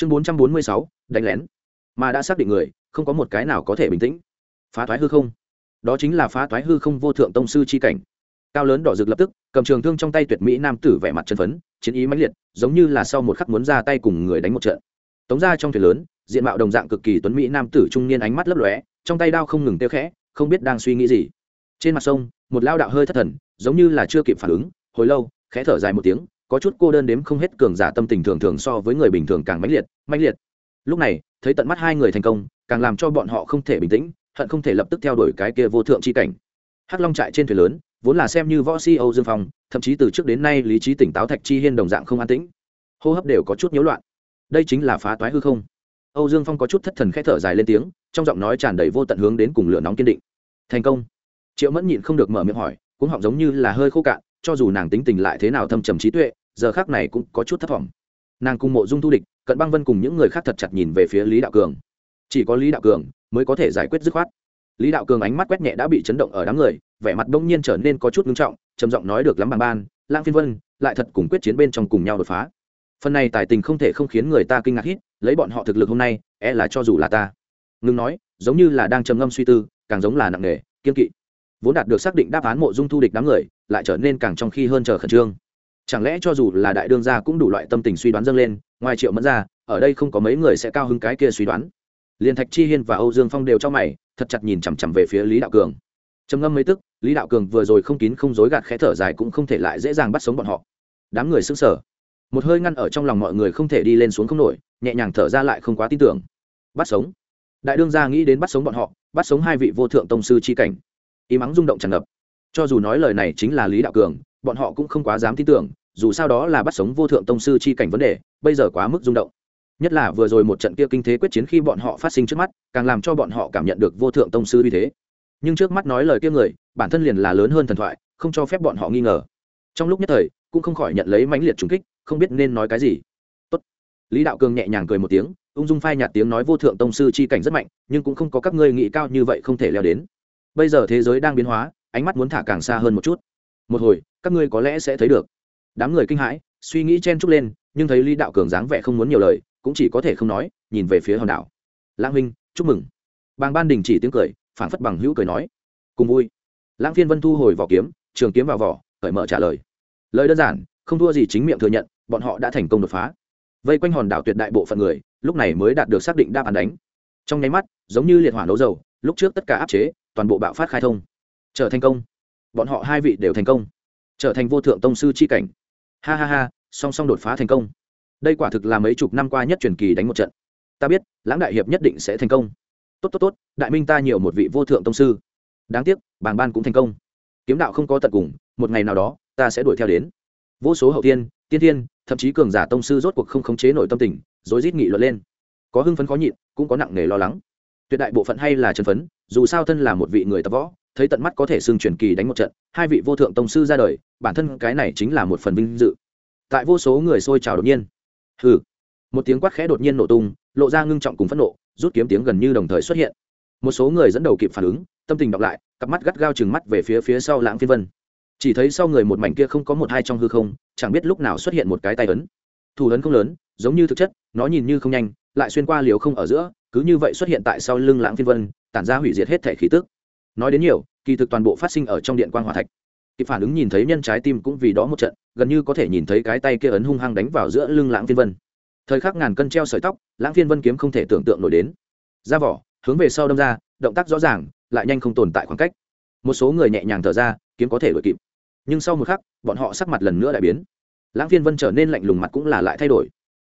chương bốn trăm bốn mươi sáu, đánh lén. Mà đã xác định người, không có một cái nào có thể bình tĩnh. Phá thoái hư không. Đó chính là phá thoái hư không vô thượng tông sư c h i cảnh. Cao lớn đỏ rực lập tức, cầm trường thương trong tay tuyệt mỹ nam tử vẻ mặt chân phấn, chiến ý mãnh liệt, giống như là sau một khắc muốn ra tay cùng người đánh một trận. Tống ra trong thuyền lớn, diện mạo đồng dạng cực kỳ tuấn mỹ nam tử trung niên ánh mắt lấp lóe, trong tay đao không ngừng tiêu khẽ, không biết đang suy nghĩ gì. Trên mặt sông, một lao đạo hơi thất thần, giống như là chưa kịp phản ứng, hồi lâu, khẽ thở dài một tiếng có chút cô đơn đếm không hết cường giả tâm tình thường thường so với người bình thường càng mãnh liệt mãnh liệt. Lúc này, thấy tận mắt hai người thành công, càng làm cho bọn họ không thể bình tĩnh, hận không thể lập tức theo đuổi cái kia vô thượng c h i cảnh. Hắc long trại trên thuyền lớn, vốn là xem như võ si âu dương phong, thậm chí từ trước đến nay lý trí tỉnh táo thạch chi hiên đồng dạng không an tĩnh. Hô hấp đều có chút nhiễu loạn. Đây chính là phá toái hư không. Âu dương phong có chút thất thần k h ẽ thở dài lên tiếng, trong giọng nói tràn đầy vô tận hướng đến cùng lửa nóng kiên định. Thành công. Triệu mẫn nhịn không được mở miệng hỏi cũng họng giống như là hơi khô cạn cho dù nàng tính tình lại thế nào thâm trầm trí tuệ, giờ khác này cũng có chút thất vọng. Nàng cùng mộ dung thu địch, cận băng vân cùng những người khác thật chặt nhìn về phía lý đạo cường. Chỉ có lý đạo cường mới có thể giải quyết dứt khoát. Lý đạo cường ánh mắt quét nhẹ đã bị chấn động ở đám người, vẻ mặt đông nhiên trở nên có chút ngưng trọng, trầm giọng nói được lắm bằng ban lang phiên vân, lại thật cùng quyết chiến bên trong cùng nhau đột phá. Phần này tài tình không thể không khiến người ta kinh ngạc hít, lấy bọn họ thực lực hôm nay e là cho dù là ta. Ngưng nói, giống như là đang trầm ngâm suy tư, càng giống là nặng nề, kiên kỵ vốn đạt được xác định đáp án mộ dung thu địch đám người, lại trở nên càng trong khi hơn chờ khẩn trương. Chẳng lẽ cho dù là đại đương gia cũng đủ loại tâm tình suy đoán dâng lên, ngoài triệu mẫn ra, ở đây không có mấy người sẽ cao hứng cái kia suy đoán. Liền thạch chi hiên và âu dương phong đều cho mày, thật chặt nhìn chằm chằm về phía lý đạo cường. Trầm ngâm mấy tức, lý đạo cường vừa rồi không kín không dối gạt khẽ thở dài cũng không thể lại dễ dàng bắt sống bọn họ. Đám người xứng sở một hơi ngăn ở trong lòng mọi người không thể đi lên xuống không nổi, nhẹ nhàng thở ra lại không quá tin tưởng. Bắt sống. Đại đương gia nghĩ đến bắt sống bọn họ, bắt sống hai vị vô thượng tông sư c h i cảnh ý mắng rung động tràn ngập. Cho dù nói lời này chính là lý đạo cường, bọn họ cũng không quá dám tin tưởng, dù sao đó là bắt sống vô thượng tông sư chi cảnh vấn đề, bây giờ quá mức rung động. Nhất là vừa rồi một trận kia kinh thế quyết chiến khi bọn họ phát sinh trước mắt, càng làm cho bọn họ cảm nhận được vô thượng tông sư uy thế. Nhưng trước mắt nói lời kia người, bản thân liền là lớn hơn thần thoại, không cho phép bọn họ nghi ngờ. Trong lúc nhất thời, cũng không khỏi nhận lấy mãnh liệt trùng kích, không biết nên nói cái gì. Tốt. lý đạo cường nhẹ nhàng cười một tiếng, ung dung phai nhạt tiếng nói vô thượng tông sư chi cảnh rất mạnh, nhưng cũng không có các ngươi nghĩ cao như vậy không thể leo đến bây giờ thế giới đang biến hóa, ánh mắt muốn thả càng xa hơn một chút. Một hồi, các ngươi có lẽ sẽ thấy được. Đám người kinh hãi, suy nghĩ chen chúc lên, nhưng thấy lý đạo cường dáng vẻ không muốn nhiều lời, cũng chỉ có thể không nói, nhìn về phía hòn đảo. Lãng huynh, chúc mừng. Bàng ban đình chỉ tiếng cười, phảng phất bằng hữu cười nói. Cùng vui. Lãng phiên vân thu hồi vỏ kiếm, trường kiếm vào vỏ, cởi mở trả lời. Lời đơn giản, không thua gì chính miệng thừa nhận, bọn họ đã thành công đột phá. Vây quanh hòn đảo tuyệt đại bộ phận người, lúc này mới đạt được xác định đáp án đánh. Trong nháy mắt, giống như liệt hỏa nấu dầu, lúc trước tất cả áp chế toàn bộ bạo phát khai thông. Trở thành công. Bọn họ hai vị đều thành công. Trở thành vô thượng tông sư c h i cảnh. Ha ha ha, song song đột phá thành công. Đây quả thực là mấy chục năm qua nhất truyền kỳ đánh một trận. Ta biết, lãng đại hiệp nhất định sẽ thành công. Tốt tốt tốt, đại minh ta nhiều một vị vô thượng tông sư. Đáng tiếc, bàng ban cũng thành công. Kiếm đạo không có tận cùng, một ngày nào đó, ta sẽ đuổi theo đến. Vô số hậu tiên tiên thiên, thậm chí cường giả tông sư rốt cuộc không khống chế nổi tâm tình, rối rít nghị luận lên. Có hưng phấn khó nhịn, cũng có nặng nề lo lắng tuyệt đại bộ phận hay là chân phấn, dù sao thân là một vị người tập võ, thấy tận mắt có thể xưng truyền kỳ đánh một trận, hai vị vô thượng tông sư ra đời, bản thân cái này chính là một phần vinh dự. Tại vô số người xôi trào đột nhiên, hừ, một tiếng quát khẽ đột nhiên nổ tung, lộ ra ngưng trọng cùng phẫn nộ, rút kiếm tiếng gần như đồng thời xuất hiện. Một số người dẫn đầu kịp phản ứng, tâm tình đọc lại, cặp mắt gắt gao chừng mắt về phía phía sau lãng phiên vân. Chỉ thấy sau người một mảnh kia không có một hai trong hư không, chẳng biết lúc nào xuất hiện một cái tay ấn. Thủ ấn không lớn, giống như thực chất, nó nhìn như không nhanh, lại xuyên qua liều không ở giữa cứ như vậy xuất hiện tại sau lưng lãng phiên vân, tản ra hủy diệt hết thể khí tức. Nói đến nhiều, kỳ thực toàn bộ phát sinh ở trong điện quan hòa thạch. Kịp phản ứng nhìn thấy nhân trái tim cũng vì đó một trận, gần như có thể nhìn thấy cái tay kia ấn hung hăng đánh vào giữa lưng lãng phiên vân. Thời khắc ngàn cân treo sợi tóc, lãng phiên vân kiếm không thể tưởng tượng nổi đến. Ra vỏ, hướng về sau đâm ra, động tác rõ ràng, lại nhanh không tồn tại khoảng cách. Một số người nhẹ nhàng thở ra, kiếm có thể đuổi kịp. Nhưng sau một khắc, bọn họ sắc mặt lần nữa lại biến. Lãng phiên vân trở nên lạnh lùng mặt cũng là lại thay đổi.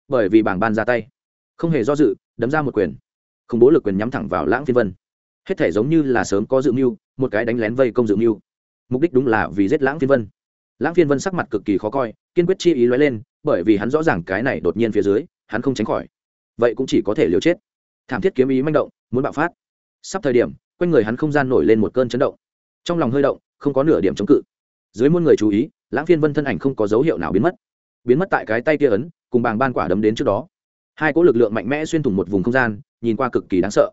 Bởi vì bảng ban ra tay. Không hề do dự, đấm ra một quyền không bố lực quyền nhắm thẳng vào lãng phiên vân. Hết thể giống như là sớm có dự mưu, một cái đánh lén vây công dự mưu. Mục đích đúng là vì giết lãng phiên vân. Lãng phiên vân sắc mặt cực kỳ khó coi, kiên quyết chi ý lóe lên, bởi vì hắn rõ ràng cái này đột nhiên phía dưới, hắn không tránh khỏi. Vậy cũng chỉ có thể liều chết. Thảm thiết kiếm ý manh động, muốn bạo phát. Sắp thời điểm, quanh người hắn không gian nổi lên một cơn chấn động. Trong lòng hơi động, không có nửa điểm chống cự. Dưới muôn người chú ý, lãng phiên vân thân ảnh không có dấu hiệu nào biến mất. Biến mất tại cái tay kia ấn, cùng bàng ban quả đấm đến trước đó hai cỗ lực lượng mạnh mẽ xuyên thủng một vùng không gian, nhìn qua cực kỳ đáng sợ.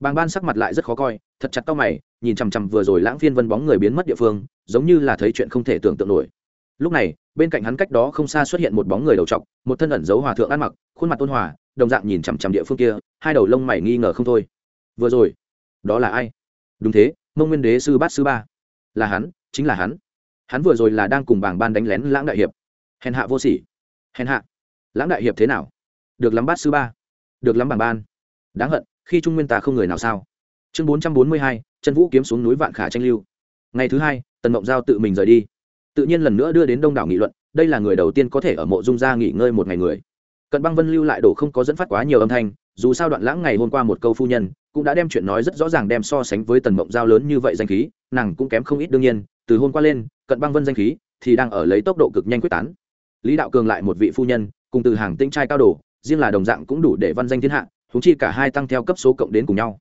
Bàng ban sắc mặt lại rất khó coi, thật chặt tao mày, nhìn chằm chằm vừa rồi lãng phiên vân bóng người biến mất địa phương, giống như là thấy chuyện không thể tưởng tượng nổi. Lúc này, bên cạnh hắn cách đó không xa xuất hiện một bóng người đầu trọc, một thân ẩn giấu hòa thượng ăn mặc, khuôn mặt ôn hòa, đồng dạng nhìn chằm chằm địa phương kia, hai đầu lông mày nghi ngờ không thôi. Vừa rồi, đó là ai? Đúng thế, mông nguyên đế sư bát sư ba. Là hắn, chính là hắn. Hắn vừa rồi là đang cùng bảng ban đánh lén lãng đại hiệp. Hèn hạ vô sỉ. Hèn hạ. Lãng đại hiệp thế nào? Được lắm bát sư ba. Được lắm bảng ban. Đáng hận, khi trung nguyên ta không người nào sao? Chương bốn trăm bốn mươi hai chân vũ kiếm xuống núi vạn khả tranh lưu. Ngày thứ hai, tần mộng giao tự mình rời đi. Tự nhiên lần nữa đưa đến đông đảo nghị luận, đây là người đầu tiên có thể ở mộ dung gia nghỉ ngơi một ngày người. Cận băng vân lưu lại đổ không có dẫn phát quá nhiều âm thanh, dù sao đoạn lãng ngày hôm qua một câu phu nhân, cũng đã đem chuyện nói rất rõ ràng đem so sánh với tần mộng giao lớn như vậy danh khí, nàng cũng kém không ít đương nhiên, từ hôm qua lên, cận băng vân danh khí thì đang ở lấy tốc độ cực nhanh quyết tán. Lý đạo cường lại một vị phu nhân, cùng từ hàng tinh trai cao đồ riêng là đồng dạng cũng đủ để văn danh thiên hạ thúng chi cả hai tăng theo cấp số cộng đến cùng nhau.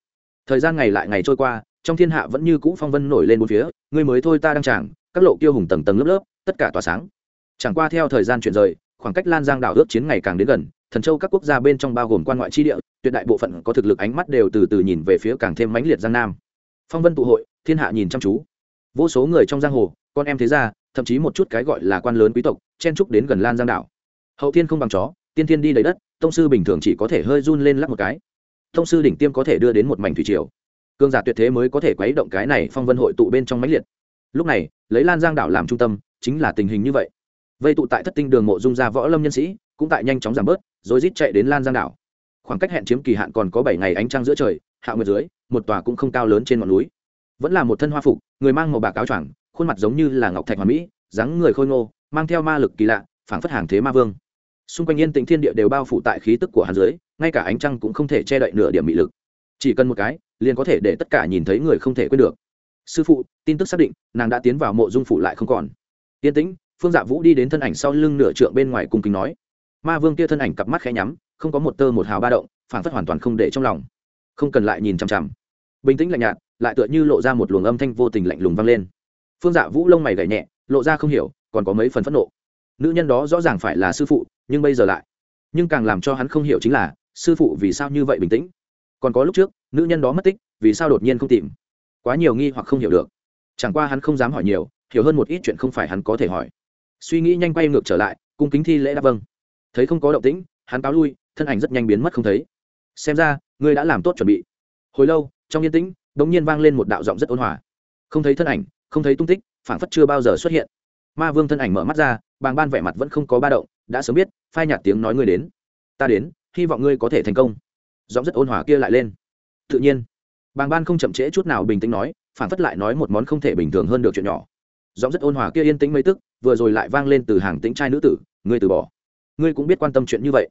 Thời gian ngày lại ngày trôi qua, trong thiên hạ vẫn như cũ phong vân nổi lên bốn phía người mới thôi ta đang tràng, các lộ kiêu hùng tầng tầng lớp lớp, tất cả tỏa sáng. Chẳng qua theo thời gian chuyển rời, khoảng cách lan giang đảo ước chiến ngày càng đến gần, thần châu các quốc gia bên trong bao gồm quan ngoại tri địa, tuyệt đại bộ phận có thực lực ánh mắt đều từ từ nhìn về phía càng thêm mãnh liệt giang nam. Phong vân tụ hội, thiên hạ nhìn chăm chú. Vô số người trong giang hồ, con em thế gia, thậm chí một chút cái gọi là quan lớn quý tộc, chen trúc đến gần lan giang đảo. Hậu thiên không bằng chó, tiên thiên đi đầy đất tông sư bình thường chỉ có thể hơi run lên lắc một cái. Tông sư đỉnh tiêm có thể đưa đến một mảnh thủy triều. Cương giả tuyệt thế mới có thể quấy động cái này phong vân hội tụ bên trong mãnh liệt. Lúc này, lấy lan giang đảo làm trung tâm, chính là tình hình như vậy. Vây tụ tại thất tinh đường mộ dung gia võ lâm nhân sĩ, cũng tại nhanh chóng giảm bớt, rồi rít chạy đến lan giang đảo. Khoảng cách hẹn chiếm kỳ hạn còn có bảy ngày ánh trăng giữa trời, hạ nguyệt dưới, một tòa cũng không cao lớn trên ngọn núi. Vẫn là một thân hoa phục, người mang màu bạc áo choàng, khuôn mặt giống như là ngọc thạch hoàn mỹ, dáng người khôi ngô, mang theo ma lực kỳ lạ, phảng phất hàng thế ma vương xung quanh yên tĩnh thiên địa đều bao phủ tại khí tức của hắn dưới, ngay cả ánh trăng cũng không thể che đậy nửa điểm mị lực. Chỉ cần một cái, liền có thể để tất cả nhìn thấy người không thể quên được. Sư phụ, tin tức xác định, nàng đã tiến vào mộ dung phủ lại không còn. Yên tĩnh, phương dạ vũ đi đến thân ảnh sau lưng nửa trượng bên ngoài cung kính nói. Ma vương kia thân ảnh cặp mắt khẽ nhắm, không có một tơ một hào ba động phản phất hoàn toàn không để trong lòng. Không cần lại nhìn chằm chằm. Bình tĩnh lạnh nhạt, lại tựa như lộ ra một luồng âm thanh vô tình lạnh lùng vang lên. Phương dạ vũ lông mày gậy nhẹ, lộ ra không hiểu, còn có mấy phần phẫn nộ. Nữ nhân đó rõ ràng phải là sư phụ nhưng bây giờ lại. Nhưng càng làm cho hắn không hiểu chính là, sư phụ vì sao như vậy bình tĩnh? Còn có lúc trước, nữ nhân đó mất tích, vì sao đột nhiên không tìm? Quá nhiều nghi hoặc không hiểu được. Chẳng qua hắn không dám hỏi nhiều, hiểu hơn một ít chuyện không phải hắn có thể hỏi. Suy nghĩ nhanh quay ngược trở lại, cung kính thi lễ đáp vâng. Thấy không có động tĩnh, hắn cáo lui, thân ảnh rất nhanh biến mất không thấy. Xem ra, ngươi đã làm tốt chuẩn bị. Hồi lâu, trong yên tĩnh đ ỗ n g nhiên vang lên một đạo giọng rất ôn hòa. Không thấy thân ảnh, không thấy tung tích phản phất chưa bao giờ xuất hiện ma vương thân ảnh mở mắt ra, bàng ban vẻ mặt vẫn không có ba động, đã sớm biết, phai nhạt tiếng nói ngươi đến. Ta đến, hy vọng ngươi có thể thành công. Giọng rất ôn hòa kia lại lên. Tự nhiên. Bàng ban không chậm trễ chút nào bình tĩnh nói, phản phất lại nói một món không thể bình thường hơn được chuyện nhỏ. Giọng rất ôn hòa kia yên tĩnh mấy tức, vừa rồi lại vang lên từ hàng tĩnh trai nữ tử, ngươi từ bỏ. Ngươi cũng biết quan tâm chuyện như vậy.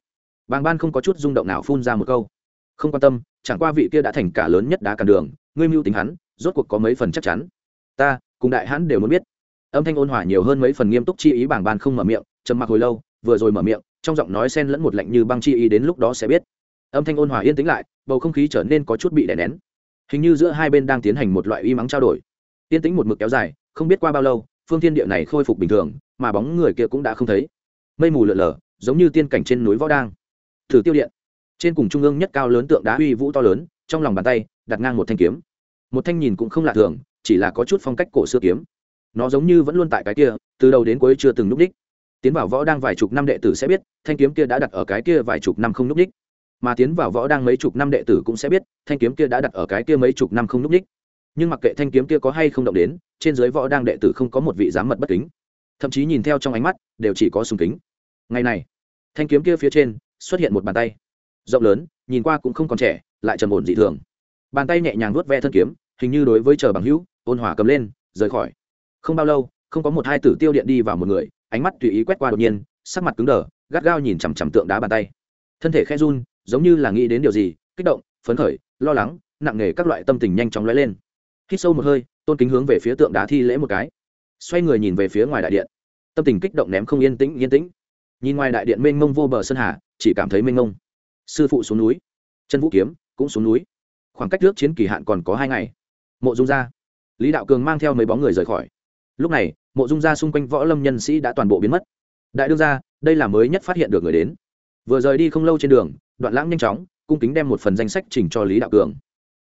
Bàng ban không có chút rung động nào phun ra một câu. Không quan tâm, chẳng qua vị kia đã thành cả lớn nhất đá cản đường, ngươi mưu tính hắn, rốt cuộc có mấy phần chắc chắn. Ta, cùng đại hắn đều muốn biết âm thanh ôn hòa nhiều hơn mấy phần nghiêm túc chi ý bảng ban không mở miệng, trầm mặc hồi lâu, vừa rồi mở miệng, trong giọng nói sen lẫn một lạnh như băng chi ý đến lúc đó sẽ biết. Âm thanh ôn hòa yên tĩnh lại, bầu không khí trở nên có chút bị đè nén. Hình như giữa hai bên đang tiến hành một loại y mắng trao đổi. Yên tĩnh một mực kéo dài, không biết qua bao lâu, phương thiên địa này khôi phục bình thường, mà bóng người kia cũng đã không thấy. Mây mù lợn lờ giống như tiên cảnh trên núi võ đang. Thử tiêu điện. Trên cùng trung ương nhất cao lớn tượng đá uy vũ to lớn, trong lòng bàn tay, đặt ngang một thanh kiếm. Một thanh nhìn cũng không lạ thường, chỉ là có chút phong cách cổ xưa kiếm nó giống như vẫn luôn tại cái kia, từ đầu đến cuối chưa từng núp đích. Tiến vào võ đang vài chục năm đệ tử sẽ biết, thanh kiếm kia đã đặt ở cái kia vài chục năm không núp đích. Mà tiến vào võ đang mấy chục năm đệ tử cũng sẽ biết, thanh kiếm kia đã đặt ở cái kia mấy chục năm không núp đích. Nhưng mặc kệ thanh kiếm kia có hay không động đến, trên dưới võ đang đệ tử không có một vị dám mật bất kính. Thậm chí nhìn theo trong ánh mắt, đều chỉ có sùng kính. Ngày này, thanh kiếm kia phía trên xuất hiện một bàn tay. Rộng lớn, nhìn qua cũng không còn trẻ, lại trầm ổn dị thường. Bàn tay nhẹ nhàng vuốt ve thân kiếm, hình như đối với chờ bằng hữu, ôn hòa cầm lên, rời khỏi không bao lâu không có một hai tử tiêu điện đi vào một người ánh mắt tùy ý quét qua đột nhiên sắc mặt cứng đờ gắt gao nhìn chằm chằm tượng đá bàn tay. Thân thể khe run giống như là nghĩ đến điều gì kích động phấn khởi lo lắng nặng nề các loại tâm tình nhanh chóng lóe lên. Hít sâu một hơi tôn kính hướng về phía tượng đá thi lễ một cái. Xoay người nhìn về phía ngoài đại điện. Tâm tình kích động ném không yên tĩnh yên tĩnh. Nhìn ngoài đại điện mênh mông vô bờ sơn hà chỉ cảm thấy mênh mông. Sư phụ xuống núi chân vũ kiếm cũng xuống núi. Khoảng cách trước chiến kỳ hạn còn có hai ngày. Mộ dung ra, lý đạo cường mang theo mấy bóng người rời khỏi lúc này, mộ dung gia xung quanh võ lâm nhân sĩ đã toàn bộ biến mất. Đại đương gia, đây là mới nhất phát hiện được người đến. Vừa rời đi không lâu trên đường, đoạn lãng nhanh chóng, cung kính đem một phần danh sách trình cho lý đạo cường.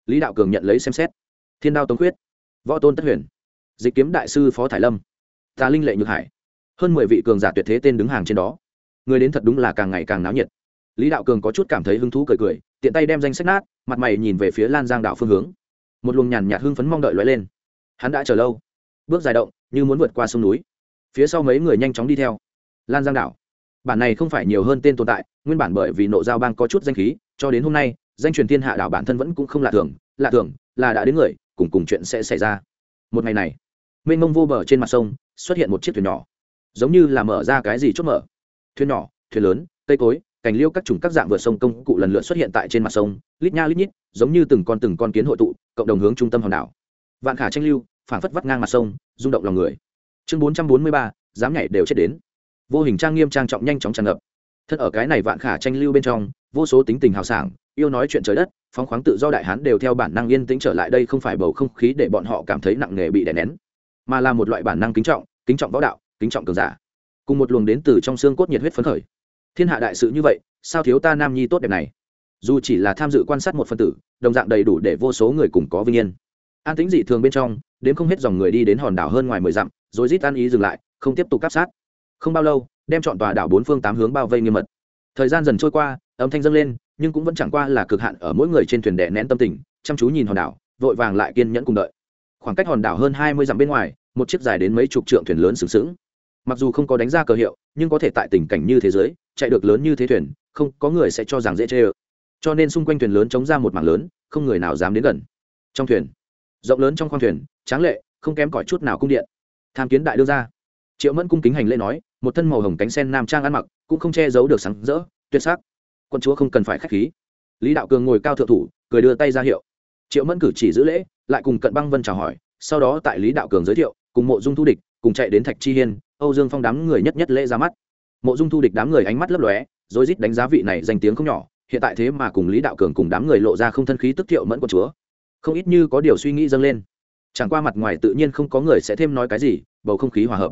Lý đạo cường nhận lấy xem xét. Thiên đao tống quyết võ tôn tất huyền, dịch kiếm đại sư phó thải lâm, tà linh lệ nhược hải. Hơn mười vị cường giả tuyệt thế tên đứng hàng trên đó. Người đến thật đúng là càng ngày càng náo nhiệt. Lý đạo cường có chút cảm thấy hứng thú cười cười, tiện tay đem danh sách nát, mặt mày nhìn về phía lan giang đạo phương hướng. Một luồng nhàn nhạt hưng phấn mong đợi lóe lên. Hắn đã chờ lâu. Bước dài động như muốn vượt qua sông núi. Phía sau mấy người nhanh chóng đi theo. Lan giang đảo. Bản này không phải nhiều hơn tên tồn tại, nguyên bản bởi vì nộ giao bang có chút danh khí, cho đến hôm nay, danh truyền thiên hạ đảo bản thân vẫn cũng không lạ thường lạ thường là đã đến người, cùng cùng chuyện sẽ xảy ra. Một ngày này mênh mông vô bờ trên mặt sông, xuất hiện một chiếc thuyền nhỏ. Giống như là mở ra cái gì chốt mở. Thuyền nhỏ, thuyền lớn, cây cối, cành liêu các chủng các dạng vượt sông công cụ lần lượt xuất hiện tại trên mặt sông, lít nha lít nhít, giống như từng con từng con kiến hội tụ, cộng đồng hướng trung tâm hòn đảo. Vạn khả tranh lưu phản phất vắt ngang mặt sông, rung động lòng người. Chương bốn trăm bốn mươi ba, dám nhảy đều chết đến. Vô hình trang nghiêm trang trọng nhanh chóng tràn ngập. Thật ở cái này vạn khả tranh lưu bên trong, vô số tính tình hào sảng, yêu nói chuyện trời đất, phóng khoáng tự do đại hán đều theo bản năng yên tĩnh trở lại đây không phải bầu không khí để bọn họ cảm thấy nặng nề bị đè nén, mà là một loại bản năng kính trọng kính trọng võ đạo, kính trọng cường giả. Cùng một luồng đến từ trong xương cốt nhiệt huyết phấn khởi. Thiên hạ đại sự như vậy, sao thiếu ta nam nhi tốt đẹp này? Dù chỉ là tham dự quan sát một phân tử, đồng dạng đầy đủ để vô số người cùng có vinh yên. An tính dị thường bên trong đến không hết dòng người đi đến hòn đảo hơn ngoài mười dặm, rồi rít ăn ý dừng lại, không tiếp tục cắp sát. Không bao lâu, đem chọn tòa đảo bốn phương tám hướng bao vây nghiêm mật. Thời gian dần trôi qua, âm thanh dâng lên, nhưng cũng vẫn chẳng qua là cực hạn ở mỗi người trên thuyền đè nén tâm tình, chăm chú nhìn hòn đảo, vội vàng lại kiên nhẫn cùng đợi. Khoảng cách hòn đảo hơn hai mươi dặm bên ngoài, một chiếc dài đến mấy chục trượng thuyền lớn sừng sững. Mặc dù không có đánh ra cờ hiệu, nhưng có thể tại tình cảnh như thế giới, chạy được lớn như thế thuyền, không có người sẽ cho rằng dễ chê ơ. Cho nên xung quanh thuyền lớn chống ra một mảng lớn, không người nào dám đến gần. Trong thuyền, rộng lớn trong khoang thuyền tráng lệ, không kém cỏi chút nào cung điện. Tham kiến đại đương gia. Triệu mẫn cung kính hành lễ nói, một thân màu hồng cánh sen nam trang ăn mặc, cũng không che giấu được sáng rỡ, tuyệt sắc. Quân chúa không cần phải khách khí. Lý đạo cường ngồi cao thượng thủ, cười đưa tay ra hiệu. Triệu mẫn cử chỉ giữ lễ, lại cùng cận băng vân chào hỏi, sau đó tại lý đạo cường giới thiệu, cùng mộ dung thu địch, cùng chạy đến thạch chi hiên, âu dương phong đám người nhất nhất lễ ra mắt. Mộ dung thu địch đám người ánh mắt lấp lóe rồi rít đánh giá vị này danh tiếng không nhỏ, hiện tại thế mà cùng lý đạo cường cùng đám người lộ ra không thân khí tức thiệu mẫn quân chúa. Không ít như có điều suy nghĩ dâng lên chẳng qua mặt ngoài tự nhiên không có người sẽ thêm nói cái gì, bầu không khí hòa hợp.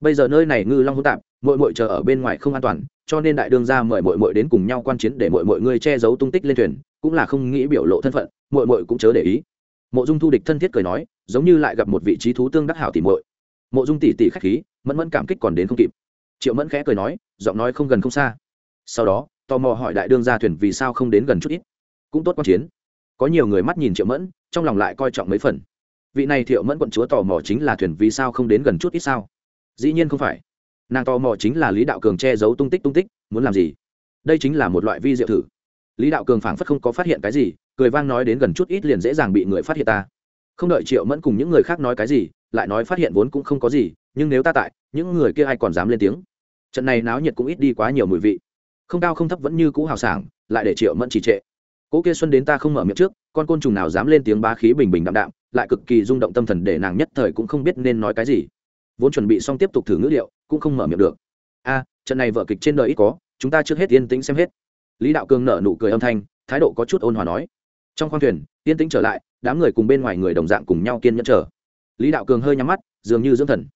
Bây giờ nơi này ngư long hỗn tạp mội mội chờ ở bên ngoài không an toàn, cho nên đại đương ra mời mội mội đến cùng nhau quan chiến để mội mội ngươi che giấu tung tích lên thuyền, cũng là không nghĩ biểu lộ thân phận mội mội cũng chớ để ý. Mộ dung thu địch thân thiết cười nói, giống như lại gặp một vị trí thú tương đắc hảo tỉ mội mộ dung tỷ tỷ khách khí, mẫn mẫn cảm kích còn đến không kịp. Triệu mẫn khẽ cười nói, giọng nói không gần không xa. Sau đó, tò mò hỏi đại đương ra thuyền vì sao không đến gần chút ít. Cũng tốt quan chiến. Có nhiều người mắt nhìn triệu mẫn, trong lòng lại coi trọng mấy phần vị này thiệu mẫn quận chúa tò mò chính là thuyền vì sao không đến gần chút ít sao? Dĩ nhiên không phải. Nàng tò mò chính là lý đạo cường che giấu tung tích tung tích, muốn làm gì? Đây chính là một loại vi diệu thử. Lý đạo cường phảng phất không có phát hiện cái gì, cười vang nói đến gần chút ít liền dễ dàng bị người phát hiện ta. Không đợi triệu mẫn cùng những người khác nói cái gì, lại nói phát hiện vốn cũng không có gì, nhưng nếu ta tại, những người kia ai còn dám lên tiếng? Trận này náo nhiệt cũng ít đi quá nhiều mùi vị. Không cao không thấp vẫn như cũ hào sảng, lại để triệu mẫn trì trệ. Cỗ kia xuân đến ta không mở miệng trước, con côn trùng nào dám lên tiếng bá khí bình bình đạm đạm lại cực kỳ rung động tâm thần để nàng nhất thời cũng không biết nên nói cái gì. Vốn chuẩn bị xong tiếp tục thử ngữ liệu, cũng không mở miệng được. A, trận này vợ kịch trên đời ít có, chúng ta trước hết yên tĩnh xem hết. Lý đạo cường nở nụ cười âm thanh, thái độ có chút ôn hòa nói. Trong khoang thuyền, yên tĩnh trở lại, đám người cùng bên ngoài người đồng dạng cùng nhau kiên nhẫn chờ. Lý đạo cường hơi nhắm mắt, dường như dưỡng thần.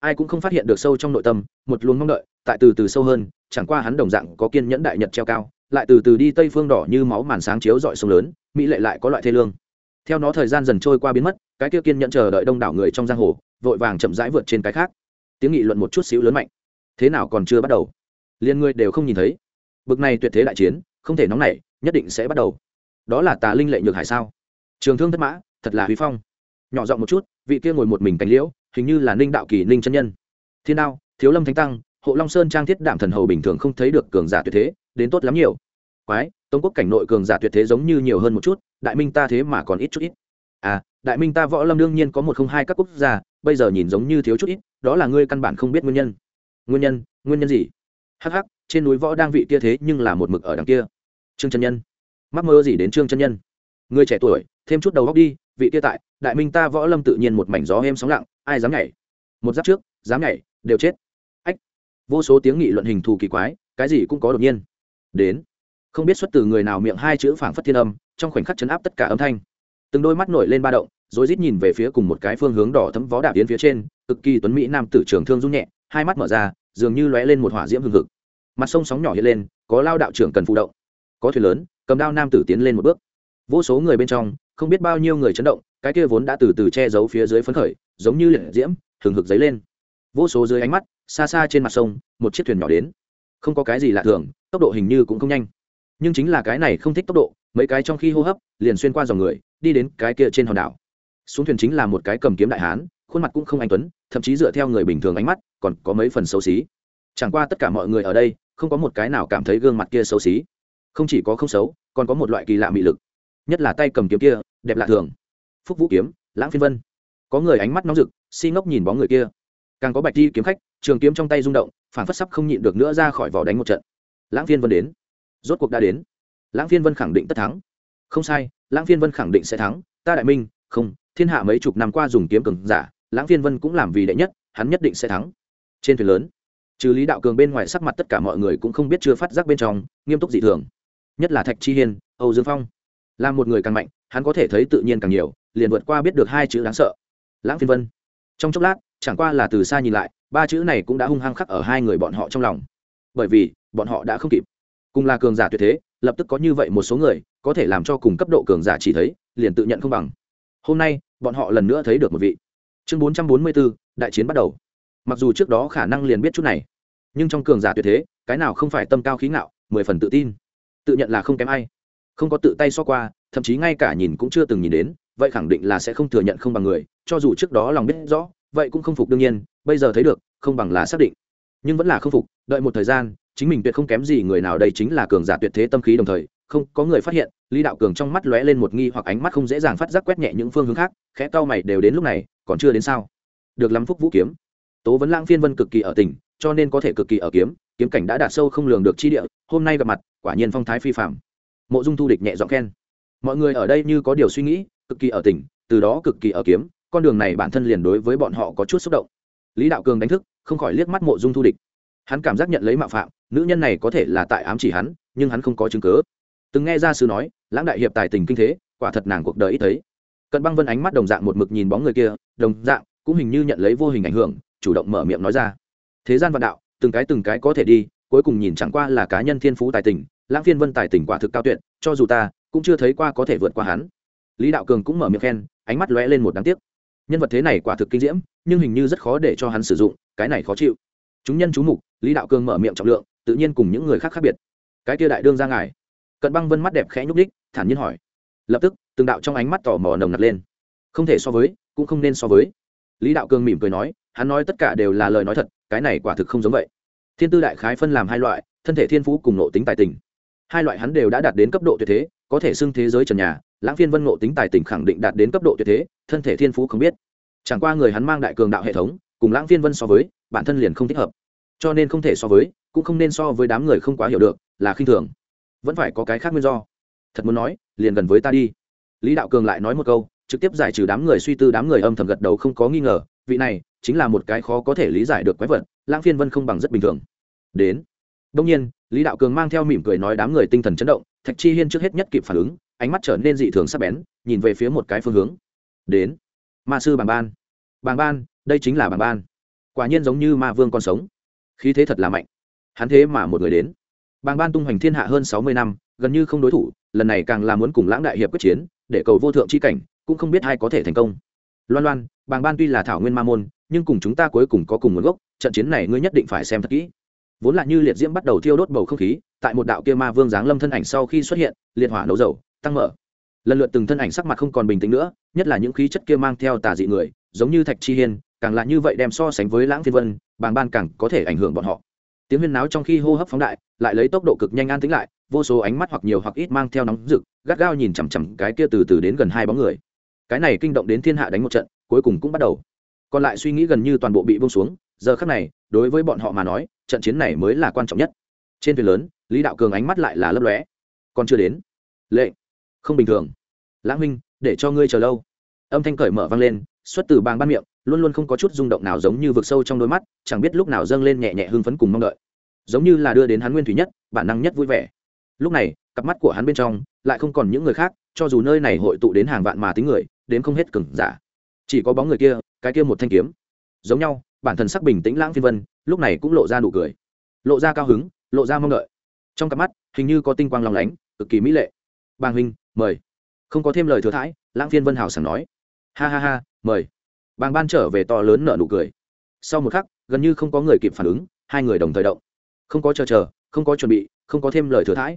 Ai cũng không phát hiện được sâu trong nội tâm, một luồng mong đợi, tại từ từ sâu hơn, chẳng qua hắn đồng dạng có kiên nhẫn đại nhật treo cao, lại từ từ đi tây phương đỏ như máu màn sáng chiếu dọi sông lớn, mỹ lệ lại có loại thê lương theo nó thời gian dần trôi qua biến mất, cái kia kiên nhẫn chờ đợi đông đảo người trong giang hồ, vội vàng chậm rãi vượt trên cái khác. Tiếng nghị luận một chút xíu lớn mạnh. Thế nào còn chưa bắt đầu? Liên người đều không nhìn thấy. Bực này tuyệt thế đại chiến, không thể nóng nảy, nhất định sẽ bắt đầu. Đó là tà linh lệ nhược hải sao? Trường thương thất mã, thật là huy phong. Nhỏ giọng một chút, vị kia ngồi một mình cánh liễu, hình như là ninh đạo kỳ ninh chân nhân. Thiên đao, thiếu lâm thánh tăng, hộ long sơn trang thiết đảm thần hầu bình thường không thấy được cường giả tuyệt thế, đến tốt lắm nhiều quái tống quốc cảnh nội cường giả tuyệt thế giống như nhiều hơn một chút, đại minh ta thế mà còn ít chút ít. À đại minh ta võ lâm đương nhiên có một không hai các quốc gia, bây giờ nhìn giống như thiếu chút ít, đó là ngươi căn bản không biết nguyên nhân. Nguyên nhân nguyên nhân gì? Hắc hắc, trên núi võ đang vị kia thế nhưng là một mực ở đằng kia. Trương chân nhân. Mắc mơ gì đến trương chân nhân? Người trẻ tuổi, thêm chút đầu góc đi, vị kia tại, đại minh ta võ lâm tự nhiên một mảnh gió êm sóng lặng, ai dám nhảy? Một giáp trước, dám nhảy, đều chết. Ách, vô số tiếng nghị luận hình thù kỳ quái, cái gì cũng có đột nhiên. Đến không biết xuất từ người nào miệng hai chữ phảng phất thiên âm, trong khoảnh khắc chấn áp tất cả âm thanh. Từng đôi mắt nổi lên ba động, rồi rít nhìn về phía cùng một cái phương hướng đỏ thấm võ đạp yến phía trên, cực kỳ tuấn mỹ nam tử trưởng thương rung nhẹ, hai mắt mở ra, dường như lóe lên một hỏa diễm hừng hực. Mặt sông sóng nhỏ hiện lên, có lao đạo trưởng cần phụ động. Có thuyền lớn, cầm đao nam tử tiến lên một bước. Vô số người bên trong, không biết bao nhiêu người chấn động, cái kia vốn đã từ từ che giấu phía dưới phấn khởi, giống như liệt diễm, hừng hực dấy lên. Vô số dưới ánh mắt, xa xa trên mặt sông, một chiếc thuyền nhỏ đến. Không có cái gì lạ thường, tốc độ hình như cũng không nhanh nhưng chính là cái này không thích tốc độ, mấy cái trong khi hô hấp, liền xuyên qua dòng người, đi đến cái kia trên hòn đảo. Xuống thuyền chính là một cái cầm kiếm đại hán, khuôn mặt cũng không anh tuấn, thậm chí dựa theo người bình thường ánh mắt, còn có mấy phần xấu xí. Chẳng qua tất cả mọi người ở đây, không có một cái nào cảm thấy gương mặt kia xấu xí. Không chỉ có không xấu, còn có một loại kỳ lạ mị lực. Nhất là tay cầm kiếm kia, đẹp lạ thường. Phúc vũ kiếm, lãng phiên vân. Có người ánh mắt nóng rực, si ngốc nhìn bóng người kia. Càng có bạch đi kiếm khách, trường kiếm trong tay rung động phản phất sắp không nhịn được nữa ra khỏi vỏ đánh một trận. Lãng phiên vân đến rốt cuộc đã đến. Lãng phiên vân khẳng định tất thắng. Không sai, lãng phiên vân khẳng định sẽ thắng. Ta đại minh, không, thiên hạ mấy chục năm qua dùng kiếm cường giả, lãng phiên vân cũng làm vì đệ nhất, hắn nhất định sẽ thắng. Trên thuyền lớn, trừ lý đạo cường bên ngoài sắc mặt tất cả mọi người cũng không biết chưa phát giác bên trong, nghiêm túc dị thường. Nhất là thạch chi hiên, âu dương phong. Là một người càng mạnh, hắn có thể thấy tự nhiên càng nhiều, liền vượt qua biết được hai chữ đáng sợ. Lãng phiên vân. Trong chốc lát, chẳng qua là từ xa nhìn lại, ba chữ này cũng đã hung hăng khắc ở hai người bọn họ trong lòng. Bởi vì, bọn họ đã không kịp cùng là cường giả tuyệt thế, lập tức có như vậy một số người, có thể làm cho cùng cấp độ cường giả chỉ thấy, liền tự nhận không bằng. Hôm nay, bọn họ lần nữa thấy được một vị. Chương bốn trăm bốn mươi bốn đại chiến bắt đầu. Mặc dù trước đó khả năng liền biết chút này, nhưng trong cường giả tuyệt thế, cái nào không phải tâm cao khí ngạo, mười phần tự tin. Tự nhận là không kém ai. Không có tự tay so qua, thậm chí ngay cả nhìn cũng chưa từng nhìn đến, vậy khẳng định là sẽ không thừa nhận không bằng người, cho dù trước đó lòng biết rõ, vậy cũng không phục đương nhiên, bây giờ thấy được, không bằng là xác định nhưng vẫn là không phục, đợi một thời gian, chính mình tuyệt không kém gì người nào đây chính là cường giả tuyệt thế tâm khí đồng thời, không, có người phát hiện, lý đạo cường trong mắt lóe lên một nghi hoặc ánh mắt không dễ dàng phát giác quét nhẹ những phương hướng khác, khẽ cau mày đều đến lúc này, còn chưa đến sao? Được lắm phúc vũ kiếm. Tố vấn lãng phiên vân cực kỳ ở tỉnh, cho nên có thể cực kỳ ở kiếm kiếm cảnh đã đạt sâu không lường được chi địa, hôm nay gặp mặt, quả nhiên phong thái phi phạm mộ dung thu địch nhẹ giọng khen. Mọi người ở đây như có điều suy nghĩ, cực kỳ ở tỉnh, từ đó cực kỳ ở kiếm, con đường này bản thân liền đối với bọn họ có chút xúc động. Lý đạo cường đánh thức không khỏi liếc mắt mộ dung thu địch. Hắn cảm giác nhận lấy mạo phạm, nữ nhân này có thể là tại ám chỉ hắn, nhưng hắn không có chứng cớ từng nghe ra sư nói, lãng đại hiệp tài tình kinh thế, quả thật nàng cuộc đời ít thấy. Cận băng vân ánh mắt đồng dạng một mực nhìn bóng người kia, đồng dạng, cũng hình như nhận lấy vô hình ảnh hưởng, chủ động mở miệng nói ra. Thế gian vạn đạo, từng cái từng cái có thể đi, cuối cùng nhìn chẳng qua là cá nhân thiên phú tài tình, lãng phiên vân tài tình quả thực cao tuyệt, cho dù ta, cũng chưa thấy qua có thể vượt qua hắn. Lý đạo cường cũng mở miệng khen, ánh mắt lóe lên một đáng tiếc nhân vật thế này quả thực kinh diễm, nhưng hình như rất khó để cho hắn sử dụng, cái này khó chịu. Chúng nhân chú mục, lý đạo cường mở miệng trọng lượng, tự nhiên cùng những người khác khác biệt. Cái kia đại đương ra ngài. Cận băng vân mắt đẹp khẽ nhúc đích thản nhiên hỏi. Lập tức, từng đạo trong ánh mắt tò mò nồng nặc lên. Không thể so với, cũng không nên so với. Lý đạo cường mỉm cười nói, hắn nói tất cả đều là lời nói thật, cái này quả thực không giống vậy. Thiên tư đại khái phân làm hai loại, thân thể thiên phú cùng nộ tính tài tình. Hai loại hắn đều đã đạt đến cấp độ tuyệt thế có thể xưng thế giới trần nhà, lãng phiên vân ngộ tính tài tình khẳng định đạt đến cấp độ tuyệt thế, thân thể thiên phú không biết. Chẳng qua người hắn mang đại cường đạo hệ thống, cùng lãng phiên vân so với, bản thân liền không thích hợp. Cho nên không thể so với, cũng không nên so với đám người không quá hiểu được, là khinh thường. Vẫn phải có cái khác nguyên do. Thật muốn nói, liền gần với ta đi. Lý đạo cường lại nói một câu, trực tiếp giải trừ đám người suy tư, đám người âm thầm gật đầu không có nghi ngờ, vị này, chính là một cái khó có thể lý giải được quái vật, lãng phiên vân không bằng rất bình thường. Đến. Đông nhiên, lý đạo cường mang theo mỉm cười nói đám người tinh thần chấn động thạch chi hiên trước hết nhất kịp phản ứng, ánh mắt trở nên dị thường sắc bén, nhìn về phía một cái phương hướng. Đến. Ma sư bàng ban. Bàng ban, đây chính là bàng ban. Quả nhiên giống như ma vương còn sống. Khí thế thật là mạnh. Hắn thế mà một người đến. Bàng ban tung hoành thiên hạ hơn sáu mươi năm, gần như không đối thủ, lần này càng là muốn cùng lãng đại hiệp quyết chiến, để cầu vô thượng c h i cảnh, cũng không biết ai có thể thành công. Loan loan, bàng ban tuy là thảo nguyên ma môn, nhưng cùng chúng ta cuối cùng có cùng nguồn gốc, trận chiến này ngươi nhất định phải xem thật kỹ. Vốn là như liệt diễm bắt đầu thiêu đốt bầu không khí tại một đạo kia ma vương giáng lâm thân ảnh sau khi xuất hiện, liệt hỏa nấu dầu, tăng mở. Lần lượt từng thân ảnh sắc mặt không còn bình tĩnh nữa, nhất là những khí chất kia mang theo tà dị người, giống như thạch chi hiên, càng là như vậy đem so sánh với lãng phiên vân, bàng ban càng có thể ảnh hưởng bọn họ. Tiếng huyên náo trong khi hô hấp phóng đại, lại lấy tốc độ cực nhanh an tính lại, vô số ánh mắt hoặc nhiều hoặc ít mang theo nóng rực, gắt gao nhìn chằm chằm cái kia từ từ đến gần hai bóng người. Cái này kinh động đến thiên hạ đánh một trận, cuối cùng cũng bắt đầu. Còn lại suy nghĩ gần như toàn bộ bị bông xuống, giờ khắc này, đối với bọn họ mà nói, trận chiến này mới là quan trọng nhất. Trên thuyền lớn lý đạo cường ánh mắt lại là lấp lóe. Còn chưa đến. Lệ. Không bình thường. Lãng huynh, để cho ngươi chờ lâu. Âm thanh cởi mở vang lên, xuất từ bàng ban miệng, luôn luôn không có chút rung động nào giống như vực sâu trong đôi mắt, chẳng biết lúc nào dâng lên nhẹ nhẹ hưng phấn cùng mong đợi. Giống như là đưa đến hắn nguyên thủy nhất, bản năng nhất vui vẻ. Lúc này, cặp mắt của hắn bên trong lại không còn những người khác, cho dù nơi này hội tụ đến hàng vạn mà tính người, đến không hết cừng giả. Chỉ có bóng người kia, cái kia một thanh kiếm. Giống nhau, bản thân sắc bình tĩnh lãng phi vân, lúc này cũng lộ ra nụ cười. Lộ ra cao hứng, lộ ra mong đợi trong cặp mắt, hình như có tinh quang lòng lánh, cực kỳ mỹ lệ. Bàng huynh, mời. Không có thêm lời thừa thãi, lãng phiên vân hào sảng nói. Ha ha ha, mời. Bàng ban trở về to lớn nở nụ cười. Sau một khắc, gần như không có người kịp phản ứng, hai người đồng thời động. Không có chờ chờ, không có chuẩn bị, không có thêm lời thừa thãi.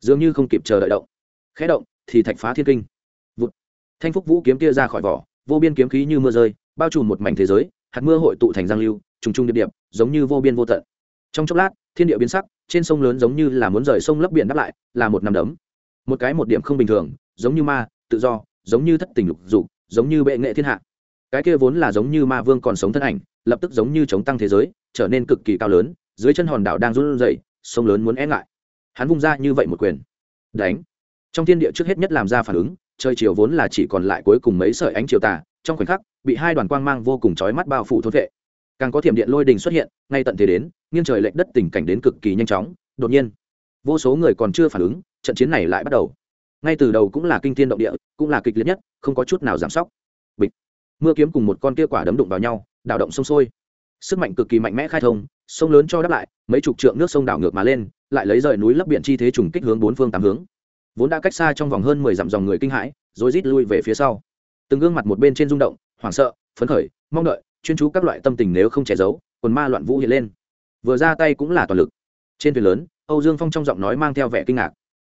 Dường như không kịp chờ đợi động. Khẽ động, thì thạch phá thiên kinh. Vụt. Thanh phúc vũ kiếm kia ra khỏi vỏ, vô biên kiếm khí như mưa rơi, bao trùm một mảnh thế giới, hạt mưa hội tụ thành giang lưu, trùng trùng điệp điệp, giống như vô biên vô tận. Trong chốc lát, thiên địa biến sắc trên sông lớn giống như là muốn rời sông lấp biển đắp lại, là một nằm đấm. Một cái một điểm không bình thường, giống như ma, tự do, giống như thất tình lục dục, giống như bệ nghệ thiên hạ. Cái kia vốn là giống như ma vương còn sống thân ảnh, lập tức giống như chống tăng thế giới, trở nên cực kỳ cao lớn, dưới chân hòn đảo đang run rẩy, sông lớn muốn é ngại. Hắn vung ra như vậy một quyền. Đánh. Trong thiên địa trước hết nhất làm ra phản ứng, trời chiều vốn là chỉ còn lại cuối cùng mấy sợi ánh chiều tà, trong khoảnh khắc, bị hai đoàn quang mang vô cùng chói mắt bao phủ thôn vệ càng có thiểm điện lôi đình xuất hiện, ngay tận thế đến, nghiêng trời lệch đất tình cảnh đến cực kỳ nhanh chóng. Đột nhiên, vô số người còn chưa phản ứng, trận chiến này lại bắt đầu. Ngay từ đầu cũng là kinh thiên động địa, cũng là kịch liệt nhất, không có chút nào giảm sóc. Bịch. Mưa kiếm cùng một con kia quả đấm đụng vào nhau, đảo động sông sôi. Sức mạnh cực kỳ mạnh mẽ khai thông, sông lớn cho đáp lại, mấy chục trượng nước sông đảo ngược mà lên, lại lấy rời núi lấp biển chi thế trùng kích hướng bốn phương tám hướng. Vốn đã cách xa trong vòng hơn mười dặm dòng người kinh hãi rồi rít lui về phía sau. Từng gương mặt một bên trên rung động, hoảng sợ, phấn khởi, mong đợi chuyên chú các loại tâm tình nếu không che giấu, quần ma loạn vũ hiện lên. Vừa ra tay cũng là toàn lực. Trên thuyền lớn, âu dương phong trong giọng nói mang theo vẻ kinh ngạc.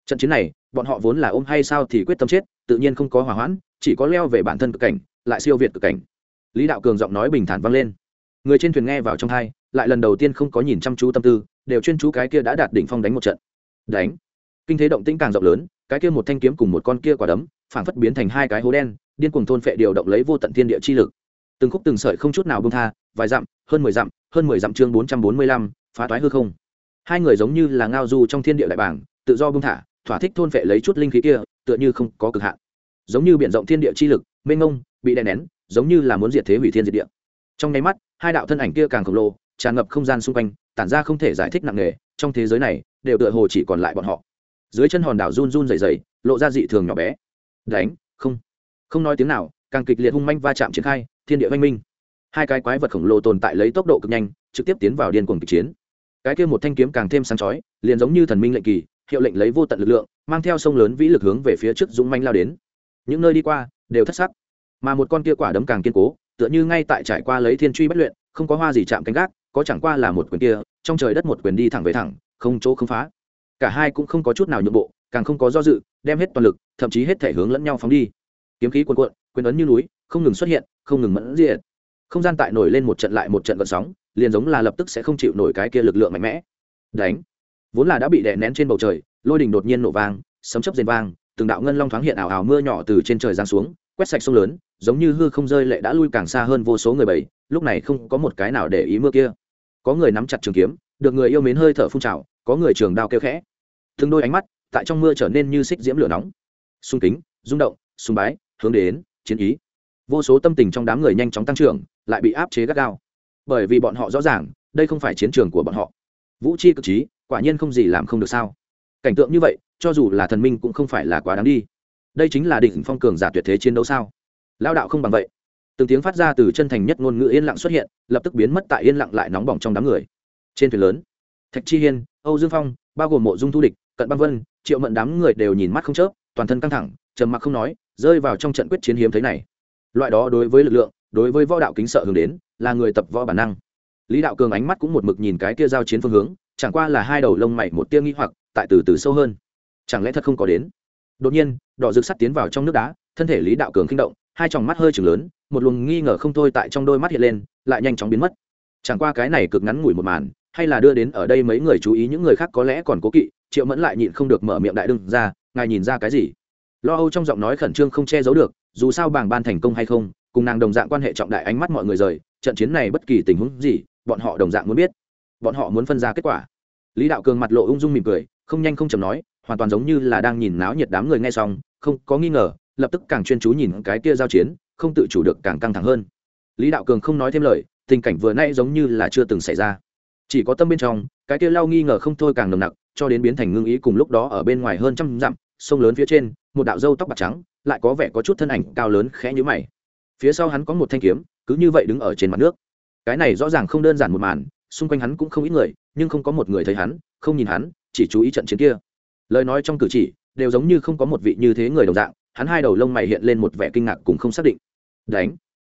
Trận chiến này, bọn họ vốn là ôm hay sao thì quyết tâm chết, tự nhiên không có hỏa hoãn, chỉ có leo về bản thân cực cảnh, lại siêu việt cực cảnh. Lý đạo cường giọng nói bình thản vang lên. Người trên thuyền nghe vào trong hai, lại lần đầu tiên không có nhìn chăm chú tâm tư, đều chuyên chú cái kia đã đạt đỉnh phong đánh một trận. Đánh. Kinh thế động tĩnh càng rộng lớn, cái kia một thanh kiếm cùng một con kia quả đấm, phảng phất biến thành hai cái hố đen, điên cuồng thôn phệ điều động lấy vô tận thiên địa chi lực từng khúc từng sợi không chút nào bông tha, vài dặm, hơn mười dặm, hơn mười dặm chương bốn trăm bốn mươi lăm, phá toái hư không. Hai người giống như là ngao du trong thiên địa đại bảng tự do bông thả, thỏa thích thôn phệ lấy chút linh khí kia, tựa như không có cực hạn. Giống như biển rộng thiên địa chi lực, mênh ngông bị đè nén, giống như là muốn diệt thế hủy thiên diệt địa. Trong nháy mắt, hai đạo thân ảnh kia càng khổng lồ, tràn ngập không gian xung quanh, tản ra không thể giải thích nặng nề, trong thế giới này, đều tựa hồ chỉ còn lại bọn họ. Dưới chân hòn đảo run run rẩy rẩy, lộ ra dị thường nhỏ bé. Đánh, không. Không nói tiếng nào, càng kịch liệt hung manh va chạm triển khai thiên địa văn minh. Hai cái quái vật khổng lồ tồn tại lấy tốc độ cực nhanh, trực tiếp tiến vào điên cuồng kịch chiến. Cái kia một thanh kiếm càng thêm sáng chói, liền giống như thần minh lệnh kỳ, hiệu lệnh lấy vô tận lực lượng, mang theo sông lớn vĩ lực hướng về phía trước dũng manh lao đến. Những nơi đi qua, đều thất sắc. Mà một con kia quả đấm càng kiên cố, tựa như ngay tại trải qua lấy thiên truy bất luyện, không có hoa gì chạm cánh gác, có chẳng qua là một quyền kia, trong trời đất một quyền đi thẳng về thẳng, không chỗ không phá. Cả hai cũng không có chút nào nhượng bộ, càng không có do dự, đem hết toàn lực, thậm chí hết thể hướng lẫn nhau phóng đi. Kiếm khí cuồn cuộn quyền ấn như núi, không ngừng xuất hiện, không ngừng mẫn diện không gian tại nổi lên một trận lại một trận gợn sóng, liền giống là lập tức sẽ không chịu nổi cái kia lực lượng mạnh mẽ. Đánh. Vốn là đã bị đè nén trên bầu trời, lôi đình đột nhiên nổ vang, sấm chấp rền vang, từng đạo ngân long thoáng hiện ảo ảo mưa nhỏ từ trên trời giáng xuống, quét sạch sông lớn, giống như hư không rơi lệ đã lui càng xa hơn vô số người bảy lúc này không có một cái nào để ý mưa kia. Có người nắm chặt trường kiếm, được người yêu mến hơi thở phun trào, có người trường đao kêu khẽ. Từng đôi ánh mắt tại trong mưa trở nên như xích diễm lửa nóng. Sung kính, rung động sung bái, hướng đến chiến ý. Vô số tâm tình trong đám người nhanh chóng tăng trưởng, lại bị áp chế gắt gao. Bởi vì bọn họ rõ ràng, đây không phải chiến trường của bọn họ. Vũ chi cực trí, quả nhiên không gì làm không được sao. Cảnh tượng như vậy, cho dù là thần minh cũng không phải là quá đáng đi. Đây chính là đỉnh phong cường giả tuyệt thế chiến đấu sao? Lao đạo không bằng vậy. Từng tiếng phát ra từ chân thành nhất ngôn ngữ yên lặng xuất hiện, lập tức biến mất tại yên lặng lại nóng bỏng trong đám người. Trên thuyền lớn, thạch chi hiên, âu dương phong, bao gồm mộ dung thu địch, cận băng vân, triệu mận đám người đều nhìn mắt không chớp, toàn thân căng thẳng, trầm mặc không nói rơi vào trong trận quyết chiến hiếm thấy này. Loại đó đối với lực lượng, đối với võ đạo kính sợ hướng đến, là người tập võ bản năng. Lý đạo cường ánh mắt cũng một mực nhìn cái kia giao chiến phương hướng, chẳng qua là hai đầu lông mày một tia nghi hoặc, tại từ từ sâu hơn. Chẳng lẽ thật không có đến? Đột nhiên, đỏ rực sắt tiến vào trong nước đá, thân thể lý đạo cường kinh động, hai tròng mắt hơi chừng lớn, một luồng nghi ngờ không thôi tại trong đôi mắt hiện lên, lại nhanh chóng biến mất. Chẳng qua cái này cực ngắn ngủi một màn, hay là đưa đến ở đây mấy người chú ý những người khác có lẽ còn cố kỵ, triệu mẫn lại nhịn không được mở miệng đại đương ra, ngài nhìn ra cái gì? Lo âu trong giọng nói khẩn trương không che giấu được, dù sao bảng ban thành công hay không, cùng nàng đồng dạng quan hệ trọng đại ánh mắt mọi người rời, trận chiến này bất kỳ tình huống gì, bọn họ đồng dạng muốn biết. Bọn họ muốn phân ra kết quả. Lý đạo cường mặt lộ ung dung mỉm cười, không nhanh không chầm nói, hoàn toàn giống như là đang nhìn náo nhiệt đám người nghe xong, không có nghi ngờ, lập tức càng chuyên chú nhìn cái kia giao chiến, không tự chủ được càng căng thẳng hơn. Lý đạo cường không nói thêm lời, tình cảnh vừa nay giống như là chưa từng xảy ra. Chỉ có tâm bên trong, cái kia lao nghi ngờ không thôi càng nồng nặc, cho đến biến thành ngưng ý cùng lúc đó ở bên ngoài hơn trăm dặm sông lớn phía trên, một đạo dâu tóc bạc trắng, lại có vẻ có chút thân ảnh cao lớn khẽ nhữ mày. Phía sau hắn có một thanh kiếm, cứ như vậy đứng ở trên mặt nước. Cái này rõ ràng không đơn giản một màn, xung quanh hắn cũng không ít người, nhưng không có một người thấy hắn, không nhìn hắn, chỉ chú ý trận chiến kia. Lời nói trong cử chỉ, đều giống như không có một vị như thế người đồng dạng, hắn hai đầu lông mày hiện lên một vẻ kinh ngạc cùng không xác định. Đánh.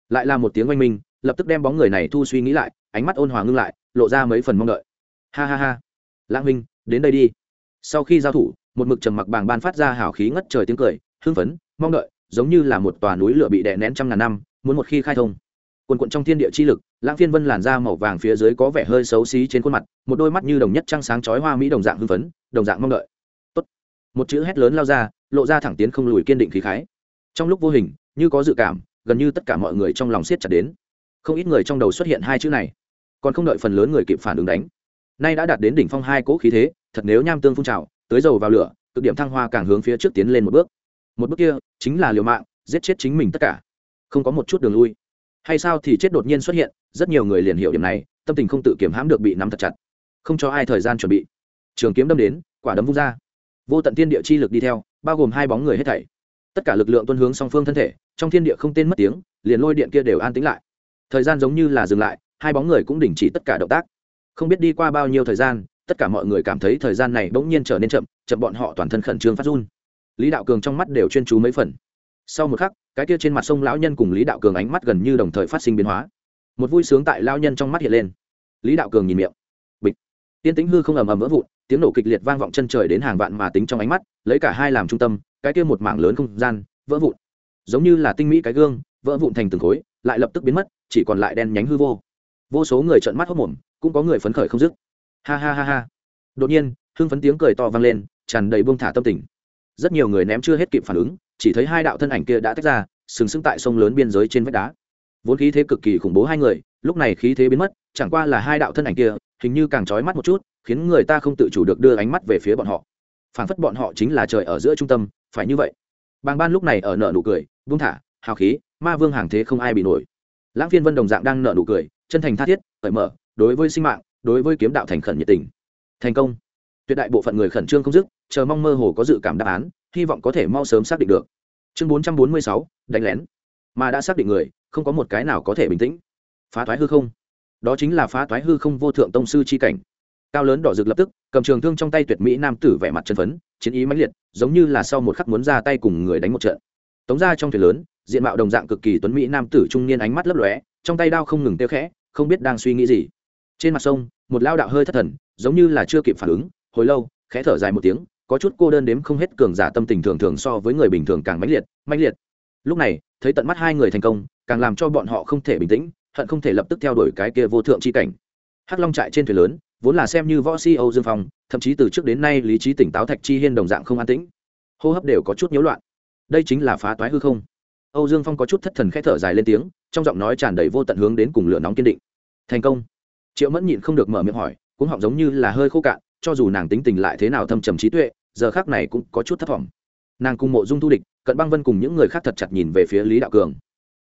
Lại là một tiếng oanh minh, lập tức đem bóng người này thu suy nghĩ lại, ánh mắt ôn hòa ngưng lại, lộ ra mấy phần mong đợi. Ha ha ha. Lãng minh, đến đây đi. Sau khi giao thủ một mực trầm mặc bàng ban phát ra hào khí ngất trời tiếng cười, hưng phấn, mong đợi, giống như là một tòa núi lửa bị đè nén trăm ngàn năm, muốn một khi khai thông. Quần quận trong thiên địa chi lực, lãng phiên vân làn da màu vàng phía dưới có vẻ hơi xấu xí trên khuôn mặt, một đôi mắt như đồng nhất trăng sáng chói hoa mỹ đồng dạng hưng phấn, đồng dạng mong đợi. Tốt. một chữ hét lớn lao ra, lộ ra thẳng tiến không lùi kiên định khí khái. Trong lúc vô hình, như có dự cảm, gần như tất cả mọi người trong lòng siết chặt đến. Không ít người trong đầu xuất hiện hai chữ này. Còn không đợi phần lớn người kịp phản ứng đánh. Nay đã đạt đến đỉnh phong hai cỗ khí thế, thật nếu nham tương phun trào tới dầu vào lửa, cực điểm thăng hoa càng hướng phía trước tiến lên một bước. Một bước kia chính là liều mạng, giết chết chính mình tất cả. Không có một chút đường lui. Hay sao thì chết đột nhiên xuất hiện, rất nhiều người liền hiểu điểm này, tâm tình không tự kiểm hãm được bị nắm thật chặt. Không cho ai thời gian chuẩn bị. Trường kiếm đâm đến, quả đấm vung ra. Vô tận thiên địa chi lực đi theo, bao gồm hai bóng người hết thảy. Tất cả lực lượng tuân hướng song phương thân thể, trong thiên địa không tên mất tiếng, liền lôi điện kia đều an tĩnh lại. Thời gian giống như là dừng lại, hai bóng người cũng đình chỉ tất cả động tác. Không biết đi qua bao nhiêu thời gian tất cả mọi người cảm thấy thời gian này bỗng nhiên trở nên chậm chậm bọn họ toàn thân khẩn trương phát run. Lý đạo cường trong mắt đều chuyên chú mấy phần. Sau một khắc, cái kia trên mặt sông lão nhân cùng lý đạo cường ánh mắt gần như đồng thời phát sinh biến hóa. Một vui sướng tại lão nhân trong mắt hiện lên. Lý đạo cường nhìn miệng. Bịch. Tiên tĩnh hư không ầm ầm vỡ vụn, tiếng nổ kịch liệt vang vọng chân trời đến hàng vạn mà tính trong ánh mắt, lấy cả hai làm trung tâm, cái kia một mảng lớn không gian, vỡ vụn. Giống như là tinh mỹ cái gương, vỡ vụn thành từng khối, lại lập tức biến mất, chỉ còn lại đen nhánh hư vô. Vô số người trợn mắt hốc mồm, cũng có người phấn khởi không dứt ha ha ha ha. Đột nhiên, hưng phấn tiếng cười to vang lên, tràn đầy buông thả tâm tình. Rất nhiều người ném chưa hết kịp phản ứng, chỉ thấy hai đạo thân ảnh kia đã tách ra, sừng sững tại sông lớn biên giới trên vách đá. Vốn khí thế cực kỳ khủng bố hai người, lúc này khí thế biến mất, chẳng qua là hai đạo thân ảnh kia, hình như càng trói mắt một chút, khiến người ta không tự chủ được đưa ánh mắt về phía bọn họ. Phảng phất bọn họ chính là trời ở giữa trung tâm, phải như vậy. Bàng ban lúc này ở nợ nụ cười, buông thả, hào khí, ma vương hàng thế không ai bị nổi. Lãng phiên vân đồng dạng đang nợ nụ cười, chân thành tha thiết, cởi mở, đối với sinh mạng đối với kiếm đạo thành khẩn nhiệt tình. Thành công. Tuyệt đại bộ phận người khẩn trương không dứt, chờ mong mơ hồ có dự cảm đáp án, hy vọng có thể mau sớm xác định được. Chương bốn trăm bốn mươi sáu, đánh lén. Mà đã xác định người, không có một cái nào có thể bình tĩnh. Phá thoái hư không. Đó chính là phá thoái hư không vô thượng tông sư c h i cảnh. Cao lớn đỏ rực lập tức, cầm trường thương trong tay tuyệt mỹ nam tử vẻ mặt chân phấn, chiến ý mãnh liệt, giống như là sau một khắc muốn ra tay cùng người đánh một trận. Tống ra trong thuyền lớn, diện mạo đồng dạng cực kỳ tuấn mỹ nam tử trung niên ánh mắt lấp lóe, trong tay đao không ngừng tiêu khẽ, không biết đang suy nghĩ gì. Trên mặt sông một lao đạo hơi thất thần, giống như là chưa kịp phản ứng, hồi lâu, khẽ thở dài một tiếng, có chút cô đơn đếm không hết cường giả tâm tình thường thường so với người bình thường càng mãnh liệt mãnh liệt. Lúc này, thấy tận mắt hai người thành công, càng làm cho bọn họ không thể bình tĩnh, hận không thể lập tức theo đuổi cái kia vô thượng chi cảnh. Hắc long trại trên thuyền lớn, vốn là xem như võ si âu dương phong, thậm chí từ trước đến nay lý trí tỉnh táo thạch chi hiên đồng dạng không an tĩnh. Hô hấp đều có chút nhiễu loạn. Đây chính là phá toái hư không. Âu dương phong có chút thất thần khẽ thở dài lên tiếng, trong giọng nói tràn đầy vô tận hướng đến cùng lửa nóng kiên định. Thành công triệu mẫn nhịn không được mở miệng hỏi cũng họng giống như là hơi khô cạn, cho dù nàng tính tình lại thế nào thâm trầm trí tuệ, giờ khác này cũng có chút thất vọng nàng cùng mộ dung thu địch, cận băng vân cùng những người khác thật chặt nhìn về phía lý đạo cường.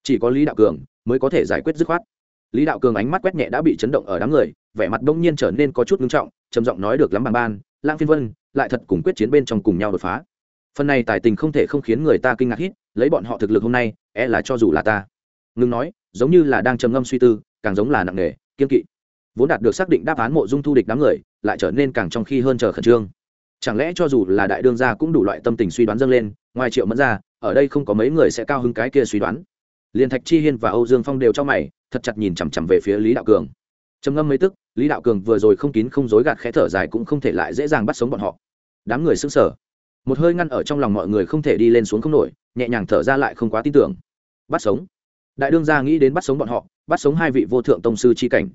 Chỉ có lý đạo cường mới có thể giải quyết dứt khoát. Lý đạo cường ánh mắt quét nhẹ đã bị chấn động ở đám người, vẻ mặt đông nhiên trở nên có chút ngưng trọng, trầm giọng nói được lắm bằng ban lang phiên vân, lại thật cùng quyết chiến bên trong cùng nhau đột phá. Phần này tài tình không thể không khiến người ta kinh ngạc hít, lấy bọn họ thực lực hôm nay e là cho dù là ta. Ngưng nói, giống như là đang trầm ngâm suy tư, càng giống là nặng nề, kiên kỵ vốn đạt được xác định đáp án mộ dung thu địch đám người, lại trở nên càng trong khi hơn chờ khẩn trương. Chẳng lẽ cho dù là đại đương gia cũng đủ loại tâm tình suy đoán dâng lên, ngoài triệu mẫn ra, ở đây không có mấy người sẽ cao hứng cái kia suy đoán. Liền thạch chi hiên và âu dương phong đều cho mày, thật chặt nhìn chằm chằm về phía lý đạo cường. Trầm ngâm mấy tức, lý đạo cường vừa rồi không kín không dối gạt khẽ thở dài cũng không thể lại dễ dàng bắt sống bọn họ. Đám người xứng sở một hơi ngăn ở trong lòng mọi người không thể đi lên xuống không nổi, nhẹ nhàng thở ra lại không quá tin tưởng. Bắt sống. Đại đương gia nghĩ đến bắt sống bọn họ, bắt sống hai vị vô thượng tông sư chi cảnh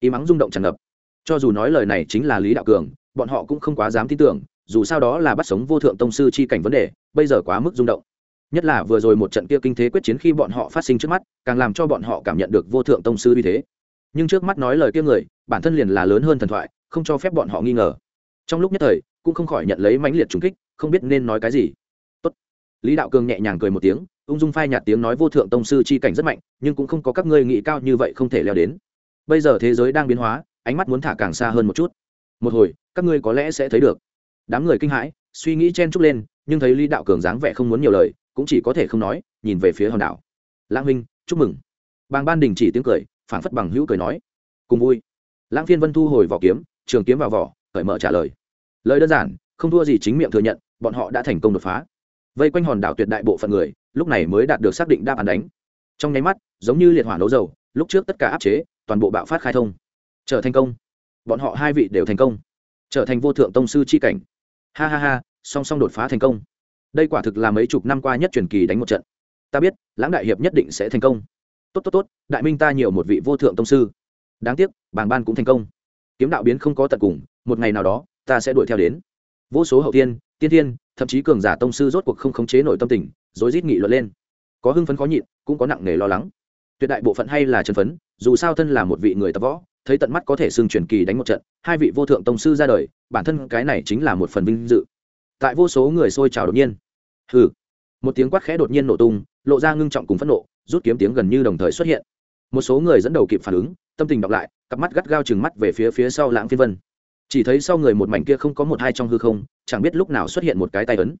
ý mắng rung động tràn ngập. Cho dù nói lời này chính là lý đạo cường, bọn họ cũng không quá dám tin tưởng, dù sao đó là bắt sống vô thượng tông sư chi cảnh vấn đề, bây giờ quá mức rung động. Nhất là vừa rồi một trận kia kinh thế quyết chiến khi bọn họ phát sinh trước mắt, càng làm cho bọn họ cảm nhận được vô thượng tông sư uy thế. Nhưng trước mắt nói lời kia người, bản thân liền là lớn hơn thần thoại, không cho phép bọn họ nghi ngờ. Trong lúc nhất thời, cũng không khỏi nhận lấy mãnh liệt trùng kích, không biết nên nói cái gì. Tốt. lý đạo cường nhẹ nhàng cười một tiếng, ung dung phai nhạt tiếng nói vô thượng tông sư chi cảnh rất mạnh, nhưng cũng không có các ngươi nghĩ cao như vậy không thể leo đến bây giờ thế giới đang biến hóa, ánh mắt muốn thả càng xa hơn một chút. Một hồi, các ngươi có lẽ sẽ thấy được. Đám người kinh hãi, suy nghĩ chen chúc lên, nhưng thấy lý đạo cường dáng vẻ không muốn nhiều lời, cũng chỉ có thể không nói, nhìn về phía hòn đảo. Lãng huynh chúc mừng. Bàng ban đình chỉ tiếng cười, phảng phất bằng hữu cười nói. Cùng vui. Lãng phiên vân thu hồi vỏ kiếm, trường kiếm vào vỏ, cởi mở trả lời. Lời đơn giản, không thua gì chính miệng thừa nhận, bọn họ đã thành công đột phá. Vây quanh hòn đảo tuyệt đại bộ phận người, lúc này mới đạt được xác định đáp án đánh. Trong nháy mắt, giống như liệt hỏa nấu dầu, lúc trước tất cả áp chế toàn bộ bạo phát khai thông. Trở thành công. Bọn họ hai vị đều thành công. Trở thành vô thượng tông sư c h i cảnh. Ha ha ha, song song đột phá thành công. Đây quả thực là mấy chục năm qua nhất truyền kỳ đánh một trận. Ta biết, lãng đại hiệp nhất định sẽ thành công. Tốt tốt tốt, đại minh ta nhiều một vị vô thượng tông sư. Đáng tiếc, bàng ban cũng thành công. Kiếm đạo biến không có tận cùng, một ngày nào đó, ta sẽ đuổi theo đến. Vô số hậu tiên tiên thiên, thậm chí cường giả tông sư rốt cuộc không khống chế nổi tâm tình, rối rít nghị luận lên. Có hưng phấn khó nhịn, cũng có nặng nề lo lắng tuyệt đại bộ phận hay là chân phấn, dù sao thân là một vị người tập võ, thấy tận mắt có thể xưng truyền kỳ đánh một trận, hai vị vô thượng tông sư ra đời, bản thân cái này chính là một phần vinh dự. Tại vô số người xôi trào đột nhiên. Hừ. Một tiếng quát khẽ đột nhiên nổ tung, lộ ra ngưng trọng cùng phẫn nộ, rút kiếm tiếng gần như đồng thời xuất hiện. Một số người dẫn đầu kịp phản ứng, tâm tình đọc lại, cặp mắt gắt gao chừng mắt về phía phía sau lãng phiên vân. Chỉ thấy sau người một mảnh kia không có một hai trong hư không, chẳng biết lúc nào xuất hiện một cái tay ấn.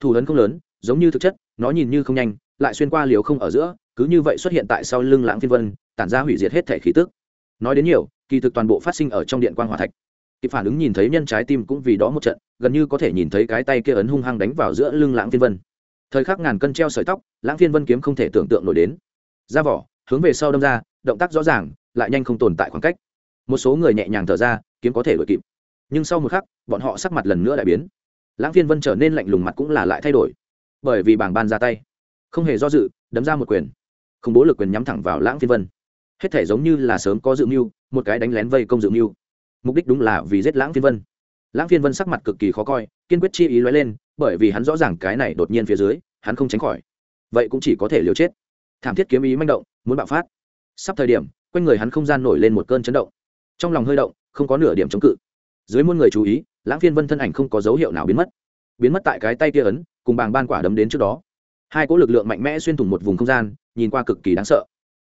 Thủ ấn không lớn giống như thực chất, nó nhìn như không nhanh, lại xuyên qua liều không ở giữa, cứ như vậy xuất hiện tại sau lưng lãng phiên vân, tản ra hủy diệt hết thể khí tức. Nói đến nhiều, kỳ thực toàn bộ phát sinh ở trong điện quan hòa thạch. Kịp phản ứng nhìn thấy nhân trái tim cũng vì đó một trận, gần như có thể nhìn thấy cái tay kia ấn hung hăng đánh vào giữa lưng lãng phiên vân. Thời khắc ngàn cân treo sợi tóc, lãng phiên vân kiếm không thể tưởng tượng nổi đến. Ra vỏ, hướng về sau đâm ra, động tác rõ ràng, lại nhanh không tồn tại khoảng cách. Một số người nhẹ nhàng thở ra, kiếm có thể đuổi kịp. Nhưng sau một khắc, bọn họ sắc mặt lần nữa lại biến. Lãng phiên vân trở nên lạnh lùng mặt cũng là lại thay đổi bởi vì bảng ban ra tay. Không hề do dự, đấm ra một quyền. Không bố lực quyền nhắm thẳng vào lãng phiên vân. Hết thể giống như là sớm có dự mưu, một cái đánh lén vây công dự mưu. Mục đích đúng là vì giết lãng phiên vân. Lãng phiên vân sắc mặt cực kỳ khó coi, kiên quyết chi ý lóe lên, bởi vì hắn rõ ràng cái này đột nhiên phía dưới, hắn không tránh khỏi. Vậy cũng chỉ có thể liều chết. Thảm thiết kiếm ý manh động, muốn bạo phát. Sắp thời điểm, quanh người hắn không gian nổi lên một cơn chấn động. Trong lòng hơi động, không có nửa điểm chống cự. Dưới muôn người chú ý, lãng phiên vân thân ảnh không có dấu hiệu nào biến mất biến mất tại cái tay kia ấn, cùng bàng ban quả đấm đến trước đó. Hai cỗ lực lượng mạnh mẽ xuyên thủng một vùng không gian, nhìn qua cực kỳ đáng sợ.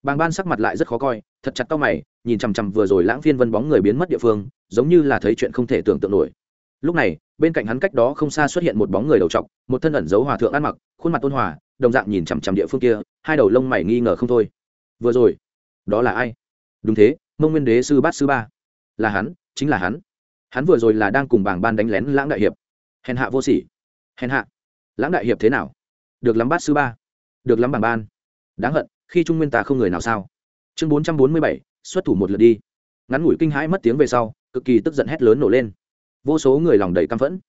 Bàng ban sắc mặt lại rất khó coi, thật chặt tao mày, nhìn chằm chằm vừa rồi lãng phiên vân bóng người biến mất địa phương, giống như là thấy chuyện không thể tưởng tượng nổi. Lúc này, bên cạnh hắn cách đó không xa xuất hiện một bóng người đầu trọc, một thân ẩn giấu hòa thượng ăn mặc, khuôn mặt ôn hòa, đồng dạng nhìn chằm chằm địa phương kia, hai đầu lông mày nghi ngờ không thôi. Vừa rồi, đó là ai? Đúng thế, mông nguyên đế sư bát sư ba. Là hắn, chính là hắn. Hắn vừa rồi là đang cùng bảng ban đánh lén lãng đại hiệp hèn hạ vô sỉ. Hèn hạ. Lãng đại hiệp thế nào? Được lắm bát sư ba. Được lắm bảng ban. Đáng hận, khi trung nguyên ta không người nào sao? Chương bốn trăm bốn mươi bảy, xuất thủ một lượt đi. Ngắn ngủi kinh hãi mất tiếng về sau, cực kỳ tức giận hét lớn nổ lên. Vô số người lòng đầy căm phẫn.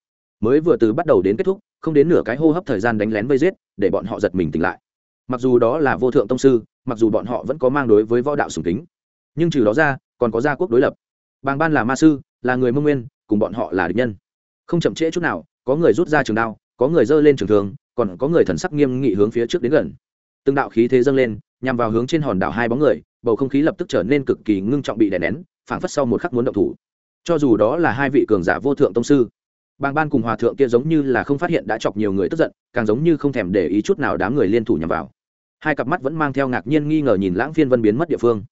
Mới vừa từ bắt đầu đến kết thúc, không đến nửa cái hô hấp thời gian đánh lén vây giết, để bọn họ giật mình tỉnh lại. Mặc dù đó là vô thượng tông sư, mặc dù bọn họ vẫn có mang đối với võ đạo sùng kính, nhưng trừ đó ra, còn có gia quốc đối lập. Bàng ban là ma sư, là người mông nguyên, cùng bọn họ là địch nhân không chậm trễ chút nào, có người rút ra trường đao, có người giơ lên trường thường còn có người thần sắc nghiêm nghị hướng phía trước đến gần. Từng đạo khí thế dâng lên, nhằm vào hướng trên hòn đảo hai bóng người, bầu không khí lập tức trở nên cực kỳ ngưng trọng bị đè nén, phảng phất sau một khắc muốn động thủ. Cho dù đó là hai vị cường giả vô thượng tông sư, bàng ban cùng hòa thượng kia giống như là không phát hiện đã chọc nhiều người tức giận, càng giống như không thèm để ý chút nào đám người liên thủ nhằm vào. Hai cặp mắt vẫn mang theo ngạc nhiên nghi ngờ nhìn lãng phiên vân biến mất địa phương.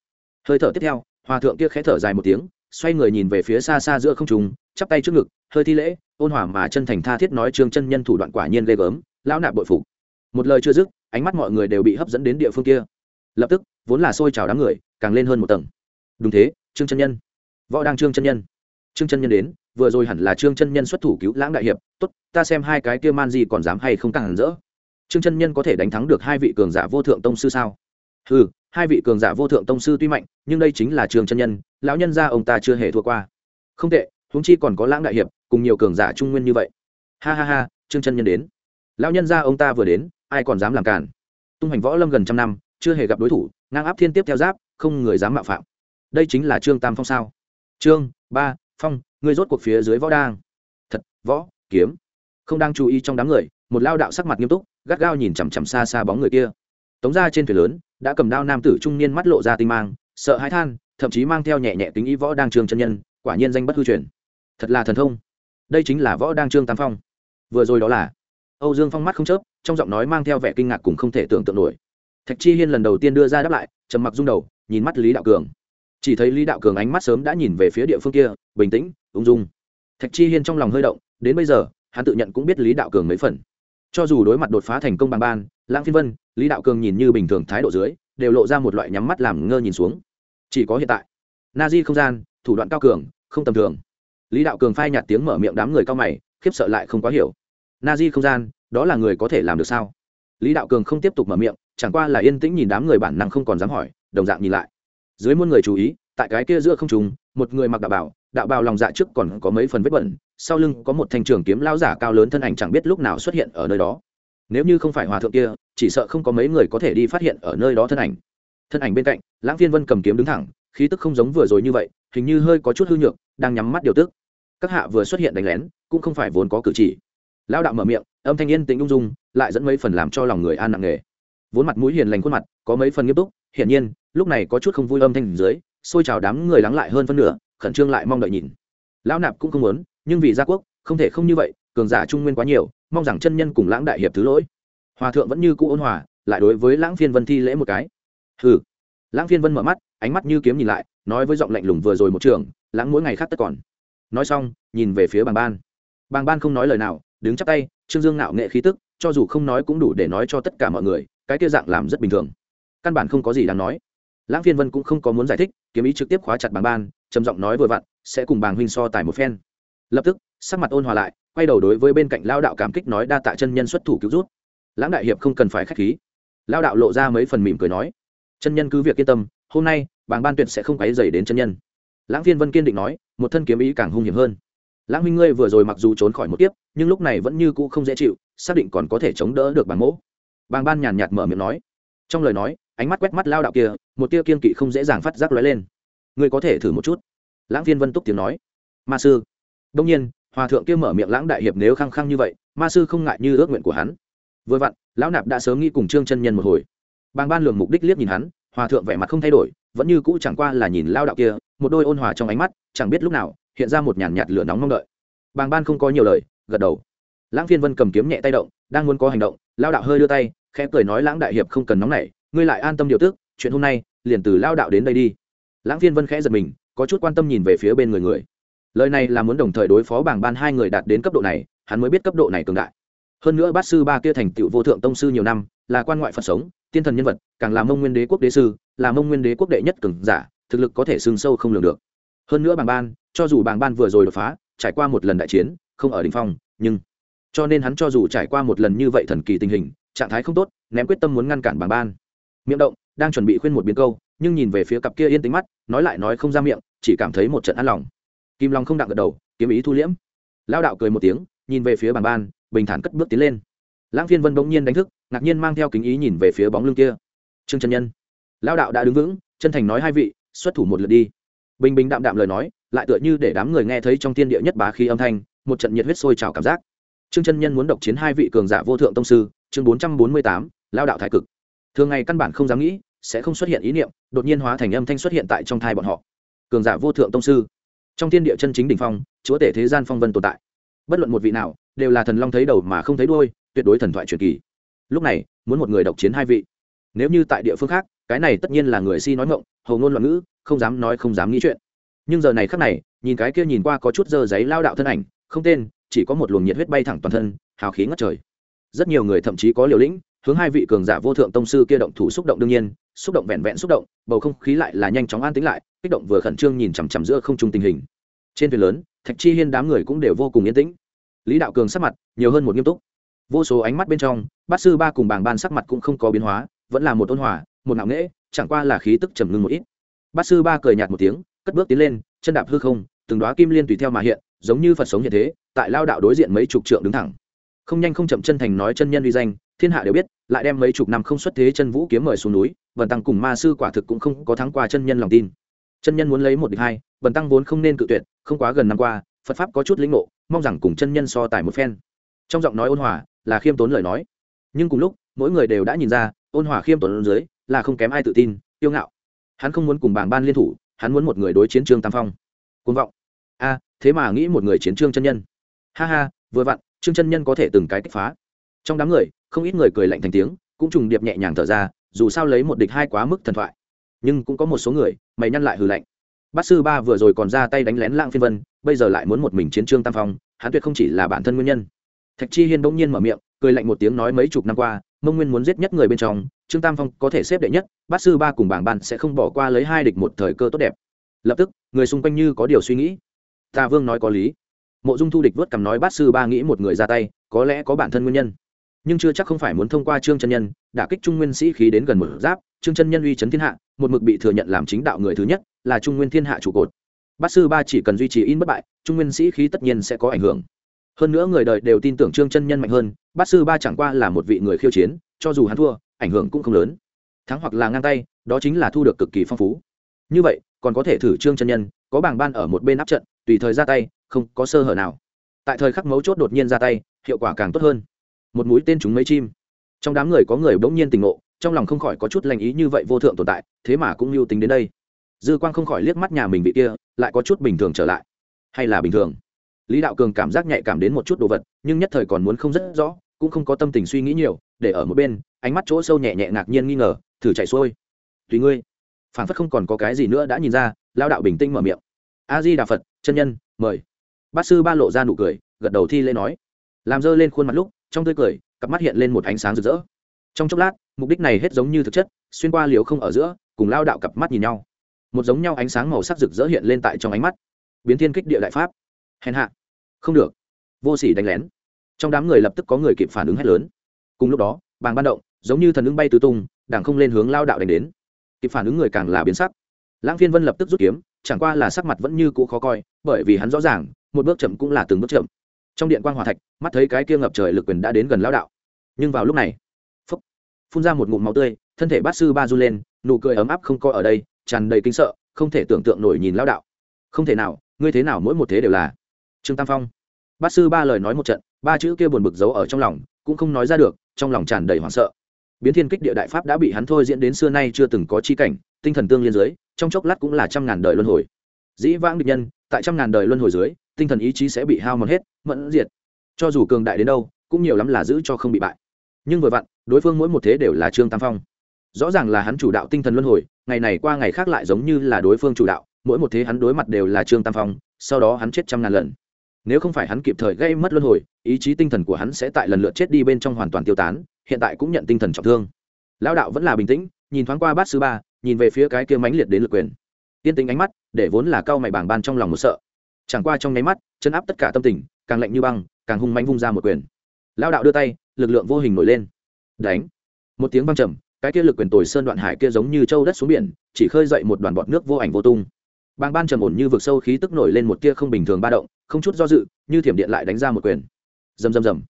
Hơi thở tiếp theo, hòa thượng kia khẽ thở dài một tiếng, xoay người nhìn về phía xa xa giữa không trùng chắp tay trước ngực, hơi thi lễ, ôn hòa mà chân thành tha thiết nói trương chân nhân thủ đoạn quả nhiên ghê gớm, lão nạp bội phục. Một lời chưa dứt, ánh mắt mọi người đều bị hấp dẫn đến địa phương kia. Lập tức, vốn là xôi trào đám người, càng lên hơn một tầng. Đúng thế, trương chân nhân. Võ đang trương chân nhân. Trương chân nhân đến, vừa rồi hẳn là trương chân nhân xuất thủ cứu lãng đại hiệp, tốt, ta xem hai cái kia man gì còn dám hay không càng hẳn rỡ. Trương chân nhân có thể đánh thắng được hai vị cường giả vô thượng tông sư sao? Ừ hai vị cường giả vô thượng tông sư tuy mạnh, nhưng đây chính là trương chân nhân, lão nhân gia ông ta chưa hề thua qua. Không tệ huống chi còn có lãng đại hiệp, cùng nhiều cường giả trung nguyên như vậy. Ha ha ha, trương chân nhân đến. Lão nhân gia ông ta vừa đến, ai còn dám làm cản tung hành võ lâm gần trăm năm, chưa hề gặp đối thủ, ngang áp thiên tiếp theo giáp, không người dám mạo phạm. Đây chính là trương tam phong sao? Trương, ba, phong, ngươi rốt cuộc phía dưới võ đang. Thật, võ, kiếm. Không đang chú ý trong đám người, một lao đạo sắc mặt nghiêm túc, gắt gao nhìn chằm chằm xa xa bóng người kia. Tống ra trên thuyền lớn, đã cầm đao nam tử trung niên mắt lộ ra tinh mang, sợ hãi than, thậm chí mang theo nhẹ nhẹ tính ý võ đang trương chân nhân, quả nhiên danh bất hư truyền thật là thần thông. Đây chính là võ đang trương tam phong. Vừa rồi đó là, âu dương phong mắt không chớp, trong giọng nói mang theo vẻ kinh ngạc cùng không thể tưởng tượng nổi. Thạch chi hiên lần đầu tiên đưa ra đáp lại, trầm mặc rung đầu, nhìn mắt lý đạo cường. Chỉ thấy lý đạo cường ánh mắt sớm đã nhìn về phía địa phương kia, bình tĩnh, ung dung. Thạch chi hiên trong lòng hơi động, đến bây giờ, hắn tự nhận cũng biết lý đạo cường mấy phần. Cho dù đối mặt đột phá thành công bằng ban, lãng phiên vân, lý đạo cường nhìn như bình thường thái độ dưới, đều lộ ra một loại nhắm mắt làm ngơ nhìn xuống. Chỉ có hiện tại, na di không gian, thủ đoạn cao cường, không tầm thường lý đạo cường phai nhạt tiếng mở miệng đám người cao mày, khiếp sợ lại không quá hiểu. Na di không gian, đó là người có thể làm được sao? Lý đạo cường không tiếp tục mở miệng, chẳng qua là yên tĩnh nhìn đám người bản năng không còn dám hỏi, đồng dạng nhìn lại. Dưới muôn người chú ý, tại cái kia giữa không trùng một người mặc đạo bảo đạo bào lòng dạ trước còn có mấy phần vết bẩn, sau lưng có một thanh trường kiếm lao giả cao lớn thân ảnh chẳng biết lúc nào xuất hiện ở nơi đó. Nếu như không phải hòa thượng kia, chỉ sợ không có mấy người có thể đi phát hiện ở nơi đó thân ảnh. Thân ảnh bên cạnh, lãng phiên vân cầm kiếm đứng thẳng, khí tức không giống vừa rồi như vậy, hình như hơi có chút hư nhược, đang nhắm mắt điều tức các hạ vừa xuất hiện đánh lén, cũng không phải vốn có cử chỉ. Lao đạo mở miệng, âm thanh yên tĩnh ung dung, lại dẫn mấy phần làm cho lòng người an nặng nghề vốn mặt mũi hiền lành khuôn mặt, có mấy phần nghiêm túc, hiển nhiên, lúc này có chút không vui âm thanh dưới, xôi chào đám người lắng lại hơn phân nửa, khẩn trương lại mong đợi nhìn. Lão nạp cũng không muốn, nhưng vì gia quốc, không thể không như vậy, cường giả trung nguyên quá nhiều, mong rằng chân nhân cùng lãng đại hiệp thứ lỗi. Hòa thượng vẫn như cũ ôn hòa, lại đối với lãng phiên vân thi lễ một cái. Hừ. Lãng phiên vân mở mắt, ánh mắt như kiếm nhìn lại, nói với giọng lạnh lùng vừa rồi một trường, lãng mỗi ngày khác tất còn nói xong, nhìn về phía bàng ban. Bàng ban không nói lời nào, đứng chắp tay, trương dương ngạo nghệ khí tức, cho dù không nói cũng đủ để nói cho tất cả mọi người, cái kia dạng làm rất bình thường. Căn bản không có gì đáng nói. Lãng phiên vân cũng không có muốn giải thích, kiếm ý trực tiếp khóa chặt bàng ban, trầm giọng nói vừa vặn, sẽ cùng bàng huynh so tài một phen. Lập tức, sắc mặt ôn hòa lại, quay đầu đối với bên cạnh lao đạo cảm kích nói, đa tạ chân nhân xuất thủ cứu rút lãng đại hiệp không cần phải k h á c h khí. Lao đạo lộ ra mấy phần mỉm cười nói, chân nhân cứ việc yên tâm, hôm nay, bàng ban tuyệt sẽ không quáy dày đến chân nhân lãng phiên vân kiên định nói, một thân kiếm ý càng hung hiểm hơn. Lãng huynh ngươi vừa rồi mặc dù trốn khỏi một kiếp, nhưng lúc này vẫn như cũ không dễ chịu, xác định còn có thể chống đỡ được bàng mỗ. Bàng ban nhàn nhạt mở miệng nói. Trong lời nói, ánh mắt quét mắt lao đạo kia, một tia kiên kỵ không dễ dàng phát giác lóe lên. Ngươi có thể thử một chút. Lãng phiên vân túc tiếng nói. Ma sư. Đông nhiên, hòa thượng kia mở miệng lãng đại hiệp nếu khăng khăng như vậy, ma sư không ngại như ước nguyện của hắn. Vừa vặn, lão nạp đã sớm nghĩ cùng trương chân nhân một hồi. Bàng ban lường mục đích liếc nhìn hắn, hòa thượng vẻ mặt không thay đổi, vẫn như cũ chẳng qua là nhìn lao đạo kia một đôi ôn hòa trong ánh mắt, chẳng biết lúc nào, hiện ra một nhàn nhạt lửa nóng mong đợi. Bàng ban không có nhiều lời, gật đầu. Lãng phiên vân cầm kiếm nhẹ tay động, đang muốn có hành động, lao đạo hơi đưa tay, khẽ cười nói lãng đại hiệp không cần nóng nảy, ngươi lại an tâm điều tức, chuyện hôm nay, liền từ lao đạo đến đây đi. Lãng phiên vân khẽ giật mình, có chút quan tâm nhìn về phía bên người người. Lời này là muốn đồng thời đối phó bảng ban hai người đạt đến cấp độ này, hắn mới biết cấp độ này cường đại. Hơn nữa bát sư ba kia thành tựu vô thượng tông sư nhiều năm, là quan ngoại phật sống, tiên thần nhân vật, càng là mông nguyên đế quốc đế sư, là mông nguyên đế quốc đệ nhất cường giả thực lực có thể sừng sâu không lường được. Hơn nữa Bàng ban, cho dù Bàng ban vừa rồi đột phá, trải qua một lần đại chiến, không ở đ ỉ n h phong, nhưng cho nên hắn cho dù trải qua một lần như vậy thần kỳ tình hình, trạng thái không tốt, ném quyết tâm muốn ngăn cản Bàng ban. Miệng động, đang chuẩn bị khuyên một biến câu, nhưng nhìn về phía cặp kia yên tính mắt, nói lại nói không ra miệng, chỉ cảm thấy một trận an lòng. Kim long không đặng gật đầu, kiếm ý thu liễm. Lao đạo cười một tiếng, nhìn về phía Bàng ban, bình thản cất bước tiến lên. Lãng phiên vân bỗng nhiên đánh thức, ngạc nhiên mang theo kính ý nhìn về phía bóng lưng kia. Trương trần nhân. Lao đạo đã đứng vững, chân thành nói hai vị xuất thủ một lượt đi. Bình bình đạm đạm lời nói, lại tựa như để đám người nghe thấy trong tiên địa nhất bá khí âm thanh, một trận nhiệt huyết sôi trào cảm giác. Trương chân nhân muốn độc chiến hai vị cường giả vô thượng tông sư, chương bốn trăm bốn mươi tám, lao đạo thái cực. Thường ngày căn bản không dám nghĩ, sẽ không xuất hiện ý niệm, đột nhiên hóa thành âm thanh xuất hiện tại trong thai bọn họ. Cường giả vô thượng tông sư. Trong tiên địa chân chính đ ỉ n h phong, chúa tể thế gian phong vân tồn tại. Bất luận một vị nào, đều là thần long thấy đầu mà không thấy đôi tuyệt đối thần thoại truyền kỳ. Lúc này, muốn một người độc chiến hai vị. Nếu như tại địa phương khác cái này tất nhiên là người si nói ngộng hầu ngôn loạn ngữ, không dám nói, không dám nghĩ chuyện. Nhưng giờ này khắc này, nhìn cái kia nhìn qua có chút dơ giấy lao đạo thân ảnh, không tên, chỉ có một luồng nhiệt huyết bay thẳng toàn thân, hào khí ngất trời. Rất nhiều người thậm chí có liều lĩnh, hướng hai vị cường giả vô thượng tông sư kia động thủ xúc động đương nhiên, xúc động vẹn vẹn xúc động, bầu không khí lại là nhanh chóng an tính lại, kích động vừa khẩn trương nhìn chằm chằm giữa không trung tình hình. Trên thuyền lớn, thạch chi hiên đám người cũng đều vô cùng yên tĩnh. Lý đạo cường sắc mặt nhiều hơn một nghiêm túc. Vô số ánh mắt bên trong, bát sư ba cùng bảng ban sắc mặt cũng không có biến hóa, vẫn là một ôn hòa một ngạo nghễ, chẳng qua là khí tức trầm ngưng một ít. Bát sư ba cười nhạt một tiếng, cất bước tiến lên, chân đạp hư không, từng đoá kim liên tùy theo mà hiện, giống như phật sống hiện thế, tại lao đạo đối diện mấy chục trượng đứng thẳng. Không nhanh không chậm chân thành nói chân nhân uy danh, thiên hạ đều biết, lại đem mấy chục năm không xuất thế chân vũ kiếm mời xuống núi vần tăng cùng ma sư quả thực cũng không có thắng qua chân nhân lòng tin. Chân nhân muốn lấy một địch hai vần tăng vốn không nên cự tuyệt, không quá gần năm qua, phật pháp có chút lĩnh ngộ, mong rằng cùng chân nhân so tài một phen. Trong giọng nói ôn hòa là khiêm tốn lời nói. Nhưng cùng lúc, mỗi người đều đã nhìn ra, ôn hòa khiêm tốn dưới là không kém ai tự tin tiêu ngạo. Hắn không muốn cùng bảng ban liên thủ, hắn muốn một người đối chiến trương tam phong. Côn vọng. A, thế mà nghĩ một người chiến trương chân nhân. Ha ha, vừa vặn, trương chân nhân có thể từng cái kích phá. Trong đám người, không ít người cười lạnh thành tiếng, cũng trùng điệp nhẹ nhàng thở ra, dù sao lấy một địch hai quá mức thần thoại. Nhưng cũng có một số người, mày nhăn lại hừ lạnh. Bát sư ba vừa rồi còn ra tay đánh lén lãng phiên vân, bây giờ lại muốn một mình chiến trương tam phong, hắn tuyệt không chỉ là bản thân nguyên nhân. Thạch chi hiên bỗng nhiên mở miệng, cười lạnh một tiếng nói mấy chục năm qua, mông nguyên muốn giết nhất người bên trong trương tam phong có thể xếp đệ nhất, bát sư ba cùng bảng ban sẽ không bỏ qua lấy hai địch một thời cơ tốt đẹp. Lập tức, người xung quanh như có điều suy nghĩ. Tà vương nói có lý. Mộ dung thu địch vớt cằm nói bát sư ba nghĩ một người ra tay, có lẽ có bản thân nguyên nhân. Nhưng chưa chắc không phải muốn thông qua trương chân nhân, đả kích trung nguyên sĩ khí đến gần một giáp, trương chân nhân uy chấn thiên hạ, một mực bị thừa nhận làm chính đạo người thứ nhất, là trung nguyên thiên hạ trụ cột. Bát sư ba chỉ cần duy trì in bất bại, trung nguyên sĩ khí tất nhiên sẽ có ảnh hưởng. Hơn nữa người đời đều tin tưởng trương chân nhân mạnh hơn, bát sư ba chẳng qua là một vị người khiêu chiến, cho dù hắn thua ảnh hưởng cũng không lớn. Thắng hoặc là ngang tay, đó chính là thu được cực kỳ phong phú. Như vậy, còn có thể thử trương chân nhân, có bảng ban ở một bên áp trận, tùy thời ra tay, không có sơ hở nào. Tại thời khắc mấu chốt đột nhiên ra tay, hiệu quả càng tốt hơn. Một mũi tên chúng mấy chim. Trong đám người có người bỗng nhiên tình ngộ, trong lòng không khỏi có chút lành ý như vậy vô thượng tồn tại, thế mà cũng mưu tính đến đây. Dư quang không khỏi liếc mắt nhà mình bị kia, lại có chút bình thường trở lại. Hay là bình thường? Lý đạo cường cảm giác nhạy cảm đến một chút đồ vật, nhưng nhất thời còn muốn không rất rõ, cũng không có tâm tình suy nghĩ nhiều, để ở một bên ánh mắt chỗ sâu nhẹ nhẹ ngạc nhiên nghi ngờ, thử chạy xuôi. Tùy ngươi. Phản phất không còn có cái gì nữa đã nhìn ra lao đạo bình tĩnh mở miệng. A di đà phật chân nhân, mời. Bát sư ba lộ ra nụ cười, gật đầu thi lễ nói. Làm dơ lên khuôn mặt lúc, trong tươi cười, cặp mắt hiện lên một ánh sáng rực rỡ. Trong chốc lát, mục đích này hết giống như thực chất, xuyên qua liều không ở giữa, cùng lao đạo cặp mắt nhìn nhau. Một giống nhau ánh sáng màu sắc rực rỡ hiện lên tại trong ánh mắt. Biến thiên kích địa đại pháp. Hèn hạ. Không được. Vô sỉ đánh lén. Trong đám người lập tức có người kịp phản ứng hét lớn. Cùng lúc đó, bàng ban động giống như thần ứng bay tứ tung đảng không lên hướng lao đạo đánh đến. Kịp phản ứng người càng là biến sắc. Lãng phiên vân lập tức rút kiếm chẳng qua là sắc mặt vẫn như cũ khó coi bởi vì hắn rõ ràng một bước chậm cũng là từng bước chậm. Trong điện quan hòa thạch mắt thấy cái kia ngập trời lực quyền đã đến gần lao đạo. Nhưng vào lúc này phúc, phun ra một ngụm máu tươi thân thể bát sư ba run lên nụ cười ấm áp không coi ở đây tràn đầy kinh sợ không thể tưởng tượng nổi nhìn lao đạo. Không thể nào ngươi thế nào mỗi một thế đều là. Trương tam phong. Bát sư ba lời nói một trận ba chữ kia buồn bực giấu ở trong lòng cũng không nói ra được trong lòng tràn đầy hoảng sợ biến thiên kích địa đại pháp đã bị hắn thôi diễn đến xưa nay chưa từng có chi cảnh, tinh thần tương liên dưới, trong chốc lát cũng là trăm ngàn đời luân hồi. Dĩ vãng địch nhân, tại trăm ngàn đời luân hồi dưới, tinh thần ý chí sẽ bị hao mòn hết, mẫn diệt. Cho dù cường đại đến đâu, cũng nhiều lắm là giữ cho không bị bại. Nhưng vừa vặn, đối phương mỗi một thế đều là trương tam phong. Rõ ràng là hắn chủ đạo tinh thần luân hồi, ngày này qua ngày khác lại giống như là đối phương chủ đạo, mỗi một thế hắn đối mặt đều là trương tam phong, sau đó hắn chết trăm ngàn lần nếu không phải hắn kịp thời gây mất luân hồi, ý chí tinh thần của hắn sẽ tại lần lượt chết đi bên trong hoàn toàn tiêu tán, hiện tại cũng nhận tinh thần trọng thương. Lão đạo vẫn là bình tĩnh, nhìn thoáng qua bát sứ ba, nhìn về phía cái kia mãnh liệt đến lực quyền. Tiên tính ánh mắt, để vốn là cao mày bảng ban trong lòng một sợ. Chẳng qua trong nháy mắt chân áp tất cả tâm tình, càng lạnh như băng, càng hung manh vung ra một quyền. Lão đạo đưa tay, lực lượng vô hình nổi lên. Đánh. Một tiếng vang trầm, cái kia lực quyền tồi sơn đoạn hải kia giống như châu đất xuống biển, chỉ khơi dậy một đoàn bọt nước vô ảnh vô tung bàng ban trầm ổn như vực sâu, khí tức nổi lên một tia không bình thường ba động, không chút do dự, như thiểm điện lại đánh ra một quyền. Rầm rầm rầm.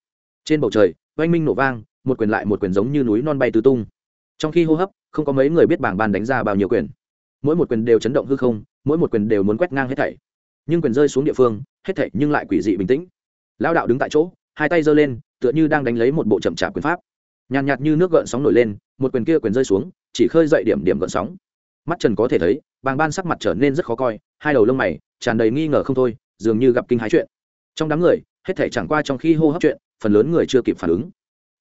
Trên bầu trời, oanh minh nổ vang, một quyền lại một quyền giống như núi non bay tứ tung. Trong khi hô hấp, không có mấy người biết bảng ban đánh ra bao nhiêu quyền. Mỗi một quyền đều chấn động hư không, mỗi một quyền đều muốn quét ngang hết thảy. Nhưng quyền rơi xuống địa phương, hết thảy nhưng lại quỷ dị bình tĩnh. Lao đạo đứng tại chỗ, hai tay giơ lên, tựa như đang đánh lấy một bộ chậm chạp quyền pháp. Nhàn nhạt như nước gợn sóng nổi lên, một quyền kia quyền rơi xuống, chỉ khơi dậy điểm điểm gợn sóng. Mắt trần có thể thấy bàng ban sắc mặt trở nên rất khó coi, hai đầu lông mày tràn đầy nghi ngờ không thôi, dường như gặp kinh hái chuyện. Trong đám người, hết thể chẳng qua trong khi hô hấp chuyện, phần lớn người chưa kịp phản ứng.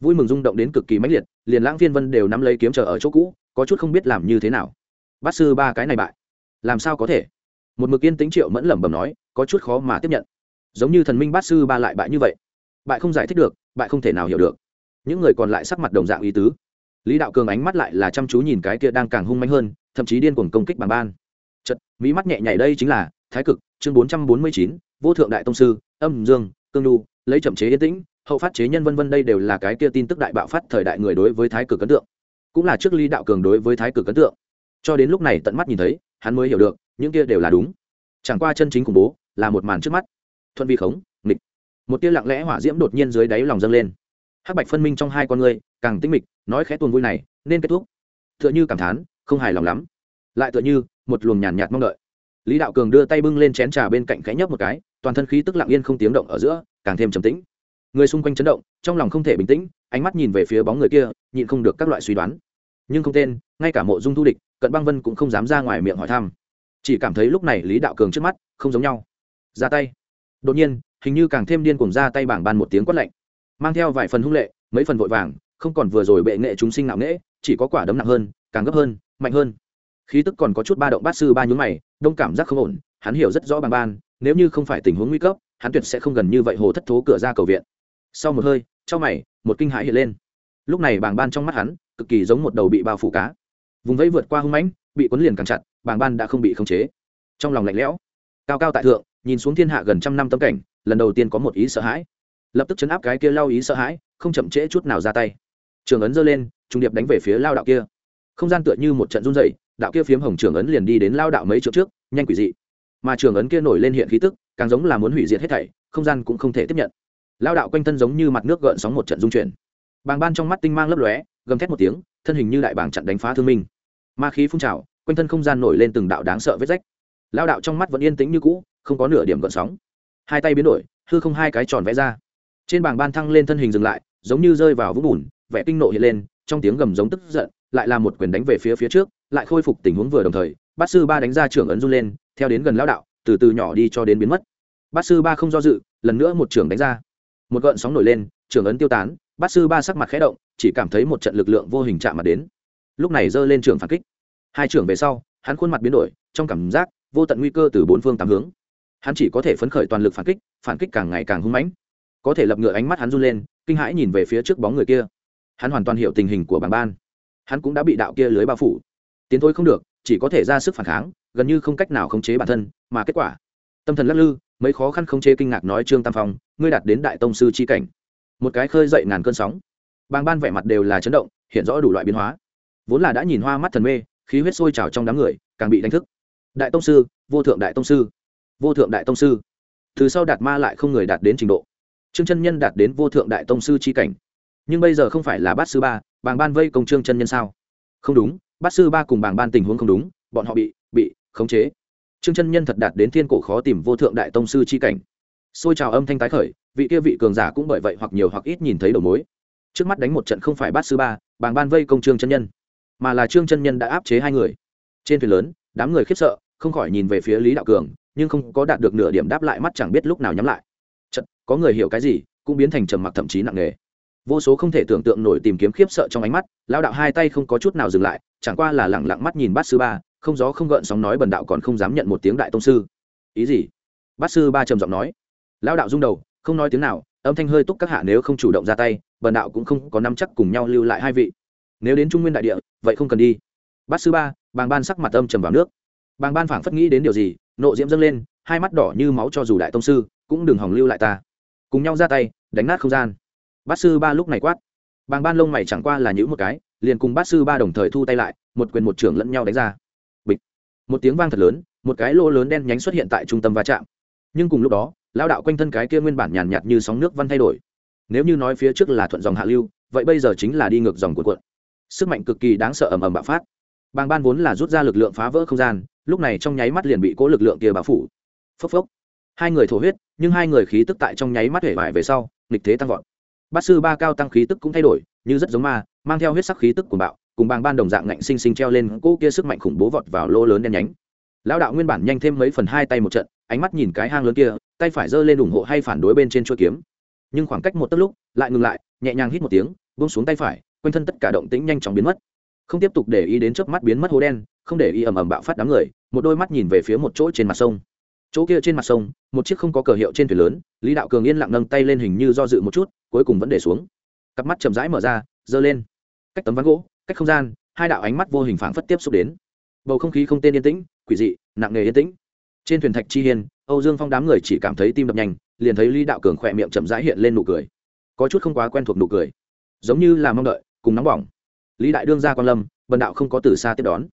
Vui mừng rung động đến cực kỳ mãnh liệt, liền lãng phiên vân đều nắm lấy kiếm chờ ở chỗ cũ, có chút không biết làm như thế nào. Bát sư ba cái này bại, làm sao có thể? Một mực yên tính triệu mẫn lẩm bẩm nói, có chút khó mà tiếp nhận. Giống như thần minh bát sư ba lại bại như vậy. Bại không giải thích được, bại không thể nào hiểu được. Những người còn lại sắc mặt đồng dạng ý tứ. Lý đạo cường ánh mắt lại là chăm chú nhìn cái kia đang càng hung manh hơn thậm chí điên cuồng công kích bằng ban. Chật mỹ mắt nhẹ nhảy đây chính là thái cực, chương bốn trăm bốn mươi chín, vô thượng đại tông sư, âm dương, cương lu lấy chậm chế yên tĩnh, hậu phát chế nhân vân vân đây đều là cái kia tin tức đại bạo phát thời đại người đối với thái cực ấn tượng. Cũng là trước ly đạo cường đối với thái cực ấn tượng. Cho đến lúc này tận mắt nhìn thấy, hắn mới hiểu được, những kia đều là đúng. Chẳng qua chân chính khủng bố là một màn trước mắt. Thuận vi khống, nghịch. Một tia lặng lẽ hỏa diễm đột nhiên dưới đáy lòng dâng lên. Hắc bạch phân minh trong hai con người, càng tinh mịch, nói khẽ tuôn vui này, nên kết thúc. Tựa như cảm thán không hài lòng lắm. Lại tựa như một luồng nhàn nhạt mong đợi. Lý đạo cường đưa tay bưng lên chén trà bên cạnh khẽ nhấp một cái, toàn thân khí tức lặng yên không tiếng động ở giữa, càng thêm trầm tĩnh. Người xung quanh chấn động, trong lòng không thể bình tĩnh, ánh mắt nhìn về phía bóng người kia, nhịn không được các loại suy đoán. Nhưng không tên, ngay cả mộ dung thu địch, cận băng vân cũng không dám ra ngoài miệng hỏi thăm. Chỉ cảm thấy lúc này lý đạo cường trước mắt không giống nhau. Ra tay. Đột nhiên, hình như càng thêm điên cùng ra tay bảng ban một tiếng quát lạnh. Mang theo vài phần hung lệ, mấy phần vội vàng, không còn vừa rồi bệ nghệ chúng sinh nặng nễ chỉ có quả đấm nặng hơn, càng gấp hơn mạnh hơn. Khí tức còn có chút ba động bát sư ba nhún mày, đông cảm giác không ổn, hắn hiểu rất rõ bằng ban, nếu như không phải tình huống nguy cấp, hắn tuyệt sẽ không gần như vậy hồ thất thố cửa ra cầu viện. Sau một hơi, trong mày, một kinh hãi hiện lên. Lúc này bảng ban trong mắt hắn, cực kỳ giống một đầu bị bao phủ cá. Vùng vẫy vượt qua hung mãnh, bị cuốn liền càng chặt bảng ban đã không bị khống chế. Trong lòng lạnh lẽo, cao cao tại thượng, nhìn xuống thiên hạ gần trăm năm tâm cảnh, lần đầu tiên có một ý sợ hãi. Lập tức chấn áp cái kia lao ý sợ hãi, không chậm trễ chút nào ra tay. Trường ấn giơ lên, trung điệp đánh về phía lao đạo kia không gian tựa như một trận run dày đạo kia phiếm hồng trường ấn liền đi đến lao đạo mấy chỗ trước, nhanh quỷ dị. Mà trường ấn kia nổi lên hiện khí tức, càng giống là muốn hủy diệt hết thảy, không gian cũng không thể tiếp nhận. Lao đạo quanh thân giống như mặt nước gợn sóng một trận dung chuyển. Bàng ban trong mắt tinh mang lấp lóe, gầm thét một tiếng, thân hình như đại bảng chặn đánh phá thương minh. Ma khí phun trào, quanh thân không gian nổi lên từng đạo đáng sợ vết rách. Lao đạo trong mắt vẫn yên tĩnh như cũ, không có nửa điểm gợn sóng. Hai tay biến đổi, hư không hai cái tròn vẽ ra. Trên bảng ban thăng lên thân hình dừng lại, giống như rơi vào vũng bùn vẽ kinh nộ hiện lên, trong tiếng gầm giống tức giận lại là một quyền đánh về phía phía trước, lại khôi phục tình huống vừa đồng thời, bát sư ba đánh ra trưởng ấn run lên, theo đến gần lão đạo, từ từ nhỏ đi cho đến biến mất. Bát sư ba không do dự, lần nữa một trưởng đánh ra. Một gợn sóng nổi lên, trưởng ấn tiêu tán, bát sư ba sắc mặt khẽ động, chỉ cảm thấy một trận lực lượng vô hình chạm mặt đến. Lúc này giơ lên trưởng phản kích. Hai trưởng về sau, hắn khuôn mặt biến đổi, trong cảm giác, vô tận nguy cơ từ bốn phương tám hướng. Hắn chỉ có thể phấn khởi toàn lực phản kích phản kích càng ngày càng hung mãnh. Có thể lập ngựa ánh mắt hắn run lên, kinh hãi nhìn về phía trước bóng người kia. Hắn hoàn toàn hiểu tình hình của bảng ban hắn cũng đã bị đạo kia lưới bao phủ. Tiến thôi không được, chỉ có thể ra sức phản kháng, gần như không cách nào khống chế bản thân, mà kết quả, tâm thần lắc lư, mấy khó khăn khống chế kinh ngạc nói trương tam phong, ngươi đạt đến đại tông sư c h i cảnh. Một cái khơi dậy ngàn cơn sóng. Bàng ban vẻ mặt đều là chấn động, hiện rõ đủ loại biến hóa. Vốn là đã nhìn hoa mắt thần mê, khí huyết sôi trào trong đám người, càng bị đánh thức. Đại tông sư, vô thượng đại tông sư, vô thượng đại tông sư. Từ sau đạt ma lại không người đạt đến trình độ. Trương chân nhân đạt đến vô thượng đại tông sư c h i cảnh. Nhưng bây giờ không phải là bát sư ba bàng ban vây công trương chân nhân sao? Không đúng bát sư ba cùng bàng ban tình huống không đúng bọn họ bị bị khống chế. Trương chân nhân thật đạt đến thiên cổ khó tìm vô thượng đại tông sư c h i cảnh. Xôi trào âm thanh tái khởi vị kia vị cường giả cũng bởi vậy hoặc nhiều hoặc ít nhìn thấy đầu mối. Trước mắt đánh một trận không phải bát sư ba bàng ban vây công trương chân nhân mà là trương chân nhân đã áp chế hai người. Trên thuyền lớn đám người khiếp sợ không khỏi nhìn về phía lý đạo cường nhưng không có đạt được nửa điểm đáp lại mắt chẳng biết lúc nào nhắm lại. Chật, có người hiểu cái gì cũng biến thành trầm mặc thậm chí nặng nề vô số không thể tưởng tượng nổi tìm kiếm khiếp sợ trong ánh mắt lao đạo hai tay không có chút nào dừng lại, chẳng qua là lẳng lặng mắt nhìn bát sư ba, không gió không gợn sóng nói bần đạo còn không dám nhận một tiếng đại tông sư. Ý gì? Bát sư ba trầm giọng nói. Lao đạo rung đầu, không nói tiếng nào, âm thanh hơi túc các hạ nếu không chủ động ra tay, bần đạo cũng không có năm chắc cùng nhau lưu lại hai vị. Nếu đến trung nguyên đại địa, vậy không cần đi. Bát sư ba, bàng ban sắc mặt âm trầm vào nước. Bàng ban phảng phất nghĩ đến điều gì, nộ diễm dâng lên, hai mắt đỏ như máu cho dù đại tông sư, cũng đừng hỏng lưu lại ta. Cùng nhau ra tay, đánh nát không gian bát sư ba lúc này quát. Bàng ban lông mày chẳng qua là những một cái, liền cùng bát sư ba đồng thời thu tay lại, một quyền một trưởng lẫn nhau đánh ra. Bịch. Một tiếng vang thật lớn, một cái lỗ lớn đen nhánh xuất hiện tại trung tâm va chạm. Nhưng cùng lúc đó lao đạo quanh thân cái kia nguyên bản nhàn nhạt như sóng nước văn thay đổi. Nếu như nói phía trước là thuận dòng hạ lưu, vậy bây giờ chính là đi ngược dòng cuộn cuộn. Sức mạnh cực kỳ đáng sợ ầm ầm bạo phát. Bàng ban vốn là rút ra lực lượng phá vỡ không gian, lúc này trong nháy mắt liền bị cố lực lượng kia bao phủ. Phốc phốc. Hai người thổ huyết, nhưng hai người khí tức tại trong nháy mắt hể vải về sau, nghịch thế tăng vọt bát sư ba cao tăng khí tức cũng thay đổi, như rất giống ma, mang theo huyết sắc khí tức của bạo, cùng bàng ban đồng dạng ngạnh sinh sinh treo lên cỗ kia sức mạnh khủng bố vọt vào lô lớn đen nhánh. Lão đạo nguyên bản nhanh thêm mấy phần hai tay một trận, ánh mắt nhìn cái hang lớn kia, tay phải giơ lên ủng hộ hay phản đối bên trên chuôi kiếm. Nhưng khoảng cách một tấc lúc, lại ngừng lại, nhẹ nhàng hít một tiếng, buông xuống tay phải, quanh thân tất cả động tĩnh nhanh chóng biến mất. Không tiếp tục để ý đến trước mắt biến mất hố đen, không để ý ầm ầm bạo phát đám người, một đôi mắt nhìn về phía một chỗ trên mặt sông. Chỗ kia trên mặt sông, một chiếc không có cờ hiệu trên thuyền lớn, lý đạo cường yên lặng nâng tay lên hình như do dự một chút cuối cùng vẫn để xuống. Cặp mắt chậm rãi mở ra, giơ lên. Cách tấm ván gỗ, cách không gian, hai đạo ánh mắt vô hình phảng phất tiếp xúc đến. Bầu không khí không tên yên tĩnh, quỷ dị, nặng nề yên tĩnh. Trên thuyền thạch chi hiên, âu dương phong đám người chỉ cảm thấy tim đập nhanh, liền thấy lý đạo cường khỏe miệng chậm rãi hiện lên nụ cười. Có chút không quá quen thuộc nụ cười. Giống như là mong đợi, cùng nóng bỏng. Lý đại đương ra quan lâm, bần đạo không có từ xa tiếp đón.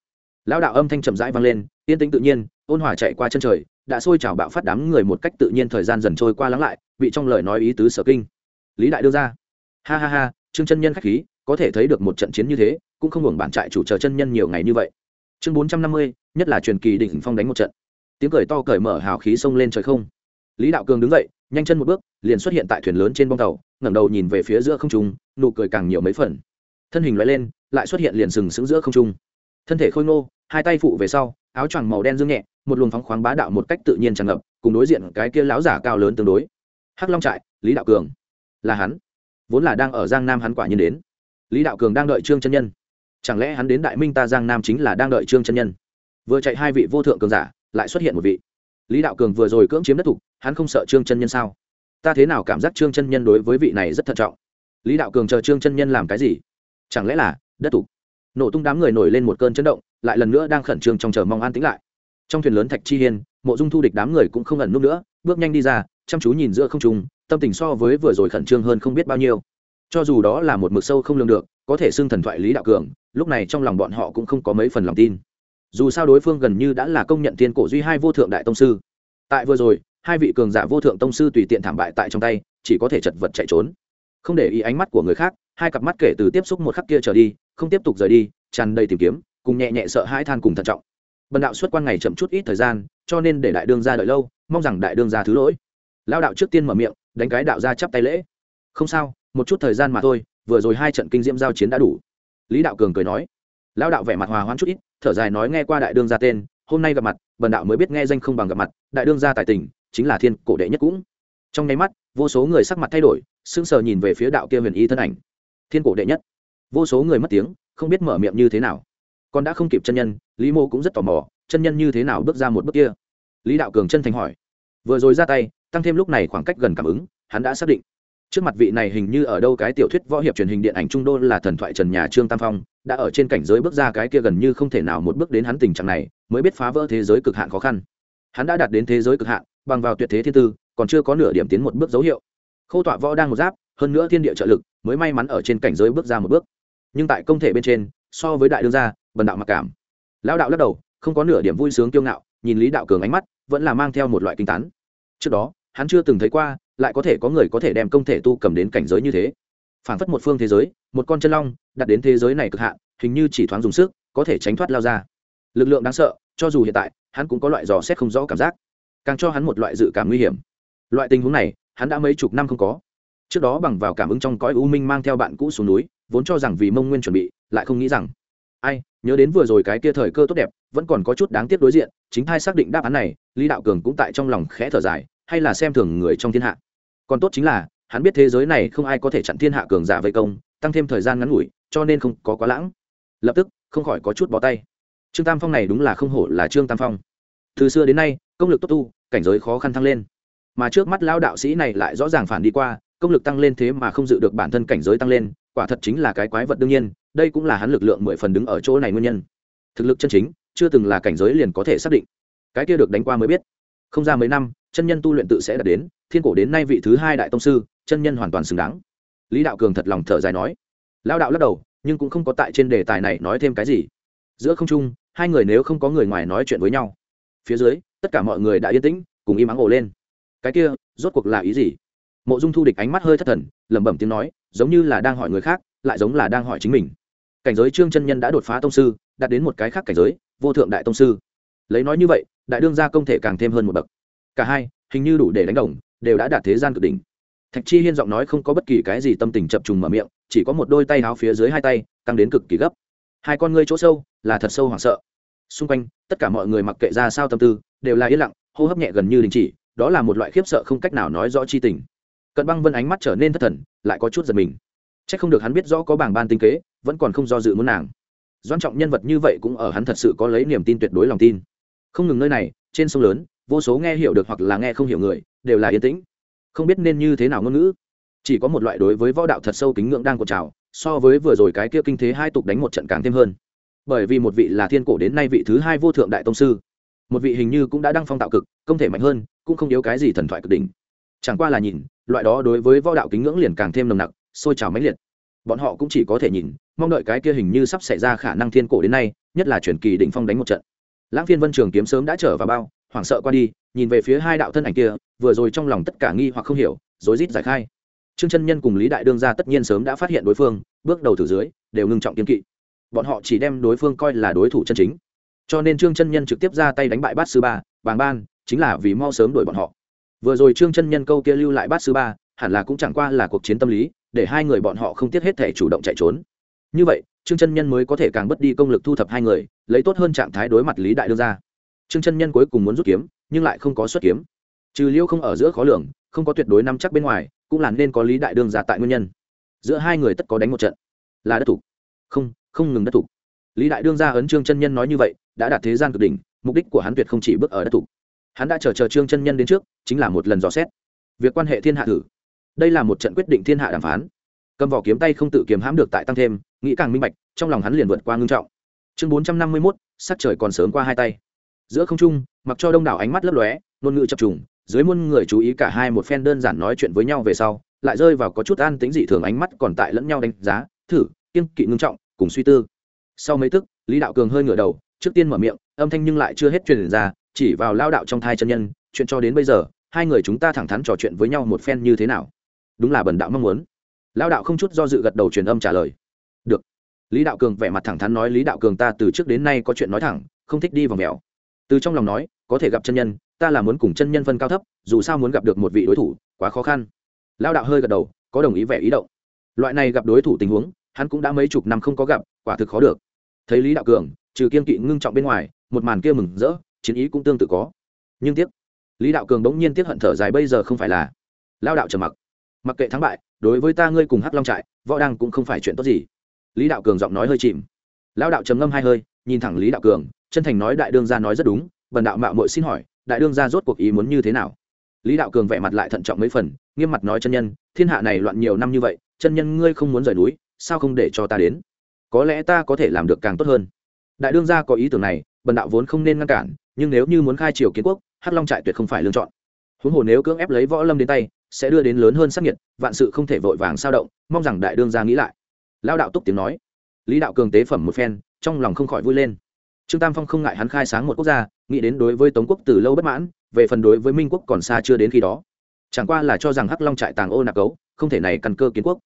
Lão đạo âm thanh chậm rãi vang lên, yên tĩnh tự nhiên, ôn hòa chạy qua chân trời, đã sôi trào bạo phát đám người một cách tự nhiên thời gian dần trôi qua lắng lại bị trong lời nói ý tứ sở kinh lý đại đưa ra. Ha ha ha, trương chân nhân khách khí, có thể thấy được một trận chiến như thế, cũng không hưởng bản trại chủ chờ chân nhân nhiều ngày như vậy. Chương bốn trăm năm mươi, nhất là truyền kỳ đỉnh phong đánh một trận. Tiếng cười to cởi mở hào khí xông lên trời không. Lý đạo cường đứng dậy, nhanh chân một bước, liền xuất hiện tại thuyền lớn trên bong tàu, ngẩng đầu nhìn về phía giữa không trung, nụ cười càng nhiều mấy phần. Thân hình loại lên, lại xuất hiện liền sừng sững giữa không trung. Thân thể khôi ngô, hai tay phụ về sau, áo choàng màu đen dương nhẹ, một luồng phóng khoáng bá đạo một cách tự nhiên tràn ngập, cùng đối diện cái kia láo giả cao lớn tương đối. Hắc long trại, lý đạo cường là hắn. Vốn là đang ở giang nam hắn quả nhiên đến. Lý đạo cường đang đợi trương chân nhân. Chẳng lẽ hắn đến đại minh ta giang nam chính là đang đợi trương chân nhân? Vừa chạy hai vị vô thượng cường giả, lại xuất hiện một vị. Lý đạo cường vừa rồi cưỡng chiếm đất thục hắn không sợ trương chân nhân sao? Ta thế nào cảm giác trương chân nhân đối với vị này rất thận trọng? Lý đạo cường chờ trương chân nhân làm cái gì? Chẳng lẽ là đất thục nổ tung đám người nổi lên một cơn chấn động, lại lần nữa đang khẩn trương trong chờ mong an tĩnh lại. Trong thuyền lớn thạch chi hiên, mộ dung thu địch đám người cũng không ẩn núp nữa, bước nhanh đi ra, chăm chú nhìn giữa không trung tâm tình so với vừa rồi khẩn trương hơn không biết bao nhiêu. Cho dù đó là một mực sâu không lường được, có thể xưng thần thoại lý đạo cường, lúc này trong lòng bọn họ cũng không có mấy phần lòng tin. Dù sao đối phương gần như đã là công nhận thiên cổ duy hai vô thượng đại tông sư. Tại vừa rồi, hai vị cường giả vô thượng tông sư tùy tiện thảm bại tại trong tay, chỉ có thể chật vật chạy trốn. Không để ý ánh mắt của người khác, hai cặp mắt kể từ tiếp xúc một khắc kia trở đi, không tiếp tục rời đi, tràn đầy tìm kiếm, cùng nhẹ nhẹ sợ hãi than cùng thận trọng. Bần đạo xuất quan ngày chậm chút ít thời gian, cho nên để đại đương ra đợi lâu, mong rằng đại đương ra thứ lỗi. Lao đạo trước tiên mở miệng đánh cái đạo ra chắp tay lễ. Không sao, một chút thời gian mà thôi, vừa rồi hai trận kinh diễm giao chiến đã đủ. Lý đạo cường cười nói. Lao đạo vẻ mặt hòa hoãn chút ít, thở dài nói nghe qua đại đương gia tên, hôm nay gặp mặt, bần đạo mới biết nghe danh không bằng gặp mặt, đại đương gia tài tình, chính là thiên cổ đệ nhất cũng. Trong nháy mắt, vô số người sắc mặt thay đổi, sững sờ nhìn về phía đạo kia huyền y thân ảnh. Thiên cổ đệ nhất. Vô số người mất tiếng, không biết mở miệng như thế nào. Còn đã không kịp chân nhân, lý mô cũng rất tò mò, chân nhân như thế nào bước ra một bước kia. Lý đạo cường chân thành hỏi. Vừa rồi ra tay tăng thêm lúc này khoảng cách gần cảm ứng, hắn đã xác định. Trước mặt vị này hình như ở đâu cái tiểu thuyết võ hiệp truyền hình điện ảnh trung đô là thần thoại trần nhà trương tam phong, đã ở trên cảnh giới bước ra cái kia gần như không thể nào một bước đến hắn tình trạng này, mới biết phá vỡ thế giới cực hạn khó khăn. Hắn đã đạt đến thế giới cực hạn, bằng vào tuyệt thế thiên tư, còn chưa có nửa điểm tiến một bước dấu hiệu. Khâu tọa võ đang một giáp, hơn nữa thiên địa trợ lực, mới may mắn ở trên cảnh giới bước ra một bước. Nhưng tại công thể bên trên, so với đại đương gia, bần đạo mặc cảm. Lão đạo lắc đầu, không có nửa điểm vui sướng kiêu ngạo, nhìn lý đạo cường ánh mắt, vẫn là mang theo một loại kinh tán. Trước đó hắn chưa từng thấy qua, lại có thể có người có thể đem công thể tu cầm đến cảnh giới như thế. Phản phất một phương thế giới, một con chân long, đặt đến thế giới này cực hạn, hình như chỉ thoáng dùng sức, có thể tránh thoát lao ra. Lực lượng đáng sợ, cho dù hiện tại, hắn cũng có loại dò xét không rõ cảm giác. Càng cho hắn một loại dự cảm nguy hiểm. Loại tình huống này, hắn đã mấy chục năm không có. Trước đó bằng vào cảm ứng trong cõi u minh mang theo bạn cũ xuống núi, vốn cho rằng vì mông nguyên chuẩn bị, lại không nghĩ rằng. Ai, nhớ đến vừa rồi cái kia thời cơ tốt đẹp, vẫn còn có chút đáng tiếc đối diện, chính thai xác định đáp án này, lý đạo cường cũng tại trong lòng khẽ thở dài hay là xem thường người trong thiên hạ. Còn tốt chính là, hắn biết thế giới này không ai có thể chặn thiên hạ cường giả vây công, tăng thêm thời gian ngắn ngủi, cho nên không có quá lãng. Lập tức, không khỏi có chút bó tay. Trương tam phong này đúng là không hổ là trương tam phong. Từ xưa đến nay, công lực tốt tu, cảnh giới khó khăn thăng lên. Mà trước mắt lão đạo sĩ này lại rõ ràng phản đi qua, công lực tăng lên thế mà không dự được bản thân cảnh giới tăng lên, quả thật chính là cái quái vật đương nhiên, đây cũng là hắn lực lượng mười phần đứng ở chỗ này nguyên nhân. Thực lực chân chính, chưa từng là cảnh giới liền có thể xác định. Cái kia được đánh qua mới biết. Không ra mấy năm chân nhân tu luyện tự sẽ đạt đến, thiên cổ đến nay vị thứ hai đại tông sư, chân nhân hoàn toàn xứng đáng. Lý đạo cường thật lòng thở dài nói. Lao đạo lắc đầu, nhưng cũng không có tại trên đề tài này nói thêm cái gì. Giữa không trung, hai người nếu không có người ngoài nói chuyện với nhau, phía dưới, tất cả mọi người đã yên tĩnh, cùng im ắng ổ lên. Cái kia, rốt cuộc là ý gì? Mộ dung thu địch ánh mắt hơi thất thần, lẩm bẩm tiếng nói, giống như là đang hỏi người khác, lại giống là đang hỏi chính mình. Cảnh giới trương chân nhân đã đột phá tông sư, đạt đến một cái khác cảnh giới, vô thượng đại tông sư. Lấy nói như vậy, đại đương gia công thể càng thêm hơn một bậc cả hai, hình như đủ để đánh đồng, đều đã đạt thế gian cực đỉnh. Thạch chi hiên giọng nói không có bất kỳ cái gì tâm tình chập trùng mở miệng, chỉ có một đôi tay háo phía dưới hai tay tăng đến cực kỳ gấp. Hai con ngươi chỗ sâu, là thật sâu hoảng sợ. Xung quanh, tất cả mọi người mặc kệ ra sao tâm tư, đều là yên lặng, hô hấp nhẹ gần như đình chỉ, đó là một loại khiếp sợ không cách nào nói rõ chi tình. Cận băng vân ánh mắt trở nên thất thần, lại có chút giật mình. C h ắ c không được hắn biết rõ có bảng ban tinh kế, vẫn còn không do dự muốn nàng. Doan trọng nhân vật như vậy cũng ở hắn thật sự có lấy niềm tin tuyệt đối lòng tin. Không ngừng nơi này, trên sông lớn vô số nghe hiểu được hoặc là nghe không hiểu người, đều là yên tĩnh. Không biết nên như thế nào ngôn ngữ. Chỉ có một loại đối với võ đạo thật sâu kính ngưỡng đang cột trào, so với vừa rồi cái kia kinh thế hai tục đánh một trận càng thêm hơn. Bởi vì một vị là thiên cổ đến nay vị thứ hai vô thượng đại tông sư, một vị hình như cũng đã đăng phong tạo cực không thể mạnh hơn, cũng không yếu cái gì thần thoại cực đỉnh. Chẳng qua là nhìn, loại đó đối với võ đạo kính ngưỡng liền càng thêm nồng nặc, sôi trào mãnh liệt. Bọn họ cũng chỉ có thể nhìn, mong đợi cái kia hình như sắp xảy ra khả năng thiên cổ đến nay, nhất là truyền kỳ đỉnh phong đánh một trận. Lãng phiên vân trường kiếm sớm đã trở vào bao hoảng sợ qua đi, nhìn về phía hai đạo thân ảnh kia, vừa rồi trong lòng tất cả nghi hoặc không hiểu, rối rít giải khai. Trương chân nhân cùng lý đại đương gia tất nhiên sớm đã phát hiện đối phương, bước đầu từ dưới, đều ngưng trọng kiên kỵ. Bọn họ chỉ đem đối phương coi là đối thủ chân chính. Cho nên trương chân nhân trực tiếp ra tay đánh bại bát sư ba, bàng ban, chính là vì mau sớm đuổi bọn họ. Vừa rồi trương chân nhân câu kia lưu lại bát sư ba, hẳn là cũng chẳng qua là cuộc chiến tâm lý, để hai người bọn họ không tiếc hết thể chủ động chạy trốn. Như vậy, trương chân nhân mới có thể càng bất đi công lực thu thập hai người, lấy tốt hơn trạng thái đối mặt lý đại đương ra trương chân nhân cuối cùng muốn rút kiếm, nhưng lại không có xuất kiếm. Trừ liêu không ở giữa khó lường, không có tuyệt đối nắm chắc bên ngoài, cũng là nên có lý đại đương ra tại nguyên nhân. Giữa hai người tất có đánh một trận. Là đất thủ. Không không ngừng đất thủ. Lý đại đương ra ấn trương chân nhân nói như vậy, đã đạt thế gian cực đỉnh, mục đích của hắn tuyệt không chỉ bước ở đất thủ. Hắn đã chờ chờ trương chân nhân đến trước, chính là một lần dò xét. Việc quan hệ thiên hạ thử. Đây là một trận quyết định thiên hạ đàm phán. Cầm vỏ kiếm tay không tự kiếm hãm được tại tăng thêm, nghĩ càng minh bạch, trong lòng hắn liền vượt qua ngưng trọng. Chương bốn trăm năm mươi mốt, sắc trời còn sớm qua hai tay giữa không trung, mặc cho đông đảo ánh mắt lấp lóe, ngôn ngữ chập trùng, dưới muôn người chú ý cả hai một phen đơn giản nói chuyện với nhau về sau, lại rơi vào có chút an tính dị thường ánh mắt còn tại lẫn nhau đánh giá, thử, kiên kỵ ngưng trọng, cùng suy tư. Sau mấy tức, lý đạo cường hơi ngửa đầu, trước tiên mở miệng, âm thanh nhưng lại chưa hết truyền ra, chỉ vào lao đạo trong thai chân nhân, chuyện cho đến bây giờ, hai người chúng ta thẳng thắn trò chuyện với nhau một phen như thế nào? Đúng là bần đạo mong muốn. Lao đạo không chút do dự gật đầu truyền âm trả lời. Được. Lý đạo cường vẻ mặt thẳng thắn nói, lý đạo cường ta từ trước đến nay có chuyện nói thẳng, không thích đi vào mèo từ trong lòng nói, có thể gặp chân nhân, ta là muốn cùng chân nhân phân cao thấp, dù sao muốn gặp được một vị đối thủ, quá khó khăn. Lao đạo hơi gật đầu, có đồng ý vẻ ý động. Loại này gặp đối thủ tình huống, hắn cũng đã mấy chục năm không có gặp, quả thực khó được. Thấy lý đạo cường, trừ kiên kỵ ngưng trọng bên ngoài, một màn kia mừng rỡ, chiến ý cũng tương tự có. Nhưng tiếc, lý đạo cường bỗng nhiên tiếc hận thở dài bây giờ không phải là. Lao đạo trầm mặc. Mặc kệ thắng bại, đối với ta ngươi cùng hắc long trại, võ đăng cũng không phải chuyện tốt gì. Lý đạo cường giọng nói hơi chìm. Lao đạo trầm ngâm hai hơi, nhìn thẳng lý đạo cường chân thành nói đại đương gia nói rất đúng Bần đạo mạo mội xin hỏi, đại đương gia rốt cuộc ý muốn như thế nào? Lý đạo cường vẻ mặt lại thận trọng mấy phần, nghiêm mặt nói chân nhân, thiên hạ này loạn nhiều năm như vậy, chân nhân ngươi không muốn rời núi, sao không để cho ta đến? Có lẽ ta có thể làm được càng tốt hơn. Đại đương gia có ý tưởng này bần đạo vốn không nên ngăn cản, nhưng nếu như muốn khai triều kiến quốc, hắc long trại tuyệt không phải lựa chọn. Huống hồ nếu cưỡng ép lấy võ lâm đến tay, sẽ đưa đến lớn hơn sắc nhiệt vạn sự không thể vội vàng sao động, mong rằng đại đương gia nghĩ lại. Lao đạo túc tiếng nói. Lý đạo cường tế phẩm một phen, trong lòng không khỏi vui lên trương tam phong không ngại hắn khai sáng một quốc gia, nghĩ đến đối với tống quốc từ lâu bất mãn, về phần đối với minh quốc còn xa chưa đến khi đó. Chẳng qua là cho rằng hắc long trại tàng ô nạp cấu, không thể này căn cơ kiến quốc.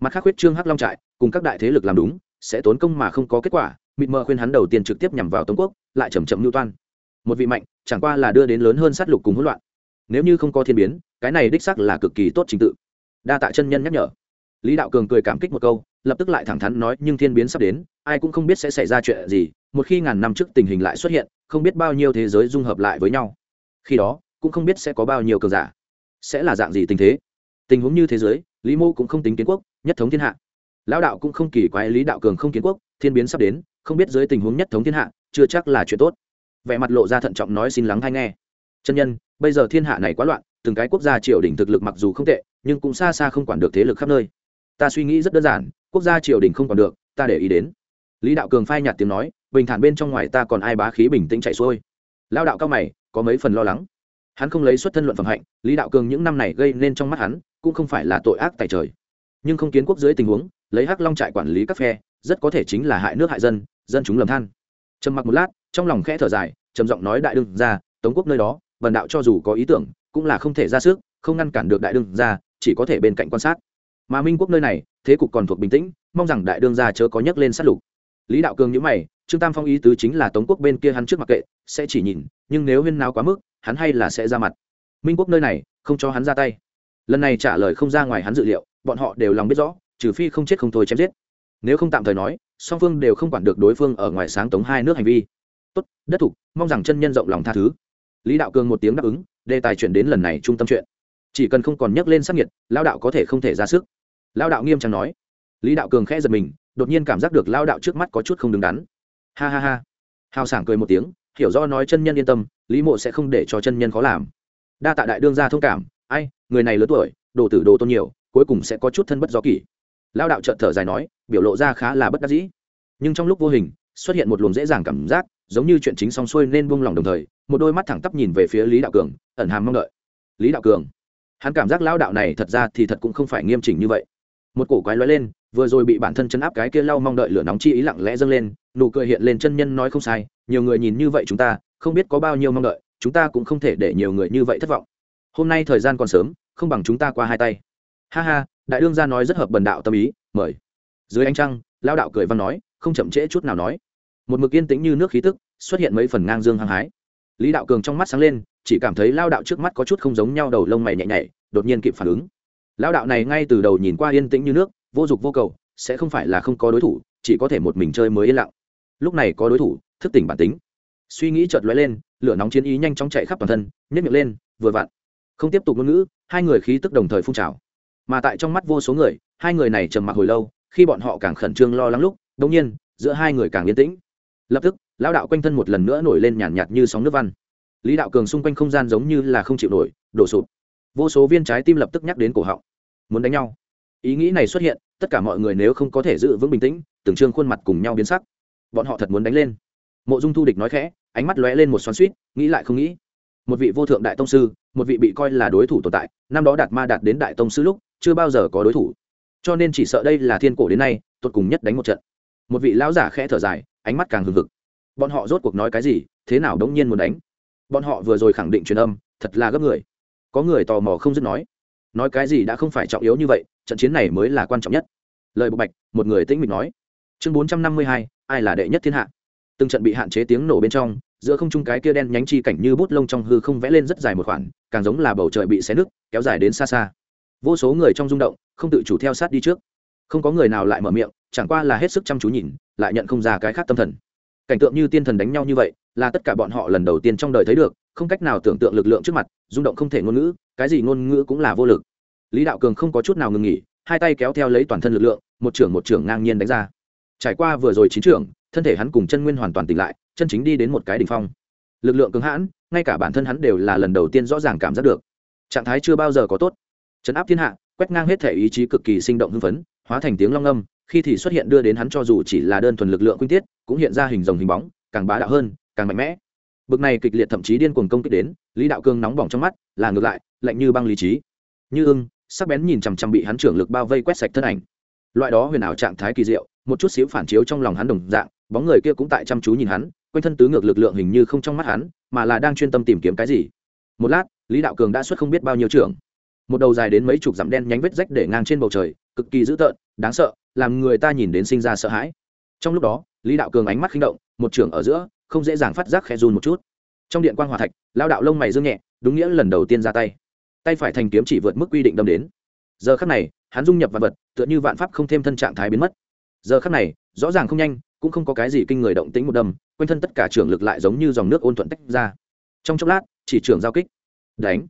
Mặt khác huyết trương hắc long trại, cùng các đại thế lực làm đúng, sẽ tốn công mà không có kết quả, mịt mờ khuyên hắn đầu tiên trực tiếp nhằm vào tống quốc, lại chầm chậm mưu toan. Một vị mạnh, chẳng qua là đưa đến lớn hơn sát lục cùng hỗn loạn. Nếu như không có thiên biến, cái này đích sắc là cực kỳ tốt trình tự. Đa tạ chân nhân nhắc nhở. Lý đạo cường cười cảm kích một câu, lập tức lại thẳng thắn nói, nhưng thiên biến sắp đến, ai cũng không biết sẽ xảy ra chuyện gì một khi ngàn năm trước tình hình lại xuất hiện, không biết bao nhiêu thế giới dung hợp lại với nhau. Khi đó, cũng không biết sẽ có bao nhiêu cường giả. Sẽ là dạng gì tình thế? Tình huống như thế giới, lý mô cũng không tính kiến quốc, nhất thống thiên hạ. Lão đạo cũng không kỳ quái lý đạo cường không kiến quốc, thiên biến sắp đến, không biết dưới tình huống nhất thống thiên hạ, chưa chắc là chuyện tốt. Vẻ mặt lộ ra thận trọng nói xin lắng hay nghe. Chân nhân, bây giờ thiên hạ này quá loạn, từng cái quốc gia triều đình thực lực mặc dù không tệ, nhưng cũng xa xa không quản được thế lực khắp nơi. Ta suy nghĩ rất đơn giản, quốc gia triều đình không còn được, ta để ý đến. Lý đạo cường phai nhạt tiếng nói bình thản bên trong ngoài ta còn ai bá khí bình tĩnh chạy xuôi. Lao đạo cao mày, có mấy phần lo lắng. Hắn không lấy xuất thân luận phẩm hạnh, lý đạo cường những năm này gây nên trong mắt hắn, cũng không phải là tội ác tại trời. Nhưng không kiến quốc dưới tình huống, lấy hắc long trại quản lý các phe, rất có thể chính là hại nước hại dân dân chúng lầm than. Trầm mặc một lát, trong lòng khẽ thở dài, trầm giọng nói đại đương ra tống quốc nơi đó, vần đạo cho dù có ý tưởng, cũng là không thể ra sức, không ngăn cản được đại đương ra chỉ có thể bên cạnh quan sát. Mà minh quốc nơi này, thế cục còn thuộc bình tĩnh, mong rằng đại đương gia chớ có nhấc lên sát lục. Lý đạo cường nhữ mày trương tam phong ý tứ chính là tống quốc bên kia hắn trước mặc kệ, sẽ chỉ nhìn, nhưng nếu huyên náo quá mức, hắn hay là sẽ ra mặt. Minh quốc nơi này, không cho hắn ra tay. Lần này trả lời không ra ngoài hắn dự liệu, bọn họ đều lòng biết rõ, trừ phi không chết không thôi chém giết. Nếu không tạm thời nói, song phương đều không quản được đối phương ở ngoài sáng tống hai nước hành vi. Tốt, đất thục mong rằng chân nhân rộng lòng tha thứ. Lý đạo cường một tiếng đáp ứng, đề tài chuyển đến lần này trung tâm chuyện. Chỉ cần không còn nhắc lên sắc nhiệt lao đạo có thể không thể ra sức. Lao đạo nghiêm trang nói. Lý đạo cường khẽ giật mình, đột nhiên cảm giác được lao đạo trước mắt có chút không đứng đắn ha ha ha. Hào sảng cười một tiếng, hiểu do nói chân nhân yên tâm, lý mộ sẽ không để cho chân nhân khó làm. Đa tạ đại đương gia thông cảm, ai, người này lớn tuổi, đồ tử đồ tôn nhiều, cuối cùng sẽ có chút thân bất do kỷ. Lao đạo trợn thở dài nói, biểu lộ ra khá là bất đắc dĩ. Nhưng trong lúc vô hình, xuất hiện một luồng dễ dàng cảm giác, giống như chuyện chính xong xuôi nên buông lòng đồng thời, một đôi mắt thẳng tắp nhìn về phía lý đạo cường, ẩn hàm mong đợi. Lý đạo cường, hắn cảm giác lao đạo này thật ra thì thật cũng không phải nghiêm chỉnh như vậy một cổ quái lóe lên, vừa rồi bị bản thân chấn áp cái kia lau mong đợi lửa nóng chi ý lặng lẽ dâng lên, nụ cười hiện lên chân nhân nói không sai, nhiều người nhìn như vậy chúng ta, không biết có bao nhiêu mong đợi, chúng ta cũng không thể để nhiều người như vậy thất vọng. Hôm nay thời gian còn sớm, không bằng chúng ta qua hai tay. Ha ha, đại đương gia nói rất hợp bần đạo tâm ý, mời. Dưới ánh trăng lao đạo cười văn nói, không chậm trễ chút nào nói. Một mực yên tĩnh như nước khí tức, xuất hiện mấy phần ngang dương hăng hái. Lý đạo cường trong mắt sáng lên, chỉ cảm thấy lao đạo trước mắt có chút không giống nhau, đầu lông mày nhẹ nhảy đột nhiên kịp phản ứng lão đạo này ngay từ đầu nhìn qua yên tĩnh như nước vô dục vô cầu sẽ không phải là không có đối thủ chỉ có thể một mình chơi mới yên lặng. Lúc này có đối thủ thức tỉnh bản tính. Suy nghĩ chợt lóe lên lửa nóng chiến ý nhanh chóng chạy khắp toàn thân nhét miệng lên vừa vặn. Không tiếp tục ngôn ngữ hai người khí tức đồng thời phun trào. Mà tại trong mắt vô số người hai người này trầm mặc hồi lâu khi bọn họ càng khẩn trương lo lắng lúc đông nhiên giữa hai người càng yên tĩnh. Lập tức lão đạo quanh thân một lần nữa nổi lên nhàn nhạt, nhạt như sóng nước văn. Lý đạo cường xung quanh không gian giống như là không chịu nổi đổ sụp. Vô số viên trái tim lập tức nhắc đến cổ họng muốn đánh nhau. Ý nghĩ này xuất hiện, tất cả mọi người nếu không có thể giữ vững bình tĩnh, từng trương khuôn mặt cùng nhau biến sắc. Bọn họ thật muốn đánh lên. Mộ dung thu địch nói khẽ, ánh mắt lóe lên một xoắn suýt nghĩ lại không nghĩ. Một vị vô thượng đại tông sư, một vị bị coi là đối thủ tồn tại, năm đó đạt ma đạt đến đại tông sư lúc, chưa bao giờ có đối thủ. Cho nên chỉ sợ đây là thiên cổ đến nay tuột cùng nhất đánh một trận. Một vị lão giả khẽ thở dài, ánh mắt càng hừng hực. Bọn họ rốt cuộc nói cái gì, thế nào đống nhiên muốn đánh? Bọn họ vừa rồi khẳng định truyền âm, thật là gấp người. Có người tò mò không dứt nói nói cái gì đã không phải trọng yếu như vậy, trận chiến này mới là quan trọng nhất. Lời bộc bạch, một người tĩnh mịch nói. Chương bốn trăm năm mươi hai, ai là đệ nhất thiên hạ? Từng trận bị hạn chế tiếng nổ bên trong, giữa không trung cái kia đen nhánh chi cảnh như bút lông trong hư không vẽ lên rất dài một khoảng, càng giống là bầu trời bị xé nứt, kéo dài đến xa xa. Vô số người trong rung động, không tự chủ theo sát đi trước. Không có người nào lại mở miệng, chẳng qua là hết sức chăm chú nhìn, lại nhận không ra cái khác tâm thần. Cảnh tượng như tiên thần đánh nhau như vậy, là tất cả bọn họ lần đầu tiên trong đời thấy được không cách nào tưởng tượng lực lượng trước mặt, rung động không thể ngôn ngữ, cái gì ngôn ngữ cũng là vô lực. Lý đạo cường không có chút nào ngừng nghỉ, hai tay kéo theo lấy toàn thân lực lượng, một trưởng một trưởng ngang nhiên đánh ra. Trải qua vừa rồi chín trưởng thân thể hắn cùng chân nguyên hoàn toàn tỉnh lại, chân chính đi đến một cái đỉnh phong. Lực lượng cứng hãn, ngay cả bản thân hắn đều là lần đầu tiên rõ ràng cảm giác được. Trạng thái chưa bao giờ có tốt. Chấn áp thiên hạ, quét ngang hết thể ý chí cực kỳ sinh động hưng phấn, hóa thành tiếng long âm, khi thì xuất hiện đưa đến hắn cho dù chỉ là đơn thuần lực lượng quyên tiết, cũng hiện ra hình rồng hình bóng, càng bá đạo hơn, càng mạnh mẽ bực này kịch liệt thậm chí điên cuồng công kích đến, lý đạo cương nóng bỏng trong mắt, là ngược lại, lạnh như băng lý trí. Như ưng, sắc bén nhìn chằm chằm bị hắn trưởng lực bao vây quét sạch thân ảnh. Loại đó huyền ảo trạng thái kỳ diệu, một chút xíu phản chiếu trong lòng hắn đồng dạng, bóng người kia cũng tại chăm chú nhìn hắn, quanh thân tứ ngược lực lượng hình như không trong mắt hắn, mà là đang chuyên tâm tìm kiếm cái gì. Một lát, lý đạo cường đã xuất không biết bao nhiêu trưởng. Một đầu dài đến mấy chục dặm đen nhánh vết rách để ngang trên bầu trời, cực kỳ dữ tợn, đáng sợ, làm người ta nhìn đến sinh ra sợ hãi. Trong lúc đó, lý đạo cường ánh mắt khinh động, một trưởng ở giữa không dễ dàng phát giác khe run một chút. Trong điện quan hòa thạch lao đạo lông mày dương nhẹ, đúng nghĩa lần đầu tiên ra tay. Tay phải thành kiếm chỉ vượt mức quy định đâm đến. Giờ khắc này, hắn dung nhập vạn vật, tựa như vạn pháp không thêm thân trạng thái biến mất. Giờ khắc này, rõ ràng không nhanh, cũng không có cái gì kinh người động tĩnh một đâm, quanh thân tất cả trưởng lực lại giống như dòng nước ôn thuận tách ra. Trong chốc lát, chỉ trưởng giao kích. Đánh.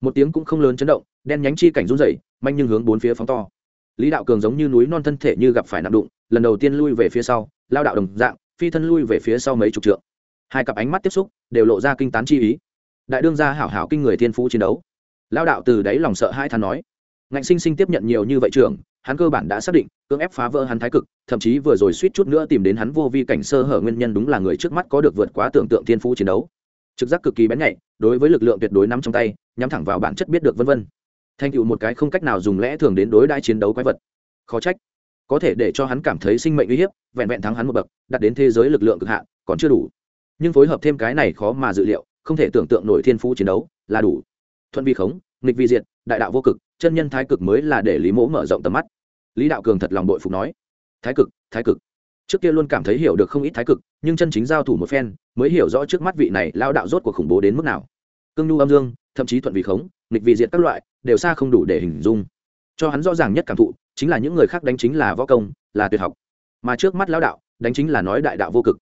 Một tiếng cũng không lớn chấn động, đen nhánh chi cảnh run rẩy, manh nhưng hướng bốn phía phóng to. Lý đạo cường giống như núi non thân thể như gặp phải nặng đụng, lần đầu tiên lui về phía sau, lao đạo đồng dạng phi thân lui về phía sau mấy chục trượng. Hai cặp ánh mắt tiếp xúc, đều lộ ra kinh tán chi ý. Đại đương gia hảo hảo kinh người thiên phú chiến đấu. Lao đạo từ đáy lòng sợ hai thán nói, ngạnh sinh sinh tiếp nhận nhiều như vậy trường hắn cơ bản đã xác định, cưỡng ép phá vỡ hắn thái cực, thậm chí vừa rồi suýt chút nữa tìm đến hắn vô vi cảnh sơ hở nguyên nhân đúng là người trước mắt có được vượt quá tưởng tượng thiên phú chiến đấu. Trực giác cực kỳ bén nhạy, đối với lực lượng tuyệt đối nắm trong tay, nhắm thẳng vào bản chất biết được vân vân. Thành tựu một cái không cách nào dùng lẽ thường đến đối đãi chiến đấu quái vật. Khó trách có thể để cho hắn cảm thấy sinh mệnh uy hiếp, vẹn vẹn thắng hắn một bậc đặt đến thế giới lực lượng cực hạn, còn chưa đủ. Nhưng phối hợp thêm cái này khó mà dự liệu, không thể tưởng tượng nổi thiên phú chiến đấu, là đủ. Thuận vi khống, nghịch vi diệt, đại đạo vô cực, chân nhân thái cực mới là để lý mỗ mở rộng tầm mắt. Lý đạo cường thật lòng đội phục nói, thái cực thái cực. Trước kia luôn cảm thấy hiểu được không ít thái cực, nhưng chân chính giao thủ một phen, mới hiểu rõ trước mắt vị này lao đạo rốt cuộc khủng bố đến mức nào. Cương nhu âm dương, thậm chí thuận vi khống, nghịch vi diện các loại, đều xa không đủ để hình dung cho hắn rõ ràng nhất cảm thụ, chính là những người khác đánh chính là võ công, là tuyệt học. Mà trước mắt lão đạo, đánh chính là nói đại đạo vô cực.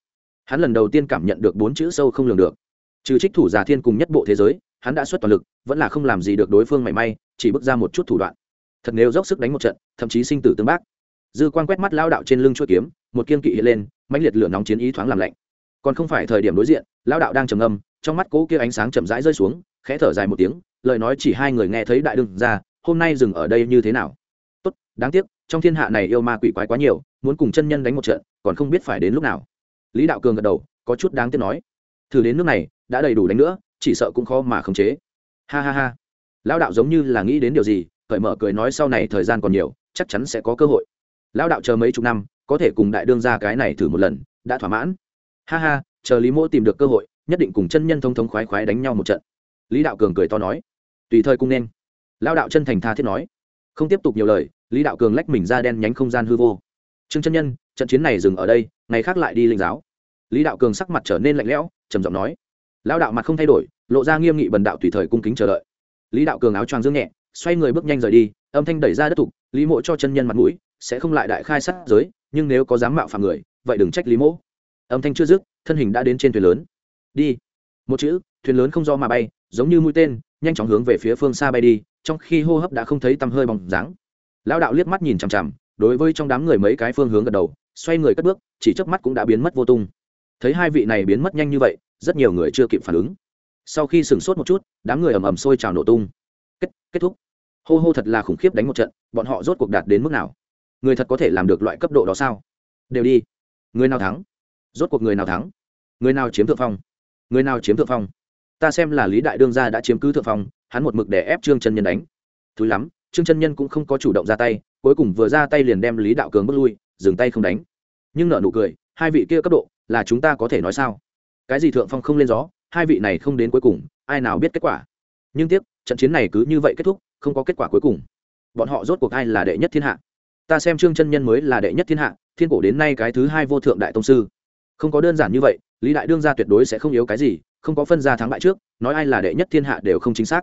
Hắn lần đầu tiên cảm nhận được bốn chữ sâu không lường được. Trừ trích thủ giả thiên cùng nhất bộ thế giới, hắn đã xuất toàn lực, vẫn là không làm gì được đối phương mảy may, chỉ bước ra một chút thủ đoạn. Thật nếu dốc sức đánh một trận, thậm chí sinh tử tương bác. Dư quan quét mắt lao đạo trên lưng chuỗi kiếm, một kiên kỵ hiện lên, mãnh liệt lửa nóng chiến ý thoáng làm lạnh. Còn không phải thời điểm đối diện lao đạo đang trầm ngâm, trong mắt cố kia ánh sáng chậm rãi rơi xuống, khẽ thở dài một tiếng, lời nói chỉ hai người nghe thấy đại đương ra hôm nay dừng ở đây như thế nào? Tốt, đáng tiếc, trong thiên hạ này yêu ma quỷ quái quá nhiều, muốn cùng chân nhân đánh một trận, còn không biết phải đến lúc nào. Lý đạo cường gật đầu, có chút đáng tiếc nói. Thử đến nước này, đã đầy đủ đánh nữa, chỉ sợ cũng khó mà khống chế. Ha ha ha. Lão đạo giống như là nghĩ đến điều gì, cởi mở cười nói sau này thời gian còn nhiều, chắc chắn sẽ có cơ hội. Lão đạo chờ mấy chục năm, có thể cùng đại đương ra cái này thử một lần, đã thỏa mãn. Ha ha, chờ lý mỗ tìm được cơ hội, nhất định cùng chân nhân thông thống khoái khoái đánh nhau một trận. Lý đạo cường cười to nói. Tùy thời cung nên lão đạo chân thành tha thiết nói. Không tiếp tục nhiều lời, lý đạo cường lách mình ra đen nhánh không gian hư vô. Trương chân nhân, trận chiến này dừng ở đây, ngày khác lại đi linh giáo. Lý đạo cường sắc mặt trở nên lạnh lẽo, trầm giọng nói. Lão đạo mặt không thay đổi, lộ ra nghiêm nghị bần đạo tùy thời cung kính chờ đợi. Lý đạo cường áo choàng dương nhẹ, xoay người bước nhanh rời đi, âm thanh đẩy ra đất thục, lý mộ cho chân nhân mặt mũi, sẽ không lại đại khai sát giới, nhưng nếu có dám mạo phạm người, vậy đừng trách lý mộ. Âm thanh chưa dứt, thân hình đã đến trên thuyền lớn. Đi. Một chữ, thuyền lớn không do mà bay, giống như mũi tên, nhanh chóng hướng về phía phương xa bay đi trong khi hô hấp đã không thấy tăm hơi bóng dáng. Lão đạo liếc mắt nhìn chằm chằm, đối với trong đám người mấy cái phương hướng gật đầu, xoay người cất bước, chỉ chớp mắt cũng đã biến mất vô tung. Thấy hai vị này biến mất nhanh như vậy, rất nhiều người chưa kịp phản ứng. Sau khi sửng sốt một chút, đám người ầm ầm sôi trào nổ tung. Kết kết thúc. Hô hô thật là khủng khiếp đánh một trận, bọn họ rốt cuộc đạt đến mức nào? Người thật có thể làm được loại cấp độ đó sao? Đều đi. Người nào thắng? Rốt cuộc người nào thắng? Người nào chiếm thượng phong? Người nào chiếm thượng phong? Ta xem là lý đại đương gia đã chiếm cứ thượng phong, hắn một mực để ép trương chân nhân đánh. Thứ lắm, trương chân nhân cũng không có chủ động ra tay, cuối cùng vừa ra tay liền đem lý đạo cường bước lui, dừng tay không đánh. Nhưng nợ nụ cười, hai vị kia cấp độ, là chúng ta có thể nói sao? Cái gì thượng phong không lên gió, hai vị này không đến cuối cùng, ai nào biết kết quả? Nhưng tiếc, trận chiến này cứ như vậy kết thúc, không có kết quả cuối cùng. Bọn họ rốt cuộc ai là đệ nhất thiên hạ? Ta xem trương chân nhân mới là đệ nhất thiên hạ, thiên cổ đến nay cái thứ hai vô thượng đại tông sư. Không có đơn giản như vậy, lý đại đương gia tuyệt đối sẽ không yếu cái gì không có phân ra thắng bại trước, nói ai là đệ nhất thiên hạ đều không chính xác.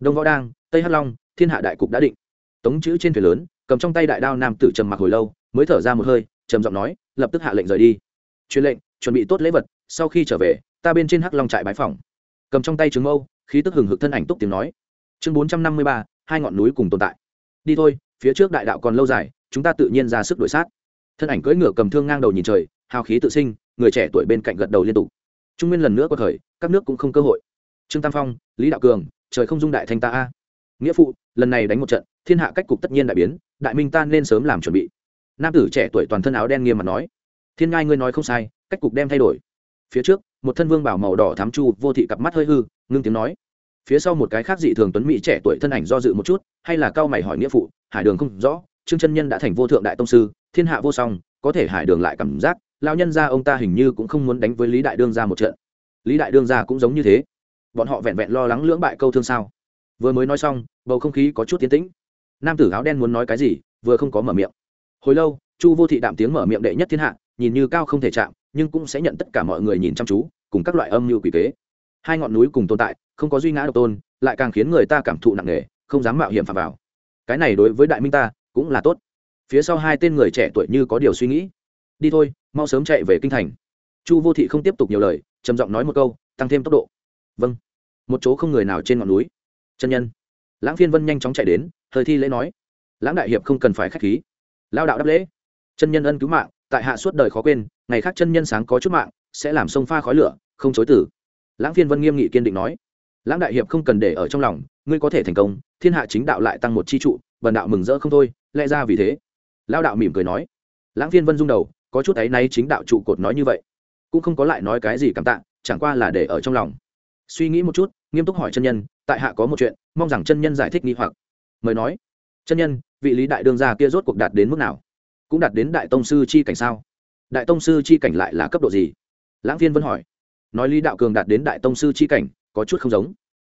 Đông võ đang, tây hắc long, thiên hạ đại cục đã định. Tống chữ trên thuyền lớn, cầm trong tay đại đao nam tử trầm mặc hồi lâu, mới thở ra một hơi, trầm giọng nói, lập tức hạ lệnh rời đi. Truyền lệnh, chuẩn bị tốt lễ vật, sau khi trở về, ta bên trên hắc long trại bái phòng cầm trong tay trứng mâu, khí tức hừng hực thân ảnh túc tiếng nói. Chương bốn trăm năm mươi ba, hai ngọn núi cùng tồn tại. Đi thôi, phía trước đại đạo còn lâu dài, chúng ta tự nhiên ra sức đuổi sát. Thân ảnh cưỡi ngựa cầm thương ngang đầu nhìn trời, hào khí tự sinh, người trẻ tuổi bên cạnh gật đầu liên tục trung nguyên lần nữa quật thời các nước cũng không cơ hội. Trương tam phong, lý đạo cường, trời không dung đại thanh ta a. Nghĩa phụ, lần này đánh một trận, thiên hạ cách cục tất nhiên đại biến, đại minh ta nên sớm làm chuẩn bị. Nam tử trẻ tuổi toàn thân áo đen nghiêm mặt nói, thiên ngai ngươi nói không sai, cách cục đem thay đổi. Phía trước, một thân vương bảo màu đỏ thám chu, vô thị cặp mắt hơi hư, ngưng tiếng nói, phía sau một cái khác dị thường tuấn mỹ trẻ tuổi thân ảnh do dự một chút, hay là cao mày hỏi nghĩa phụ, hải đường không rõ, trương chân nhân đã thành vô thượng đại tông sư, thiên hạ vô song, có thể hải đường lại cảm giác lao nhân ra ông ta hình như cũng không muốn đánh với lý đại đương ra một trận. Lý đại đương ra cũng giống như thế. Bọn họ vẹn vẹn lo lắng lưỡng bại câu thương sao. Vừa mới nói xong, bầu không khí có chút tiến tĩnh. Nam tử áo đen muốn nói cái gì, vừa không có mở miệng. Hồi lâu, chu vô thị đạm tiếng mở miệng đệ nhất thiên hạ, nhìn như cao không thể chạm, nhưng cũng sẽ nhận tất cả mọi người nhìn chăm chú, cùng các loại âm mưu quỷ kế. Hai ngọn núi cùng tồn tại, không có duy ngã độc tôn, lại càng khiến người ta cảm thụ nặng nề, không dám mạo hiểm phạm vào. Cái này đối với đại minh ta, cũng là tốt. Phía sau hai tên người trẻ tuổi như có điều suy nghĩ. Đi thôi mau sớm chạy về kinh thành. Chu vô thị không tiếp tục nhiều lời, trầm giọng nói một câu, tăng thêm tốc độ. Vâng. Một chỗ không người nào trên ngọn núi. Chân nhân. Lãng phiên vân nhanh chóng chạy đến thời thi lễ nói. Lãng đại hiệp không cần phải k h á c h khí. Lao đạo đáp lễ. Chân nhân ân cứu mạng, tại hạ suốt đời khó quên, ngày khác chân nhân sáng có chút mạng, sẽ làm sông pha khói lửa, không chối tử lãng phiên vân nghiêm nghị kiên định nói. Lãng đại hiệp không cần để ở trong lòng, ngươi có thể thành công, thiên hạ chính đạo lại tăng một chi trụ, bần đạo mừng rỡ không thôi, lẽ ra vì thế. Lao đạo mỉm cười nói. Lãng phiên vân rung đầu có chút ấy nay chính đạo trụ cột nói như vậy, cũng không có lại nói cái gì cảm tạ, chẳng qua là để ở trong lòng. Suy nghĩ một chút, nghiêm túc hỏi chân nhân, tại hạ có một chuyện, mong rằng chân nhân giải thích nghi hoặc. Mời nói, chân nhân, vị lý đại đương gia kia rốt cuộc đạt đến mức nào? Cũng đạt đến đại tông sư chi cảnh sao? Đại tông sư chi cảnh lại là cấp độ gì? Lãng viên vẫn hỏi. Nói lý đạo cường đạt đến đại tông sư chi cảnh, có chút không giống.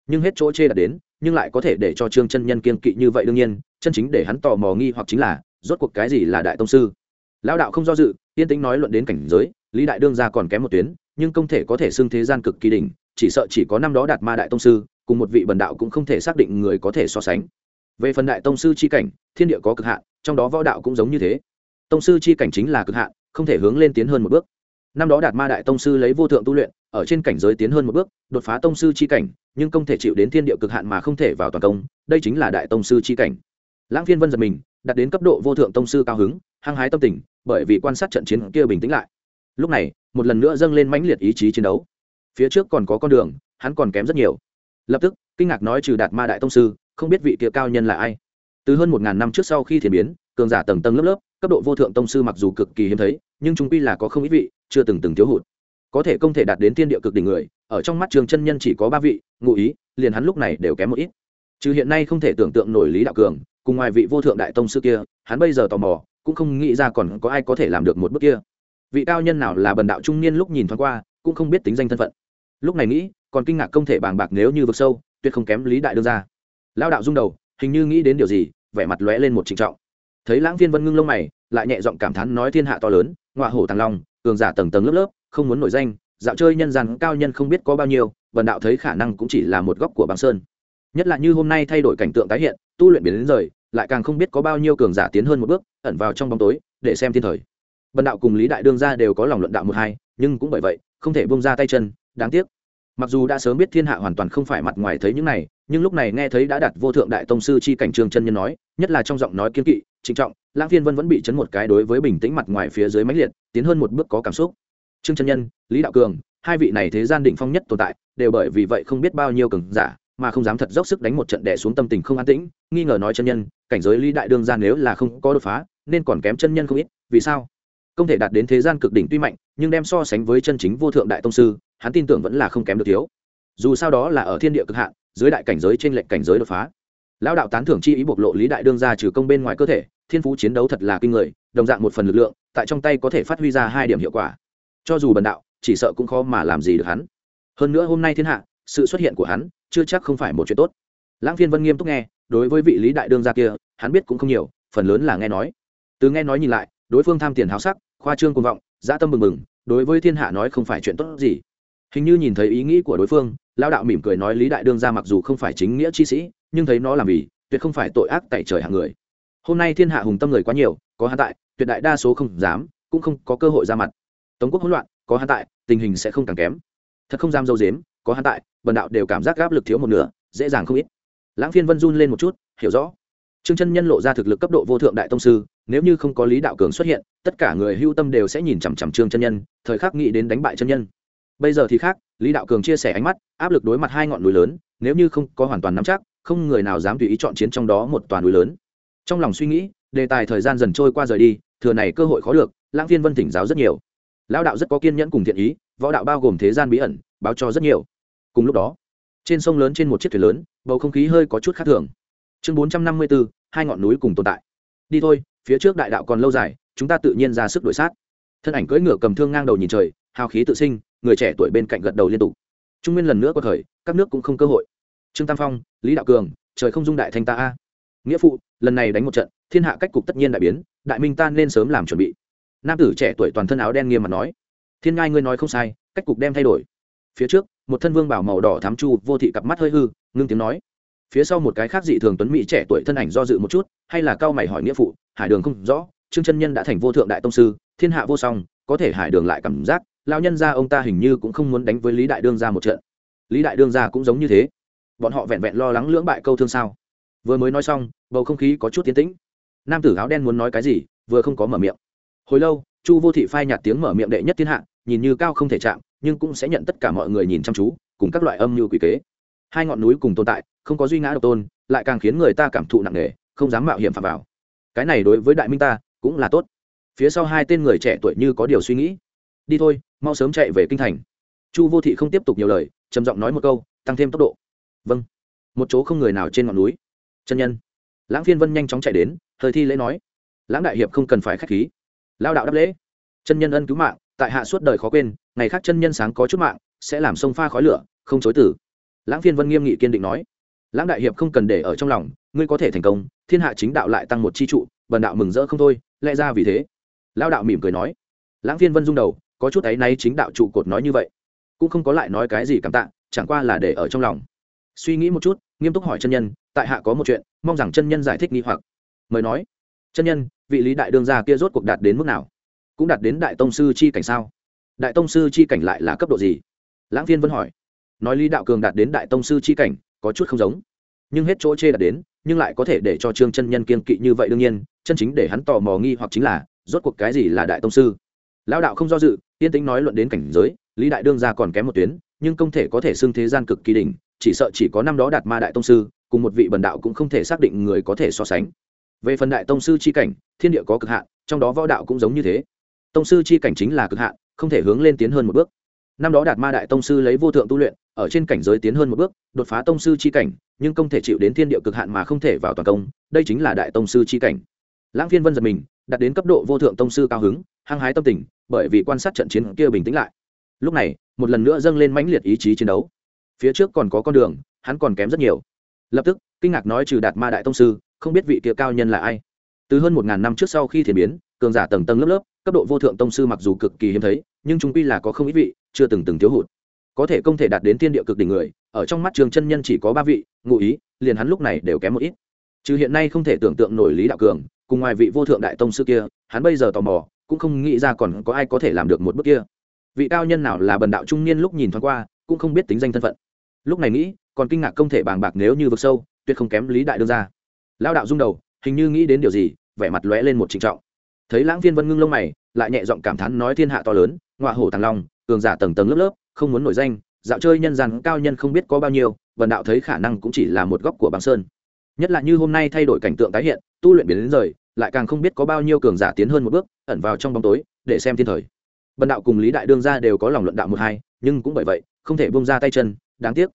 Nhưng hết chỗ chê đạt đến, nhưng lại có thể để cho trương chân nhân kiên kỵ như vậy đương nhiên, chân chính để hắn tò mò nghi hoặc chính là, rốt cuộc cái gì là đại tông sư? Lão đạo không do dự yên tĩnh nói luận đến cảnh giới, lý đại đương gia còn kém một tuyến, nhưng không thể có thể xưng thế gian cực kỳ đỉnh, chỉ sợ chỉ có năm đó đạt ma đại tông sư, cùng một vị bần đạo cũng không thể xác định người có thể so sánh. Về phần đại tông sư chi cảnh, thiên địa có cực hạn, trong đó võ đạo cũng giống như thế. Tông sư chi cảnh chính là cực hạn, không thể hướng lên tiến hơn một bước. Năm đó đạt ma đại tông sư lấy vô thượng tu luyện, ở trên cảnh giới tiến hơn một bước, đột phá tông sư chi cảnh, nhưng không thể chịu đến thiên địa cực hạn mà không thể vào toàn công, đây chính là đại tông sư chi cảnh. Lãng phiên vân giật mình đạt đến cấp độ vô thượng tông sư cao hứng, hăng hái tâm tình, bởi vì quan sát trận chiến kia bình tĩnh lại. Lúc này, một lần nữa dâng lên mãnh liệt ý chí chiến đấu. Phía trước còn có con đường, hắn còn kém rất nhiều. Lập tức, kinh ngạc nói trừ đạt ma đại tông sư, không biết vị kia cao nhân là ai. Từ hơn một ngàn năm trước sau khi thiền biến, cường giả tầng tầng lớp lớp, cấp độ vô thượng tông sư mặc dù cực kỳ hiếm thấy, nhưng chúng quy là có không ít vị, chưa từng từng thiếu hụt. Có thể không thể đạt đến tiên địa cực đỉnh người, ở trong mắt trường chân nhân chỉ có ba vị, ngụ ý, liền hắn lúc này đều kém một ít. Trừ hiện nay không thể tưởng tượng nổi lý đạo cường cùng ngoài vị vô thượng đại tông sư kia, hắn bây giờ tò mò, cũng không nghĩ ra còn có ai có thể làm được một bước kia. Vị cao nhân nào là bần đạo trung niên lúc nhìn thoáng qua, cũng không biết tính danh thân phận. Lúc này nghĩ, còn kinh ngạc công thể bàng bạc nếu như vực sâu, tuyệt không kém lý đại đương ra lao đạo rung đầu, hình như nghĩ đến điều gì, vẻ mặt lóe lên một trịnh trọng. Thấy lãng viên vân ngưng lông mày, lại nhẹ giọng cảm thán nói thiên hạ to lớn ngoại hổ tàng long, cường giả tầng tầng lớp lớp, không muốn nổi danh, dạo chơi nhân gian cao nhân không biết có bao nhiêu, bần đạo thấy khả năng cũng chỉ là một góc của băng sơn. Nhất là như hôm nay thay đổi cảnh tượng tái hiện tu luyện biến đến rời, lại càng không biết có bao nhiêu cường giả tiến hơn một bước, ẩn vào trong bóng tối, để xem thiên thời. Bần đạo cùng lý đại đương gia đều có lòng luận đạo một hai, nhưng cũng bởi vậy, không thể bông ra tay chân, đáng tiếc. Mặc dù đã sớm biết thiên hạ hoàn toàn không phải mặt ngoài thấy những này, nhưng lúc này nghe thấy đã đặt vô thượng đại tông sư chi cảnh trường chân nhân nói, nhất là trong giọng nói kiên kỵ, trịnh trọng, lãng phiên vân vẫn bị chấn một cái đối với bình tĩnh mặt ngoài phía dưới mãnh liệt, tiến hơn một bước có cảm xúc. Trương chân nhân, lý đạo cường, hai vị này thế gian định phong nhất tồn tại, đều bởi vì vậy không biết bao nhiêu cường giả mà không dám thật dốc sức đánh một trận đẻ xuống tâm tình không an tĩnh, nghi ngờ nói chân nhân, cảnh giới lý đại đương ra nếu là không có đột phá, nên còn kém chân nhân không ít, vì sao? Không thể đạt đến thế gian cực đỉnh tuy mạnh, nhưng đem so sánh với chân chính vô thượng đại tông sư, hắn tin tưởng vẫn là không kém được thiếu. Dù sao đó là ở thiên địa cực hạn, dưới đại cảnh giới trên lệnh cảnh giới đột phá. Lão đạo tán thưởng chi ý bộc lộ lý đại đương ra trừ công bên ngoài cơ thể, thiên phú chiến đấu thật là kinh người, đồng dạng một phần lực lượng, tại trong tay có thể phát huy ra hai điểm hiệu quả. Cho dù bần đạo, chỉ sợ cũng khó mà làm gì được hắn. Hơn nữa hôm nay thiên hạ, sự xuất hiện của hắn chưa chắc không phải một chuyện tốt. Lãng phiên vân nghiêm túc nghe, đối với vị lý đại đương gia kia, hắn biết cũng không nhiều, phần lớn là nghe nói. Từ nghe nói nhìn lại, đối phương tham tiền háo sắc, khoa trương cuồng vọng, dã tâm mừng mừng đối với thiên hạ nói không phải chuyện tốt gì. Hình như nhìn thấy ý nghĩ của đối phương lao đạo mỉm cười nói lý đại đương gia mặc dù không phải chính nghĩa chi sĩ, nhưng thấy nó làm vì, tuyệt không phải tội ác tại trời hạng người. Hôm nay thiên hạ hùng tâm người quá nhiều, có hắn tại, tuyệt đại đa số không dám, cũng không có cơ hội ra mặt. Tống quốc hỗn loạn, có hắn tại, tình hình sẽ không càng kém. Thật không dám dâu dếm, có hắn tại vần đạo đều cảm giác áp lực thiếu một nửa, dễ dàng không ít. Lãng phiên vân run lên một chút, hiểu rõ. Trương chân nhân lộ ra thực lực cấp độ vô thượng đại tông sư, nếu như không có lý đạo cường xuất hiện, tất cả người hưu tâm đều sẽ nhìn chằm chằm trương chân nhân, thời khắc nghĩ đến đánh bại chân nhân. Bây giờ thì khác, lý đạo cường chia sẻ ánh mắt, áp lực đối mặt hai ngọn núi lớn, nếu như không có hoàn toàn nắm chắc, không người nào dám tùy ý chọn chiến trong đó một toàn núi lớn. Trong lòng suy nghĩ, đề tài thời gian dần trôi qua rời đi, thừa này cơ hội khó được, lãng phiên vân thỉnh giáo rất nhiều. Lão đạo rất có kiên nhẫn cùng thiện ý, võ đạo bao gồm thế gian bí ẩn, báo cho rất nhiều cùng lúc đó, trên sông lớn trên một chiếc thuyền lớn, bầu không khí hơi có chút khác thường. Chương bốn trăm năm mươi bốn, hai ngọn núi cùng tồn tại. Đi thôi, phía trước đại đạo còn lâu dài, chúng ta tự nhiên ra sức đổi sát. Thân ảnh cưỡi ngựa cầm thương ngang đầu nhìn trời, hào khí tự sinh, người trẻ tuổi bên cạnh gật đầu liên tục. Trung nguyên lần nữa có thời, các nước cũng không cơ hội. Trương tam phong, lý đạo cường, trời không dung đại thanh ta a. Nghĩa phụ, lần này đánh một trận, thiên hạ cách cục tất nhiên đại biến, đại minh ta nên sớm làm chuẩn bị. Nam tử trẻ tuổi toàn thân áo đen nghiêm mặt nói, thiên ngai ngươi nói không sai, cách cục đem thay đổi. Phía trước một thân vương bảo màu đỏ thám chu, vô thị cặp mắt hơi hư, ngưng tiếng nói. Phía sau một cái khác dị thường tuấn mỹ trẻ tuổi thân ảnh do dự một chút, hay là cao mày hỏi nghĩa phụ, hải đường không rõ, trương chân nhân đã thành vô thượng đại tông sư, thiên hạ vô song, có thể hải đường lại cảm giác lao nhân ra ông ta hình như cũng không muốn đánh với lý đại đương ra một trận. Lý đại đương ra cũng giống như thế. Bọn họ vẹn vẹn lo lắng lưỡng bại câu thương sao. Vừa mới nói xong, bầu không khí có chút tiến tĩnh. Nam tử áo đen muốn nói cái gì, vừa không có mở miệng. Hồi lâu, chu vô thị phai nhạt tiếng mở miệng đệ nhất thiên hạ nhìn như cao không thể chạm, nhưng cũng sẽ nhận tất cả mọi người nhìn chăm chú, cùng các loại âm như quỷ kế. Hai ngọn núi cùng tồn tại, không có duy ngã độc tôn, lại càng khiến người ta cảm thụ nặng nề, không dám mạo hiểm phạm vào. Cái này đối với đại minh ta, cũng là tốt. Phía sau hai tên người trẻ tuổi như có điều suy nghĩ. Đi thôi, mau sớm chạy về kinh thành. Chu vô thị không tiếp tục nhiều lời, trầm giọng nói một câu, tăng thêm tốc độ. Vâng. Một chỗ không người nào trên ngọn núi. Chân nhân. Lãng phiên vân nhanh chóng chạy đến thời thi lễ nói. Lãng đại hiệp không cần phải k h á c h khí. Lao đạo đáp lễ. Chân nhân ân cứu mạng tại hạ suốt đời khó quên, ngày khác chân nhân sáng có chút mạng, sẽ làm sông pha khói lửa, không chối tử lãng phiên vân nghiêm nghị kiên định nói. Lãng đại hiệp không cần để ở trong lòng, ngươi có thể thành công, thiên hạ chính đạo lại tăng một chi trụ, bần đạo mừng rỡ không thôi, lẽ ra vì thế. Lao đạo mỉm cười nói. Lãng phiên vân rung đầu, có chút ấy nay chính đạo trụ cột nói như vậy. Cũng không có lại nói cái gì cảm tạ, chẳng qua là để ở trong lòng. Suy nghĩ một chút, nghiêm túc hỏi chân nhân, tại hạ có một chuyện, mong rằng chân nhân giải thích nghi hoặc. Mời nói. Chân nhân, vị lý đại đương gia kia rốt cuộc đạt đến mức nào? Cũng đạt đến đại tông sư chi cảnh sao? Đại tông sư chi cảnh lại là cấp độ gì? Lãng phiên vẫn hỏi. Nói lý đạo cường đạt đến đại tông sư chi cảnh, có chút không giống. Nhưng hết chỗ chê đạt đến, nhưng lại có thể để cho trương chân nhân kiên kỵ như vậy đương nhiên, chân chính để hắn tò mò nghi hoặc chính là, rốt cuộc cái gì là đại tông sư? Lão đạo không do dự, yên tĩnh nói luận đến cảnh giới, lý đại đương gia còn kém một tuyến, nhưng không thể có thể xưng thế gian cực kỳ đỉnh, chỉ sợ chỉ có năm đó đạt ma đại tông sư, cùng một vị bần đạo cũng không thể xác định người có thể so sánh. Về phần đại tông sư c h i cảnh, thiên địa có cực hạn, trong đó võ đạo cũng giống như thế tông sư chi cảnh chính là cực hạn, không thể hướng lên tiến hơn một bước. Năm đó đạt ma đại tông sư lấy vô thượng tu luyện, ở trên cảnh giới tiến hơn một bước, đột phá tông sư chi cảnh, nhưng không thể chịu đến thiên địa cực hạn mà không thể vào toàn công, đây chính là đại tông sư chi cảnh. Lãng phiên vân giật mình, đạt đến cấp độ vô thượng tông sư cao hứng, hăng hái tâm tình, bởi vì quan sát trận chiến kia bình tĩnh lại. Lúc này, một lần nữa dâng lên mãnh liệt ý chí chiến đấu. Phía trước còn có con đường, hắn còn kém rất nhiều. Lập tức, kinh ngạc nói trừ đạt ma đại tông sư, không biết vị kia cao nhân là ai. Từ hơn một ngàn năm trước sau khi thiền biến, cường giả tầng tầng lớp lớp cấp độ vô thượng tông sư mặc dù cực kỳ hiếm thấy, nhưng chúng quy là có không ít vị, chưa từng từng thiếu hụt. Có thể không thể đạt đến tiên địa cực đỉnh người, ở trong mắt trường chân nhân chỉ có ba vị, ngụ ý, liền hắn lúc này đều kém một ít. Trừ hiện nay không thể tưởng tượng nổi lý đạo cường, cùng ngoài vị vô thượng đại tông sư kia, hắn bây giờ tò mò, cũng không nghĩ ra còn có ai có thể làm được một bước kia. Vị cao nhân nào là bần đạo trung niên lúc nhìn thoáng qua, cũng không biết tính danh thân phận. Lúc này nghĩ, còn kinh ngạc không thể bàng bạc nếu như vực sâu, tuyệt không kém lý đại đương ra lao đạo rung đầu, hình như nghĩ đến điều gì, vẻ mặt lóe lên một trịnh trọng thấy lãng viên vân ngưng lông mày, lại nhẹ giọng cảm thán nói thiên hạ to lớn, ngọa hổ thằng long, cường giả tầng tầng lớp lớp, không muốn nổi danh, dạo chơi nhân gian cao nhân không biết có bao nhiêu, vần đạo thấy khả năng cũng chỉ là một góc của băng sơn. Nhất là như hôm nay thay đổi cảnh tượng tái hiện, tu luyện biến đến rời, lại càng không biết có bao nhiêu cường giả tiến hơn một bước, ẩn vào trong bóng tối, để xem thiên thời. Vần đạo cùng lý đại đương gia đều có lòng luận đạo một hai, nhưng cũng bởi vậy, không thể bông ra tay chân, đáng tiếc.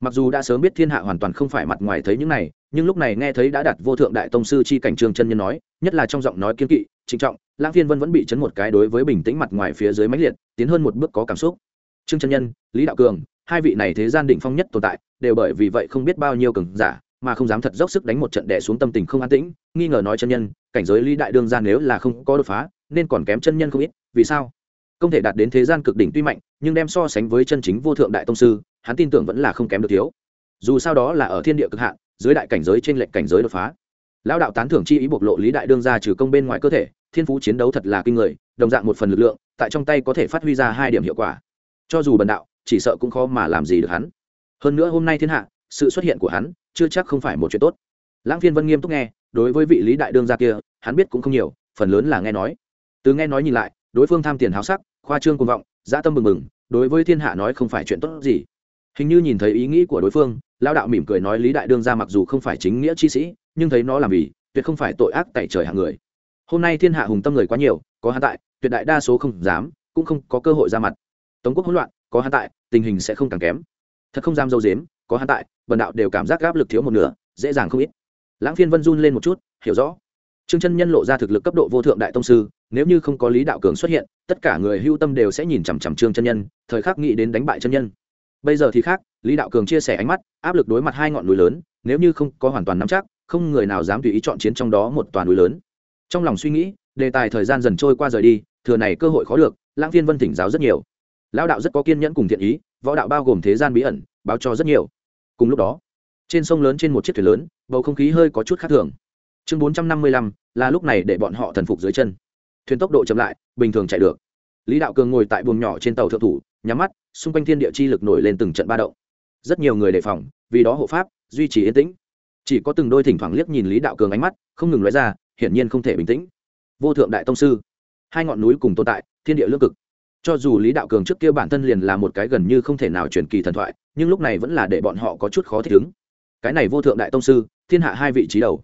Mặc dù đã sớm biết thiên hạ hoàn toàn không phải mặt ngoài thấy những này, nhưng lúc này nghe thấy đã đặt vô thượng đại tông sư chi cảnh trường chân nhân nói, nhất là trong giọng nói kiên kỵ trịnh trọng, lãng phiên vân vẫn bị chấn một cái đối với bình tĩnh mặt ngoài phía dưới máy liệt, tiến hơn một bước có cảm xúc. Trương chân nhân, lý đạo cường, hai vị này thế gian định phong nhất tồn tại, đều bởi vì vậy không biết bao nhiêu cường giả, mà không dám thật dốc sức đánh một trận đè xuống tâm tình không an tĩnh, nghi ngờ nói chân nhân, cảnh giới lý đại đương ra nếu là không có đột phá, nên còn kém chân nhân không ít, vì sao? Không thể đạt đến thế gian cực đỉnh tuy mạnh, nhưng đem so sánh với chân chính vô thượng đại tông sư, hắn tin tưởng vẫn là không kém được thiếu. Dù sao đó là ở thiên địa cực hạn, dưới đại cảnh giới trên lệnh cảnh giới đột phá lão đạo tán thưởng chi ý bộc lộ lý đại đương ra trừ công bên ngoài cơ thể, thiên phú chiến đấu thật là kinh người, đồng dạng một phần lực lượng, tại trong tay có thể phát huy ra hai điểm hiệu quả. Cho dù bần đạo, chỉ sợ cũng khó mà làm gì được hắn. Hơn nữa hôm nay thiên hạ, sự xuất hiện của hắn, chưa chắc không phải một chuyện tốt. Lãng phiên vân nghiêm túc nghe, đối với vị lý đại đương gia kia, hắn biết cũng không nhiều, phần lớn là nghe nói. Từ nghe nói nhìn lại, đối phương tham tiền háo sắc, khoa trương cuồng vọng, dã tâm mừng mừng đối với thiên hạ nói không phải chuyện tốt gì. Hình như nhìn thấy ý nghĩ của đối phương lao đạo mỉm cười nói lý đại đương gia mặc dù không phải chính nghĩa chi sĩ nhưng thấy nó làm vì, tuyệt không phải tội ác tại trời hạng người. Hôm nay thiên hạ hùng tâm người quá nhiều, có hắn tại, tuyệt đại đa số không dám, cũng không có cơ hội ra mặt. Tống quốc hỗn loạn, có hắn tại, tình hình sẽ không càng kém. Thật không dám dâu dếm, có hắn tại bần đạo đều cảm giác áp lực thiếu một nửa, dễ dàng không ít. Lãng phiên vân run lên một chút, hiểu rõ. Trương chân nhân lộ ra thực lực cấp độ vô thượng đại tông sư, nếu như không có lý đạo cường xuất hiện, tất cả người hưu tâm đều sẽ nhìn chằm chằm trương chân nhân, thời khắc nghĩ đến đánh bại chân nhân. Bây giờ thì khác, lý đạo cường chia sẻ ánh mắt, áp lực đối mặt hai ngọn núi lớn, nếu như không có hoàn toàn nắm chắc không người nào dám tùy ý chọn chiến trong đó một toàn núi lớn. Trong lòng suy nghĩ, đề tài thời gian dần trôi qua rời đi, thừa này cơ hội khó được, lãng viên vân thỉnh giáo rất nhiều. Lão đạo rất có kiên nhẫn cùng thiện ý, võ đạo bao gồm thế gian bí ẩn, báo cho rất nhiều. Cùng lúc đó, trên sông lớn trên một chiếc thuyền lớn, bầu không khí hơi có chút khác thường. Chương bốn trăm năm mươi lăm, là lúc này để bọn họ thần phục dưới chân. Thuyền tốc độ chậm lại, bình thường chạy được. Lý đạo cường ngồi tại buồng nhỏ trên tàu thượng thủ, nhắm mắt, xung quanh thiên địa chi lực nổi lên từng trận ba động. Rất nhiều người đề phòng, vì đó hộ pháp, duy trì yên tĩnh chỉ có từng đôi thỉnh thoảng liếc nhìn lý đạo cường ánh mắt, không ngừng nói ra, hiển nhiên không thể bình tĩnh. Vô thượng đại tông sư, hai ngọn núi cùng tồn tại, thiên địa lương cực. Cho dù lý đạo cường trước kia bản thân liền là một cái gần như không thể nào truyền kỳ thần thoại, nhưng lúc này vẫn là để bọn họ có chút khó thích ứng. Cái này vô thượng đại tông sư, thiên hạ hai vị trí đầu.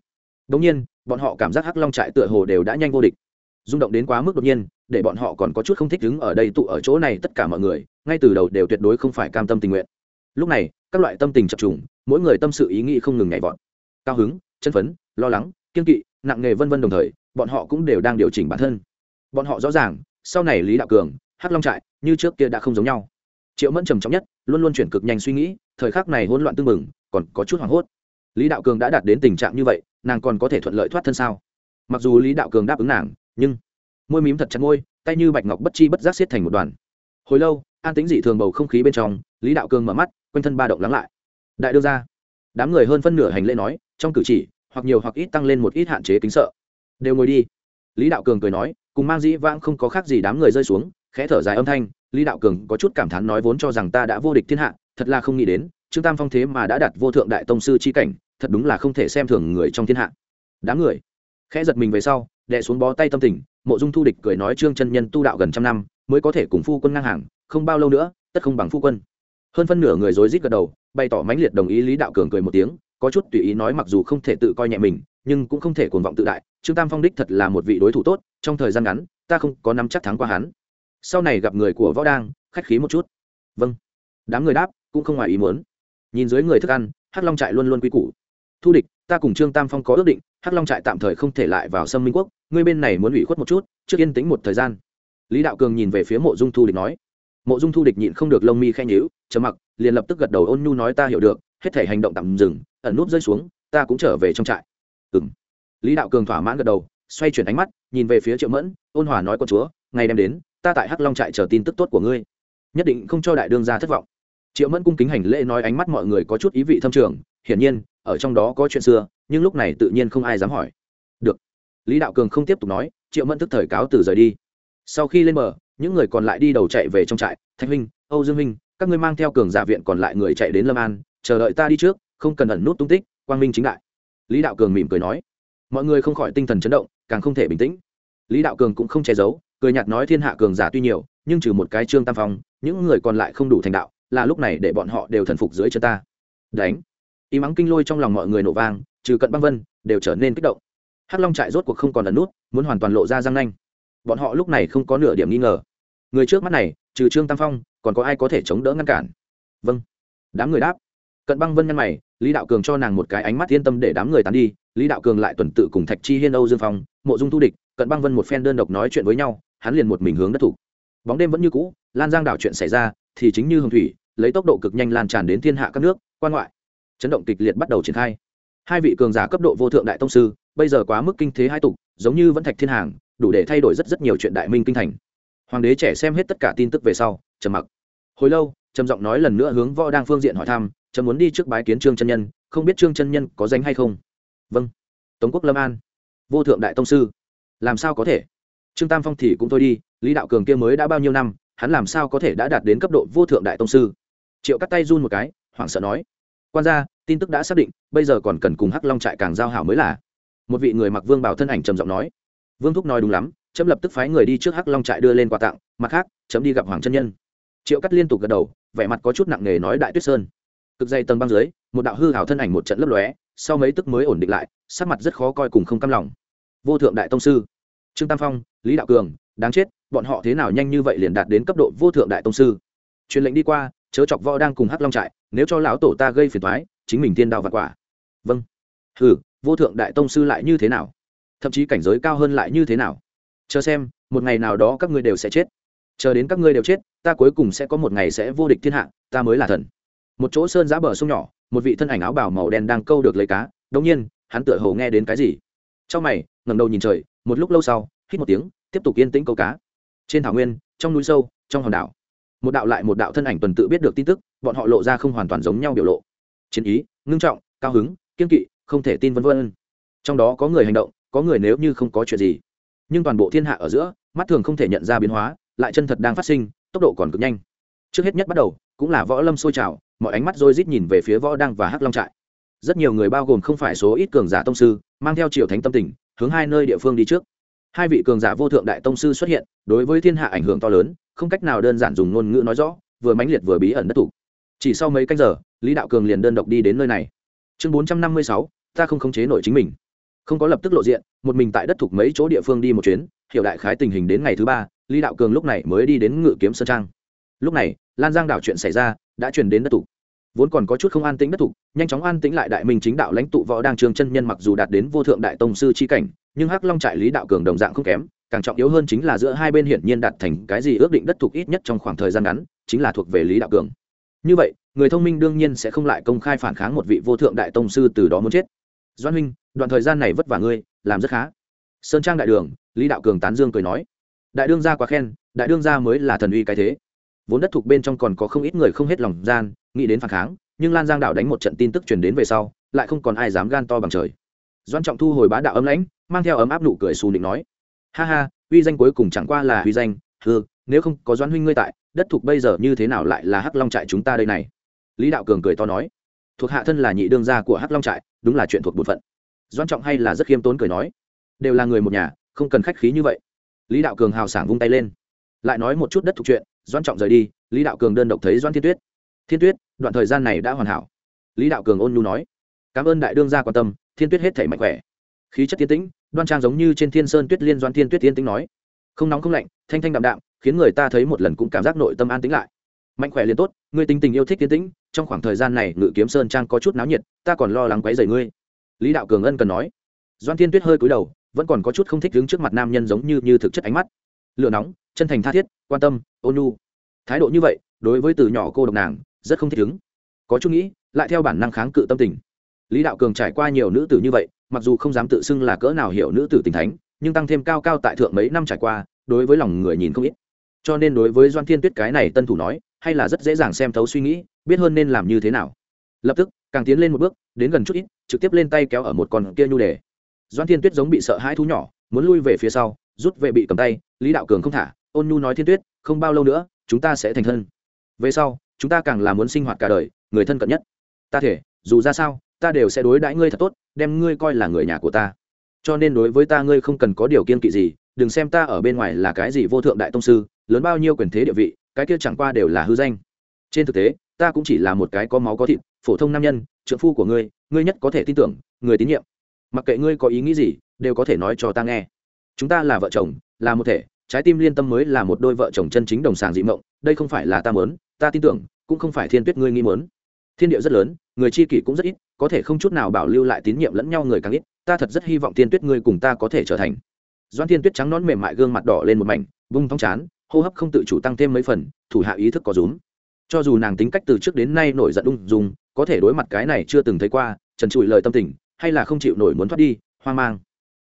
Đống nhiên, bọn họ cảm giác hắc long trại tựa hồ đều đã nhanh vô địch. Rung động đến quá mức đột nhiên, để bọn họ còn có chút không thích ứng ở đây tụ ở chỗ này tất cả mọi người, ngay từ đầu đều tuyệt đối không phải cam tâm tình nguyện. Lúc này, các loại tâm tình chập trùng, mỗi người tâm sự ý nghĩ không ngừng nhảy vọt cao hứng, chân phấn, lo lắng, kiên kỵ, nặng nghề vân vân đồng thời, bọn họ cũng đều đang điều chỉnh bản thân. Bọn họ rõ ràng, sau này lý đạo cường, hắc long trại, như trước kia đã không giống nhau. Triệu mẫn trầm trọng nhất, luôn luôn chuyển cực nhanh suy nghĩ, thời khắc này hỗn loạn tưng mừng còn có chút hoảng hốt. Lý đạo cường đã đạt đến tình trạng như vậy, nàng còn có thể thuận lợi thoát thân sao? Mặc dù lý đạo cường đáp ứng nàng, nhưng môi mím thật chặt môi, tay như bạch ngọc bất chi bất giác xiết thành một đoàn. Hồi lâu, an tính dị thường bầu không khí bên trong, lý đạo cường mở mắt, quanh thân ba động lắng lại. Đại đương ra đám người hơn phân nửa hành lễ nói trong cử chỉ, hoặc nhiều hoặc ít tăng lên một ít hạn chế kính sợ. Đều ngồi đi. Lý đạo cường cười nói, cùng mang dĩ vãng không có khác gì đám người rơi xuống, khẽ thở dài âm thanh, lý đạo cường có chút cảm thán nói vốn cho rằng ta đã vô địch thiên hạ, thật là không nghĩ đến, trương tam phong thế mà đã đặt vô thượng đại tông sư chi cảnh, thật đúng là không thể xem thường người trong thiên hạ. Đám người khẽ giật mình về sau đệ xuống bó tay tâm tình, mộ dung thu địch cười nói trương chân nhân tu đạo gần trăm năm, mới có thể cùng phu quân ngang hàng, không bao lâu nữa, tất không bằng phu quân. Hơn phân nửa người rối rít gật đầu, bày tỏ mãnh liệt đồng ý lý đạo cường cười một tiếng có chút tùy ý nói mặc dù không thể tự coi nhẹ mình, nhưng cũng không thể cuồng vọng tự đại, trương tam phong đích thật là một vị đối thủ tốt, trong thời gian ngắn, ta không có nắm chắc thắng qua hắn. Sau này gặp người của võ đang, khách khí một chút. Vâng. Đám người đáp, cũng không ngoài ý muốn. Nhìn dưới người thức ăn, hắc long trại luôn luôn quy củ. Thu địch, ta cùng trương tam phong có ước định, hắc long trại tạm thời không thể lại vào sâm minh quốc ngươi bên này muốn ủy khuất một chút, trước yên tĩnh một thời gian. Lý đạo cường nhìn về phía mộ dung thu địch nói. Mộ dung thu địch nhịn không được lông mi khen nhữ chờ mặc, liền lập tức gật đầu ôn nhu nói ta hiểu được, hết thể hành động tạm dừng ẩn nút rơi xuống, ta cũng trở về trong trại. Ừ m lý đạo cường thỏa mãn gật đầu, xoay chuyển ánh mắt, nhìn về phía triệu mẫn, ôn hòa nói con chúa, ngày đem đến, ta tại hắc long trại chờ tin tức tốt của ngươi. Nhất định không cho đại đương gia thất vọng. Triệu mẫn cung kính hành lễ nói ánh mắt mọi người có chút ý vị thâm trường, hiển nhiên, ở trong đó có chuyện xưa, nhưng lúc này tự nhiên không ai dám hỏi. Được. Lý đạo cường không tiếp tục nói, triệu mẫn tức thời cáo từ rời đi. Sau khi lên bờ, những người còn lại đi đầu chạy về trong trại thanh huynh, âu dương huynh, các ngươi mang theo cường giả viện còn lại người chạy đến lâm an, chờ đợi ta đi trước không cần ẩn nút tung tích, quang minh chính đại. Lý đạo cường mỉm cười nói. Mọi người không khỏi tinh thần chấn động, càng không thể bình tĩnh. Lý đạo cường cũng không che giấu, cười nhạt nói thiên hạ cường giả tuy nhiều, nhưng trừ một cái trương tam phong, những người còn lại không đủ thành đạo, là lúc này để bọn họ đều thần phục dưới chân ta. Đánh. Y mắng kinh lôi trong lòng mọi người nổ vang, trừ cận băng vân, đều trở nên kích động. Hắc long trại rốt cuộc không còn ẩn nút, muốn hoàn toàn lộ ra răng nanh. Bọn họ lúc này không có nửa điểm nghi ngờ. Người trước mắt này, trừ trương tam phong, còn có ai có thể chống đỡ ngăn cản? Vâng. Đám người đáp. Cận băng vân nhăn mày lý đạo cường cho nàng một cái ánh mắt yên tâm để đám người tán đi, lý đạo cường lại tuần tự cùng thạch chi hiên, âu dương phong, mộ dung thu địch, cận băng vân một phen đơn độc nói chuyện với nhau, hắn liền một mình hướng đất thủ. Bóng đêm vẫn như cũ, lan giang đảo chuyện xảy ra, thì chính như hồng thủy, lấy tốc độ cực nhanh lan tràn đến thiên hạ các nước, quan ngoại. Chấn động kịch liệt bắt đầu triển khai. Hai vị cường giả cấp độ vô thượng đại tông sư, bây giờ quá mức kinh thế hai tục, giống như vẫn thạch thiên hàng, đủ để thay đổi rất rất nhiều chuyện đại minh kinh thành. Hoàng đế trẻ xem hết tất cả tin tức về sau, trầm mặc. Hồi lâu, trầm giọng nói lần nữa hướng võ đang phương diện hỏi thăm chấm muốn đi trước bái kiến trương chân nhân, không biết trương chân nhân có danh hay không? Vâng. Tống quốc lâm an. Vô thượng đại tông sư. Làm sao có thể? Trương tam phong thì cũng thôi đi, lý đạo cường kia mới đã bao nhiêu năm, hắn làm sao có thể đã đạt đến cấp độ vô thượng đại tông sư? Triệu cắt tay run một cái, hoảng sợ nói. Quan gia, tin tức đã xác định, bây giờ còn cần cùng hắc long trại càng giao hảo mới là. Một vị người mặc vương bảo thân ảnh trầm giọng nói. Vương thúc nói đúng lắm, chấm lập tức phái người đi trước hắc long trại đưa lên quà tặng, mặt khác, chấm đi gặp hoàng chân nhân. Triệu cắt liên tục gật đầu, vẻ mặt có chút nặng nề nói đại tuyết sơn cực dây tầng băng dưới, một đạo hư hảo thân ảnh một trận lấp lóe, sau mấy tức mới ổn định lại, sắc mặt rất khó coi cùng không căm lòng. Vô thượng đại tông sư, trương tam phong, lý đạo cường, đáng chết, bọn họ thế nào nhanh như vậy liền đạt đến cấp độ vô thượng đại tông sư? Truyền lệnh đi qua, chớ chọc võ đang cùng hắc long trại, nếu cho lão tổ ta gây phiền thoái chính mình tiên đạo vật quả. Vâng. Hừ, vô thượng đại tông sư lại như thế nào? Thậm chí cảnh giới cao hơn lại như thế nào? Chờ xem, một ngày nào đó các ngươi đều sẽ chết. Chờ đến các ngươi đều chết, ta cuối cùng sẽ có một ngày sẽ vô địch thiên hạ, ta mới là thần một chỗ sơn giã bờ sông nhỏ, một vị thân ảnh áo bào màu đen đang câu được lấy cá đông nhiên, hắn tựa hồ nghe đến cái gì. Trong mày ngầm đầu nhìn trời, một lúc lâu sau, hít một tiếng, tiếp tục yên tĩnh câu cá. Trên thảo nguyên, trong núi sâu, trong hòn đảo, một đạo lại một đạo thân ảnh tuần tự biết được tin tức, bọn họ lộ ra không hoàn toàn giống nhau biểu lộ. Chiến ý, ngưng trọng, cao hứng, kiên kỵ, không thể tin vân vân. Trong đó có người hành động, có người nếu như không có chuyện gì. Nhưng toàn bộ thiên hạ ở giữa, mắt thường không thể nhận ra biến hóa, lại chân thật đang phát sinh, tốc độ còn cực nhanh. Trước hết nhất bắt đầu, cũng là võ lâm sôi trào mọi ánh mắt rôi rít nhìn về phía võ đăng và hắc long trại. Rất nhiều người bao gồm không phải số ít cường giả tông sư, mang theo triều thánh tâm tình, hướng hai nơi địa phương đi trước. Hai vị cường giả vô thượng đại tông sư xuất hiện, đối với thiên hạ ảnh hưởng to lớn, không cách nào đơn giản dùng ngôn ngữ nói rõ, vừa mãnh liệt vừa bí ẩn đất thủ. Chỉ sau mấy canh giờ, lý đạo cường liền đơn độc đi đến nơi này. Chương bốn trăm năm mươi sáu, ta không khống chế nổi chính mình. Không có lập tức lộ diện, một mình tại đất thục mấy chỗ địa phương đi một chuyến, hiểu đại khái tình hình đến ngày thứ ba, lý đạo cường lúc này mới đi đến ngự kiếm sơn trang. Lúc này, lan giang đảo chuyện xảy ra đã truyền đến đất thục vốn còn có chút không an tĩnh đất thục nhanh chóng an tĩnh lại đại minh chính đạo lãnh tụ võ đang trường chân nhân mặc dù đạt đến vô thượng đại tông sư chi cảnh, nhưng hắc long trại lý đạo cường đồng dạng không kém, càng trọng yếu hơn chính là giữa hai bên hiển nhiên đạt thành cái gì ước định đất thục ít nhất trong khoảng thời gian ngắn, chính là thuộc về lý đạo cường. Như vậy, người thông minh đương nhiên sẽ không lại công khai phản kháng một vị vô thượng đại tông sư từ đó muốn chết. Doan huynh, đoạn thời gian này vất vả ngươi, làm rất khá. Sơn trang đại đường, lý đạo cường tán dương cười nói. Đại đương gia quá khen, đại đương gia mới là thần uy cái thế vốn đất thuộc bên trong còn có không ít người không hết lòng gian nghĩ đến phản kháng nhưng lan giang đảo đánh một trận tin tức truyền đến về sau lại không còn ai dám gan to bằng trời. Doan trọng thu hồi bá đạo ấm lãnh mang theo ấm áp nụ cười xù định nói ha ha uy danh cuối cùng chẳng qua là uy danh Thưa, nếu không có doan huynh ngươi tại đất thuộc bây giờ như thế nào lại là hắc long trại chúng ta đây này? Lý đạo cường cười to nói thuộc hạ thân là nhị đương gia của hắc long trại đúng là chuyện thuộc bổn phận. Doan trọng hay là rất khiêm tốn cười nói đều là người một nhà không cần khách khí như vậy. Lý đạo cường hào sảng vung tay lên lại nói một chút đất thuộc chuyện doan trọng rời đi, lý đạo cường đơn độc thấy doan thiên tuyết. Thiên tuyết, đoạn thời gian này đã hoàn hảo. Lý đạo cường ôn nhu nói. Cảm ơn đại đương gia quan tâm, thiên tuyết hết thể mạnh khỏe. Khí chất tiên tĩnh, đoan trang giống như trên thiên sơn tuyết liên doan thiên tuyết tiên tĩnh nói. Không nóng không lạnh, thanh thanh đạm đạm, khiến người ta thấy một lần cũng cảm giác nội tâm an tĩnh lại. Mạnh khỏe liền tốt, ngươi tình tình yêu thích tiên tĩnh, trong khoảng thời gian này ngự kiếm sơn trang có chút náo nhiệt, ta còn lo lắng quấy rầy ngươi. Lý đạo cường ân cần nói. Doan thiên tuyết hơi cúi đầu, vẫn còn có chút không thích đứng trước mặt nam nhân giống như như thực chất ánh mắt. Lửa nóng chân thành tha thiết, quan tâm, ôn nhu. Thái độ như vậy, đối với từ nhỏ cô độc nàng, rất không thích ứng. Có chút nghĩ, lại theo bản năng kháng cự tâm tình. Lý đạo cường trải qua nhiều nữ tử như vậy, mặc dù không dám tự xưng là cỡ nào hiểu nữ tử tình thánh, nhưng tăng thêm cao cao tại thượng mấy năm trải qua, đối với lòng người nhìn không ít. Cho nên đối với doan thiên tuyết cái này tân thủ nói, hay là rất dễ dàng xem thấu suy nghĩ, biết hơn nên làm như thế nào. Lập tức, càng tiến lên một bước, đến gần chút ít, trực tiếp lên tay kéo ở một con kia nhu đề. Doan thiên tuyết giống bị sợ hãi thú nhỏ, muốn lui về phía sau, rút về bị cầm tay, lý đạo cường không thả ôn nhu nói thiên tuyết, không bao lâu nữa, chúng ta sẽ thành thân. Về sau, chúng ta càng là muốn sinh hoạt cả đời, người thân cận nhất. Ta thể, dù ra sao, ta đều sẽ đối đãi ngươi thật tốt, đem ngươi coi là người nhà của ta. Cho nên đối với ta ngươi không cần có điều kiên kỵ gì, đừng xem ta ở bên ngoài là cái gì vô thượng đại tông sư, lớn bao nhiêu quyền thế địa vị, cái kia chẳng qua đều là hư danh. Trên thực tế, ta cũng chỉ là một cái có máu có thịt, phổ thông nam nhân trợ phu của ngươi ngươi nhất có thể tin tưởng, người tín nhiệm. Mặc kệ ngươi có ý nghĩ gì, đều có thể nói cho ta nghe. Chúng ta là vợ chồng, là một thể trái tim liên tâm mới là một đôi vợ chồng chân chính đồng sàng dị mộng, đây không phải là ta mớn ta tin tưởng, cũng không phải thiên tuyết ngươi nghi mớn thiên điệu rất lớn, người chi kỷ cũng rất ít, có thể không chút nào bảo lưu lại tín nhiệm lẫn nhau người càng ít, ta thật rất hy vọng thiên tuyết ngươi cùng ta có thể trở thành. Doan thiên tuyết trắng nón mềm mại gương mặt đỏ lên một mảnh, vung thong chán, hô hấp không tự chủ tăng thêm mấy phần, thủ hạ ý thức có rúm. Cho dù nàng tính cách từ trước đến nay nổi giận ung dung, có thể đối mặt cái này chưa từng thấy qua, trần trụi lời tâm tình, hay là không chịu nổi muốn thoát đi, hoang mang.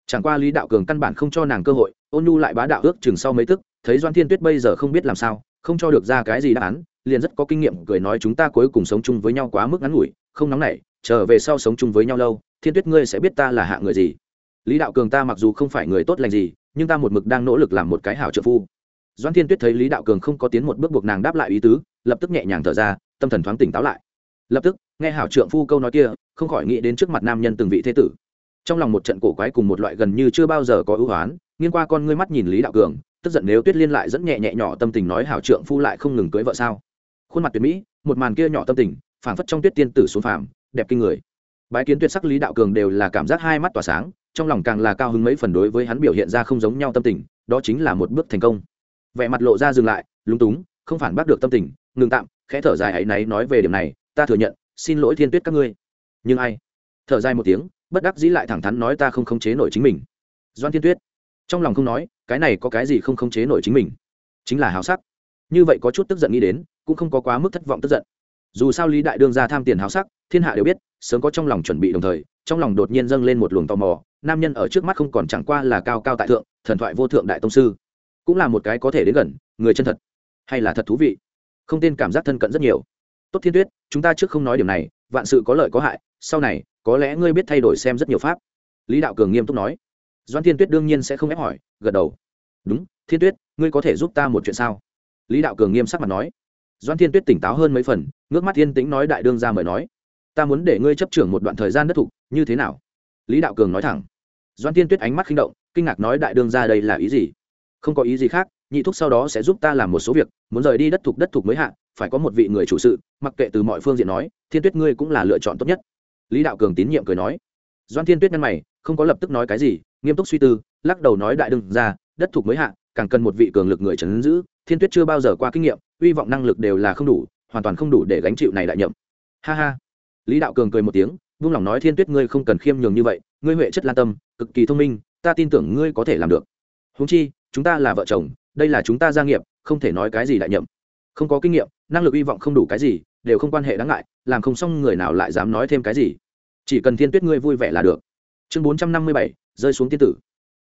Chẳng qua lý đạo cường căn bản không cho nàng cơ hội ôn nhu lại bá đạo ước chừng sau mấy tức, thấy doan thiên tuyết bây giờ không biết làm sao, không cho được ra cái gì đáp án, liền rất có kinh nghiệm cười nói chúng ta cuối cùng sống chung với nhau quá mức ngắn ngủi, không nóng nảy, trở về sau sống chung với nhau lâu, thiên tuyết ngươi sẽ biết ta là hạ người gì. Lý đạo cường ta mặc dù không phải người tốt lành gì, nhưng ta một mực đang nỗ lực làm một cái hảo trợ phu. Doan thiên tuyết thấy lý đạo cường không có tiến một bước buộc nàng đáp lại ý tứ, lập tức nhẹ nhàng thở ra, tâm thần thoáng tỉnh táo lại. Lập tức, nghe hảo trượng phu câu nói kia, không khỏi nghĩ đến trước mặt nam nhân từng vị thế tử. Trong lòng một trận cổ quái cùng một loại gần như chưa bao giờ có ưu hoán nghiêng qua con ngươi mắt nhìn lý đạo cường, tức giận nếu tuyết liên lại dẫn nhẹ nhẹ nhỏ tâm tình nói hảo trượng phu lại không ngừng cưới vợ sao? Khuôn mặt tuyệt mỹ, một màn kia nhỏ tâm tình, phảng phất trong tuyết tiên tử xuống phàm, đẹp kinh người. Bái kiến tuyệt sắc lý đạo cường đều là cảm giác hai mắt tỏa sáng, trong lòng càng là cao hứng mấy phần đối với hắn biểu hiện ra không giống nhau tâm tình, đó chính là một bước thành công. Vẻ mặt lộ ra dừng lại, lúng túng, không phản bác được tâm tình, ngừng tạm, khẽ thở dài ấy náy nói về điểm này, ta thừa nhận, xin lỗi thiên tuyết các ngươi. Nhưng ai? Thở dài một tiếng, bất đắc dĩ lại thẳng thắn nói, ta không khống chế nổi chính mình. Doan thiên tuyết trong lòng không nói, cái này có cái gì không khống chế nổi chính mình? Chính là hào sắc. Như vậy có chút tức giận nghĩ đến, cũng không có quá mức thất vọng tức giận. Dù sao lý đại đương ra tham tiền hào sắc, thiên hạ đều biết, sớm có trong lòng chuẩn bị đồng thời, trong lòng đột nhiên dâng lên một luồng tò mò, nam nhân ở trước mắt không còn chẳng qua là cao cao tại thượng, thần thoại vô thượng đại tông sư. Cũng là một cái có thể đến gần, người chân thật, hay là thật thú vị? Không tên cảm giác thân cận rất nhiều. Tốt thiên tuyết, chúng ta trước không nói điểm này, vạn sự có lợi có hại, sau này, có lẽ ngươi biết thay đổi xem rất nhiều pháp. Lý đạo cường nghiêm túc nói doan thiên tuyết đương nhiên sẽ không ép hỏi, gật đầu. Đúng, thiên tuyết, ngươi có thể giúp ta một chuyện sao? Lý đạo cường nghiêm sắc mặt nói. Doan thiên tuyết tỉnh táo hơn mấy phần, ngước mắt thiên tĩnh nói đại đương ra mời nói. Ta muốn để ngươi chấp trưởng một đoạn thời gian đất thục như thế nào? Lý đạo cường nói thẳng. Doan thiên tuyết ánh mắt khinh động, kinh ngạc nói đại đương ra đây là ý gì? Không có ý gì khác, nhị thúc sau đó sẽ giúp ta làm một số việc, muốn rời đi đất thục đất thục mới hạ, phải có một vị người chủ sự, mặc kệ từ mọi phương diện nói, thiên tuyết ngươi cũng là lựa chọn tốt nhất. Lý đạo cường tín nhiệm cười nói. Doan thiên tuyết nhăn mày, không có lập tức nói cái gì nghiêm túc suy tư, lắc đầu nói đại đương ra đất thuộc mới hạ, càng cần một vị cường lực người trấn giữ. Thiên tuyết chưa bao giờ qua kinh nghiệm, hy vọng năng lực đều là không đủ, hoàn toàn không đủ để gánh chịu này đại nhậm. Ha ha. Lý đạo cường cười một tiếng, vung lòng nói thiên tuyết ngươi không cần khiêm nhường như vậy, ngươi huệ chất lan tâm, cực kỳ thông minh, ta tin tưởng ngươi có thể làm được. Húng chi, chúng ta là vợ chồng, đây là chúng ta gia nghiệp, không thể nói cái gì đại nhậm. Không có kinh nghiệm, năng lực hy vọng không đủ cái gì, đều không quan hệ đáng ngại, làm không xong người nào lại dám nói thêm cái gì. Chỉ cần thiên tuyết ngươi vui vẻ là được. Chương bốn trăm năm mươi bảy rơi xuống tiên tử.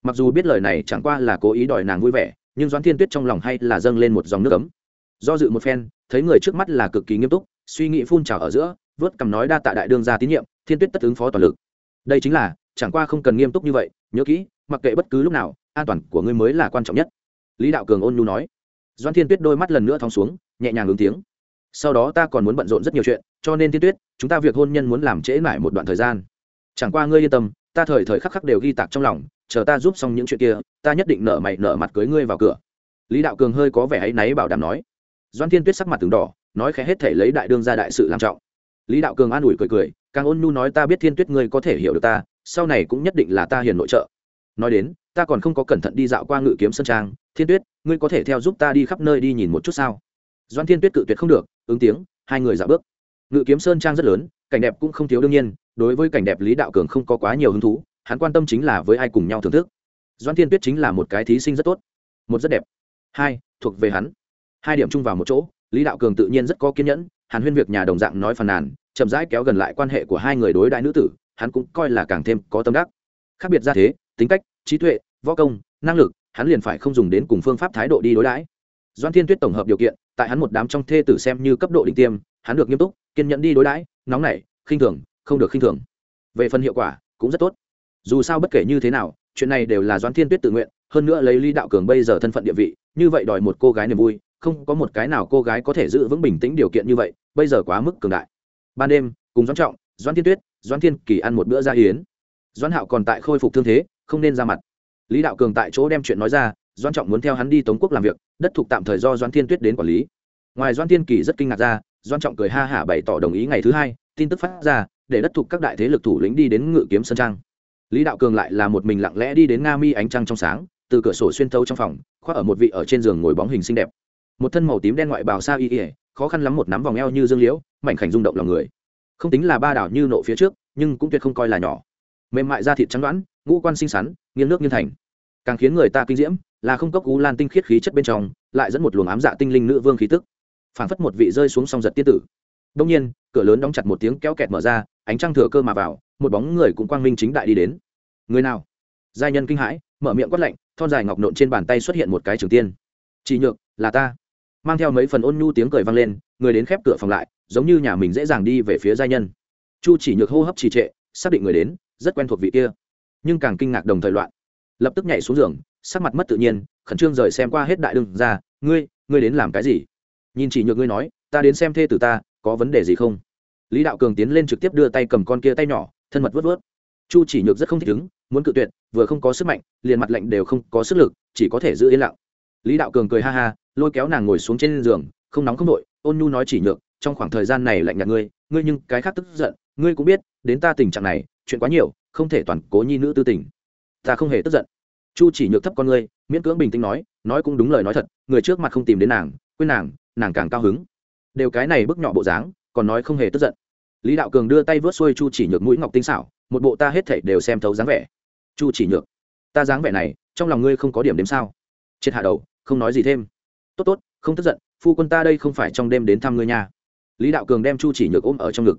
Mặc dù biết lời này chẳng qua là cố ý đòi nàng vui vẻ, nhưng doãn thiên tuyết trong lòng hay là dâng lên một dòng nước ấm. Do dự một phen, thấy người trước mắt là cực kỳ nghiêm túc, suy nghĩ phun trào ở giữa, vớt cầm nói đa tạ đại đương ra tín nhiệm, thiên tuyết tất ứng phó toàn lực. Đây chính là, chẳng qua không cần nghiêm túc như vậy, nhớ kỹ, mặc kệ bất cứ lúc nào, an toàn của ngươi mới là quan trọng nhất. Lý đạo cường ôn nhu nói. Doan thiên tuyết đôi mắt lần nữa thong xuống, nhẹ nhàng ứng tiếng. Sau đó ta còn muốn bận rộn rất nhiều chuyện, cho nên thiên tuyết, chúng ta việc hôn nhân muốn làm trễ mãi một đoạn thời gian. Chẳng qua ngươi yên tâm ta thời thời khắc khắc đều ghi tạc trong lòng, chờ ta giúp xong những chuyện kia, ta nhất định nợ mày nợ mặt cưới ngươi vào cửa. Lý đạo cường hơi có vẻ áy náy bảo đảm nói. Doan thiên tuyết sắc mặt từng đỏ, nói khẽ hết thể lấy đại đương ra đại sự làm trọng. Lý đạo cường an ủi cười cười, càng ôn nhu nói ta biết thiên tuyết ngươi có thể hiểu được ta, sau này cũng nhất định là ta hiền nội trợ. Nói đến, ta còn không có cẩn thận đi dạo qua ngự kiếm sơn trang, thiên tuyết, ngươi có thể theo giúp ta đi khắp nơi đi nhìn một chút sao? Doan thiên tuyết cự tuyệt không được, ứng tiếng, hai người dạo bước. Ngự kiếm sơn trang rất lớn, cảnh đẹp cũng không thiếu đương nhiên đối với cảnh đẹp lý đạo cường không có quá nhiều hứng thú, hắn quan tâm chính là với ai cùng nhau thưởng thức. Doan thiên tuyết chính là một cái thí sinh rất tốt, một rất đẹp. Hai, thuộc về hắn. Hai điểm chung vào một chỗ, lý đạo cường tự nhiên rất có kiên nhẫn, hàn huyên việc nhà đồng dạng nói phàn nàn, chậm rãi kéo gần lại quan hệ của hai người đối đại nữ tử, hắn cũng coi là càng thêm có tâm đắc. Khác biệt ra thế, tính cách, trí tuệ, võ công, năng lực, hắn liền phải không dùng đến cùng phương pháp thái độ đi đối đãi. Doan thiên tuyết tổng hợp điều kiện, tại hắn một đám trong thê tử xem như cấp độ đỉnh tiêm, hắn được nghiêm túc, kiên nhẫn đi đối đãi, nóng nảy, khinh thường không được khinh thường. Về phần hiệu quả, cũng rất tốt. Dù sao bất kể như thế nào, chuyện này đều là doan thiên tuyết tự nguyện, hơn nữa lấy lý đạo cường bây giờ thân phận địa vị, như vậy đòi một cô gái niềm vui, không có một cái nào cô gái có thể giữ vững bình tĩnh điều kiện như vậy, bây giờ quá mức cường đại. Ban đêm, cùng doan trọng doan thiên tuyết doan thiên kỳ ăn một bữa gia hiến doan hạo còn tại khôi phục thương thế, không nên ra mặt. Lý đạo cường tại chỗ đem chuyện nói ra doan trọng muốn theo hắn đi tống quốc làm việc, đất thuộc tạm thời do doan thiên tuyết đến quản lý. Ngoài doan thiên kỳ rất kinh ngạc ra doan trọng cười ha hả bày tỏ đồng ý ngày thứ hai tin tức phát ra, để đất thuộc các đại thế lực thủ lĩnh đi đến ngự kiếm sơn trang. Lý đạo cường lại là một mình lặng lẽ đi đến nga mi ánh trăng trong sáng, từ cửa sổ xuyên thấu trong phòng, khoác ở một vị ở trên giường ngồi bóng hình xinh đẹp. Một thân màu tím đen ngoại bào xa y ỉa khó khăn lắm một nắm vòng eo như dương liễu, mảnh khảnh rung động lòng người. Không tính là ba đảo như nộ phía trước, nhưng cũng tuyệt không coi là nhỏ. Mềm mại da thịt trắng đoãn ngũ quan xinh xắn, nghiêng nước nghiêng thành. Càng khiến người ta kinh diễm, là không cốc cú lan tinh khiết khí chất bên trong, lại dẫn một luồng ám dạ tinh linh nữ vương khí tức. Phảng phất một vị rơi xuống song giật tiết tử đông nhiên, cửa lớn đóng chặt một tiếng kéo kẹt mở ra, ánh trăng thừa cơ mà vào, một bóng người cũng quang minh chính đại đi đến. Người nào? Giai nhân kinh hãi, mở miệng quát lạnh, thon dài ngọc nộn trên bàn tay xuất hiện một cái trường tiên. Chỉ nhược, là ta. Mang theo mấy phần ôn nhu tiếng cười vang lên, người đến khép cửa phòng lại, giống như nhà mình dễ dàng đi về phía giai nhân. Chu chỉ nhược hô hấp trì trệ, xác định người đến, rất quen thuộc vị kia. Nhưng càng kinh ngạc đồng thời loạn. Lập tức nhảy xuống giường, sắc mặt mất tự nhiên, khẩn trương rời xem qua hết đại đường ra, ngươi ngươi đến làm cái gì? Nhìn chỉ nhược ngươi nói, ta đến xem thê tử ta có vấn đề gì không? Lý đạo cường tiến lên trực tiếp đưa tay cầm con kia tay nhỏ, thân mật vớt vớt chu chỉ nhược rất không thích ứng, muốn cự tuyệt, vừa không có sức mạnh, liền mặt lạnh đều không có sức lực, chỉ có thể giữ yên lặng. Lý đạo cường cười ha ha, lôi kéo nàng ngồi xuống trên giường, không nóng không đội ôn nhu nói chỉ nhược, trong khoảng thời gian này lạnh nhạt ngươi ngươi nhưng cái khác tức giận, ngươi cũng biết, đến ta tình trạng này, chuyện quá nhiều, không thể toàn cố nhi nữ tư tình. Ta không hề tức giận. Chu chỉ nhược thấp con ngươi, miễn cưỡng bình tĩnh nói nói cũng đúng lời nói thật, người trước mặt không tìm đến nàng, quên nàng nàng càng cao hứng đều cái này bức nhọ bộ dáng, còn nói không hề tức giận. Lý đạo cường đưa tay vớt xuôi chu chỉ nhược mũi ngọc tinh xảo, một bộ ta hết thảy đều xem thấu dáng vẻ. Chu chỉ nhược, ta dáng vẻ này, trong lòng ngươi không có điểm đếm sao? Triệt hạ đầu, không nói gì thêm. Tốt tốt, không tức giận, phu quân ta đây không phải trong đêm đến thăm ngươi nha. Lý đạo cường đem chu chỉ nhược ôm ở trong ngực.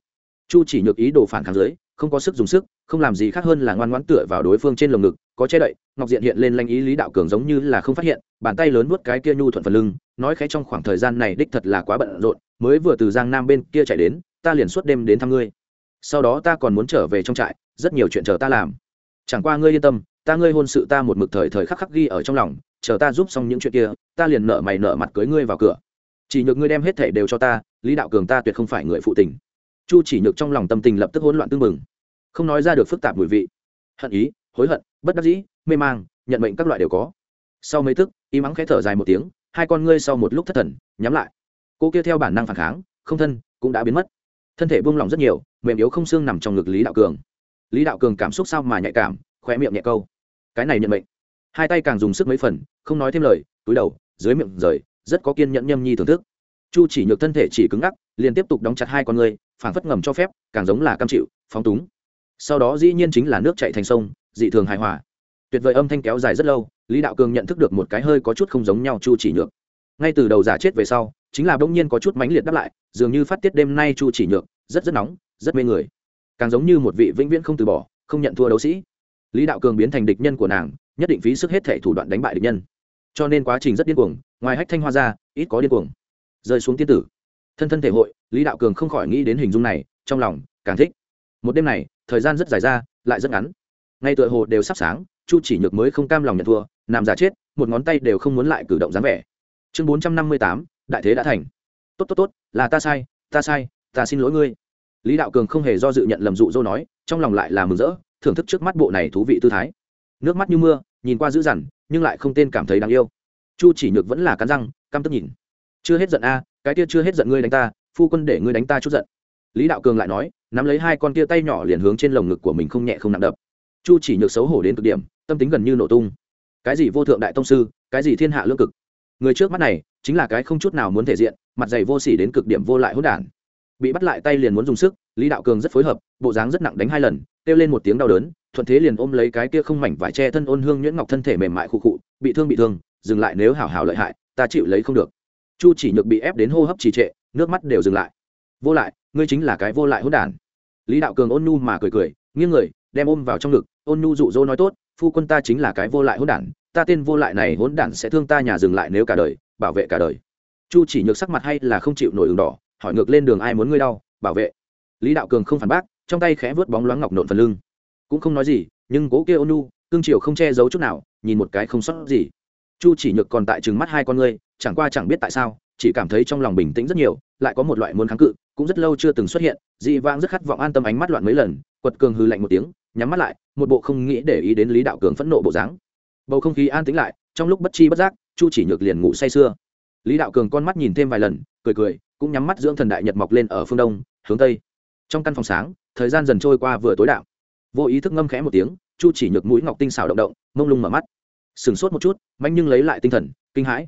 Chu chỉ nhược ý đồ phản kháng dưới, không có sức dùng sức, không làm gì khác hơn là ngoan ngoãn tựa vào đối phương trên lồng ngực, có che đậy, ngọc diện hiện lên lanh ý lý đạo cường giống như là không phát hiện, bàn tay lớn vuốt cái kia nhu thuận phần lưng, nói khẽ trong khoảng thời gian này đích thật là quá bận rộn mới vừa từ giang nam bên kia chạy đến, ta liền suốt đêm đến thăm ngươi. Sau đó ta còn muốn trở về trong trại, rất nhiều chuyện chờ ta làm. Chẳng qua ngươi yên tâm, ta ngươi hôn sự ta một mực thời thời khắc khắc ghi ở trong lòng, chờ ta giúp xong những chuyện kia, ta liền nợ mày nợ mặt cưới ngươi vào cửa. Chỉ nhược ngươi đem hết thể đều cho ta, lý đạo cường ta tuyệt không phải người phụ tình. Chu chỉ nhược trong lòng tâm tình lập tức hỗn loạn tương mừng không nói ra được phức tạp mùi vị. Hận ý, hối hận, bất đắc dĩ, mê mang, nhận mệnh các loại đều có. Sau mấy thức im ắng khẽ thở dài một tiếng, hai con ngươi sau một lúc thất thần, nhắm lại cô kia theo bản năng phản kháng, không thân, cũng đã biến mất. Thân thể buông lỏng rất nhiều, mềm yếu không xương nằm trong ngực lý đạo cường. Lý đạo cường cảm xúc sao mà nhạy cảm khoe miệng nhẹ câu. Cái này nhận mệnh. Hai tay càng dùng sức mấy phần, không nói thêm lời, túi đầu, dưới miệng rời, rất có kiên nhẫn nhâm nhi thưởng thức. Chu chỉ nhược thân thể chỉ cứng ngắc, liền tiếp tục đóng chặt hai con người phản phất ngầm cho phép, càng giống là cam chịu, phóng túng. Sau đó dĩ nhiên chính là nước chạy thành sông, dị thường hài hòa. Tuyệt vời âm thanh kéo dài rất lâu, lý đạo cường nhận thức được một cái hơi có chút không giống nhau chu chỉ nhược. Ngay từ đầu giả chết về sau chính là bỗng nhiên có chút mãnh liệt đáp lại, dường như phát tiết đêm nay chu chỉ nhược, rất rất nóng, rất mê người. Càng giống như một vị vĩnh viễn không từ bỏ, không nhận thua đấu sĩ. Lý đạo cường biến thành địch nhân của nàng, nhất định phí sức hết thể thủ đoạn đánh bại địch nhân. Cho nên quá trình rất điên cuồng, ngoài hách thanh hoa ra, ít có điên cuồng. Rơi xuống tiên tử. Thân thân thể hội, lý đạo cường không khỏi nghĩ đến hình dung này, trong lòng càng thích. Một đêm này, thời gian rất dài ra, lại rất ngắn. Ngay tựa hồ đều sắp sáng, chu chỉ nhược mới không cam lòng nhận thua, nằm giả chết, một ngón tay đều không muốn lại cử động dáng vẻ. Chương bốn trăm năm mươi tám đại thế đã thành. Tốt tốt tốt, là ta sai ta sai, ta xin lỗi ngươi. Lý đạo cường không hề do dự nhận lầm dụ dỗ nói, trong lòng lại là mừng rỡ, thưởng thức trước mắt bộ này thú vị tư thái. Nước mắt như mưa, nhìn qua dữ dằn, nhưng lại không tên cảm thấy đáng yêu. Chu chỉ nhược vẫn là cắn răng, căm tức nhìn. Chưa hết giận a, cái kia chưa hết giận ngươi đánh ta, phu quân để ngươi đánh ta chút giận. Lý đạo cường lại nói, nắm lấy hai con kia tay nhỏ liền hướng trên lồng ngực của mình không nhẹ không nặng đập. Chu chỉ nhược xấu hổ đến cực điểm, tâm tính gần như nổ tung. Cái gì vô thượng đại tông sư, cái gì thiên hạ lương cực? Người trước mắt này chính là cái không chút nào muốn thể diện, mặt dày vô sỉ đến cực điểm vô lại hỗn đản. Bị bắt lại tay liền muốn dùng sức, lý đạo cường rất phối hợp, bộ dáng rất nặng đánh hai lần, kêu lên một tiếng đau đớn, thuận thế liền ôm lấy cái kia không mảnh vải che thân ôn hương nhuyễn ngọc thân thể mềm mại khụ khụ, bị thương bị thương, dừng lại nếu hảo hảo lợi hại, ta chịu lấy không được. Chu chỉ nhược bị ép đến hô hấp trì trệ, nước mắt đều dừng lại. Vô lại, ngươi chính là cái vô lại hỗn đản. Lý đạo cường ôn nhu mà cười cười, nghiêng người, đem ôm vào trong ngực, ôn nhu dụ dỗ nói tốt, phu quân ta chính là cái vô lại hỗn đản, ta tên vô lại này hỗn đản sẽ thương ta nhà dừng lại nếu cả đời bảo vệ cả đời. Chu chỉ nhược sắc mặt hay là không chịu nổi đường đỏ, hỏi ngược lên đường ai muốn ngươi đau, bảo vệ. Lý đạo cường không phản bác, trong tay khẽ vớt bóng loáng ngọc nộn phần lưng. Cũng không nói gì, nhưng cố kia ônu cương triều không che giấu chút nào, nhìn một cái không sót gì. Chu chỉ nhược còn tại chừng mắt hai con ngươi, chẳng qua chẳng biết tại sao, chỉ cảm thấy trong lòng bình tĩnh rất nhiều, lại có một loại muốn kháng cự, cũng rất lâu chưa từng xuất hiện, dị vãng rất khát vọng an tâm ánh mắt loạn mấy lần, quật cường hư lạnh một tiếng, nhắm mắt lại, một bộ không nghĩ để ý đến lý đạo cường phẫn nộ bộ dáng. Bầu không khí an tĩnh lại trong lúc bất chi bất giác, chu chỉ nhược liền ngủ say sưa. Lý đạo cường con mắt nhìn thêm vài lần, cười cười, cũng nhắm mắt dưỡng thần đại nhật mọc lên ở phương đông, hướng tây. Trong căn phòng sáng, thời gian dần trôi qua vừa tối đạo vô ý thức ngâm khẽ một tiếng, chu chỉ nhược mũi ngọc tinh xảo động động, mông lung mở mắt. Sừng sốt một chút, manh nhưng lấy lại tinh thần, kinh hãi.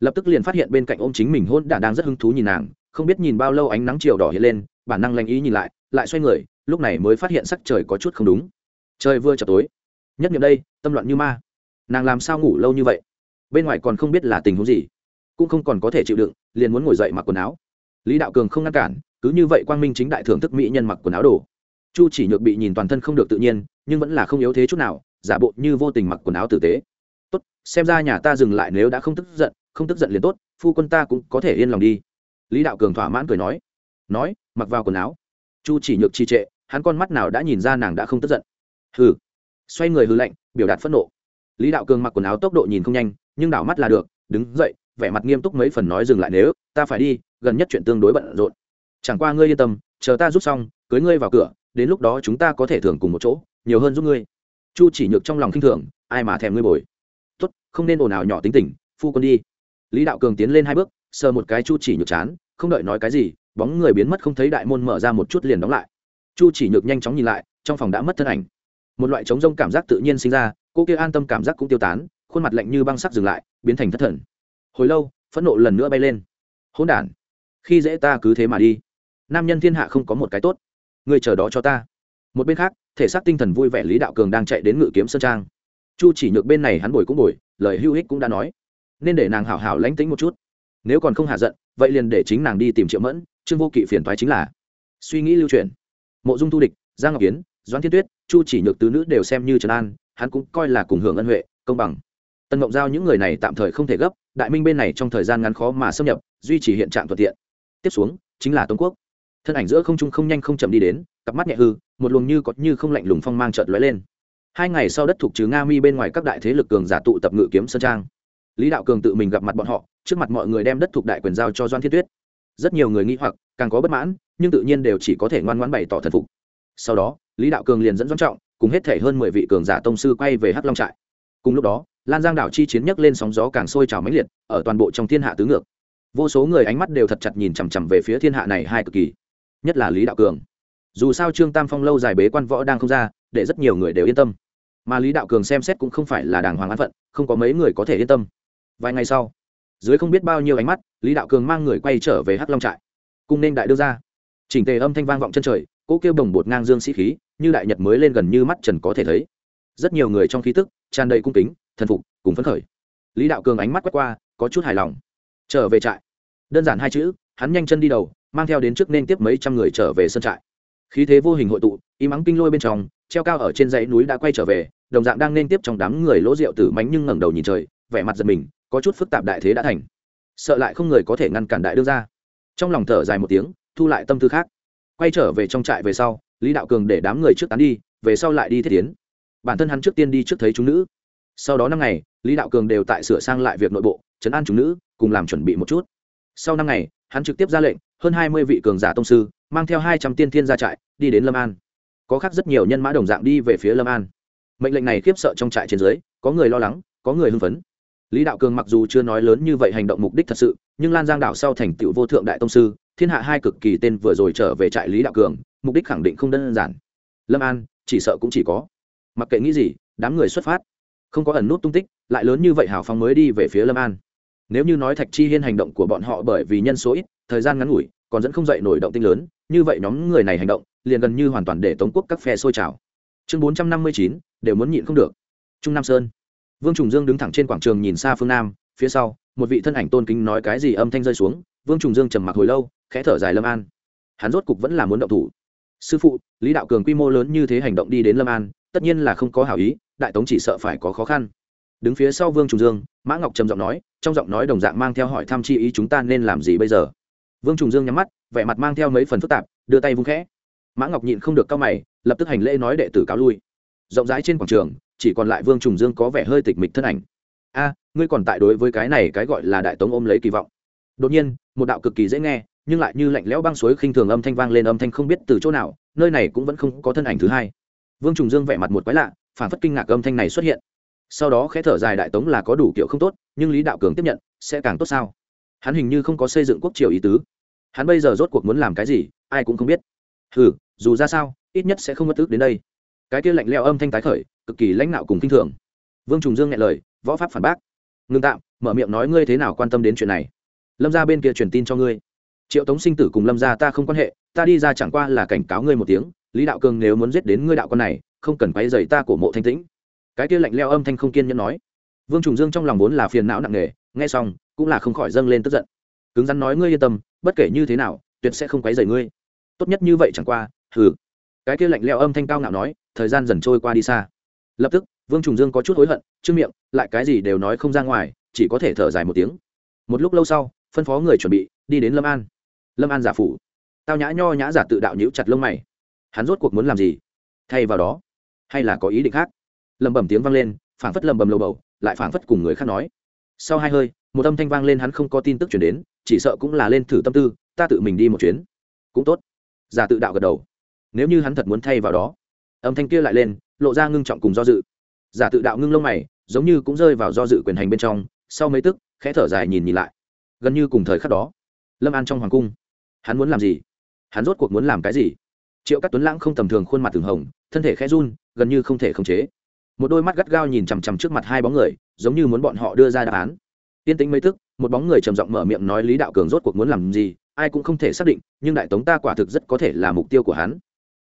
Lập tức liền phát hiện bên cạnh ôm chính mình hôn đản đang rất hứng thú nhìn nàng, không biết nhìn bao lâu ánh nắng chiều đỏ hiện lên, bản năng lanh ý nhìn lại lại xoay người, lúc này mới phát hiện sắc trời có chút không đúng. Trời vừa chập tối. Nhất nghiệm đây, tâm loạn như ma nàng làm sao ngủ lâu như vậy? Bên ngoài còn không biết là tình huống gì. Cũng không còn có thể chịu đựng, liền muốn ngồi dậy mặc quần áo. Lý đạo cường không ngăn cản, cứ như vậy quang minh chính đại thưởng thức mỹ nhân mặc quần áo đồ. Chu chỉ nhược bị nhìn toàn thân không được tự nhiên, nhưng vẫn là không yếu thế chút nào, giả bộ như vô tình mặc quần áo tử tế. Tốt, xem ra nhà ta dừng lại nếu đã không tức giận, không tức giận liền tốt, phu quân ta cũng có thể yên lòng đi. Lý đạo cường thỏa mãn cười nói. Nói, mặc vào quần áo. Chu chỉ nhược trì trệ, hắn con mắt nào đã nhìn ra nàng đã không tức giận. Hừ. Xoay người hư lạnh, biểu đạt phẫn nộ lý đạo cường mặc quần áo tốc độ nhìn không nhanh, nhưng đảo mắt là được, đứng dậy, vẻ mặt nghiêm túc mấy phần nói dừng lại nếu, ta phải đi, gần nhất chuyện tương đối bận rộn. Chẳng qua ngươi yên tâm, chờ ta rút xong, cưới ngươi vào cửa, đến lúc đó chúng ta có thể thường cùng một chỗ, nhiều hơn giúp ngươi. Chu chỉ nhược trong lòng khinh thường, ai mà thèm ngươi bồi? Tốt, không nên ồn ào nhỏ tính tình, phu quân đi. Lý đạo cường tiến lên hai bước, sờ một cái chu chỉ nhược chán, không đợi nói cái gì, bóng người biến mất không thấy đại môn mở ra một chút liền đóng lại. Chu chỉ nhược nhanh chóng nhìn lại, trong phòng đã mất thân ảnh. Một loại chống rông cảm giác tự nhiên sinh ra cô kia an tâm cảm giác cũng tiêu tán, khuôn mặt lạnh như băng sắc dừng lại, biến thành thất thần. Hồi lâu, phẫn nộ lần nữa bay lên. Hỗn đản, khi dễ ta cứ thế mà đi. Nam nhân thiên hạ không có một cái tốt. Người chờ đó cho ta. Một bên khác, thể xác tinh thần vui vẻ lý đạo cường đang chạy đến ngự kiếm sơn trang. Chu chỉ nhược bên này hắn bồi cũng bồi, lời hưu hích cũng đã nói. Nên để nàng hảo hảo lánh tính một chút. Nếu còn không hạ giận, vậy liền để chính nàng đi tìm triệu mẫn, trương vô kỵ phiền thoái chính là. Suy nghĩ lưu truyền. Mộ dung thu địch, giang ngọc kiến, doãn thiên tuyết, chu chỉ nhược tứ nữ đều xem như trần an hắn cũng coi là cùng hưởng ân huệ, công bằng. Tần mộng giao những người này tạm thời không thể gấp, đại minh bên này trong thời gian ngắn khó mà xâm nhập, duy trì hiện trạng thuận tiện. Tiếp xuống, chính là tống quốc. Thân ảnh giữa không trung không nhanh không chậm đi đến, cặp mắt nhẹ hư, một luồng như có như không lạnh lùng phong mang trợt lóe lên. Hai ngày sau đất thuộc trừ nga mi bên ngoài các đại thế lực cường giả tụ tập ngự kiếm sơn trang. Lý đạo cường tự mình gặp mặt bọn họ, trước mặt mọi người đem đất thuộc đại quyền giao cho doan thiên tuyết. Rất nhiều người nghĩ hoặc, càng có bất mãn, nhưng tự nhiên đều chỉ có thể ngoan ngoãn bày tỏ thần phục. Sau đó, lý đạo cường liền dẫn doan trọng cùng hết thể hơn mười vị cường giả tông sư quay về hắc long trại. Cùng lúc đó, lan giang đảo chi chiến nhấc lên sóng gió càng sôi trào mãnh liệt, ở toàn bộ trong thiên hạ tứ ngược. Vô số người ánh mắt đều thật chặt nhìn chằm chằm về phía thiên hạ này hai cực kỳ, nhất là lý đạo cường. Dù sao trương tam phong lâu dài bế quan võ đang không ra, để rất nhiều người đều yên tâm. Mà lý đạo cường xem xét cũng không phải là đàng hoàng an phận, không có mấy người có thể yên tâm. Vài ngày sau, dưới không biết bao nhiêu ánh mắt, lý đạo cường mang người quay trở về hắc long trại. Cùng nên đại đưa ra. Chỉnh tề âm thanh vang vọng chân trời, cỗ kêu bồng bột ngang dương sĩ khí như đại nhật mới lên gần như mắt trần có thể thấy. Rất nhiều người trong khí tức, tràn đầy cung kính, thần phục, cùng phấn khởi. Lý đạo cường ánh mắt quét qua, có chút hài lòng. Trở về trại. Đơn giản hai chữ, hắn nhanh chân đi đầu, mang theo đến trước nên tiếp mấy trăm người trở về sân trại. Khí thế vô hình hội tụ, im ắng kinh lôi bên trong, treo cao ở trên dãy núi đã quay trở về, đồng dạng đang nên tiếp trong đám người lỗ rượu tử mánh nhưng ngẩng đầu nhìn trời, vẻ mặt giật mình, có chút phức tạp đại thế đã thành. Sợ lại không người có thể ngăn cản đại đương ra trong lòng thở dài một tiếng, thu lại tâm tư khác. Quay trở về trong trại về sau lý đạo cường để đám người trước tán đi, về sau lại đi thiết tiến. Bản thân hắn trước tiên đi trước thấy chúng nữ. Sau đó năm ngày, lý đạo cường đều tại sửa sang lại việc nội bộ chấn an chúng nữ, cùng làm chuẩn bị một chút. Sau năm ngày, hắn trực tiếp ra lệnh, hơn hai mươi vị cường giả tông sư, mang theo hai trăm tiên thiên ra trại, đi đến lâm an. Có khác rất nhiều nhân mã đồng dạng đi về phía lâm an. Mệnh lệnh này khiếp sợ trong trại trên dưới, có người lo lắng, có người hưng phấn. Lý đạo cường mặc dù chưa nói lớn như vậy hành động mục đích thật sự, nhưng lan giang đảo sau thành tựu vô thượng đại tông sư, thiên hạ hai cực kỳ tên vừa rồi trở về trại lý đạo cường mục đích khẳng định không đơn giản. Lâm an, chỉ sợ cũng chỉ có. Mặc kệ nghĩ gì, đám người xuất phát. Không có ẩn nút tung tích, lại lớn như vậy hào phóng mới đi về phía lâm an. Nếu như nói thạch chi hiên hành động của bọn họ bởi vì nhân số ít, thời gian ngắn ngủi, còn dẫn không dậy nổi động tinh lớn, như vậy nhóm người này hành động, liền gần như hoàn toàn để tống quốc các phe sôi trào. Chương bốn trăm năm mươi chín, đều muốn nhịn không được. Trung nam sơn. Vương trùng dương đứng thẳng trên quảng trường nhìn xa phương nam, phía sau, một vị thân ảnh tôn kính nói cái gì âm thanh rơi xuống, vương trùng dương trầm mặc hồi lâu, khẽ thở dài lâm an. Hắn rốt cục vẫn là muốn động thủ sư phụ, lý đạo cường quy mô lớn như thế hành động đi đến lâm an, tất nhiên là không có hảo ý, đại tống chỉ sợ phải có khó khăn. Đứng phía sau vương trùng dương, mã ngọc trầm giọng nói, trong giọng nói đồng dạng mang theo hỏi thăm chi ý chúng ta nên làm gì bây giờ? Vương trùng dương nhắm mắt, vẻ mặt mang theo mấy phần phức tạp, đưa tay vung khẽ. Mã ngọc nhịn không được cao mày, lập tức hành lễ nói đệ tử cáo lui. Rộng rãi trên quảng trường, chỉ còn lại vương trùng dương có vẻ hơi tịch mịch thân ảnh. A, ngươi còn tại đối với cái này cái gọi là đại tống ôm lấy kỳ vọng. Đột nhiên, một đạo cực kỳ dễ nghe nhưng lại như lạnh lẽo băng suối khinh thường âm thanh vang lên âm thanh không biết từ chỗ nào, nơi này cũng vẫn không có thân ảnh thứ hai. Vương trùng dương vẻ mặt một quái lạ, phản phất kinh ngạc âm thanh này xuất hiện. Sau đó khẽ thở dài đại tống là có đủ kiểu không tốt, nhưng lý đạo cường tiếp nhận, sẽ càng tốt sao? Hắn hình như không có xây dựng quốc triều ý tứ. Hắn bây giờ rốt cuộc muốn làm cái gì, ai cũng không biết. Ừ dù ra sao, ít nhất sẽ không mất tức đến đây. Cái kia lạnh leo âm thanh tái khởi, cực kỳ lãnh nạo cùng kinh thường. Vương trùng dương nghe lời, võ pháp phản bác. Ngưng tạm, mở miệng nói ngươi thế nào quan tâm đến chuyện này? Lâm ra bên kia truyền tin cho ngươi triệu tống sinh tử cùng lâm ra ta không quan hệ, ta đi ra chẳng qua là cảnh cáo ngươi một tiếng, lý đạo cường nếu muốn giết đến ngươi đạo con này, không cần quay dày ta của mộ thanh tĩnh. Cái kia lạnh leo âm thanh không kiên nhẫn nói. Vương trùng dương trong lòng vốn là phiền não nặng nề, nghe xong, cũng là không khỏi dâng lên tức giận. Cứng rắn nói ngươi yên tâm, bất kể như thế nào, tuyệt sẽ không quấy rầy ngươi. Tốt nhất như vậy chẳng qua, hừ. Cái kia lạnh leo âm thanh cao ngạo nói, thời gian dần trôi qua đi xa. Lập tức, vương trùng dương có chút hối hận trước miệng, lại cái gì đều nói không ra ngoài, chỉ có thể thở dài một tiếng. Một lúc lâu sau, phân phó người chuẩn bị, đi đến lâm an lâm an giả phủ. Tao nhã nho nhã giả tự đạo nhữ chặt lông mày. Hắn rốt cuộc muốn làm gì? Thay vào đó, hay là có ý định khác? Lầm bầm tiếng vang lên, phảng phất lầm bầm lầu bầu, lại phảng phất cùng người khác nói. Sau hai hơi, một âm thanh vang lên hắn không có tin tức chuyển đến, chỉ sợ cũng là lên thử tâm tư, ta tự mình đi một chuyến. Cũng tốt. Giả tự đạo gật đầu. Nếu như hắn thật muốn thay vào đó, âm thanh kia lại lên, lộ ra ngưng trọng cùng do dự. Giả tự đạo ngưng lông mày, giống như cũng rơi vào do dự quyền hành bên trong, sau mấy tức, khẽ thở dài nhìn nhìn lại. Gần như cùng thời khắc đó, lâm an trong hoàng cung hắn muốn làm gì? Hắn rốt cuộc muốn làm cái gì? Triệu các tuấn lãng không tầm thường khuôn mặt thường hồng, thân thể khẽ run, gần như không thể khống chế. Một đôi mắt gắt gao nhìn chằm chằm trước mặt hai bóng người, giống như muốn bọn họ đưa ra đáp án. Tiên tính mấy tức, một bóng người trầm giọng mở miệng nói lý đạo cường rốt cuộc muốn làm gì, ai cũng không thể xác định, nhưng đại tống ta quả thực rất có thể là mục tiêu của hắn.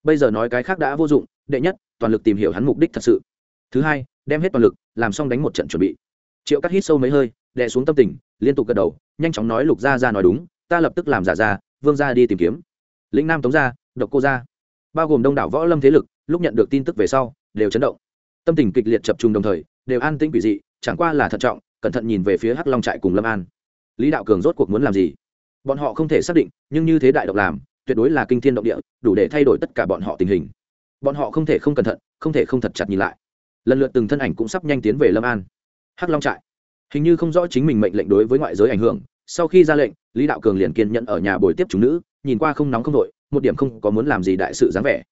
Bây giờ nói cái khác đã vô dụng, đệ nhất, toàn lực tìm hiểu hắn mục đích thật sự. Thứ hai, đem hết toàn lực, làm xong đánh một trận chuẩn bị. Triệu cắt hít sâu mấy hơi, đè xuống tâm tình, liên tục gật đầu, nhanh chóng nói lục gia ra nói đúng, ta lập tức làm giả ra vương gia đi tìm kiếm. Lĩnh nam tống gia, độc cô gia. Bao gồm đông đảo võ lâm thế lực, lúc nhận được tin tức về sau, đều chấn động. Tâm tình kịch liệt chập trùng đồng thời, đều an tĩnh quỷ dị, chẳng qua là thận trọng, cẩn thận nhìn về phía hắc long trại cùng lâm an. Lý đạo cường rốt cuộc muốn làm gì? Bọn họ không thể xác định, nhưng như thế đại độc làm, tuyệt đối là kinh thiên động địa, đủ để thay đổi tất cả bọn họ tình hình. Bọn họ không thể không cẩn thận, không thể không thật chặt nhìn lại. Lần lượt từng thân ảnh cũng sắp nhanh tiến về lâm an. Hắc long trại. Hình như không rõ chính mình mệnh lệnh đối với ngoại giới ảnh hưởng, sau khi ra lệnh lý đạo cường liền kiên nhận ở nhà buổi tiếp chúng nữ, nhìn qua không nóng không đội một điểm không có muốn làm gì đại sự dáng vẻ.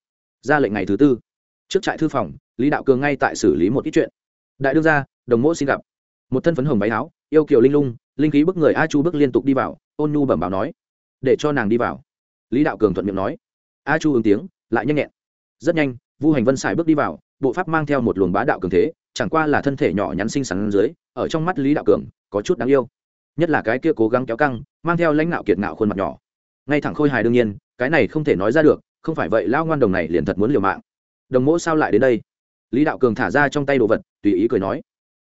Ra lệnh ngày thứ tư. Trước trại thư phòng, lý đạo cường ngay tại xử lý một ít chuyện. Đại đương gia, đồng mỗ xin gặp. Một thân phấn hồng váy áo, yêu kiều linh lung, linh khí bức người a chu bước liên tục đi vào, ôn nhu bẩm báo nói, để cho nàng đi vào. Lý đạo cường thuận miệng nói. A chu ứng tiếng, lại nhanh nhẹn. Rất nhanh, vu hành vân xài bước đi vào, bộ pháp mang theo một luồng bá đạo cường thế, chẳng qua là thân thể nhỏ nhắn xinh xắn dưới, ở trong mắt lý đạo cường, có chút đáng yêu nhất là cái kia cố gắng kéo căng, mang theo lãnh đạo kiệt ngạo khuôn mặt nhỏ. Ngay thẳng khôi hài đương nhiên, cái này không thể nói ra được, không phải vậy lao ngoan đồng này liền thật muốn liều mạng. Đồng mỗ sao lại đến đây? Lý đạo cường thả ra trong tay đồ vật, tùy ý cười nói.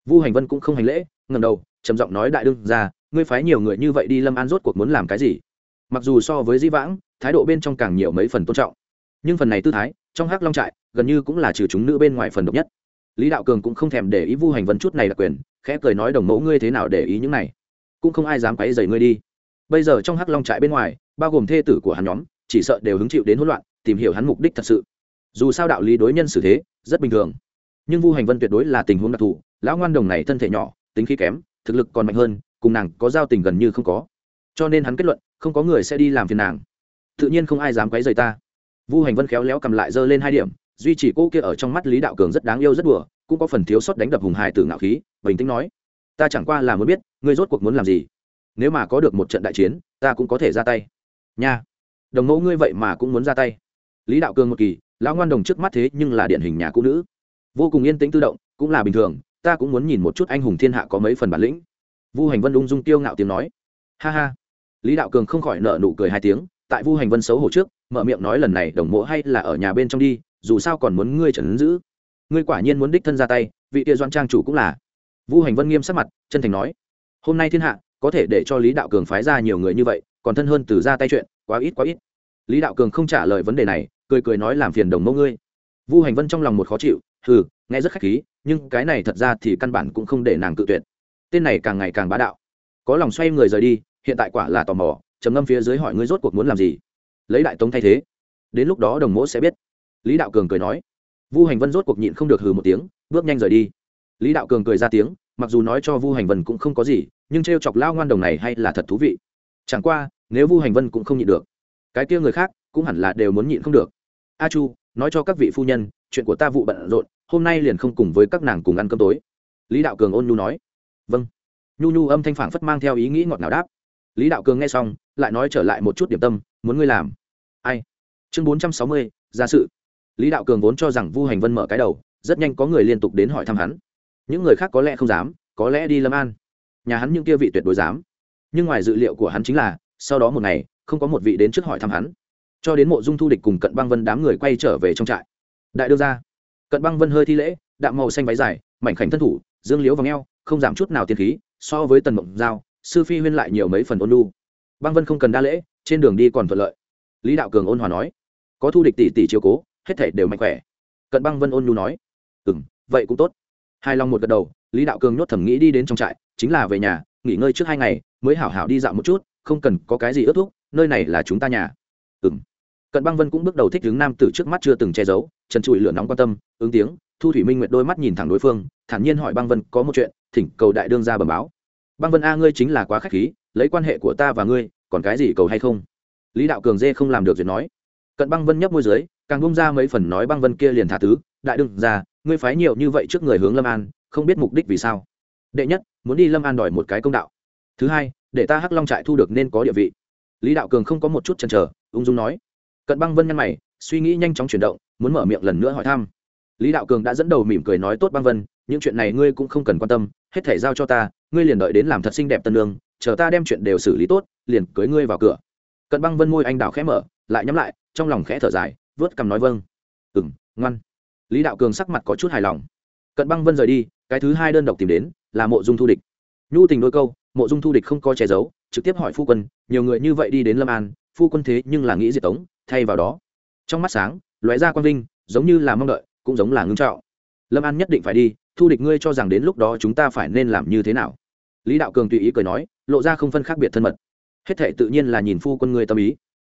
Vu hành vân cũng không hành lễ ngầm đầu, trầm giọng nói đại đương ra ngươi phái nhiều người như vậy đi lâm an rốt cuộc muốn làm cái gì? Mặc dù so với di vãng, thái độ bên trong càng nhiều mấy phần tôn trọng, nhưng phần này tư thái, trong hắc long trại, gần như cũng là trừ chúng nữ bên ngoài phần độc nhất. Lý đạo cường cũng không thèm để ý vu hành vân chút này là quyền, khẽ cười nói đồng mẫu ngươi thế nào để ý những này? Cũng không ai dám quấy rầy ngươi đi. Bây giờ trong hắc long trại bên ngoài, bao gồm thê tử của hắn nhóm, chỉ sợ đều hứng chịu đến hỗn loạn, tìm hiểu hắn mục đích thật sự. Dù sao đạo lý đối nhân xử thế, rất bình thường. Nhưng vu hành vân tuyệt đối là tình huống đặc thù, lão ngoan đồng này thân thể nhỏ, tính khí kém, thực lực còn mạnh hơn, cùng nàng có giao tình gần như không có. Cho nên hắn kết luận, không có người sẽ đi làm phiền nàng. Tự nhiên không ai dám quấy rầy ta. Vu hành vân khéo léo cầm lại giơ lên hai điểm, duy chỉ cô kia ở trong mắt lý đạo cường rất đáng yêu rất đùa, cũng có phần thiếu sót đánh đập hùng hài từ ngạo khí, bình tĩnh nói, ta chẳng qua là muốn biết ngươi rốt cuộc muốn làm gì? Nếu mà có được một trận đại chiến, ta cũng có thể ra tay. Nha. Đồng mẫu ngươi vậy mà cũng muốn ra tay. Lý đạo cường một kỳ, lão ngoan đồng trước mắt thế nhưng là điển hình nhà cũ nữ. Vô cùng yên tĩnh tự động, cũng là bình thường, ta cũng muốn nhìn một chút anh hùng thiên hạ có mấy phần bản lĩnh. Vu hành vân ung dung tiêu ngạo tiếng nói. Ha ha. Lý đạo cường không khỏi nợ nụ cười hai tiếng, tại vu hành vân xấu hổ trước, mở miệng nói lần này đồng mộ hay là ở nhà bên trong đi, dù sao còn muốn ngươi trần giữ. Ngươi quả nhiên muốn đích thân ra tay, vị kia doan trang chủ cũng là. Vu hành vân nghiêm sắc mặt, chân thành nói hôm nay thiên hạ, có thể để cho lý đạo cường phái ra nhiều người như vậy, còn thân hơn từ ra tay chuyện, quá ít quá ít. Lý đạo cường không trả lời vấn đề này, cười cười nói làm phiền đồng mẫu ngươi. Vu hành vân trong lòng một khó chịu, hừ, nghe rất khách khí, nhưng cái này thật ra thì căn bản cũng không để nàng cự tuyệt. Tên này càng ngày càng bá đạo. Có lòng xoay người rời đi, hiện tại quả là tò mò, trầm ngâm phía dưới hỏi ngươi rốt cuộc muốn làm gì. Lấy đại tống thay thế. Đến lúc đó đồng mỗ sẽ biết. Lý đạo cường cười nói. Vu hành vân rốt cuộc nhịn không được hừ một tiếng, bước nhanh rời đi. Lý đạo cường cười ra tiếng mặc dù nói cho vu hành vân cũng không có gì, nhưng t r e o chọc lao ngoan đồng này hay là thật thú vị. Chẳng qua, nếu vu hành vân cũng không nhịn được, cái kia người khác cũng hẳn là đều muốn nhịn không được. A chu, nói cho các vị phu nhân, chuyện của ta vụ bận rộn, hôm nay liền không cùng với các nàng cùng ăn cơm tối. Lý đạo cường ôn nhu nói. Vâng. Nhu nhu âm thanh phản phất mang theo ý nghĩ ngọt ngào đáp. Lý đạo cường nghe xong, lại nói trở lại một chút điểm tâm, muốn ngươi làm. Ai? Chương bốn trăm sáu mươi gia sự. Lý đạo cường vốn cho rằng vu hành vân mở cái đầu, rất nhanh có người liên tục đến hỏi thăm hắn những người khác có lẽ không dám, có lẽ đi lâm an. Nhà hắn những kia vị tuyệt đối dám. Nhưng ngoài dự liệu của hắn chính là, sau đó một ngày, không có một vị đến trước hỏi thăm hắn. Cho đến mộ dung thu địch cùng cận băng vân đám người quay trở về trong trại. Đại đưa ra cận băng vân hơi thi lễ, đạm màu xanh váy dài, mảnh khảnh thân thủ, dương liếu và ngheo không giảm chút nào tiên khí, so với tần mộng giao, sư phi huyên lại nhiều mấy phần ôn lu băng vân không cần đa lễ, trên đường đi còn thuận lợi. Lý đạo cường ôn hòa nói, có thu địch tỷ tỷ chiều cố, hết thể đều mạnh khỏe. Cận băng vân ôn nhu nói ừ m vậy cũng tốt hai lòng một gật đầu, lý đạo cường nhốt thẩm nghĩ đi đến trong trại, chính là về nhà, nghỉ ngơi trước hai ngày, mới hảo hảo đi dạo một chút, không cần có cái gì ước thúc, nơi này là chúng ta nhà. Ừ m cận băng vân cũng bước đầu thích đứng nam tử trước mắt chưa từng che giấu trần trụi lửa nóng quan tâm, ứng tiếng, thu thủy minh nguyệt đôi mắt nhìn thẳng đối phương, thản nhiên hỏi băng vân có một chuyện, thỉnh cầu đại đương ra bẩm báo. Băng vân a, ngươi chính là quá k h á c h khí, lấy quan hệ của ta và ngươi, còn cái gì cầu hay không? Lý đạo cường dê không làm được duyệt nói. Cận băng vân nhấp môi dưới, càng bông ra mấy phần nói băng vân kia liền thả tứ đại đương ra ngươi phái nhiều như vậy trước người hướng lâm an, không biết mục đích vì sao. Đệ nhất, muốn đi lâm an đòi một cái công đạo. Thứ hai, để ta hắc long trại thu được nên có địa vị. Lý đạo cường không có một chút chần chờ, ung dung nói. Cận băng vân nhăn mày, suy nghĩ nhanh chóng chuyển động, muốn mở miệng lần nữa hỏi thăm. Lý đạo cường đã dẫn đầu mỉm cười nói tốt băng vân, những chuyện này ngươi cũng không cần quan tâm, hết thể giao cho ta, ngươi liền đợi đến làm thật xinh đẹp tân lương, chờ ta đem chuyện đều xử lý tốt, liền cưới ngươi vào cửa. Cận băng vân môi anh đào khẽ mở, lại nhắm lại, trong lòng khẽ thở dài vớt cằm nói vâng. Ừ m ngoan lý đạo cường sắc mặt có chút hài lòng. Cận băng vân rời đi, cái thứ hai đơn độc tìm đến, là mộ dung thu địch. Nhu tình đôi câu, mộ dung thu địch không có che giấu, trực tiếp hỏi phu quân, nhiều người như vậy đi đến lâm an, phu quân thế nhưng là nghĩ diệt tống, thay vào đó. Trong mắt sáng, lóe ra quang vinh, giống như là mong đợi, cũng giống là ngưng trạo lâm an nhất định phải đi, thu địch ngươi cho rằng đến lúc đó chúng ta phải nên làm như thế nào? Lý đạo cường tùy ý cười nói, lộ ra không phân khác biệt thân mật. Hết thể tự nhiên là nhìn phu quân ngươi tâm ý.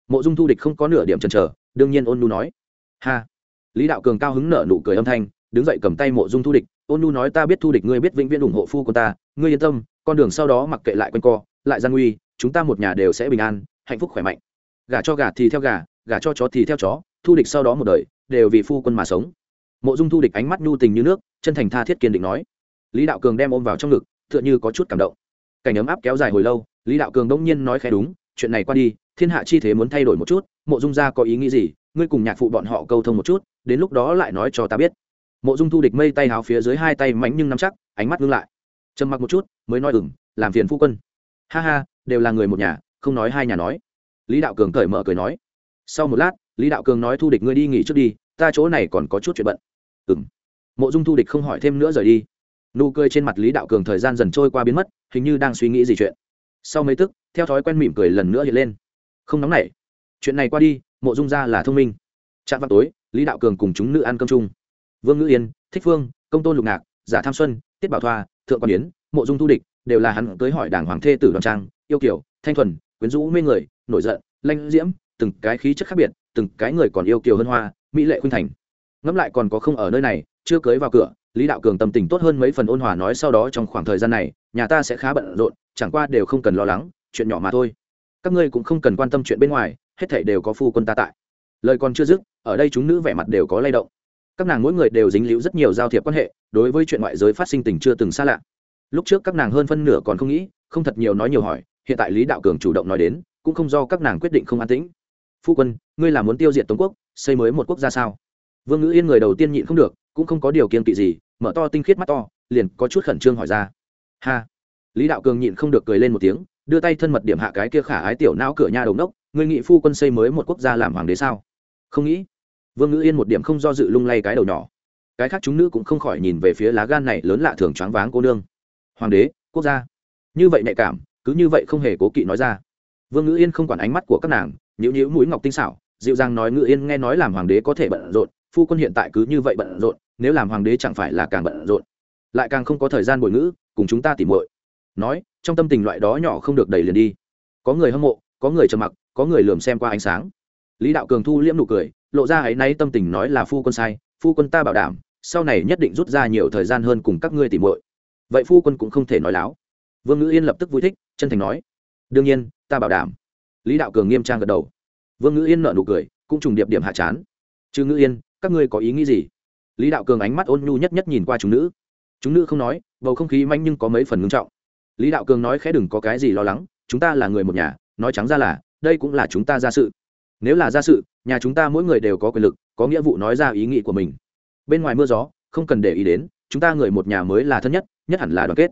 Mộ dung thu địch không có nửa điểm chần chờ, đương nhiên ôn nu nói. Ha! Lý đạo cường cao hứng nở nụ cười âm thanh, đứng dậy cầm tay mộ dung thu địch. Ôn nu nói, ta biết thu địch, ngươi biết vĩnh viễn ủng hộ phu của ta. Ngươi yên tâm, con đường sau đó mặc kệ lại quanh co, lại gian nguy, chúng ta một nhà đều sẽ bình an, hạnh phúc khỏe mạnh. Gả cho gà thì theo gà, gả cho chó thì theo chó, thu địch sau đó một đời, đều vì phu quân mà sống. Mộ dung thu địch ánh mắt nhu tình như nước, chân thành tha thiết kiên định nói. Lý đạo cường đem ôm vào trong ngực, tựa như có chút cảm động. Cảnh ấm áp kéo dài hồi lâu, lý đạo cường đông nhiên nói khẽ đúng, chuyện này qua đi, thiên hạ chi thế muốn thay đổi một chút, mộ dung gia có ý nghĩ gì ngươi cùng nhạc phụ bọn họ câu thông một chút, đến lúc đó lại nói cho ta biết. Mộ dung thu địch mây tay háo phía dưới hai tay mánh nhưng nắm chắc, ánh mắt ngưng lại. Trầm mặc một chút, mới nói ừng làm phiền phu quân. Ha ha, đều là người một nhà, không nói hai nhà nói. Lý đạo cường cởi mở cười nói. Sau một lát, lý đạo cường nói thu địch ngươi đi nghỉ trước đi, ta chỗ này còn có chút chuyện bận. Ừng mộ dung thu địch không hỏi thêm nữa rời đi. Nụ cười trên mặt lý đạo cường thời gian dần trôi qua biến mất, hình như đang suy nghĩ gì chuyện. Sau mấy tức, theo thói quen mỉm cười lần nữa hiện lên. Không nóng nảy. Chuyện này qua đi mộ dung Gia là thông minh. Trạm vào tối, lý đạo cường cùng chúng nữ ăn cơm chung. Vương ngữ yên, thích phương, công tôn lục ngạc, giả tham xuân, tiết bảo thoa, thượng quan yến, mộ dung thu địch đều là hắn tới hỏi đảng hoàng thê tử đoàn trang, yêu kiểu, thanh thuần, quyến rũ mê người, nổi giận, lanh diễm, từng cái khí chất khác biệt, từng cái người còn yêu kiều hơn hoa, mỹ lệ khuynh thành. Ngẫm lại còn có không ở nơi này, chưa cưới vào cửa, lý đạo cường tâm tình tốt hơn mấy phần ôn hòa nói sau đó trong khoảng thời gian này, nhà ta sẽ khá bận rộn, chẳng qua đều không cần lo lắng, chuyện nhỏ mà thôi. Các ngươi cũng không cần quan tâm chuyện bên ngoài hết thảy đều có phu quân ta tại. Lời còn chưa dứt, ở đây chúng nữ vẻ mặt đều có lay động. Các nàng mỗi người đều dính líu rất nhiều giao thiệp quan hệ, đối với chuyện ngoại giới phát sinh tình chưa từng xa lạ. Lúc trước các nàng hơn phân nửa còn không nghĩ, không thật nhiều nói nhiều hỏi, hiện tại lý đạo cường chủ động nói đến, cũng không do các nàng quyết định không an tĩnh. Phu quân, ngươi là muốn tiêu diệt tống quốc, xây mới một quốc gia sao? Vương ngữ yên người đầu tiên nhịn không được, cũng không có điều kiên kỵ gì, mở to tinh khiết mắt to, liền có chút khẩn trương hỏi ra. Ha! Lý đạo cường nhịn không được cười lên một tiếng, đưa tay thân mật điểm hạ cái kia khả ái tiểu não cửa nhà đồng đốc ngươi nghị phu quân xây mới một quốc gia làm hoàng đế sao? Không nghĩ. Vương ngữ yên một điểm không do dự lung lay cái đầu nhỏ. Cái khác chúng nữ cũng không khỏi nhìn về phía lá gan này lớn lạ thường choáng váng cô nương. Hoàng đế, quốc gia. Như vậy nhạy cảm, cứ như vậy không hề cố kỵ nói ra. Vương ngữ yên không quản ánh mắt của các nàng nhữ nhữ mũi ngọc tinh xảo, dịu dàng nói ngữ yên nghe nói làm hoàng đế có thể bận rộn, phu quân hiện tại cứ như vậy bận rộn, nếu làm hoàng đế chẳng phải là càng bận rộn. Lại càng không có thời gian bồi ngữ, cùng chúng ta tỉ muội. Nói, trong tâm tình loại đó nhỏ không được đầy liền đi. Có người hâm mộ, có người trầm mặc có người lườm xem qua ánh sáng. Lý đạo cường thu liễm nụ cười, lộ ra ấy nay tâm tình nói là phu quân sai, phu quân ta bảo đảm, sau này nhất định rút ra nhiều thời gian hơn cùng các ngươi tỉ muội. Vậy phu quân cũng không thể nói láo. Vương ngữ yên lập tức vui thích, chân thành nói, đương nhiên, ta bảo đảm. Lý đạo cường nghiêm trang gật đầu. Vương ngữ yên nợ nụ cười, cũng trùng điệp điểm hạ chán. Chứ ngữ yên, các ngươi có ý nghĩ gì? Lý đạo cường ánh mắt ôn nhu nhất nhất nhìn qua chúng nữ. Chúng nữ không nói, bầu không khí manh nhưng có mấy phần ngưng trọng. Lý đạo cường nói khẽ đừng có cái gì lo lắng, chúng ta là người một nhà, nói trắng ra là đây cũng là chúng ta ra sự. Nếu là ra sự, nhà chúng ta mỗi người đều có quyền lực, có nghĩa vụ nói ra ý nghĩ của mình. Bên ngoài mưa gió, không cần để ý đến, chúng ta người một nhà mới là thân nhất nhất hẳn là đoàn kết.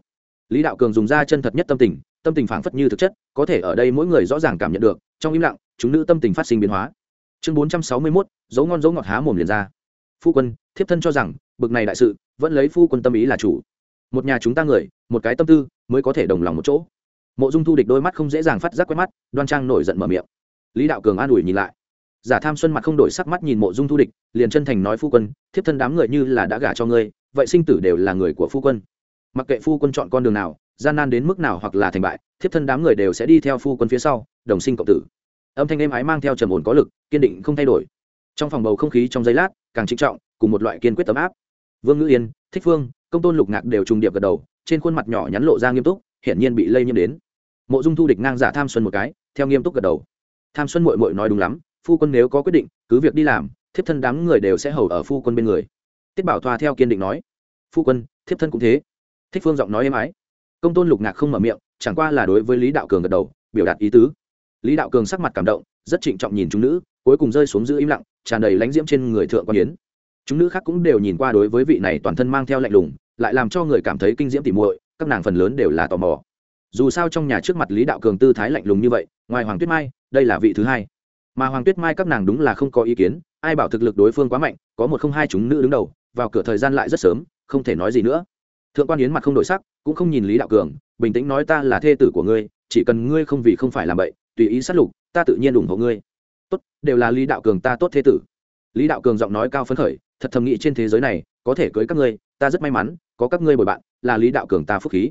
Lý đạo cường dùng ra chân thật nhất tâm tình tâm tình phảng phất như thực chất, có thể ở đây mỗi người rõ ràng cảm nhận được, trong im lặng, chúng nữ tâm tình phát sinh biến hóa. Chương bốn trăm sáu mươi mốt, dấu ngon dấu ngọt há mồm liền ra. Phu quân, thiếp thân cho rằng, bực này đại sự, vẫn lấy phu quân tâm ý là chủ. Một nhà chúng ta người, một cái tâm tư, mới có thể đồng lòng một chỗ mộ dung thu địch đôi mắt không dễ dàng phát giác quét mắt, đoan trang nổi giận mở miệng. Lý đạo cường an ủi nhìn lại. Giả tham xuân mặt không đổi sắc mắt nhìn mộ dung thu địch, liền chân thành nói phu quân, thiếp thân đám người như là đã gả cho ngươi, vậy sinh tử đều là người của phu quân. Mặc kệ phu quân chọn con đường nào, gian nan đến mức nào hoặc là thành bại, thiếp thân đám người đều sẽ đi theo phu quân phía sau, đồng sinh cộng tử. Âm thanh êm ái mang theo trầm ổn có lực, kiên định không thay đổi. Trong phòng bầu không khí trong giây lát, càng trịnh trọng, cùng một loại kiên quyết tấm áp. Vương ngữ yên, thích phương, công tôn lục ngạc đều trùng điệp gật đầu, trên khuôn mặt nhỏ nhắn lộ ra nghiêm túc, hiển nhiên bị lây nhiễm đến mộ dung thu địch ngang giả tham xuân một cái, theo nghiêm túc gật đầu. Tham xuân mội mội nói đúng lắm, phu quân nếu có quyết định, cứ việc đi làm, thiếp thân đám người đều sẽ hầu ở phu quân bên người. Tiết bảo thoa theo kiên định nói. Phu quân, thiếp thân cũng thế. Thích phương giọng nói êm ái. Công tôn lục ngạc không mở miệng, chẳng qua là đối với lý đạo cường gật đầu, biểu đạt ý tứ. Lý đạo cường sắc mặt cảm động, rất trịnh trọng nhìn chúng nữ, cuối cùng rơi xuống giữ im lặng, tràn đầy lánh diễm trên người thượng quan yến. Chúng nữ khác cũng đều nhìn qua đối với vị này toàn thân mang theo lạnh lùng, lại làm cho người cảm thấy kinh diễm tỉ muội, các nàng phần lớn đều là tò mò dù sao trong nhà trước mặt lý đạo cường tư thái lạnh lùng như vậy, ngoài hoàng tuyết mai, đây là vị thứ hai. Mà hoàng tuyết mai các nàng đúng là không có ý kiến, ai bảo thực lực đối phương quá mạnh, có một không hai chúng nữ đứng đầu, vào cửa thời gian lại rất sớm, không thể nói gì nữa. Thượng quan yến mặt không đổi sắc, cũng không nhìn lý đạo cường, bình tĩnh nói ta là thê tử của ngươi, chỉ cần ngươi không vì không phải làm vậy tùy ý sát lục, ta tự nhiên ủng hộ ngươi. Tốt, đều là lý đạo cường ta tốt thế tử. Lý đạo cường giọng nói cao phấn khởi, thật thầm nghĩ trên thế giới này, có thể cưới các ngươi, ta rất may mắn, có các ngươi bồi bạn, là lý đạo cường ta phúc khí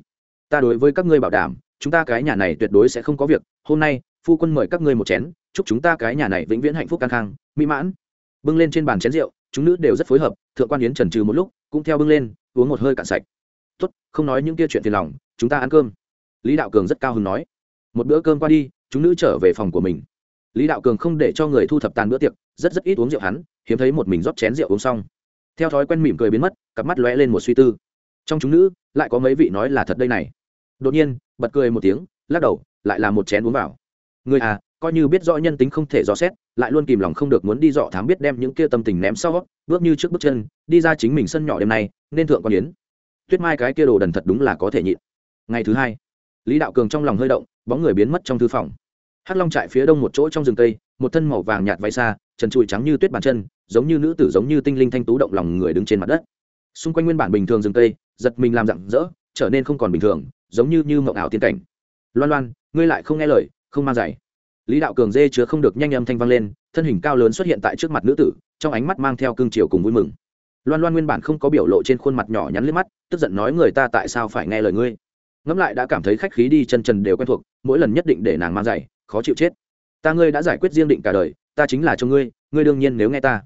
ta đối với các ngươi bảo đảm, chúng ta cái nhà này tuyệt đối sẽ không có việc, hôm nay, phu quân mời các ngươi một chén, chúc chúng ta cái nhà này vĩnh viễn hạnh phúc căng khang, mỹ mãn. Bưng lên trên bàn chén rượu, chúng nữ đều rất phối hợp, thượng quan yến trần trừ một lúc, cũng theo bưng lên, uống một hơi cạn sạch. Tốt, không nói những kia chuyện phiền lòng, chúng ta ăn cơm. Lý đạo cường rất cao hứng nói. Một bữa cơm qua đi, chúng nữ trở về phòng của mình. Lý đạo cường không để cho người thu thập tàn bữa tiệc, rất rất ít uống rượu hắn, hiếm thấy một mình rót chén rượu uống xong. Theo thói quen mỉm cười biến mất, cặp mắt lóe lên một suy tư. Trong chúng nữ, lại có mấy vị nói là thật đây này đột nhiên, bật cười một tiếng, lắc đầu, lại là một chén uống vào. Người à coi như biết rõ nhân tính không thể dò xét, lại luôn kìm lòng không được muốn đi dọ thám biết đem những kia tâm tình ném sau, bước như trước bước chân, đi ra chính mình sân nhỏ đêm nay, nên thượng quan yến. Tuyết mai cái kia đồ đần thật đúng là có thể nhịn. Ngày thứ hai, lý đạo cường trong lòng hơi động, bóng người biến mất trong thư phòng. Hắc long trại phía đông một chỗ trong rừng tây một thân màu vàng nhạt váy xa trần trụi trắng như tuyết bàn chân, giống như nữ tử giống như tinh linh thanh tú động lòng người đứng trên mặt đất. Xung quanh nguyên bản bình thường rừng tây giật mình làm rặng rỡ, trở nên không còn bình thường giống như như mộng ảo tiên cảnh. Loan loan, ngươi lại không nghe lời, không mang giày. Lý đạo cường dê chứa không được nhanh âm thanh vang lên, thân hình cao lớn xuất hiện tại trước mặt nữ tử, trong ánh mắt mang theo cương triều cùng vui mừng. Loan loan nguyên bản không có biểu lộ trên khuôn mặt nhỏ nhắn liếc mắt, tức giận nói người ta tại sao phải nghe lời ngươi. Ngẫm lại đã cảm thấy khách khí đi chân trần đều quen thuộc, mỗi lần nhất định để nàng mang giày, khó chịu chết. Ta ngươi đã giải quyết riêng định cả đời, ta chính là cho ngươi ngươi đương nhiên nếu nghe ta.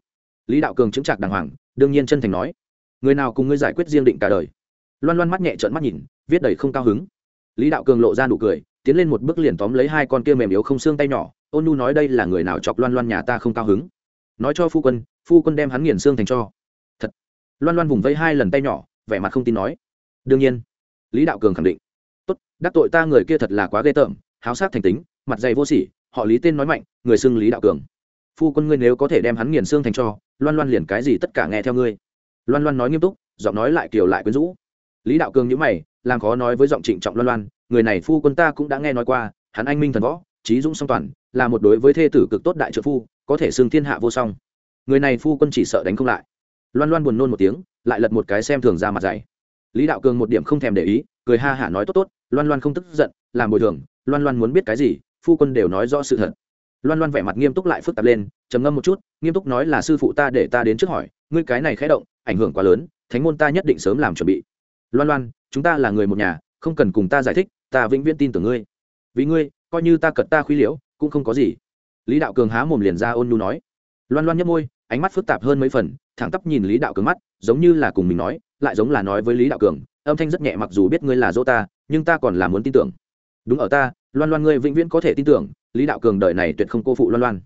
Lý đạo cường chứng trạc đàng hoàng, đương nhiên chân thành nói. Người nào cùng ngươi giải quyết riêng định cả đời? Loan loan mắt nhẹ trợn mắt nhìn viết đầy không cao hứng. Lý đạo cường lộ ra nụ cười, tiến lên một bước liền tóm lấy hai con kia mềm yếu không xương tay nhỏ. Ôn nu nói đây là người nào chọc loan loan nhà ta không cao hứng? Nói cho phu quân phu quân đem hắn nghiền xương thành cho. Thật. Loan loan vùng vây hai lần tay nhỏ, vẻ mặt không tin nói. Đương nhiên. Lý đạo cường khẳng định. Tốt, đắc tội ta người kia thật là quá ghê tởm, háo sát thành tính, mặt dày vô sỉ, họ lý tên nói mạnh, người xưng lý đạo cường. Phu quân ngươi nếu có thể đem hắn nghiền xương thành cho, loan loan liền cái gì tất cả nghe theo ngươi. Loan loan nói nghiêm túc, giọng nói lại kiều lại quyến rũ. Lý đạo cường nhữ mày làm khó nói với giọng trịnh trọng loan loan, người này phu quân ta cũng đã nghe nói qua, hắn anh minh thần võ, trí dũng song toàn, là một đối với thê tử cực tốt đại trợ phu, có thể xưng thiên hạ vô song. Người này phu quân chỉ sợ đánh không lại. Loan loan buồn nôn một tiếng, lại lật một cái xem thường ra mặt dày. Lý đạo cường một điểm không thèm để ý, cười ha hả nói tốt tốt, loan loan không tức giận, làm bồi thường, loan loan muốn biết cái gì, phu quân đều nói rõ sự thật. Loan loan vẻ mặt nghiêm túc lại phức tạp lên, trầm ngâm một chút, nghiêm túc nói là sư phụ ta để ta đến trước hỏi, ngươi cái này khẽ động, ảnh hưởng quá lớn, thánh môn ta nhất định sớm làm chuẩn bị loan loan, chúng ta là người một nhà, không cần cùng ta giải thích, ta vĩnh viễn tin tưởng ngươi. Vì ngươi, coi như ta cật ta khuy liễu, cũng không có gì. Lý đạo cường há mồm liền ra ôn nhu nói. Loan loan nhấp môi, ánh mắt phức tạp hơn mấy phần, thẳng tắp nhìn lý đạo cường mắt, giống như là cùng mình nói, lại giống là nói với lý đạo cường, âm thanh rất nhẹ mặc dù biết ngươi là dỗ ta, nhưng ta còn là muốn tin tưởng. Đúng ở ta, loan loan ngươi vĩnh viễn có thể tin tưởng, lý đạo cường đời này tuyệt không cô phụ loan loan.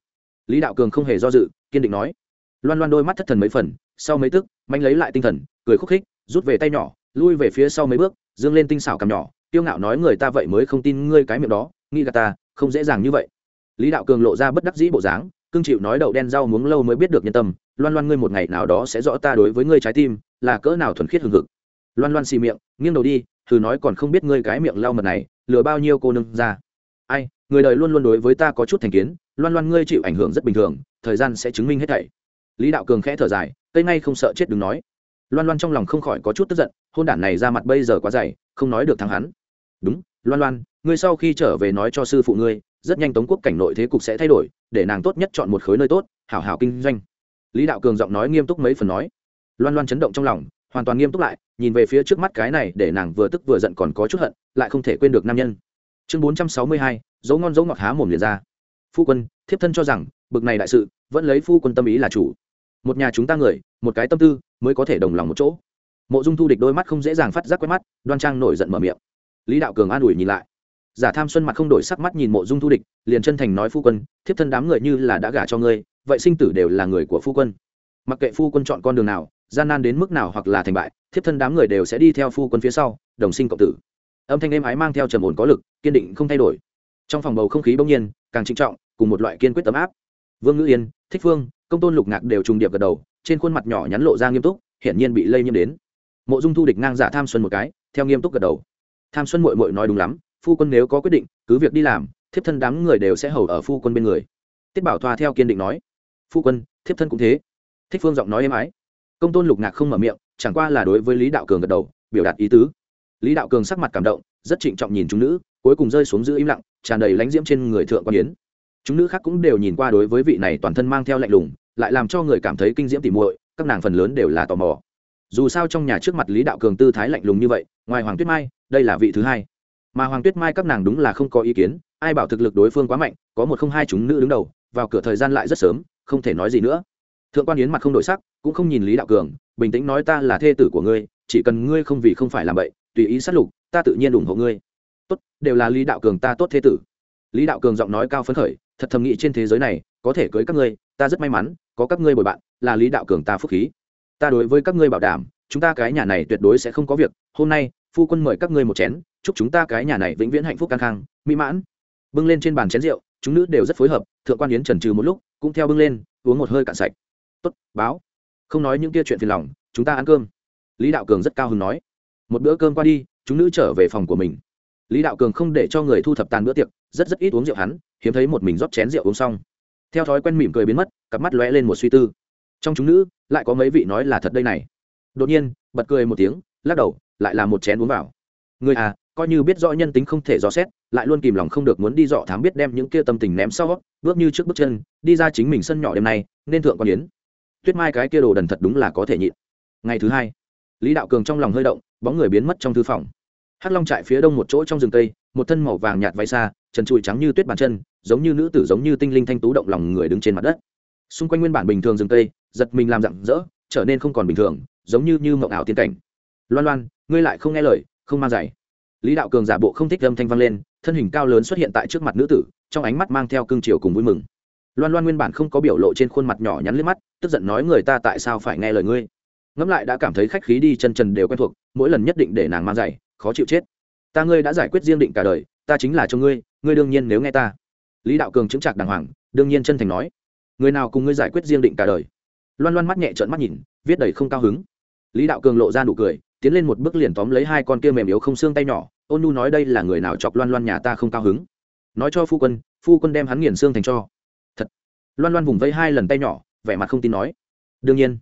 Lý đạo cường không hề do dự, kiên định nói. Loan loan đôi mắt thất thần mấy phần, sau mấy tức, manh lấy lại tinh thần, cười khúc khích, rút về tay nhỏ lui về phía sau mấy bước, dương lên tinh xảo cằm nhỏ tiêu ngạo nói người ta vậy mới không tin ngươi cái miệng đó, nghĩ gà ta, không dễ dàng như vậy. Lý đạo cường lộ ra bất đắc dĩ bộ dáng, cương chịu nói đậu đen rau muống lâu mới biết được nhân tâm, loan loan ngươi một ngày nào đó sẽ rõ ta đối với ngươi trái tim, là cỡ nào thuần khiết hừng hực. Loan loan xì miệng, nghiêng đầu đi, thử nói còn không biết ngươi cái miệng lau mật này, lừa bao nhiêu cô nương ra. Ai, người đời luôn luôn đối với ta có chút thành kiến, loan loan ngươi chịu ảnh hưởng rất bình thường, thời gian sẽ chứng minh hết thảy. Lý đạo cường khẽ thở dài tây ngay không sợ chết đừng nói loan loan trong lòng không khỏi có chút tức giận, hôn đản này ra mặt bây giờ quá dày, không nói được thắng hắn. Đúng, loan loan, ngươi sau khi trở về nói cho sư phụ ngươi, rất nhanh tống quốc cảnh nội thế cục sẽ thay đổi, để nàng tốt nhất chọn một khối nơi tốt, hảo hảo kinh doanh. Lý đạo cường giọng nói nghiêm túc mấy phần nói. Loan loan chấn động trong lòng, hoàn toàn nghiêm túc lại, nhìn về phía trước mắt cái này để nàng vừa tức vừa giận còn có chút hận, lại không thể quên được nam nhân. Chương bốn trăm sáu mươi hai, dấu ngon dấu ngọt há mồm liền ra. Phu quân, thiếp thân cho rằng, bực này đại sự, vẫn lấy phu quân tâm ý là chủ. Một nhà chúng ta người, một cái tâm tư mới có thể đồng lòng một chỗ. Mộ dung thu địch đôi mắt không dễ dàng phát giác quét mắt, đoan trang nổi giận mở miệng. Lý đạo cường an ủi nhìn lại. Giả tham xuân mặt không đổi sắc mắt nhìn mộ dung thu địch, liền chân thành nói phu quân, thiếp thân đám người như là đã gả cho ngươi, vậy sinh tử đều là người của phu quân. Mặc kệ phu quân chọn con đường nào, gian nan đến mức nào hoặc là thành bại, thiếp thân đám người đều sẽ đi theo phu quân phía sau, đồng sinh cộng tử. Âm thanh êm ái mang theo trầm ổn có lực, kiên định không thay đổi. Trong phòng bầu không khí bỗng nhiên, càng trịnh trọng, cùng một loại kiên quyết tấm áp. Vương ngữ yên, thích phương, công tôn lục ngạc đều trùng điệp gật đầu trên khuôn mặt nhỏ nhắn lộ ra nghiêm túc, hiển nhiên bị lây nhiễm đến. Mộ dung thu địch ngang giả tham xuân một cái, theo nghiêm túc gật đầu. Tham xuân mội mội nói đúng lắm, phu quân nếu có quyết định, cứ việc đi làm, thiếp thân đám người đều sẽ hầu ở phu quân bên người. Tiết bảo thoa theo kiên định nói. Phu quân, thiếp thân cũng thế. Thích phương giọng nói êm ái. Công tôn lục ngạc không mở miệng, chẳng qua là đối với lý đạo cường gật đầu, biểu đạt ý tứ. Lý đạo cường sắc mặt cảm động, rất trịnh trọng nhìn chúng nữ, cuối cùng rơi xuống giữ im lặng, tràn đầy lánh diễm trên người thượng quan yến. Chúng nữ khác cũng đều nhìn qua đối với vị này toàn thân mang theo lạnh lùng lại làm cho người cảm thấy kinh diễm tỉ muội, các nàng phần lớn đều là tò mò. Dù sao trong nhà trước mặt lý đạo cường tư thái lạnh lùng như vậy, ngoài hoàng tuyết mai, đây là vị thứ hai. Mà hoàng tuyết mai các nàng đúng là không có ý kiến, ai bảo thực lực đối phương quá mạnh, có một không hai chúng nữ đứng đầu, vào cửa thời gian lại rất sớm, không thể nói gì nữa. Thượng quan yến mặt không đổi sắc, cũng không nhìn lý đạo cường, bình tĩnh nói ta là thê tử của ngươi, chỉ cần ngươi không vì không phải làm vậy tùy ý sát lục, ta tự nhiên ủng hộ ngươi. Tốt, đều là lý đạo cường ta tốt thế tử. Lý đạo cường giọng nói cao phấn khởi, thật thầm nghĩ trên thế giới này, có thể cưới các ngươi, ta rất may mắn có các ngươi bồi bạn, là lý đạo cường ta phúc khí. Ta đối với các ngươi bảo đảm, chúng ta cái nhà này tuyệt đối sẽ không có việc. Hôm nay, phu quân mời các ngươi một chén, chúc chúng ta cái nhà này vĩnh viễn hạnh phúc căng khang, mỹ mãn. Bưng lên trên bàn chén rượu, chúng nữ đều rất phối hợp, thượng quan yến trần trừ một lúc, cũng theo bưng lên, uống một hơi cạn sạch. Tốt, báo. Không nói những kia chuyện phiền lòng, chúng ta ăn cơm. Lý đạo cường rất cao hứng nói. Một bữa cơm qua đi, chúng nữ trở về phòng của mình. Lý đạo cường không để cho người thu thập tàn bữa tiệc, rất rất ít uống rượu hắn, hiếm thấy một mình rót chén rượu uống xong theo thói quen mỉm cười biến mất, cặp mắt lóe lên một suy tư. Trong chúng nữ, lại có mấy vị nói là thật đây này. Đột nhiên, bật cười một tiếng, lắc đầu, lại là một chén uống vào. Người à coi như biết rõ nhân tính không thể dò xét, lại luôn kìm lòng không được muốn đi dọ thám biết đem những kia tâm tình ném sau, bước như trước bước chân, đi ra chính mình sân nhỏ đêm nay, nên thượng quan yến. Tuyết mai cái kia đồ đần thật đúng là có thể nhịn. Ngày thứ hai, lý đạo cường trong lòng hơi động, bóng người biến mất trong thư phòng. Hắc long trại phía đông một chỗ trong rừng tây một thân màu vàng nhạt váy xa, trần trụi trắng như tuyết bàn chân, giống như nữ tử giống như tinh linh thanh tú động lòng người đứng trên mặt đất. Xung quanh nguyên bản bình thường rừng tây giật mình làm rặng rỡ, trở nên không còn bình thường, giống như như mộng ảo tiên cảnh. Loan loan, ngươi lại không nghe lời, không mang giày. Lý đạo cường giả bộ không thích âm thanh vang lên, thân hình cao lớn xuất hiện tại trước mặt nữ tử, trong ánh mắt mang theo cương triều cùng vui mừng. Loan loan nguyên bản không có biểu lộ trên khuôn mặt nhỏ nhắn liếc mắt, tức giận nói người ta tại sao phải nghe lời ngươi. Ngẫm lại đã cảm thấy khách khí đi chân trần đều quen thuộc, mỗi lần nhất định để nàng mang giày, khó chịu chết ta ngươi đã giải quyết riêng định cả đời, ta chính là cho ngươi ngươi đương nhiên nếu nghe ta. Lý đạo cường chứng chặt đàng hoàng, đương nhiên chân thành nói. Người nào cùng ngươi giải quyết riêng định cả đời? Loan loan mắt nhẹ trợn mắt nhìn, viết đầy không cao hứng. Lý đạo cường lộ ra nụ cười, tiến lên một bước liền tóm lấy hai con kia mềm yếu không xương tay nhỏ, ôn nu nói đây là người nào chọc loan loan nhà ta không cao hứng. Nói cho phu quân phu quân đem hắn nghiền xương thành cho. Thật. Loan loan vùng vây hai lần tay nhỏ, vẻ mặt không tin nói. Đương nhiên.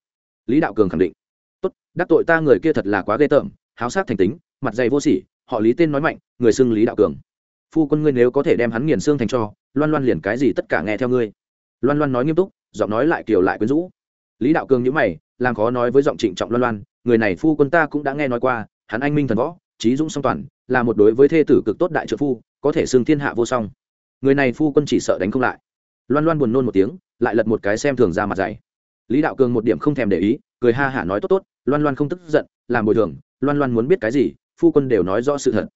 Lý đạo cường khẳng định. Tốt, đắc tội ta người kia thật là quá ghê tởm, háo sát thành tính, mặt dày vô sỉ họ lý tên nói mạnh, người xưng lý đạo cường. Phu quân ngươi nếu có thể đem hắn nghiền xương thành cho, loan loan liền cái gì tất cả nghe theo ngươi. Loan loan nói nghiêm túc, giọng nói lại kiều lại quyến rũ. Lý đạo cường nhữ mày, làm khó nói với giọng trịnh trọng loan loan, người này phu quân ta cũng đã nghe nói qua, hắn anh minh thần võ, trí dũng song toàn, là một đối với thê tử cực tốt đại trợ phu, có thể xưng thiên hạ vô song. Người này phu quân chỉ sợ đánh không lại. Loan loan buồn nôn một tiếng, lại lật một cái xem thường ra mặt dày. Lý đạo cường một điểm không thèm để ý, cười ha hả nói tốt tốt, loan loan không tức giận, làm bồi thường, loan loan muốn biết cái gì phu quân đều nói rõ sự thật.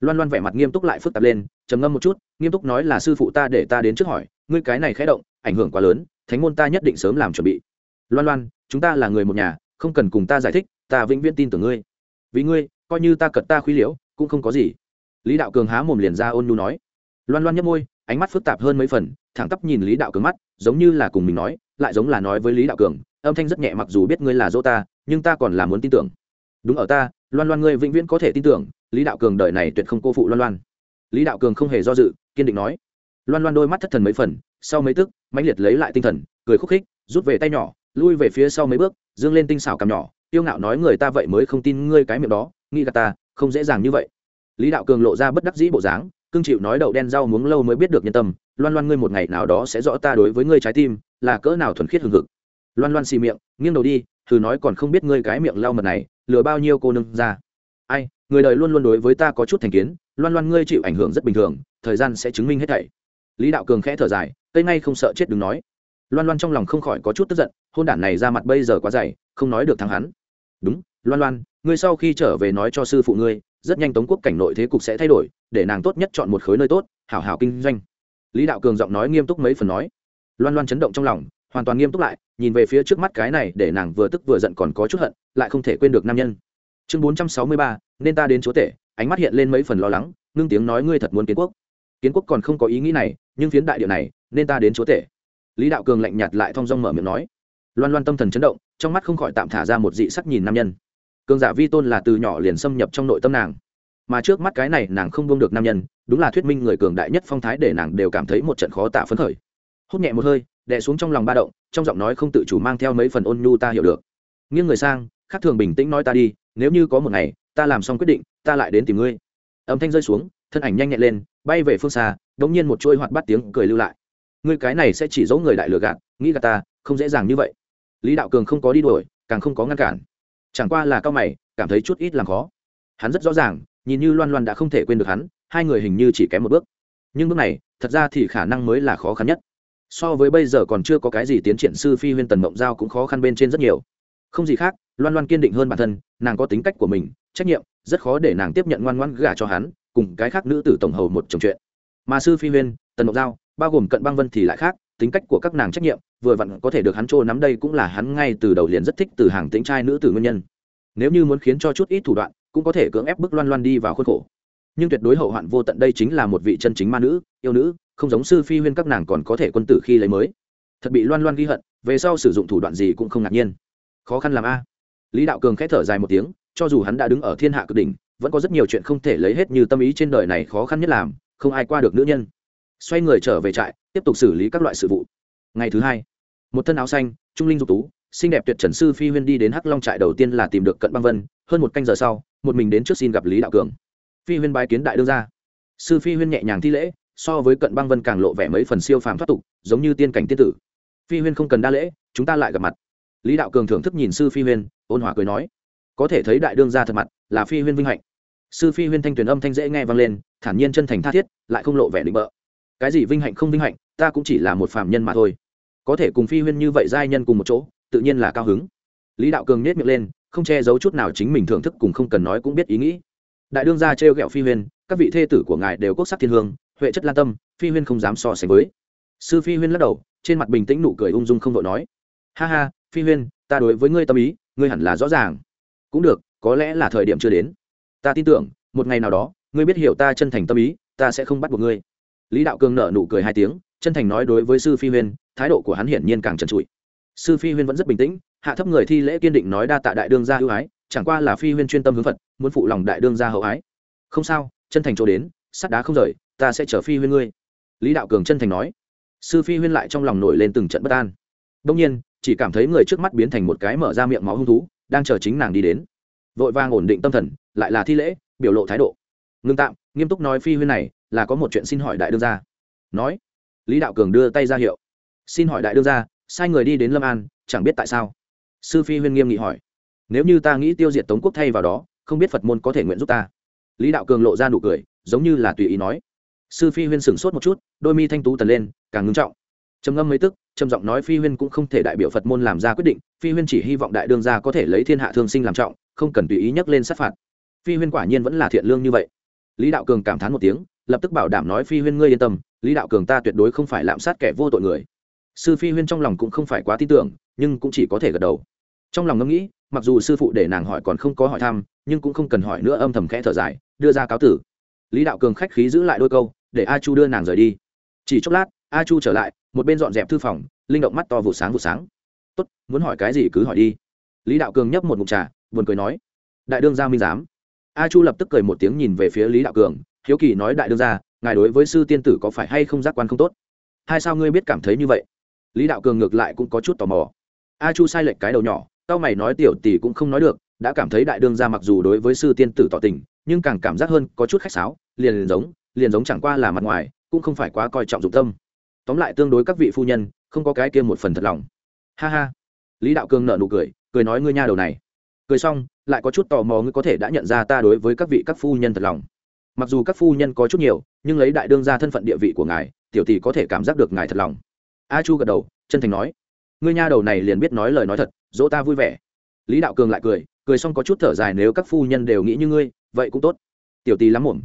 Loan loan vẻ mặt nghiêm túc lại phức tạp lên, trầm ngâm một chút, nghiêm túc nói là sư phụ ta để ta đến trước hỏi, ngươi cái này khé động, ảnh hưởng quá lớn, thánh môn ta nhất định sớm làm chuẩn bị. Loan loan, chúng ta là người một nhà, không cần cùng ta giải thích, ta vĩnh viễn tin tưởng ngươi. Vì ngươi, coi như ta cật ta khuy liễu, cũng không có gì. Lý đạo cường há mồm liền ra ôn nhu nói. Loan loan nhấp môi, ánh mắt phức tạp hơn mấy phần, thẳng tắp nhìn lý đạo cường mắt, giống như là cùng mình nói, lại giống là nói với lý đạo cường, âm thanh rất nhẹ mặc dù biết ngươi là dỗ ta, nhưng ta còn là muốn tin tưởng. Đúng ở ta loan loan ngươi vĩnh viễn có thể tin tưởng, lý đạo cường đời này tuyệt không cô phụ loan loan. Lý đạo cường không hề do dự, kiên định nói. Loan loan đôi mắt thất thần mấy phần, sau mấy tức, mãnh liệt lấy lại tinh thần, cười khúc khích, rút về tay nhỏ, lui về phía sau mấy bước, dương lên tinh xảo cằm nhỏ tiêu ngạo nói người ta vậy mới không tin ngươi cái miệng đó, nghĩ gà ta, không dễ dàng như vậy. Lý đạo cường lộ ra bất đắc dĩ bộ dáng, cương chịu nói đậu đen rau muống lâu mới biết được nhân tâm, loan loan ngươi một ngày nào đó sẽ rõ ta đối với ngươi trái tim, là cỡ nào thuần khiết hừng hực. Loan loan xì miệng, nghiêng đầu đi, thử nói còn không biết ngươi cái miệng lau mật này lừa bao nhiêu cô nương ra. Ai, người đời luôn luôn đối với ta có chút thành kiến, loan loan ngươi chịu ảnh hưởng rất bình thường, thời gian sẽ chứng minh hết thảy. Lý đạo cường khẽ thở dài, cây ngay không sợ chết đừng nói. Loan loan trong lòng không khỏi có chút tức giận, hôn đản này ra mặt bây giờ quá dày, không nói được thắng hắn. Đúng, loan loan, ngươi sau khi trở về nói cho sư phụ ngươi, rất nhanh tống quốc cảnh nội thế cục sẽ thay đổi, để nàng tốt nhất chọn một khối nơi tốt, hảo hảo kinh doanh. Lý đạo cường giọng nói nghiêm túc mấy phần nói. Loan loan chấn động trong lòng hoàn toàn nghiêm túc lại, nhìn về phía trước mắt cái này để nàng vừa tức vừa giận còn có chút hận, lại không thể quên được nam nhân. Chương bốn trăm sáu mươi ba, nên ta đến chúa tể, ánh mắt hiện lên mấy phần lo lắng, ngưng tiếng nói ngươi thật muốn kiến quốc. Kiến quốc còn không có ý nghĩ này, nhưng phiến đại điệu này, nên ta đến chúa tể. Lý đạo cường lạnh nhạt lại thong dong mở miệng nói. Loan loan tâm thần chấn động, trong mắt không khỏi tạm thả ra một dị sắc nhìn nam nhân. Cường giả vi tôn là từ nhỏ liền xâm nhập trong nội tâm nàng. Mà trước mắt cái này, nàng không buông được nam nhân, đúng là thuyết minh người cường đại nhất phong thái để nàng đều cảm thấy một trận khó tả phấn khởi. Hút nhẹ một hơi đè xuống trong lòng ba động, trong giọng nói không tự chủ mang theo mấy phần ôn nhu ta hiểu được. Nghiêng người sang, khác thường bình tĩnh nói ta đi, nếu như có một ngày, ta làm xong quyết định, ta lại đến tìm ngươi. Âm thanh rơi xuống, thân ảnh nhanh nhẹn lên, bay về phương xa, đống nhiên một chuôi hoạt bắt tiếng cười lưu lại. Ngươi cái này sẽ chỉ giấu người đại lừa gạt, nghĩ gạt ta, không dễ dàng như vậy. Lý đạo cường không có đi đuổi, càng không có ngăn cản. Chẳng qua là cao mày, cảm thấy chút ít làm khó. Hắn rất rõ ràng, nhìn như loan loan đã không thể quên được hắn, hai người hình như chỉ kém một bước. Nhưng bước này, thật ra thì khả năng mới là khó khăn nhất so với bây giờ còn chưa có cái gì tiến triển, sư phi huyên tần mộng giao cũng khó khăn bên trên rất nhiều. Không gì khác, loan loan kiên định hơn bản thân, nàng có tính cách của mình, trách nhiệm, rất khó để nàng tiếp nhận ngoan ngoan gả cho hắn, cùng cái khác nữ tử tổng hầu một chồng chuyện. Mà sư phi huyên, tần mộng giao, bao gồm cận băng vân thì lại khác, tính cách của các nàng trách nhiệm, vừa vặn có thể được hắn trô nắm đây cũng là hắn ngay từ đầu liền rất thích từ hàng tính trai nữ tử nguyên nhân. Nếu như muốn khiến cho chút ít thủ đoạn, cũng có thể cưỡng ép bức loan loan đi vào khuôn khổ. Nhưng tuyệt đối hậu hoạn vô tận đây chính là một vị chân chính ma nữ, yêu nữ không giống sư phi huyên các nàng còn có thể quân tử khi lấy mới. Thật bị loan loan ghi hận, về sau sử dụng thủ đoạn gì cũng không ngạc nhiên. Khó khăn làm a. Lý đạo cường k h ẽ thở dài một tiếng, cho dù hắn đã đứng ở thiên hạ cực đỉnh, vẫn có rất nhiều chuyện không thể lấy hết như tâm ý trên đời này khó khăn nhất làm, không ai qua được nữ nhân. Xoay người trở về trại, tiếp tục xử lý các loại sự vụ. Ngày thứ hai, một thân áo xanh, trung linh dục tú, xinh đẹp tuyệt trần sư phi huyên đi đến hắc long trại đầu tiên là tìm được cận băng vân, hơn một canh giờ sau, một mình đến trước xin gặp lý đạo cường. Phi huyên bái kiến đại đương gia. Sư phi huyên nhẹ nhàng thi lễ so với cận băng vân càng lộ vẻ mấy phần siêu phàm thoát tục, giống như tiên cảnh tiên tử. Phi huyên không cần đa lễ, chúng ta lại gặp mặt. Lý đạo cường thưởng thức nhìn sư phi huyên, ôn hòa cười nói. Có thể thấy đại đương gia thật mặt, là phi huyên vinh hạnh. Sư phi huyên thanh tuyển âm thanh dễ nghe vang lên, thản nhiên chân thành tha thiết, lại không lộ vẻ định bợ. Cái gì vinh hạnh không vinh hạnh, ta cũng chỉ là một phàm nhân mà thôi. Có thể cùng phi huyên như vậy giai nhân cùng một chỗ, tự nhiên là cao hứng. Lý đạo cường nhét miệng lên, không che giấu chút nào chính mình thưởng thức cùng không cần nói cũng biết ý nghĩ. Đại đương gia trêu ghẹo phi huyên, các vị thê tử của ngài đều quốc sắc thiên hương huệ chất lan tâm, phi huyên không dám so sánh với. Sư phi huyên lắc đầu, trên mặt bình tĩnh nụ cười ung dung không vội nói. Ha ha, phi huyên, ta đối với ngươi tâm ý, ngươi hẳn là rõ ràng. Cũng được, có lẽ là thời điểm chưa đến. Ta tin tưởng, một ngày nào đó, ngươi biết hiểu ta chân thành tâm ý, ta sẽ không bắt buộc ngươi. Lý đạo cường nở nụ cười hai tiếng, chân thành nói đối với sư phi huyên, thái độ của hắn hiển nhiên càng trần trụi. Sư phi huyên vẫn rất bình tĩnh, hạ thấp người thi lễ kiên định nói đa tạ đại đương gia ưu ái, chẳng qua là phi huyên chuyên tâm hướng phật, muốn phụ lòng đại đương gia hậu ái. Không sao, chân thành chỗ đến, sắt đá không rời ta sẽ chở phi huyên ngươi. Lý đạo cường chân thành nói. Sư phi huyên lại trong lòng nổi lên từng trận bất an. Đông nhiên, chỉ cảm thấy người trước mắt biến thành một cái mở ra miệng máu hung thú, đang chờ chính nàng đi đến. Vội vàng ổn định tâm thần, lại là thi lễ, biểu lộ thái độ. Ngưng tạm, nghiêm túc nói phi huyên này, là có một chuyện xin hỏi đại đương gia. Nói. Lý đạo cường đưa tay ra hiệu. Xin hỏi đại đương gia, sai người đi đến lâm an, chẳng biết tại sao. Sư phi huyên nghiêm nghị hỏi. Nếu như ta nghĩ tiêu diệt tống quốc thay vào đó, không biết phật môn có thể nguyện giúp ta. Lý đạo cường lộ ra nụ cười, giống như là tùy ý nói sư phi huyên sửng sốt một chút, đôi mi thanh tú tần lên, càng ngưng trọng. Trầm ngâm mấy tức, trầm giọng nói phi huyên cũng không thể đại biểu phật môn làm ra quyết định, phi huyên chỉ hy vọng đại đương gia có thể lấy thiên hạ thương sinh làm trọng, không cần tùy ý nhắc lên sát phạt. Phi huyên quả nhiên vẫn là thiện lương như vậy. Lý đạo cường cảm thán một tiếng, lập tức bảo đảm nói phi huyên ngươi yên tâm, lý đạo cường ta tuyệt đối không phải lạm sát kẻ vô tội người. Sư phi huyên trong lòng cũng không phải quá tin tưởng, nhưng cũng chỉ có thể gật đầu. Trong lòng ngẫm nghĩ, mặc dù sư phụ để nàng hỏi còn không có hỏi thăm, nhưng cũng không cần hỏi nữa âm thầm khẽ thở dài, đưa ra cáo tử. Lý đạo cường khách khí giữ lại đôi câu để a chu đưa nàng rời đi chỉ chốc lát a chu trở lại một bên dọn dẹp thư phòng linh động mắt to vụ sáng vụ sáng tốt muốn hỏi cái gì cứ hỏi đi lý đạo cường nhấp một mục trà buồn cười nói đại đương gia minh giám a chu lập tức cười một tiếng nhìn về phía lý đạo cường hiếu kỳ nói đại đương gia ngài đối với sư tiên tử có phải hay không giác quan không tốt hai sao ngươi biết cảm thấy như vậy lý đạo cường ngược lại cũng có chút tò mò a chu sai lệch cái đầu nhỏ tao mày nói tiểu tỷ cũng không nói được đã cảm thấy đại đương gia mặc dù đối với sư tiên tử tỏ tình nhưng càng cảm giác hơn có chút khách sáo liền liền giống liền giống chẳng qua là mặt ngoài, cũng không phải quá coi trọng dụng tâm. Tóm lại tương đối các vị phu nhân, không có cái kia một phần thật lòng. Ha ha. Lý đạo cương nợ nụ cười cười nói ngươi nha đầu này. Cười xong, lại có chút tò mò ngươi có thể đã nhận ra ta đối với các vị các phu nhân thật lòng. Mặc dù các phu nhân có chút nhiều, nhưng lấy đại đương ra thân phận địa vị của ngài, tiểu tỷ có thể cảm giác được ngài thật lòng. A chu gật đầu, chân thành nói. Ngươi nha đầu này liền biết nói lời nói thật, dỗ ta vui vẻ. Lý đạo cường lại cười cười xong có chút thở dài nếu các phu nhân đều nghĩ như ngươi, vậy cũng tốt. Tiểu tỷ lắm muộn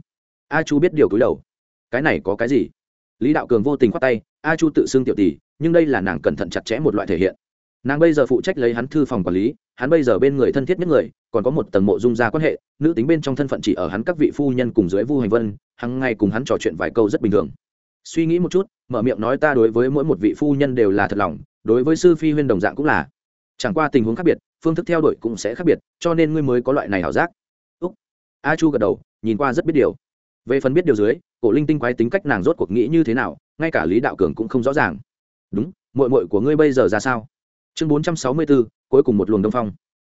a chu biết điều cúi đầu. Cái này có cái gì? Lý đạo cường vô tình khoát tay, a chu tự xưng tiểu tỷ, nhưng đây là nàng cẩn thận chặt chẽ một loại thể hiện. Nàng bây giờ phụ trách lấy hắn thư phòng quản lý, hắn bây giờ bên người thân thiết nhất người, còn có một tầng mộ dung gia quan hệ, nữ tính bên trong thân phận chỉ ở hắn các vị phu nhân cùng dưới vu hành vân, hằng ngày cùng hắn trò chuyện vài câu rất bình thường. Suy nghĩ một chút, mở miệng nói ta đối với mỗi một vị phu nhân đều là thật lòng, đối với sư phi huyên đồng dạng cũng là. Chẳng qua tình huống khác biệt, phương thức theo đuổi cũng sẽ khác biệt, cho nên ngươi mới có loại này ảo giác. Úc. A chu gật đầu, nhìn qua rất biết điều về phần biết điều dưới, cổ linh tinh quái tính cách nàng rốt cuộc nghĩ như thế nào, ngay cả lý đạo cường cũng không rõ ràng. Đúng mội mội của ngươi bây giờ ra sao? Chương bốn trăm sáu mươi bốn cuối cùng một luồng đông phong.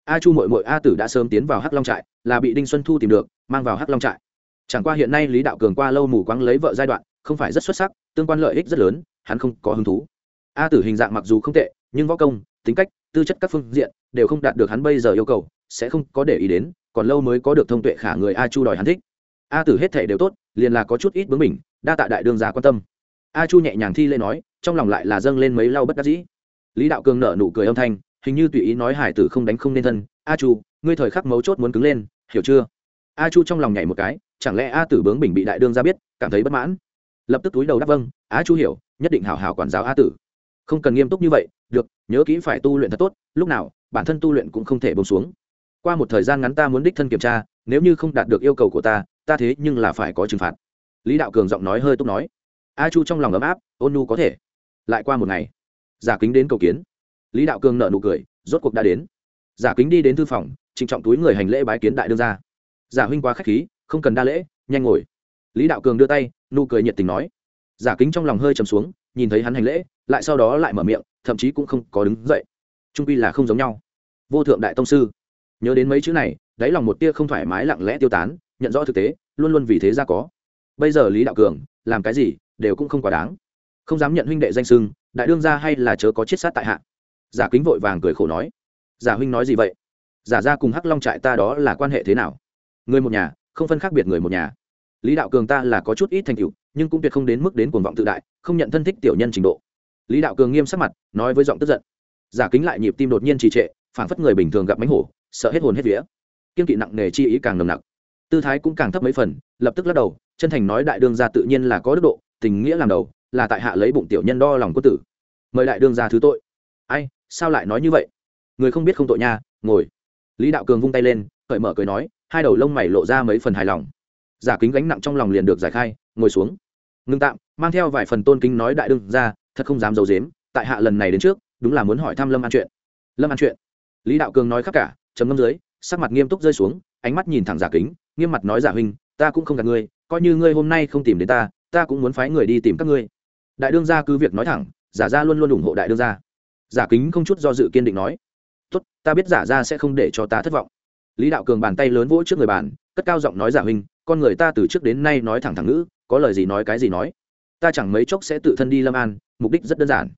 A chu mội mội a tử đã sớm tiến vào hắc long trại, là bị đinh xuân thu tìm được, mang vào hắc long trại. Chẳng qua hiện nay lý đạo cường qua lâu mù quáng lấy vợ giai đoạn, không phải rất xuất sắc, tương quan lợi ích rất lớn, hắn không có hứng thú. A tử hình dạng mặc dù không tệ, nhưng võ công, tính cách, tư chất các phương diện đều không đạt được hắn bây giờ yêu cầu, sẽ không có để ý đến, còn lâu mới có được thông tuệ khả người a chu đòi hắn thích a tử hết thể đều tốt, liền là có chút ít bướng mình đa tạ đại đương gia quan tâm. A chu nhẹ nhàng thi lê nói, trong lòng lại là dâng lên mấy lau bất đắc dĩ. Lý đạo cường nở nụ cười âm thanh, hình như tùy ý nói hải tử không đánh không nên thân. A chu, ngươi thời khắc mấu chốt muốn cứng lên, hiểu chưa? A chu trong lòng nhảy một cái, chẳng lẽ a tử bướng bình bị đại đương ra biết, cảm thấy bất mãn? Lập tức túi đầu đáp vâng a chu hiểu, nhất định hảo hảo quản giáo a tử. Không cần nghiêm túc như vậy, được, nhớ kỹ phải tu luyện thật tốt, lúc nào, bản thân tu luyện cũng không thể bông xuống. Qua một thời gian ngắn ta muốn đích thân kiểm tra, nếu như không đạt được yêu cầu của ta ta thế nhưng là phải có trừng phạt. Lý đạo cường giọng nói hơi túc nói. A chu trong lòng ấm áp, ôn nu có thể. Lại qua một ngày, giả kính đến cầu kiến. Lý đạo cường nợ nụ cười, rốt cuộc đã đến. Giả kính đi đến thư phòng, trịnh trọng túi người hành lễ bái kiến đại đương ra giả huynh quá k h á c h khí, không cần đa lễ, nhanh ngồi. Lý đạo cường đưa tay, nụ cười nhiệt tình nói. Giả kính trong lòng hơi trầm xuống, nhìn thấy hắn hành lễ, lại sau đó lại mở miệng, thậm chí cũng không có đứng dậy. Trung pi là không giống nhau. Vô thượng đại tông sư. Nhớ đến mấy chữ này, đáy lòng một tia không thoải mái lặng lẽ tiêu tán nhận rõ thực tế, luôn luôn vì thế ra có. Bây giờ lý đạo cường, làm cái gì, đều cũng không quá đáng. Không dám nhận huynh đệ danh sưng đại đương ra hay là chớ có chết sát tại hạ. Giả kính vội vàng cười khổ nói. Giả huynh nói gì vậy? Giả ra cùng hắc long trại ta đó là quan hệ thế nào? Người một nhà, không phân khác biệt người một nhà. Lý đạo cường ta là có chút ít thành tựu, nhưng cũng tuyệt không đến mức đến cuồng vọng tự đại, không nhận thân thích tiểu nhân trình độ. Lý đạo cường nghiêm sắc mặt, nói với giọng tức giận. Giả kính lại nhịp tim đột nhiên trì trệ, phảng phất người bình thường gặp mánh hổ, sợ hết hồn hết vía. Kiên kỵ nặng nề chi ý càng nồng nặc tư thái cũng càng thấp mấy phần, lập tức lắc đầu, chân thành nói đại đương gia tự nhiên là có đức độ, tình nghĩa làm đầu, là tại hạ lấy bụng tiểu nhân đo lòng quân tử. Mời đại đương gia thứ tội. Ai, sao lại nói như vậy? Người không biết không tội nha, ngồi. Lý đạo cường vung tay lên, cởi mở cười nói, hai đầu lông mày lộ ra mấy phần hài lòng. Giả kính gánh nặng trong lòng liền được giải khai, ngồi xuống. Ngưng tạm, mang theo vài phần tôn kính nói đại đương ra thật không dám d i ấ u dếm tại hạ lần này đến trước, đúng là muốn hỏi thăm lâm an chuyện. Lâm an chuyện. Lý đạo cường nói khắp cả chấm ngâm dưới, sắc mặt nghiêm túc rơi xuống ánh mắt nhìn thẳng giả kính, nghiêm mặt nói, giả huynh, ta cũng không gạt ngươi, coi như ngươi hôm nay không tìm đến ta ta cũng muốn phái người đi tìm các ngươi. Đại đương gia cứ việc nói thẳng, giả ra luôn luôn ủng hộ đại đương gia. Giả kính không chút do dự kiên định nói, tốt, ta biết giả ra sẽ không để cho ta thất vọng. Lý đạo cường bàn tay lớn vỗ trước người bàn, cất cao giọng nói, giả huynh, con người ta từ trước đến nay nói thẳng thẳng ngữ, có lời gì nói cái gì nói. Ta chẳng mấy chốc sẽ tự thân đi lâm an, mục đích rất đơn giản.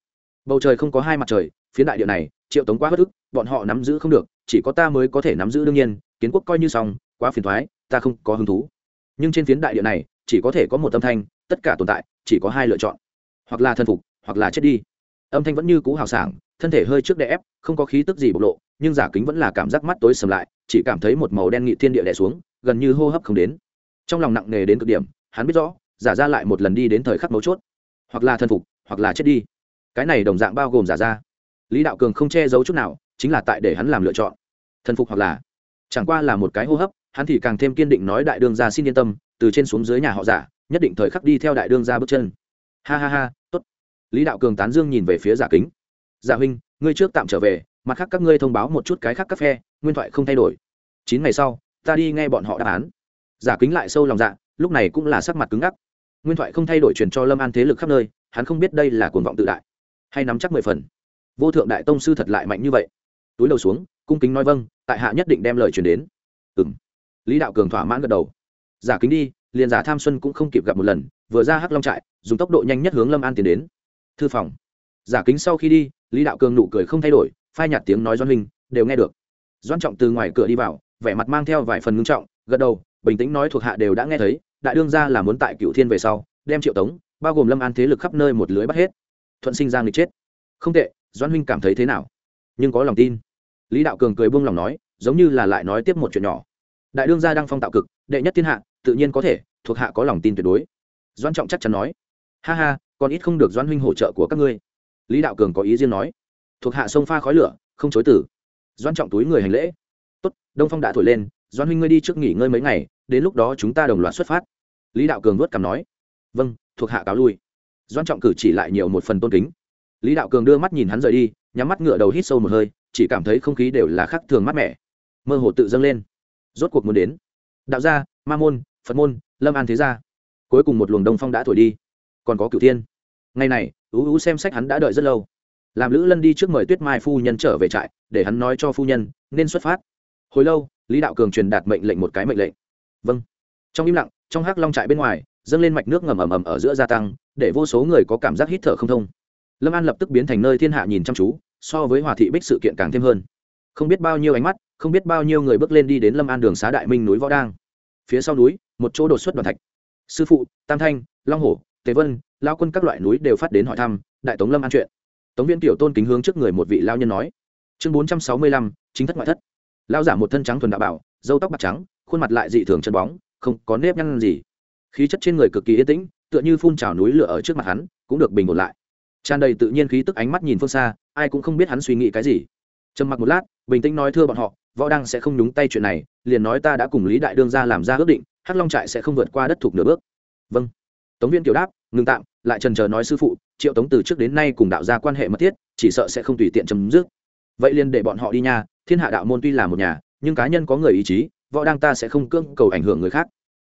Bầu trời không có hai mặt trời phía đại địa này triệu tống quá bất ức, bọn họ nắm giữ không được, chỉ có ta mới có thể nắm giữ đương nhiên, kiến quốc coi như xong, quá phiền thoái, ta không có hứng thú. Nhưng trên phiến đại địa này, chỉ có thể có một âm thanh, tất cả tồn tại, chỉ có hai lựa chọn. Hoặc là thân phục, hoặc là chết đi. Âm thanh vẫn như cũ hào sảng, thân thể hơi trước đè ép, không có khí tức gì bộc lộ, nhưng giả kính vẫn là cảm giác mắt tối sầm lại, chỉ cảm thấy một màu đen nghị thiên địa đè xuống, gần như hô hấp không đến. Trong lòng nặng nề đến cực điểm, hắn biết rõ, giả ra lại một lần đi đến thời khắc mấu chốt. Hoặc là thân phục, hoặc là chết đi. Cái này đồng dạng bao gồm giả ra lý đạo cường không che giấu chút nào, chính là tại để hắn làm lựa chọn. Thần phục hoặc là? Chẳng qua là một cái hô hấp, hắn thì càng thêm kiên định nói đại đương gia xin yên tâm, từ trên xuống dưới nhà họ giả, nhất định thời khắc đi theo đại đương gia bước chân. Ha ha ha, tốt. Lý đạo cường tán dương nhìn về phía giả kính. Giả huynh, ngươi trước tạm trở về, mặt khác các ngươi thông báo một chút cái khác các phe nguyên thoại không thay đổi. Chín ngày sau, ta đi nghe bọn họ đáp án. Giả kính lại sâu lòng dạ lúc này cũng là sắc mặt cứng ngắc. Nguyên thoại không thay đổi truyền cho lâm an thế lực khắp nơi, hắn không biết đây là cuồng vọng tự đại, hay nắm chắc mười phần vô thượng đại tông sư thật lại mạnh như vậy. Túi đầu xuống, cung kính nói vâng tại hạ nhất định đem lời truyền đến. Ừ m lý đạo cường thỏa mãn gật đầu. Giả kính đi, liền giả tham xuân cũng không kịp gặp một lần, vừa ra hắc long trại, dùng tốc độ nhanh nhất hướng lâm an tiến đến. Thư phòng. Giả kính sau khi đi, lý đạo cường nụ cười không thay đổi, phai nhạt tiếng nói doan huynh, đều nghe được. Doan trọng từ ngoài cửa đi vào, vẻ mặt mang theo vài phần ngưng trọng, gật đầu, bình tĩnh nói thuộc hạ đều đã nghe thấy, đại đương ra là muốn tại cựu thiên về sau, đem triệu tống, bao gồm lâm an thế lực khắp nơi một lưới bắt hết. Thuận sinh giang nghịch chết. Không tệ doan huynh cảm thấy thế nào? Nhưng có lòng tin. Lý đạo cường cười buông lòng nói, giống như là lại nói tiếp một chuyện nhỏ. Đại đương gia đang phong tạo cực, đệ nhất thiên hạ, tự nhiên có thể, thuộc hạ có lòng tin tuyệt đối. Doan trọng chắc chắn nói, ha ha, còn ít không được doan huynh hỗ trợ của các ngươi. Lý đạo cường có ý riêng nói, thuộc hạ sông pha khói lửa, không chối tử doan trọng túi người hành lễ, tốt, đông phong đã thổi lên doan huynh ngươi đi trước nghỉ ngơi mấy ngày, đến lúc đó chúng ta đồng loạt xuất phát. Lý đạo cường vớt cằm nói vâng thuộc hạ cáo lui. Doan trọng cử chỉ lại nhiều một phần tôn kính lý đạo cường đưa mắt nhìn hắn rời đi, nhắm mắt ngựa đầu hít sâu một hơi, chỉ cảm thấy không khí đều là khắc thường mát mẻ. Mơ hồ tự dâng lên. Rốt cuộc muốn đến. Đạo gia, ma môn, phật môn, lâm an thế gia. Cuối cùng một luồng đông phong đã thổi đi. Còn có cửu thiên. Ngày này, ú ú xem sách hắn đã đợi rất lâu. Làm lữ lân đi trước mời tuyết mai phu nhân trở về trại, để hắn nói cho phu nhân, nên xuất phát. Hồi lâu, lý đạo cường truyền đạt mệnh lệnh một cái mệnh lệnh. Vâng. Trong im lặng, trong hắc long trại bên ngoài, dâng lên mạch nước ngầm ầm ầm ở giữa gia tăng, để vô số người có cảm giác hít thở không thông lâm an lập tức biến thành nơi thiên hạ nhìn chăm chú, so với hòa thị bích sự kiện càng thêm hơn. Không biết bao nhiêu ánh mắt, không biết bao nhiêu người bước lên đi đến lâm an đường xá đại minh núi võ đang. Phía sau núi, một chỗ đột xuất đoàn thạch. Sư phụ, tam thanh, long hổ, tề vân, lao quân các loại núi đều phát đến hỏi thăm, đại tống lâm an chuyện. Tống viên tiểu tôn kính hướng trước người một vị lao nhân nói. Chương bốn trăm sáu mươi lăm, chính thất ngoại thất. Lao giả một thân trắng thuần đạo bảo dâu tóc bạc trắng, khuôn mặt lại dị thường chân bóng, không có nếp nhăn gì. Khí chất trên người cực kỳ yên tĩnh, tựa như phun trào núi lửa ở trước mặt hắn, cũng được bình ổn lại tràn đầy tự nhiên khí tức ánh mắt nhìn phương xa, ai cũng không biết hắn suy nghĩ cái gì. Trầm mặc một lát, bình tĩnh nói, thưa bọn họ, võ đăng sẽ không nhúng tay chuyện này, liền nói ta đã cùng lý đại đương ra làm ra ước định, hắc long trại sẽ không vượt qua đất thuộc nửa bước. Vâng. Tống viên tiểu đáp, ngừng tạm, lại trần chờ nói sư phụ, triệu tống từ trước đến nay cùng đạo gia quan hệ mật thiết, chỉ sợ sẽ không tùy tiện chấm dứt. Vậy liền để bọn họ đi nha, thiên hạ đạo môn tuy là một nhà, nhưng cá nhân có người ý chí, võ đăng ta sẽ không cưỡng cầu ảnh hưởng người khác.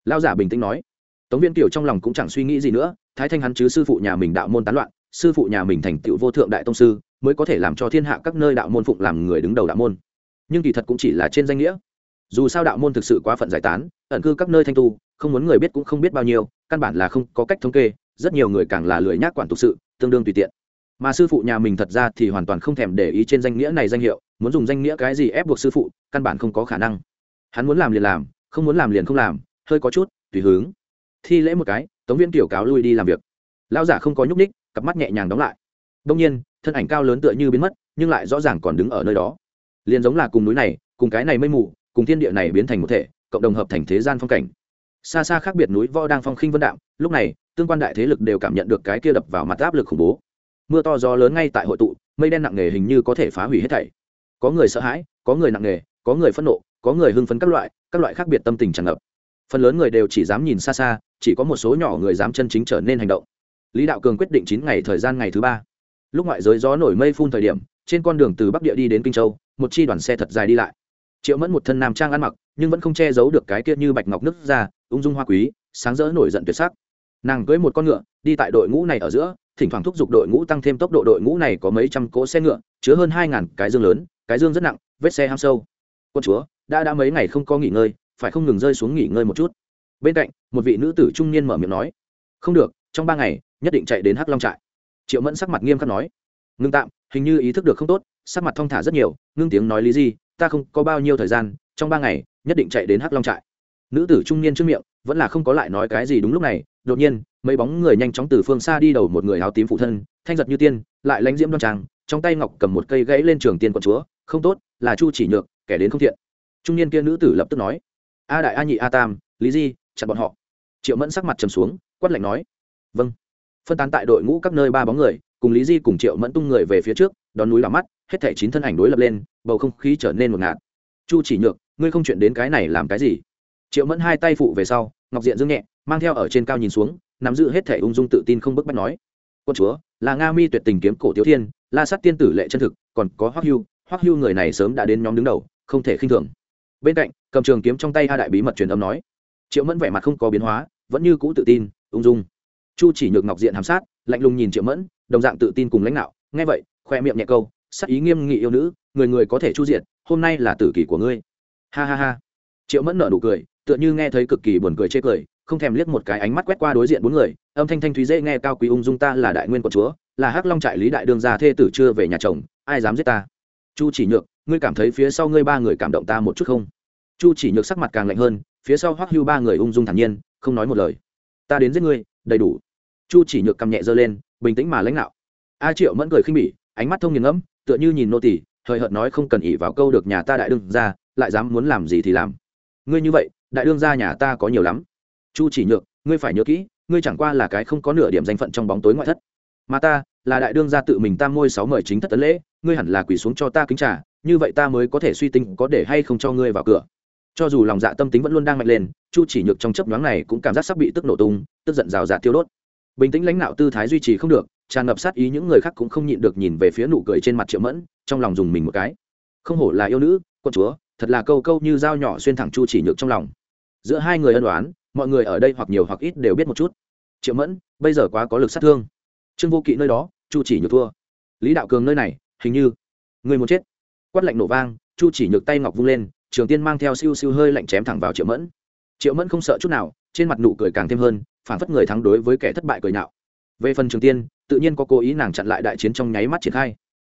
Lao giả bình tĩnh nói. Tống viên tiểu trong lòng cũng chẳng suy nghĩ gì nữa, thái thanh hắn chứ sư phụ nhà mình đạo môn tán loạn sư phụ nhà mình thành tựu vô thượng đại tông sư, mới có thể làm cho thiên hạ các nơi đạo môn phụng làm người đứng đầu đạo môn. Nhưng kỳ thật cũng chỉ là trên danh nghĩa. Dù sao đạo môn thực sự quá phận giải tán, ẩn cư các nơi thanh tu, không muốn người biết cũng không biết bao nhiêu, căn bản là không có cách thống kê, rất nhiều người càng là lười nhác quản tục sự, tương đương tùy tiện. Mà sư phụ nhà mình thật ra thì hoàn toàn không thèm để ý trên danh nghĩa này danh hiệu, muốn dùng danh nghĩa cái gì ép buộc sư phụ, căn bản không có khả năng. Hắn muốn làm liền làm, không muốn làm liền không làm, hơi có chút, tùy hướng. Thi lễ một cái, tống viên tiểu cáo lui đi làm việc. Lão giả không có nhúc ních cặp mắt nhẹ nhàng đóng lại. Đông nhiên, thân ảnh cao lớn tựa như biến mất, nhưng lại rõ ràng còn đứng ở nơi đó. Liền giống là cùng núi này, cùng cái này mây mù, cùng thiên địa này biến thành một thể, cộng đồng hợp thành thế gian phong cảnh. Xa xa khác biệt núi võ đang phong khinh vân đạm, lúc này, tương quan đại thế lực đều cảm nhận được cái kia đập vào mặt áp lực khủng bố. Mưa to gió lớn ngay tại hội tụ, mây đen nặng nề hình như có thể phá hủy hết thảy. Có người sợ hãi, có người nặng nề, có người phẫn nộ, có người hưng phấn các loại các loại khác biệt tâm tình tràn ngập. Phần lớn người đều chỉ dám nhìn xa xa, chỉ có một số nhỏ người dám chân chính trở nên hành động lý đạo cường quyết định chín ngày thời gian ngày thứ ba. Lúc ngoại giới gió nổi mây phun thời điểm, trên con đường từ bắc địa đi đến kinh châu, một chi đoàn xe thật dài đi lại. Triệu mẫn một thân nam trang ăn mặc, nhưng vẫn không che giấu được cái kia như bạch ngọc nứt ra, ung dung hoa quý, sáng rỡ nổi giận tuyệt sắc. Nàng cưới một con ngựa, đi tại đội ngũ này ở giữa, thỉnh thoảng thúc giục đội ngũ tăng thêm tốc độ đội ngũ này có mấy trăm cỗ xe ngựa, chứa hơn hai ngàn cái dương lớn, cái dương rất nặng, vết xe ham sâu. Quân chúa, đã đã mấy ngày không có nghỉ ngơi, phải không ngừng rơi xuống nghỉ ngơi một chút. Bên cạnh, một vị nữ tử trung niên mở miệng nói, không được, trong ba ngày nhất định chạy đến hắc long trại triệu mẫn sắc mặt nghiêm khắc nói ngưng tạm hình như ý thức được không tốt sắc mặt thong thả rất nhiều ngưng tiếng nói lý gì ta không có bao nhiêu thời gian trong ba ngày nhất định chạy đến hắc long trại nữ tử trung niên trước miệng vẫn là không có lại nói cái gì đúng lúc này đột nhiên mấy bóng người nhanh chóng từ phương xa đi đầu một người áo tím phụ thân thanh giật như tiên lại lánh diễm đoan trang trong tay ngọc cầm một cây gãy lên trường tiên quận chúa không tốt là chu chỉ nhược kẻ đến không thiện trung niên kia nữ tử lập tức nói a đại a nhị a tam lý di chặn bọn họ triệu mẫn sắc mặt trầm xuống quát lạnh nói vâng phân tán tại đội ngũ các nơi ba bóng người, cùng lý di cùng triệu mẫn tung người về phía trước, đón núi đỏ mắt, hết thẻ chín thân ảnh đối lập lên, bầu không khí trở nên một ngạt. Chu chỉ nhược, ngươi không chuyện đến cái này làm cái gì? Triệu mẫn hai tay phụ về sau, ngọc diện dương nhẹ, mang theo ở trên cao nhìn xuống, nắm giữ hết thẻ ung dung tự tin không bức bách nói, quân chúa, là nga mi tuyệt tình kiếm cổ tiểu thiên, la sát tiên tử lệ chân thực, còn có hoắc hưu hoắc hưu người này sớm đã đến nhóm đứng đầu, không thể khinh thường. Bên cạnh, cầm trường kiếm trong tay a đại bí mật truyền âm nói. Triệu mẫn vẻ mặt không có biến hóa, vẫn như cũ tự tin, ung dung chu chỉ nhược ngọc diện hàm sát, lạnh lùng nhìn triệu mẫn, đồng dạng tự tin cùng lãnh đạo. Nghe vậy, khoe miệng nhẹ câu, sắc ý nghiêm nghị yêu nữ, người người có thể chu diện hôm nay là tử kỷ của ngươi. Ha ha ha. Triệu mẫn nở nụ cười, tựa như nghe thấy cực kỳ buồn cười chê cười, không thèm liếc một cái ánh mắt quét qua đối diện bốn người, âm thanh thanh thúy dễ nghe cao quý ung dung ta là đại nguyên quận chúa, là hắc long trại lý đại đương gia thê tử chưa về nhà chồng, ai dám giết ta? Chu chỉ nhược, ngươi cảm thấy phía sau ngươi ba người cảm động ta một chút không? Chu chỉ nhược sắc mặt càng lạnh hơn, phía sau hoắc hưu ba người ung dung thản nhiên, không nói một lời. Ta đến giết ngươi đầy đủ. Chu chỉ nhược cầm nhẹ giơ lên, bình tĩnh mà lãnh đạo. A triệu mẫn cười khinh bỉ, ánh mắt thông nghiền ngẫm, tựa như nhìn nô tỷ thời hợt nói không cần ỉ vào câu được nhà ta đại đương ra lại dám muốn làm gì thì làm. Ngươi như vậy, đại đương gia nhà ta có nhiều lắm. Chu chỉ nhược, ngươi phải nhớ kỹ, ngươi chẳng qua là cái không có nửa điểm danh phận trong bóng tối ngoại thất. Mà ta, là đại đương gia tự mình tam môi sáu mời chính thất tấn lễ, ngươi hẳn là quỳ xuống cho ta kính trả như vậy ta mới có thể suy tính có để hay không cho ngươi vào cửa cho dù lòng dạ tâm tính vẫn luôn đang mạnh lên, chu chỉ nhược trong chấp nhoáng này cũng cảm giác sắp bị tức nổ tung, tức giận rào rạt tiêu đốt. Bình tĩnh lãnh đạo tư thái duy trì không được, tràn ngập sát ý những người khác cũng không nhịn được nhìn về phía nụ cười trên mặt triệu mẫn, trong lòng dùng mình một cái. Không hổ là yêu nữ quân chúa, thật là câu câu như dao nhỏ xuyên thẳng chu chỉ nhược trong lòng. Giữa hai người ân đoán mọi người ở đây hoặc nhiều hoặc ít đều biết một chút. Triệu mẫn, bây giờ quá có lực sát thương. Trương vô kỵ nơi đó, chu chỉ nhược thua. Lý đạo cường nơi này, hình như, người muốn chết. Quát lạnh nổ vang, chu chỉ nhược tay ngọc vung lên trường tiên mang theo siêu siêu hơi lạnh chém thẳng vào triệu mẫn. Triệu mẫn không sợ chút nào, trên mặt nụ cười càng thêm hơn phản phất người thắng đối với kẻ thất bại cười nhạo. Về phần trường tiên, tự nhiên có cố ý nàng chặn lại đại chiến trong nháy mắt triển khai.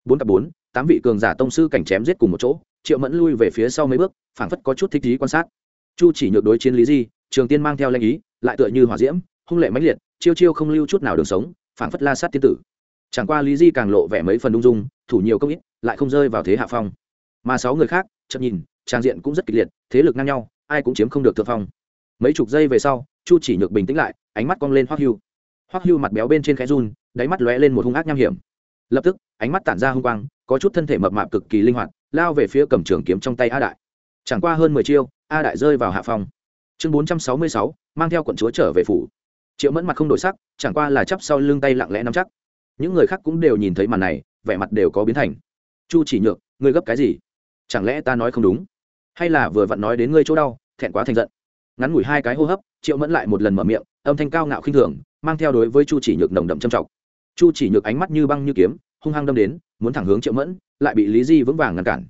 Bốn cặp bốn, tám vị cường giả tông sư cảnh chém giết cùng một chỗ, triệu mẫn lui về phía sau mấy bước, phảng phất có chút thích ý quan sát. Chu chỉ nhược đối chiến lý di, trường tiên mang theo lanh ý, lại tựa như hỏa diễm, hung lệ mãnh liệt, chiêu chiêu không lưu chút nào đường sống, phảng phất la sát tiên tử. Chẳng qua lý di càng lộ vẻ mấy phần ung dung, thủ nhiều công ít, lại không rơi vào thế hạ phong. Mà sáu người khác, chậm nhìn trang diện cũng rất kịch liệt, thế lực ngang nhau, ai cũng chiếm không được thượng phong. Mấy chục giây về sau, chu chỉ nhược bình tĩnh lại, ánh mắt cong lên hoắc hưu. Hoắc hưu mặt béo bên trên khẽ run, đáy mắt lóe lên một hung ác nham hiểm. Lập tức, ánh mắt tản ra hung quang, có chút thân thể mập mạp cực kỳ linh hoạt, lao về phía cầm trường kiếm trong tay a đại. Chẳng qua hơn mười chiêu, a đại rơi vào hạ phong. Chương bốn trăm sáu mươi sáu, mang theo quận chúa trở về phủ. Triệu mẫn mặt không đổi sắc, chẳng qua là chắp sau lưng tay lặng lẽ nắm chắc. Những người khác cũng đều nhìn thấy màn này, vẻ mặt đều có biến thành. Chu chỉ nhược, ngươi gấp cái gì? Chẳng lẽ ta nói không đúng? Hay là vừa vặn nói đến ngươi chỗ đau, thẹn quá thành giận. Ngắn ngủi hai cái hô hấp, triệu mẫn lại một lần mở miệng, âm thanh cao ngạo khinh thường, mang theo đối với chu chỉ nhược nồng đậm trầm trọng. Chu chỉ nhược ánh mắt như băng như kiếm, hung hăng đâm đến, muốn thẳng hướng triệu mẫn, lại bị lý di vững vàng ngăn cản.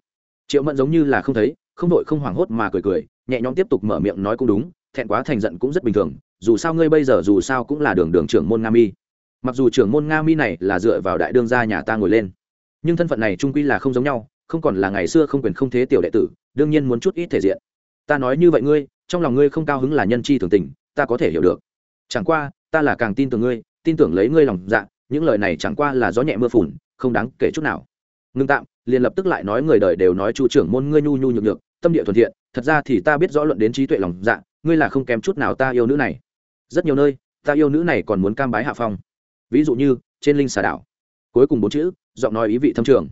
Triệu mẫn giống như là không thấy, không đội không hoảng hốt mà cười cười, nhẹ nhõm tiếp tục mở miệng nói cũng đúng, thẹn quá thành giận cũng rất bình thường, dù sao ngươi bây giờ dù sao cũng là đường đường trưởng môn nga mi. Mặc dù trưởng môn nga mi này là dựa vào đại đương gia nhà ta ngồi lên, nhưng thân phận này trung quy là không giống nhau không còn là ngày xưa không quyền không thế tiểu đệ tử, đương nhiên muốn chút ít thể diện. Ta nói như vậy ngươi, trong lòng ngươi không cao hứng là nhân chi thường tình, ta có thể hiểu được. Chẳng qua, ta là càng tin tưởng ngươi, tin tưởng lấy ngươi lòng dạ những lời này chẳng qua là gió nhẹ mưa phùn, không đáng kể chút nào. Ngưng tạm, liền lập tức lại nói người đời đều nói chu trưởng môn ngươi nhu nhu nhược nhược, tâm địa thuận thiện, thật ra thì ta biết rõ luận đến trí tuệ lòng dạ ngươi là không kém chút nào ta yêu nữ này. Rất nhiều nơi, ta yêu nữ này còn muốn cam bái hạ phong. Ví dụ như, trên linh xà đảo. Cuối cùng bốn chữ, giọng nói ý vị thâm trường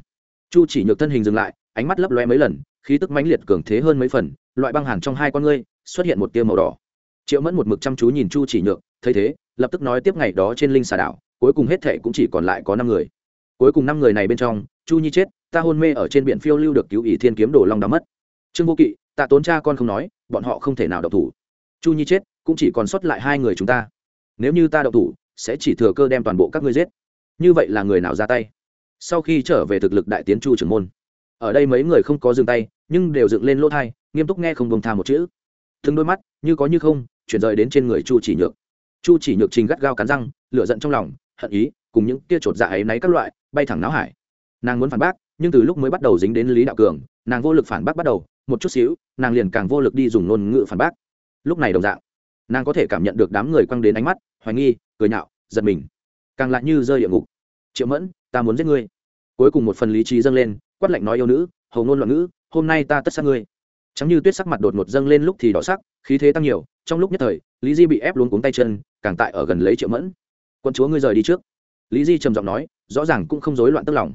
chu chỉ nhược thân hình dừng lại, ánh mắt lấp loe mấy lần, khí tức mãnh liệt cường thế hơn mấy phần, loại băng hàn trong hai con ngươi xuất hiện một tia màu đỏ. Triệu mẫn một mực chăm chú nhìn chu chỉ nhược, thấy thế, lập tức nói tiếp ngày đó trên linh xà đảo, cuối cùng hết thệ cũng chỉ còn lại có năm người. Cuối cùng năm người này bên trong, chu nhi chết, ta hôn mê ở trên biển phiêu lưu được cứu ỷ thiên kiếm đồ long đã mất. Trương vô kỵ, tạ tốn cha con không nói, bọn họ không thể nào độc thủ. Chu nhi chết, cũng chỉ còn sót lại hai người chúng ta. Nếu như ta độc thủ, sẽ chỉ thừa cơ đem toàn bộ các ngươi giết. Như vậy là người nào ra tay? Sau khi trở về thực lực đại tiến chu trưởng môn. Ở đây mấy người không có dừng tay, nhưng đều dựng lên lỗ thai, nghiêm túc nghe không bông tha một chữ. Thương đôi mắt, như có như không, chuyển rời đến trên người chu chỉ nhược. Chu chỉ nhược trình gắt gao cắn răng, lửa giận trong lòng, hận ý, cùng những tia chột dạ ấy náy các loại, bay thẳng náo hải. Nàng muốn phản bác, nhưng từ lúc mới bắt đầu dính đến lý đạo cường, nàng vô lực phản bác bắt đầu, một chút xíu, nàng liền càng vô lực đi dùng ngôn ngữ phản bác. Lúc này đồng dạng, nàng có thể cảm nhận được đám người quăng đến ánh mắt, hoài nghi, cười nhạo, giật mình. Càng lại như rơi địa ngục. Triệu mẫn, ta muốn giết ngươi cuối cùng một phần lý trí dâng lên, quát lạnh nói yêu nữ, hầu ngôn loạn ngữ, hôm nay ta tất sát ngươi. Chẳng như tuyết sắc mặt đột ngột dâng lên lúc thì đỏ sắc, khí thế tăng nhiều, trong lúc nhất thời, lý di bị ép luôn cuống tay chân, càng tại ở gần lấy triệu mẫn. Quân chúa ngươi rời đi trước. Lý di trầm giọng nói, rõ ràng cũng không rối loạn tức lòng.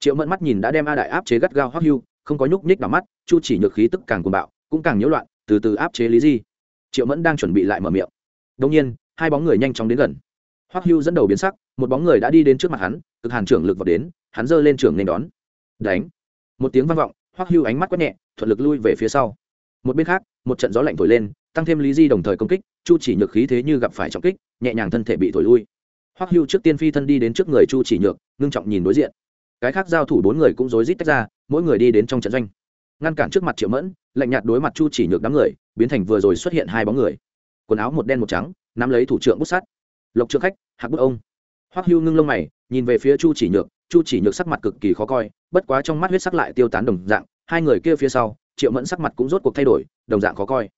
Triệu mẫn mắt nhìn đã đem a đại áp chế gắt gao hoắc hưu, không có nhúc nhích vào mắt, chu chỉ nhược khí tức càng cuồng bạo, cũng càng nhiễu loạn, từ từ áp chế lý di. Triệu mẫn đang chuẩn bị lại mở miệng. Đông nhiên, hai bóng người nhanh chóng đến gần. Hoắc hưu dẫn đầu biến sắc, một bóng người đã đi đến trước mặt hắn, cực hàn trưởng lực vào đến hắn giơ lên trưởng nên đón. Đánh. Một tiếng vang vọng, hoắc hưu ánh mắt quét nhẹ, thuận lực lui về phía sau. Một bên khác, một trận gió lạnh thổi lên, tăng thêm lý di đồng thời công kích, chu chỉ nhược khí thế như gặp phải trọng kích, nhẹ nhàng thân thể bị thổi lui. Hoắc hưu trước tiên phi thân đi đến trước người chu chỉ nhược, ngưng trọng nhìn đối diện. Cái khác giao thủ bốn người cũng rối rít tách ra, mỗi người đi đến trong trận doanh. Ngăn cản trước mặt triệu mẫn, lạnh nhạt đối mặt chu chỉ nhược đám người, biến thành vừa rồi xuất hiện hai bóng người. Quần áo một đen một trắng, nắm lấy thủ trưởng bút sắt. Lộc trượng khách, hạc bút ông. Hoắc hưu ngưng lông mày, nhìn về phía chu chỉ nhược chu chỉ nhược sắc mặt cực kỳ khó coi, bất quá trong mắt huyết sắc lại tiêu tán đồng dạng, hai người kia phía sau, triệu mẫn sắc mặt cũng rốt cuộc thay đổi, đồng dạng khó coi.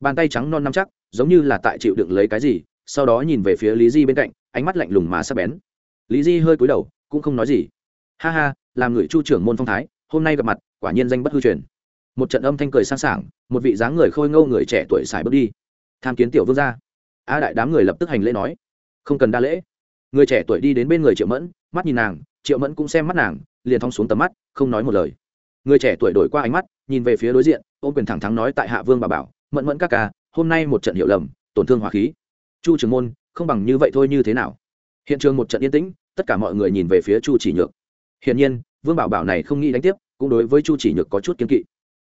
Bàn tay trắng non nắm chắc, giống như là tại chịu đựng lấy cái gì, sau đó nhìn về phía lý di bên cạnh, ánh mắt lạnh lùng mà sắc bén. Lý di hơi cúi đầu, cũng không nói gì. Ha ha, làm người chu trưởng môn phong thái, hôm nay gặp mặt, quả nhiên danh bất hư truyền. Một trận âm thanh cười sang sảng, một vị dáng người khôi ngâu người trẻ tuổi xài bước đi. Tham kiến tiểu vương gia. A đại đám người lập tức hành lễ nói. Không cần đa lễ. Người trẻ tuổi đi đến bên người triệu mẫn, mắt nhìn nàng triệu mẫn cũng xem mắt nàng, liền thong xuống tầm mắt, không nói một lời. Người trẻ tuổi đổi qua ánh mắt, nhìn về phía đối diện, ôm quyền thẳng thắn nói tại hạ vương bà bảo, mẫn mẫn các ca, hôm nay một trận hiệu lầm, tổn thương hỏa khí. Chu trường môn, không bằng như vậy thôi như thế nào? Hiện trường một trận yên tĩnh, tất cả mọi người nhìn về phía chu chỉ nhược. Hiển nhiên, vương bảo bảo này không nghĩ đánh tiếp, cũng đối với chu chỉ nhược có chút kiến kỵ.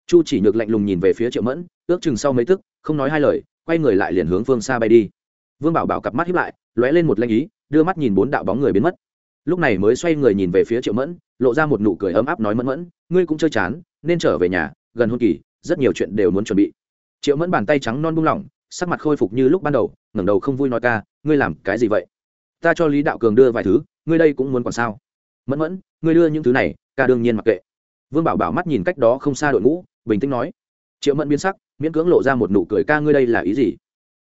Chu chỉ nhược lạnh lùng nhìn về phía triệu mẫn, ước chừng sau mấy tức, không nói hai lời, quay người lại liền hướng phương xa bay đi. Vương bảo bảo cặp mắt hiếp lại, lóe lên một lanh ý, đưa mắt nhìn bốn đạo bóng người biến mất lúc này mới xoay người nhìn về phía triệu mẫn, lộ ra một nụ cười ấm áp nói mẫn mẫn, ngươi cũng chơi chán, nên trở về nhà, gần hôn kỳ, rất nhiều chuyện đều muốn chuẩn bị. Triệu mẫn bàn tay trắng non buông lỏng, sắc mặt khôi phục như lúc ban đầu, ngẩng đầu không vui nói ca, ngươi làm cái gì vậy? Ta cho lý đạo cường đưa vài thứ, ngươi đây cũng muốn còn sao? Mẫn mẫn, ngươi đưa những thứ này, ca đương nhiên mặc kệ. Vương bảo bảo mắt nhìn cách đó không xa đội ngũ, bình tĩnh nói. Triệu mẫn biến sắc, miễn cưỡng lộ ra một nụ cười ca, ngươi đây là ý gì?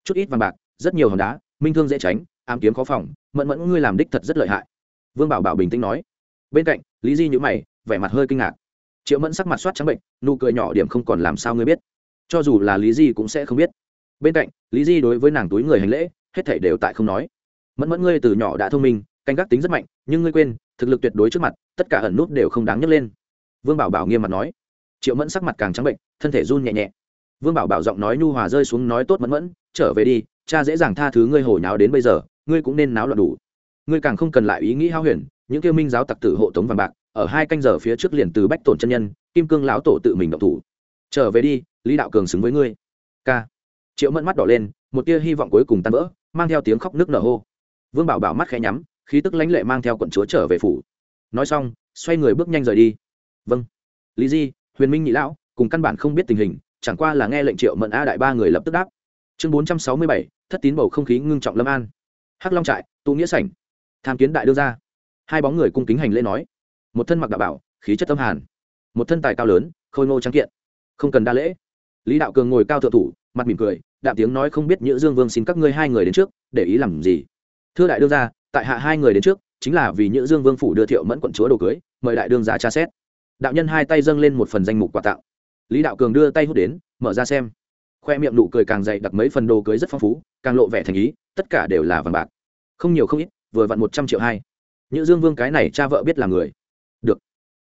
Chút ít vàng bạc, rất nhiều hòn đá, minh thương dễ tránh, ám kiếm khó phòng, mẫn mẫn, ngươi làm đích thật rất lợi hại vương bảo bảo bình tĩnh nói. Bên cạnh, lý di nhữ mày, vẻ mặt hơi kinh ngạc. Triệu mẫn sắc mặt soát trắng bệnh, nụ cười nhỏ điểm không còn làm sao ngươi biết. Cho dù là lý di cũng sẽ không biết. Bên cạnh, lý di đối với nàng túi người hành lễ, hết thảy đều tại không nói. Mẫn mẫn ngươi từ nhỏ đã thông minh, canh gác tính rất mạnh, nhưng ngươi quên, thực lực tuyệt đối trước mặt, tất cả ẩn nút đều không đáng nhấc lên. Vương bảo bảo nghiêm mặt nói. Triệu mẫn sắc mặt càng trắng bệnh, thân thể run nhẹ nhẹ. Vương bảo bảo giọng nói nhu hòa rơi xuống nói tốt mẫn mẫn, trở về đi, cha dễ dàng tha thứ ngươi hồi nháo đến bây giờ, ngươi cũng nên náo loạn đủ ngươi càng không cần lại ý nghĩ hao huyền, những kêu minh giáo tặc tử hộ tống vàng bạc, ở hai canh giờ phía trước liền từ bách tổn chân nhân, kim cương lão tổ tự mình động thủ. Trở về đi, lý đạo cường xứng với ngươi. K triệu mẫn mắt đỏ lên, một tia hy vọng cuối cùng tan vỡ, mang theo tiếng khóc nước nở hô. Vương bảo bảo mắt khẽ nhắm, khí tức lãnh lệ mang theo quận chúa trở về phủ. Nói xong, xoay người bước nhanh rời đi. Vâng. Lý di, huyền minh nhị lão, cùng căn bản không biết tình hình, chẳng qua là nghe lệnh triệu mẫn a đại ba người lập tức đáp. Chương bốn trăm sáu mươi bảy, thất tín bầu không khí ngưng trọng lâm an. Hắc long trại, tụ nghĩa sảnh tham kiến đại đương gia. Hai bóng người cung kính hành lễ nói. Một thân mặc đạo bảo, khí chất tâm hàn. Một thân tài cao lớn, khôi ngô trắng kiện. Không cần đa lễ. Lý đạo cường ngồi cao thượng thủ, mặt mỉm cười, đạm tiếng nói không biết nhữ dương vương xin các ngươi hai người đến trước, để ý làm gì. Thưa đại đương gia, tại hạ hai người đến trước, chính là vì nhữ dương vương phủ đưa thiệu mẫn quận chúa đồ cưới, mời đại đương gia tra xét. Đạo nhân hai tay dâng lên một phần danh mục quà tặng. Lý đạo cường đưa tay hút đến, mở ra xem. Khoe miệng nụ cười càng dày đặc mấy phần đồ cưới rất phong phú, càng lộ vẻ thành ý, tất cả đều là vàng bạc. Không nhiều không ít vừa vặn một trăm triệu hai. Nhữ dương vương cái này cha vợ biết là người. Được.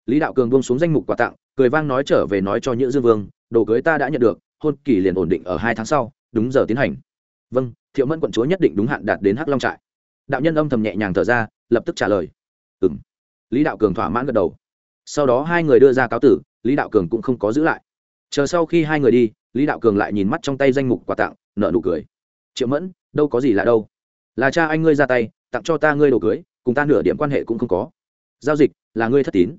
Lý đạo cường buông xuống danh mục quà tặng, cười vang nói trở về nói cho nhữ dương vương, đồ cưới ta đã nhận được, hôn kỳ liền ổn định ở hai tháng sau, đúng giờ tiến hành. Vâng thiệu mẫn quận chúa nhất định đúng hạn đạt đến hắc long trại. Đạo nhân âm thầm nhẹ nhàng thở ra, lập tức trả lời. Ừ m lý đạo cường thỏa mãn gật đầu. Sau đó hai người đưa ra cáo tử, lý đạo cường cũng không có giữ lại. Chờ sau khi hai người đi, lý đạo cường lại nhìn mắt trong tay danh mục quà tặng nợ nụ cười. Triệu mẫn, đâu có gì lạ đâu. Là cha anh ngươi ra tay tặng cho ta ngươi đồ cưới, cùng ta nửa điểm quan hệ cũng không có. Giao dịch là ngươi thất tín.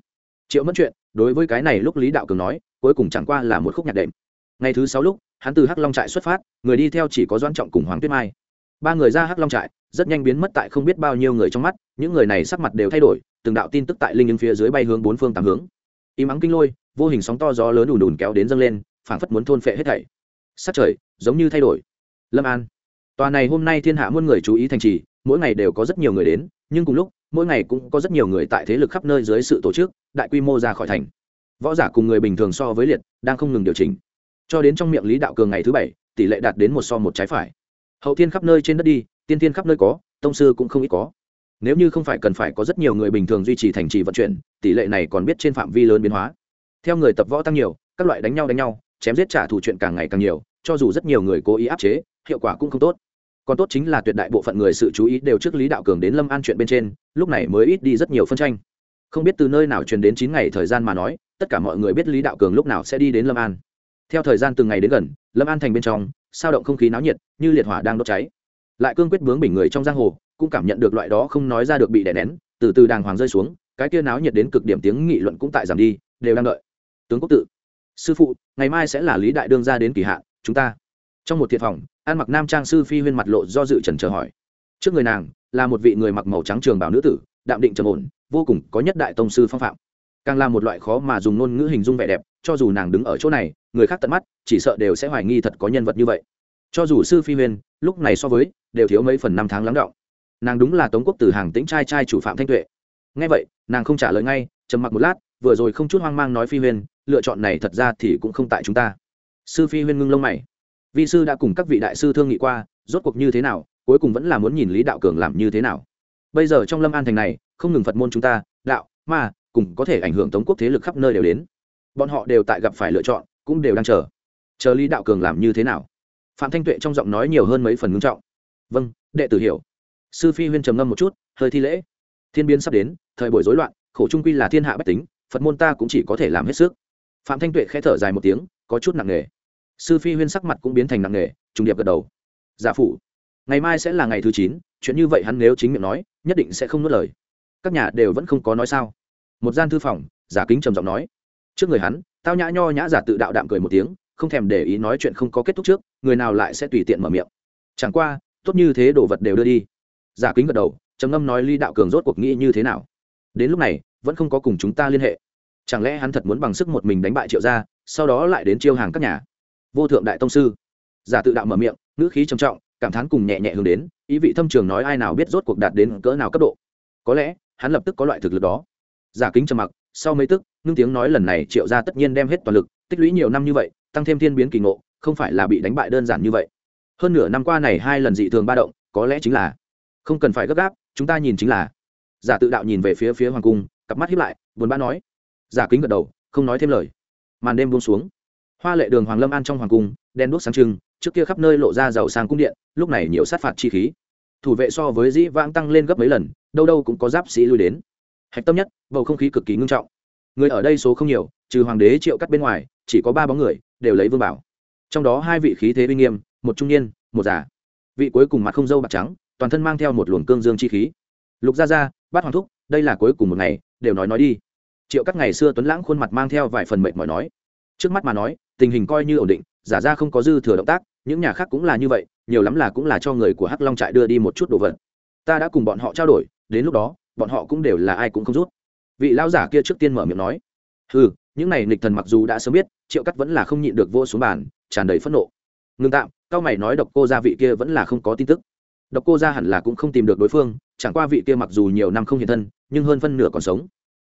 Triệu mất chuyện, đối với cái này lúc lý đạo cường nói, cuối cùng chẳng qua là một khúc nhạc đệm. Ngày thứ sáu lúc, hắn từ hắc long trại xuất phát, người đi theo chỉ có doãn trọng cùng hoàng tuyết mai. Ba người ra hắc long trại, rất nhanh biến mất tại không biết bao nhiêu người trong mắt, những người này sắc mặt đều thay đổi, từng đạo tin tức tại linh ứng phía dưới bay hướng bốn phương tám hướng. Im ắng kinh lôi, vô hình sóng to gió lớn ùn ùn kéo đến dâng lên, phảng phất muốn thôn phệ hết thảy. Sắc trời giống như thay đổi. Lâm an. Tòa này hôm nay thiên hạ muôn người chú ý thành trì mỗi ngày đều có rất nhiều người đến, nhưng cùng lúc, mỗi ngày cũng có rất nhiều người tại thế lực khắp nơi dưới sự tổ chức, đại quy mô ra khỏi thành. Võ giả cùng người bình thường so với liệt, đang không ngừng điều chỉnh. Cho đến trong miệng lý đạo cường ngày thứ bảy, tỷ lệ đạt đến một so một trái phải. Hậu thiên khắp nơi trên đất đi, tiên thiên khắp nơi có, tông sư cũng không ít có. Nếu như không phải cần phải có rất nhiều người bình thường duy trì thành trì vận chuyển, tỷ lệ này còn biết trên phạm vi lớn biến hóa. Theo người tập võ tăng nhiều, các loại đánh nhau đánh nhau, chém giết trả thù chuyện càng ngày càng nhiều, cho dù rất nhiều người cố ý áp chế, hiệu quả cũng không tốt còn tốt chính là tuyệt đại bộ phận người sự chú ý đều trước lý đạo cường đến lâm an chuyện bên trên, lúc này mới ít đi rất nhiều phân tranh. Không biết từ nơi nào truyền đến chín ngày thời gian mà nói, tất cả mọi người biết lý đạo cường lúc nào sẽ đi đến lâm an. Theo thời gian từng ngày đến gần, lâm an thành bên trong, sao động không khí náo nhiệt, như liệt hỏa đang đốt cháy. Lại cương quyết bướng bình người trong giang hồ, cũng cảm nhận được loại đó không nói ra được bị đè nén, từ từ đàng hoàng rơi xuống, cái kia náo nhiệt đến cực điểm tiếng nghị luận cũng tại giảm đi, đều đang đợi. Tướng quốc tự, sư phụ, ngày mai sẽ là lý đại đương ra đến kỳ hạn, chúng ta trong một thiệt phòng ăn mặc nam trang sư phi huyên mặt lộ do dự trần chờ hỏi. Trước người nàng là một vị người mặc màu trắng trường bảo nữ tử, đạm định trầm ổn, vô cùng có nhất đại tông sư phong phạm. Càng là một loại khó mà dùng ngôn ngữ hình dung vẻ đẹp, cho dù nàng đứng ở chỗ này, người khác tận mắt, chỉ sợ đều sẽ hoài nghi thật có nhân vật như vậy. Cho dù sư phi huyên, lúc này so với, đều thiếu mấy phần năm tháng lắng đọng. Nàng đúng là tống quốc từ hàng tĩnh trai trai chủ phạm thanh tuệ. Ngay vậy, nàng không trả lời ngay, trầm mặc một lát, vừa rồi không chút hoang mang nói phi huyên, lựa chọn này thật ra thì cũng không tại chúng ta. Sư phi huyên ngưng lông mày vi sư đã cùng các vị đại sư thương nghị qua, rốt cuộc như thế nào, cuối cùng vẫn là muốn nhìn lý đạo cường làm như thế nào. Bây giờ trong lâm an thành này, không ngừng phật môn chúng ta, đạo mà cùng có thể ảnh hưởng tống quốc thế lực khắp nơi đều đến. Bọn họ đều tại gặp phải lựa chọn, cũng đều đang chờ. Chờ lý đạo cường làm như thế nào? Phạm thanh tuệ trong giọng nói nhiều hơn mấy phần ngưng trọng. Vâng đệ tử hiểu. Sư phi huyên trầm ngâm một chút, hơi thi lễ. Thiên biến sắp đến, thời buổi rối loạn, khổ trung quy là thiên hạ bách tính, phật môn ta cũng chỉ có thể làm hết sức. Phạm thanh tuệ khẽ thở dài một tiếng, có chút nặng nề sư phi huyên sắc mặt cũng biến thành nặng nề, trùng điệp gật đầu. Giả phủ, ngày mai sẽ là ngày thứ chín, chuyện như vậy hắn nếu chính miệng nói, nhất định sẽ không nuốt lời. Các nhà đều vẫn không có nói sao. Một gian thư phòng, giả kính trầm giọng nói. Trước người hắn, tao nhã nho nhã giả tự đạo đạm cười một tiếng, không thèm để ý nói chuyện không có kết thúc trước, người nào lại sẽ tùy tiện mở miệng. Chẳng qua, tốt như thế đồ vật đều đưa đi. Giả kính gật đầu, trầm ngâm nói ly đạo cường rốt cuộc nghĩ như thế nào. Đến lúc này, vẫn không có cùng chúng ta liên hệ. Chẳng lẽ hắn thật muốn bằng sức một mình đánh bại triệu gia, sau đó lại đến chiêu hàng các nhà? Vô thượng đại tông sư. Giả tự đạo mở miệng, ngữ khí trầm trọng, cảm thán cùng nhẹ nhẹ hướng đến, ý vị thâm trường nói ai nào biết rốt cuộc đạt đến cỡ nào cấp độ. Có lẽ, hắn lập tức có loại thực lực đó. Giả kính trầm mặc, sau mấy tức, ngưng tiếng nói lần này triệu gia tất nhiên đem hết toàn lực, tích lũy nhiều năm như vậy, tăng thêm thiên biến kỳ ngộ, không phải là bị đánh bại đơn giản như vậy. Hơn nửa năm qua này hai lần dị thường ba động, có lẽ chính là không cần phải gấp gáp, chúng ta nhìn chính là. Giả tự đạo nhìn về phía phía hoàng cung, cặp mắt hiếp lại, buồn bã nói. Giả kính gật đầu, không nói thêm lời. Màn đêm buông xuống hoa lệ đường hoàng lâm an trong hoàng cung, đen đuốc sáng trưng, trước kia khắp nơi lộ ra giàu sang cung điện, lúc này nhiều sát phạt chi khí. Thủ vệ so với dĩ vãng tăng lên gấp mấy lần, đâu đâu cũng có giáp sĩ lui đến. Hạch tâm nhất, bầu không khí cực kỳ ngưng trọng. Người ở đây số không nhiều, trừ hoàng đế triệu cắt bên ngoài, chỉ có ba bóng người, đều lấy vương bảo. Trong đó hai vị khí thế uy nghiêm, một trung niên, một già. Vị cuối cùng mặt không dâu bạc trắng, toàn thân mang theo một luồng cương dương chi khí. Lục gia gia, bát hoàng thúc, đây là cuối cùng một ngày, đều nói nói đi. Triệu các ngày xưa tuấn lãng khuôn mặt mang theo vài phần mệt mỏi nói. Trước mắt mà nói tình hình coi như ổn định, giả ra không có dư thừa động tác, những nhà khác cũng là như vậy, nhiều lắm là cũng là cho người của hắc long trại đưa đi một chút đồ vật. Ta đã cùng bọn họ trao đổi, đến lúc đó, bọn họ cũng đều là ai cũng không rút. Vị lão giả kia trước tiên mở miệng nói ừ những này nịch thần mặc dù đã sớm biết, triệu cắt vẫn là không nhịn được vô xuống bàn, tràn đầy phẫn nộ. Ngừng tạm, cao mày nói độc cô gia vị kia vẫn là không có tin tức. Độc cô gia hẳn là cũng không tìm được đối phương, chẳng qua vị kia mặc dù nhiều năm không hiện thân, nhưng hơn phân nửa còn sống.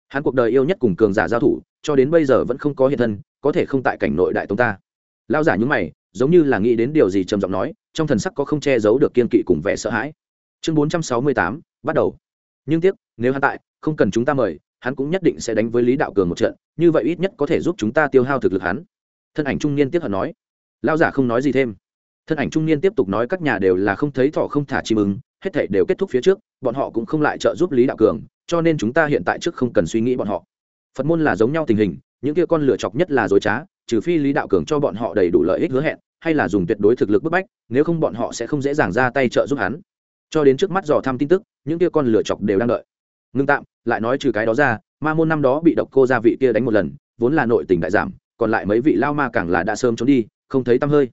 Hắn cuộc đời yêu nhất cùng cường giả giao thủ cho đến bây giờ vẫn không có hiện thân, có thể không tại cảnh nội đại tống ta. Lao giả nhúng mày, giống như là nghĩ đến điều gì trầm giọng nói, trong thần sắc có không che giấu được kiên kỵ cùng vẻ sợ hãi. Chương bốn trăm sáu mươi tám, bắt đầu. Nhưng tiếc, nếu hắn tại, không cần chúng ta mời, hắn cũng nhất định sẽ đánh với lý đạo cường một trận, như vậy ít nhất có thể giúp chúng ta tiêu hao thực lực hắn. Thân ảnh trung niên tiếp hận nói. Lao giả không nói gì thêm. Thân ảnh trung niên tiếp tục nói các nhà đều là không thấy thọ không thả chim ứng hết thể đều kết thúc phía trước, bọn họ cũng không lại trợ giúp lý đạo cường, cho nên chúng ta hiện tại trước không cần suy nghĩ bọn họ phật môn là giống nhau tình hình, những kia con lựa chọc nhất là dối trá, trừ phi lý đạo cường cho bọn họ đầy đủ lợi ích hứa hẹn, hay là dùng tuyệt đối thực lực bức bách, nếu không bọn họ sẽ không dễ dàng ra tay trợ giúp hắn. Cho đến trước mắt dò thăm tin tức, những kia con lựa chọc đều đang đợi. Ngưng tạm, lại nói trừ cái đó ra, ma môn năm đó bị độc cô gia vị kia đánh một lần, vốn là nội tình đại giảm, còn lại mấy vị lao ma càng là đã sớm trốn đi, không thấy tăm hơi.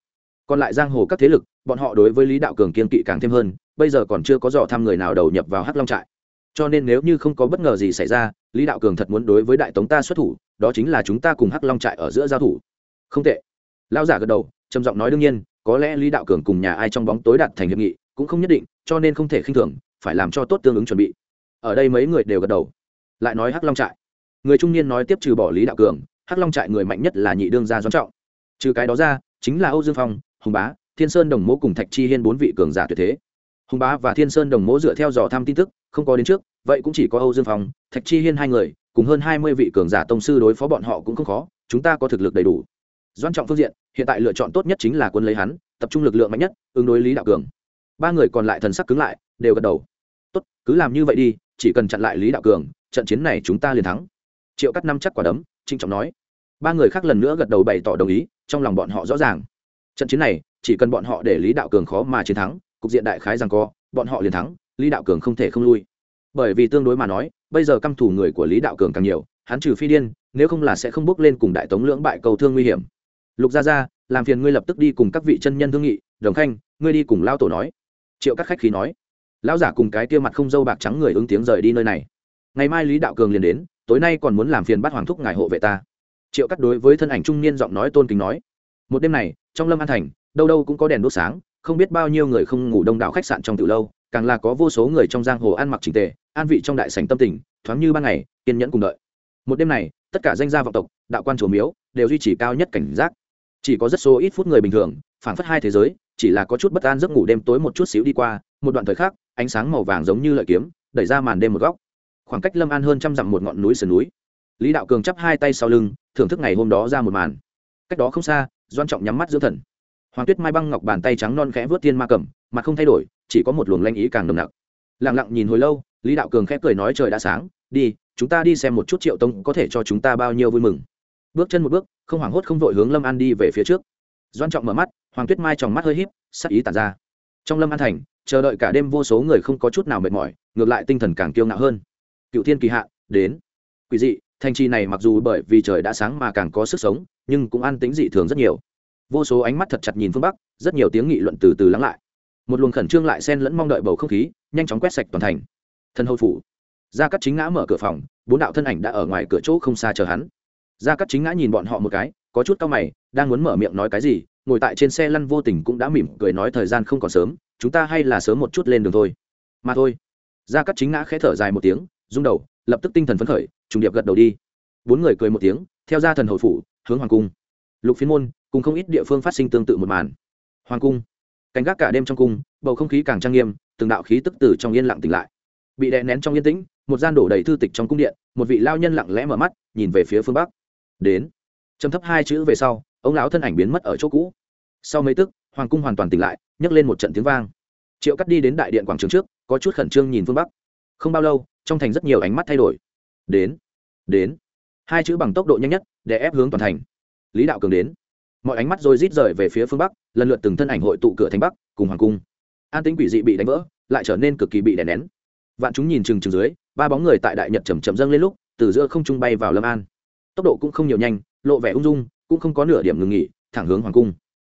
Còn lại giang hồ các thế lực, bọn họ đối với lý đạo cường kiên kỵ càng thêm hơn, bây giờ còn chưa có dò thăm người nào đầu nhập vào hắc long trại. Cho nên nếu như không có bất ngờ gì xảy ra lý đạo cường thật muốn đối với đại tống ta xuất thủ, đó chính là chúng ta cùng hắc long trại ở giữa giao thủ. Không tệ. Lão giả gật đầu, trầm giọng nói đương nhiên, có lẽ lý đạo cường cùng nhà ai trong bóng tối đạt thành hiệp nghị, cũng không nhất định, cho nên không thể khinh thường, phải làm cho tốt tương ứng chuẩn bị. Ở đây mấy người đều gật đầu. Lại nói hắc long trại. Người trung niên nói tiếp trừ bỏ lý đạo cường, hắc long trại người mạnh nhất là nhị đương gia doãn trọng. Trừ cái đó ra, chính là âu dương phong, hùng bá, thiên sơn đồng mỗ cùng thạch chi hiên bốn vị cường giả tuyệt thế. Hùng bá và thiên sơn đồng mỗ dựa theo dò thăm tin tức, không có đến trước vậy cũng chỉ có âu dương phong, thạch chi hiên hai người, cùng hơn hai mươi vị cường giả tông sư đối phó bọn họ cũng không khó, chúng ta có thực lực đầy đủ. Doan trọng phương diện, hiện tại lựa chọn tốt nhất chính là quân lấy hắn, tập trung lực lượng mạnh nhất, ứng đối lý đạo cường. Ba người còn lại thần sắc cứng lại, đều gật đầu. Tốt, cứ làm như vậy đi, chỉ cần chặn lại lý đạo cường, trận chiến này chúng ta liền thắng. Triệu cắt năm chắc quả đấm trinh trọng nói. Ba người khác lần nữa gật đầu bày tỏ đồng ý, trong lòng bọn họ rõ ràng. Trận chiến này, chỉ cần bọn họ để lý đạo cường khó mà chiến thắng, cục diện đại khái rằng co, bọn họ liền thắng, lý đạo cường không thể không lui bởi vì tương đối mà nói, bây giờ căm thủ người của lý đạo cường càng nhiều, hắn trừ phi điên, nếu không là sẽ không bước lên cùng đại tống lưỡng bại cầu thương nguy hiểm. Lục gia gia, làm phiền ngươi lập tức đi cùng các vị chân nhân thương nghị, đồng khanh, ngươi đi cùng lao tổ nói. Triệu các khách khí nói. Lão giả cùng cái kia mặt không dâu bạc trắng người ứng tiếng rời đi nơi này. Ngày mai lý đạo cường liền đến, tối nay còn muốn làm phiền bắt hoàng thúc ngài hộ vệ ta. Triệu cắt đối với thân ảnh trung niên giọng nói tôn kính nói. Một đêm này, trong lâm an thành, đâu đâu cũng có đèn đốt sáng, không biết bao nhiêu người không ngủ đông đảo khách sạn trong từ lâu càng là có vô số người trong giang hồ ăn mặc trình tề, an vị trong đại sảnh tâm tình, thoáng như ban ngày, kiên nhẫn cùng đợi. Một đêm này, tất cả danh gia vọng tộc, đạo quan chùa miếu, đều duy trì cao nhất cảnh giác. Chỉ có rất số ít phút người bình thường phản phất hai thế giới, chỉ là có chút bất an giấc ngủ đêm tối một chút xíu đi qua, một đoạn thời khắc, ánh sáng màu vàng giống như lợi kiếm, đẩy ra màn đêm một góc. Khoảng cách lâm an hơn trăm dặm một ngọn núi sườn núi. Lý đạo cường chắp hai tay sau lưng, thưởng thức ngày hôm đó ra một màn. Cách đó không xa, doan trọng nhắm mắt dưỡng thần. Hoàng tuyết mai băng ngọc bàn tay trắng non khẽ vớt tiên ma cầm, mặt không thay đổi chỉ có một luồng lanh ý càng nồng nặc. Lẳng lặng nhìn hồi lâu, lý đạo cường khẽ cười nói trời đã sáng, đi, chúng ta đi xem một chút triệu tông có thể cho chúng ta bao nhiêu vui mừng. Bước chân một bước, không hoảng hốt không vội hướng lâm an đi về phía trước. Doan trọng mở mắt, hoàng tuyết mai tròng mắt hơi híp, sắc ý tàn ra. Trong lâm an thành, chờ đợi cả đêm vô số người không có chút nào mệt mỏi, ngược lại tinh thần càng kiêu ngạo hơn. Cựu thiên kỳ hạ, đến. Quỷ dị, thành trì này mặc dù bởi vì trời đã sáng mà càng có sức sống, nhưng cũng an tính dị thường rất nhiều. Vô số ánh mắt thật chặt nhìn phương bắc, rất nhiều tiếng nghị luận từ từ lắng lại một luồng khẩn trương lại xen lẫn mong đợi bầu không khí, nhanh chóng quét sạch toàn thành. Thân hầu phủ. Gia cắt chính ngã mở cửa phòng, bốn đạo thân ảnh đã ở ngoài cửa chỗ không xa chờ hắn. Gia cắt chính ngã nhìn bọn họ một cái, có chút cao mày, đang muốn mở miệng nói cái gì, ngồi tại trên xe lăn vô tình cũng đã mỉm cười nói thời gian không còn sớm, chúng ta hay là sớm một chút lên đường thôi. Mà thôi. Gia cắt chính ngã khẽ thở dài một tiếng, rung đầu, lập tức tinh thần phấn khởi, trùng điệp gật đầu đi. Bốn người cười một tiếng, theo gia thần hồi phủ, hướng hoàng cung. Lục phiên môn, cùng không ít địa phương phát sinh tương tự một màn. Hoàng cung canh gác cả đêm trong cung, bầu không khí càng trang nghiêm, từng đạo khí tức từ trong yên lặng tỉnh lại. Bị đè nén trong yên tĩnh, một gian đổ đầy thư tịch trong cung điện, một vị lao nhân lặng lẽ mở mắt, nhìn về phía phương bắc. Đến. Chấm thấp hai chữ về sau, ông lão thân ảnh biến mất ở chỗ cũ. Sau mấy tức, hoàng cung hoàn toàn tỉnh lại, nhấc lên một trận tiếng vang. Triệu cắt đi đến đại điện quảng trường trước, có chút khẩn trương nhìn phương bắc. Không bao lâu, trong thành rất nhiều ánh mắt thay đổi. Đến. Đến. Hai chữ bằng tốc độ nhanh nhất, để ép hướng toàn thành. Lý đạo cường đến mọi ánh mắt rồi rít rời về phía phương bắc, lần lượt từng thân ảnh hội tụ cửa thành bắc, cùng hoàng cung. An tính quỷ dị bị đánh vỡ, lại trở nên cực kỳ bị đè nén. Vạn chúng nhìn chừng chừng dưới, ba bóng người tại đại nhật chầm chậm dâng lên lúc, từ giữa không trung bay vào lâm an. Tốc độ cũng không nhiều nhanh, lộ vẻ ung dung, cũng không có nửa điểm ngừng nghỉ, thẳng hướng hoàng cung.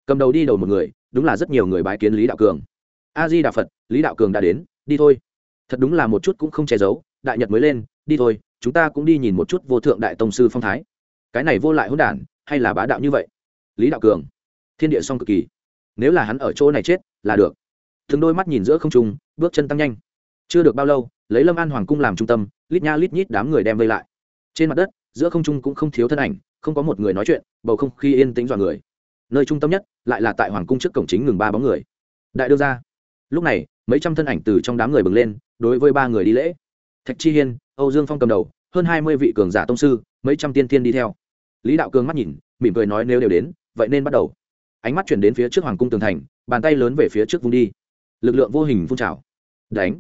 Cầm đầu đi đầu một người, đúng là rất nhiều người bái kiến lý đạo cường. A di đà phật lý đạo cường đã đến, đi thôi. Thật đúng là một chút cũng không che giấu, đại nhật mới lên, đi thôi, chúng ta cũng đi nhìn một chút vô thượng đại tông sư phong thái. Cái này vô lại hỗn đản, hay là bá đạo như vậy? Lý đạo cường. Thiên địa song cực kỳ. Nếu là hắn ở chỗ này chết, là được. Thường đôi mắt nhìn giữa không trung, bước chân tăng nhanh. Chưa được bao lâu, lấy lâm an hoàng cung làm trung tâm, lít nha lít nhít đám người đem vây lại. Trên mặt đất, giữa không trung cũng không thiếu thân ảnh, không có một người nói chuyện, bầu không khí yên tĩnh dọa người. Nơi trung tâm nhất, lại là tại hoàng cung trước cổng chính ngừng ba bóng người. Đại đưa ra lúc này, mấy trăm thân ảnh từ trong đám người bừng lên, đối với ba người đi lễ. Thạch chi hiên, âu dương phong cầm đầu, hơn hai mươi vị cường giả tông sư, mấy trăm tiên thiên đi theo. Lý đạo cường mắt nhìn, mỉm cười nói nếu đều đến vậy nên bắt đầu. Ánh mắt chuyển đến phía trước hoàng cung tường thành, bàn tay lớn về phía trước vung đi. Lực lượng vô hình phun trào. Đánh.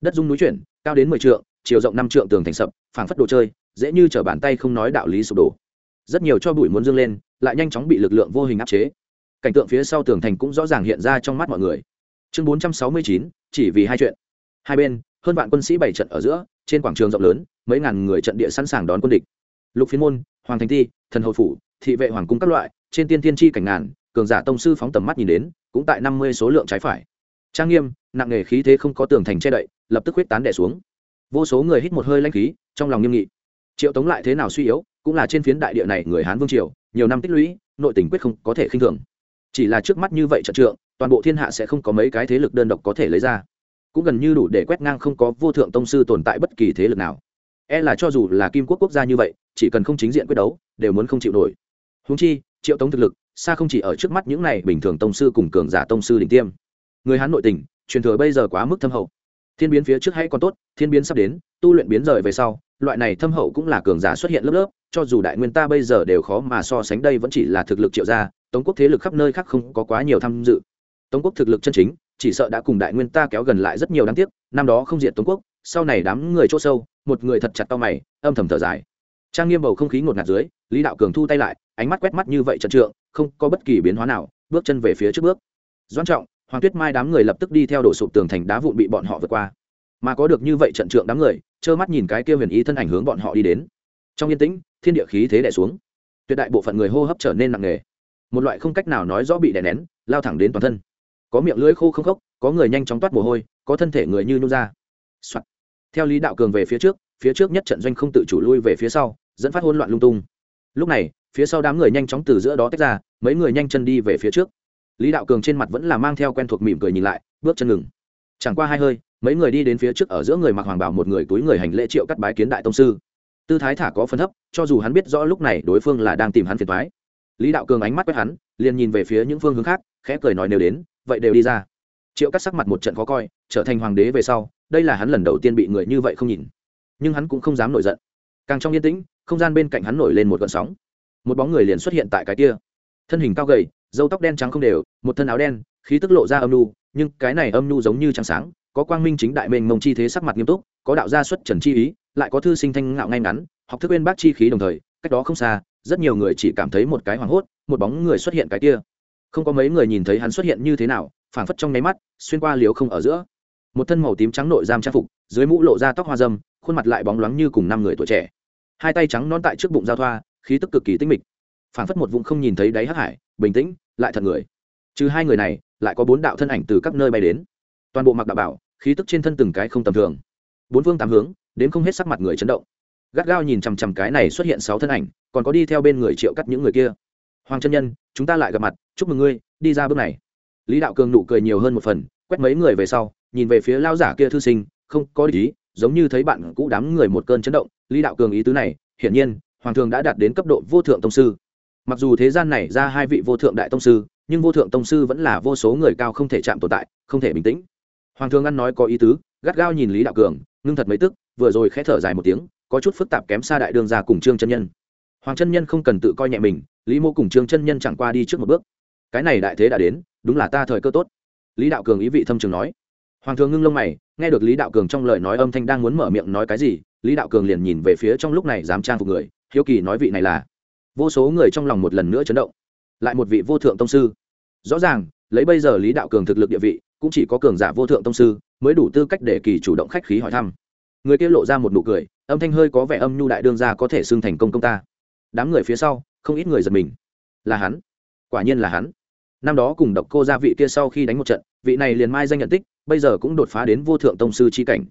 Đất dung núi chuyển, cao đến mười trượng, chiều rộng năm trượng tường thành sập, phảng phất đồ chơi, dễ như t bàn tay không nói đạo lý sụp đổ. Rất nhiều cho bụi muốn dâng lên, lại nhanh chóng bị lực lượng vô hình áp chế. Cảnh tượng phía sau tường thành cũng rõ ràng hiện ra trong mắt mọi người. Chương bốn trăm sáu mươi chín, chỉ vì hai chuyện. Hai bên, hơn vạn quân sĩ bảy trận ở giữa, trên quảng trường rộng lớn, mấy ngàn người trận địa sẵn sàng đón quân địch. Lục phiên môn, hoàng thành ti, thần hậu phủ, thị vệ hoàng cung các loại trên tiên tiên tri cảnh ngàn, cường giả tông sư phóng tầm mắt nhìn đến, cũng tại năm mươi số lượng trái phải. Trang nghiêm, nặng nghề khí thế không có tường thành che đậy, lập tức huyết tán đẻ xuống. Vô số người hít một hơi lanh khí, trong lòng nghiêm nghị. Triệu tống lại thế nào suy yếu, cũng là trên phiến đại địa này người hán vương triều, nhiều năm tích lũy, nội tình quyết không có thể khinh thường. Chỉ là trước mắt như vậy trận trượng, toàn bộ thiên hạ sẽ không có mấy cái thế lực đơn độc có thể lấy ra. Cũng gần như đủ để quét ngang không có vô thượng tông sư tồn tại bất kỳ thế lực nào. E là cho dù là kim quốc quốc gia như vậy, chỉ cần không chính diện quyết đấu, đều muốn không chịu nổi. Húng chi triệu tống thực lực, xa không chỉ ở trước mắt những này bình thường tông sư cùng cường giả tông sư đỉnh tiêm. Người hán nội tình, truyền thừa bây giờ quá mức thâm hậu. Thiên biến phía trước hay còn tốt, thiên biến sắp đến, tu luyện biến rời về sau, loại này thâm hậu cũng là cường giả xuất hiện lớp lớp, cho dù đại nguyên ta bây giờ đều khó mà so sánh đây vẫn chỉ là thực lực triệu gia, tống quốc thế lực khắp nơi khác không có quá nhiều tham dự. Tống quốc thực lực chân chính, chỉ sợ đã cùng đại nguyên ta kéo gần lại rất nhiều đáng tiếc, năm đó không diện tống quốc, sau này đám người chỗ sâu, một người thật chặt to mày, âm thầm thở dài trang nghiêm bầu không khí ngột ngạt dưới, lý đạo cường thu tay lại, ánh mắt quét mắt như vậy trận trượng, không có bất kỳ biến hóa nào, bước chân về phía trước bước. Doan trọng, hoàng tuyết mai đám người lập tức đi theo đổ sụp tường thành đá vụn bị bọn họ vượt qua. Mà có được như vậy trận trượng đám người, trơ mắt nhìn cái kia huyền ý thân ảnh hướng bọn họ đi đến. Trong yên tĩnh, thiên địa khí thế đè xuống. Tuyệt đại bộ phận người hô hấp trở nên nặng nề. Một loại không cách nào nói rõ bị đè nén, lao thẳng đến toàn thân. Có miệng lưỡi khô không khốc, có người nhanh chóng toát mồ hôi, có thân thể người như nhung ra、Soạn. theo lý đạo cường về phía trước phía trước nhất trận doanh không tự chủ lui về phía sau dẫn phát hỗn loạn lung tung. Lúc này, phía sau đám người nhanh chóng từ giữa đó tách ra, mấy người nhanh chân đi về phía trước. Lý đạo cường trên mặt vẫn là mang theo quen thuộc mỉm cười nhìn lại, bước chân ngừng. Chẳng qua hai hơi, mấy người đi đến phía trước ở giữa người mặc hoàng bảo một người túi người hành lễ triệu cắt bái kiến đại tông sư. Tư thái thả có phân thấp cho dù hắn biết rõ lúc này đối phương là đang tìm hắn phiền thoái lý đạo cường ánh mắt quét hắn, liền nhìn về phía những phương hướng khác, khẽ cười nói nếu đến, vậy đều đi ra. Triệu cắt sắc mặt một trận khó coi, trở thành hoàng đế về sau, đây là hắn lần đầu tiên bị người như vậy không nhìn. Nhưng hắn cũng không dám nổi giận. Càng trong yên tĩnh không gian bên cạnh hắn nổi lên một gợn sóng. Một bóng người liền xuất hiện tại cái kia. Thân hình cao gầy dâu tóc đen trắng không đều, một thân áo đen, khí tức lộ ra âm nu nhưng cái này âm nu giống như trắng sáng, có quang minh chính đại mênh mông chi thế sắc mặt nghiêm túc, có đạo gia xuất trần chi ý, lại có thư sinh thanh ngạo ngay ngắn, học thức bên bác chi khí đồng thời, cách đó không xa, rất nhiều người chỉ cảm thấy một cái hoảng hốt, một bóng người xuất hiện cái kia. Không có mấy người nhìn thấy hắn xuất hiện như thế nào, phảng phất trong nháy mắt, xuyên qua liếu không ở giữa. Một thân màu tím trắng nội giam trang phục, dưới mũ lộ ra tóc hoa dâm, khuôn mặt lại bóng loáng như cùng năm người tuổi trẻ hai tay trắng non tại trước bụng giao thoa, khí tức cực kỳ tinh mịch. Phản phất một vùng không nhìn thấy đáy hắc hải, bình tĩnh, lại thật người. Trừ hai người này, lại có bốn đạo thân ảnh từ các nơi bay đến. Toàn bộ mặc đạo bảo, khí tức trên thân từng cái không tầm thường. Bốn phương tám hướng, đến không hết sắc mặt người chấn động. Gắt gao nhìn chằm chằm cái này xuất hiện sáu thân ảnh, còn có đi theo bên người triệu cắt những người kia. Hoàng chân nhân, chúng ta lại gặp mặt, chúc mừng ngươi, đi ra bước này. Lý đạo cường nụ cười nhiều hơn một phần, quét mấy người về sau, nhìn về phía lao giả kia thư sinh, không có ý, giống như thấy bạn cũ đám người một cơn chấn động lý đạo cường ý tứ này, hiển nhiên, hoàng thường đã đạt đến cấp độ vô thượng tông sư. Mặc dù thế gian này ra hai vị vô thượng đại tông sư, nhưng vô thượng tông sư vẫn là vô số người cao không thể chạm tồn tại, không thể bình tĩnh. Hoàng thường ăn nói có ý tứ, gắt gao nhìn lý đạo cường, ngưng thật mấy tức, vừa rồi khẽ thở dài một tiếng, có chút phức tạp kém xa đại đương ra cùng trương chân nhân. Hoàng chân nhân không cần tự coi nhẹ mình, lý mô cùng trương chân nhân chẳng qua đi trước một bước. Cái này đại thế đã đến, đúng là ta thời cơ tốt. Lý đạo cường ý vị thâm trường nói hoàng thường ngưng lông mày, nghe được lý đạo cường trong lời nói âm thanh đang muốn mở miệng nói cái gì, lý đạo cường liền nhìn về phía trong lúc này dám trang phục người, hiếu kỳ nói vị này là. Vô số người trong lòng một lần nữa chấn động. Lại một vị vô thượng tông sư. Rõ ràng, lấy bây giờ lý đạo cường thực lực địa vị, cũng chỉ có cường giả vô thượng tông sư mới đủ tư cách để kỳ chủ động khách khí hỏi thăm. Người kia lộ ra một nụ cười, âm thanh hơi có vẻ âm nhu đại đương ra có thể xưng thành công công ta. Đám người phía sau, không ít người giật mình. Là hắn. Quả nhiên là hắn. Năm đó cùng độc cô gia vị kia sau khi đánh một trận, vị này liền mai danh nhận tích bây giờ cũng đột phá đến vô thượng tông sư chi cảnh.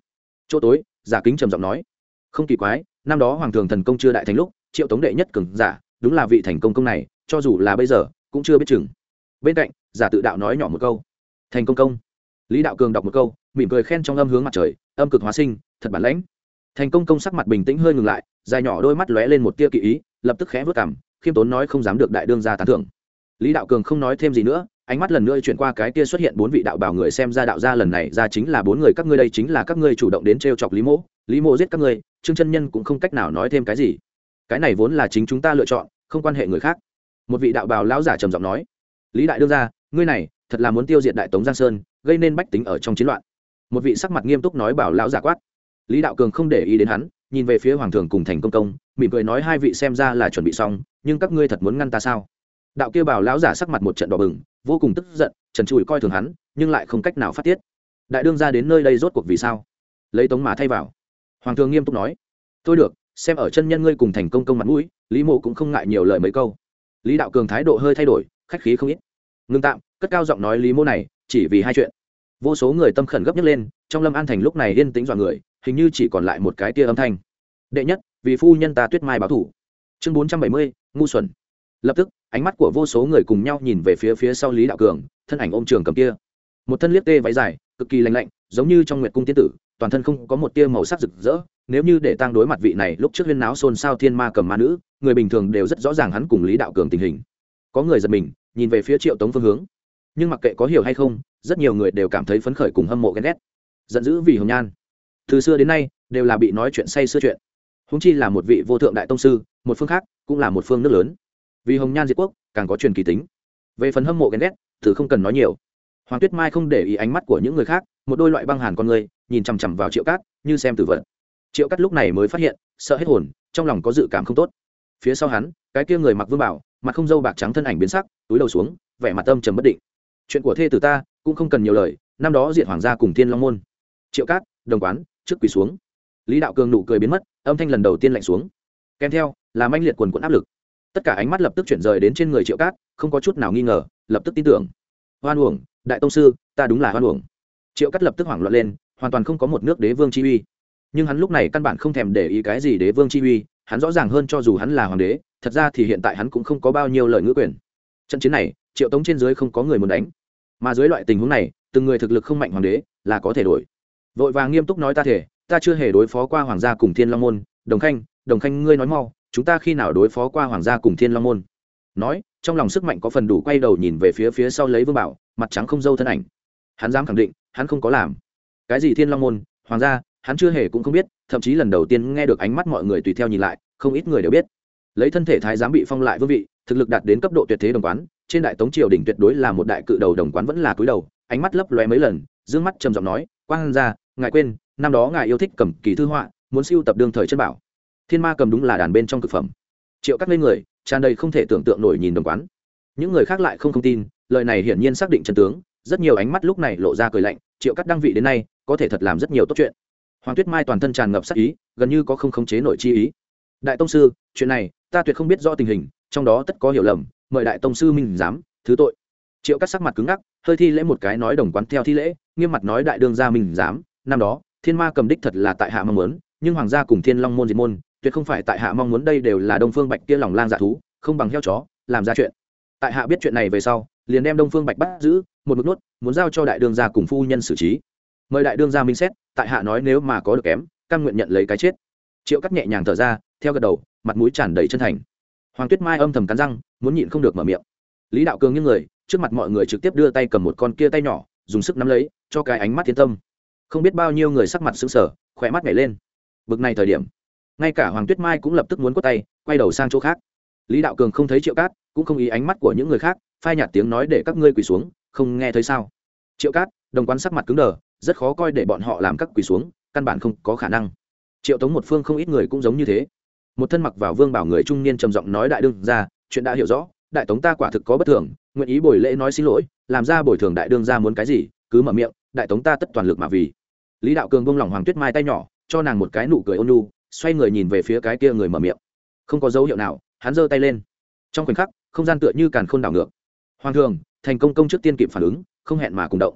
Chỗ tối, giả kính trầm giọng nói, không kỳ quái, năm đó hoàng thường thần công chưa đại thành lúc, triệu tống đệ nhất cường giả, đúng là vị thành công công này, cho dù là bây giờ, cũng chưa biết chừng. Bên cạnh, giả tự đạo nói nhỏ một câu, thành công công. Lý đạo cường đọc một câu, mỉm cười khen trong âm hướng mặt trời, âm cực hóa sinh, thật bản lãnh. Thành công công sắc mặt bình tĩnh hơi ngừng lại, dài nhỏ đôi mắt lóe lên một tia kỵ ý, lập tức khẽ vớt cảm khiêm tốn nói không dám được đại đương ra tán thưởng. Lý đạo cường không nói thêm gì nữa ánh mắt lần nữa chuyển qua cái kia xuất hiện bốn vị đạo bảo người xem ra đạo gia lần này ra chính là bốn người các ngươi đây chính là các ngươi chủ động đến t r e o chọc lý mỗ lý mỗ giết các ngươi, trương chân nhân cũng không cách nào nói thêm cái gì. Cái này vốn là chính chúng ta lựa chọn, không quan hệ người khác. Một vị đạo bào lão giả trầm giọng nói, lý đại đương ra ngươi này thật là muốn tiêu diệt đại tống giang sơn, gây nên bách tính ở trong chiến loạn. Một vị sắc mặt nghiêm túc nói bảo lão giả quát. Lý đạo cường không để ý đến hắn, nhìn về phía hoàng thường cùng thành công công, mỉm cười nói, hai vị xem ra là chuẩn bị xong, nhưng các ngươi thật muốn ngăn ta sao? Đạo kia bảo lão giả sắc mặt một trận đỏ bừng, vô cùng tức giận, trần trụi coi thường hắn, nhưng lại không cách nào phát tiết. Đại đương ra đến nơi đây rốt cuộc vì sao? Lấy tống mà thay vào. Hoàng thường nghiêm túc nói tôi được, xem ở chân nhân ngươi cùng thành công công mặt mũi, lý mộ cũng không ngại nhiều lời mấy câu. Lý đạo cường thái độ hơi thay đổi, khách khí không ít. Ngưng tạm, cất cao giọng nói lý mô này, chỉ vì hai chuyện. Vô số người tâm khẩn gấp nhấc lên, trong lâm an thành lúc này yên tĩnh dọa người, hình như chỉ còn lại một cái tia âm thanh. Đệ nhất, vì phu nhân ta tuyết mai báo thủ. Chương bốn trăm bảy mươi, ngu xuẩn lập tức, ánh mắt của vô số người cùng nhau nhìn về phía phía sau lý đạo cường, thân ảnh ôm trường cầm kia. Một thân liếc tê váy dài, cực kỳ lành lạnh, giống như trong nguyệt cung tiên tử, toàn thân không có một tia màu sắc rực rỡ, nếu như để tăng đối mặt vị này lúc trước huyên náo xôn xao thiên ma cầm ma nữ, người bình thường đều rất rõ ràng hắn cùng lý đạo cường tình hình. Có người giật mình, nhìn về phía triệu tống phương hướng. Nhưng mặc kệ có hiểu hay không, rất nhiều người đều cảm thấy phấn khởi cùng hâm mộ ghen ghét. Giận dữ vì hồng nhan. Từ xưa đến nay, đều là bị nói chuyện say xưa chuyện. Húng chi là một vị vô thượng đại tông sư, một phương khác cũng là một phương nước lớn vì hồng nhan diệt quốc, càng có truyền kỳ tính. Về phần hâm mộ ghen ghét, thử không cần nói nhiều. Hoàng tuyết mai không để ý ánh mắt của những người khác, một đôi loại băng hàn con người, nhìn chằm chằm vào triệu cát, như xem tử vận triệu cát lúc này mới phát hiện, sợ hết hồn, trong lòng có dự cảm không tốt. Phía sau hắn, cái kia người mặc vương bảo, mặt không dâu bạc trắng thân ảnh biến sắc, túi đầu xuống, vẻ mặt tâm trầm bất định. Chuyện của thê tử ta, cũng không cần nhiều lời, năm đó diện hoàng gia cùng thiên long môn. Triệu cát, đồng quán, trước quỳ xuống. Lý đạo cường nụ cười biến mất, âm thanh lần đầu tiên lạnh xuống. Kèm theo, là manh liệt quần quận áp lực tất cả ánh mắt lập tức chuyển rời đến trên người triệu cát, không có chút nào nghi ngờ, lập tức tin tưởng. Hoan uổng, đại tông sư, ta đúng là hoan uổng. Triệu cát lập tức hoảng loạn lên, hoàn toàn không có một nước đế vương chi uy. Nhưng hắn lúc này căn bản không thèm để ý cái gì đế vương chi uy, hắn rõ ràng hơn cho dù hắn là hoàng đế, thật ra thì hiện tại hắn cũng không có bao nhiêu lời ngữ quyền. Trận chiến này, triệu tống trên dưới không có người muốn đánh. Mà dưới loại tình huống này, từng người thực lực không mạnh hoàng đế, là có thể đổi. Vội vàng nghiêm túc nói ta thể, ta chưa hề đối phó qua hoàng gia cùng thiên long môn. Đồng khanh đồng khanh ngươi nói mau chúng ta khi nào đối phó qua hoàng gia cùng thiên long môn? Nói, trong lòng sức mạnh có phần đủ quay đầu nhìn về phía phía sau lấy vương bảo, mặt trắng không dâu thân ảnh. Hắn dám khẳng định, hắn không có làm. Cái gì thiên long môn? Hoàng gia, hắn chưa hề cũng không biết, thậm chí lần đầu tiên nghe được ánh mắt mọi người tùy theo nhìn lại, không ít người đều biết. Lấy thân thể thái giám bị phong lại vương vị, thực lực đạt đến cấp độ tuyệt thế đồng quán, trên đại tống triều đỉnh tuyệt đối là một đại cự đầu đồng quán vẫn là cúi đầu, ánh mắt lấp lóe mấy lần, dương mắt trầm giọng nói, quang ra ngài quên, năm đó ngài yêu thích cầm kỳ thư họa, muốn siêu tập đương thời chân bảo thiên ma cầm đúng là đàn bên trong thực phẩm. Triệu các lên người, tràn đầy không thể tưởng tượng nổi nhìn đồng quán. Những người khác lại không không tin, lời này hiển nhiên xác định chân tướng, rất nhiều ánh mắt lúc này lộ ra cười lạnh, triệu các đăng vị đến nay, có thể thật làm rất nhiều tốt chuyện. Hoàng tuyết mai toàn thân tràn ngập sắc ý, gần như có không khống chế nội chi ý. Đại tông sư, chuyện này, ta tuyệt không biết rõ tình hình, trong đó tất có hiểu lầm, mời đại tông sư minh giám, thứ tội. Triệu các sắc mặt cứng ngắc, hơi thi lễ một cái nói đồng quán theo thi lễ, nghiêm mặt nói đại đương gia minh giám, năm đó, thiên ma cầm đích thật là tại hạ mong muốn, nhưng hoàng gia cùng thiên long môn diệt môn tuyệt không phải tại hạ mong muốn đây đều là đông phương bạch kia lòng lang dạ thú không bằng heo chó làm ra chuyện. Tại hạ biết chuyện này về sau liền đem đông phương bạch bắt giữ một mực nuốt, muốn giao cho đại đương gia cùng phu nhân xử trí. Mời đại đương gia minh xét tại hạ nói nếu mà có được kém căn nguyện nhận lấy cái chết. Triệu cắt nhẹ nhàng thở ra theo gật đầu mặt mũi tràn đầy chân thành. Hoàng tuyết mai âm thầm cắn răng muốn nhịn không được mở miệng. Lý đạo cường những người trước mặt mọi người trực tiếp đưa tay cầm một con kia tay nhỏ dùng sức nắm lấy cho cái ánh mắt thiên tâm. Không biết bao nhiêu người sắc mặt sững sờ khỏe mắt nhảy lên. Bực này thời điểm ngay cả hoàng tuyết mai cũng lập tức muốn quất tay, quay đầu sang chỗ khác. Lý đạo cường không thấy triệu cát, cũng không ý ánh mắt của những người khác, phai nhạt tiếng nói để các ngươi quỳ xuống, không nghe thấy sao? Triệu cát, đồng quan sắc mặt cứng đờ, rất khó coi để bọn họ làm các quỳ xuống, căn bản không có khả năng. Triệu tống một phương không ít người cũng giống như thế. Một thân mặc vào vương bảo người trung niên trầm giọng nói đại đương ra, chuyện đã hiểu rõ, đại tống ta quả thực có bất thường, nguyện ý bồi lễ nói xin lỗi, làm ra bồi thường đại đương ra muốn cái gì, cứ mở miệng, đại tống ta tất toàn lực mà vì. Lý đạo cường buông lỏng hoàng tuyết mai tay nhỏ, cho nàng một cái nụ cười ôn nhu xoay người nhìn về phía cái kia người mở miệng. Không có dấu hiệu nào, hắn giơ tay lên. Trong khoảnh khắc, không gian tựa như càn khôn đảo ngược. Hoàng thường, thành công công trước tiên kịp phản ứng, không hẹn mà cùng động.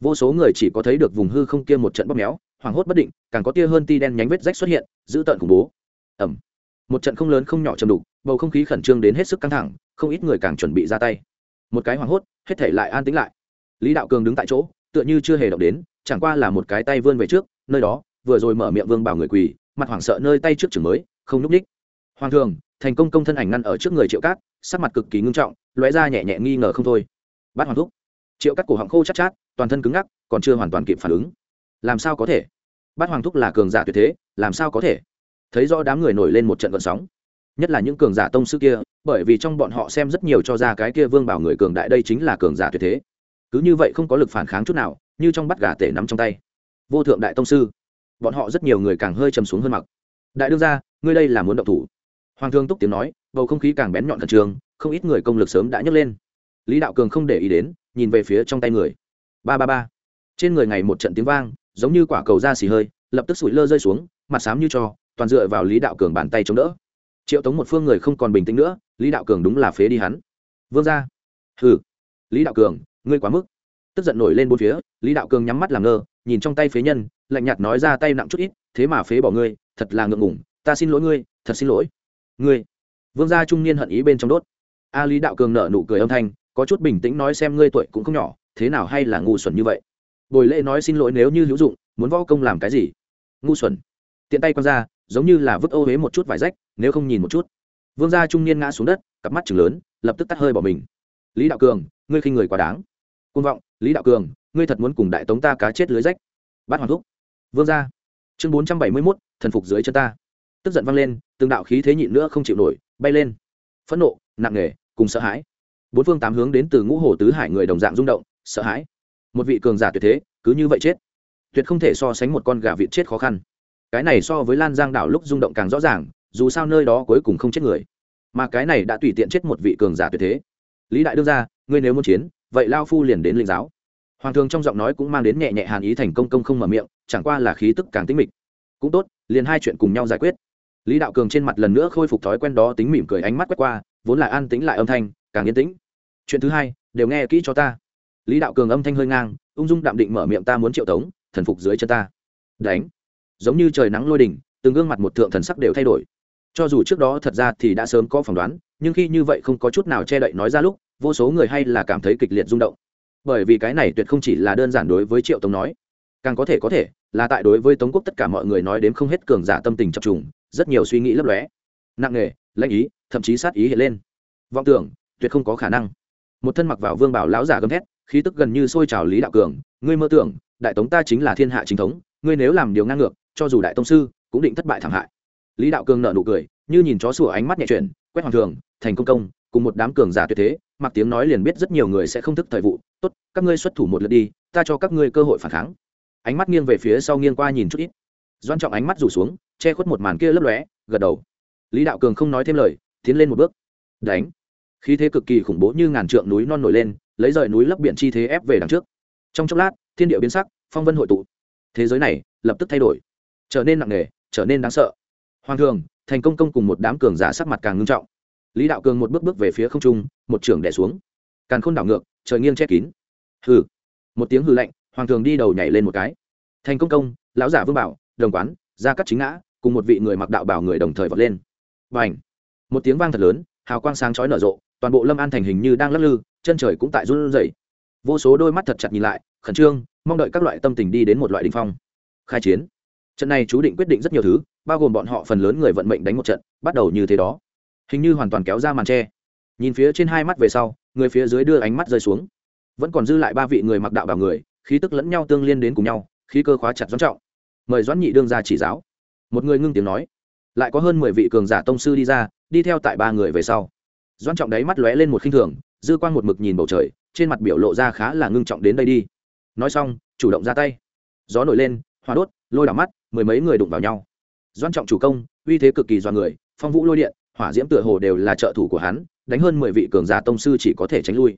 Vô số người chỉ có thấy được vùng hư không kia một trận bóp méo, hoảng hốt bất định, càng có tia hơn ti đen nhánh vết rách xuất hiện giữ tợn khủng bố. Ẩm một trận không lớn không nhỏ chầm đục, bầu không khí khẩn trương đến hết sức căng thẳng, không ít người càng chuẩn bị ra tay. Một cái hoảng hốt, hết thể lại an tĩnh lại. Lý đạo cường đứng tại chỗ, tựa như chưa hề động đến, chẳng qua là một cái tay vươn về trước, nơi đó, vừa rồi mở miệng vương bảo người quỳ mặt hoảng sợ nơi tay trước chừng mới không núp ních hoàng thường thành công công thân ảnh ngăn ở trước người triệu cát sắc mặt cực kỳ ngưng trọng lóe ra nhẹ nhẹ nghi ngờ không thôi. Bát hoàng thúc. Triệu cát cổ họng khô chắc chát, chát toàn thân cứng ngắc còn chưa hoàn toàn kịp phản ứng. Làm sao có thể? Bát hoàng thúc là cường giả tuyệt thế làm sao có thể? Thấy rõ đám người nổi lên một trận gợn sóng. Nhất là những cường giả tông sư kia bởi vì trong bọn họ xem rất nhiều cho ra cái kia vương bảo người cường đại đây chính là cường giả tuyệt thế. Cứ như vậy không có lực phản kháng chút nào như trong bắt gà tể nắm trong tay. Vô thượng đại tông sư bọn họ rất nhiều người càng hơi chầm xuống hơn mặc. Đại đương ra ngươi đây là muốn động thủ. Hoàng thương túc tiếng nói, bầu không khí càng bén nhọn khẩn trương, không ít người công lực sớm đã nhấc lên. Lý đạo cường không để ý đến, nhìn về phía trong tay người. Ba ba ba. Trên người ngày một trận tiếng vang, giống như quả cầu da xì hơi, lập tức sủi lơ rơi xuống, mặt xám như cho, toàn dựa vào lý đạo cường bàn tay chống đỡ. Triệu tống một phương người không còn bình tĩnh nữa, lý đạo cường đúng là phế đi hắn. Vương ra hừ. Lý đạo cường, ngươi quá mức. Tức giận nổi lên bốn phía, lý đạo cường nhắm mắt làm ngơ, nhìn trong tay phế nhân lạnh nhạt nói ra tay nặng chút ít, thế mà phế bỏ ngươi, thật là ngượng ngủng ta xin lỗi ngươi, thật xin lỗi. Ngươi? Vương gia trung niên hận ý bên trong đốt. A lý đạo cường nợ nụ cười âm thanh, có chút bình tĩnh nói xem ngươi tuổi cũng không nhỏ, thế nào hay là ngu xuẩn như vậy? Bồi lễ nói xin lỗi nếu như hữu dụng, muốn võ công làm cái gì? Ngu xuẩn. Tiện tay quăng ra, giống như là vứt ô huế một chút vải rách, nếu không nhìn một chút. Vương gia trung niên ngã xuống đất, cặp mắt chừng lớn, lập tức tắt hơi bỏ mình. Lý đạo cường, ngươi khinh người quá đáng. Côn vọng, lý đạo cường, ngươi thật muốn cùng đại tống ta cá chết lưới rách. Bắt hoàng thúc vương gia. Chương bốn trăm bảy mươi mốt, thần phục dưới chân ta. Tức giận văng lên, từng đạo khí thế nhịn nữa không chịu nổi, bay lên. Phẫn nộ, nặng nề, cùng sợ hãi. Bốn phương tám hướng đến từ ngũ hồ tứ hải người đồng dạng rung động, sợ hãi. Một vị cường giả tuyệt thế, cứ như vậy chết. Tuyệt không thể so sánh một con gà vịt chết khó khăn. Cái này so với lan giang đảo lúc rung động càng rõ ràng, dù sao nơi đó cuối cùng không chết người. Mà cái này đã tùy tiện chết một vị cường giả tuyệt thế. Lý đại đương ra ngươi nếu muốn chiến, vậy lao phu liền đến linh giáo hoàng thường trong giọng nói cũng mang đến nhẹ nhẹ hàn ý thành công công không mở miệng, chẳng qua là khí tức càng tính mịch. Cũng tốt, liền hai chuyện cùng nhau giải quyết. Lý đạo cường trên mặt lần nữa khôi phục thói quen đó tính mỉm cười ánh mắt quét qua, vốn là an tĩnh lại âm thanh, càng yên tĩnh. Chuyện thứ hai, đều nghe kỹ cho ta. Lý đạo cường âm thanh hơi ngang, ung dung đạm định mở miệng ta muốn triệu tống, thần phục dưới chân ta. Đánh. Giống như trời nắng lôi đỉnh, từng gương mặt một thượng thần sắc đều thay đổi. Cho dù trước đó thật ra thì đã sớm có phỏng đoán, nhưng khi như vậy không có chút nào che đậy nói ra lúc, vô số người hay là cảm thấy kịch liệt rung động bởi vì cái này tuyệt không chỉ là đơn giản đối với triệu tống nói. Càng có thể có thể là tại đối với tống quốc tất cả mọi người nói đến không hết cường giả tâm tình chập trùng, rất nhiều suy nghĩ lấp lóe. Nặng nề, lãnh ý, thậm chí sát ý hiện lên. Vọng tưởng, tuyệt không có khả năng. Một thân mặc vào vương bảo lão giả gầm thét, khí tức gần như sôi trào lý đạo cường, ngươi mơ tưởng, đại tống ta chính là thiên hạ chính thống, ngươi nếu làm điều ngang ngược, cho dù đại tông sư, cũng định thất bại thảm hại. Lý đạo cường nợ nụ cười, như nhìn chó sủa ánh mắt nhẹ chuyển, quét hoàng thường, thành công công, cùng một đám cường giả tuyệt thế, mặc tiếng nói liền biết rất nhiều người sẽ không thức thời vụ tốt, các ngươi xuất thủ một lượt đi, ta cho các ngươi cơ hội phản kháng. Ánh mắt nghiêng về phía sau nghiêng qua nhìn chút ít. Doan trọng ánh mắt rủ xuống, che khuất một màn kia lấp lóe, gật đầu. Lý đạo cường không nói thêm lời, tiến lên một bước. Đánh. Khí thế cực kỳ khủng bố như ngàn trượng núi non nổi lên, lấy rời núi lấp biển chi thế ép về đằng trước. Trong chốc lát, thiên địa biến sắc, phong vân hội tụ. Thế giới này lập tức thay đổi, trở nên nặng nề, trở nên đáng sợ. Hoàng thường, thành công công cùng một đám cường giả sắc mặt càng ngưng trọng. Lý đạo cường một bước bước về phía không trung, một trường đẻ xuống càn khôn đảo ngược, trời nghiêng che kín. Hừ. Một tiếng hư lạnh, hoàng thường đi đầu nhảy lên một cái. Thành công công, lão giả vương bảo, đồng quán, gia cắt chính ngã, cùng một vị người mặc đạo bảo người đồng thời vọt lên. Và ảnh một tiếng vang thật lớn, hào quang sáng chói nở rộ, toàn bộ lâm an thành hình như đang lắc lư, chân trời cũng tại run rẩy. Vô số đôi mắt thật chặt nhìn lại, khẩn trương, mong đợi các loại tâm tình đi đến một loại đ ỉ n h phong. Khai chiến. Trận này chú định quyết định rất nhiều thứ, bao gồm bọn họ phần lớn người vận mệnh đánh một trận, bắt đầu như thế đó. Hình như hoàn toàn kéo ra màn tre nhìn phía trên hai mắt về sau, người phía dưới đưa ánh mắt rơi xuống. Vẫn còn dư lại ba vị người mặc đạo bảo người, khí tức lẫn nhau tương liên đến cùng nhau, khí cơ khóa chặt doãn trọng. Mời doãn nhị đương ra chỉ giáo. Một người ngưng tiếng nói. Lại có hơn mười vị cường giả tông sư đi ra, đi theo tại ba người về sau. Doãn trọng đáy mắt lóe lên một khinh thường, dư quang một mực nhìn bầu trời, trên mặt biểu lộ ra khá là ngưng trọng đến đây đi. Nói xong, chủ động ra tay. Gió nổi lên hoa đốt, lôi đảo mắt, mười mấy người đụng vào nhau. Doãn trọng chủ công, uy thế cực kỳ do người, phong vũ lôi điện hỏa diễm tựa hồ đều là trợ thủ của hắn, đánh hơn mười vị cường giả tông sư chỉ có thể tránh lui.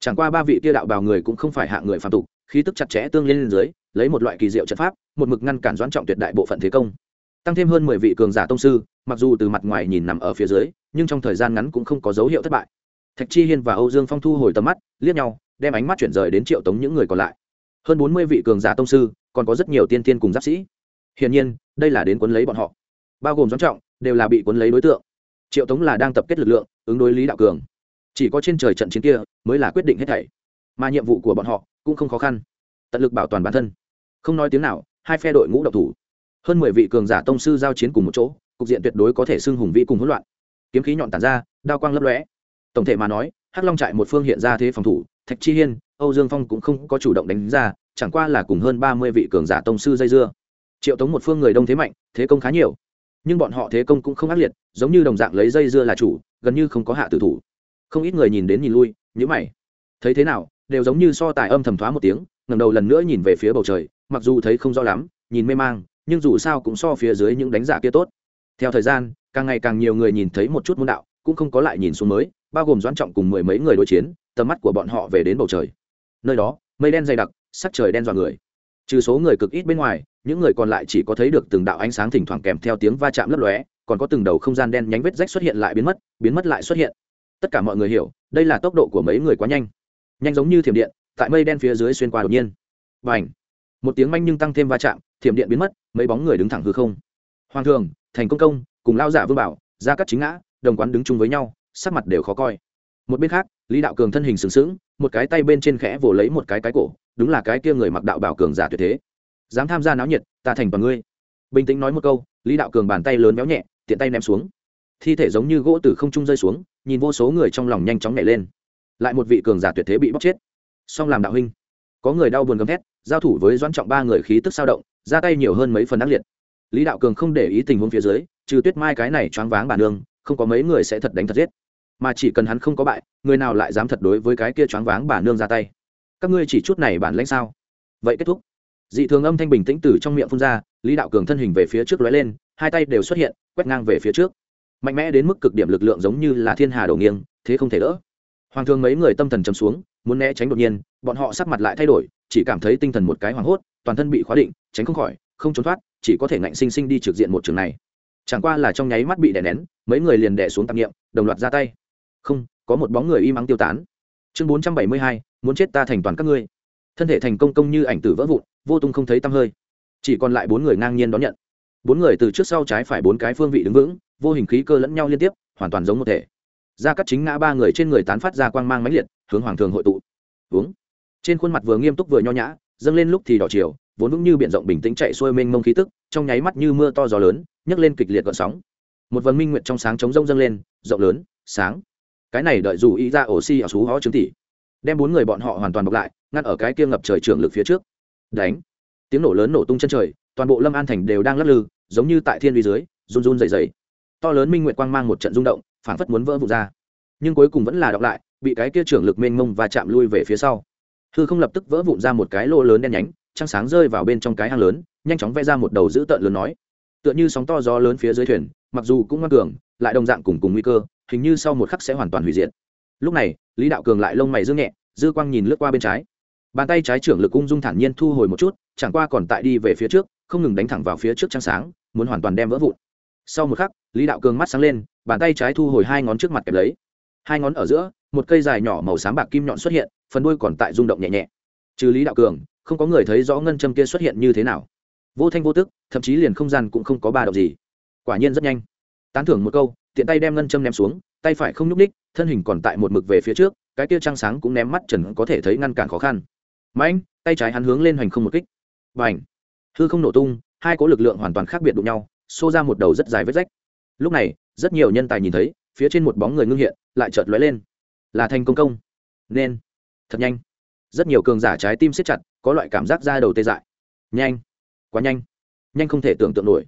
Chẳng qua ba vị kia đạo bào người cũng không phải hạng người phạm tục, khí tức chặt chẽ tương liên lên dưới, lấy một loại kỳ diệu trận pháp, một mực ngăn cản doãn trọng tuyệt đại bộ phận thế công. Tăng thêm hơn mười vị cường giả tông sư, mặc dù từ mặt ngoài nhìn nằm ở phía dưới, nhưng trong thời gian ngắn cũng không có dấu hiệu thất bại. Thạch chi hiên và âu dương phong thu hồi tầm mắt, liếc nhau, đem ánh mắt chuyển rời đến triệu tống những người còn lại. Hơn bốn mươi vị cường giả tông sư, còn có rất nhiều tiên tiên cùng giáp sĩ. Hiển nhiên, đây là đến quấn lấy bọn họ. Bao gồm doãn trọng, đều là bị quấn lấy đối tượng triệu tống là đang tập kết lực lượng, ứng đối lý đạo cường. Chỉ có trên trời trận chiến kia mới là quyết định hết thảy. Mà nhiệm vụ của bọn họ cũng không khó khăn. Tận lực bảo toàn bản thân. Không nói tiếng nào, hai phe đội ngũ độc thủ. Hơn mười vị cường giả tông sư giao chiến cùng một chỗ, cục diện tuyệt đối có thể xưng hùng vĩ cùng hỗn loạn. Kiếm khí nhọn tàn ra, đao quang lấp lóe. Tổng thể mà nói, hắc long trại một phương hiện ra thế phòng thủ, thạch chi hiên, âu dương phong cũng không có chủ động đánh ra, chẳng qua là cùng hơn ba mươi vị cường giả tông sư dây dưa. Triệu tống một phương người đông thế mạnh, thế công khá nhiều nhưng bọn họ thế công cũng không ác liệt, giống như đồng dạng lấy dây dưa là chủ, gần như không có hạ tử thủ. Không ít người nhìn đến nhìn lui nhữ mày. Thấy thế nào, đều giống như so tài âm thầm thoá một tiếng ngầm đầu lần nữa nhìn về phía bầu trời, mặc dù thấy không rõ lắm, nhìn mê mang, nhưng dù sao cũng so phía dưới những đánh giả kia tốt. Theo thời gian, càng ngày càng nhiều người nhìn thấy một chút môn đạo, cũng không có lại nhìn xuống mới, bao gồm doãn trọng cùng mười mấy người đối chiến, tầm mắt của bọn họ về đến bầu trời. Nơi đó, mây đen dày đặc, sắc trời đen dọa người. Trừ số người cực ít bên ngoài những người còn lại chỉ có thấy được từng đạo ánh sáng thỉnh thoảng kèm theo tiếng va chạm lấp lóe, còn có từng đầu không gian đen nhánh vết rách xuất hiện lại biến mất biến mất lại xuất hiện. Tất cả mọi người hiểu, đây là tốc độ của mấy người quá nhanh. Nhanh giống như thiểm điện, tại mây đen phía dưới xuyên qua đột nhiên. Và ảnh một tiếng manh nhưng tăng thêm va chạm, thiểm điện biến mất, mấy bóng người đứng thẳng hư không. Hoàng thường, thành công công, cùng lao giả vương bảo ra cắt chính ngã, đồng quán đứng chung với nhau, sắc mặt đều khó coi. Một bên khác, lý đạo cường thân hình sừng sững, một cái tay bên trên khẽ vồ lấy một cái cái cổ, đúng là cái kia người mặc đạo bảo cường giả tuyệt thế dám tham gia náo nhiệt, ta thành bằng ngươi. Bình tĩnh nói một câu, lý đạo cường bàn tay lớn béo nhẹ, tiện tay ném xuống. Thi thể giống như gỗ từ không trung rơi xuống, nhìn vô số người trong lòng nhanh chóng nhảy lên. Lại một vị cường giả tuyệt thế bị bóc chết. Song làm đạo huynh, có người đau buồn gầm thét, giao thủ với doãn trọng ba người khí tức sao động, ra tay nhiều hơn mấy phần ác liệt. Lý đạo cường không để ý tình huống phía dưới, trừ tuyết mai cái này choáng váng bản đường không có mấy người sẽ thật đánh thật giết. Mà chỉ cần hắn không có bại, người nào lại dám thật đối với cái kia choáng váng bà nương ra tay? Các ngươi chỉ chút này bản lãnh sao? Vậy kết thúc dị thường âm thanh bình tĩnh từ trong miệng phun ra, lý đạo cường thân hình về phía trước lóe lên, hai tay đều xuất hiện, quét ngang về phía trước. Mạnh mẽ đến mức cực điểm lực lượng giống như là thiên hà đổ nghiêng, thế không thể đỡ. Hoàng thương mấy người tâm thần chầm xuống, muốn né tránh đột nhiên, bọn họ sắc mặt lại thay đổi, chỉ cảm thấy tinh thần một cái hoảng hốt, toàn thân bị khóa định, tránh không khỏi, không trốn thoát, chỉ có thể ngạnh sinh sinh đi trực diện một trường này. Chẳng qua là trong nháy mắt bị đè nén, mấy người liền đè xuống tạp nghiệm, đồng loạt ra tay. Không, có một bóng người im ắng tiêu tán. Chương bốn trăm bảy mươi hai, muốn chết ta thành toàn các ngươi. Thân thể thành công công như ảnh tử vỡ vụn vô tung không thấy tăm hơi. Chỉ còn lại bốn người ngang nhiên đón nhận. Bốn người từ trước sau trái phải bốn cái phương vị đứng vững, vô hình khí cơ lẫn nhau liên tiếp, hoàn toàn giống một thể. Ra cắt chính ngã ba người trên người tán phát ra quang mang mãnh liệt, hướng hoàng thường hội tụ. Uống trên khuôn mặt vừa nghiêm túc vừa nho nhã, dâng lên lúc thì đỏ chiều, vốn vững như biển rộng bình tĩnh chạy xuôi mênh mông khí tức, trong nháy mắt như mưa to gió lớn, nhấc lên kịch liệt gợn sóng. Một vần minh nguyện trong sáng chống rông dâng lên, rộng lớn, sáng. Cái này đợi dù ý ra ổ xi ở xú hó chứng tỷ đem bốn người bọn họ hoàn toàn bọc lại, ngăn ở cái kia ngập trời trường lực phía trước đánh. Tiếng nổ lớn nổ tung chân trời, toàn bộ lâm an thành đều đang lắc lư, giống như tại thiên vi dưới, run run dày dày to lớn minh nguyệt quang mang một trận rung động phản phất muốn vỡ vụt ra. Nhưng cuối cùng vẫn là đọc lại, bị cái kia trưởng lực mênh mông và chạm lui về phía sau. Hư không lập tức vỡ vụn ra một cái lô lớn đen nhánh, trăng sáng rơi vào bên trong cái hang lớn, nhanh chóng vẽ ra một đầu dữ tợn lớn nói. Tựa như sóng to gió lớn phía dưới thuyền, mặc dù cũng ngoan cường, lại đồng dạng cùng cùng nguy cơ, hình như sau một khắc sẽ hoàn toàn hủy diệt. Lúc này, lý đạo cường lại lông mày dương nhẹ, dư quang nhìn lướt qua bên trái bàn tay trái trưởng lực ung dung thản nhiên thu hồi một chút, chẳng qua còn tại đi về phía trước, không ngừng đánh thẳng vào phía trước trăng sáng, muốn hoàn toàn đem vỡ vụn. Sau một khắc, lý đạo cường mắt sáng lên, bàn tay trái thu hồi hai ngón trước mặt kẹp lấy. Hai ngón ở giữa, một cây dài nhỏ màu xám bạc kim nhọn xuất hiện, phần đuôi còn tại rung động nhẹ nhẹ. Trừ lý đạo cường, không có người thấy rõ ngân châm kia xuất hiện như thế nào. Vô thanh vô tức, thậm chí liền không gian cũng không có ba động gì. Quả nhiên rất nhanh. Tán thưởng một câu, tiện tay đem ngân châm ném xuống, tay phải không nhúc ních thân hình còn tại một mực về phía trước, cái kia trăng sáng cũng ném mắt trần có thể thấy ngăn cản khó khăn mạnh tay trái hắn hướng lên hoành không một kích. Và ảnh hư không nổ tung, hai cố lực lượng hoàn toàn khác biệt đụng nhau, xô ra một đầu rất dài vết rách. Lúc này, rất nhiều nhân tài nhìn thấy, phía trên một bóng người ngưng hiện, lại chợt lóe lên. Là thành công công. Nên! Thật nhanh! Rất nhiều cường giả trái tim siết chặt, có loại cảm giác ra đầu tê dại. Nhanh! Quá nhanh! Nhanh không thể tưởng tượng nổi.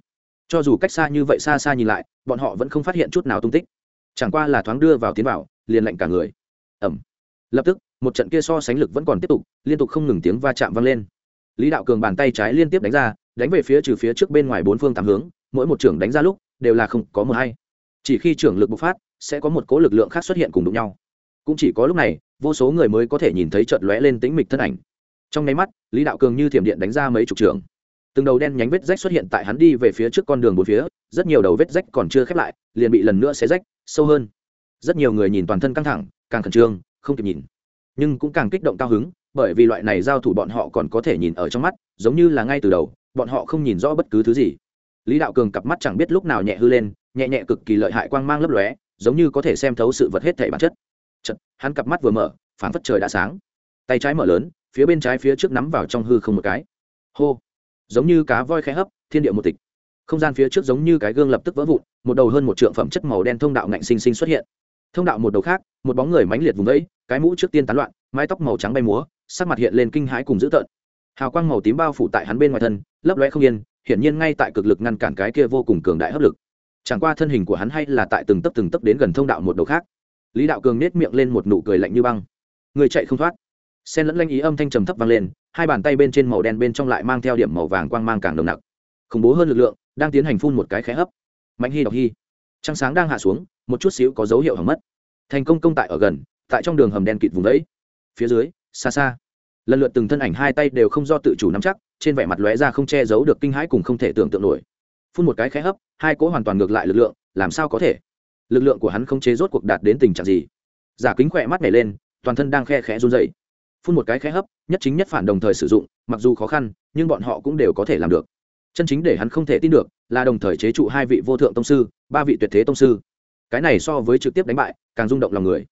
Cho dù cách xa như vậy xa xa nhìn lại, bọn họ vẫn không phát hiện chút nào tung tích. Chẳng qua là thoáng đưa vào tiến vào, liền lạnh cả người. Ẩm lập tức một trận kia so sánh lực vẫn còn tiếp tục, liên tục không ngừng tiếng va chạm vang lên. Lý đạo cường bàn tay trái liên tiếp đánh ra, đánh về phía trừ phía trước bên ngoài bốn phương tám hướng, mỗi một trưởng đánh ra lúc, đều là không có mờ hay. Chỉ khi trưởng lực bộc phát, sẽ có một cố lực lượng khác xuất hiện cùng đụng nhau. Cũng chỉ có lúc này, vô số người mới có thể nhìn thấy trận lóe lên tính mịch thân ảnh. Trong nháy mắt, lý đạo cường như thiểm điện đánh ra mấy chục trường từng đầu đen nhánh vết rách xuất hiện tại hắn đi về phía trước con đường bốn phía, rất nhiều đầu vết rách còn chưa khép lại, liền bị lần nữa xé rách, sâu hơn. Rất nhiều người nhìn toàn thân căng thẳng, càng khẩn trương, không kịp nhìn nhưng cũng càng kích động cao hứng bởi vì loại này giao thủ bọn họ còn có thể nhìn ở trong mắt giống như là ngay từ đầu bọn họ không nhìn rõ bất cứ thứ gì. Lý đạo cường cặp mắt chẳng biết lúc nào nhẹ hư lên nhẹ nhẹ cực kỳ lợi hại quang mang lấp lóe giống như có thể xem thấu sự vật hết thể bản chất. Chật, hắn cặp mắt vừa mở phảng phất trời đã sáng. Tay trái mở lớn phía bên trái phía trước nắm vào trong hư không một cái. Hô! Giống như cá voi khẽ hấp thiên địa một tịch. Không gian phía trước giống như cái gương lập tức vỡ vụn một đầu hơn một trượng phẩm chất màu đen thông đạo ngạnh sinh sinh xuất hiện thông đạo một đầu khác, một bóng người mãnh liệt vùng vẫy, cái mũ trước tiên tán loạn, mái tóc màu trắng bay múa, sắc mặt hiện lên kinh hãi cùng dữ tợn. Hào quang màu tím bao phủ tại hắn bên ngoài thân, lấp lóe không yên, hiển nhiên ngay tại cực lực ngăn cản cái kia vô cùng cường đại hấp lực. Chẳng qua thân hình của hắn hay là tại từng tấp từng tấc đến gần thông đạo một đầu khác. Lý đạo cường nết miệng lên một nụ cười lạnh như băng. Người chạy không thoát. Sen lẫn lanh ý âm thanh trầm thấp vang lên, hai bàn tay bên trên màu đen bên trong lại mang theo điểm màu vàng quang mang càng đồng nặc. Khủng bố hơn lực lượng, đang tiến hành phun một cái khẽ hấp. Mạnh hy đọc hy trăng sáng đang hạ xuống, một chút xíu có dấu hiệu hỏng mất. Thành công công tại ở gần, tại trong đường hầm đen kịt vùng đấy. Phía dưới, xa xa, lần lượt từng thân ảnh hai tay đều không do tự chủ nắm chắc, trên vẻ mặt lóe ra không che giấu được kinh hãi cùng không thể tưởng tượng nổi. Phun một cái khẽ hấp, hai cỗ hoàn toàn ngược lại lực lượng, làm sao có thể? Lực lượng của hắn không chế rốt cuộc đạt đến tình trạng gì? Giả kính khỏe mắt nhảy lên, toàn thân đang khe khẽ run dậy phun một cái khẽ hấp, nhất chính nhất phản đồng thời sử dụng, mặc dù khó khăn, nhưng bọn họ cũng đều có thể làm được chân chính để hắn không thể tin được là đồng thời chế trụ hai vị vô thượng tông sư, ba vị tuyệt thế tông sư. Cái này so với trực tiếp đánh bại, càng rung động lòng người.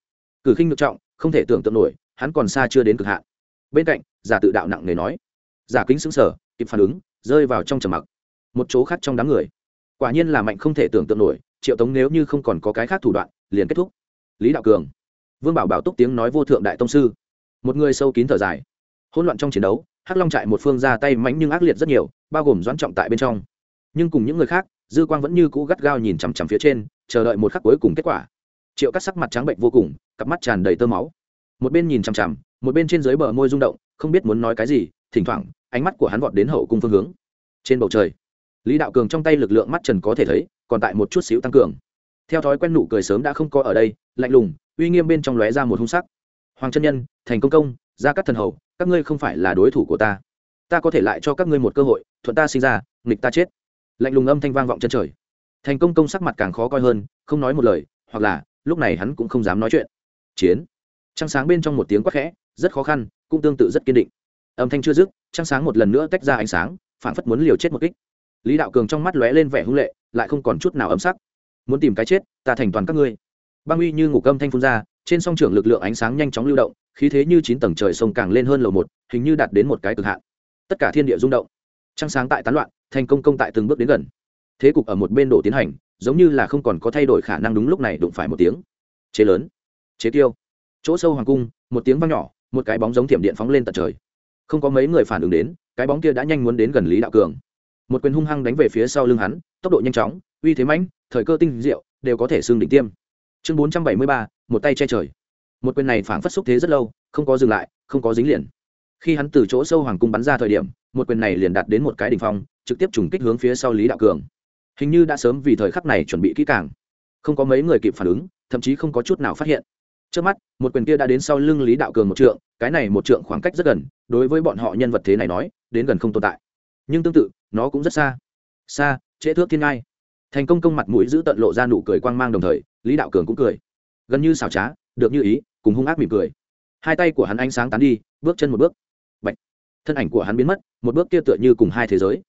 Cử khinh ngược trọng, không thể tưởng tượng nổi, hắn còn xa chưa đến cực hạn. Bên cạnh, giả tự đạo nặng nề nói. Giả kính xứng sở kịp phản ứng, rơi vào trong trầm mặc. Một chỗ khác trong đám người. Quả nhiên là mạnh không thể tưởng tượng nổi, triệu tống nếu như không còn có cái khác thủ đoạn, liền kết thúc. Lý đạo cường. Vương bảo bảo túc tiếng nói vô thượng đại tông sư. Một người sâu kín thở dài. Hỗn loạn trong chiến đấu hắc long trại một phương ra tay mạnh nhưng ác liệt rất nhiều, bao gồm doãn trọng tại bên trong. Nhưng cùng những người khác, dư quang vẫn như cũ gắt gao nhìn chằm chằm phía trên, chờ đợi một khắc cuối cùng kết quả. Triệu cắt sắc mặt trắng bệnh vô cùng, cặp mắt tràn đầy tơ máu. Một bên nhìn chằm chằm, một bên trên dưới bờ môi rung động, không biết muốn nói cái gì, thỉnh thoảng, ánh mắt của hắn vọt đến hậu cung phương hướng. Trên bầu trời, lý đạo cường trong tay lực lượng mắt trần có thể thấy, còn tại một chút xíu tăng cường. Theo thói quen nụ cười sớm đã không có ở đây, lạnh lùng, uy nghiêm bên trong lóe ra một hung sắc. Hoàng chân nhân, thành công công ra các thần hầu, các ngươi không phải là đối thủ của ta. Ta có thể lại cho các ngươi một cơ hội, thuận ta sinh ra, nghịch ta chết. Lạnh lùng âm thanh vang vọng chân trời. Thành công công sắc mặt càng khó coi hơn, không nói một lời, hoặc là, lúc này hắn cũng không dám nói chuyện. Chiến. Trăng sáng bên trong một tiếng quát khẽ, rất khó khăn, cũng tương tự rất kiên định. Âm thanh chưa dứt, trăng sáng một lần nữa tách ra ánh sáng phản phất muốn liều chết một kích. Lý đạo cường trong mắt lóe lên vẻ hung lệ, lại không còn chút nào ấm sắc. Muốn tìm cái chết, ta thành toàn các ngươi. Băng uy như ngủ âm thanh phun ra, trên song trưởng lực lượng ánh sáng nhanh chóng lưu động khí thế như chín tầng trời sông càng lên hơn lầu một, hình như đạt đến một cái cực hạn. Tất cả thiên địa rung động. Trăng sáng tại tán loạn, thành công công tại từng bước đến gần. Thế cục ở một bên đổ tiến hành, giống như là không còn có thay đổi khả năng đúng lúc này đụng phải một tiếng. Chế lớn. Chế tiêu. Chỗ sâu hoàng cung, một tiếng vang nhỏ, một cái bóng giống thiểm điện phóng lên tận trời. Không có mấy người phản ứng đến, cái bóng kia đã nhanh muốn đến gần lý đạo cường. Một quyền hung hăng đánh về phía sau lưng hắn, tốc độ nhanh chóng, uy thế mãnh thời cơ tinh diệu, đều có thể xương đỉnh tiêm. Chương bốn trăm bảy mươi ba, một tay che trời một quyền này phảng phất xúc thế rất lâu, không có dừng lại, không có dính liền. Khi hắn từ chỗ sâu hoàng cung bắn ra thời điểm, một quyền này liền đạt đến một cái đỉnh phong, trực tiếp trùng kích hướng phía sau lý đạo cường. Hình như đã sớm vì thời khắc này chuẩn bị kỹ càng. Không có mấy người kịp phản ứng, thậm chí không có chút nào phát hiện. Trước mắt, một quyền kia đã đến sau lưng lý đạo cường một trượng, cái này một trượng khoảng cách rất gần, đối với bọn họ nhân vật thế này nói, đến gần không tồn tại. Nhưng tương tự, nó cũng rất xa. Xa, trễ thước thiên ngai. Thành công công mặt mũi giữ tận lộ ra nụ cười quang mang đồng thời, lý đạo cường cũng cười. Gần như xảo trá, được như ý cùng hung ác mỉm cười. Hai tay của hắn ánh sáng tán đi, bước chân một bước. Bạch. thân ảnh của hắn biến mất, một bước kia tựa như cùng hai thế giới.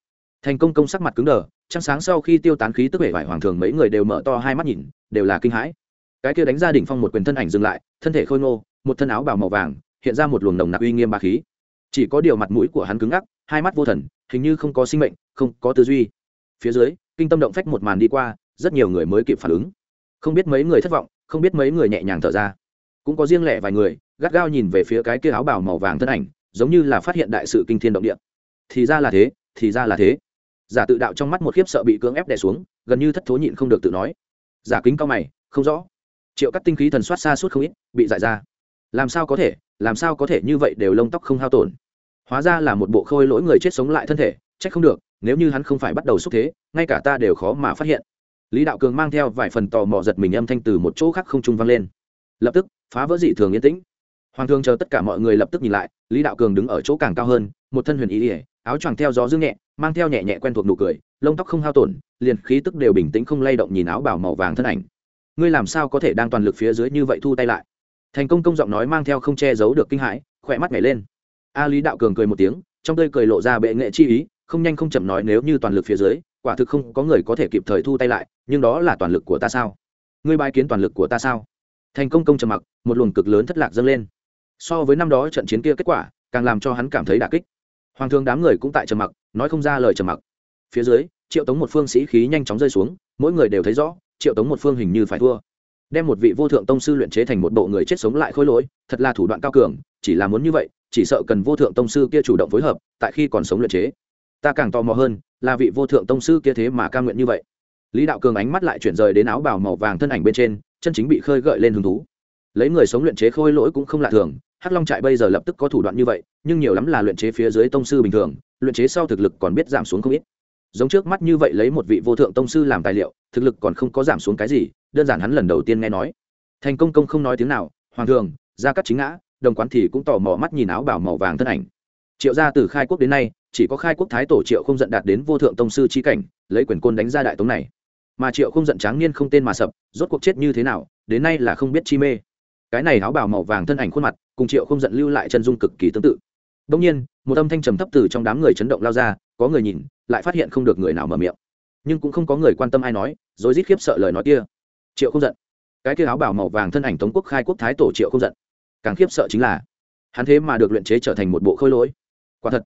Thành công công sắc mặt cứng đờ, trăng sáng sau khi tiêu tán khí tức vẻ vải hoàng thường mấy người đều mở to hai mắt nhìn, đều là kinh hãi. Cái kia đánh ra đỉnh phong một quyền thân ảnh dừng lại, thân thể khôi ngô, một thân áo bào màu vàng, hiện ra một luồng nồng nặc uy nghiêm ba khí. Chỉ có điều mặt mũi của hắn cứng ngắc, hai mắt vô thần, hình như không có sinh mệnh, không có tư duy. Phía dưới, kinh tâm động phách một màn đi qua, rất nhiều người mới kịp phản ứng. Không biết mấy người thất vọng, không biết mấy người nhẹ nhàng thở ra cũng có riêng lẻ vài người, gắt gao nhìn về phía cái kia áo bào màu vàng thân ảnh, giống như là phát hiện đại sự kinh thiên động địa. Thì ra là thế, thì ra là thế. Giả tự đạo trong mắt một khiếp sợ bị cưỡng ép đè xuống, gần như thất thố nhịn không được tự nói. Giả kính cao mày, không rõ. Triệu cắt tinh khí thần soát xa suốt không ít, bị dại ra. Làm sao có thể, làm sao có thể như vậy đều lông tóc không hao tổn. Hóa ra là một bộ khôi lỗi người chết sống lại thân thể trách không được, nếu như hắn không phải bắt đầu xúc thế, ngay cả ta đều khó mà phát hiện. Lý đạo cường mang theo vài phần tò mò giật mình âm thanh từ một chỗ khác không trung vang lên. Lập tức phá vỡ dị thường yên tĩnh. Hoàng thương chờ tất cả mọi người lập tức nhìn lại, lý đạo cường đứng ở chỗ càng cao hơn, một thân huyền ý ỉa áo choàng theo gió dương nhẹ, mang theo nhẹ nhẹ quen thuộc nụ cười, lông tóc không hao tổn, liền khí tức đều bình tĩnh không lay động nhìn áo bảo màu vàng thân ảnh. Ngươi làm sao có thể đang toàn lực phía dưới như vậy thu tay lại? Thành công công giọng nói mang theo không che giấu được kinh hãi, khỏe mắt nhảy lên. A lý đạo cường cười một tiếng, trong tơi cười lộ ra bệ nghệ chi ý, không nhanh không chậm nói nếu như toàn lực phía dưới, quả thực không có người có thể kịp thời thu tay lại, nhưng đó là toàn lực của ta sao? Ngươi bài kiến toàn lực của ta sao? Thành công công trầm mặc, một luồng cực lớn thất lạc dâng lên. So với năm đó trận chiến kia kết quả, càng làm cho hắn cảm thấy đà kích. Hoàng thương đám người cũng tại trầm mặc, nói không ra lời trầm mặc. Phía dưới, triệu tống một phương sĩ khí nhanh chóng rơi xuống, mỗi người đều thấy rõ, triệu tống một phương hình như phải thua. Đem một vị vô thượng tông sư luyện chế thành một bộ người chết sống lại khôi lỗi, thật là thủ đoạn cao cường, chỉ là muốn như vậy, chỉ sợ cần vô thượng tông sư kia chủ động phối hợp, tại khi còn sống luyện chế. Ta càng tò mò hơn, là vị vô thượng tông sư kia thế mà ca nguyện như vậy. Lý đạo cường ánh mắt lại chuyển rời đến áo bào màu vàng thân ảnh bên trên chân chính bị khơi gợi lên hứng thú. Lấy người sống luyện chế khôi lỗi cũng không lạ thường, hắc long trại bây giờ lập tức có thủ đoạn như vậy, nhưng nhiều lắm là luyện chế phía dưới tông sư bình thường, luyện chế sau thực lực còn biết giảm xuống không ít. Giống trước mắt như vậy lấy một vị vô thượng tông sư làm tài liệu, thực lực còn không có giảm xuống cái gì, đơn giản hắn lần đầu tiên nghe nói. Thành công công không nói tiếng nào, hoàng thường, gia cắt chính ngã, đồng quán thì cũng tò mò mắt nhìn áo bảo màu vàng thân ảnh. Triệu gia từ khai quốc đến nay, chỉ có khai quốc thái tổ triệu không giận đạt đến vô thượng tông sư trí cảnh, lấy quyền côn đánh ra đại tống này mà triệu không giận tráng niên không tên mà sập, rốt cuộc chết như thế nào, đến nay là không biết chi mê. Cái này áo bào màu vàng thân ảnh khuôn mặt, cùng triệu không giận lưu lại chân dung cực kỳ tương tự. Đông nhiên, một âm thanh trầm thấp từ trong đám người chấn động lao ra, có người nhìn, lại phát hiện không được người nào mở miệng. Nhưng cũng không có người quan tâm ai nói rồi rít khiếp sợ lời nói kia. Triệu không giận. Cái kia áo bảo màu vàng thân ảnh tống quốc khai quốc thái tổ triệu không giận. Càng khiếp sợ chính là, hắn thế mà được luyện chế trở thành một bộ khôi lỗi. Quả thật,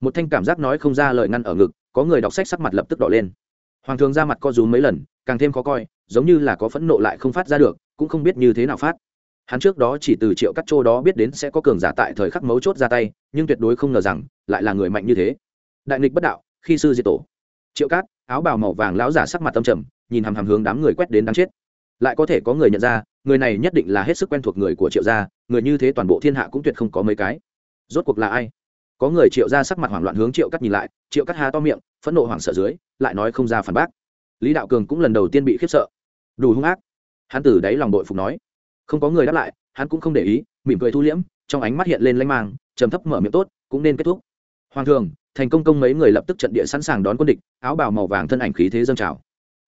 một thanh cảm giác nói không ra lời ngăn ở ngực, có người đọc sách sắc mặt lập tức đỏ lên hoàng thường ra mặt co rúm mấy lần, càng thêm khó coi, giống như là có phẫn nộ lại không phát ra được, cũng không biết như thế nào phát. Hắn trước đó chỉ từ triệu cắt trô đó biết đến sẽ có cường giả tại thời khắc mấu chốt ra tay, nhưng tuyệt đối không ngờ rằng, lại là người mạnh như thế. Đại nghịch bất đạo, khi sư diệt tổ. Triệu cát, áo bào màu vàng lão giả sắc mặt tâm trầm, nhìn hằm hằm hướng đám người quét đến đáng chết. Lại có thể có người nhận ra, người này nhất định là hết sức quen thuộc người của triệu gia, người như thế toàn bộ thiên hạ cũng tuyệt không có mấy cái. Rốt cuộc là ai? Có người triệu ra sắc mặt hoảng loạn hướng triệu cắt nhìn lại, triệu cắt há to miệng, phẫn nộ hoảng sợ dưới, lại nói không ra phản bác. Lý đạo cường cũng lần đầu tiên bị khiếp sợ. Đủ hung ác. Hắn từ đáy lòng đội phục nói. Không có người đáp lại, hắn cũng không để ý, mỉm cười thu liễm, trong ánh mắt hiện lên lanh mang, trầm thấp mở miệng tốt, cũng nên kết thúc. Hoàng thường, thành công công mấy người lập tức trận địa sẵn sàng đón quân địch, áo bào màu vàng thân ảnh khí thế dâng trào.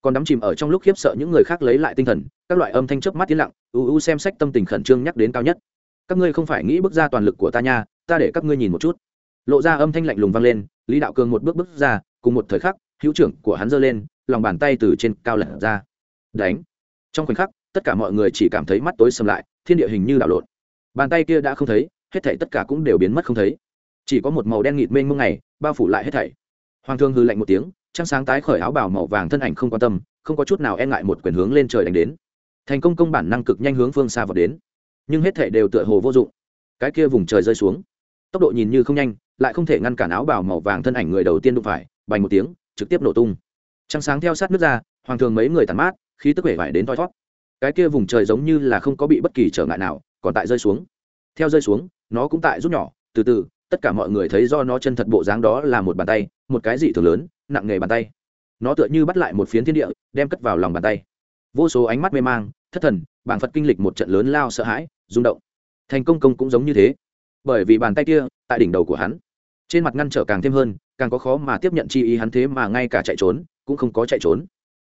Còn đắm chìm ở trong lúc khiếp sợ những người khác lấy lại tinh thần, các loại âm thanh chớp mắt tiến lặng, u u xem sách tâm tình khẩn trương nhắc đến cao nhất. Các ngươi không phải nghĩ bước ra toàn lực của ta nha, ta để các ngươi nhìn một chút lộ ra âm thanh lạnh lùng vang lên, lý đạo cường một bước bước ra, cùng một thời khắc, hữu trưởng của hắn giơ lên, lòng bàn tay từ trên cao lật ra. Đánh. Trong khoảnh khắc, tất cả mọi người chỉ cảm thấy mắt tối sầm lại, thiên địa hình như đảo lộn. Bàn tay kia đã không thấy, hết thảy tất cả cũng đều biến mất không thấy. Chỉ có một màu đen nghịt mênh mông ngày bao phủ lại hết thảy. Hoàng thương hư lạnh một tiếng, trăng sáng tái khởi áo bào màu vàng thân ảnh không quan tâm, không có chút nào e ngại một quyền hướng lên trời đánh đến. Thành công công bản năng cực nhanh hướng phương xa vào đến. Nhưng hết thảy đều tựa hồ vô dụng. Cái kia vùng trời rơi xuống tốc độ nhìn như không nhanh, lại không thể ngăn cản áo bào màu vàng thân ảnh người đầu tiên đụng phải, bành một tiếng, trực tiếp nổ tung. Trăng sáng theo sát nước ra, hoàng thường mấy người tàn mát, khí tức vẻ vải đến thoi thót cái kia vùng trời giống như là không có bị bất kỳ trở ngại nào, còn tại rơi xuống. Theo rơi xuống, nó cũng tại rút nhỏ. Từ từ, tất cả mọi người thấy do nó chân thật bộ dáng đó là một bàn tay, một cái dị thường lớn, nặng nghề bàn tay. Nó tựa như bắt lại một phiến thiên địa, đem cất vào lòng bàn tay. Vô số ánh mắt mê mang, thất thần bảng phật kinh lịch một trận lớn lao sợ hãi, rung động. Thành công công cũng giống như thế bởi vì bàn tay kia, tại đỉnh đầu của hắn. Trên mặt ngăn trở càng thêm hơn, càng có khó mà tiếp nhận chi ý hắn thế mà ngay cả chạy trốn, cũng không có chạy trốn.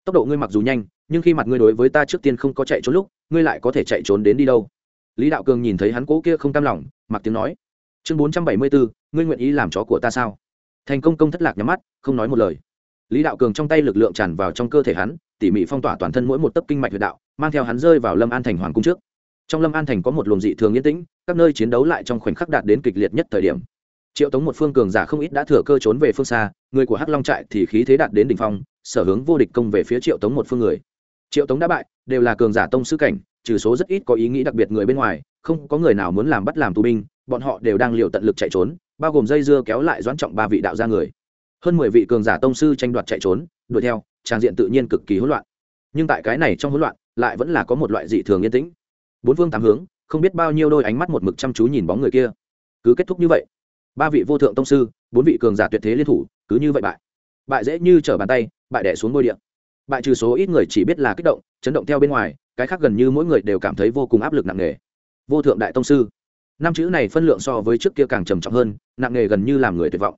Tốc độ ngươi mặc dù nhanh, nhưng khi mặt ngươi đối với ta trước tiên không có chạy trốn lúc, ngươi lại có thể chạy trốn đến đi đâu? Lý đạo cường nhìn thấy hắn cố kia không cam lòng, mặc tiếng nói. Chương bốn trăm bảy mươi bốn ngươi nguyện ý làm chó của ta sao? Thành công công thất lạc nhắm mắt, không nói một lời. Lý đạo cường trong tay lực lượng tràn vào trong cơ thể hắn, tỉ mỉ phong tỏa toàn thân mỗi một tấc kinh mạch huyệt đạo, mang theo hắn rơi vào lâm an thành hoàng cung trước trong lâm an thành có một luồng dị thường yên tĩnh, các nơi chiến đấu lại trong khoảnh khắc đạt đến kịch liệt nhất thời điểm. Triệu tống một phương cường giả không ít đã thừa cơ trốn về phương xa, người của hắc long trại thì khí thế đạt đến đ ỉ n h phong, sở hướng vô địch công về phía triệu tống một phương người. Triệu tống đã bại, đều là cường giả tông sứ cảnh, trừ số rất ít có ý nghĩ đặc biệt người bên ngoài, không có người nào muốn làm bắt làm tù binh, bọn họ đều đang liều tận lực chạy trốn, bao gồm dây dưa kéo lại doãn trọng ba vị đạo gia người. Hơn mười vị cường giả tông sư tranh đoạt chạy trốn, đuổi theo, trang diện tự nhiên cực kỳ hỗn loạn. Nhưng tại cái này trong hỗn loạn, lại vẫn là có một loại dị thường yên tĩnh bốn phương tám hướng, không biết bao nhiêu đôi ánh mắt một mực chăm chú nhìn bóng người kia. Cứ kết thúc như vậy, ba vị vô thượng tông sư, bốn vị cường giả tuyệt thế liên thủ, cứ như vậy bại. Bại dễ như trở bàn tay, bại đẻ xuống ngôi điện bại trừ số ít người chỉ biết là kích động, chấn động theo bên ngoài, cái khác gần như mỗi người đều cảm thấy vô cùng áp lực nặng nề. Vô thượng đại tông sư. Năm chữ này phân lượng so với trước kia càng trầm trọng hơn, nặng nề gần như làm người tuyệt vọng.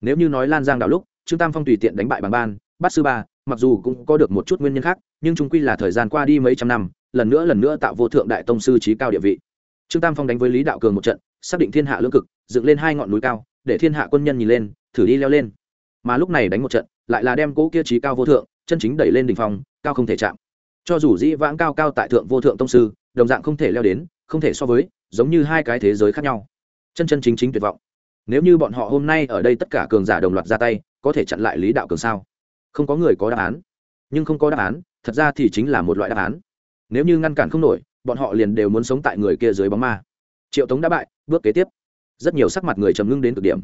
Nếu như nói lan giang đào lúc, trương tam phong tùy tiện đánh bại bằng ban, bát sư ba, mặc dù cũng có được một chút nguyên nhân khác, nhưng chúng quy là thời gian qua đi mấy trăm năm lần nữa lần nữa tạo vô thượng đại tông sư trí cao địa vị. Trương tam phong đánh với lý đạo cường một trận, xác định thiên hạ lương cực, dựng lên hai ngọn núi cao, để thiên hạ quân nhân nhìn lên, thử đi leo lên. Mà lúc này đánh một trận, lại là đem cỗ kia trí cao vô thượng, chân chính đẩy lên đỉnh phong, cao không thể chạm. Cho dù dĩ vãng cao cao tại thượng vô thượng tông sư, đồng dạng không thể leo đến, không thể so với, giống như hai cái thế giới khác nhau. Chân chân chính chính tuyệt vọng. Nếu như bọn họ hôm nay ở đây tất cả cường giả đồng loạt ra tay, có thể chặn lại lý đạo cường sao? Không có người có đáp án. Nhưng không có đáp án, thật ra thì chính là một loại đáp án nếu như ngăn cản không nổi, bọn họ liền đều muốn sống tại người kia dưới bóng ma. Triệu tống đã bại, bước kế tiếp. Rất nhiều sắc mặt người trầm ngưng đến cực điểm.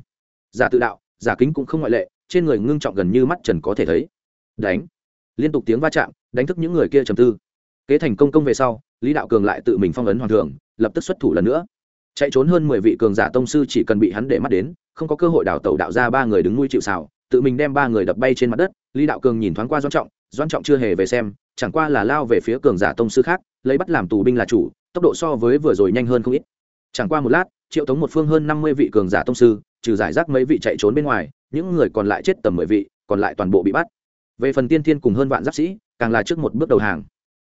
Giả tự đạo, giả kính cũng không ngoại lệ, trên người ngưng trọng gần như mắt trần có thể thấy. Đánh. Liên tục tiếng va chạm, đánh thức những người kia trầm tư. Kế thành công công về sau, lý đạo cường lại tự mình phong ấn hoàng thường lập tức xuất thủ lần nữa. Chạy trốn hơn mười vị cường giả tông sư chỉ cần bị hắn để mắt đến, không có cơ hội đào tẩu đạo ra ba người đứng nuôi chịu xào tự mình đem ba người đập bay trên mặt đất, lý đạo cường nhìn thoáng qua doan trọng doan trọng chưa hề về xem, chẳng qua là lao về phía cường giả tông sư khác, lấy bắt làm tù binh là chủ, tốc độ so với vừa rồi nhanh hơn không ít. Chẳng qua một lát, triệu tống một phương hơn năm mươi vị cường giả tông sư, trừ giải rác mấy vị chạy trốn bên ngoài, những người còn lại chết tầm mười vị, còn lại toàn bộ bị bắt. Về phần tiên thiên cùng hơn vạn giáp sĩ, càng là trước một bước đầu hàng.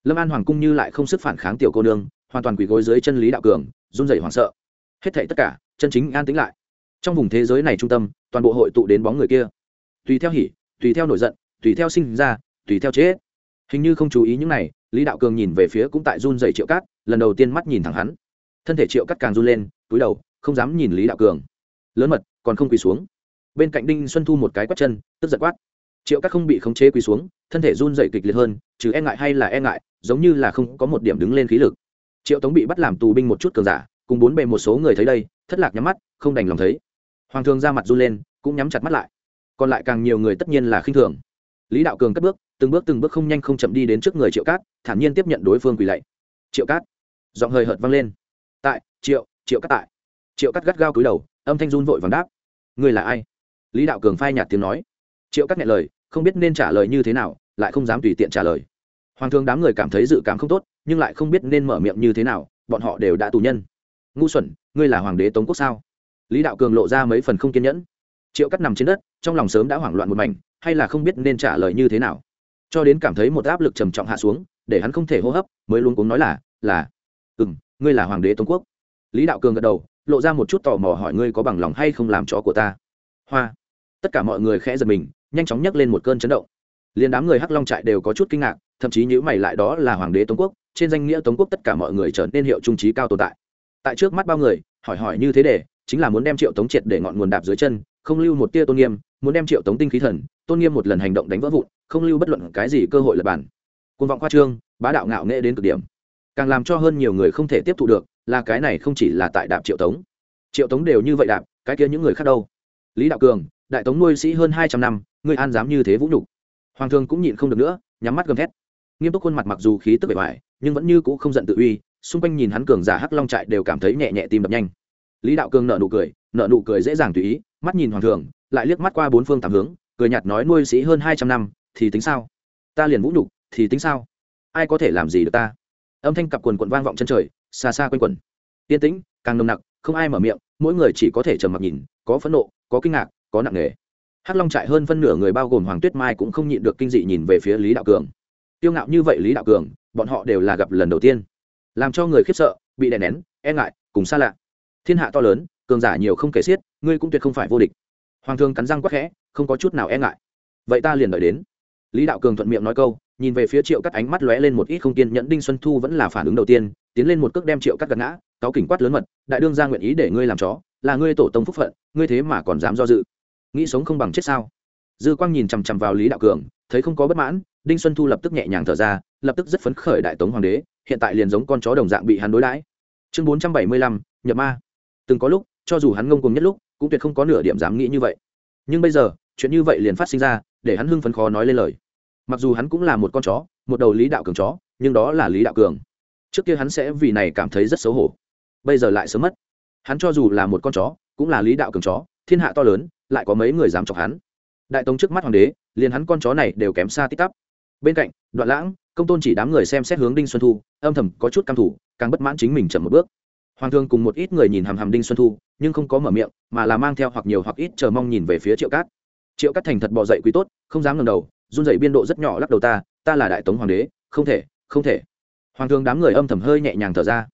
Lâm an hoàng cung như lại không sức phản kháng tiểu cô nương, hoàn toàn quỳ gối dưới chân lý đạo cường, run rẩy hoảng sợ. Hết thảy tất cả, chân chính an tĩnh lại. Trong vùng thế giới này trung tâm, toàn bộ hội tụ đến bóng người kia. Tùy theo hỉ, tùy theo nổi giận, tùy theo sinh ra tùy theo chết hình như không chú ý những này, lý đạo cường nhìn về phía cũng tại run dày triệu cát, lần đầu tiên mắt nhìn thẳng hắn. Thân thể triệu cát càng run lên, túi đầu, không dám nhìn lý đạo cường. Lớn mật, còn không quỳ xuống. Bên cạnh đinh xuân thu một cái quát chân, tức giật quát. Triệu cát không bị khống chế quỳ xuống, thân thể run dày kịch liệt hơn chứ e ngại hay là e ngại, giống như là không có một điểm đứng lên khí lực. Triệu tống bị bắt làm tù binh một chút cường giả, cùng bốn bề một số người thấy đây, thất lạc nhắm mắt, không đành lòng thấy. Hoàng thường ra mặt run lên, cũng nhắm chặt mắt lại. Còn lại càng nhiều người tất nhiên là khinh thường lý đạo cường cất bước, từng bước từng bước không nhanh không chậm đi đến trước người triệu cát, thản nhiên tiếp nhận đối phương quỳ lạy. Triệu cát. Giọng hơi hợt vang lên. Tại, triệu triệu cát tại. Triệu cát gắt gao cúi đầu, âm thanh run vội vàng đáp. Người là ai? Lý đạo cường phai nhạt tiếng nói. Triệu cát nhẹ lời, không biết nên trả lời như thế nào, lại không dám tùy tiện trả lời. Hoàng thương đám người cảm thấy dự cảm không tốt, nhưng lại không biết nên mở miệng như thế nào, bọn họ đều đã tù nhân. Ngu xuẩn, ngươi là hoàng đế tống quốc sao? Lý đạo cường lộ ra mấy phần không kiên nhẫn. Triệu cắt nằm trên đất, trong lòng sớm đã hoảng loạn một mảnh hay là không biết nên trả lời như thế nào. Cho đến cảm thấy một áp lực trầm trọng hạ xuống, để hắn không thể hô hấp, mới luôn cuống nói là là ừ m ngươi là hoàng đế tống quốc. Lý đạo cường gật đầu, lộ ra một chút tò mò hỏi, ngươi có bằng lòng hay không làm chó của ta? Hoa. Tất cả mọi người khẽ giật mình, nhanh chóng nhấc lên một cơn chấn động. Liền đám người hắc long trại đều có chút kinh ngạc, thậm chí nhữ mày lại, đó là hoàng đế tống quốc, trên danh nghĩa tống quốc tất cả mọi người trở nên hiệu trung trí cao tồn tại. Tại trước mắt bao người, hỏi hỏi như thế để, chính là muốn đem triệu tống triệt để ngọn nguồn đạp dưới chân, không lưu một tia tôn nghiêm muốn đem triệu tống tinh khí thần, tôn nghiêm một lần hành động đánh vỡ vụn, không lưu bất luận cái gì cơ hội lập bản côn vọng khoa trương, bá đạo ngạo nghệ đến cực điểm. Càng làm cho hơn nhiều người không thể tiếp thu được là cái này không chỉ là tại đạp triệu tống. Triệu tống đều như vậy đạp, cái kia những người khác đâu? Lý đạo cường, đại tống nuôi sĩ hơn hai trăm năm, người an dám như thế vũ nhục. Hoàng thương cũng nhịn không được nữa, nhắm mắt gầm thét. Nghiêm túc khuôn mặt mặc dù khí tức bề ngoài, nhưng vẫn như cũ không giận tự uy, xung quanh nhìn hắn cường giả hắc long trại đều cảm thấy nhẹ nhẹ tim đập nhanh. Lý đạo cường nợ nụ cười nợ nụ cười dễ dàng tùy ý, mắt nhìn hoàng thường lại liếc mắt qua bốn phương tám hướng, cười nhạt nói nuôi sĩ hơn hai trăm năm, thì tính sao? Ta liền vũ nhục, thì tính sao? Ai có thể làm gì được ta? Âm thanh cặp quần quần vang vọng chân trời, xa xa quanh quần yên tĩnh, càng nồng nặc, không ai mở miệng, mỗi người chỉ có thể trầm mặc nhìn, có phẫn nộ, có kinh ngạc, có nặng nề. Hắc long trại hơn phân nửa người bao gồm hoàng tuyết mai cũng không nhịn được kinh dị nhìn về phía lý đạo cường. Tiêu ngạo như vậy lý đạo cường, bọn họ đều là gặp lần đầu tiên. Làm cho người khiếp sợ, bị đè nén e ngại, cùng xa lạ. Thiên hạ to lớn, cường giả nhiều không kể xiết, ngươi cũng tuyệt không phải vô địch hoàng thương cắn răng quắc khẽ, không có chút nào e ngại. Vậy ta liền đợi đến. Lý đạo cường thuận miệng nói câu, nhìn về phía triệu cắt ánh mắt lóe lên một ít không kiên nhẫn đinh xuân thu vẫn là phản ứng đầu tiên, tiến lên một cước đem triệu cắt gật ngã cáo kỉnh quát lớn mật, đại đương ra nguyện ý để ngươi làm chó, là ngươi tổ tông phúc phận, ngươi thế mà còn dám do dự. Nghĩ sống không bằng chết sao? Dư quang nhìn chằm chằm vào lý đạo cường, thấy không có bất mãn, đinh xuân thu lập tức nhẹ nhàng thở ra, lập tức rất phấn khởi đại tống hoàng đế, hiện tại liền giống con chó đồng dạng bị hắn đối đãi. Chương bốn trăm bảy mươi lăm, nhập ma. Từng có lúc, cho dù hắn ngông cùng nhất lúc cũng tuyệt không có nửa điểm dám nghĩ như vậy. Nhưng bây giờ, chuyện như vậy liền phát sinh ra, để hắn hưng phấn khó nói lên lời. Mặc dù hắn cũng là một con chó, một đầu lý đạo cường chó, nhưng đó là lý đạo cường. Trước kia hắn sẽ vì này cảm thấy rất xấu hổ. Bây giờ lại sớm mất. Hắn cho dù là một con chó, cũng là lý đạo cường chó, thiên hạ to lớn, lại có mấy người dám chọc hắn. Đại tống trước mắt hoàng đế, liền hắn con chó này đều kém xa tích tắp. Bên cạnh, đoạn lãng, công tôn chỉ đám người xem xét hướng đinh xuân thu, âm thầm có chút căm thủ, càng bất mãn chính mình chậm một bước hoàng thương cùng một ít người nhìn hàm hàm đinh xuân thu, nhưng không có mở miệng, mà là mang theo hoặc nhiều hoặc ít chờ mong nhìn về phía triệu cát. Triệu cát thành thật bỏ dậy quý tốt, không dám ngẩng đầu, run dậy biên độ rất nhỏ lắc đầu ta ta là đại tống hoàng đế, không thể không thể. Hoàng thương đám người âm thầm hơi nhẹ nhàng thở ra.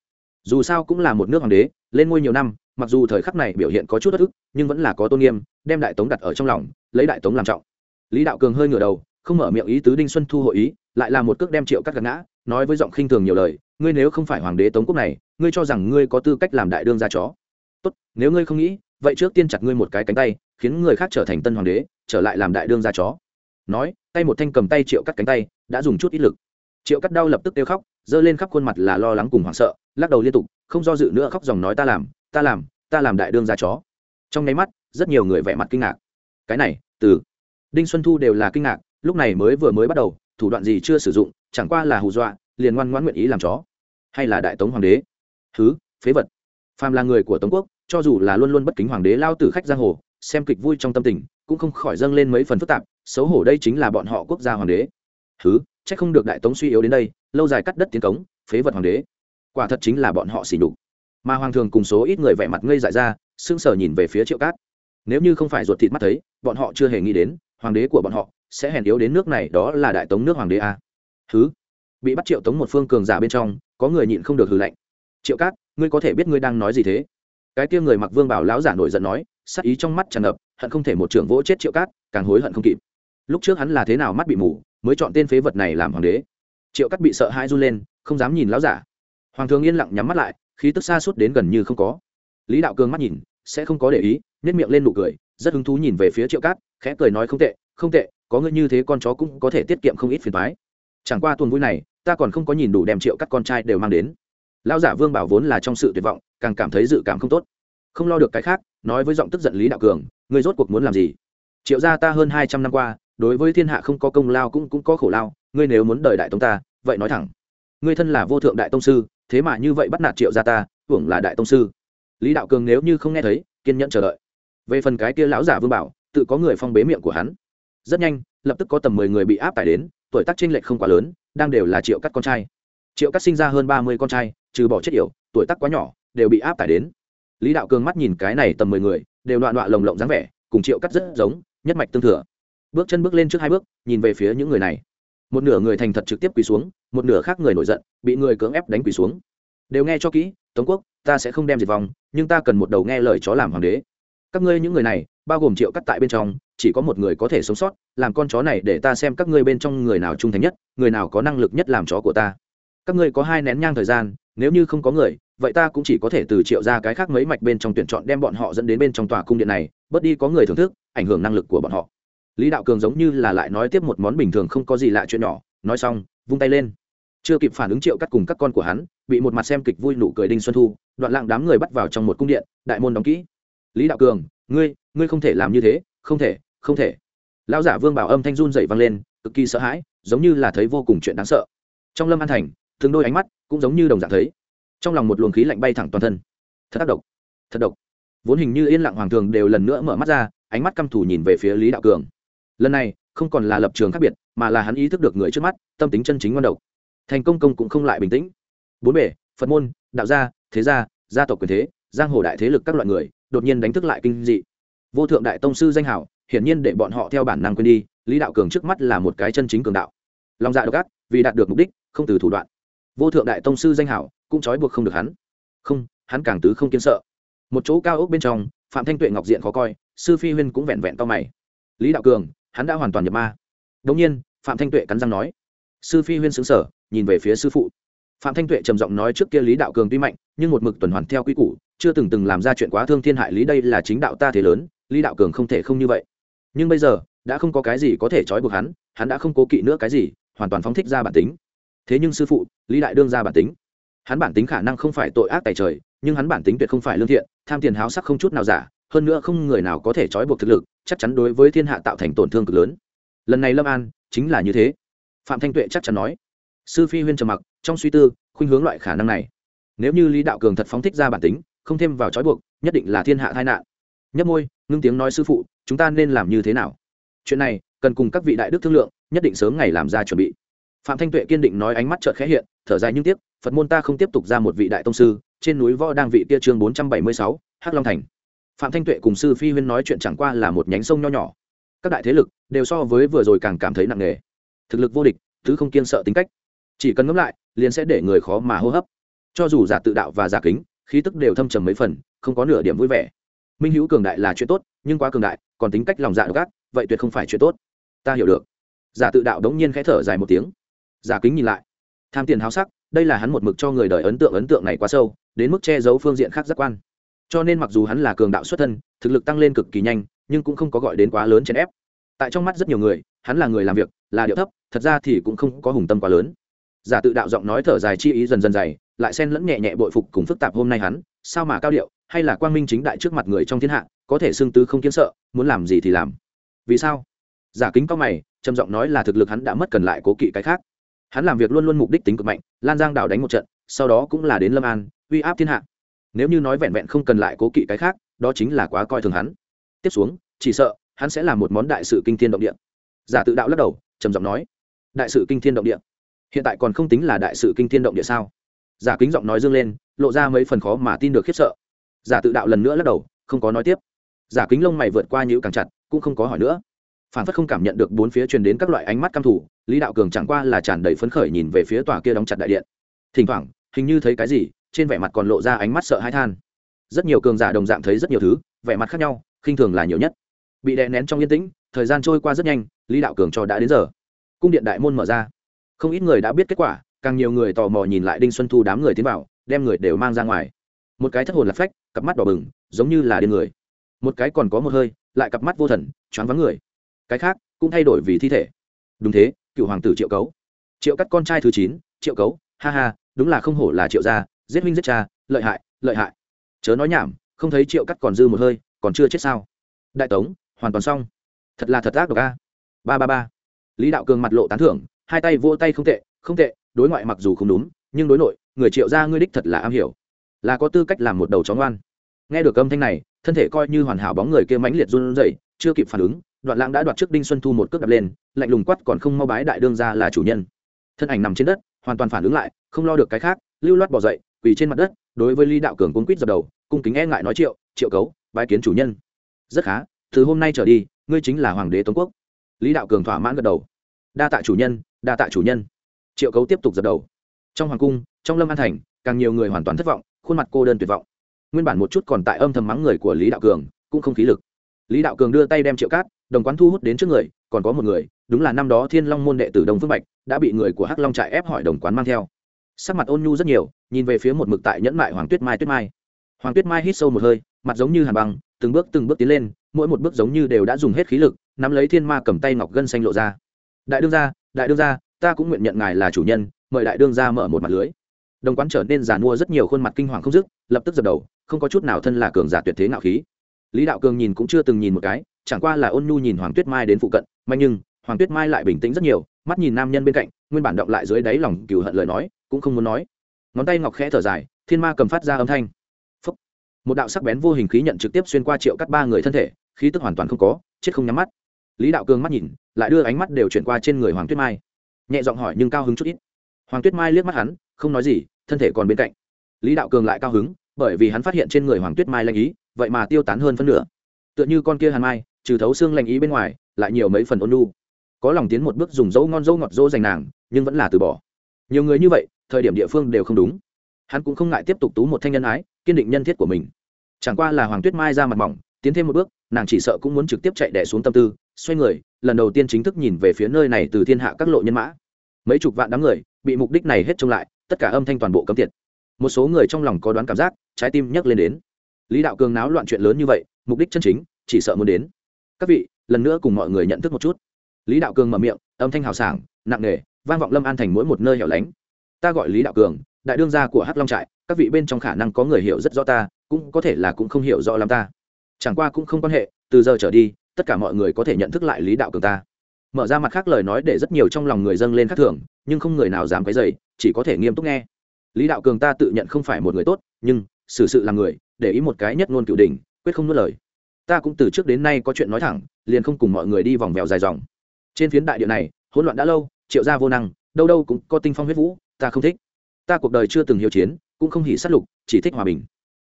Dù sao cũng là một nước hoàng đế, lên ngôi nhiều năm, mặc dù thời khắc này biểu hiện có chút bất ức, nhưng vẫn là có tôn nghiêm, đem đại tống đặt ở trong lòng, lấy đại tống làm trọng. Lý đạo cường hơi ngửa đầu, không mở miệng ý tứ đinh xuân thu hội ý, lại là một cước đem triệu cắt gạt ngã, nói với giọng khinh thường nhiều lời ngươi nếu không phải hoàng đế tống quốc này, ngươi cho rằng ngươi có tư cách làm đại đương gia chó. Tốt, nếu ngươi không nghĩ, vậy trước tiên chặt ngươi một cái cánh tay, khiến người khác trở thành tân hoàng đế, trở lại làm đại đương gia chó. Nói, tay một thanh cầm tay triệu cắt cánh tay, đã dùng chút ít lực. Triệu cắt đau lập tức kêu khóc, giơ lên khắp khuôn mặt là lo lắng cùng hoảng sợ, lắc đầu liên tục, không do dự nữa khóc dòng nói ta làm ta làm ta làm đại đương gia chó. Trong nháy mắt, rất nhiều người vẻ mặt kinh ngạc. Cái này, từ đinh xuân thu đều là kinh ngạc, lúc này mới vừa mới bắt đầu, thủ đoạn gì chưa sử dụng, chẳng qua là hù dọa liền ngoan ngoãn nguyện ý làm chó. Hay là đại tống hoàng đế? Thứ phế vật. Phàm là người của tống quốc, cho dù là luôn luôn bất kính hoàng đế lao tử khách giang hồ, xem kịch vui trong tâm tình, cũng không khỏi dâng lên mấy phần phức tạp, xấu hổ đây chính là bọn họ quốc gia hoàng đế. Thứ chắc không được đại tống suy yếu đến đây, lâu dài cắt đất tiến cống, phế vật hoàng đế. Quả thật chính là bọn họ xỉ nhục. Mà hoàng thường cùng số ít người vẻ mặt ngây dại ra, sững sờ nhìn về phía triệu cát. Nếu như không phải ruột thịt mắt thấy, bọn họ chưa hề nghĩ đến, hoàng đế của bọn họ sẽ hèn yếu đến nước này, đó là đại tống nước hoàng đế a. Thứ bị bắt triệu tống một phương cường giả bên trong, có người nhịn không được hừ lạnh. Triệu cát, ngươi có thể biết ngươi đang nói gì thế? Cái kia người mặc vương bảo lão giả nổi giận nói, sắc ý trong mắt tràn ngập, hận không thể một trưởng vỗ chết triệu cát, càng hối hận không kịp. Lúc trước hắn là thế nào mắt bị mù, mới chọn tên phế vật này làm hoàng đế. Triệu cát bị sợ hãi run lên, không dám nhìn lão giả. Hoàng thường yên lặng nhắm mắt lại, khí tức xa suốt đến gần như không có. Lý đạo cường mắt nhìn, sẽ không có để ý nhét miệng lên nụ cười, rất hứng thú nhìn về phía triệu cát, khẽ cười nói không tệ không tệ, có ngươi như thế con chó cũng có thể tiết kiệm không ít phiền toái chẳng qua tuần vui này, ta còn không có nhìn đủ đem triệu các con trai đều mang đến. Lão giả vương bảo vốn là trong sự tuyệt vọng, càng cảm thấy dự cảm không tốt. Không lo được cái khác, nói với giọng tức giận lý đạo cường, ngươi rốt cuộc muốn làm gì? Triệu gia ta hơn hai trăm năm qua, đối với thiên hạ không có công lao cũng cũng có khổ lao, ngươi nếu muốn đời đại tông ta, vậy nói thẳng. Ngươi thân là vô thượng đại tông sư, thế mà như vậy bắt nạt triệu gia ta, hưởng là đại tông sư. Lý đạo cường nếu như không nghe thấy, kiên nhẫn chờ đợi. Về phần cái kia lão giả vương bảo, tự có người phong bế miệng của hắn. Rất nhanh, lập tức có tầm mười người bị áp tải đến tuổi tác chênh lệch không quá lớn, đang đều là triệu cắt con trai. Triệu cắt sinh ra hơn ba mươi con trai, trừ bỏ chết yểu, tuổi tác quá nhỏ, đều bị áp tải đến. Lý đạo cường mắt nhìn cái này tầm mười người, đều đoạn đoạn lồng lộng dáng vẻ, cùng triệu cắt rất giống, nhất mạch tương thừa. Bước chân bước lên trước hai bước, nhìn về phía những người này. Một nửa người thành thật trực tiếp quỳ xuống, một nửa khác người nổi giận, bị người cưỡng ép đánh quỳ xuống. Đều nghe cho kỹ, tống quốc, ta sẽ không đem diệt vong, nhưng ta cần một đầu nghe lời chó làm hoàng đế. Các ngươi những người này, bao gồm triệu cắt tại bên trong chỉ có một người có thể sống sót, làm con chó này để ta xem các ngươi bên trong người nào trung thành nhất, người nào có năng lực nhất làm chó của ta. Các ngươi có hai nén nhang thời gian, nếu như không có người, vậy ta cũng chỉ có thể từ triệu ra cái khác mấy mạch bên trong tuyển chọn đem bọn họ dẫn đến bên trong tòa cung điện này, bớt đi có người thưởng thức, ảnh hưởng năng lực của bọn họ. Lý đạo cường giống như là lại nói tiếp một món bình thường không có gì lạ chuyện nhỏ, nói xong, vung tay lên. Chưa kịp phản ứng triệu cắt cùng các con của hắn, bị một mặt xem kịch vui nụ cười đinh xuân thu, đoạn lạng đám người bắt vào trong một cung điện, đại môn đóng kỹ. Lý đạo cường, ngươi ngươi không thể làm như thế, không thể không thể. Lão giả vương bảo âm thanh run dậy vang lên, cực kỳ sợ hãi, giống như là thấy vô cùng chuyện đáng sợ. Trong lâm an thành thường đôi ánh mắt cũng giống như đồng dạng thấy. Trong lòng một luồng khí lạnh bay thẳng toàn thân. Thật tác độc. Thật độc. Vốn hình như yên lặng hoàng thường đều lần nữa mở mắt ra, ánh mắt căm thù nhìn về phía lý đạo cường. Lần này, không còn là lập trường khác biệt, mà là hắn ý thức được người trước mắt, tâm tính chân chính ngon độc. Thành công công cũng không lại bình tĩnh. Bốn bể phật môn, đạo gia, thế gia gia tộc quyền thế, giang hồ đại thế lực các loại người, đột nhiên đánh thức lại kinh dị. Vô thượng đại tông sư danh hảo hiển nhiên để bọn họ theo bản năng quên đi, lý đạo cường trước mắt là một cái chân chính cường đạo. Lòng dạ độc ác, vì đạt được mục đích, không từ thủ đoạn. Vô thượng đại tông sư danh hảo, cũng trói buộc không được hắn. Không, hắn càng tứ không kiên sợ. Một chỗ cao ốc bên trong, phạm thanh tuệ ngọc diện khó coi, sư phi huyên cũng vẹn vẹn to mày. Lý đạo cường, hắn đã hoàn toàn nhập ma. Đống nhiên, phạm thanh tuệ cắn răng nói. Sư phi huyên xứng sở nhìn về phía sư phụ. Phạm thanh tuệ trầm giọng nói trước kia lý đạo cường tuy mạnh, nhưng một mực tuần hoàn theo quy củ, chưa từng từng làm ra chuyện quá thương thiên hại lý, đây là chính đạo ta thế lớn, lý đạo cường không thể không như vậy nhưng bây giờ, đã không có cái gì có thể trói buộc hắn hắn đã không cố kỵ nữa cái gì, hoàn toàn phóng thích ra bản tính. Thế nhưng sư phụ, lý đại đương ra bản tính. Hắn bản tính khả năng không phải tội ác tài trời, nhưng hắn bản tính tuyệt không phải lương thiện, tham tiền háo sắc không chút nào giả, hơn nữa không người nào có thể trói buộc thực lực, chắc chắn đối với thiên hạ tạo thành tổn thương cực lớn. Lần này lâm an, chính là như thế. Phạm thanh tuệ chắc chắn nói. Sư phi huyên trầm mặc, trong suy tư, khuynh hướng loại khả năng này. Nếu như lý đạo cường thật phóng thích ra bản tính, không thêm vào trói buộc, nhất định là thiên hạ tai nạn nhấp môi, ngưng tiếng nói sư phụ, chúng ta nên làm như thế nào? Chuyện này, cần cùng các vị đại đức thương lượng, nhất định sớm ngày làm ra chuẩn bị. Phạm thanh tuệ kiên định nói ánh mắt trợt khẽ hiện, thở dài nhưng tiếc, phật môn ta không tiếp tục ra một vị đại tông sư, trên núi võ đang vị kia chương bốn trăm bảy mươi sáu, hắc long thành. Phạm thanh tuệ cùng sư phi huyên nói chuyện chẳng qua là một nhánh sông nho nhỏ. Các đại thế lực đều so với vừa rồi càng cảm thấy nặng nề. Thực lực vô địch, thứ không kiên sợ tính cách. Chỉ cần ngẫm lại, liền sẽ để người khó mà hô hấp. Cho dù giả tự đạo và giả kính, khí tức đều thâm trầm mấy phần, không có nửa điểm vui vẻ minh hữu cường đại là chuyện tốt, nhưng quá cường đại, còn tính cách lòng dạ gác vậy tuyệt không phải chuyện tốt. Ta hiểu được. Giả tự đạo đống nhiên khẽ thở dài một tiếng. Giả kính nhìn lại. Tham tiền háo sắc, đây là hắn một mực cho người đời ấn tượng ấn tượng này quá sâu, đến mức che giấu phương diện khác giác quan. Cho nên mặc dù hắn là cường đạo xuất thân, thực lực tăng lên cực kỳ nhanh, nhưng cũng không có gọi đến quá lớn chèn ép. Tại trong mắt rất nhiều người, hắn là người làm việc, là điệu thấp, thật ra thì cũng không có hùng tâm quá lớn. Giả tự đạo giọng nói thở dài chi ý dần dần dày, lại xen lẫn nhẹ nhẹ bội phục cùng phức tạp hôm nay hắn, sao mà cao điệu hay là quang minh chính đại trước mặt người trong thiên hạ, có thể xưng tứ không kiến sợ, muốn làm gì thì làm. Vì sao? Giả kính cao mày, trầm giọng nói là thực lực hắn đã mất cần lại cố kỵ cái khác. Hắn làm việc luôn luôn mục đích tính cực mạnh, lan giang đảo đánh một trận, sau đó cũng là đến lâm an, uy áp thiên hạ. Nếu như nói vẹn vẹn không cần lại cố kỵ cái khác, đó chính là quá coi thường hắn. Tiếp xuống, chỉ sợ, hắn sẽ là một món đại sự kinh thiên động địa. Giả tự đạo lắc đầu, trầm giọng nói, đại sự kinh thiên động địa? Hiện tại còn không tính là đại sự kinh thiên động địa sao? Giả kính giọng nói dương lên, lộ ra mấy phần khó mà tin được khiếp sợ giả tự đạo lần nữa lắc đầu, không có nói tiếp. Giả kính lông mày vượt qua nhữ càng chặt, cũng không có hỏi nữa. Phản phất không cảm nhận được bốn phía truyền đến các loại ánh mắt căm thủ lý đạo cường chẳng qua là tràn đầy phấn khởi nhìn về phía tòa kia đóng chặt đại điện. Thỉnh thoảng, hình như thấy cái gì, trên vẻ mặt còn lộ ra ánh mắt sợ hãi than. Rất nhiều cường giả đồng dạng thấy rất nhiều thứ, vẻ mặt khác nhau, khinh thường là nhiều nhất. Bị đè nén trong yên tĩnh, thời gian trôi qua rất nhanh, lý đạo cường cho đã đến giờ. Cung điện đại môn mở ra. Không ít người đã biết kết quả, càng nhiều người tò mò nhìn lại đinh xuân thu đám người tiến vào, đem người đều mang ra ngoài một cái thất hồn lạc phách, cặp mắt đỏ bừng, giống như là điên người. Một cái còn có một hơi, lại cặp mắt vô thần, choáng vắng người. Cái khác, cũng thay đổi vì thi thể. Đúng thế, cựu hoàng tử triệu cấu. Triệu cắt con trai thứ chín, triệu cấu, ha ha, đúng là không hổ là triệu gia, giết huynh giết cha, lợi hại lợi hại. Chớ nói nhảm, không thấy triệu cắt còn dư một hơi, còn chưa chết sao? Đại tống, hoàn toàn xong. Thật là thật ác độc a. Ba ba ba. Lý đạo cường mặt lộ tán thưởng, hai tay vỗ tay không tệ không tệ, đối ngoại mặc dù không đúng, nhưng đối nội, người triệu gia ngươi đích thật là am hiểu là có tư cách làm một đầu chó ngoan. Nghe được âm thanh này, thân thể coi như hoàn hảo bóng người kia mãnh liệt run rẩy, chưa kịp phản ứng, đoạn lãng đã đoạt trước đinh xuân thu một cước đập lên, lạnh lùng quát còn không mau bái đại đương ra là chủ nhân. Thân ảnh nằm trên đất, hoàn toàn phản ứng lại, không lo được cái khác, lưu loát bỏ dậy, quỳ trên mặt đất, đối với lý đạo cường cuốn quýt dập đầu, cung kính e ngại nói triệu triệu cấu, bái kiến chủ nhân. Rất khá, từ hôm nay trở đi, ngươi chính là hoàng đế tống quốc. Lý đạo cường thỏa mãn gật đầu. Đa tạ chủ nhân, đa tạ chủ nhân. Triệu cấu tiếp tục dập đầu. Trong hoàng cung, trong lâm an thành, càng nhiều người hoàn toàn thất vọng khuôn mặt cô đơn tuyệt vọng. Nguyên bản một chút còn tại âm thầm mắng người của lý đạo cường, cũng không khí lực. Lý đạo cường đưa tay đem triệu cát, đồng quán thu hút đến trước người, còn có một người, đúng là năm đó thiên long môn đệ tử đồng phương bạch, đã bị người của hắc long trại ép hỏi đồng quán mang theo. Sắc mặt ôn nhu rất nhiều, nhìn về phía một mực tại nhẫn mại hoàng tuyết mai tuyết mai. Hoàng tuyết mai hít sâu một hơi, mặt giống như hàn băng, từng bước từng bước tiến lên, mỗi một bước giống như đều đã dùng hết khí lực, nắm lấy thiên ma cầm tay ngọc gân xanh lộ ra. Đại đương gia, đại đương gia, ta cũng nguyện nhận ngài là chủ nhân, mời đại đương gia mở một mặt lưới đồng quán trở nên giàn mua rất nhiều, khuôn mặt kinh hoàng không dứt, lập tức dập đầu, không có chút nào thân là cường giả tuyệt thế ngạo khí. Lý đạo cường nhìn cũng chưa từng nhìn một cái, chẳng qua là ôn nhu nhìn hoàng tuyết mai đến phụ cận mạnh nhưng, hoàng tuyết mai lại bình tĩnh rất nhiều, mắt nhìn nam nhân bên cạnh, nguyên bản động lại dưới đáy lòng cừu hận lời nói, cũng không muốn nói. Ngón tay ngọc khẽ thở dài, thiên ma cầm phát ra âm thanh. Phúc. một đạo sắc bén vô hình khí nhận trực tiếp xuyên qua triệu cắt ba người thân thể, khí tức hoàn toàn không có, chết không nhắm mắt. Lý đạo cường mắt nhìn, lại đưa ánh mắt đều chuyển qua trên người hoàng tuyết mai. Nhẹ giọng hỏi nhưng cao hứng chút ít. Hoàng tuyết mai liếc mắt hắn không nói gì, thân thể còn bên cạnh. Lý đạo cường lại cao hứng, bởi vì hắn phát hiện trên người hoàng tuyết mai lanh ý, vậy mà tiêu tán hơn phân nửa. Tựa như con kia hàn mai, trừ thấu xương lanh ý bên ngoài, lại nhiều mấy phần ôn lu có lòng tiến một bước dùng dấu ngon dấu ngọt dỗ dành nàng, nhưng vẫn là từ bỏ. Nhiều người như vậy, thời điểm địa phương đều không đúng. Hắn cũng không ngại tiếp tục tú một thanh nhân ái, kiên định nhân thiết của mình. Chẳng qua là hoàng tuyết mai ra mặt mỏng, tiến thêm một bước, nàng chỉ sợ cũng muốn trực tiếp chạy đẻ xuống tâm tư, xoay người, lần đầu tiên chính thức nhìn về phía nơi này từ thiên hạ các lộ nhân mã. Mấy chục vạn đám người, bị mục đích này hết trông lại tất cả âm thanh toàn bộ cấm tiệt. Một số người trong lòng có đoán cảm giác, trái tim nhấc lên đến. Lý đạo cường náo loạn chuyện lớn như vậy, mục đích chân chính, chỉ sợ muốn đến. Các vị, lần nữa cùng mọi người nhận thức một chút. Lý đạo cường mở miệng, âm thanh hào sảng, nặng nề, vang vọng lâm an thành mỗi một nơi hẻo lánh. Ta gọi lý đạo cường, đại đương gia của hắc long trại, các vị bên trong khả năng có người hiểu rất rõ ta, cũng có thể là cũng không hiểu rõ lắm ta. Chẳng qua cũng không quan hệ, từ giờ trở đi, tất cả mọi người có thể nhận thức lại lý đạo cường ta. Mở ra mặt khác lời nói để rất nhiều trong lòng người dâng lên khác thường, nhưng không người nào dám cái dày chỉ có thể nghiêm túc nghe. Lý đạo cường ta tự nhận không phải một người tốt, nhưng, xử sự là người, để ý một cái nhất ngôn cựu đình quyết không nuốt lời. Ta cũng từ trước đến nay có chuyện nói thẳng, liền không cùng mọi người đi vòng vèo dài dòng. Trên phiến đại địa này, hỗn loạn đã lâu, triệu gia vô năng, đâu đâu cũng có tinh phong huyết vũ, ta không thích. Ta cuộc đời chưa từng hiếu chiến, cũng không hỉ sát lục, chỉ thích hòa bình.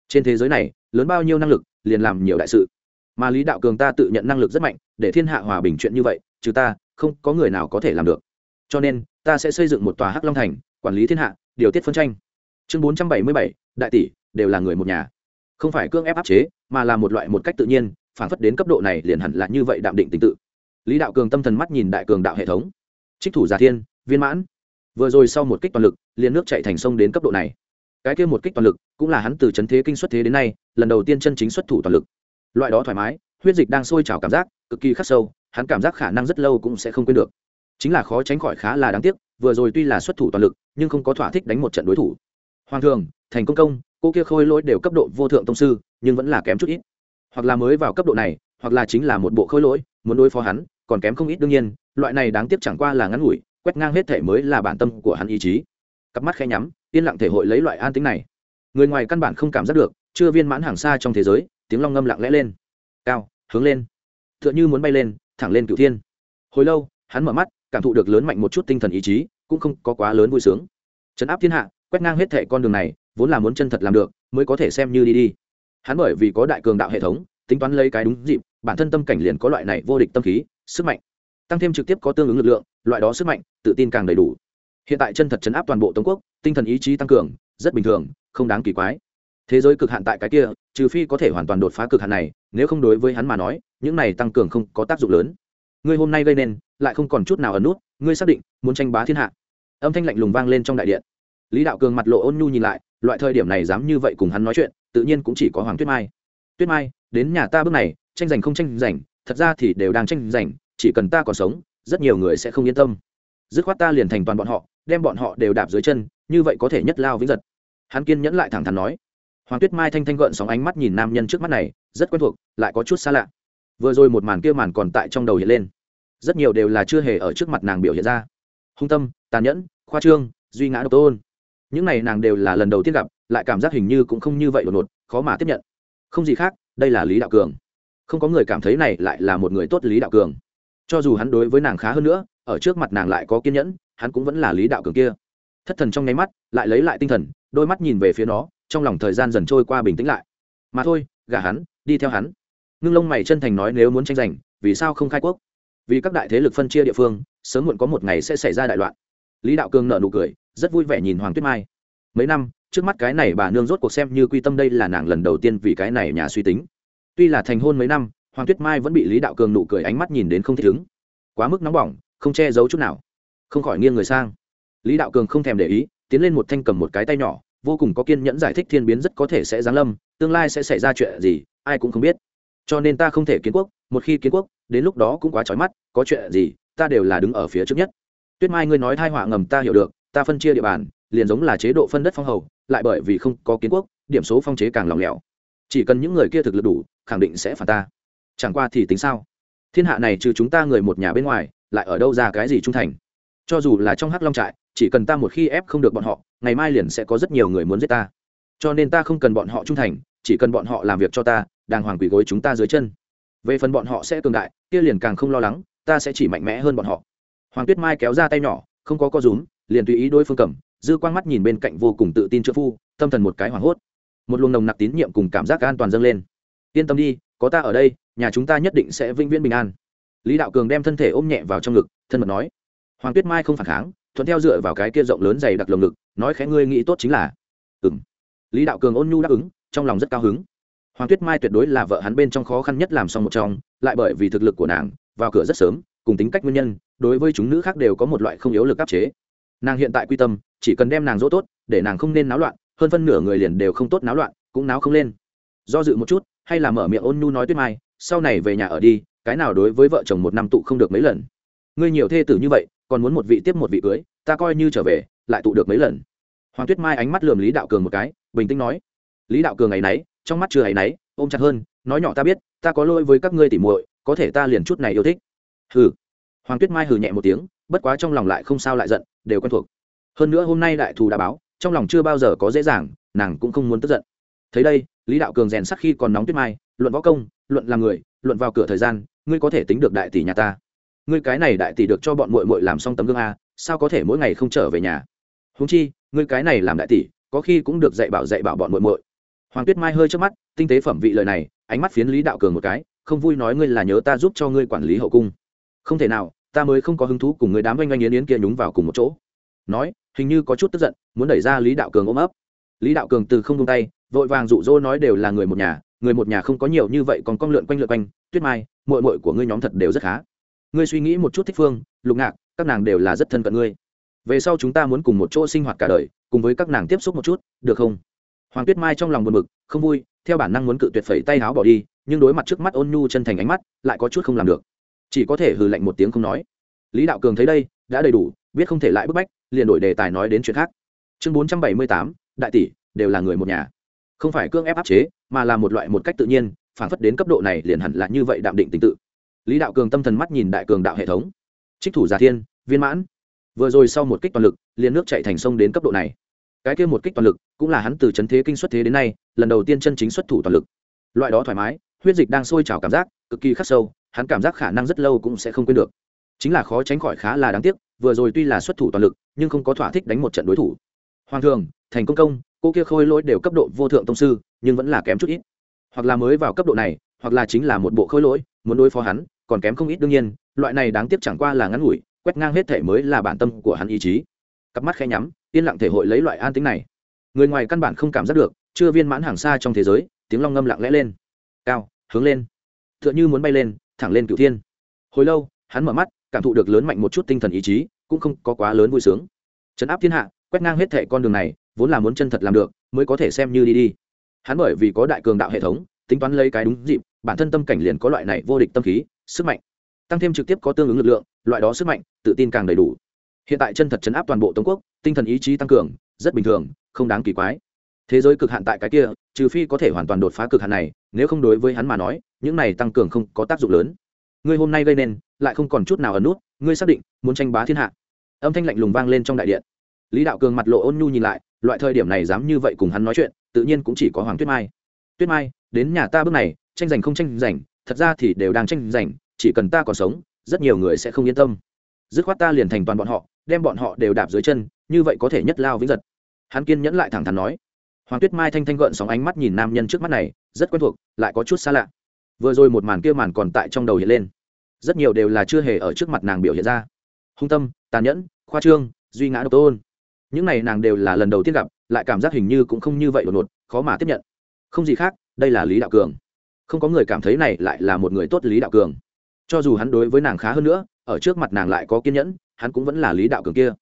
Trên thế giới này, lớn bao nhiêu năng lực, liền làm nhiều đại sự. Mà lý đạo cường ta tự nhận năng lực rất mạnh, để thiên hạ hòa bình chuyện như vậy, trừ ta, không có người nào có thể làm được. Cho nên, ta sẽ xây dựng một tòa hắc long thành quản lý thiên hạ, điều tiết phân tranh. Chương bốn trăm bảy mươi bảy, đại tỷ, đều là người một nhà. Không phải cưỡng ép áp chế, mà là một loại một cách tự nhiên, phản phất đến cấp độ này liền hẳn là như vậy đạm định tình tự. Lý đạo cường tâm thần mắt nhìn đại cường đạo hệ thống. Trích thủ giả thiên, viên mãn. Vừa rồi sau một kích toàn lực, liền nước chạy thành sông đến cấp độ này. Cái kia một kích toàn lực, cũng là hắn từ c thế kinh xuất thế đến nay, lần đầu tiên chân chính xuất thủ toàn lực. Loại đó thoải mái, huyết dịch đang sôi trào cảm giác, cực kỳ khắc sâu, hắn cảm giác khả năng rất lâu cũng sẽ không quên được. Chính là khó tránh khỏi khá là đáng tiếc vừa rồi tuy là xuất thủ toàn lực, nhưng không có thỏa thích đánh một trận đối thủ. Hoàng thường, thành công công, cô kia khôi lỗi đều cấp độ vô thượng tông sư, nhưng vẫn là kém chút ít. Hoặc là mới vào cấp độ này, hoặc là chính là một bộ khôi lỗi, muốn đối phó hắn, còn kém không ít đương nhiên, loại này đáng tiếc chẳng qua là ngắn ngủi, quét ngang hết thể mới là bản tâm của hắn ý chí. Cặp mắt khẽ nhắm, yên lặng thể hội lấy loại an tính này. Người ngoài căn bản không cảm giác được, chưa viên mãn hàng xa trong thế giới, tiếng long ngâm lặng lẽ lên. Cao, hướng lên. T h ư ợ n h ư muốn bay lên, thẳng lên cửu thiên. Hồi lâu, hắn mở mắt cảm thụ được lớn mạnh một chút tinh thần ý chí, cũng không có quá lớn vui sướng. Trấn áp thiên hạ, quét ngang hết thệ con đường này, vốn là muốn chân thật làm được, mới có thể xem như đi đi. Hắn bởi vì có đại cường đạo hệ thống, tính toán lấy cái đúng dịp, bản thân tâm cảnh liền có loại này vô địch tâm khí, sức mạnh. Tăng thêm trực tiếp có tương ứng lực lượng, loại đó sức mạnh, tự tin càng đầy đủ. Hiện tại chân thật chấn áp toàn bộ tống quốc, tinh thần ý chí tăng cường, rất bình thường, không đáng kỳ quái. Thế giới cực hạn tại cái kia, trừ phi có thể hoàn toàn đột phá cực hạn này, nếu không đối với hắn mà nói, những này tăng cường không có tác dụng lớn ngươi hôm nay gây nên, lại không còn chút nào ở nút, ngươi xác định, muốn tranh bá thiên hạ. Âm thanh lạnh lùng vang lên trong đại điện. Lý đạo cường mặt lộ ôn nhu nhìn lại, loại thời điểm này dám như vậy cùng hắn nói chuyện, tự nhiên cũng chỉ có hoàng tuyết mai. Tuyết mai, đến nhà ta bước này, tranh giành không tranh giành, thật ra thì đều đang tranh giành, chỉ cần ta còn sống, rất nhiều người sẽ không yên tâm. Dứt khoát ta liền thành toàn bọn họ, đem bọn họ đều đạp dưới chân, như vậy có thể nhất lao vĩnh giật. Hắn kiên nhẫn lại thẳng thắn nói. Hoàng tuyết mai thanh thanh gợn sóng ánh mắt nhìn nam nhân trước mắt này, rất quen thuộc, lại có chút xa lạ vừa rồi một màn kia màn còn tại trong đầu hiện lên. Rất nhiều đều là chưa hề ở trước mặt nàng biểu hiện ra. Hung tâm, tàn nhẫn, khoa trương, duy ngã độc tôn. Những này nàng đều là lần đầu tiên gặp, lại cảm giác hình như cũng không như vậy đột ngột, khó mà tiếp nhận. Không gì khác, đây là lý đạo cường. Không có người cảm thấy này lại là một người tốt lý đạo cường. Cho dù hắn đối với nàng khá hơn nữa, ở trước mặt nàng lại có kiên nhẫn, hắn cũng vẫn là lý đạo cường kia. Thất thần trong nháy mắt, lại lấy lại tinh thần, đôi mắt nhìn về phía nó, trong lòng thời gian dần trôi qua bình tĩnh lại. Mà thôi, gả hắn, đi theo hắn ngưng lông mày chân thành nói nếu muốn tranh giành, vì sao không khai quốc? Vì các đại thế lực phân chia địa phương, sớm muộn có một ngày sẽ xảy ra đại loạn. Lý đạo cường nợ nụ cười, rất vui vẻ nhìn hoàng tuyết mai. Mấy năm, trước mắt cái này bà nương rốt cuộc xem như quy tâm đây là nàng lần đầu tiên vì cái này nhà suy tính. Tuy là thành hôn mấy năm, hoàng tuyết mai vẫn bị lý đạo cường nụ cười ánh mắt nhìn đến không thích ứng. Quá mức nóng bỏng, không che giấu chút nào. Không khỏi nghiêng người sang. Lý đạo cường không thèm để ý, tiến lên một thanh cầm một cái tay nhỏ, vô cùng có kiên nhẫn giải thích thiên biến rất có thể sẽ giáng lâm, tương lai sẽ xảy ra chuyện gì, ai cũng không biết cho nên ta không thể kiến quốc, một khi kiến quốc, đến lúc đó cũng quá trói mắt, có chuyện gì, ta đều là đứng ở phía trước nhất. Tuyết mai ngươi nói thai họa ngầm ta hiểu được, ta phân chia địa bàn, liền giống là chế độ phân đất phong hầu, lại bởi vì không có kiến quốc, điểm số phong chế càng lòng lẻo. Chỉ cần những người kia thực lực đủ, khẳng định sẽ phản ta. Chẳng qua thì tính sao? Thiên hạ này trừ chúng ta người một nhà bên ngoài, lại ở đâu ra cái gì trung thành? Cho dù là trong hắc long trại, chỉ cần ta một khi ép không được bọn họ, ngày mai liền sẽ có rất nhiều người muốn giết ta. Cho nên ta không cần bọn họ trung thành chỉ cần bọn họ làm việc cho ta, đàng hoàng quỷ gối chúng ta dưới chân. Về phần bọn họ sẽ cường đại, kia liền càng không lo lắng, ta sẽ chỉ mạnh mẽ hơn bọn họ. Hoàng tuyết mai kéo ra tay nhỏ, không có co rúm, liền tùy ý đôi phương cầm, dư quang mắt nhìn bên cạnh vô cùng tự tin trợ phu, tâm thần một cái hoảng hốt. Một luồng nồng nặc tín nhiệm cùng cảm giác an toàn dâng lên. Yên tâm đi, có ta ở đây, nhà chúng ta nhất định sẽ vĩnh viễn bình an. Lý đạo cường đem thân thể ôm nhẹ vào trong ngực, thân mật nói. Hoàng tuyết mai không phản kháng, thuận theo dựa vào cái kia rộng lớn dày đặc lồng ngực, nói khẽ ngươi nghĩ tốt chính là. Ừ m lý đạo cường ôn nhu đáp ứng trong lòng rất cao hứng. Hoàng tuyết mai tuyệt đối là vợ hắn bên trong khó khăn nhất làm xong một trong, lại bởi vì thực lực của nàng, vào cửa rất sớm, cùng tính cách nguyên nhân, đối với chúng nữ khác đều có một loại không yếu lực áp chế. Nàng hiện tại quy tâm, chỉ cần đem nàng dỗ tốt, để nàng không nên náo loạn, hơn phân nửa người liền đều không tốt náo loạn, cũng náo không lên. Do dự một chút, hay là mở miệng ôn nhu nói tuyết mai, sau này về nhà ở đi, cái nào đối với vợ chồng một năm tụ không được mấy lần? Ngươi nhiều thê tử như vậy, còn muốn một vị tiếp một vị cưới, ta coi như trở về, lại tụ được mấy lần? Hoàng tuyết mai ánh mắt lườm lý đạo cường một cái, bình tĩnh nói lý đạo cường ngày nấy, trong mắt chưa ngày nấy, ôm chặt hơn, nói nhỏ ta biết, ta có lỗi với các ngươi tỉ muội, có thể ta liền chút này yêu thích. Hừ. Hoàng tuyết mai hừ nhẹ một tiếng, bất quá trong lòng lại không sao lại giận, đều quen thuộc. Hơn nữa hôm nay đại thù đã báo, trong lòng chưa bao giờ có dễ dàng, nàng cũng không muốn tức giận. Thấy đây, lý đạo cường rèn sắc khi còn nóng tuyết mai, luận võ công, luận làm người, luận vào cửa thời gian, ngươi có thể tính được đại tỷ nhà ta. Ngươi cái này đại tỷ được cho bọn muội muội làm xong tấm gương a, sao có thể mỗi ngày không trở về nhà? Huống chi, ngươi cái này làm đại tỷ, có khi cũng được dạy bảo dạy bảo bọn muội muội hoàng tuyết mai hơi trước mắt, tinh tế phẩm vị lời này, ánh mắt phiến lý đạo cường một cái, không vui nói ngươi là nhớ ta giúp cho ngươi quản lý hậu cung. Không thể nào, ta mới không có hứng thú cùng người đám oanh oanh yến yến kia nhúng vào cùng một chỗ. Nói, hình như có chút tức giận, muốn đẩy ra lý đạo cường ôm ấp. Lý đạo cường từ không tung tay, vội vàng rụ rỗ nói đều là người một nhà, người một nhà không có nhiều như vậy còn con lượn quanh lượn quanh, tuyết mai mội mội của ngươi nhóm thật đều rất khá. Ngươi suy nghĩ một chút thích phương, lục ngạc, các nàng đều là rất thân cận ngươi. Về sau chúng ta muốn cùng một chỗ sinh hoạt cả đời, cùng với các nàng tiếp xúc một chút, được không? Hoàng tuyết mai trong lòng buồn bực, không vui, theo bản năng muốn cự tuyệt phẩy tay áo bỏ đi, nhưng đối mặt trước mắt ôn nhu chân thành ánh mắt, lại có chút không làm được. Chỉ có thể hừ lạnh một tiếng không nói. Lý đạo cường thấy đây, đã đầy đủ, biết không thể lại bức bách, liền đổi đề tài nói đến chuyện khác. Chương bốn trăm bảy mươi tám, đại tỷ, đều là người một nhà. Không phải cưỡng ép áp chế, mà là một loại một cách tự nhiên, phản phất đến cấp độ này liền hẳn là như vậy đạm định tình tự. Lý đạo cường tâm thần mắt nhìn đại cường đạo hệ thống. Trích thủ giả thiên, viên mãn. Vừa rồi sau một kích toàn lực, liền nước chạy thành sông đến cấp độ này cái kia một kích toàn lực, cũng là hắn từ c thế kinh xuất thế đến nay, lần đầu tiên chân chính xuất thủ toàn lực. Loại đó thoải mái, huyết dịch đang sôi trào cảm giác, cực kỳ khắc sâu, hắn cảm giác khả năng rất lâu cũng sẽ không quên được. Chính là khó tránh khỏi khá là đáng tiếc, vừa rồi tuy là xuất thủ toàn lực, nhưng không có thỏa thích đánh một trận đối thủ. Hoàng thường, thành công công, cô kia khôi lỗi đều cấp độ vô thượng tông sư, nhưng vẫn là kém chút ít. Hoặc là mới vào cấp độ này, hoặc là chính là một bộ khôi lỗi, muốn đối phó hắn, còn kém không ít đương nhiên, loại này đáng tiếc chẳng qua là ngắn ngủi, quét ngang hết thể mới là bản tâm của hắn ý chí. Cặp mắt khẽ nhắm yên lặng thể hội lấy loại an tính này. Người ngoài căn bản không cảm giác được, chưa viên mãn hàng xa trong thế giới, tiếng long ngâm lặng lẽ lên. Cao, hướng lên. T h ư ợ n h ư muốn bay lên, thẳng lên cửu thiên. Hồi lâu, hắn mở mắt, cảm thụ được lớn mạnh một chút tinh thần ý chí, cũng không có quá lớn vui sướng. Trấn áp thiên hạ, quét ngang hết thệ con đường này, vốn là muốn chân thật làm được, mới có thể xem như đi đi. Hắn bởi vì có đại cường đạo hệ thống, tính toán lấy cái đúng dịp, bản thân tâm cảnh liền có loại này vô địch tâm khí, sức mạnh. Tăng thêm trực tiếp có tương ứng lực lượng, loại đó sức mạnh, tự tin càng đầy đủ hiện tại chân thật chấn áp toàn bộ tống quốc, tinh thần ý chí tăng cường, rất bình thường, không đáng kỳ quái. Thế giới cực hạn tại cái kia, trừ phi có thể hoàn toàn đột phá cực hạn này, nếu không đối với hắn mà nói, những này tăng cường không có tác dụng lớn. Ngươi hôm nay gây nên, lại không còn chút nào ở nút, ngươi xác định, muốn tranh bá thiên hạ. Âm thanh lạnh lùng vang lên trong đại điện. Lý đạo cường mặt lộ ôn nhu nhìn lại, loại thời điểm này dám như vậy cùng hắn nói chuyện, tự nhiên cũng chỉ có hoàng tuyết mai. Tuyết mai, đến nhà ta bước này, tranh giành không tranh giành, thật ra thì đều đang tranh giành, chỉ cần ta còn sống, rất nhiều người sẽ không yên tâm. Dứt khoát ta liền thành toàn bọn họ đem bọn họ đều đạp dưới chân, như vậy có thể nhất lao vĩnh giật. Hắn kiên nhẫn lại thẳng thắn nói. Hoàng tuyết mai thanh thanh gợn sóng ánh mắt nhìn nam nhân trước mắt này, rất quen thuộc, lại có chút xa lạ. Vừa rồi một màn kia màn còn tại trong đầu hiện lên. Rất nhiều đều là chưa hề ở trước mặt nàng biểu hiện ra. Hung tâm, tàn nhẫn, khoa trương, duy ngã độc tôn. Những này nàng đều là lần đầu tiên gặp, lại cảm giác hình như cũng không như vậy đột ngột, khó mà tiếp nhận. Không gì khác, đây là lý đạo cường. Không có người cảm thấy này lại là một người tốt lý đạo cường. Cho dù hắn đối với nàng khá hơn nữa, ở trước mặt nàng lại có kiên nhẫn hắn cũng vẫn là lý đạo cường kia.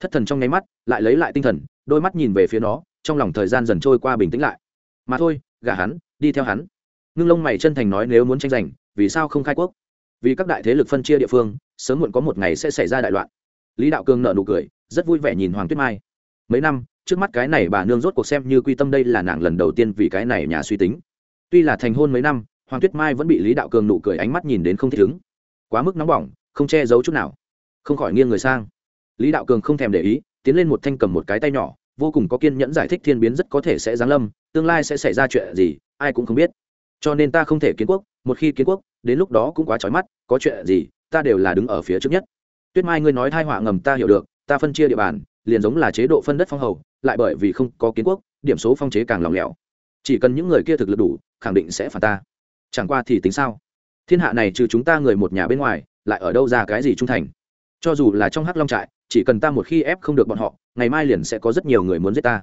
Thất thần trong nháy mắt, lại lấy lại tinh thần, đôi mắt nhìn về phía nó, trong lòng thời gian dần trôi qua bình tĩnh lại. Mà thôi, gả hắn, đi theo hắn. Ngưng lông mày chân thành nói nếu muốn tranh giành, vì sao không khai quốc? Vì các đại thế lực phân chia địa phương, sớm muộn có một ngày sẽ xảy ra đại loạn. Lý đạo cường nợ nụ cười, rất vui vẻ nhìn hoàng tuyết mai. Mấy năm, trước mắt cái này bà nương rốt cuộc xem như quy tâm đây là nàng lần đầu tiên vì cái này nhà suy tính. Tuy là thành hôn mấy năm, hoàng tuyết mai vẫn bị lý đạo cường nụ cười ánh mắt nhìn đến không thích ứng. Quá mức nóng bỏng, không che giấu chút nào không khỏi nghiêng người sang. Lý đạo cường không thèm để ý, tiến lên một thanh cầm một cái tay nhỏ, vô cùng có kiên nhẫn giải thích thiên biến rất có thể sẽ giáng lâm, tương lai sẽ xảy ra chuyện gì, ai cũng không biết. Cho nên ta không thể kiến quốc, một khi kiến quốc, đến lúc đó cũng quá trói mắt, có chuyện gì, ta đều là đứng ở phía trước nhất. Tuyết mai ngươi nói thai họa ngầm ta hiểu được, ta phân chia địa bàn, liền giống là chế độ phân đất phong hầu, lại bởi vì không có kiến quốc, điểm số phong chế càng lòng lẻo. Chỉ cần những người kia thực lực đủ, khẳng định sẽ phản ta. Chẳng qua thì tính sao? Thiên hạ này trừ chúng ta người một nhà bên ngoài, lại ở đâu ra cái gì trung thành? Cho dù là trong hắc long trại, chỉ cần ta một khi ép không được bọn họ, ngày mai liền sẽ có rất nhiều người muốn giết ta.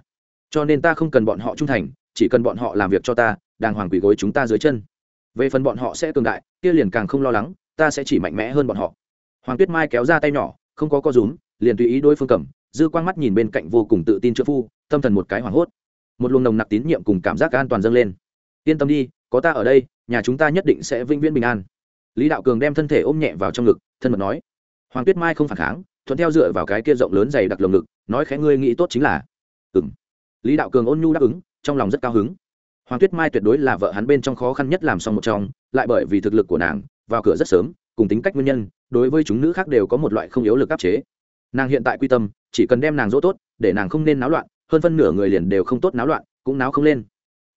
Cho nên ta không cần bọn họ trung thành, chỉ cần bọn họ làm việc cho ta, đàng hoàng quỳ gối chúng ta dưới chân. Về phần bọn họ sẽ cường đại, kia liền càng không lo lắng, ta sẽ chỉ mạnh mẽ hơn bọn họ. Hoàng tuyết mai kéo ra tay nhỏ, không có co rúm, liền tùy ý đôi phương cầm, dư quang mắt nhìn bên cạnh vô cùng tự tin trợ phu, tâm thần một cái hoảng hốt. Một luồng nồng nặc tín nhiệm cùng cảm giác an toàn dâng lên. Yên tâm đi, có ta ở đây, nhà chúng ta nhất định sẽ vĩnh viễn bình an. Lý đạo cường đem thân thể ôm nhẹ vào trong ngực, thân mật nói hoàng tuyết mai không phản kháng, thuận theo dựa vào cái kia rộng lớn dày đặc lồng ngực, nói khẽ, ngươi nghĩ tốt chính là. Ừ m lý đạo cường ôn nhu đáp ứng, trong lòng rất cao hứng. Hoàng tuyết mai tuyệt đối là vợ hắn bên trong khó khăn nhất làm xong một trong, lại bởi vì thực lực của nàng, vào cửa rất sớm, cùng tính cách nguyên nhân, đối với chúng nữ khác đều có một loại không yếu lực áp chế. Nàng hiện tại quy tâm, chỉ cần đem nàng dỗ tốt, để nàng không nên náo loạn, hơn phân nửa người liền đều không tốt náo loạn, cũng náo không lên.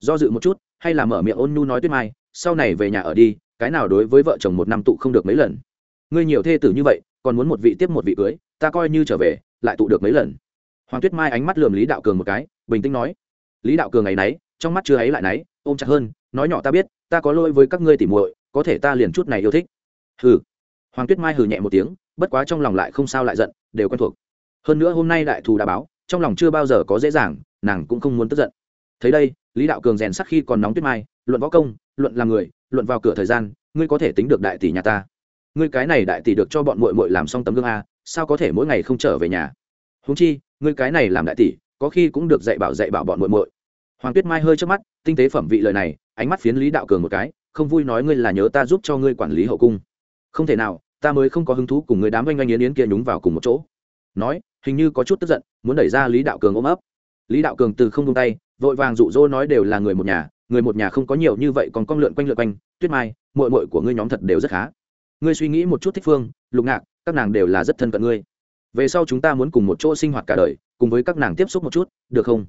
Do dự một chút, hay là mở miệng ôn nhu nói tuyết mai, sau này về nhà ở đi, cái nào đối với vợ chồng một năm tụ không được mấy lần? Ngươi nhiều thê tử như vậy, còn muốn một vị tiếp một vị cưới, ta coi như trở về, lại tụ được mấy lần. Hoàng tuyết mai ánh mắt lườm lý đạo cường một cái, bình tĩnh nói. Lý đạo cường ngày nấy, trong mắt chưa ấy lại nấy, ôm chặt hơn, nói nhỏ ta biết, ta có lỗi với các ngươi tỉ muội, có thể ta liền chút này yêu thích. Hừ. Hoàng tuyết mai hừ nhẹ một tiếng, bất quá trong lòng lại không sao lại giận, đều quen thuộc. Hơn nữa hôm nay đại thù đã báo, trong lòng chưa bao giờ có dễ dàng, nàng cũng không muốn tức giận. Thấy đây, lý đạo cường rèn sắc khi còn nóng tuyết mai, luận võ công, luận làm người, luận vào cửa thời gian, ngươi có thể tính được đại tỷ nhà ta ngươi cái này đại tỷ được cho bọn muội muội làm xong tấm gương a, sao có thể mỗi ngày không trở về nhà? Húng chi, ngươi cái này làm đại tỷ, có khi cũng được dạy bảo dạy bảo bọn muội muội. Hoàng tuyết mai hơi trước mắt, tinh tế phẩm vị lời này, ánh mắt phiến lý đạo cường một cái, không vui nói ngươi là nhớ ta giúp cho ngươi quản lý hậu cung. Không thể nào, ta mới không có hứng thú cùng người đám oanh oanh yến yến kia nhúng vào cùng một chỗ. Nói, hình như có chút tức giận, muốn đẩy ra lý đạo cường ôm ấp. Lý đạo cường từ không tung tay, vội vàng rụ rỗ nói đều là người một nhà, người một nhà không có nhiều như vậy còn con lượn quanh lượn quanh. Tuyết mai mội mội của ngươi nhóm thật đều rất khá ngươi suy nghĩ một chút thích phương, lục ngạc, các nàng đều là rất thân cận ngươi. Về sau chúng ta muốn cùng một chỗ sinh hoạt cả đời, cùng với các nàng tiếp xúc một chút, được không?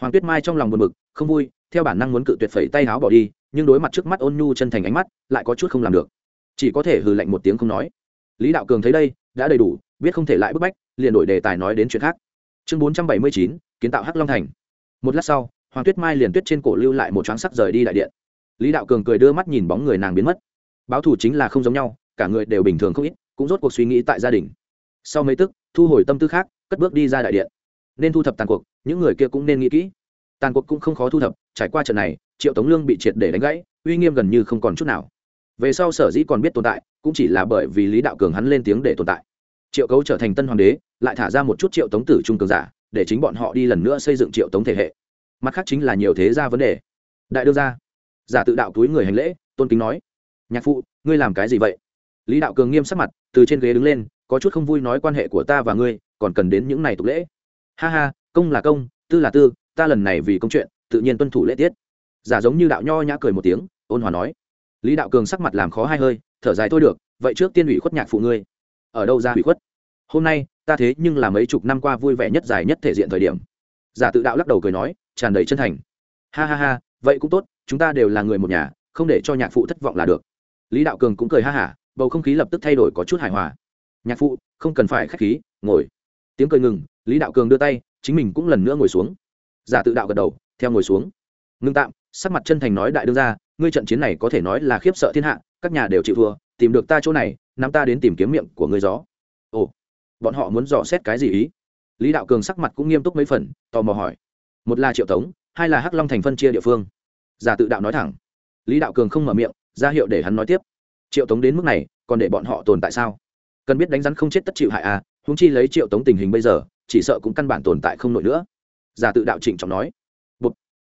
Hoàng tuyết mai trong lòng buồn bực, không vui, theo bản năng muốn cự tuyệt phẩy tay áo bỏ đi, nhưng đối mặt trước mắt ôn nhu chân thành ánh mắt, lại có chút không làm được. Chỉ có thể hừ lạnh một tiếng không nói. Lý đạo cường thấy đây, đã đầy đủ, biết không thể lại bức bách, liền đổi đề tài nói đến chuyện khác. Chương bốn trăm bảy mươi chín, kiến tạo hắc long thành. Một lát sau, hoàng tuyết mai liền tuyết trên cổ lưu lại một choáng sắc rời đi đại điện. Lý đạo cường cười đưa mắt nhìn bóng người nàng biến mất. Báo thủ chính là không giống nhau cả người đều bình thường không ít, cũng rốt cuộc suy nghĩ tại gia đình. Sau mấy tức, thu hồi tâm tư khác, cất bước đi ra đại điện. Nên thu thập tàn cuộc, những người kia cũng nên nghĩ kỹ. Tàn cuộc cũng không khó thu thập, trải qua trận này, triệu tống lương bị triệt để đánh gãy, uy nghiêm gần như không còn chút nào. Về sau sở dĩ còn biết tồn tại, cũng chỉ là bởi vì lý đạo cường hắn lên tiếng để tồn tại. Triệu cấu trở thành tân hoàng đế, lại thả ra một chút triệu tống tử trung cường giả, để chính bọn họ đi lần nữa xây dựng triệu tống thể hệ. Mặt khác chính là nhiều thế ra vấn đề. Đại đương gia, giả tự đạo túi người hành lễ, tôn kính nói. Nhạc phụ, ngươi làm cái gì vậy? Lý đạo cường nghiêm sắc mặt, từ trên ghế đứng lên, có chút không vui nói quan hệ của ta và ngươi, còn cần đến những này tục lễ. Ha ha, công là công, tư là tư, ta lần này vì công chuyện, tự nhiên tuân thủ lễ tiết. Giả giống như đạo nho nhã cười một tiếng, ôn hòa nói. Lý đạo cường sắc mặt làm khó hai hơi, thở dài thôi được, vậy trước tiên ủy khuất nhạc phụ ngươi. Ở đâu ra ủy khuất? Hôm nay, ta thế nhưng là mấy chục năm qua vui vẻ nhất dài nhất thể diện thời điểm. Giả tự đạo lắc đầu cười nói, tràn đầy chân thành. Ha ha ha, vậy cũng tốt, chúng ta đều là người một nhà, không để cho nhạc phụ thất vọng là được. Lý đạo cường cũng cười ha hả bầu không khí lập tức thay đổi có chút hài hòa. Nhạc phụ, không cần phải k h á c h khí, ngồi. Tiếng cười ngừng, lý đạo cường đưa tay, chính mình cũng lần nữa ngồi xuống. Giả tự đạo gật đầu, theo ngồi xuống. Ngưng tạm, sắc mặt chân thành nói đại đương ra ngươi trận chiến này có thể nói là khiếp sợ thiên hạ, các nhà đều chịu thua, tìm được ta chỗ này, nắm ta đến tìm kiếm miệng của ngươi gió. Ồ, bọn họ muốn dò xét cái gì ý? Lý đạo cường sắc mặt cũng nghiêm túc mấy phần, tò mò hỏi. Một là triệu tống, hai là hắc long thành phân chia địa phương. Giả tự đạo nói thẳng. Lý đạo cường không mở miệng, ra hiệu để hắn nói tiếp triệu tống đến mức này, còn để bọn họ tồn tại sao? Cần biết đánh rắn không chết tất chịu hại à húng chi lấy triệu tống tình hình bây giờ, chỉ sợ cũng căn bản tồn tại không nổi nữa. Giả tự đạo trịnh trọng nói. Bột.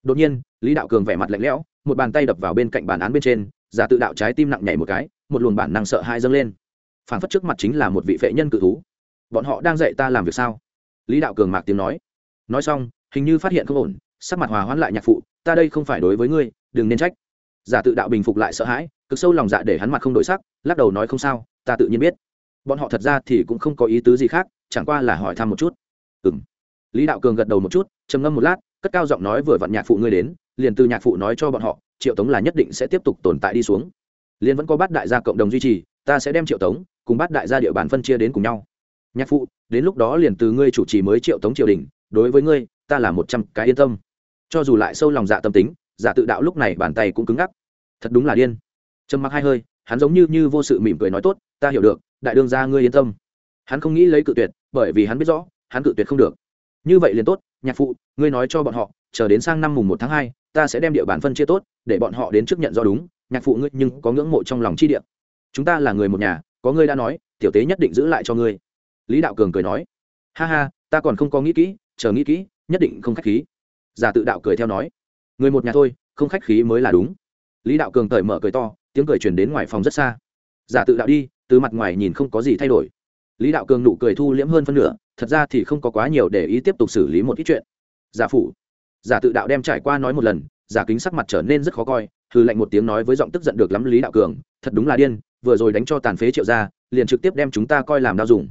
đột nhiên, lý đạo cường vẻ mặt lạnh lẽo, một bàn tay đập vào bên cạnh bàn án bên trên, giả tự đạo trái tim nặng nhảy một cái, một luồng bản năng sợ hai dâng lên. Phản phất trước mặt chính là một vị vệ nhân cự thú. Bọn họ đang dạy ta làm việc sao? Lý đạo cường mạc tiếng nói. Nói xong, hình như phát hiện không ổn, sắc mặt hòa hoãn lại nhạc phụ, ta đây không phải đối với ngươi, đừng nên trách giả tự đạo bình phục lại sợ hãi, cực sâu lòng dạ để hắn mặt không đổi sắc, lắc đầu nói không sao, ta tự nhiên biết. Bọn họ thật ra thì cũng không có ý tứ gì khác, chẳng qua là hỏi thăm một chút. Ừ m lý đạo cường gật đầu một chút, trầm ngâm một lát, cất cao giọng nói vừa vặn nhạc phụ ngươi đến, liền từ nhạc phụ nói cho bọn họ, triệu tống là nhất định sẽ tiếp tục tồn tại đi xuống. Liền vẫn có bát đại gia cộng đồng duy trì, ta sẽ đem triệu tống cùng bát đại gia địa bàn phân chia đến cùng nhau. Nhạc phụ, đến lúc đó liền từ ngươi chủ trì mới triệu tống triều đình, đối với ngươi, ta là một trăm cái yên tâm. Cho dù lại sâu lòng dạ tâm tính giả tự đạo lúc này bàn tay cũng cứng ngắc. Thật đúng là điên. Trầm mặc hai hơi, hắn giống như như vô sự mỉm cười nói tốt, ta hiểu được, đại đương gia ngươi yên tâm. Hắn không nghĩ lấy cự tuyệt, bởi vì hắn biết rõ, hắn cự tuyệt không được. Như vậy liền tốt, nhạc phụ, ngươi nói cho bọn họ, chờ đến sang năm mùng một tháng hai, ta sẽ đem địa bàn phân chia tốt, để bọn họ đến trước nhận do đúng, nhạc phụ ngươi nhưng có ngưỡng mộ trong lòng chi địa. Chúng ta là người một nhà, có ngươi đã nói, tiểu tế nhất định giữ lại cho ngươi. Lý đạo cường cười nói, ha ha, ta còn không có nghĩ kỹ, chờ nghĩ kỹ, nhất định không khách khí. Giả tự đạo cười theo nói người một nhà thôi, không khách khí mới là đúng. Lý đạo cường cởi mở cười to, tiếng cười truyền đến ngoài phòng rất xa. Giả tự đạo đi, từ mặt ngoài nhìn không có gì thay đổi. Lý đạo cường nụ cười thu liễm hơn phân nửa, thật ra thì không có quá nhiều để ý tiếp tục xử lý một ít chuyện. Giả phủ. Giả tự đạo đem trải qua nói một lần, giả kính sắc mặt trở nên rất khó coi hư lệnh một tiếng nói với giọng tức giận được lắm lý đạo cường, thật đúng là điên, vừa rồi đánh cho tàn phế triệu ra liền trực tiếp đem chúng ta coi làm đau dùng.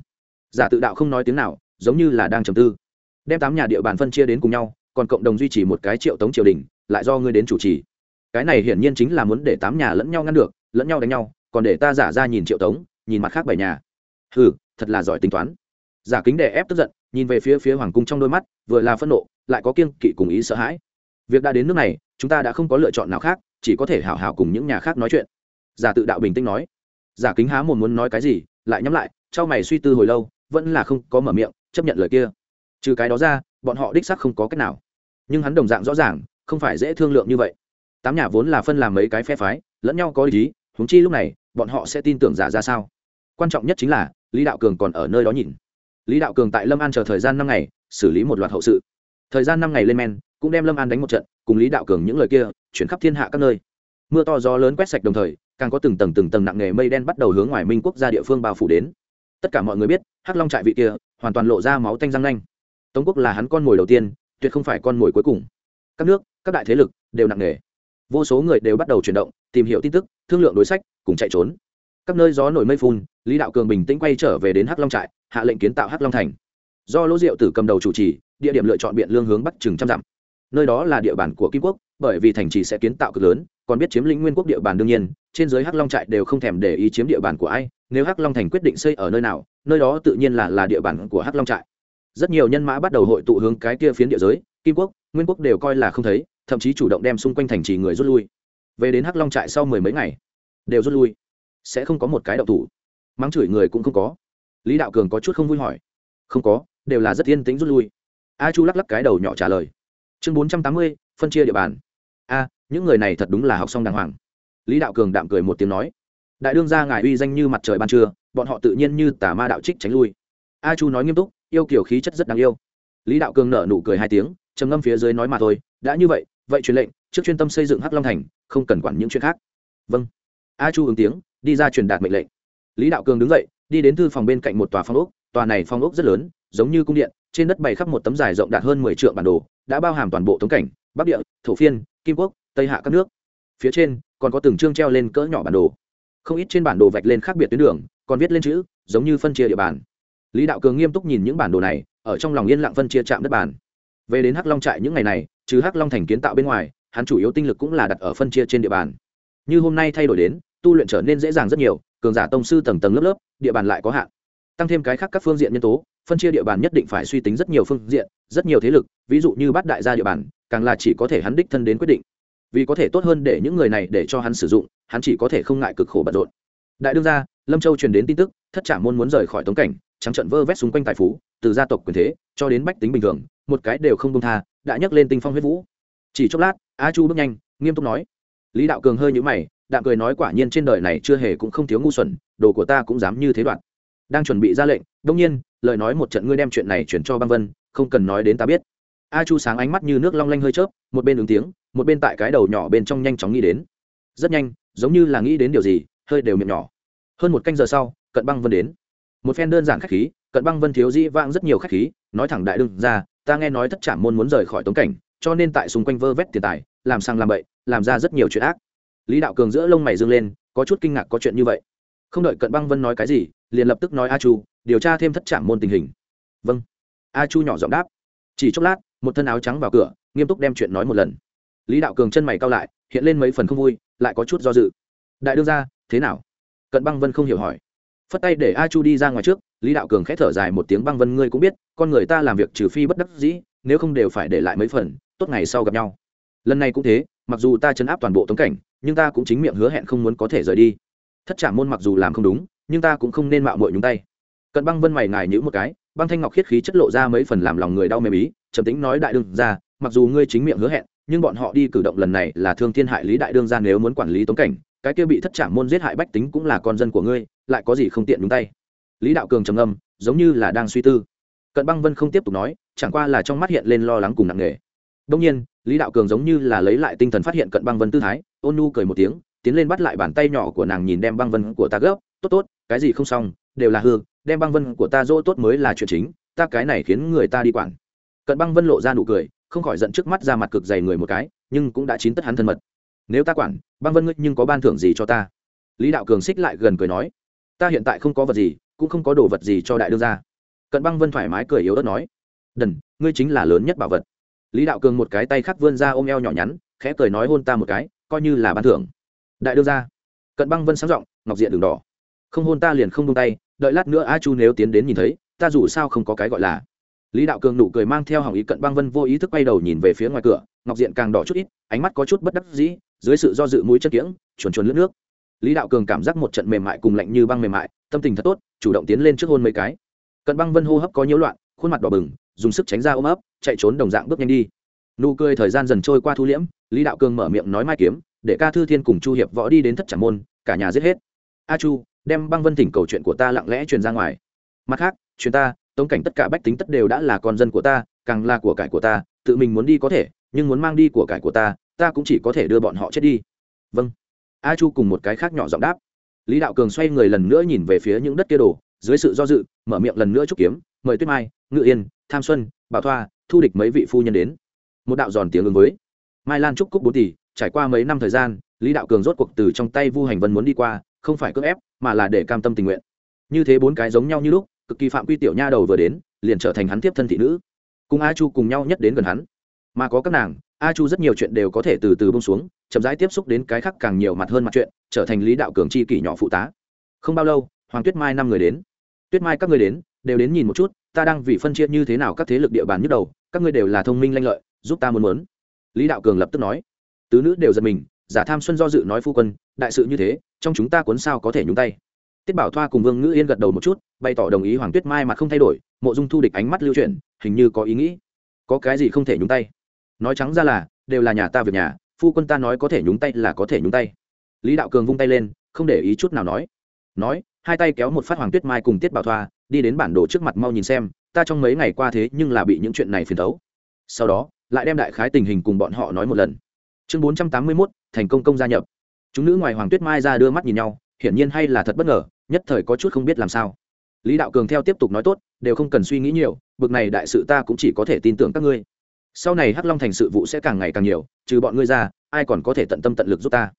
Giả tự đạo không nói tiếng nào, giống như là đang trầm tư. Đem tám nhà địa bàn phân chia đến cùng nhau, còn cộng đồng duy trì một cái triệu tống triều đình lại do ngươi đến chủ trì. Cái này hiển nhiên chính là muốn để tám nhà lẫn nhau ngăn được, lẫn nhau đánh nhau, còn để ta giả ra nhìn triệu tống, nhìn mặt khác bảy nhà. Hừ, thật là giỏi tính toán. Giả kính đè ép tức giận, nhìn về phía phía hoàng cung trong đôi mắt, vừa là phẫn nộ, lại có kiêng kỵ cùng ý sợ hãi. Việc đã đến nước này, chúng ta đã không có lựa chọn nào khác, chỉ có thể hảo hảo cùng những nhà khác nói chuyện. Giả tự đạo bình tĩnh nói. Giả kính há một muốn nói cái gì, lại nhắm lại, trao mày suy tư hồi lâu, vẫn là không có mở miệng, chấp nhận lời kia. Trừ cái đó ra, bọn họ đích xác không có cách nào. Nhưng hắn đồng dạng rõ ràng không phải dễ thương lượng như vậy. Tám nhà vốn là phân làm mấy cái phe phái, lẫn nhau có lý huống chi lúc này, bọn họ sẽ tin tưởng giả ra sao? Quan trọng nhất chính là, lý đạo cường còn ở nơi đó nhìn. Lý đạo cường tại lâm an chờ thời gian năm ngày, xử lý một loạt hậu sự. Thời gian năm ngày lên men, cũng đem lâm an đánh một trận, cùng lý đạo cường những lời kia, chuyển khắp thiên hạ các nơi. Mưa to gió lớn quét sạch đồng thời, càng có từng tầng từng tầng nặng nghề mây đen bắt đầu hướng ngoài minh quốc gia địa phương bao phủ đến. Tất cả mọi người biết, hắc long trại vị kia, hoàn toàn lộ ra máu tanh răng nanh. Tống quốc là hắn con mồi đầu tiên, tuyệt không phải con mồi cuối cùng. Các nước các đại thế lực đều nặng nề. Vô số người đều bắt đầu chuyển động, tìm hiểu tin tức, thương lượng đối sách, cùng chạy trốn. Các nơi gió nổi mây phun, lý đạo cường bình tĩnh quay trở về đến hắc long trại, hạ lệnh kiến tạo hắc long thành. Do lỗ diệu tử cầm đầu chủ trì, địa điểm lựa chọn biện lương hướng bắc chừng trăm dặm. Nơi đó là địa bàn của kim quốc, bởi vì thành trì sẽ kiến tạo cực lớn, còn biết chiếm lĩnh nguyên quốc địa bàn đương nhiên, trên giới hắc long trại đều không thèm để ý chiếm địa bàn của ai, nếu hắc long thành quyết định xây ở nơi nào, nơi đó tự nhiên là là địa bàn của hắc long trại. Rất nhiều nhân mã bắt đầu hội tụ hướng cái kia phiến địa giới, kim quốc, nguyên quốc đều coi là không thấy thậm chí chủ động đem xung quanh thành trì người rút lui. Về đến hắc long trại sau mười mấy ngày, đều rút lui. Sẽ không có một cái đậu thủ. Mắng chửi người cũng không có. Lý đạo cường có chút không vui hỏi. Không có, đều là rất yên tĩnh rút lui. A chu lắc lắc cái đầu nhỏ trả lời. Chương bốn trăm tám mươi, phân chia địa bàn. A, những người này thật đúng là học xong đàng hoàng. Lý đạo cường đạm cười một tiếng nói. Đại đương gia ngài uy danh như mặt trời ban trưa, bọn họ tự nhiên như tà ma đạo trích tránh lui. A chu nói nghiêm túc, yêu kiểu khí chất rất đáng yêu. Lý đạo cường nở nụ cười hai tiếng trầm ngâm phía dưới nói mà thôi, đã như vậy vậy truyền lệnh, trước chuyên tâm xây dựng hắc long thành, không cần quản những chuyện khác. Vâng. A chu ứng tiếng, đi ra truyền đạt mệnh lệnh. Lý đạo cường đứng dậy, đi đến thư phòng bên cạnh một tòa phong ốc, tòa này phong ốc rất lớn, giống như cung điện, trên đất bày khắp một tấm dài rộng đạt hơn mười triệu bản đồ, đã bao hàm toàn bộ tống cảnh, bắc địa, thổ phiên, kim quốc, tây hạ các nước. Phía trên, còn có từng chương treo lên cỡ nhỏ bản đồ. Không ít trên bản đồ vạch lên khác biệt tuyến đường, còn viết lên chữ, giống như phân chia địa bàn. Lý đạo cường nghiêm túc nhìn những bản đồ này, ở trong lòng yên lặng phân chia trạm đất bàn về đến hắc long trại những ngày này, trừ hắc long thành kiến tạo bên ngoài, hắn chủ yếu tinh lực cũng là đặt ở phân chia trên địa bàn. Như hôm nay thay đổi đến, tu luyện trở nên dễ dàng rất nhiều, cường giả tông sư tầng tầng lớp lớp, địa bàn lại có hạn. Tăng thêm cái khác các phương diện nhân tố, phân chia địa bàn nhất định phải suy tính rất nhiều phương diện, rất nhiều thế lực, ví dụ như bắt đại gia địa bàn, càng là chỉ có thể hắn đích thân đến quyết định. Vì có thể tốt hơn để những người này để cho hắn sử dụng, hắn chỉ có thể không ngại cực khổ bận rộn. Đại đương gia, lâm châu truyền đến tin tức, thất trả môn muốn rời khỏi tống cảnh, trắng trận vơ vét xung quanh tài phú, từ gia tộc quyền thế, cho đến bách tính bình thường một cái đều không công tha, đã nhấc lên tinh phong huyết vũ. Chỉ chốc lát, a chu bước nhanh, nghiêm túc nói. Lý đạo cường hơi nhũ mày, đạm cười nói quả nhiên trên đời này chưa hề cũng không thiếu ngu xuẩn, đồ của ta cũng dám như thế đoạn. Đang chuẩn bị ra lệnh đông nhiên, lời nói một trận ngươi đem chuyện này chuyển cho băng vân, không cần nói đến ta biết. A chu sáng ánh mắt như nước long lanh hơi chớp, một bên ứng tiếng, một bên tại cái đầu nhỏ bên trong nhanh chóng nghĩ đến. Rất nhanh, giống như là nghĩ đến điều gì, hơi đều miệng nhỏ. Hơn một canh giờ sau, cận băng vân đến. Một phen đơn giản khách khí, cận băng vân thiếu dĩ vãng rất nhiều khách khí, nói thẳng đại đương ra ta nghe nói thất trảm môn muốn rời khỏi tống cảnh, cho nên tại xung quanh vơ vét tiền tài, làm sang làm bậy, làm ra rất nhiều chuyện ác. Lý đạo cường giữa lông mày dương lên, có chút kinh ngạc có chuyện như vậy. Không đợi cận băng vân nói cái gì, liền lập tức nói a chu, điều tra thêm thất trảm môn tình hình. Vâng. A chu nhỏ giọng đáp. Chỉ chốc lát, một thân áo trắng vào cửa, nghiêm túc đem chuyện nói một lần. Lý đạo cường chân mày cao lại, hiện lên mấy phần không vui, lại có chút do dự. Đại đương ra thế nào? Cận băng vân không hiểu hỏi phất tay để a chu đi ra ngoài trước, lý đạo cường k h ẽ thở dài một tiếng băng vân, ngươi cũng biết, con người ta làm việc trừ phi bất đắc dĩ, nếu không đều phải để lại mấy phần, tốt ngày sau gặp nhau. Lần này cũng thế, mặc dù ta chấn áp toàn bộ tống cảnh, nhưng ta cũng chính miệng hứa hẹn không muốn có thể rời đi. Thất trả môn mặc dù làm không đúng, nhưng ta cũng không nên mạo mội nhúng tay. Cận băng vân mày ngài nhữ một cái, băng thanh ngọc khiết khí chất lộ ra mấy phần làm lòng người đau mềm ý, trầm tính nói đại đương ra mặc dù ngươi chính miệng hứa hẹn, nhưng bọn họ đi cử động lần này là thương thiên hại lý đại đương ra nếu muốn quản lý tống cảnh cái kia bị thất trả môn giết hại bách tính cũng là con dân của ngươi, lại có gì không tiện nhúng tay? Lý đạo cường trầm ngâm, giống như là đang suy tư. Cận băng vân không tiếp tục nói, chẳng qua là trong mắt hiện lên lo lắng cùng nặng nề. Đông nhiên, lý đạo cường giống như là lấy lại tinh thần phát hiện cận băng vân tư thái, ôn nu cười một tiếng, tiến lên bắt lại bàn tay nhỏ của nàng nhìn đem băng vân của ta gấp. Tốt tốt, cái gì không xong, đều là hư, đem băng vân của ta dỗ tốt mới là chuyện chính, ta cái này khiến người ta đi quản. Cận băng vân lộ ra nụ cười, không khỏi giận trước mắt ra mặt cực dày người một cái, nhưng cũng đã chín tất hắn thân mật nếu ta quản, băng vân ngươi nhưng có ban thưởng gì cho ta? Lý đạo cường xích lại gần cười nói, ta hiện tại không có vật gì, cũng không có đồ vật gì cho đại đương ra cận băng vân thoải mái cười yếu ớt nói, đần, ngươi chính là lớn nhất bảo vật. Lý đạo cường một cái tay khác vươn ra ôm eo nhỏ nhắn, khẽ cười nói hôn ta một cái, coi như là ban thưởng. Đại đương ra cận băng vân sáng giọng, ngọc diện đường đỏ. Không hôn ta liền không tung tay, đợi lát nữa a chu nếu tiến đến nhìn thấy, ta dù sao không có cái gọi là. Lý đạo cường nụ cười mang theo hỏng ý cận băng vân vô ý thức quay đầu nhìn về phía ngoài cửa, ngọc diện càng đỏ chút ít, ánh mắt có chút bất đắc dĩ dưới sự do dự mũi chất kiễng, chuồn chuồn lướt nước. Lý đạo cường cảm giác một trận mềm mại cùng lạnh như băng mềm mại, tâm tình thật tốt, chủ động tiến lên trước hôn mấy cái. Cận băng vân hô hấp có nhiễu loạn, khuôn mặt đỏ bừng, dùng sức tránh ra ôm ấp, chạy trốn đồng dạng bước nhanh đi. Nụ cười thời gian dần trôi qua thu liễm, lý đạo cường mở miệng nói mai kiếm, để ca thư thiên cùng chu hiệp võ đi đến thất trả môn, cả nhà giết hết. A chu, đem băng vân thỉnh cầu chuyện của ta lặng lẽ truyền ra ngoài. Mặt khác truyền ta, tống cảnh tất cả bách tính tất đều đã là con dân của ta, càng là của cải của ta, tự mình muốn đi có thể, nhưng muốn mang đi của cải của ta ta cũng chỉ có thể đưa bọn họ chết đi. Vâng. A chu cùng một cái khác nhỏ giọng đáp. Lý đạo cường xoay người lần nữa nhìn về phía những đất kia đổ dưới sự do dự, mở miệng lần nữa chúc kiếm, mời tuyết mai, ngự yên, tham xuân, bảo thoa, thu địch mấy vị phu nhân đến. Một đạo giòn tiếng ứng với. Mai lan trúc cúc bốn tỷ, trải qua mấy năm thời gian, lý đạo cường rốt cuộc từ trong tay vu hành vân muốn đi qua, không phải cưỡng ép, mà là để cam tâm tình nguyện. Như thế bốn cái giống nhau như lúc, cực kỳ phạm quy tiểu nha đầu vừa đến, liền trở thành hắn tiếp thân thị nữ. Cùng a chu cùng nhau nhất đến gần hắn mà có các nàng, a chu rất nhiều chuyện đều có thể từ từ bông xuống, chậm rãi tiếp xúc đến cái khác càng nhiều mặt hơn mặt chuyện, trở thành lý đạo cường chi kỷ nhỏ phụ tá. Không bao lâu, hoàng tuyết mai năm người đến. Tuyết mai các người đến, đều đến nhìn một chút, ta đang vì phân chia như thế nào các thế lực địa bàn nhức đầu, các ngươi đều là thông minh lanh lợi, giúp ta muốn muốn. Lý đạo cường lập tức nói. Tứ nữ đều giật mình, giả tham xuân do dự nói phu quân, đại sự như thế, trong chúng ta cuốn sao có thể nhúng tay. Tiết bảo thoa cùng vương ngữ yên gật đầu một chút, bày tỏ đồng ý hoàng tuyết mai mà không thay đổi, mộ dung thu địch ánh mắt lưu chuyển, hình như có ý nghĩ. Có cái gì không thể nhúng tay? Nói trắng ra là, đều là nhà ta việc nhà, phu quân ta nói có thể nhúng tay là có thể nhúng tay. Lý đạo cường vung tay lên, không để ý chút nào nói. Nói, hai tay kéo một phát hoàng tuyết mai cùng tiết bảo thoa, đi đến bản đồ trước mặt mau nhìn xem, ta trong mấy ngày qua thế nhưng là bị những chuyện này phiền thấu. Sau đó, lại đem đại khái tình hình cùng bọn họ nói một lần. Chương bốn trăm tám mươi mốt, thành công công gia nhập. Chúng nữ ngoài hoàng tuyết mai ra đưa mắt nhìn nhau, hiển nhiên hay là thật bất ngờ, nhất thời có chút không biết làm sao. Lý đạo cường theo tiếp tục nói tốt, đều không cần suy nghĩ nhiều, bực này đại sự ta cũng chỉ có thể tin tưởng các ngươi sau này hắc long thành sự vụ sẽ càng ngày càng nhiều trừ bọn ngươi ra ai còn có thể tận tâm tận lực giúp ta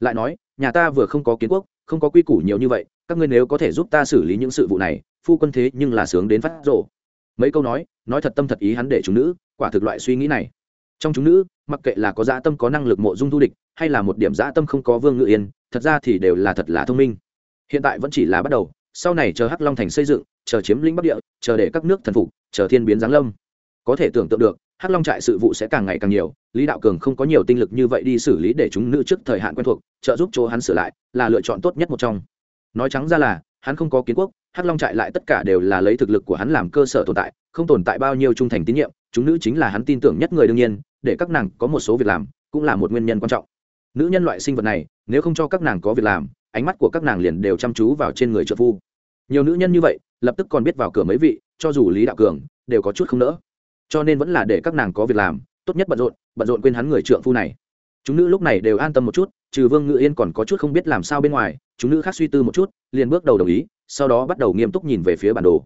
lại nói nhà ta vừa không có kiến quốc không có quy củ nhiều như vậy các ngươi nếu có thể giúp ta xử lý những sự vụ này phu quân thế nhưng là sướng đến phát rộ mấy câu nói nói thật tâm thật ý hắn để chúng nữ quả thực loại suy nghĩ này trong chúng nữ mặc kệ là có dã tâm có năng lực mộ dung thu địch hay là một điểm dã tâm không có vương ngự yên thật ra thì đều là thật là thông minh hiện tại vẫn chỉ là bắt đầu sau này chờ hắc long thành xây dựng chờ chiếm lĩnh bắc địa chờ để các nước thần phục chờ thiên biến giáng lâm có thể tưởng tượng được hắc long trại sự vụ sẽ càng ngày càng nhiều, lý đạo cường không có nhiều tinh lực như vậy đi xử lý để chúng nữ trước thời hạn quen thuộc, trợ giúp chỗ hắn sửa lại, là lựa chọn tốt nhất một trong. Nói trắng ra là, hắn không có kiến quốc, hắc long trại lại tất cả đều là lấy thực lực của hắn làm cơ sở tồn tại, không tồn tại bao nhiêu trung thành tín nhiệm, chúng nữ chính là hắn tin tưởng nhất người đương nhiên, để các nàng có một số việc làm, cũng là một nguyên nhân quan trọng. Nữ nhân loại sinh vật này, nếu không cho các nàng có việc làm, ánh mắt của các nàng liền đều chăm chú vào trên người trợ phu. Nhiều nữ nhân như vậy, lập tức còn biết vào cửa mấy vị, cho dù lý đạo cường, đều có chút không nỡ cho nên vẫn là để các nàng có việc làm, tốt nhất bận rộn bận rộn quên hắn người trượng phu này. Chúng nữ lúc này đều an tâm một chút, trừ vương ngự yên còn có chút không biết làm sao bên ngoài, chúng nữ khác suy tư một chút, liền bước đầu đồng ý, sau đó bắt đầu nghiêm túc nhìn về phía bản đồ.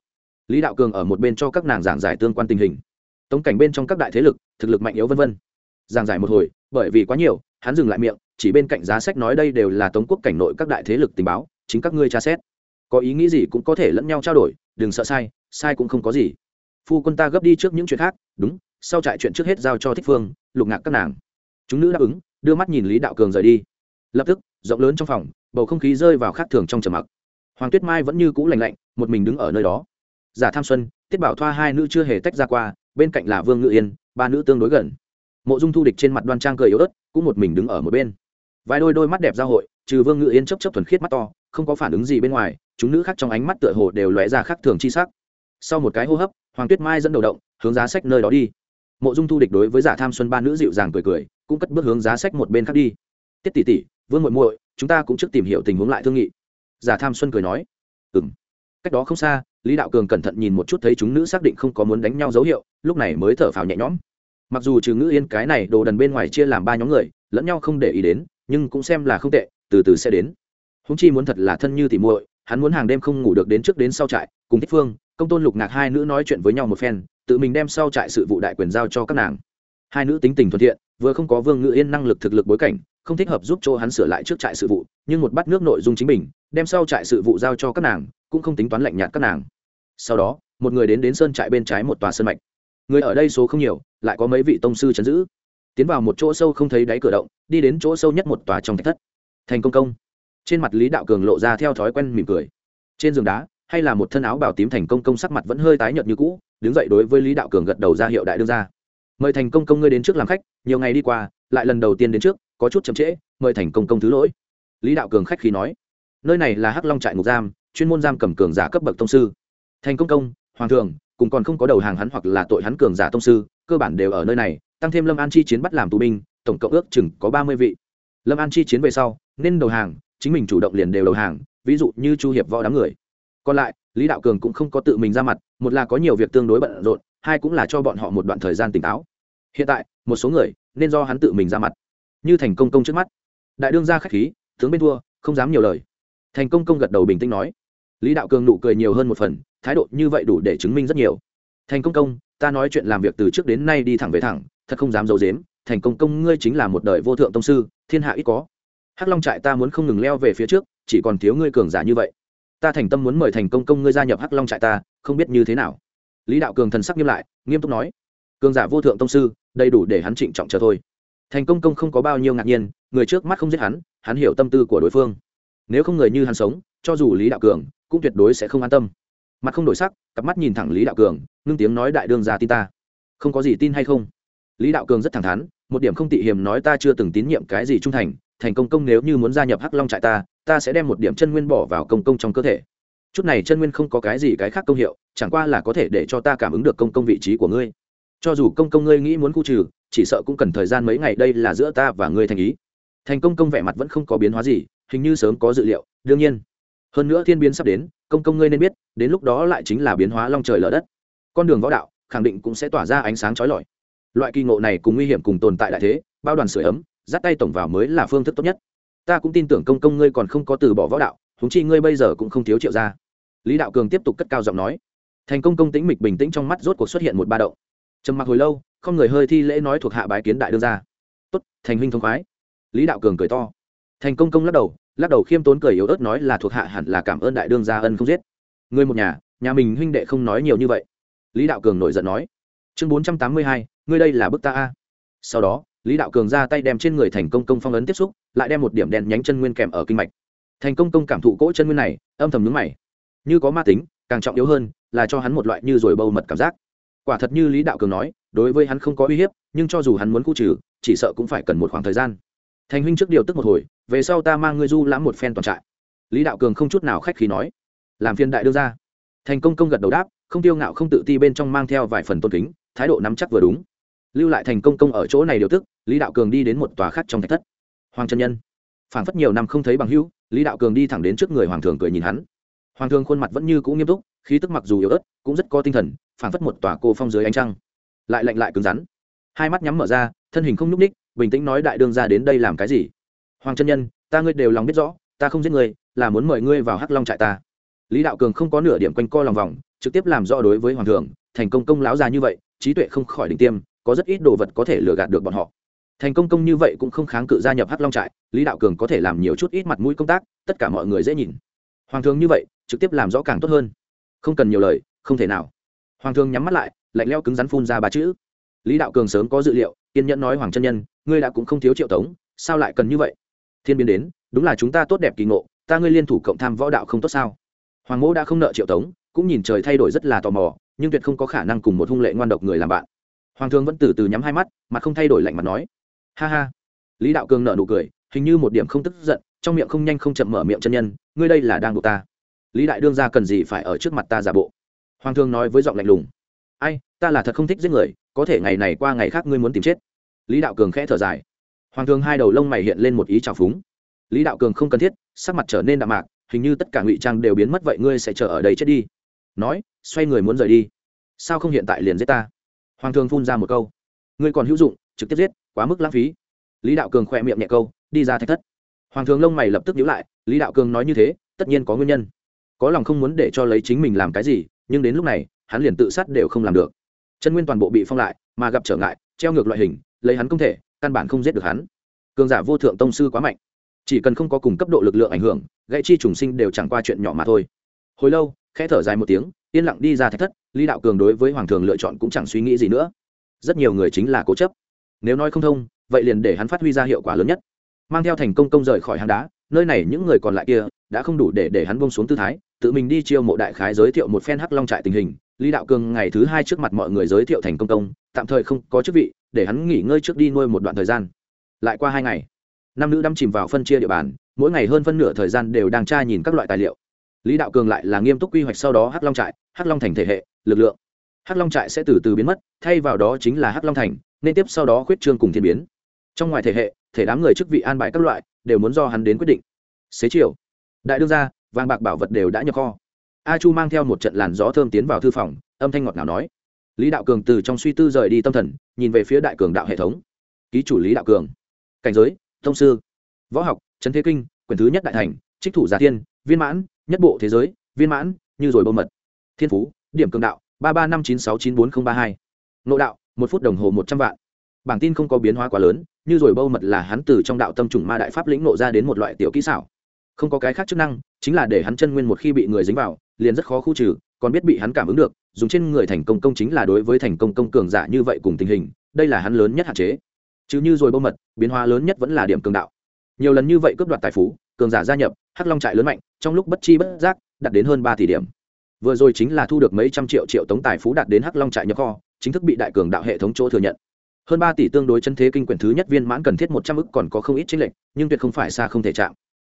Lý đạo cường ở một bên cho các nàng giảng giải tương quan tình hình. Tống cảnh bên trong các đại thế lực, thực lực mạnh yếu v v giảng giải một hồi, bởi vì quá nhiều, hắn dừng lại miệng, chỉ bên cạnh giá sách nói đây đều là tống quốc cảnh nội các đại thế lực tình báo, chính các ngươi tra xét. Có ý nghĩ gì cũng có thể lẫn nhau trao đổi, đừng sợ sai sai cũng không có gì phu quân ta gấp đi trước những chuyện khác, đúng, sau trại chuyện trước hết giao cho thích phương, lục ngạc các nàng. Chúng nữ đáp ứng, đưa mắt nhìn lý đạo cường rời đi. Lập tức, rộng lớn trong phòng, bầu không khí rơi vào khác thường trong trầm mặc. Hoàng tuyết mai vẫn như cũ lành lạnh, một mình đứng ở nơi đó. Giả tham xuân, tiết bảo thoa hai nữ chưa hề tách ra qua, bên cạnh là vương ngự yên, ba nữ tương đối gần. Mộ dung thu địch trên mặt đoan trang cười yếu ớt, cũng một mình đứng ở một bên. Vài đôi đôi mắt đẹp giao hội, trừ vương ngự yên chấp chấp thuần khiết mắt to, không có phản ứng gì bên ngoài, chúng nữ khác trong ánh mắt tựa hồ đều lóe ra khác thường chi sắc. Sau một cái hô hấp hoàng tuyết mai dẫn đầu động, hướng giá sách nơi đó đi. Mộ dung thu địch đối với giả tham xuân ba nữ dịu dàng cười cười, cũng cất bước hướng giá sách một bên khác đi. Tiết tỷ tỷ, vương muội muội, chúng ta cũng trước tìm hiểu tình huống lại thương nghị. Giả tham xuân cười nói. Ừm. cách đó không xa, lý đạo cường cẩn thận nhìn một chút thấy chúng nữ xác định không có muốn đánh nhau dấu hiệu, lúc này mới thở phào nhẹ nhõm. Mặc dù trừ ngữ yên cái này đồ đần bên ngoài chia làm ba nhóm người, lẫn nhau không để ý đến, nhưng cũng xem là không tệ, từ từ sẽ đến. Húng chi muốn thật là thân như tỉ muội, hắn muốn hàng đêm không ngủ được đến trước đến sau trại, cùng thích phương công tôn lục ngạc hai nữ nói chuyện với nhau một phen, tự mình đem sau trại sự vụ đại quyền giao cho các nàng. Hai nữ tính tình thuận thiện, vừa không có vương ngự yên năng lực thực lực bối cảnh, không thích hợp giúp cho hắn sửa lại trước trại sự vụ, nhưng một bắt nước nội dung chính mình đem sau trại sự vụ giao cho các nàng, cũng không tính toán lạnh nhạt các nàng. Sau đó, một người đến đến sơn trại bên trái một tòa sơn mạch. Người ở đây số không nhiều, lại có mấy vị tông sư chấn giữ. Tiến vào một chỗ sâu không thấy đáy cửa động, đi đến chỗ sâu nhất một tòa trong thạch thất. Thành công công. Trên mặt lý đạo cường lộ ra theo thói quen mỉm cười. Trên giường đá hay là một thân áo bảo tím thành công công sắc mặt vẫn hơi tái nhợt như cũ, đứng dậy đối với lý đạo cường gật đầu ra hiệu đại đương ra mời thành công công ngươi đến trước làm khách, nhiều ngày đi qua, lại lần đầu tiên đến trước, có chút chậm trễ, mời thành công công thứ lỗi. Lý đạo cường khách khí nói. Nơi này là hắc long trại ngục giam, chuyên môn giam cầm cường giả cấp bậc tông sư. Thành công công, hoàng thường cùng còn không có đầu hàng hắn hoặc là tội hắn cường giả tông sư, cơ bản đều ở nơi này, tăng thêm lâm an chi chiến bắt làm tù binh, tổng cộng ước chừng có ba mươi vị. Lâm an chi chiến về sau, nên đầu hàng, chính mình chủ động liền đều đầu hàng, ví dụ như chu hiệp võ đám người còn lại, lý đạo cường cũng không có tự mình ra mặt, một là có nhiều việc tương đối bận rộn, hai cũng là cho bọn họ một đoạn thời gian tỉnh táo. Hiện tại, một số người nên do hắn tự mình ra mặt. Như thành công công trước mắt. Đại đương ra k h á c h khí, tướng bên thua, không dám nhiều lời. Thành công công gật đầu bình tĩnh nói. Lý đạo cường nụ cười nhiều hơn một phần, thái độ như vậy đủ để chứng minh rất nhiều. Thành công công, ta nói chuyện làm việc từ trước đến nay đi thẳng về thẳng, thật không dám d i ấ u dếm thành công công, ngươi chính là một đời vô thượng tông sư, thiên hạ ít có. Hắc long trại ta muốn không ngừng leo về phía trước, chỉ còn thiếu ngươi cường giả như vậy ta thành tâm muốn mời thành công công ngươi gia nhập hắc long trại ta, không biết như thế nào. Lý đạo cường thần sắc nghiêm lại, nghiêm túc nói, cường giả vô thượng tông sư, đầy đủ để hắn trịnh trọng chờ thôi. Thành công công không có bao nhiêu ngạc nhiên, người trước mắt không giết hắn hắn hiểu tâm tư của đối phương. Nếu không người như hắn sống, cho dù lý đạo cường, cũng tuyệt đối sẽ không an tâm. Mặt không đổi sắc, cặp mắt nhìn thẳng lý đạo cường, ngưng tiếng nói đại đương ra tin ta. Không có gì tin hay không? Lý đạo cường rất thẳng thắn, một điểm không tị hiểm nói ta chưa từng tín nhiệm cái gì trung thành thành công công nếu như muốn gia nhập hắc long trại ta ta sẽ đem một điểm chân nguyên bỏ vào công công trong cơ thể. Chút này chân nguyên không có cái gì cái khác công hiệu, chẳng qua là có thể để cho ta cảm ứng được công công vị trí của ngươi. Cho dù công công ngươi nghĩ muốn khu trừ, chỉ sợ cũng cần thời gian mấy ngày đây là giữa ta và ngươi thành ý. Thành công công vẻ mặt vẫn không có biến hóa gì, hình như sớm có dự liệu, đương nhiên. Hơn nữa thiên biến sắp đến, công công ngươi nên biết, đến lúc đó lại chính là biến hóa long trời lở đất. Con đường võ đạo, khẳng định cũng sẽ tỏa ra ánh sáng trói lọi. Loại kỳ ngộ này cùng nguy hiểm cùng tồn tại đại thế, bao đoàn sửa ấm, dắt tay tổng vào mới là phương thức tốt nhất ta cũng tin tưởng công công ngươi còn không có từ bỏ võ đạo húng chi ngươi bây giờ cũng không thiếu triệu ra lý đạo cường tiếp tục cất cao giọng nói. Thành công công tĩnh mịch bình tĩnh trong mắt rốt cuộc xuất hiện một ba đậu trầm mặc hồi lâu, không người hơi thi lễ nói thuộc hạ bái kiến đại đương ra tốt, thành huynh thông khoái. Lý đạo cường cười to. Thành công công lắc đầu lắc đầu khiêm tốn cười yếu ớt nói là thuộc hạ hẳn là cảm ơn đại đương gia ân không giết. Người một nhà nhà mình huynh đệ không nói nhiều như vậy. Lý đạo cường nổi giận nói. Chương bốn trăm tám mươi hai, ngươi đây là bức ta a. Sau đó lý đạo cường ra tay đem trên người thành công công phong ấn tiếp xúc, lại đem một điểm đen nhánh chân nguyên kèm ở kinh mạch. Thành công công cảm thụ cỗ chân nguyên này, âm thầm nhúng mày. Như có ma tính, càng trọng yếu hơn là cho hắn một loại như rồi bâu mật cảm giác. Quả thật như lý đạo cường nói, đối với hắn không có uy hiếp, nhưng cho dù hắn muốn khu trừ, chỉ sợ cũng phải cần một khoảng thời gian. Thành huynh trước điều tức một hồi, về sau ta mang ngươi du lãm một phen toàn trại. Lý đạo cường không chút nào khách khí nói. Làm phiên đại đưa ra thành công công gật đầu đáp, không tiêu ngạo không tự ti bên trong mang theo vài phần tôn kính, thái độ nắm chắc vừa đúng lưu lại thành công công ở chỗ này điều tức, lý đạo cường đi đến một tòa khác trong thạch thất. Hoàng trân nhân. Phảng phất nhiều năm không thấy bằng hữu, lý đạo cường đi thẳng đến trước người hoàng thường cười nhìn hắn. Hoàng thường khuôn mặt vẫn như cũ nghiêm túc, khí tức mặc dù yếu ớt, cũng rất có tinh thần, phảng phất một tòa cô phong dưới ánh trăng. Lại lạnh lại cứng rắn. Hai mắt nhắm mở ra, thân hình không nhúc ních bình tĩnh nói đại đương ra đến đây làm cái gì? Hoàng chân nhân, ta ngươi đều lòng biết rõ, ta không giết người là muốn mời ngươi vào hắc long trại ta. Lý đạo cường không có nửa điểm quanh co lòng vòng, trực tiếp làm rõ đối với hoàng thượng thành công công lão già như vậy, trí tuệ không khỏi đỉnh tiêm có rất ít đồ vật có thể lừa gạt được bọn họ. Thành công công như vậy cũng không kháng cự gia nhập hắc long trại, lý đạo cường có thể làm nhiều chút ít mặt mũi công tác, tất cả mọi người dễ nhìn. Hoàng thường như vậy, trực tiếp làm rõ càng tốt hơn. Không cần nhiều lời, không thể nào. Hoàng thường nhắm mắt lại, lạnh leo cứng rắn phun ra ba chữ. Lý đạo cường sớm có dự liệu, kiên nhẫn nói, hoàng chân nhân, ngươi đã cũng không thiếu triệu tống, sao lại cần như vậy? Thiên biến đến, đúng là chúng ta tốt đẹp kỳ ngộ, ta ngươi liên thủ cộng tham võ đạo không tốt sao? Hoàng mẫu đã không nợ triệu tống, cũng nhìn trời thay đổi rất là tò mò, nhưng tuyệt không có khả năng cùng một hung lệ ngoan độc người làm bạn hoàng thương vẫn từ từ nhắm hai mắt, mà không thay đổi lạnh mặt nói. Ha ha. Lý đạo cường nợ nụ cười, hình như một điểm không tức giận, trong miệng không nhanh không chậm mở miệng chân nhân, ngươi đây là đang buộc ta. Lý đại đương ra cần gì phải ở trước mặt ta giả bộ? Hoàng thương nói với giọng lạnh lùng. Ai, ta là thật không thích giết người, có thể ngày này qua ngày khác ngươi muốn tìm chết. Lý đạo cường khẽ thở dài. Hoàng thương hai đầu lông mày hiện lên một ý trào phúng. Lý đạo cường không cần thiết, sắc mặt trở nên đạm mạc, hình như tất cả ngụy trang đều biến mất vậy ngươi sẽ chờ ở đây chết đi. Nói, xoay người muốn rời đi. Sao không hiện tại liền giết ta? Hoàng Thường phun ra một câu. Ngươi còn hữu dụng, trực tiếp giết, quá mức lãng phí. Lý đạo cường khỏe miệng nhẹ câu, đi ra thách thất. Hoàng Thường lông mày lập tức nhíu lại, lý đạo cường nói như thế, tất nhiên có nguyên nhân. Có lòng không muốn để cho lấy chính mình làm cái gì, nhưng đến lúc này, hắn liền tự sát đều không làm được. Chân nguyên toàn bộ bị phong lại, mà gặp trở ngại, treo ngược loại hình, lấy hắn không thể, căn bản không giết được hắn. Cường giả vô thượng tông sư quá mạnh. Chỉ cần không có cùng cấp độ lực lượng ảnh hưởng, gãy chi trùng sinh đều chẳng qua chuyện nhỏ mà thôi. Hồi lâu, khẽ thở dài một tiếng yên lặng đi ra thạch thất, lý đạo cường đối với hoàng thường lựa chọn cũng chẳng suy nghĩ gì nữa. Rất nhiều người chính là cố chấp. Nếu nói không thông, vậy liền để hắn phát huy ra hiệu quả lớn nhất. Mang theo thành công công rời khỏi hang đá, nơi này những người còn lại kia đã không đủ để để hắn bông xuống tư thái, tự mình đi chiêu mộ đại khái giới thiệu một phen hắc long trại tình hình. Lý đạo cường ngày thứ hai trước mặt mọi người giới thiệu thành công công, tạm thời không có chức vị, để hắn nghỉ ngơi trước đi nuôi một đoạn thời gian. Lại qua hai ngày, nam nữ đâm chìm vào phân chia địa bàn, mỗi ngày hơn phân nửa thời gian đều đang tra nhìn các loại tài liệu lý đạo cường lại là nghiêm túc quy hoạch sau đó hắc long trại hắc long thành thể hệ lực lượng. Hắc long trại sẽ từ từ biến mất thay vào đó chính là hắc long thành nên tiếp sau đó khuyết trương cùng thiên biến. Trong ngoài thể hệ thể đám người chức vị an bài các loại đều muốn do hắn đến quyết định. Xế chiều đại đương gia vàng bạc bảo vật đều đã nhập kho. A chu mang theo một trận làn gió thơm tiến vào thư phòng âm thanh ngọt ngào nói. Lý đạo cường từ trong suy tư rời đi tâm thần nhìn về phía đại cường đạo hệ thống. Ký chủ lý đạo cường. Cảnh giới thông sư. Võ học trấn thế kinh quyền thứ nhất đại thành trích thủ giả thiên, viên mãn nhất bộ thế giới, viên mãn, như rồi bô mật. Thiên phú, điểm cường đạo, ba ba năm chín sáu chín bốn không ba hai. Nội đạo, một phút đồng hồ một trăm vạn. Bảng tin không có biến hóa quá lớn, như rồi bâu mật là hắn từ trong đạo tâm trùng ma đại pháp lĩnh nộ ra đến một loại tiểu kỹ xảo. Không có cái khác chức năng, chính là để hắn chân nguyên một khi bị người dính vào, liền rất khó khu trừ, còn biết bị hắn cảm ứng được, dùng trên người thành công công chính là đối với thành công công cường giả như vậy cùng tình hình, đây là hắn lớn nhất hạn chế. Chứ như rồi bâu mật, biến hóa lớn nhất vẫn là điểm cường đạo. Nhiều lần như vậy cướp đoạt tài phú, cường giả gia nhập, hắc long trại lớn mạnh trong lúc bất chi bất giác, đạt đến hơn ba tỷ điểm. Vừa rồi chính là thu được mấy trăm triệu triệu tống tài phú đạt đến hắc long trại nhập kho, chính thức bị đại cường đạo hệ thống chỗ thừa nhận. Hơn ba tỷ tương đối chân thế kinh quyển thứ nhất viên mãn cần thiết một trăm ức còn có không ít chính lệnh nhưng tuyệt không phải xa không thể chạm.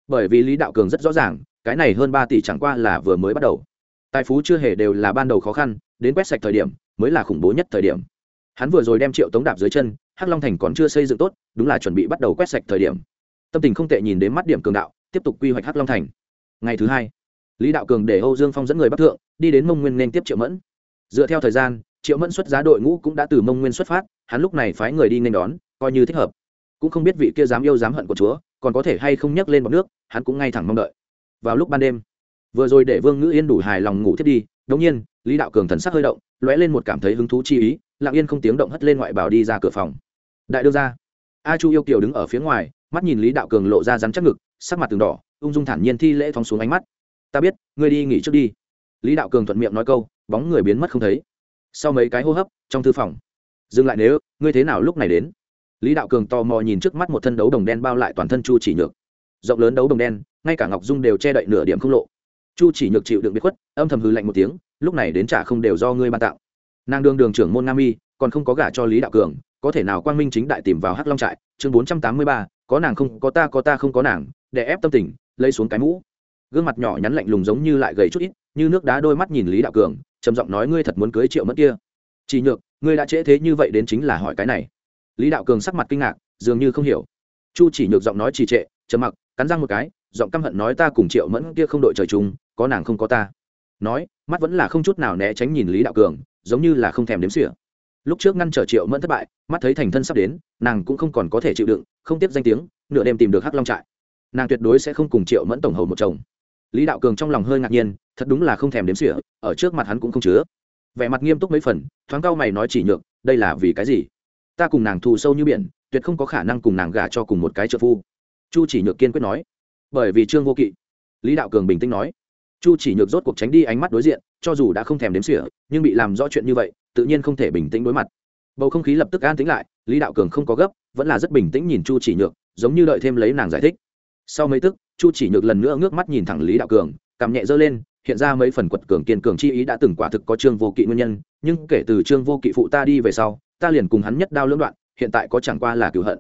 Bởi vì lý đạo cường rất rõ ràng, cái này hơn ba tỷ chẳng qua là vừa mới bắt đầu. Tài phú chưa hề đều là ban đầu khó khăn, đến quét sạch thời điểm, mới là khủng bố nhất thời điểm. Hắn vừa rồi đem triệu tống đạp dưới chân, hắc long thành còn chưa xây dựng tốt, đúng là chuẩn bị bắt đầu quét sạch thời điểm. Tâm tình không tệ nhìn đến mắt điểm cường đạo, tiếp tục quy hoạch hắc long thành ngày thứ hai, lý đạo cường để âu dương phong dẫn người bắc thượng đi đến mông nguyên nên tiếp triệu mẫn. Dựa theo thời gian, triệu mẫn xuất giá đội ngũ cũng đã từ mông nguyên xuất phát, hắn lúc này phái người đi nên đón, coi như thích hợp. Cũng không biết vị kia dám yêu dám hận của chúa, còn có thể hay không nhắc lên bọc nước, hắn cũng ngay thẳng mong đợi. Vào lúc ban đêm, vừa rồi để vương ngữ yên đủ hài lòng ngủ thiết đi, đống nhiên, lý đạo cường thần sắc hơi động, lóe lên một cảm thấy hứng thú chi ý, lặng yên không tiếng động hất lên ngoại bảo đi ra cửa phòng. Đại đương ra a chu yêu kiều đứng ở phía ngoài mắt nhìn lý đạo cường lộ ra rắn chắc ngực sắc mặt từng đỏ ung dung thản nhiên thi lễ thong xuống ánh mắt ta biết ngươi đi nghỉ trước đi lý đạo cường thuận miệng nói câu bóng người biến mất không thấy sau mấy cái hô hấp trong thư phòng dừng lại nếu ngươi thế nào lúc này đến lý đạo cường tò mò nhìn trước mắt một thân đấu đồng đen bao lại toàn thân chu chỉ nhược rộng lớn đấu đồng đen ngay cả ngọc dung đều che đậy nửa điểm không lộ chu chỉ nhược chịu đựng biết khuất âm thầm hư lạnh một tiếng lúc này đến trả không đều do ngươi ban tạo nàng đường đường trưởng môn nam y còn không có gả cho lý đạo cường có thể nào quang minh chính đại tìm vào hắc long trại chương bốn trăm tám mươi ba có nàng không, có ta có ta không có nàng, để ép tâm tình, lấy xuống cái mũ. Gương mặt nhỏ nhắn lạnh lùng giống như lại gầy chút ít, như nước đá đôi mắt nhìn lý đạo cường, trầm giọng nói ngươi thật muốn cưới triệu mất kia. Chỉ nhược, ngươi đã trễ thế như vậy đến chính là hỏi cái này. Lý đạo cường sắc mặt kinh ngạc, dường như không hiểu. Chu chỉ nhược giọng nói trì trệ, trầm mặc, cắn răng một cái, giọng căm hận nói ta cùng triệu mẫn kia không đội trời chung, có nàng không có ta. Nói, mắt vẫn là không chút nào né tránh nhìn lý đạo cường, giống như là không thèm đếm xỉa lúc trước ngăn trở triệu mẫn thất bại, mắt thấy thành thân sắp đến, nàng cũng không còn có thể chịu đựng, không tiếp danh tiếng, nửa đêm tìm được hắc long trại. Nàng tuyệt đối sẽ không cùng triệu mẫn tổng hầu một chồng. Lý đạo cường trong lòng hơi ngạc nhiên, thật đúng là không thèm đếm sỉa ở trước mặt hắn cũng không chứa. Vẻ mặt nghiêm túc mấy phần, thoáng cao mày nói chỉ nhược, đây là vì cái gì? Ta cùng nàng thù sâu như biển, tuyệt không có khả năng cùng nàng gả cho cùng một cái trợ phu. Chu chỉ nhược kiên quyết nói. Bởi vì trương vô kỵ. Lý đạo cường bình tĩnh nói. Chu chỉ nhược rốt cuộc tránh đi ánh mắt đối diện, cho dù đã không thèm đếm sỉa nhưng bị làm rõ chuyện như vậy tự nhiên không thể bình tĩnh đối mặt. Bầu không khí lập tức an tĩnh lại, lý đạo cường không có gấp, vẫn là rất bình tĩnh nhìn chu chỉ nhược, giống như đợi thêm lấy nàng giải thích. Sau mấy tức, chu chỉ nhược lần nữa ngước mắt nhìn thẳng lý đạo cường, cằm nhẹ dơ lên, hiện ra mấy phần quật cường kiên cường chi ý đã từng quả thực có trương vô kỵ nguyên nhân, nhưng kể từ trương vô kỵ phụ ta đi về sau, ta liền cùng hắn nhất đao lưỡng đoạn, hiện tại có chẳng qua là cửu hận.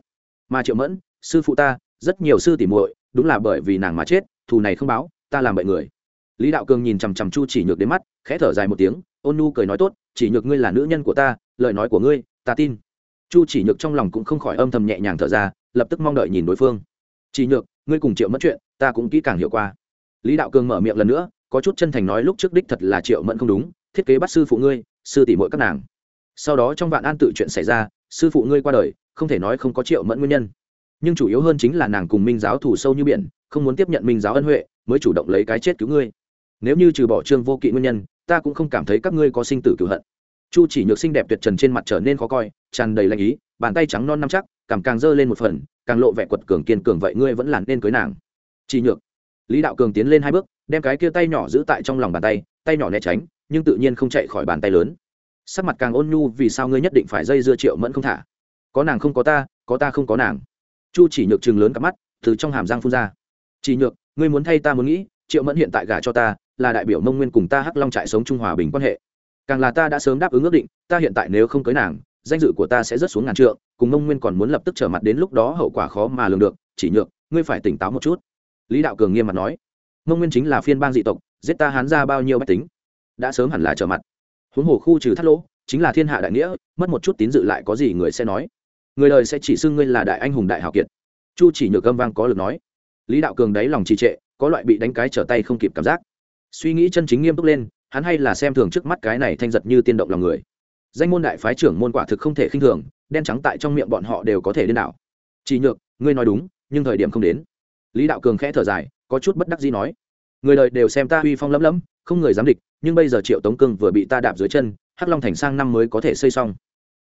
Mà triệu mẫn, sư phụ ta, rất nhiều sư tỉ muội, đúng là bởi vì nàng mà chết, thù này không báo, ta làm bậy người. Lý đạo cường nhìn chằm chằm chu chỉ nhược đến mắt, khẽ thở dài một tiếng ôn nu cười nói tốt, chỉ nhược ngươi là nữ nhân của ta, lời nói của ngươi, ta tin. Chu chỉ nhược trong lòng cũng không khỏi âm thầm nhẹ nhàng thở ra, lập tức mong đợi nhìn đối phương. Chỉ nhược, ngươi cùng triệu mất chuyện, ta cũng kỹ càng hiểu qua. Lý đạo cường mở miệng lần nữa, có chút chân thành nói lúc trước đích thật là triệu mẫn không đúng, thiết kế bắt sư phụ ngươi, sư tỷ mỗi các nàng. Sau đó trong vạn an tự chuyện xảy ra, sư phụ ngươi qua đời, không thể nói không có triệu mẫn nguyên nhân. Nhưng chủ yếu hơn chính là nàng cùng minh giáo thủ sâu như biển, không muốn tiếp nhận minh giáo ân huệ, mới chủ động lấy cái chết cứu ngươi. Nếu như trừ bỏ trương vô kỵ nguyên nhân ta cũng không cảm thấy các ngươi có sinh tử cựu hận. Chu chỉ nhược xinh đẹp tuyệt trần trên mặt trở nên khó coi, tràn đầy lạnh ý, bàn tay trắng non nắm chắc, cảm càng dơ lên một phần, càng lộ vẻ quật cường kiên cường vậy ngươi vẫn làm nên cưới nàng. Chỉ nhược, lý đạo cường tiến lên hai bước, đem cái kia tay nhỏ giữ tại trong lòng bàn tay tay nhỏ né tránh, nhưng tự nhiên không chạy khỏi bàn tay lớn. Sắc mặt càng ôn nhu, vì sao ngươi nhất định phải dây dưa triệu mẫn không thả? Có nàng không có ta có ta không có nàng. Chu chỉ nhược chừng lớn cặp mắt, từ trong hàm răng phun ra. Chỉ nhược, ngươi muốn thay ta muốn nghĩ, triệu mẫn hiện tại gả cho ta là đại biểu mông nguyên cùng ta hắc long trại sống trung hòa bình quan hệ. Càng là ta đã sớm đáp ứng ước định, ta hiện tại nếu không cưới nàng, danh dự của ta sẽ rớt xuống ngàn trượng, cùng mông nguyên còn muốn lập tức trở mặt đến lúc đó hậu quả khó mà lường được, chỉ nhược, ngươi phải tỉnh táo một chút. Lý đạo cường nghiêm mặt nói. Mông nguyên chính là phiên bang dị tộc, giết ta hán ra bao nhiêu bách tính, đã sớm hẳn là trở mặt. Huống hồ khu trừ thắt lỗ, chính là thiên hạ đại nghĩa, mất một chút tín dự lại có gì người sẽ nói. Người đời sẽ chỉ xưng ngươi là đại anh hùng đại hào kiệt. Chu chỉ nhược âm vang có lực nói. Lý đạo cường đáy lòng trì trệ, có loại bị đánh cái trở tay không kịp cảm giác suy nghĩ chân chính nghiêm túc lên hắn hay là xem thường trước mắt cái này thanh giật như tiên động lòng người. Danh môn đại phái trưởng môn quả thực không thể khinh thường đen trắng tại trong miệng bọn họ đều có thể điên đảo. Chỉ nhược ngươi nói đúng nhưng thời điểm không đến. Lý đạo cường khẽ thở dài có chút bất đắc gì nói. Người đời đều xem ta uy phong lấm lấm không người dám địch nhưng bây giờ triệu tống cương vừa bị ta đạp dưới chân hắc long thành sang năm mới có thể xây xong.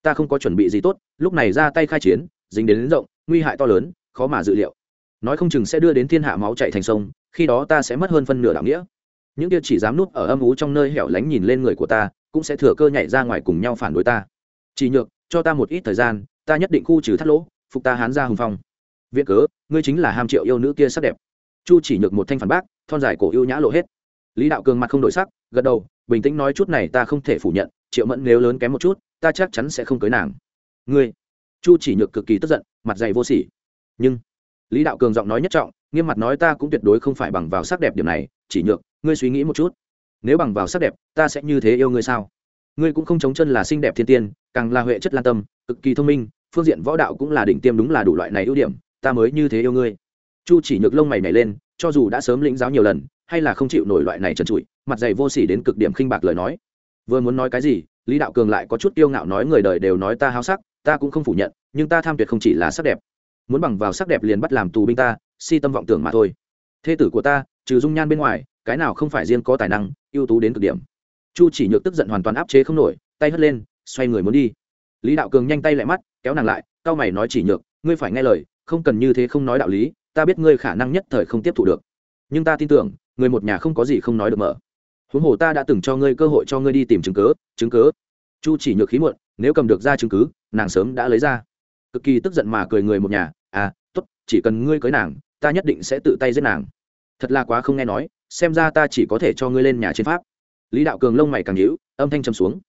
Ta không có chuẩn bị gì tốt lúc này ra tay khai chiến dính đến, đến rộng nguy hại to lớn khó mà dự liệu. Nói không chừng sẽ đưa đến thiên hạ máu chạy thành sông khi đó ta sẽ mất hơn phân nửa đạo nghĩa những kia chỉ dám núp ở âm ú trong nơi hẻo lánh nhìn lên người của ta, cũng sẽ thừa cơ nhảy ra ngoài cùng nhau phản đối ta. Chỉ nhược, cho ta một ít thời gian, ta nhất định khu trừ thắt lỗ, phục ta hán ra hùng phong. Viện cớ, ngươi chính là ham triệu yêu nữ kia sắc đẹp. Chu chỉ nhược một thanh phản bác, thon dài cổ yêu nhã lộ hết. Lý đạo cường mặt không đổi sắc, gật đầu, bình tĩnh nói chút này ta không thể phủ nhận, triệu mẫn nếu lớn kém một chút, ta chắc chắn sẽ không cưới nàng. Ngươi? Chu chỉ nhược cực kỳ tức giận, mặt dày vô sỉ. Nhưng, lý đạo cường giọng nói nhất trọng, nghiêm mặt nói ta cũng tuyệt đối không phải bằng vào sắc đẹp điểm này, chỉ nhược ngươi suy nghĩ một chút. Nếu bằng vào sắc đẹp, ta sẽ như thế yêu ngươi sao? Ngươi cũng không chống chân là xinh đẹp thiên tiên, càng là huệ chất lan tâm, cực kỳ thông minh, phương diện võ đạo cũng là đỉnh tiêm đúng là đủ loại này ưu điểm, ta mới như thế yêu ngươi. Chu chỉ nhược lông mày nhảy lên, cho dù đã sớm lĩnh giáo nhiều lần, hay là không chịu nổi loại này trần trụi, mặt dày vô sỉ đến cực điểm khinh bạc lời nói. Vừa muốn nói cái gì, lý đạo cường lại có chút kiêu ngạo nói người đời đều nói ta háo sắc, ta cũng không phủ nhận, nhưng ta tham tuyệt không chỉ là sắc đẹp. Muốn bằng vào sắc đẹp liền bắt làm tù binh ta, si tâm vọng tưởng mà thôi. Thê tử của ta, trừ dung nhan bên ngoài cái nào không phải riêng có tài năng, ưu tú đến cực điểm. Chu chỉ nhược tức giận hoàn toàn áp chế không nổi, tay hất lên, xoay người muốn đi. Lý đạo cường nhanh tay lại mắt, kéo nàng lại cao mày nói chỉ nhược, ngươi phải nghe lời, không cần như thế không nói đạo lý, ta biết ngươi khả năng nhất thời không tiếp thu được. Nhưng ta tin tưởng, người một nhà không có gì không nói được mở. Huống hồ ta đã từng cho ngươi cơ hội cho ngươi đi tìm chứng cớ chứng cớ chu chỉ nhược khí muộn, nếu cầm được ra chứng cứ, nàng sớm đã lấy ra. Cực kỳ tức giận mà cười người một nhà à t ố t chỉ cần ngươi cưới nàng, ta nhất định sẽ tự tay giết nàng. Thật là quá không nghe nói xem ra ta chỉ có thể cho ngươi lên nhà trên pháp. Lý đạo cường lông mày càng nhíu, âm thanh trầm xuống.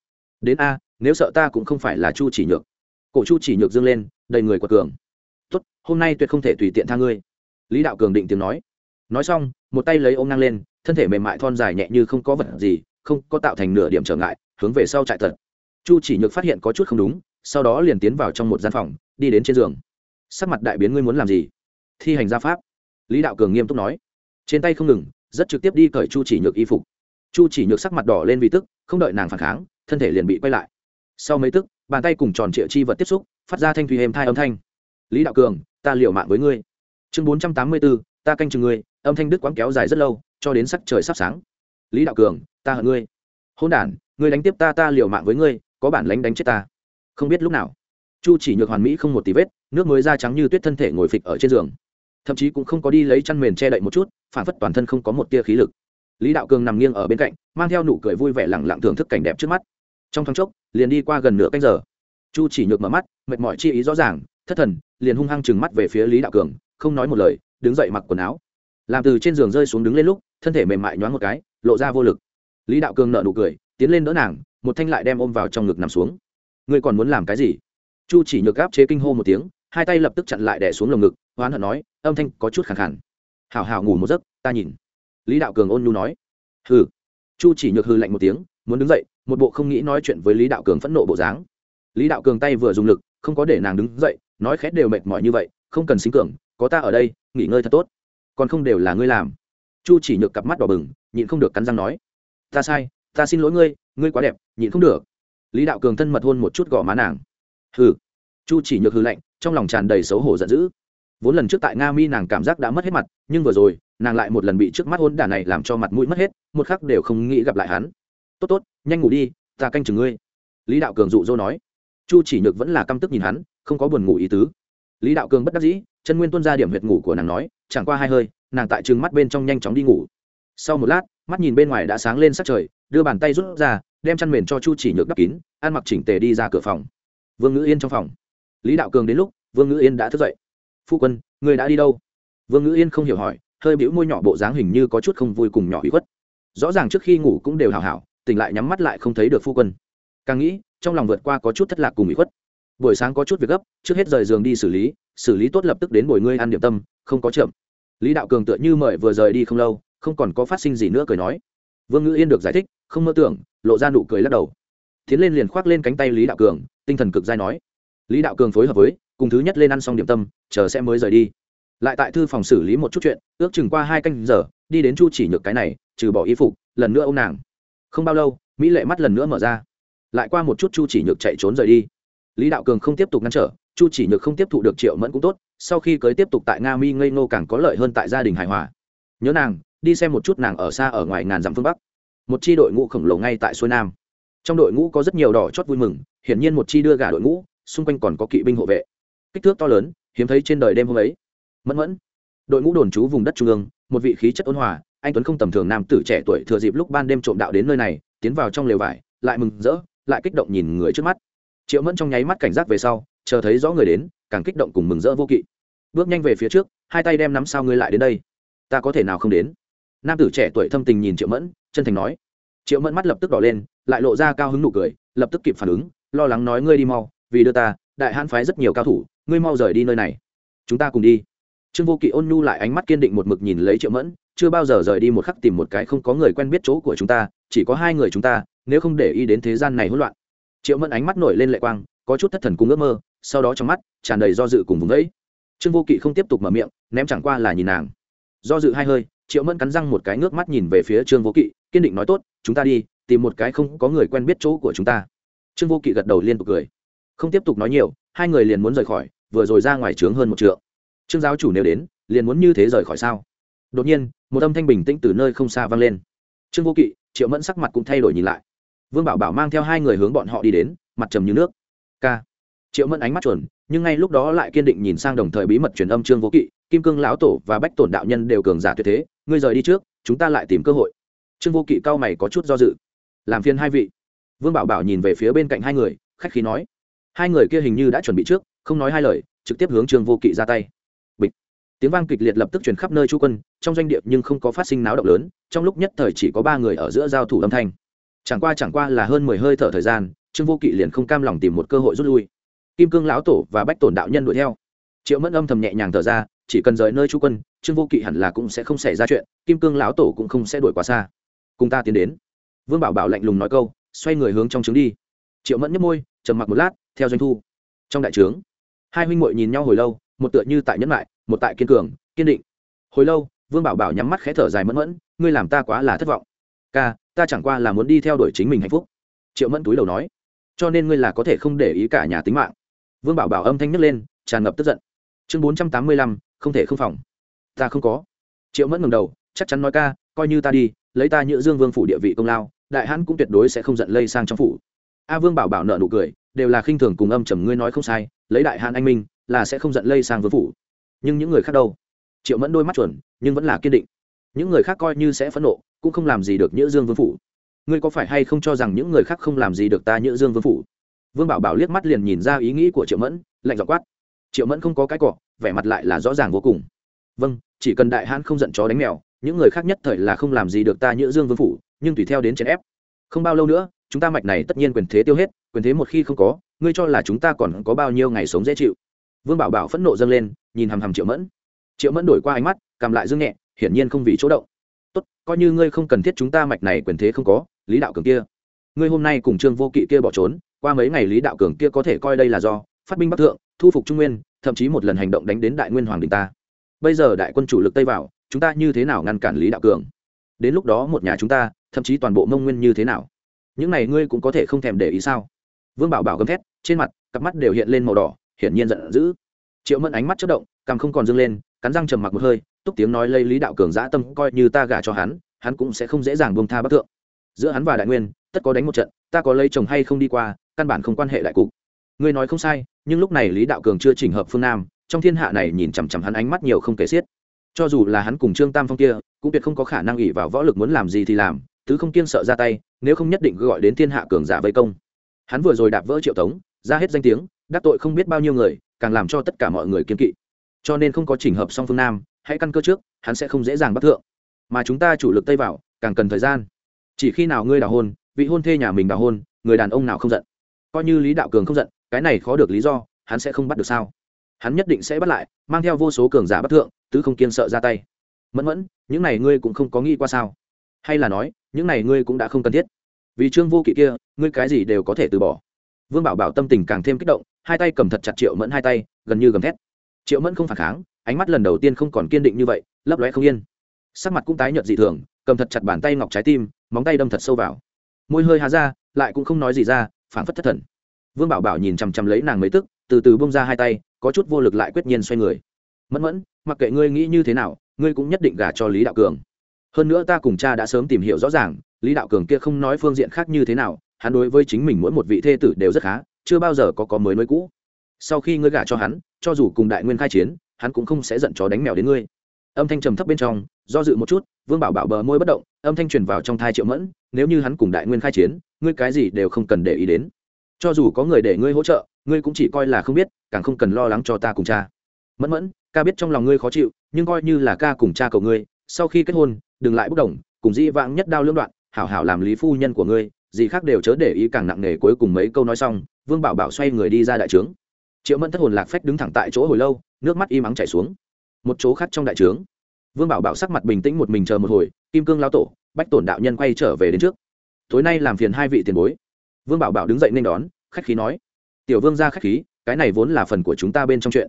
Đến a, nếu sợ ta cũng không phải là chu chỉ nhược. Cổ chu chỉ nhược dương lên, đầy người quật cường. Tốt, hôm nay tuyệt không thể tùy tiện tha ngươi. Lý đạo cường định tiếng nói. Nói xong, một tay lấy ôm ngang lên, thân thể mềm mại thon dài nhẹ như không có vật gì, không có tạo thành nửa điểm trở ngại, hướng về sau chạy thật. Chu chỉ nhược phát hiện có chút không đúng, sau đó liền tiến vào trong một gian phòng, đi đến trên giường. Sắc mặt đại biến ngươi muốn làm gì? Thi hành gia pháp. Lý đạo cường nghiêm túc nói. Trên tay không ngừng rất trực tiếp đi cởi chu chỉ nhược y phục. Chu chỉ nhược sắc mặt đỏ lên vì tức, không đợi nàng phản kháng, thân thể liền bị quay lại. Sau mấy tức, bàn tay cùng tròn triệu chi vật tiếp xúc, phát ra thanh thủy hềm thai âm thanh. Lý đạo cường, ta liều mạng với ngươi. Chương bốn trăm tám mươi bốn ta canh chừng ngươi, âm thanh đức quãng kéo dài rất lâu, cho đến sắc trời sắp sáng. Lý đạo cường, ta hận ngươi. Hôn đ ngươi đánh tiếp ta ta liều mạng với ngươi, có bản lánh đánh chết ta. Không biết lúc nào, chu chỉ nhược hoàn mỹ không một tí vết, nước mới da trắng như tuyết thân thể ngồi phịch ở trên giường. Thậm chí cũng không có đi lấy chăn mền che đậy một chút phản phất toàn thân không có một tia khí lực. Lý đạo cường nằm nghiêng ở bên cạnh, mang theo nụ cười vui vẻ lẳng lặng thưởng thức cảnh đẹp trước mắt. Trong thoáng chốc, liền đi qua gần nửa canh giờ. Chu chỉ nhược mở mắt, mệt mỏi chi ý rõ ràng, thất thần, liền hung hăng chừng mắt về phía lý đạo cường, không nói một lời, đứng dậy mặc quần áo. Làm từ trên giường rơi xuống đứng lên lúc, thân thể mềm mại nhoáng một cái, lộ ra vô lực. Lý đạo cường nợ nụ cười, tiến lên đỡ nàng, một thanh lại đem ôm vào trong ngực nằm xuống. Ngươi còn muốn làm cái gì? Chu chỉ nhược gáp chế kinh hô một tiếng, hai tay lập tức chặn lại đẻ xuống lồng ngực, hoán hận nói, âm thanh có chút khẳng khẳng hảo hảo ngủ một giấc, ta nhìn. Lý đạo cường ôn nhu nói. Hừ. Chu chỉ nhược hư lạnh một tiếng, muốn đứng dậy, một bộ không nghĩ nói chuyện với lý đạo cường phẫn nộ bộ dáng. Lý đạo cường tay vừa dùng lực, không có để nàng đứng dậy, nói khét đều mệt mỏi như vậy, không cần sinh cường, có ta ở đây, nghỉ ngơi thật tốt. Còn không đều là ngươi làm. Chu chỉ nhược cặp mắt đỏ bừng, nhịn không được cắn răng nói. Ta sai, ta xin lỗi ngươi ngươi quá đẹp, nhịn không được. Lý đạo cường thân mật hôn một chút gò má nàng. Hừ. Chu chỉ nhược hư lạnh, trong lòng tràn đầy xấu hổ giận dữ vốn lần trước tại nga mi nàng cảm giác đã mất hết mặt, nhưng vừa rồi, nàng lại một lần bị trước mắt hôn đả này làm cho mặt mũi mất hết, một khắc đều không nghĩ gặp lại hắn. Tốt tốt, nhanh ngủ đi, ta canh chừng ngươi. Lý đạo cường dụ dỗ nói. Chu chỉ nhược vẫn là căm tức nhìn hắn, không có buồn ngủ ý tứ. Lý đạo cường bất đắc dĩ, chân nguyên tuân ra điểm huyệt ngủ của nàng nói, chẳng qua hai hơi, nàng tại trừng mắt bên trong nhanh chóng đi ngủ. Sau một lát, mắt nhìn bên ngoài đã sáng lên sắc trời, đưa bàn tay rút ra, đem chăn mền cho chu chỉ nhược đắp kín, ăn mặc chỉnh tề đi ra cửa phòng. Vương ngữ yên trong phòng. Lý đạo cường đến lúc, vương ngữ yên đã thức dậy phu quân người đã đi đâu? Vương ngữ yên không hiểu hỏi, hơi bĩu môi nhỏ bộ dáng hình như có chút không vui cùng nhỏ bị khuất. Rõ ràng trước khi ngủ cũng đều hào hảo, tỉnh lại nhắm mắt lại không thấy được phu quân. Càng nghĩ, trong lòng vượt qua có chút thất lạc cùng bị khuất. Buổi sáng có chút việc gấp, trước hết rời giường đi xử lý xử lý tốt lập tức đến buổi ngươi ăn điểm tâm, không có chậm. Lý đạo cường tựa như mời vừa rời đi không lâu, không còn có phát sinh gì nữa cười nói. Vương ngữ yên được giải thích, không mơ tưởng, lộ ra nụ cười lắc đầu. Tiến lên liền khoác lên cánh tay lý đạo cường, tinh thần cực dai nói. Lý đạo cường phối hợp với cùng thứ nhất lên ăn xong điểm tâm, chờ sẽ mới rời đi. Lại tại thư phòng xử lý một chút chuyện, ước chừng qua hai canh giờ, đi đến chu chỉ nhược cái này, trừ bỏ y phục, lần nữa ô m nàng. Không bao lâu, mỹ lệ mắt lần nữa mở ra. Lại qua một chút chu chỉ nhược chạy trốn rời đi. Lý đạo cường không tiếp tục ngăn trở, chu chỉ nhược không tiếp thụ được triệu mẫn cũng tốt, sau khi cưới tiếp tục tại nga mi ngây ngô càng có lợi hơn tại gia đình hài hòa. Nhớ nàng, đi xem một chút nàng ở xa ở ngoài ngàn dặm phương bắc. Một chi đội ngũ khổng lồ ngay tại xuôi nam. Trong đội ngũ có rất nhiều đỏ chót vui mừng, hiển nhiên một chi đưa gà đội ngũ, xung quanh còn có kỵ binh hộ vệ kích thước to lớn, hiếm thấy trên đời đêm hôm ấy. Mẫn mẫn, đội ngũ đồn trú vùng đất trung ương, một vị khí chất ôn hòa, anh tuấn không tầm thường nam tử trẻ tuổi thừa dịp lúc ban đêm trộm đạo đến nơi này, tiến vào trong lều vải, lại mừng rỡ, lại kích động nhìn người trước mắt. Triệu mẫn trong nháy mắt cảnh giác về sau, chờ thấy rõ người đến, càng kích động cùng mừng rỡ vô kỵ. Bước nhanh về phía trước, hai tay đem nắm sao ngươi lại đến đây? Ta có thể nào không đến? Nam tử trẻ tuổi thâm tình nhìn triệu mẫn, chân thành nói. Triệu mẫn mắt lập tức đỏ lên, lại lộ ra cao hứng nụ cười, lập tức kịp phản ứng, lo lắng nói ngươi đi mau, vì đưa ta đại hãn phái rất nhiều cao thủ, ngươi mau rời đi nơi này. Chúng ta cùng đi. Trương vô kỵ ôn nhu lại ánh mắt kiên định một mực nhìn lấy triệu mẫn, chưa bao giờ rời đi một khắc tìm một cái không có người quen biết chỗ của chúng ta, chỉ có hai người chúng ta, nếu không để ý đến thế gian này hỗn loạn. Triệu mẫn ánh mắt nổi lên lệ quang, có chút thất thần cùng ước mơ, sau đó trong mắt tràn đầy do dự cùng vùng vẫy. Trương vô kỵ không tiếp tục mở miệng, ném chẳng qua là nhìn nàng. Do dự hai hơi, triệu mẫn cắn răng một cái ngước mắt nhìn về phía trương vô kỵ, kiên định nói tốt, chúng ta đi, tìm một cái không có người quen biết chỗ của chúng ta. Trương vô kỵ gật đầu liên tục cười không tiếp tục nói nhiều, hai người liền muốn rời khỏi, vừa rồi ra ngoài trướng hơn một trượng. Trương giáo chủ nếu đến, liền muốn như thế rời khỏi sao? Đột nhiên, một âm thanh bình tĩnh từ nơi không xa vang lên. Trương vô kỵ, triệu mẫn sắc mặt cũng thay đổi nhìn lại. Vương bảo bảo mang theo hai người hướng bọn họ đi đến, mặt trầm như nước. K triệu mẫn ánh mắt chuẩn, nhưng ngay lúc đó lại kiên định nhìn sang đồng thời bí mật truyền âm trương vô kỵ, kim cương lão tổ và bách tổn đạo nhân đều cường giả tuyệt thế, ngươi rời đi trước, chúng ta lại tìm cơ hội. Trương vô kỵ cao mày có chút do dự. Làm phiên hai vị. Vương bảo bảo nhìn về phía bên cạnh hai người, khách khí nói hai người kia hình như đã chuẩn bị trước, không nói hai lời, trực tiếp hướng trương vô kỵ ra tay. Bịch. Tiếng vang kịch liệt lập tức truyền khắp nơi chu quân, trong doanh địa nhưng không có phát sinh náo động lớn, trong lúc nhất thời chỉ có ba người ở giữa giao thủ âm thanh. Chẳng qua chẳng qua là hơn mười hơi thở thời gian, trương vô kỵ liền không cam lòng tìm một cơ hội rút lui. Kim cương lão tổ và bách tổn đạo nhân đuổi theo. Triệu mẫn âm thầm nhẹ nhàng thở ra, chỉ cần rời nơi chú quân, trương vô kỵ hẳn là cũng sẽ không xảy ra chuyện, kim cương lão tổ cũng không sẽ đuổi quá xa. Cùng ta tiến đến. Vương bảo bảo lạnh lùng nói câu, xoay người hướng trong trứng đi. Triệu mẫn nhấp môi trầm mặc một lát, theo doanh thu. Trong đại trướng, hai huynh muội nhìn nhau hồi lâu, một tựa như tại nhẫn lại một tại kiên cường, kiên định. Hồi lâu, vương bảo bảo nhắm mắt khẽ thở dài mẫn mẫn, ngươi làm ta quá là thất vọng. Ca, ta chẳng qua là muốn đi theo đuổi chính mình hạnh phúc. Triệu mẫn túi đầu nói, cho nên ngươi là có thể không để ý cả nhà tính mạng. Vương bảo bảo âm thanh nhấc lên, tràn ngập tức giận. Chương bốn trăm tám mươi lăm, không thể không phòng. Ta không có. Triệu mẫn ngầm đầu, chắc chắn nói ca, coi như ta đi, lấy ta nhựa dương vương phủ địa vị công lao, đại hãn cũng tuyệt đối sẽ không giận lây sang trong phủ a vương bảo bảo nợ nụ cười, đều là khinh thường cùng âm trầm ngươi nói không sai, lấy đại hàn anh minh, là sẽ không giận lây sang vương phủ. Nhưng những người khác đâu? Triệu mẫn đôi mắt chuẩn, nhưng vẫn là kiên định. Những người khác coi như sẽ phẫn nộ, cũng không làm gì được nhữ dương vương phủ. Ngươi có phải hay không cho rằng những người khác không làm gì được ta nhữ dương vương phủ? Vương bảo bảo liếc mắt liền nhìn ra ý nghĩ của triệu mẫn, lạnh dọ quát. Triệu mẫn không có cái cọ vẻ mặt lại là rõ ràng vô cùng. Vâng chỉ cần đại hãn không giận chó đánh mèo, những người khác nhất thời là không làm gì được ta nhữ dương vương phủ, nhưng tùy theo đến chèn ép. Không bao lâu nữa chúng ta mạch này tất nhiên quyền thế tiêu hết, quyền thế một khi không có, ngươi cho là chúng ta còn có bao nhiêu ngày sống dễ chịu? Vương bảo bảo phẫn nộ dâng lên, nhìn hằm hằm triệu mẫn. Triệu mẫn đổi qua ánh mắt cầm lại dương nhẹ, hiển nhiên không vì chỗ động. Tốt, coi như ngươi không cần thiết chúng ta mạch này quyền thế không có, lý đạo cường kia, ngươi hôm nay cùng trương vô kỵ kia bỏ trốn, qua mấy ngày lý đạo cường kia có thể coi đây là do phát binh bắc thượng, thu phục trung nguyên, thậm chí một lần hành động đánh đến đại nguyên hoàng đình ta. Bây giờ đại quân chủ lực tây vào chúng ta như thế nào ngăn cản lý đạo cường? Đến lúc đó một nhà chúng ta, thậm chí toàn bộ mông nguyên như thế nào? Những này ngươi cũng có thể không thèm để ý sao? Vương bảo bảo gầm thét, trên mặt, cặp mắt đều hiện lên màu đỏ, hiển nhiên giận dữ. Triệu mẫn ánh mắt chất động càng không còn dâng lên, cắn răng trầm mặc một hơi, túc tiếng nói lây lý đạo cường dã tâm coi như ta gả cho hắn hắn cũng sẽ không dễ dàng buông tha bắc thượng. Giữa hắn và đại nguyên, tất có đánh một trận, ta có lấy chồng hay không đi qua, căn bản không quan hệ đại cục. Ngươi nói không sai, nhưng lúc này lý đạo cường chưa chỉnh hợp phương nam, trong thiên hạ này nhìn chằm chằm hắn ánh mắt nhiều không kể xiết. Cho dù là hắn cùng trương tam phong kia, cũng tuyệt không có khả năng ỉ vào võ lực muốn làm gì thì làm tứ không kiên sợ ra tay, nếu không nhất định gọi đến thiên hạ cường giả vây công. Hắn vừa rồi đạp vỡ triệu tống, ra hết danh tiếng, đắc tội không biết bao nhiêu người, càng làm cho tất cả mọi người kiên kỵ. Cho nên không có chỉnh hợp song phương nam, hãy căn cơ trước, hắn sẽ không dễ dàng bắt thượng. Mà chúng ta chủ lực tây vào càng cần thời gian. Chỉ khi nào ngươi đào hôn, vị hôn thê nhà mình đào hôn, người đàn ông nào không giận? Coi như lý đạo cường không giận, cái này khó được lý do, hắn sẽ không bắt được sao? Hắn nhất định sẽ bắt lại, mang theo vô số cường giả bắt thượng tứ không kiên sợ ra tay. Mẫn mẫn, những này ngươi cũng không có nghĩ qua sao? Hay là nói, những này ngươi cũng đã không cần thiết. Vì trương vô kỵ kia, ngươi cái gì đều có thể từ bỏ. Vương bảo bảo tâm tình càng thêm kích động, hai tay cầm thật chặt triệu mẫn hai tay, gần như gầm thét. Triệu mẫn không phản kháng, ánh mắt lần đầu tiên không còn kiên định như vậy, lấp lóe không yên. Sắc mặt cũng tái nhợt dị thường, cầm thật chặt bàn tay ngọc trái tim, móng tay đâm thật sâu vào. Môi hơi hà ra, lại cũng không nói gì ra phản phất thất thần. Vương bảo bảo nhìn chằm chằm lấy nàng mấy tức, từ từ bông ra hai tay, có chút vô lực lại quyết nhiên xoay người. Mẫn mẫn, mặc kệ ngươi nghĩ như thế nào, ngươi cũng nhất định gả cho lý đạo cường hơn nữa ta cùng cha đã sớm tìm hiểu rõ ràng, lý đạo cường kia không nói phương diện khác như thế nào, hắn đối với chính mình mỗi một vị thê tử đều rất khá, chưa bao giờ có có mới mới cũ. Sau khi ngươi gả cho hắn, cho dù cùng đại nguyên khai chiến, hắn cũng không sẽ giận chó đánh mèo đến ngươi. Âm thanh trầm thấp bên trong, do dự một chút, vương bảo bảo bờ môi bất động, âm thanh truyền vào trong thai triệu mẫn, nếu như hắn cùng đại nguyên khai chiến, ngươi cái gì đều không cần để ý đến. Cho dù có người để ngươi hỗ trợ, ngươi cũng chỉ coi là không biết, càng không cần lo lắng cho ta cùng cha. Mẫn mẫn, ca biết trong lòng ngươi khó chịu, nhưng coi như là ca cùng cha cầu ngươi, sau khi kết hôn đừng lại bốc đồng, cùng dĩ vãng nhất đao lưỡng đoạn, hảo hảo làm lý phu nhân của ngươi, gì khác đều chớ để ý càng nặng nề cuối cùng mấy câu nói xong, vương bảo bảo xoay người đi ra đại trướng. Triệu mẫn thất hồn lạc phách đứng thẳng tại chỗ hồi lâu, nước mắt im ắng chảy xuống. Một chỗ khác trong đại trướng, vương bảo bảo sắc mặt bình tĩnh một mình chờ một hồi, kim cương lao tổ, bách tổn đạo nhân quay trở về đến trước. Tối nay làm phiền hai vị tiền bối. Vương bảo bảo đứng dậy nên đón, khách khí nói. Tiểu vương ra khách khí, cái này vốn là phần của chúng ta bên trong chuyện.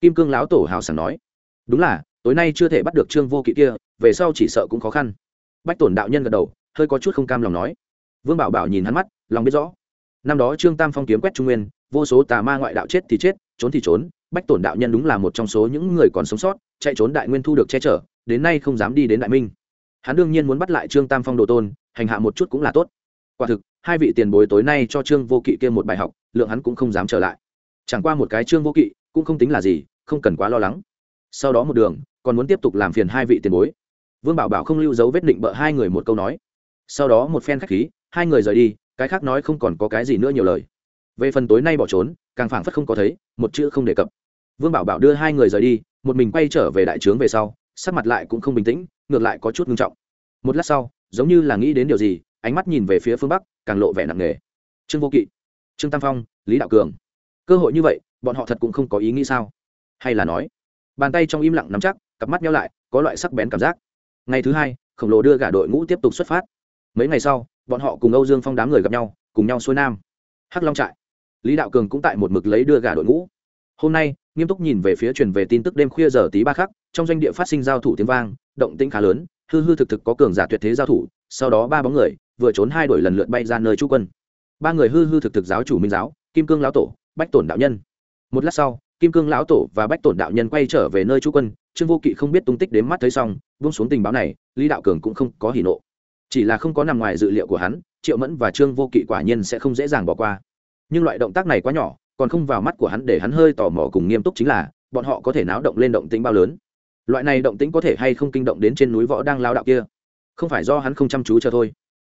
Kim cương lão tổ hào sảng nói. Đúng là tối nay chưa thể bắt được trương vô kỵ kia, về sau chỉ sợ cũng khó khăn. Bách tổn đạo nhân gật đầu, hơi có chút không cam lòng nói. Vương bảo bảo nhìn hắn mắt, lòng biết rõ. Năm đó trương tam phong kiếm quét trung nguyên, vô số tà ma ngoại đạo chết thì chết, trốn thì trốn, bách tổn đạo nhân đúng là một trong số những người còn sống sót, chạy trốn đại nguyên thu được che chở, đến nay không dám đi đến đại minh. Hắn đương nhiên muốn bắt lại trương tam phong đồ tôn, hành hạ một chút cũng là tốt. Quả thực, hai vị tiền bối tối nay cho trương vô kỵ kia một bài học, lượng hắn cũng không dám trở lại. Chẳng qua một cái trương vô kỵ, cũng không tính là gì, không cần quá lo lắng sau đó một đường, còn muốn tiếp tục làm phiền hai vị tiền bối. Vương bảo bảo không lưu dấu vết định bợ hai người một câu nói. Sau đó một phen khách khí, hai người rời đi, cái khác nói không còn có cái gì nữa nhiều lời. Về phần tối nay bỏ trốn, càng phảng phất không có thấy, một chữ không đề cập. Vương bảo bảo đưa hai người rời đi, một mình quay trở về đại trướng về sau, sắc mặt lại cũng không bình tĩnh, ngược lại có chút ngưng trọng. Một lát sau, giống như là nghĩ đến điều gì, ánh mắt nhìn về phía phương bắc, càng lộ vẻ nặng nề. Trương vô kỵ, trương tam phong, lý đạo cường. Cơ hội như vậy, bọn họ thật cũng không có ý nghĩ sao? Hay là nói bàn tay trong im lặng nắm chắc, cặp mắt nhau lại, có loại sắc bén cảm giác. Ngày thứ hai, khổng lồ đưa gả đội ngũ tiếp tục xuất phát. Mấy ngày sau, bọn họ cùng âu dương phong đám người gặp nhau, cùng nhau xuôi nam. Hắc long trại. Lý đạo cường cũng tại một mực lấy đưa gả đội ngũ. Hôm nay, nghiêm túc nhìn về phía truyền về tin tức đêm khuya giờ tí ba khắc, trong doanh địa phát sinh giao thủ tiếng vang, động tĩnh khá lớn, hư hư thực thực có cường giả tuyệt thế giao thủ, sau đó ba bóng người, vừa trốn hai đuổi lần lượt bay ra nơi trú quân. Ba người hư hư thực thực giáo chủ minh giáo, kim cương lão tổ, bách tổn đạo nhân. Một lát sau kim cương lão tổ và bách tổn đạo nhân quay trở về nơi trú quân, trương vô kỵ không biết tung tích đến mắt thấy xong, buông xuống tình báo này, lý đạo cường cũng không có hỉ nộ. Chỉ là không có nằm ngoài dự liệu của hắn, triệu mẫn và trương vô kỵ quả nhiên sẽ không dễ dàng bỏ qua. Nhưng loại động tác này quá nhỏ, còn không vào mắt của hắn để hắn hơi tò mò cùng nghiêm túc chính là, bọn họ có thể náo động lên động tĩnh bao lớn. Loại này động tĩnh có thể hay không kinh động đến trên núi võ đang lao đạo kia? Không phải do hắn không chăm chú cho thôi.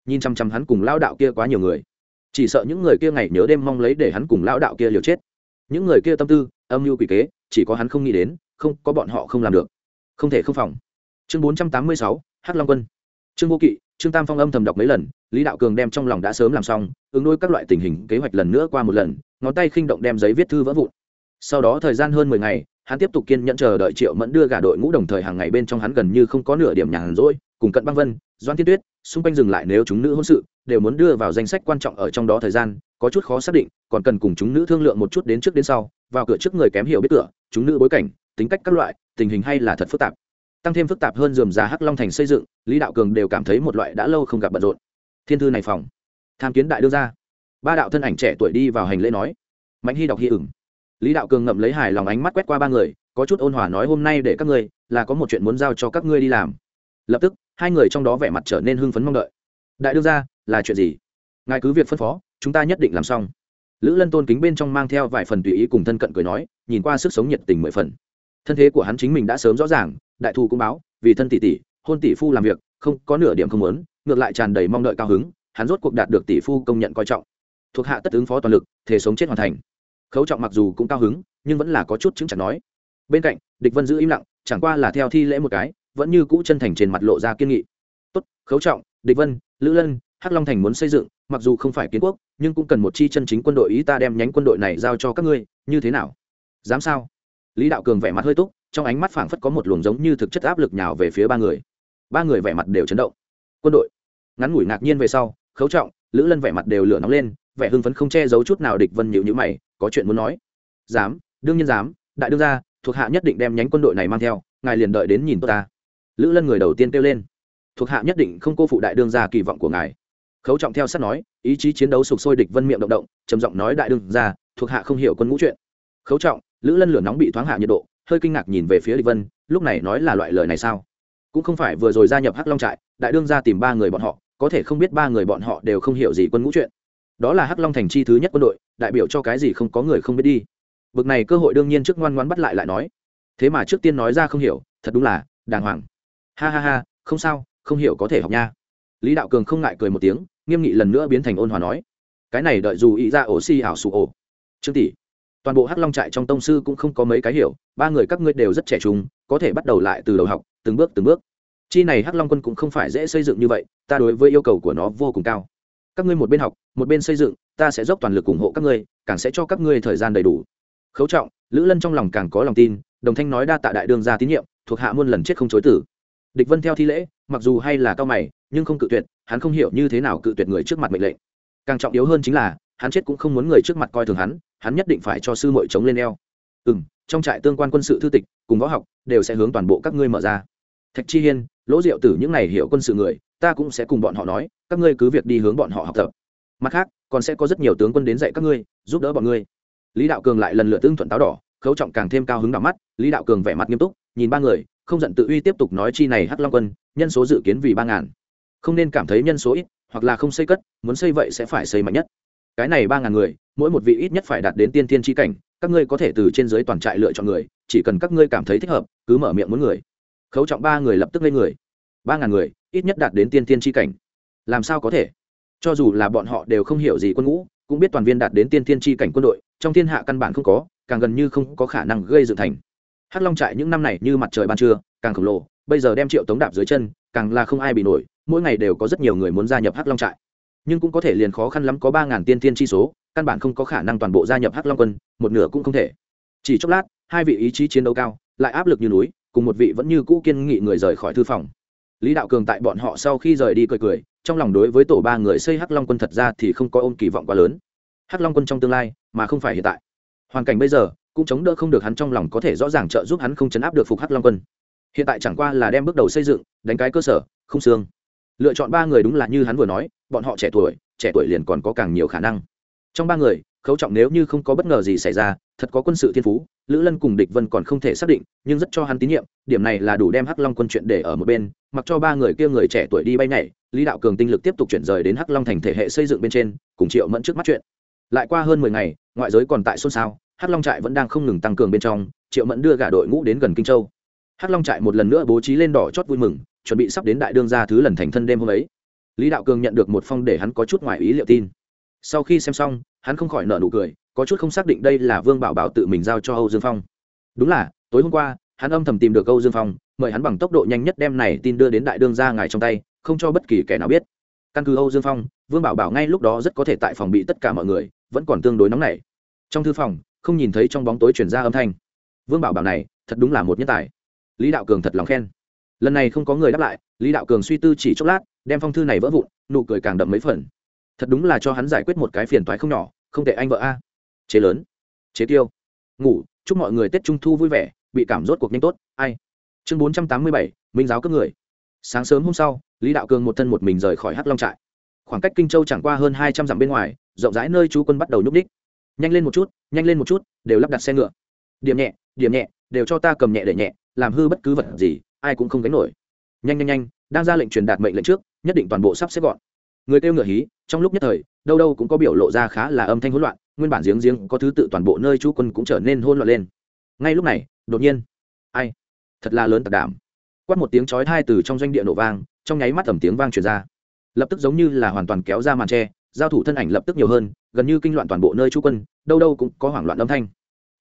Nhìn chăm chăm hắn cùng lao đạo kia quá nhiều người. Chỉ sợ những người kia ngày nhớ đêm mong lấy để hắn cùng lao đạo kia liều chết. Những người kia tâm tư âm mưu quỷ kế, chỉ có hắn không nghĩ đến, không, có bọn họ không làm được. Không thể không phòng. Chương bốn trăm tám mươi sáu, hắc long quân. Trương vô kỵ, trương tam phong âm thầm đọc mấy lần, lý đạo cường đem trong lòng đã sớm làm xong, ứng đôi các loại tình hình kế hoạch lần nữa qua một lần, ngón tay khinh động đem giấy viết thư vỡ vụn. Sau đó thời gian hơn mười ngày, hắn tiếp tục kiên nhẫn chờ đợi triệu mẫn đưa gả đội ngũ đồng thời hàng ngày bên trong hắn gần như không có nửa điểm nhàn rỗi, cùng cận băng vân doan tiên tuyết, xung quanh dừng lại nếu chúng nữ hôn sự, đều muốn đưa vào danh sách quan trọng ở trong đó thời gian, có chút khó xác định, còn cần cùng chúng nữ thương lượng một chút đến trước đến sau vào cửa trước người kém hiểu biết cửa, chúng nữ bối cảnh, tính cách các loại, tình hình hay là thật phức tạp. Tăng thêm phức tạp hơn dườm già hắc long thành xây dựng, lý đạo cường đều cảm thấy một loại đã lâu không gặp bận rộn. Thiên thư này phòng. Tham kiến đại đưa ra ba đạo thân ảnh trẻ tuổi đi vào hành lễ nói. Mạnh hy đọc hy ửng. Lý đạo cường ngậm lấy hài lòng ánh mắt quét qua ba người, có chút ôn hòa nói hôm nay để các ngươi, là có một chuyện muốn giao cho các ngươi đi làm. Lập tức, hai người trong đó vẻ mặt trở nên hưng phấn mong đợi. Đại đương ra là chuyện gì? Ngài cứ việc phân phó, chúng ta nhất định làm xong lữ lân tôn kính bên trong mang theo vài phần tùy ý cùng thân cận cười nói, nhìn qua sức sống nhiệt tình mười phần. Thân thế của hắn chính mình đã sớm rõ ràng, đại thù cũng báo, vì thân tỷ tỷ, hôn tỷ phu làm việc, không có nửa điểm không muốn, ngược lại tràn đầy mong đợi cao hứng, hắn rốt cuộc đạt được tỷ phu công nhận coi trọng. Thuộc hạ tất ứng phó toàn lực, thể sống chết hoàn thành. Khấu trọng mặc dù cũng cao hứng, nhưng vẫn là có chút chứng chặt nói. Bên cạnh, địch vân giữ im lặng, chẳng qua là theo thi lễ một cái, vẫn như cũ chân thành trên mặt lộ ra kiên nghị. Tốt, khấu trọng, địch vân, lữ lân hắc long thành muốn xây dựng, mặc dù không phải kiến quốc, nhưng cũng cần một chi chân chính quân đội ý ta đem nhánh quân đội này giao cho các ngươi, như thế nào? Dám sao? Lý đạo cường vẻ mặt hơi túc, trong ánh mắt phảng phất có một luồng giống như thực chất áp lực nhào về phía ba người. Ba người vẻ mặt đều chấn động. Quân đội. Ngắn ngủi ngạc nhiên về sau, khấu trọng, lữ lân vẻ mặt đều lửa nóng lên, vẻ hưng phấn không che giấu chút nào địch vân nhịu nhữ mày, có chuyện muốn nói. Dám, đương nhiên dám, đại đương gia, thuộc hạ nhất định đem nhánh quân đội này mang theo, ngài liền đợi đến nhìn tôi ta. Lữ lân người đầu tiên kêu lên. Thuộc hạ nhất định không cô phụ đại đương gia kỳ vọng của ngài khấu trọng theo sát nói, ý chí chiến đấu sục sôi địch vân miệng động động, trầm giọng nói đại đương gia, thuộc hạ không hiểu quân ngũ chuyện. Khấu trọng, lữ lân lửa nóng bị thoáng hạ nhiệt độ, hơi kinh ngạc nhìn về phía địch vân, lúc này nói là loại lời này sao? Cũng không phải vừa rồi gia nhập hắc long trại, đại đương gia tìm ba người bọn họ, có thể không biết ba người bọn họ đều không hiểu gì quân ngũ chuyện. Đó là hắc long thành chi thứ nhất quân đội, đại biểu cho cái gì không có người không biết đi. Bực này cơ hội đương nhiên trước ngoan ngoan bắt lại lại nói. Thế mà trước tiên nói ra không hiểu, thật đúng là, đàng hoàng. Ha ha ha, không sao, không hiểu có thể học nha. Lý đạo cường không ngại cười một tiếng nghiêm nghị lần nữa biến thành ôn hòa nói, cái này đợi dù ý ra ổ xi si ảo sụ ổ. Trương tỷ. Toàn bộ hắc long trại trong tông sư cũng không có mấy cái hiểu, ba người các ngươi đều rất trẻ trung, có thể bắt đầu lại từ đầu học, từng bước từng bước. Chi này hắc long quân cũng không phải dễ xây dựng như vậy, ta đối với yêu cầu của nó vô cùng cao. Các ngươi một bên học, một bên xây dựng, ta sẽ dốc toàn lực ủng hộ các ngươi, càng sẽ cho các ngươi thời gian đầy đủ. Khấu trọng, lữ lân trong lòng càng có lòng tin, đồng thanh nói đa tạ đại đương ra tín nhiệm, thuộc hạ muôn lần chết không chối tử. Địch vân theo thi lễ mặc dù hay là cao mày, nhưng không cự tuyệt, hắn không hiểu như thế nào cự tuyệt người trước mặt mệnh lệnh. Càng trọng yếu hơn chính là, hắn chết cũng không muốn người trước mặt coi thường hắn hắn nhất định phải cho sư mội chống lên eo. Ừ m trong trại tương quan quân sự thư tịch, cùng võ học, đều sẽ hướng toàn bộ các ngươi mở ra. Thạch chi hiên, lỗ diệu tử những n à y hiểu quân sự người, ta cũng sẽ cùng bọn họ nói, các ngươi cứ việc đi hướng bọn họ học tập. Mặt khác, còn sẽ có rất nhiều tướng quân đến dạy các ngươi, giúp đỡ bọn ngươi. Lý đạo cường lại lần lượt tương thuận táo đỏ, khấu trọng càng thêm cao hứng đỏ mắt, lý đạo cường vẻ mặt nghiêm túc, nhìn ba người không giận tự uy tiếp tục nói chi này hắc long quân, nhân số dự kiến vì ba ngàn. Không nên cảm thấy nhân số ít, hoặc là không xây cất, muốn xây vậy sẽ phải xây mạnh nhất. Cái này ba ngàn người, mỗi một vị ít nhất phải đạt đến tiên tiên tri cảnh, các ngươi có thể từ trên dưới toàn trại lựa chọn người, chỉ cần các ngươi cảm thấy thích hợp, cứ mở miệng muốn người. Khấu trọng ba người lập tức lên người. Ba ngàn người, ít nhất đạt đến tiên tiên tri cảnh. Làm sao có thể? Cho dù là bọn họ đều không hiểu gì quân ngũ, cũng biết toàn viên đạt đến tiên tiên tri cảnh quân đội, trong thiên hạ căn bản không có, càng gần như không có khả năng gây dựng thành hắc long trại những năm này như mặt trời ban trưa, càng khổng lồ, bây giờ đem triệu tống đạp dưới chân, càng là không ai bị nổi, mỗi ngày đều có rất nhiều người muốn gia nhập hắc long trại. Nhưng cũng có thể liền khó khăn lắm có ba ngàn tiên tiên chi số, căn bản không có khả năng toàn bộ gia nhập hắc long quân, một nửa cũng không thể. Chỉ chốc lát, hai vị ý chí chiến đấu cao, lại áp lực như núi, cùng một vị vẫn như cũ kiên nghị người rời khỏi thư phòng. Lý đạo cường tại bọn họ sau khi rời đi cười cười, trong lòng đối với tổ ba người xây hắc long quân thật ra thì không có ôm kỳ vọng quá lớn. Hắc long quân trong tương lai, mà không phải hiện tại. Hoàn cảnh bây giờ cũng chống đỡ không được hắn trong lòng có thể rõ ràng trợ giúp hắn không chấn áp được phục hắc long quân. Hiện tại chẳng qua là đem bước đầu xây dựng, đánh cái cơ sở, không xương. Lựa chọn ba người đúng là như hắn vừa nói, bọn họ trẻ tuổi trẻ tuổi liền còn có càng nhiều khả năng. Trong ba người, khấu trọng nếu như không có bất ngờ gì xảy ra, thật có quân sự thiên phú, lữ lân cùng địch vân còn không thể xác định, nhưng rất cho hắn tín nhiệm, điểm này là đủ đem hắc long quân chuyện để ở một bên, mặc cho ba người kia người trẻ tuổi đi bay nhảy, lý đạo cường tinh lực tiếp tục chuyển rời đến hắc long thành thể hệ xây dựng bên trên, cùng triệu mẫn trước mắt chuyện. Lại qua hơn mười ngày, ngoại giới còn tại xôn xao hắc long trại vẫn đang không ngừng tăng cường bên trong, triệu mẫn đưa gả đội ngũ đến gần kinh châu. Hắc long trại một lần nữa bố trí lên đỏ chót vui mừng, chuẩn bị sắp đến đại đương gia thứ lần thành thân đêm hôm ấy. Lý đạo cường nhận được một phong để hắn có chút ngoài ý liệu tin. Sau khi xem xong, hắn không khỏi nợ nụ cười, có chút không xác định đây là vương bảo bảo tự mình giao cho âu dương phong. Đúng là, tối hôm qua, hắn âm thầm tìm được âu dương phong, mời hắn bằng tốc độ nhanh nhất đem này tin đưa đến đại đương gia ngài trong tay, không cho bất kỳ kẻ nào biết. Căn cứ âu dương phong, vương bảo bảo ngay lúc đó rất có thể tại phòng bị tất cả mọi người, vẫn còn tương đối nóng nảy. Trong thư phòng không nhìn thấy trong bóng tối chuyển ra âm thanh. Vương bảo bảo này, thật đúng là một nhân tài. Lý đạo cường thật lòng khen. Lần này không có người đáp lại, lý đạo cường suy tư chỉ chốc lát, đem phong thư này vỡ vụn, nụ cười càng đậm mấy phần. Thật đúng là cho hắn giải quyết một cái phiền toái không nhỏ, không tệ anh vợ a. Chế lớn. Chế tiêu. Ngủ, chúc mọi người tết trung thu vui vẻ, bị cảm rốt cuộc nhanh tốt, ai? Chương bốn trăm tám mươi bảy, minh giáo cấp người. Sáng sớm hôm sau, lý đạo cường một thân một mình rời khỏi hắc long trại. Khoảng cách kinh châu chẳng qua hơn hai trăm dặm bên ngoài, rộng rãi nơi chú quân bắt đầu nhúc ních nhanh lên một chút, nhanh lên một chút, đều lắp đặt xe ngựa. Điểm nhẹ điểm nhẹ, đều cho ta cầm nhẹ để nhẹ, làm hư bất cứ vật gì, ai cũng không gánh nổi. Nhanh nhanh nhanh, đang ra lệnh truyền đạt mệnh lệnh trước, nhất định toàn bộ sắp xếp gọn. Người kêu ngựa hí, trong lúc nhất thời, đâu đâu cũng có biểu lộ ra khá là âm thanh hỗn loạn, nguyên bản giếng giếng có thứ tự toàn bộ nơi chú quân cũng trở nên hỗn loạn lên. Ngay lúc này, đột nhiên, ai? Thật là lớn tạc đảm quát một tiếng chói thai từ trong doanh địa nổ vang, trong nháy mắt tầm tiếng vang truyền ra. Lập tức giống như là hoàn toàn kéo ra màn tre, giao thủ thân ảnh lập tức nhiều hơn gần như kinh loạn toàn bộ nơi chú quân, đâu đâu cũng có hoảng loạn âm thanh.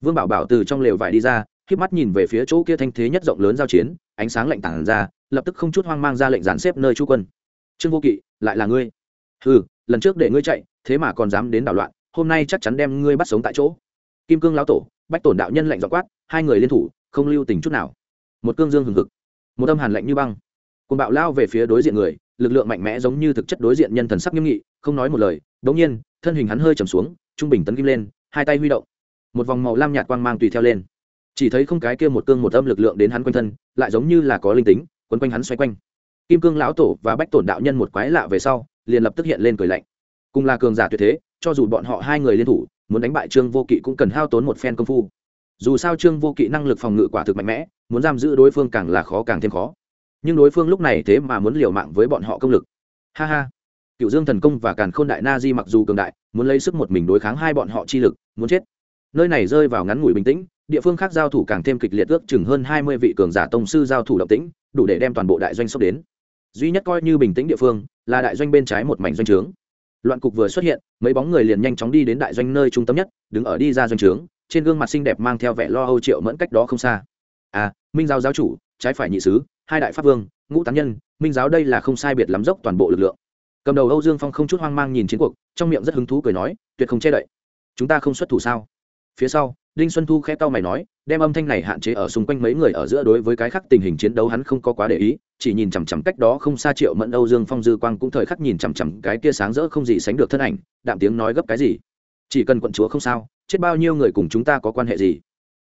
Vương bảo bảo từ trong lều vải đi ra k mắt nhìn về phía chỗ kia thanh thế nhất rộng lớn giao chiến, ánh sáng lạnh tản ra, lập tức không chút hoang mang ra lệnh dàn xếp nơi chú quân. Trương vô kỵ, lại là ngươi? Ừ lần trước để ngươi chạy, thế mà còn dám đến đảo loạn, hôm nay chắc chắn đem ngươi bắt sống tại chỗ. Kim cương lão tổ, bách tổn đạo nhân lạnh dọ quát, hai người liên thủ, không lưu tình chút nào. Một cương dương hừng hực, một âm hàn lạnh như băng. Cùng bạo lao về phía đối diện người, lực lượng mạnh mẽ giống như thực chất đối diện nhân thần sắc nghiêm nghị không nói một lời đống nhiên, thân hình hắn hơi trầm xuống, trung bình tấn kim lên, hai tay huy động. Một vòng màu lam nhạt quang mang tùy theo lên. Chỉ thấy không cái kia một cương một âm lực lượng đến hắn quanh thân, lại giống như là có linh tính, quấn quanh hắn xoay quanh. Kim cương lão tổ và bách tổn đạo nhân một quái lạ về sau, liền lập tức hiện lên cười lạnh. Cùng là cường giả tuyệt thế, cho dù bọn họ hai người liên thủ, muốn đánh bại trương vô kỵ cũng cần hao tốn một phen công phu. Dù sao trương vô kỵ năng lực phòng ngự quả thực mạnh mẽ, muốn giam giữ đối phương càng là khó càng thêm khó. Nhưng đối phương lúc này thế mà muốn liều mạng với bọn họ công lực. Ha ha cựu dương thần công và càn khôn đại na di mặc dù cường đại, muốn lấy sức một mình đối kháng hai bọn họ chi lực, muốn chết. Nơi này rơi vào ngắn ngủi bình tĩnh, địa phương khác giao thủ càng thêm kịch liệt ước chừng hơn hai mươi vị cường giả tông sư giao thủ động tĩnh, đủ để đem toàn bộ đại doanh sốc đến. Duy nhất coi như bình tĩnh địa phương, là đại doanh bên trái một mảnh doanh trướng. Loạn cục vừa xuất hiện, mấy bóng người liền nhanh chóng đi đến đại doanh nơi trung tâm nhất, đứng ở đi ra doanh trướng, trên gương mặt xinh đẹp mang theo vẻ lo âu triệu mẫn cách đó không xa. À minh giáo giáo chủ, trái phải nhị sứ, hai đại pháp vương, ngũ tán nhân, minh giáo đây là không sai biệt lắm dốc toàn bộ lực lượng cầm đầu âu dương phong không chút hoang mang nhìn chiến cuộc, trong miệng rất hứng thú cười nói, tuyệt không che đậy. Chúng ta không xuất thủ sao? Phía sau, đinh xuân thu khẽ tao mày nói, đem âm thanh này hạn chế ở xung quanh mấy người ở giữa đối với cái khác tình hình chiến đấu hắn không có quá để ý, chỉ nhìn chằm chằm cách đó không xa triệu mẫn, âu dương phong, dư quang cũng thời khắc nhìn chằm chằm cái kia sáng rỡ không gì sánh được thân ảnh, đạm tiếng nói gấp cái gì? Chỉ cần quận chúa không sao, chết bao nhiêu người cùng chúng ta có quan hệ gì?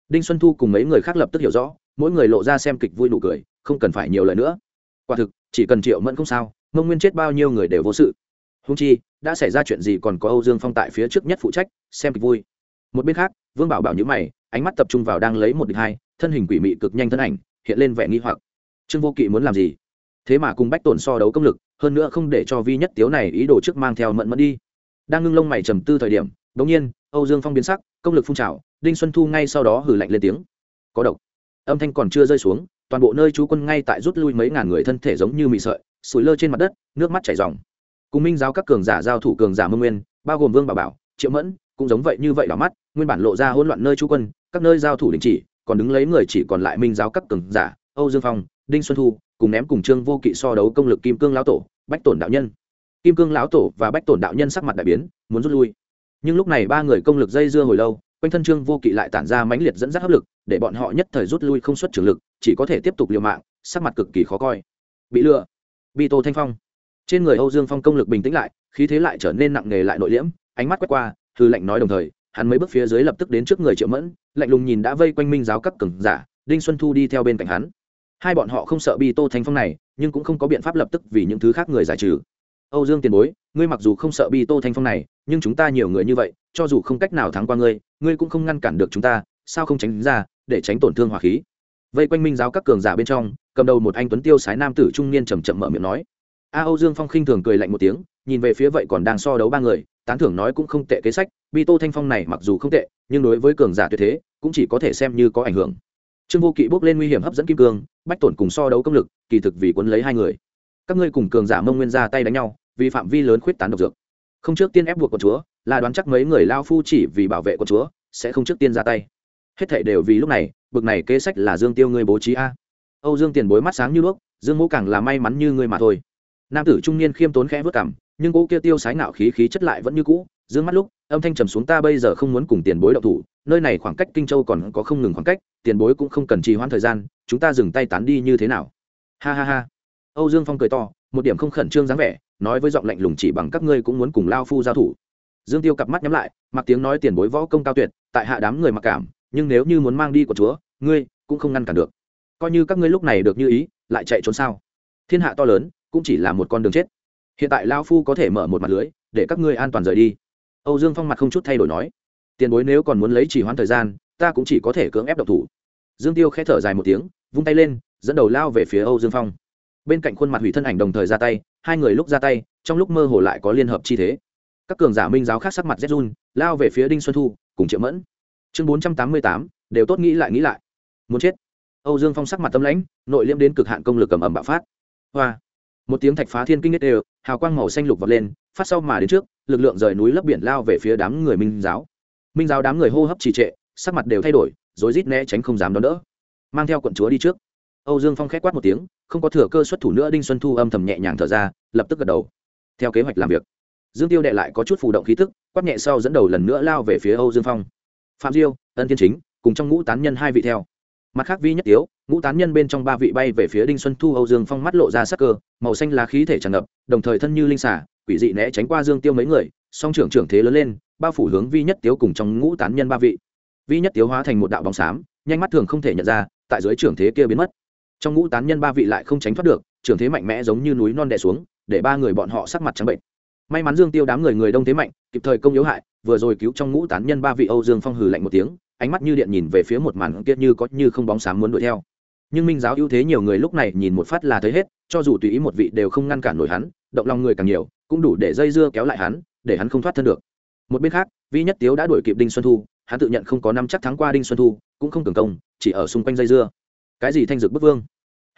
Đinh xuân thu cùng mấy người khác lập tức hiểu rõ, mỗi người lộ ra xem kịch vui nụ cười, không cần phải nhiều lời nữa. Quả thực chỉ cần triệu mẫn không sao mông nguyên chết bao nhiêu người đều vô sự. Húng chi, đã xảy ra chuyện gì còn có âu dương phong tại phía trước nhất phụ trách, xem kịch vui. Một bên khác, vương bảo bảo nhữ mày, ánh mắt tập trung vào đang lấy một địch hai, thân hình quỷ mị cực nhanh thân ảnh, hiện lên vẻ nghi hoặc. Trương vô kỵ muốn làm gì? Thế mà cùng bách tổn so đấu công lực, hơn nữa không để cho vi nhất tiếu này ý đồ trước mang theo mẫn mẫn đi. Đang ngưng lông mày trầm tư thời điểm đ ỗ n g nhiên, âu dương phong biến sắc, công lực phun trào, đinh xuân thu ngay sau đó hử lạnh lên tiếng. Có độc. Âm thanh còn chưa rơi xuống toàn bộ nơi chú quân ngay tại rút lui mấy ngàn người thân thể giống như mị sợi, sủi lơ trên mặt đất, nước mắt chảy dòng cùng minh giáo các cường giả giao thủ cường giả mương nguyên, bao gồm vương bảo bảo, triệu mẫn, cũng giống vậy như vậy đỏ mắt, nguyên bản lộ ra hỗn loạn nơi chú quân, các nơi giao thủ đình chỉ, còn đứng lấy người chỉ còn lại minh giáo các cường giả, âu dương phong, đinh xuân thu, cùng ném cùng trương vô kỵ so đấu công lực kim cương lão tổ, bách tổn đạo nhân. Kim cương lão tổ và bách tổn đạo nhân sắc mặt đại biến, muốn rút lui. Nhưng lúc này ba người công lực dây dưa hồi lâu quanh thân trương vô kỵ lại tản ra mãnh liệt dẫn dắt hấp lực, để bọn họ nhất thời rút lui không xuất trường lực, chỉ có thể tiếp tục liều mạng, sắc mặt cực kỳ khó coi. Bị lừa. Bị tô thanh phong. Trên người âu dương phong công lực bình tĩnh lại, khí thế lại trở nên nặng nề lại nội liễm, ánh mắt quét qua thư lệnh nói đồng thời, hắn mấy bước phía dưới lập tức đến trước người triệu mẫn, lạnh lùng nhìn đã vây quanh minh giáo các cường giả, đinh xuân thu đi theo bên cạnh hắn. Hai bọn họ không sợ bi tô thanh phong này, nhưng cũng không có biện pháp lập tức vì những thứ khác người giải trừ. Âu dương tiền bối, ngươi mặc dù không sợ bi tô thanh phong này nhưng chúng ta nhiều người như vậy, cho dù không cách nào thắng qua ngươi ngươi cũng không ngăn cản được chúng ta, sao không tránh ra, để tránh tổn thương hỏa khí? Vây quanh minh giáo các cường giả bên trong, cầm đầu một anh tuấn tiêu sái nam tử trung niên chầm chậm mở miệng nói. A âu dương phong khinh thường cười lạnh một tiếng, nhìn về phía vậy còn đang so đấu ba người, tán thưởng nói cũng không tệ kế sách, bi tô thanh phong này mặc dù không tệ, nhưng đối với cường giả tuyệt thế, cũng chỉ có thể xem như có ảnh hưởng. Trương vô kỵ bước lên nguy hiểm hấp dẫn kim cương, bách tổn cùng so đấu công lực, kỳ thực vì quấn lấy hai người. Các ngươi cùng cường giả mông nguyên ra tay đánh nhau, vì phạm vi lớn khuyết tán độc dược không trước tiên ép buộc quận chúa, là đoán chắc mấy người lao phu chỉ vì bảo vệ quận chúa, sẽ không trước tiên ra tay. Hết thệ đều vì lúc này, bực này kế sách là dương tiêu ngươi bố trí a. Âu dương tiền bối mắt sáng như đuốc, dương mũ càng là may mắn như ngươi mà thôi. Nam tử trung niên khiêm tốn khẽ vớt cảm nhưng cô kia tiêu sái ngạo khí khí chất lại vẫn như cũ, dương mắt lúc, âm thanh trầm xuống ta bây giờ không muốn cùng tiền bối đậu thủ, nơi này khoảng cách kinh châu còn có không ngừng khoảng cách, tiền bối cũng không cần trì hoãn thời gian, chúng ta dừng tay tán đi như thế nào. Ha ha ha. Âu dương phong cười to, một điểm không khẩn trương dáng vẻ nói với giọng lạnh lùng chỉ bằng các ngươi cũng muốn cùng lao phu giao thủ. Dương tiêu cặp mắt nhắm lại, mặc tiếng nói tiền bối võ công cao tuyệt, tại hạ đám người mặc cảm, nhưng nếu như muốn mang đi của chúa, ngươi cũng không ngăn cản được. Coi như các ngươi lúc này được như ý, lại chạy trốn sao? Thiên hạ to lớn, cũng chỉ là một con đường chết. Hiện tại lao phu có thể mở một mặt lưới, để các ngươi an toàn rời đi. Âu dương phong mặt không chút thay đổi nói, tiền bối nếu còn muốn lấy chỉ hoãn thời gian, ta cũng chỉ có thể cưỡng ép độc thủ. Dương tiêu k h ẽ thở dài một tiếng, vung tay lên, dẫn đầu lao về phía âu dương phong. Bên cạnh khuôn mặt hủy thân ảnh đồng thời ra tay hai người lúc ra tay, trong lúc mơ hồ lại có liên hợp chi thế. Các cường giả minh giáo khác sắc mặt z run, lao về phía đinh xuân thu, cùng triệu mẫn. Chương bốn trăm tám mươi tám, đều tốt nghĩ lại nghĩ lại. Muốn chết. Âu dương phong sắc mặt tâm lãnh, nội liêm đến cực hạn công lực cầm ẩm bạo phát. Hoa. Một tiếng thạch phá thiên kinh nhất đều, hào quang màu xanh lục vọt lên, phát sau mà đến trước, lực lượng rời núi lấp biển lao về phía đám người minh giáo. Minh giáo đám người hô hấp trì trệ, sắc mặt đều thay đổi, rối rít né tránh không dám đón đỡ. Mang theo quận chúa đi trước âu dương phong k quát một tiếng, không có thừa cơ xuất thủ nữa, đinh xuân thu âm thầm nhẹ nhàng thở ra, lập tức gật đầu. Theo kế hoạch làm việc, dương tiêu đệ lại có chút phù động khí tức, quát nhẹ sau dẫn đầu lần nữa lao về phía âu dương phong. Phạm diêu, ân thiên chính, cùng trong ngũ tán nhân hai vị theo. Mặt khác vi nhất tiếu, ngũ tán nhân bên trong ba vị bay về phía đinh xuân thu, âu dương phong mắt lộ ra sắc cơ, màu xanh lá khí thể tràn ngập, đồng thời thân như linh xả quỷ dị né tránh qua dương tiêu mấy người, song trưởng trưởng thế lớn lên bao phủ hướng vi nhất tiếu cùng trong ngũ tán nhân ba vị. Vi nhất tiếu hóa thành một đạo bóng xám, nhanh mắt thường không thể nhận ra, tại dưới trưởng thế kia biến mất trong ngũ tán nhân ba vị lại không tránh thoát được trường thế mạnh mẽ giống như núi non đè xuống, để ba người bọn họ sắc mặt trắng bệnh. May mắn dương tiêu đám người người đông thế mạnh, kịp thời công yếu hại, vừa rồi cứu trong ngũ tán nhân ba vị âu dương phong hừ lạnh một tiếng, ánh mắt như điện nhìn về phía một màn kia như có như không bóng sáng muốn đuổi theo. Nhưng minh giáo ưu thế nhiều người lúc này nhìn một phát là thấy hết, cho dù tùy ý một vị đều không ngăn cản nổi hắn, động lòng người càng nhiều, cũng đủ để dây dưa kéo lại hắn, để hắn không thoát thân được. Một bên khác vi nhất tiếu đã đuổi kịp đinh xuân thu, hắn tự nhận không có năm chắc thắng qua đinh xuân thu, cũng không cường công, chỉ ở xung quanh dây dưa cái gì thanh dược bức vương?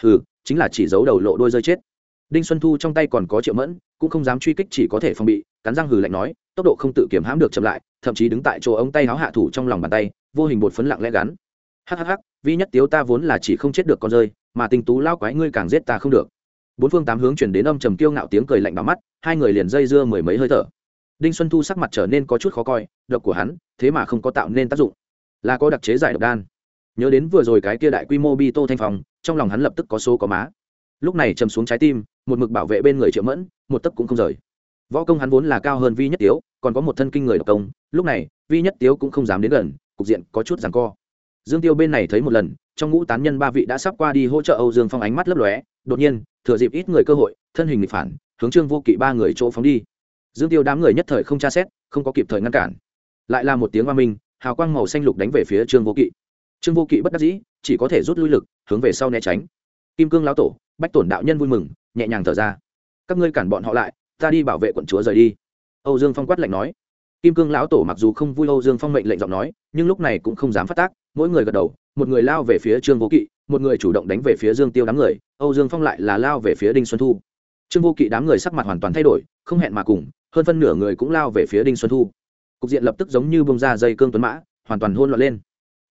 Hừ, chính là chỉ giấu đầu lộ đôi rơi chết. Đinh xuân thu trong tay còn có triệu mẫn, cũng không dám truy kích chỉ có thể phòng bị, cắn răng hừ lạnh nói, tốc độ không tự kiểm hãm được chậm lại, thậm chí đứng tại chỗ ống tay háo hạ thủ trong lòng bàn tay, vô hình bột phấn lặng lẽ gắn. Hhh vi nhất tiếu ta vốn là chỉ không chết được con rơi, mà tình tú lao quái ngươi càng giết ta không được. Bốn phương tám hướng chuyển đến âm trầm kiêu ngạo tiếng cười lạnh vào mắt, hai người liền dây dưa mười mấy hơi thở. Đinh xuân thu sắc mặt trở nên có chút khó coi, độc của hắn, thế mà không có tạo nên tác dụng. Là có đặc chế giải độc đan nhớ đến vừa rồi cái kia đại quy mô bi tô thanh phòng trong lòng hắn lập tức có số có má. Lúc này chầm xuống trái tim, một mực bảo vệ bên người triệu mẫn, một tấc cũng không rời. Võ công hắn vốn là cao hơn vi nhất tiếu, còn có một thân kinh người độc công, lúc này, vi nhất tiếu cũng không dám đến gần, cục diện có chút rằng co. Dương tiêu bên này thấy một lần, trong ngũ tán nhân ba vị đã sắp qua đi hỗ trợ âu dương phong ánh mắt lấp lóe, đột nhiên, thừa dịp ít người cơ hội, thân hình nghịch phản, hướng trương vô kỵ ba người chỗ phóng đi. Dương tiêu đám người nhất thời không tra xét, không có kịp thời ngăn cản. Lại là một tiếng oa minh, hào quang màu xanh lục đánh về phía trương vô kỵ trương vô kỵ bất đắc dĩ, chỉ có thể rút lui lực, hướng về sau né tránh. Kim cương lão tổ, bách tổn đạo nhân vui mừng, nhẹ nhàng thở ra. Các ngươi cản bọn họ lại, ta đi bảo vệ quận chúa rời đi. Âu dương phong quát lạnh nói. Kim cương lão tổ mặc dù không vui âu dương phong mệnh lệnh giọng nói, nhưng lúc này cũng không dám phát tác, mỗi người gật đầu, một người lao về phía trương vô kỵ, một người chủ động đánh về phía dương tiêu đám người, âu dương phong lại là lao về phía đinh xuân thu. Trương vô kỵ đám người sắc mặt hoàn toàn thay đổi, không hẹn mà cùng, hơn phân nửa người cũng lao về phía đinh xuân thu. Cục diện lập tức giống như bông ra dây cương tuấn mã, hoàn toàn hôn loạn lên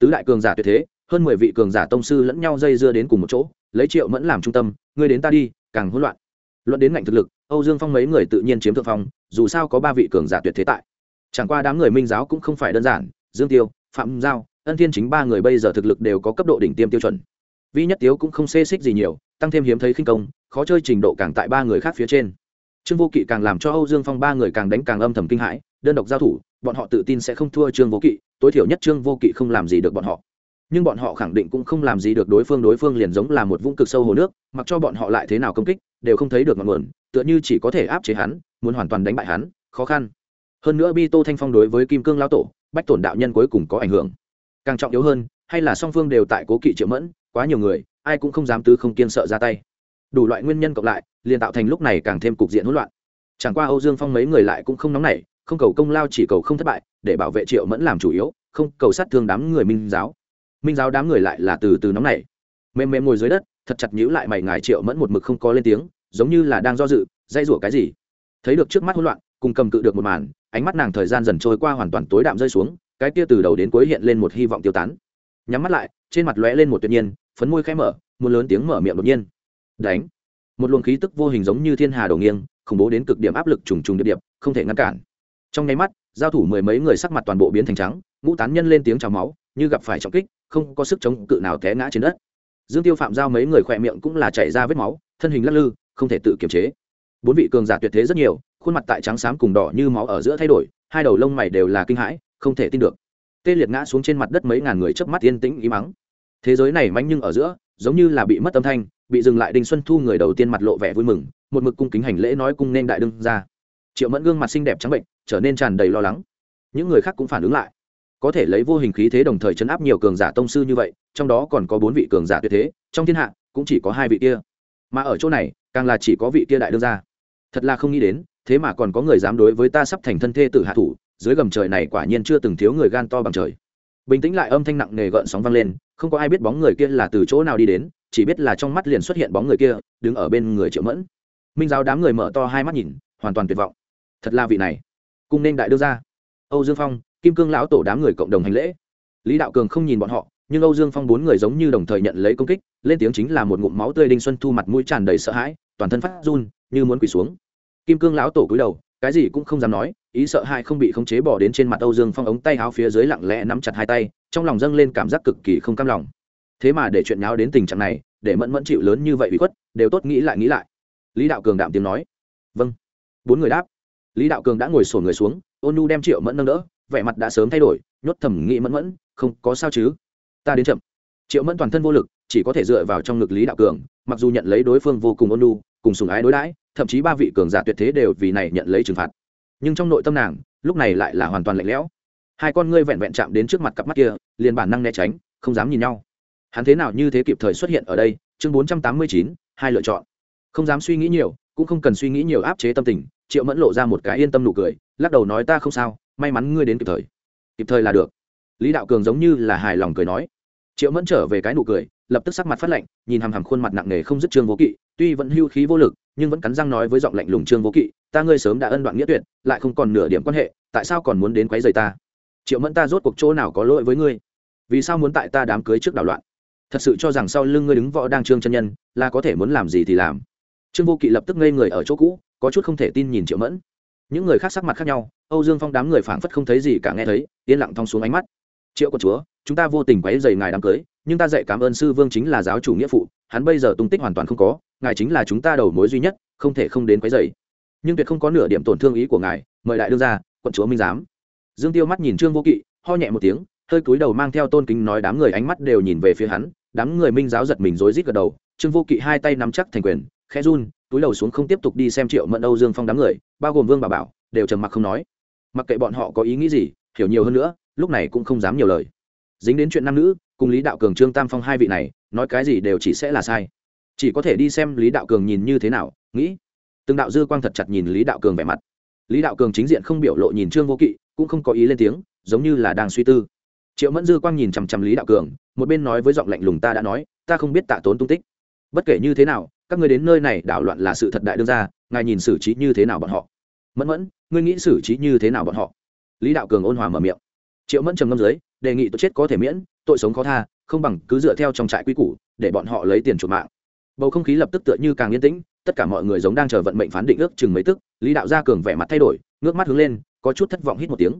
tứ đại cường giả tuyệt thế, hơn mười vị cường giả tông sư lẫn nhau dây dưa đến cùng một chỗ, lấy triệu mẫn làm trung tâm, ngươi đến ta đi, càng hỗn loạn. Luận đến ngạnh thực lực, âu dương phong mấy người tự nhiên chiếm thượng phong, dù sao có ba vị cường giả tuyệt thế tại. Chẳng qua đám người minh giáo cũng không phải đơn giản, dương tiêu, phạm giao, ân thiên chính ba người bây giờ thực lực đều có cấp độ đỉnh tiêm tiêu chuẩn. Vi nhất tiếu cũng không xê xích gì nhiều, tăng thêm hiếm thấy khinh công, khó chơi trình độ càng tại ba người khác phía trên. Trương vô kỵ càng làm cho âu dương phong ba người càng đánh càng âm thầm kinh hãi, đơn độc giao thủ, bọn họ tự tin sẽ không thua trương vô kỵ tối thiểu nhất trương vô kỵ không làm gì được bọn họ. Nhưng bọn họ khẳng định cũng không làm gì được đối phương đối phương liền giống là một vũng cực sâu hồ nước, mặc cho bọn họ lại thế nào công kích, đều không thấy được ngọn nguồn, tựa như chỉ có thể áp chế hắn, muốn hoàn toàn đánh bại hắn, khó khăn. Hơn nữa bi tô thanh phong đối với kim cương lao tổ, bách tổn đạo nhân cuối cùng có ảnh hưởng. Càng trọng yếu hơn, hay là song phương đều tại cố kỵ triệu mẫn, quá nhiều người, ai cũng không dám tứ không kiên sợ ra tay. Đủ loại nguyên nhân cộng lại, liền tạo thành lúc này càng thêm cục diện hỗn loạn. Chẳng qua âu dương phong mấy người lại cũng không nóng nảy không cầu công lao chỉ cầu không thất bại, để bảo vệ triệu mẫn làm chủ yếu, không cầu sát thương đám người minh giáo. Minh giáo đám người lại là từ từ nóng nảy. Mềm mềm ngồi dưới đất, thật chặt nhíu lại mày ngài triệu mẫn một mực không có lên tiếng, giống như là đang do dự dây rủa cái gì. Thấy được trước mắt hỗn loạn, cùng cầm cự được một màn, ánh mắt nàng thời gian dần trôi qua hoàn toàn tối đạm rơi xuống, cái kia từ đầu đến cuối hiện lên một hy vọng tiêu tán. Nhắm mắt lại, trên mặt lóe lên một tuyệt nhiên, phấn môi khẽ mở, muốn lớn tiếng mở miệng đột nhiên. Đánh. Một luồng khí tức vô hình giống như thiên hà đổ nghiêng, khủng bố đến cực điểm áp lực trùng trùng điệp điệp, không thể ngăn cản trong nháy mắt, giao thủ mười mấy người sắc mặt toàn bộ biến thành trắng, ngũ tán nhân lên tiếng chào máu, như gặp phải trọng kích, không có sức chống cự nào té ngã trên đất. Dương tiêu phạm giao mấy người khỏe miệng cũng là chảy ra vết máu, thân hình lắc lư, không thể tự kiềm chế. Bốn vị cường giả tuyệt thế rất nhiều, khuôn mặt tại trắng xám cùng đỏ như máu ở giữa thay đổi, hai đầu lông mày đều là kinh hãi, không thể tin được. Tê liệt ngã xuống trên mặt đất mấy ngàn người chớp mắt yên tĩnh ý mắng thế giới này manh nhưng ở giữa, giống như là bị mất âm thanh, bị dừng lại đinh xuân thu người đầu tiên mặt lộ vẻ vui mừng, một mực cung kính hành lễ nói cung nên đại đương ra triệu mẫn gương mặt xinh đẹp trắng bệnh, trở nên tràn đầy lo lắng. Những người khác cũng phản ứng lại. Có thể lấy vô hình khí thế đồng thời chấn áp nhiều cường giả tông sư như vậy, trong đó còn có bốn vị cường giả tuyệt thế, trong thiên hạ, cũng chỉ có hai vị kia. Mà ở chỗ này, càng là chỉ có vị kia đại đương gia. Thật là không nghĩ đến, thế mà còn có người dám đối với ta sắp thành thân thê tử hạ thủ, dưới gầm trời này quả nhiên chưa từng thiếu người gan to bằng trời. Bình tĩnh lại âm thanh nặng nề gợn sóng vang lên, không có ai biết bóng người kia là từ chỗ nào đi đến, chỉ biết là trong mắt liền xuất hiện bóng người kia, đứng ở bên người triệu mẫn. Minh giáo đám người mở to hai mắt nhìn, hoàn toàn tuyệt vọng thật là vị này. Cung nên đại đưa ra. Âu dương phong, kim cương lão tổ đám người cộng đồng hành lễ. Lý đạo cường không nhìn bọn họ, nhưng âu dương phong bốn người giống như đồng thời nhận lấy công kích, lên tiếng chính là một ngụm máu tươi đinh xuân thu mặt mũi tràn đầy sợ hãi, toàn thân phát run, như muốn quỳ xuống. Kim cương lão tổ cúi đầu, cái gì cũng không dám nói, ý sợ hai không bị khống chế bỏ đến trên mặt âu dương phong ống tay áo phía dưới lặng lẽ nắm chặt hai tay, trong lòng dâng lên cảm giác cực kỳ không cam lòng. Thế mà để chuyện nháo đến tình trạng này, để mẫn mẫn chịu lớn như vậy bị khuất, đều tốt nghĩ lại nghĩ lại. Lý đạo cường đạm tiếng nói. Vâng. Bốn người đáp lý đạo cường đã ngồi sổn người xuống, ôn nu đem triệu mẫn nâng đỡ, vẻ mặt đã sớm thay đổi, nhốt thẩm nghĩ mẫn mẫn, không có sao chứ? Ta đến chậm. Triệu mẫn toàn thân vô lực, chỉ có thể dựa vào trong ngực lý đạo cường, mặc dù nhận lấy đối phương vô cùng ôn nu cùng sùng ái đối đãi, thậm chí ba vị cường giả tuyệt thế đều vì này nhận lấy trừng phạt. Nhưng trong nội tâm nàng, lúc này lại là hoàn toàn lạnh lẽo. Hai con ngươi vẹn vẹn chạm đến trước mặt cặp mắt kia, liền bản năng né tránh, không dám nhìn nhau. Hắn thế nào như thế kịp thời xuất hiện ở đây? Chương bốn trăm tám mươi chín, hai lựa chọn. Không dám suy nghĩ nhiều, cũng không cần suy nghĩ nhiều áp chế tâm tình triệu mẫn lộ ra một cái yên tâm nụ cười, lắc đầu nói ta không sao, may mắn ngươi đến kịp thời. Kịp thời là được. Lý đạo cường giống như là hài lòng cười nói. Triệu mẫn trở về cái nụ cười, lập tức sắc mặt phát lạnh, nhìn hằm hằm khuôn mặt nặng nề không dứt trương vô kỵ, tuy vẫn hưu khí vô lực, nhưng vẫn cắn răng nói với giọng lạnh lùng trương vô kỵ, ta ngươi sớm đã ân đoạn nghĩa tuyệt, lại không còn nửa điểm quan hệ, tại sao còn muốn đến quấy rầy ta? Triệu mẫn ta rốt cuộc chỗ nào có lỗi với ngươi? Vì sao muốn tại ta đám cưới trước đảo loạn? Thật sự cho rằng sau lưng ngươi đứng võ đang trương chân nhân, là có thể muốn làm gì thì làm. Trương vô kỵ lập tức ngây người ở chỗ cũ có chút không thể tin nhìn triệu mẫn. Những người khác sắc mặt khác nhau, âu dương phong đám người phảng phất không thấy gì cả nghe thấy, yên lặng thong xuống ánh mắt. Triệu của chúa, chúng ta vô tình quấy dày ngài đám cưới, nhưng ta dạy cảm ơn sư vương chính là giáo chủ nghĩa phụ, hắn bây giờ tung tích hoàn toàn không có, ngài chính là chúng ta đầu mối duy nhất, không thể không đến quấy dày nhưng tuyệt không có nửa điểm tổn thương ý của ngài, mời đại đưa ra quận chúa minh giám. Dương tiêu mắt nhìn trương vô kỵ, ho nhẹ một tiếng, hơi cúi đầu mang theo tôn kính nói đám người ánh mắt đều nhìn về phía hắn, đám người minh giáo giật mình rối rít gật đầu, trương vô kỵ hai tay nắm chắc thành quyền, khẽ run túi đầu xuống không tiếp tục đi xem triệu mẫn âu dương phong đám người, bao gồm vương bà bảo, đều trầm mặc không nói. Mặc kệ bọn họ có ý nghĩ gì, hiểu nhiều hơn nữa, lúc này cũng không dám nhiều lời. Dính đến chuyện nam nữ, cùng lý đạo cường, trương tam phong hai vị này, nói cái gì đều chỉ sẽ là sai. Chỉ có thể đi xem lý đạo cường nhìn như thế nào, nghĩ. Từng đạo dư quang thật chặt nhìn lý đạo cường vẻ mặt. Lý đạo cường chính diện không biểu lộ nhìn trương vô kỵ, cũng không có ý lên tiếng, giống như là đang suy tư. Triệu mẫn dư quang nhìn chằm chằm lý đạo cường, một bên nói với giọng lạnh lùng, ta đã nói, ta không biết tạ tốn tung tích. Bất kể như thế nào các ngươi đến nơi này đảo loạn là sự thật đại đương ra ngài nhìn xử trí như thế nào bọn họ? Mẫn mẫn, ngươi nghĩ xử trí như thế nào bọn họ? Lý đạo cường ôn hòa mở miệng. Triệu mẫn trầm ngâm dưới, đề nghị tội chết có thể miễn, tội sống khó tha, không bằng cứ dựa theo trong trại quy củ, để bọn họ lấy tiền chuộc mạng. Bầu không khí lập tức tựa như càng yên tĩnh, tất cả mọi người giống đang chờ vận mệnh phán định ước chừng mấy tức, lý đạo gia cường vẻ mặt thay đổi, ngước mắt hướng lên, có chút thất vọng hít một tiếng.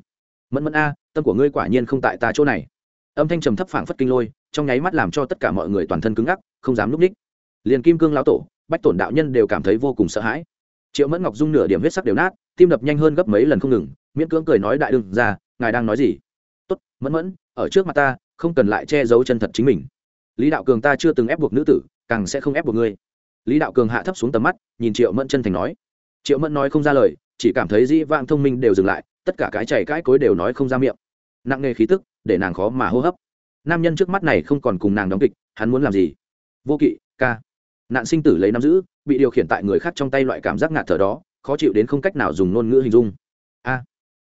Mẫn mẫn a, tâm của ngươi quả nhiên không tại ta chỗ này. Âm thanh trầm thấp phảng phất kinh lôi, trong nháy mắt làm cho tất cả mọi người toàn thân cứng ngắc, không dám núp ních liền kim cương lão tổ, bách tổn đạo nhân đều cảm thấy vô cùng sợ hãi. Triệu mẫn ngọc dung nửa điểm huyết sắc đều nát, tim đập nhanh hơn gấp mấy lần không ngừng, miễn cưỡng cười nói đại đương ra, ngài đang nói gì? Tốt, mẫn mẫn, ở trước mặt ta, không cần lại che giấu chân thật chính mình. Lý đạo cường ta chưa từng ép buộc nữ tử, càng sẽ không ép buộc ngươi. Lý đạo cường hạ thấp xuống tầm mắt, nhìn triệu mẫn chân thành nói. Triệu mẫn nói không ra lời, chỉ cảm thấy dĩ vang thông minh đều dừng lại, tất cả cái chảy cái cối đều nói không ra miệng. Nặng nề khí tức, để nàng khó mà hô hấp. Nam nhân trước mắt này không còn cùng nàng đóng kịch, hắn muốn làm gì? Vô kỵ, ca nạn sinh tử lấy nắm giữ, bị điều khiển tại người khác trong tay loại cảm giác ngạt thở đó, khó chịu đến không cách nào dùng ngôn ngữ hình dung. A.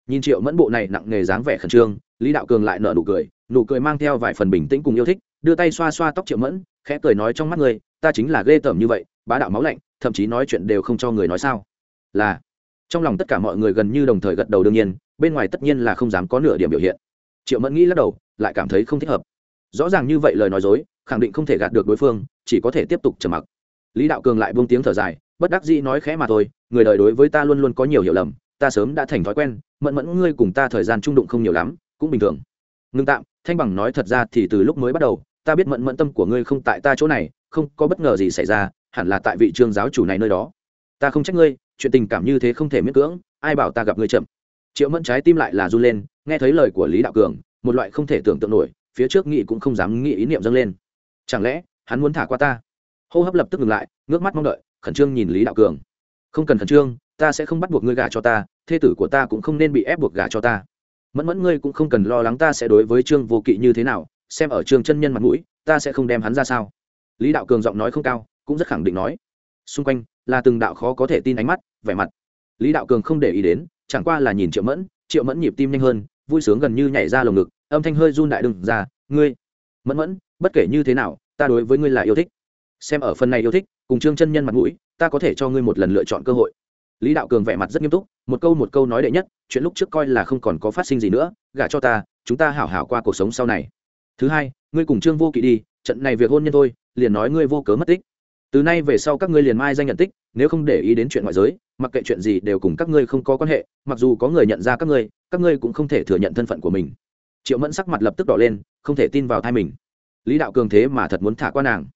Nhìn triệu mẫn bộ này nặng nề dáng vẻ khẩn trương, lý đạo cường lại nở nụ cười nụ cười mang theo vài phần bình tĩnh cùng yêu thích, đưa tay xoa xoa tóc triệu mẫn, khẽ cười nói trong mắt người, ta chính là ghê tởm như vậy, bá đạo máu lạnh, thậm chí nói chuyện đều không cho người nói sao. Là. Trong lòng tất cả mọi người gần như đồng thời gật đầu đương nhiên, bên ngoài tất nhiên là không dám có nửa điểm biểu hiện. Triệu mẫn nghĩ lắc đầu, lại cảm thấy không thích hợp. Rõ ràng như vậy lời nói dối, khẳng định không thể gạt được đối phương, chỉ có thể tiếp tục trầm mặc lý đạo cường lại buông tiếng thở dài, bất đắc dĩ nói khẽ mà thôi, người đời đối với ta luôn luôn có nhiều hiểu lầm, ta sớm đã thành thói quen, mẫn mẫn ngươi cùng ta thời gian trung đụng không nhiều lắm, cũng bình thường. Ngưng tạm, thanh bằng nói thật ra thì từ lúc mới bắt đầu, ta biết mẫn mẫn tâm của ngươi không tại ta chỗ này, không có bất ngờ gì xảy ra, hẳn là tại vị trương giáo chủ này nơi đó. Ta không trách ngươi, chuyện tình cảm như thế không thể miễn cưỡng, ai bảo ta gặp ngươi chậm. Triệu mẫn trái tim lại là run lên, nghe thấy lời của lý đạo cường, một loại không thể tưởng tượng nổi, phía trước nghĩ cũng không dám nghĩ ý niệm dâng lên. Chẳng lẽ, hắn muốn thả qua ta? Hô hấp lập tức ngừng lại, ngước mắt mong đợi, khẩn trương nhìn lý đạo cường. Không cần khẩn trương, ta sẽ không bắt buộc ngươi gả cho ta, thê tử của ta cũng không nên bị ép buộc gả cho ta. Mẫn mẫn ngươi cũng không cần lo lắng ta sẽ đối với trương vô kỵ như thế nào, xem ở trương chân nhân mặt mũi, ta sẽ không đem hắn ra sao. Lý đạo cường giọng nói không cao, cũng rất khẳng định nói. Xung quanh là từng đạo khó có thể tin ánh mắt, vẻ mặt. Lý đạo cường không để ý đến, chẳng qua là nhìn triệu mẫn triệu mẫn nhịp tim nhanh hơn, vui sướng gần như nhảy ra lồng ngực, âm thanh hơi run đại đừng ra, ngươi, mẫn mẫn, bất kể như thế nào, ta đối với ngươi là yêu thích xem ở phần này yêu thích, cùng trương chân nhân mặt mũi, ta có thể cho ngươi một lần lựa chọn cơ hội. Lý đạo cường vẻ mặt rất nghiêm túc, một câu một câu nói đệ nhất, chuyện lúc trước coi là không còn có phát sinh gì nữa, gả cho ta, chúng ta hảo hảo qua cuộc sống sau này. Thứ hai, ngươi cùng trương vô kỵ đi, trận này việc hôn nhân thôi, liền nói ngươi vô cớ mất tích. Từ nay về sau các ngươi liền mai danh nhận tích, nếu không để ý đến chuyện ngoại giới, mặc kệ chuyện gì đều cùng các ngươi không có quan hệ, mặc dù có người nhận ra các ngươi các ngươi cũng không thể thừa nhận thân phận của mình. Triệu mẫn sắc mặt lập tức đỏ lên, không thể tin vào thai mình. Lý đạo cường thế mà thật muốn thả qua nàng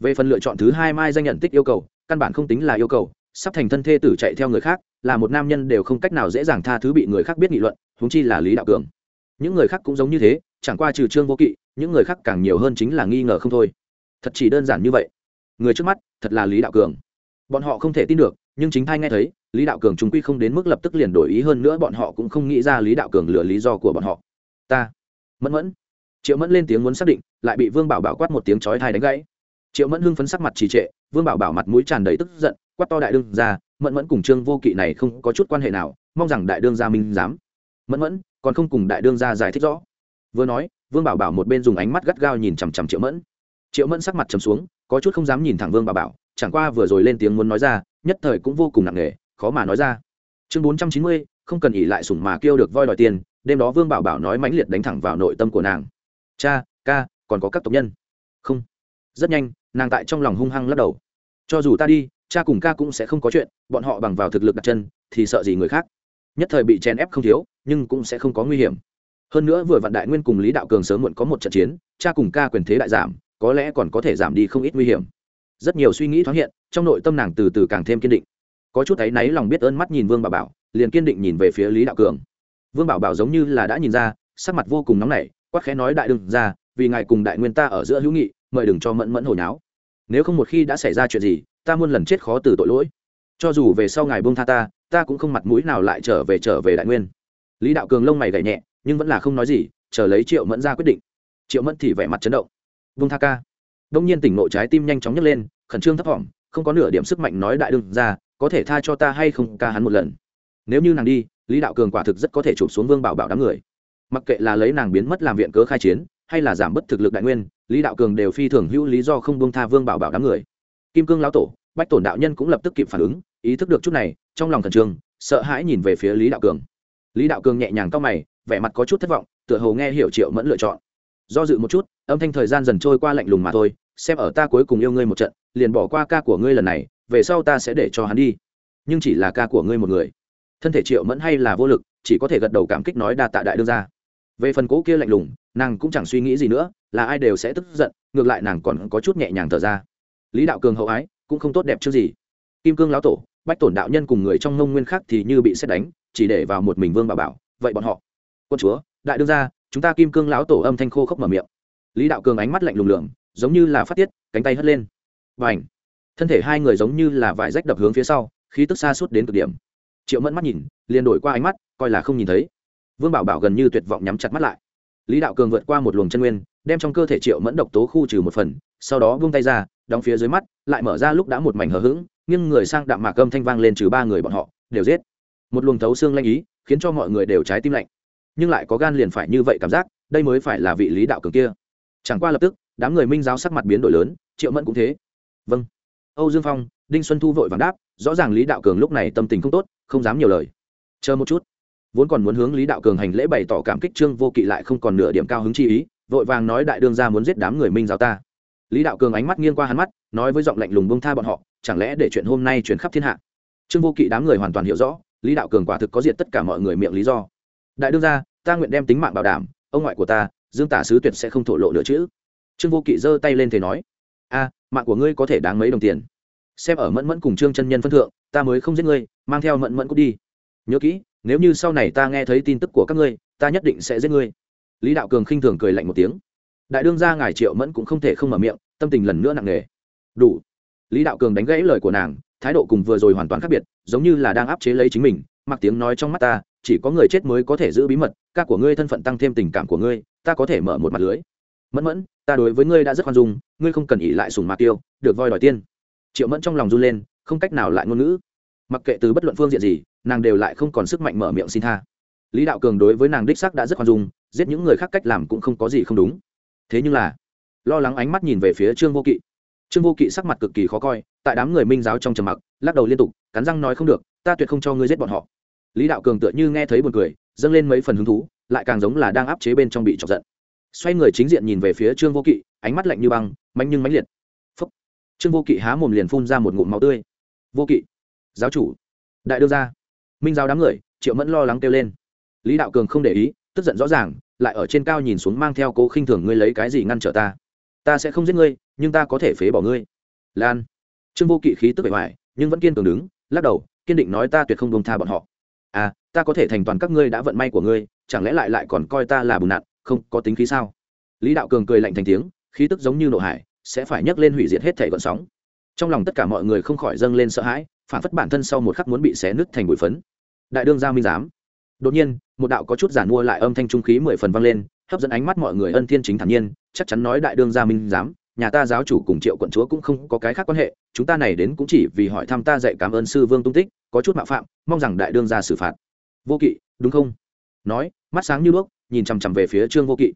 về phần lựa chọn thứ hai mai danh nhận tích yêu cầu, căn bản không tính là yêu cầu, sắp thành thân thê tử chạy theo người khác, là một nam nhân đều không cách nào dễ dàng tha thứ bị người khác biết nghị luận húng chi là lý đạo cường. Những người khác cũng giống như thế, chẳng qua trừ trương vô kỵ, những người khác càng nhiều hơn chính là nghi ngờ không thôi. Thật chỉ đơn giản như vậy. Người trước mắt, thật là lý đạo cường. Bọn họ không thể tin được, nhưng chính thay nghe thấy, lý đạo cường chúng quy không đến mức lập tức liền đổi ý hơn nữa bọn họ cũng không nghĩ ra lý đạo cường lừa lý do của bọn họ. Ta. Mẫn mẫn. Triệu mẫn lên tiếng muốn xác định, lại bị vương bảo bảo quát một tiếng chói thai đánh gãy triệu mẫn hưng phấn sắc mặt trì trệ, vương bảo bảo mặt mũi tràn đầy tức giận, quát to đại đương ra mẫn mẫn cùng trương vô kỵ này không có chút quan hệ nào, mong rằng đại đương gia minh dám mẫn mẫn, còn không cùng đại đương gia giải thích rõ. Vừa nói, vương bảo bảo một bên dùng ánh mắt gắt gao nhìn chằm chằm triệu mẫn. Triệu mẫn sắc mặt chầm xuống, có chút không dám nhìn thẳng vương bảo bảo, chẳng qua vừa rồi lên tiếng muốn nói ra, nhất thời cũng vô cùng nặng nề, khó mà nói ra. Chương bốn trăm chín mươi, không cần ỉ lại sủng mà kêu được voi đòi tiền, đêm đó vương bảo bảo nói mãnh liệt đánh thẳng vào nội tâm của nàng. Cha, ca, còn có các tộc nhân? Không rất nhanh, nàng tại trong lòng hung hăng lắc đầu. Cho dù ta đi, cha cùng ca cũng sẽ không có chuyện, bọn họ bằng vào thực lực đặt chân, thì sợ gì người khác. Nhất thời bị chèn ép không thiếu, nhưng cũng sẽ không có nguy hiểm. Hơn nữa vừa vạn đại nguyên cùng lý đạo cường sớm muộn có một trận chiến, cha cùng ca quyền thế đại giảm, có lẽ còn có thể giảm đi không ít nguy hiểm. Rất nhiều suy nghĩ thoáng hiện, trong nội tâm nàng từ từ càng thêm kiên định. Có chút thấy náy lòng biết ơn mắt nhìn vương bảo bảo, liền kiên định nhìn về phía lý đạo cường. Vương bảo bảo giống như là đã nhìn ra, sắc mặt vô cùng nóng nảy quắc khẽ nói đại đừng ra vì ngài cùng đại nguyên ta ở giữa hữu nghị mời đừng cho mẫn mẫn hồi nháo nếu không một khi đã xảy ra chuyện gì, ta muôn lần chết khó từ tội lỗi. Cho dù về sau ngài buông tha ta ta cũng không mặt mũi nào lại trở về trở về đại nguyên. Lý đạo cường lông mày gảy nhẹ, nhưng vẫn là không nói gì, chờ lấy triệu mẫn ra quyết định. Triệu mẫn thì vẻ mặt chấn động. Buông tha ca. Đông nhiên tỉnh nội trái tim nhanh chóng nhấc lên, khẩn trương thấp thỏm, không có nửa điểm sức mạnh nói đại đương ra, có thể tha cho ta hay không ca hắn một lần. Nếu như nàng đi, lý đạo cường quả thực rất có thể chụp xuống vương bảo bảo đám người. Mặc kệ là lấy nàng biến mất làm viện cớ khai chiến hay là giảm bất thực lực đại nguyên, lý đạo cường đều phi thường hữu lý do không buông tha vương bảo bảo đám người. Kim cương lão tổ, bách tổn đạo nhân cũng lập tức kịp phản ứng, ý thức được chút này, trong lòng thần trường sợ hãi nhìn về phía lý đạo cường. Lý đạo cường nhẹ nhàng cau mày, vẻ mặt có chút thất vọng, tựa hồ nghe hiểu triệu mẫn lựa chọn. Do dự một chút, âm thanh thời gian dần trôi qua lạnh lùng mà thôi, xem ở ta cuối cùng yêu ngươi một trận, liền bỏ qua ca của ngươi lần này, về sau ta sẽ để cho hắn đi. Nhưng chỉ là ca của ngươi một người. Thân thể triệu mẫn hay là vô lực, chỉ có thể gật đầu cảm kích nói đa tạ đại đương ra về phần cố kia lạnh lùng nàng cũng chẳng suy nghĩ gì nữa, là ai đều sẽ tức giận, ngược lại nàng còn có chút nhẹ nhàng thở ra. Lý đạo cường hậu ái, cũng không tốt đẹp chứ gì. Kim cương lão tổ, bách tổn đạo nhân cùng người trong ngông nguyên khác thì như bị xét đánh, chỉ để vào một mình vương bà bảo, vậy bọn họ. Quân chúa, đại đương ra chúng ta kim cương lão tổ âm thanh khô khốc mở miệng. Lý đạo cường ánh mắt lạnh lùng lường giống như là phát tiết, cánh tay hất lên. Và ảnh thân thể hai người giống như là vải rách đập hướng phía sau, khí tức xa suốt đến cực điểm. Triệu mẫn mắt nhìn, liền đổi qua ánh mắt, coi là không nhìn thấy. Vương bảo bảo gần như tuyệt vọng nhắm chặt mắt lại lý đạo cường vượt qua một luồng chân nguyên, đem trong cơ thể triệu mẫn độc tố khu trừ một phần, sau đó vung tay ra, đóng phía dưới mắt, lại mở ra lúc đã một mảnh hờ hững, nhưng người sang đạm mạc âm thanh vang lên trừ ba người bọn họ, đều giết. Một luồng thấu xương lanh ý, khiến cho mọi người đều trái tim lạnh. Nhưng lại có gan liền phải như vậy cảm giác, đây mới phải là vị lý đạo cường kia. Chẳng qua lập tức, đám người minh giáo sắc mặt biến đổi lớn, triệu mẫn cũng thế. Vâng. Âu dương phong, đinh xuân thu vội vàng đáp, rõ ràng lý đạo cường lúc này tâm tình không tốt, không dám nhiều lời. Chờ một chút vốn còn muốn hướng lý đạo cường hành lễ bày tỏ cảm kích, trương vô kỵ lại không còn nửa điểm cao hứng chi ý, vội vàng nói đại đương ra muốn giết đám người minh giáo ta. Lý đạo cường ánh mắt nghiêng qua hắn mắt, nói với giọng lạnh lùng bông tha bọn họ, chẳng lẽ để chuyện hôm nay chuyển khắp thiên hạ? Trương vô kỵ đám người hoàn toàn hiểu rõ, lý đạo cường quả thực có diện tất cả mọi người miệng lý do. Đại đương ra ta nguyện đem tính mạng bảo đảm, ông ngoại của ta, dương tả sứ tuyệt sẽ không thổ lộ nữa chứ. Trương vô kỵ giơ tay lên thế nói, a, mạng của ngươi có thể đáng mấy đồng tiền? Xem ở mẫn mẫn cùng trương chân nhân phân thượng, ta mới không giết ngươi, mang theo mẫn mẫn cút đi. Nhớ kỹ nếu như sau này ta nghe thấy tin tức của các ngươi, ta nhất định sẽ giết ngươi. Lý đạo cường khinh thường cười lạnh một tiếng. Đại đương gia ngài triệu mẫn cũng không thể không mở miệng, tâm tình lần nữa nặng nề. Đủ. Lý đạo cường đánh gãy lời của nàng, thái độ cùng vừa rồi hoàn toàn khác biệt, giống như là đang áp chế lấy chính mình, mặc tiếng nói trong mắt ta, chỉ có người chết mới có thể giữ bí mật, ca của ngươi thân phận tăng thêm tình cảm của ngươi, ta có thể mở một mặt lưới. Mẫn mẫn, ta đối với ngươi đã rất khoan dung, ngươi không cần ỉ lại sùng mạc tiêu được voi đòi tiên. Triệu mẫn trong lòng run lên, không cách nào lại ngôn ngữ. Mặc kệ từ bất luận phương diện gì nàng đều lại không còn sức mạnh mở miệng xin tha. Lý đạo cường đối với nàng đích sắc đã rất khoan dung, giết những người khác cách làm cũng không có gì không đúng. Thế nhưng là, lo lắng ánh mắt nhìn về phía trương vô kỵ. Trương vô kỵ sắc mặt cực kỳ khó coi, tại đám người minh giáo trong trầm mặc, lắc đầu liên tục, cắn răng nói không được, ta tuyệt không cho ngươi giết bọn họ. Lý đạo cường tựa như nghe thấy buồn cười, dâng lên mấy phần hứng thú, lại càng giống là đang áp chế bên trong bị chọc giận. Xoay người chính diện nhìn về phía trương vô kỵ, ánh mắt lạnh như băng mạnh nhưng mãnh liệt. Phúc. Trương vô kỵ há mồm liền phun ra một ngụm máu tươi. Vô kỵ, giáo chủ, đại đương gia minh giáo đám người, triệu mẫn lo lắng kêu lên. Lý đạo cường không để ý, tức giận rõ ràng, lại ở trên cao nhìn xuống mang theo cố khinh thường ngươi lấy cái gì ngăn trở ta. Ta sẽ không giết ngươi, nhưng ta có thể phế bỏ ngươi. Lan. Trương vô kỵ khí tức bề ngoài, nhưng vẫn kiên cường đứng, lắc đầu, kiên định nói ta tuyệt không bông tha bọn họ. À ta có thể thành toàn các ngươi đã vận may của ngươi, chẳng lẽ lại lại còn coi ta là bùn nặn không, có tính khí sao? Lý đạo cường cười lạnh thành tiếng, khí tức giống như nộ hải, sẽ phải nhấc lên hủy diệt hết thể gọn sóng. Trong lòng tất cả mọi người không khỏi dâng lên sợ hãi phản phất bản thân sau một khắc muốn bị xé nứt thành bụi phấn. Đại đương gia minh giám. Đột nhiên, một đạo có chút giản mua lại âm thanh trung khí mười phần vang lên, hấp dẫn ánh mắt mọi người ân thiên chính thản nhiên, chắc chắn nói đại đương gia minh giám, nhà ta giáo chủ cùng triệu quận chúa cũng không có cái khác quan hệ, chúng ta này đến cũng chỉ vì hỏi thăm ta dạy cảm ơn sư vương tung tích, có chút mạo phạm, mong rằng đại đương gia xử phạt. Vô kỵ, đúng không? Nói, mắt sáng như đuốc, nhìn chằm chằm về phía trương vô kỵ.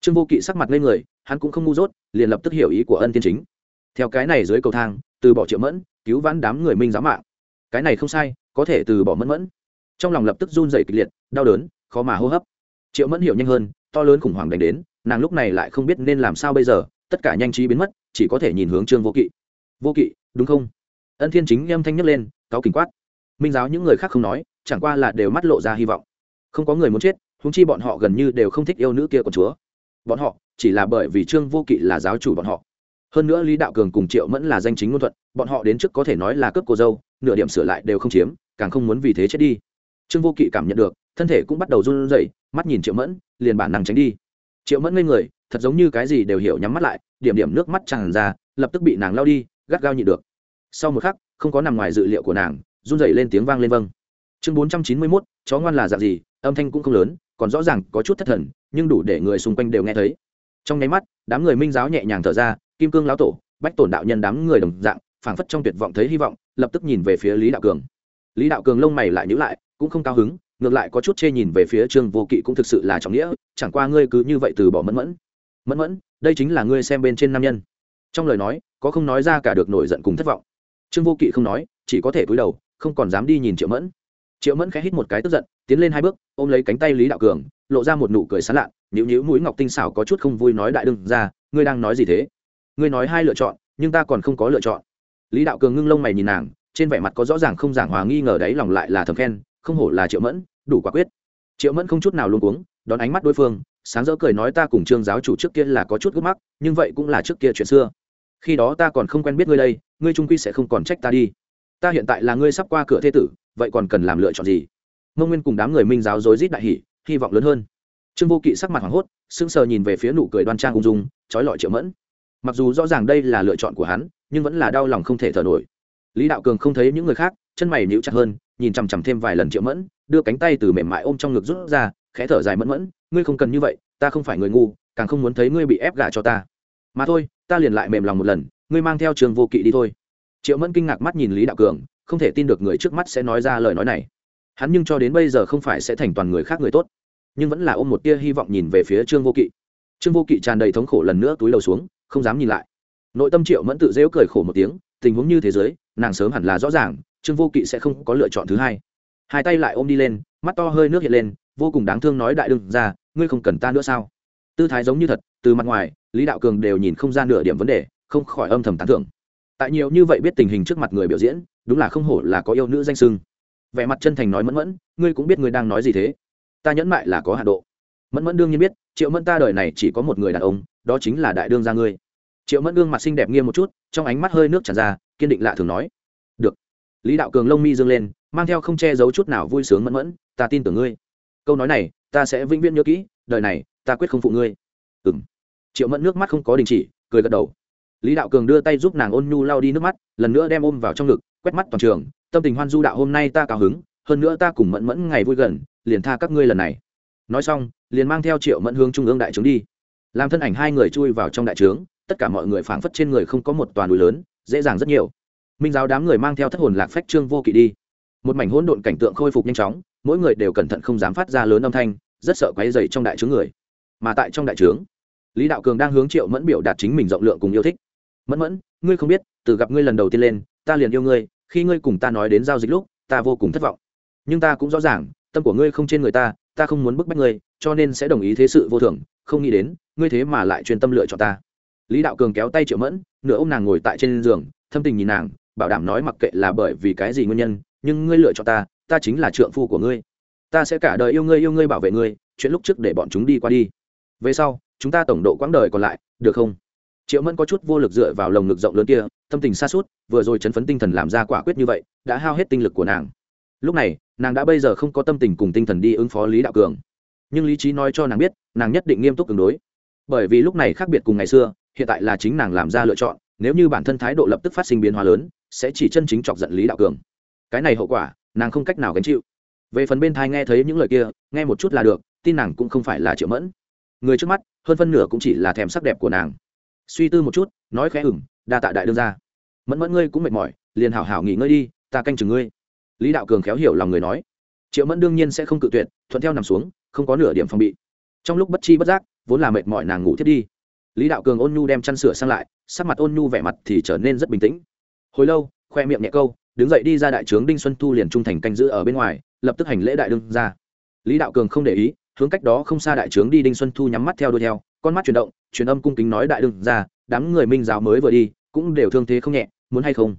Trương vô kỵ sắc mặt lên người, hắn cũng không ngu dốt, liền lập tức hiểu ý của ân thiên chính. Theo cái này dưới cầu thang, từ bỏ triệu mẫn cứu vãn đám người minh giáo mạng. Cái này không sai, có thể từ bỏ mẫn mẫn. Trong lòng lập tức run dày kịch liệt, đau đớn, khó mà hô hấp. Triệu mẫn hiểu nhanh hơn, to lớn khủng hoảng đánh đến, nàng lúc này lại không biết nên làm sao bây giờ, tất cả nhanh trí biến mất, chỉ có thể nhìn hướng trương vô kỵ. Vô kỵ, đúng không? Ân thiên chính âm thanh nhấc lên cáo kình quát. Minh giáo những người khác không nói, chẳng qua là đều mắt lộ ra hy vọng. Không có người muốn chết húng chi bọn họ gần như đều không thích yêu nữ kia của chúa. Bọn họ, chỉ là bởi vì trương vô kỵ là giáo chủ bọn họ hơn nữa lý đạo cường cùng triệu mẫn là danh chính ngôn thuận, bọn họ đến trước có thể nói là cướp cô dâu, nửa điểm sửa lại đều không chiếm, càng không muốn vì thế chết đi. Trương vô kỵ cảm nhận được, thân thể cũng bắt đầu run rẩy, mắt nhìn triệu mẫn, liền bản năng tránh đi. Triệu mẫn ngây người, thật giống như cái gì đều hiểu nhắm mắt lại, điểm điểm nước mắt tràn ra, lập tức bị nàng lao đi, gắt gao nhịn được. Sau một khắc, không có nằm ngoài dự liệu của nàng, run rẩy lên tiếng vang lên vâng. Chương bốn trăm chín mươi mốt, chó ngoan là dạng gì? Âm thanh cũng không lớn, còn rõ ràng có chút thất thần, nhưng đủ để người xung quanh đều nghe thấy. Trong nháy mắt, đám người minh giáo nhẹ nhàng thở ra kim cương lão tổ, bách tổn đạo nhân đám người đồng dạng, phảng phất trong tuyệt vọng thấy hy vọng, lập tức nhìn về phía lý đạo cường. Lý đạo cường lông mày lại nhữ lại, cũng không cao hứng, ngược lại có chút chê nhìn về phía trương vô kỵ cũng thực sự là trọng nghĩa, chẳng qua ngươi cứ như vậy từ bỏ mẫn mẫn. Mẫn mẫn, đây chính là ngươi xem bên trên nam nhân. Trong lời nói, có không nói ra cả được nổi giận cùng thất vọng. Trương vô kỵ không nói, chỉ có thể cúi đầu, không còn dám đi nhìn triệu mẫn. Triệu mẫn khẽ hít một cái tức giận, tiến lên hai bước, ôm lấy cánh tay lý đạo cường, lộ ra một nụ cười sán lạ nhữ nhữ mũi ngọc tinh xảo có chút không vui nói đại đương ra, ngươi đang nói gì thế? Ngươi nói hai lựa chọn nhưng ta còn không có lựa chọn. Lý đạo cường ngưng lông mày nhìn nàng trên vẻ mặt có rõ ràng không giảng hòa nghi ngờ đấy lòng lại là thầm khen không hổ là triệu mẫn đủ quả quyết. Triệu mẫn không chút nào luôn cuống đón ánh mắt đối phương sáng rỡ cười nói ta cùng trương giáo chủ trước kia là có chút gấp mắc nhưng vậy cũng là trước kia chuyện xưa. Khi đó ta còn không quen biết ngươi đây ngươi trung quy sẽ không còn trách ta đi. Ta hiện tại là ngươi sắp qua cửa thế tử vậy còn cần làm lựa chọn gì? Mông nguyên cùng đám người minh giáo rối rít đại hỉ, hy vọng lớn hơn. Trương vô kỵ sắc mặt hoảng hốt sững sờ nhìn về phía nụ cười đoan trang ung dung trói lọi triệu mẫn mặc dù rõ ràng đây là lựa chọn của hắn, nhưng vẫn là đau lòng không thể thở nổi. Lý đạo cường không thấy những người khác, chân mày nhíu chặt hơn, nhìn chằm chằm thêm vài lần triệu mẫn, đưa cánh tay từ mềm mại ôm trong ngực rút ra, khẽ thở dài mẫn mẫn, ngươi không cần như vậy, ta không phải người ngu, càng không muốn thấy ngươi bị ép gả cho ta. Mà thôi, ta liền lại mềm lòng một lần, ngươi mang theo trường vô kỵ đi thôi. Triệu mẫn kinh ngạc mắt nhìn lý đạo cường, không thể tin được người trước mắt sẽ nói ra lời nói này. Hắn nhưng cho đến bây giờ không phải sẽ thành toàn người khác người tốt, nhưng vẫn là ôm một tia hy vọng nhìn về phía trương vô kỵ. Trương vô kỵ tràn đầy thống khổ lần nữa túi lầu xuống không dám nhìn lại. Nội tâm triệu mẫn tự dễu cười khổ một tiếng, tình huống như thế giới, nàng sớm hẳn là rõ ràng, trương vô kỵ sẽ không có lựa chọn thứ hai. Hai tay lại ôm đi lên, mắt to hơi nước hiện lên, vô cùng đáng thương nói đại đương ra, ngươi không cần ta nữa sao? Tư thái giống như thật, từ mặt ngoài, lý đạo cường đều nhìn không ra nửa điểm vấn đề, không khỏi âm thầm tán thưởng. Tại nhiều như vậy biết tình hình trước mặt người biểu diễn, đúng là không hổ là có yêu nữ danh sưng. Vẻ mặt chân thành nói mẫn mẫn, ngươi cũng biết ngươi đang nói gì thế. Ta nhẫn mại là có hạ độ. Mẫn mẫn đương nhiên biết, triệu mẫn ta đời này chỉ có một người đàn ông đó chính là đại đương gia ngươi. Triệu mẫn đương mặt xinh đẹp nghiêm một chút, trong ánh mắt hơi nước tràn ra, kiên định lạ thường nói. Được. Lý đạo cường lông mi dương lên, mang theo không che giấu chút nào vui sướng mẫn mẫn, ta tin tưởng ngươi. Câu nói này, ta sẽ vĩnh viễn nhớ kỹ, đời này, ta quyết không phụ ngươi. Ừ m triệu mẫn nước mắt không có đình chỉ, cười gật đầu. Lý đạo cường đưa tay giúp nàng ôn nhu lao đi nước mắt, lần nữa đem ôm vào trong ngực, quét mắt toàn trường, tâm tình hoan du đạo hôm nay ta cao hứng, hơn nữa ta cùng mẫn mẫn ngày vui gần, liền tha các ngươi lần này. Nói xong, liền mang theo triệu mẫn hướng trung ương đại trướng đi làm thân ảnh hai người chui vào trong đại trướng, tất cả mọi người phảng phất trên người không có một toàn núi lớn, dễ dàng rất nhiều. Minh giáo đám người mang theo thất hồn lạc phách trương vô kỵ đi. Một mảnh hỗn độn cảnh tượng khôi phục nhanh chóng, mỗi người đều cẩn thận không dám phát ra lớn âm thanh, rất sợ quấy dày trong đại trướng người. Mà tại trong đại trướng, lý đạo cường đang hướng triệu mẫn biểu đạt chính mình rộng lượng cùng yêu thích. Mẫn mẫn, ngươi không biết, từ gặp ngươi lần đầu tiên lên, ta liền yêu ngươi, khi ngươi cùng ta nói đến giao dịch lúc, ta vô cùng thất vọng. Nhưng ta cũng rõ ràng, tâm của ngươi không trên người ta ta không muốn bức bách ngươi, cho nên sẽ đồng ý thế sự vô thường không nghĩ đến, ngươi thế mà lại chuyên tâm lựa chọn ta. Lý đạo cường kéo tay triệu mẫn, nửa ô m nàng ngồi tại trên giường, thâm tình nhìn nàng, bảo đảm nói mặc kệ là bởi vì cái gì nguyên nhân, nhưng ngươi lựa chọn ta ta chính là trượng phu của ngươi. Ta sẽ cả đời yêu ngươi yêu ngươi bảo vệ ngươi, chuyện lúc trước để bọn chúng đi qua đi. Về sau, chúng ta tổng độ quãng đời còn lại, được không? Triệu mẫn có chút vô lực dựa vào lồng ngực rộng lớn kia, tâm tình xa suốt vừa rồi chấn phấn tinh thần làm ra quả quyết như vậy, đã hao hết tinh lực của nàng. Lúc này, nàng đã bây giờ không có tâm tình cùng tinh thần đi ứng phó lý đạo cường nhưng lý trí nói cho nàng biết, nàng nhất định nghiêm túc ứng đối. Bởi vì lúc này khác biệt cùng ngày xưa, hiện tại là chính nàng làm ra lựa chọn, nếu như bản thân thái độ lập tức phát sinh biến hóa lớn, sẽ chỉ chân chính chọc giận lý đạo cường. Cái này hậu quả, nàng không cách nào gánh chịu. Về phần bên thai nghe thấy những lời kia, nghe một chút là được, tin nàng cũng không phải là triệu mẫn. Người trước mắt, hơn phân nửa cũng chỉ là thèm sắc đẹp của nàng. Suy tư một chút, nói khẽ ửng, đa tạ đại đương ra mẫn mẫn ngươi cũng mệt mỏi, liền hảo hảo nghỉ ngơi đi, ta canh chừng ngươi. Lý đạo cường khéo hiểu lòng người nói. Triệu mẫn đương nhiên sẽ không cự tuyệt, thuận theo nằm xuống không có nửa điểm phòng bị. Trong lúc bất chi bất giác, vốn là mệt mỏi nàng ngủ thiết đi. Lý đạo cường ôn nhu đem chăn sửa sang lại, sắc mặt ôn nhu vẻ mặt thì trở nên rất bình tĩnh. Hồi lâu, khoe miệng nhẹ câu, đứng dậy đi ra đại trướng đinh xuân thu liền trung thành canh giữ ở bên ngoài, lập tức hành lễ đại đương ra. Lý đạo cường không để ý, hướng cách đó không xa đại trướng đi đinh xuân thu nhắm mắt theo đuôi theo, con mắt chuyển động, truyền âm cung kính nói đại đương ra, đám người minh giáo mới vừa đi, cũng đều thương thế không nhẹ, muốn hay không?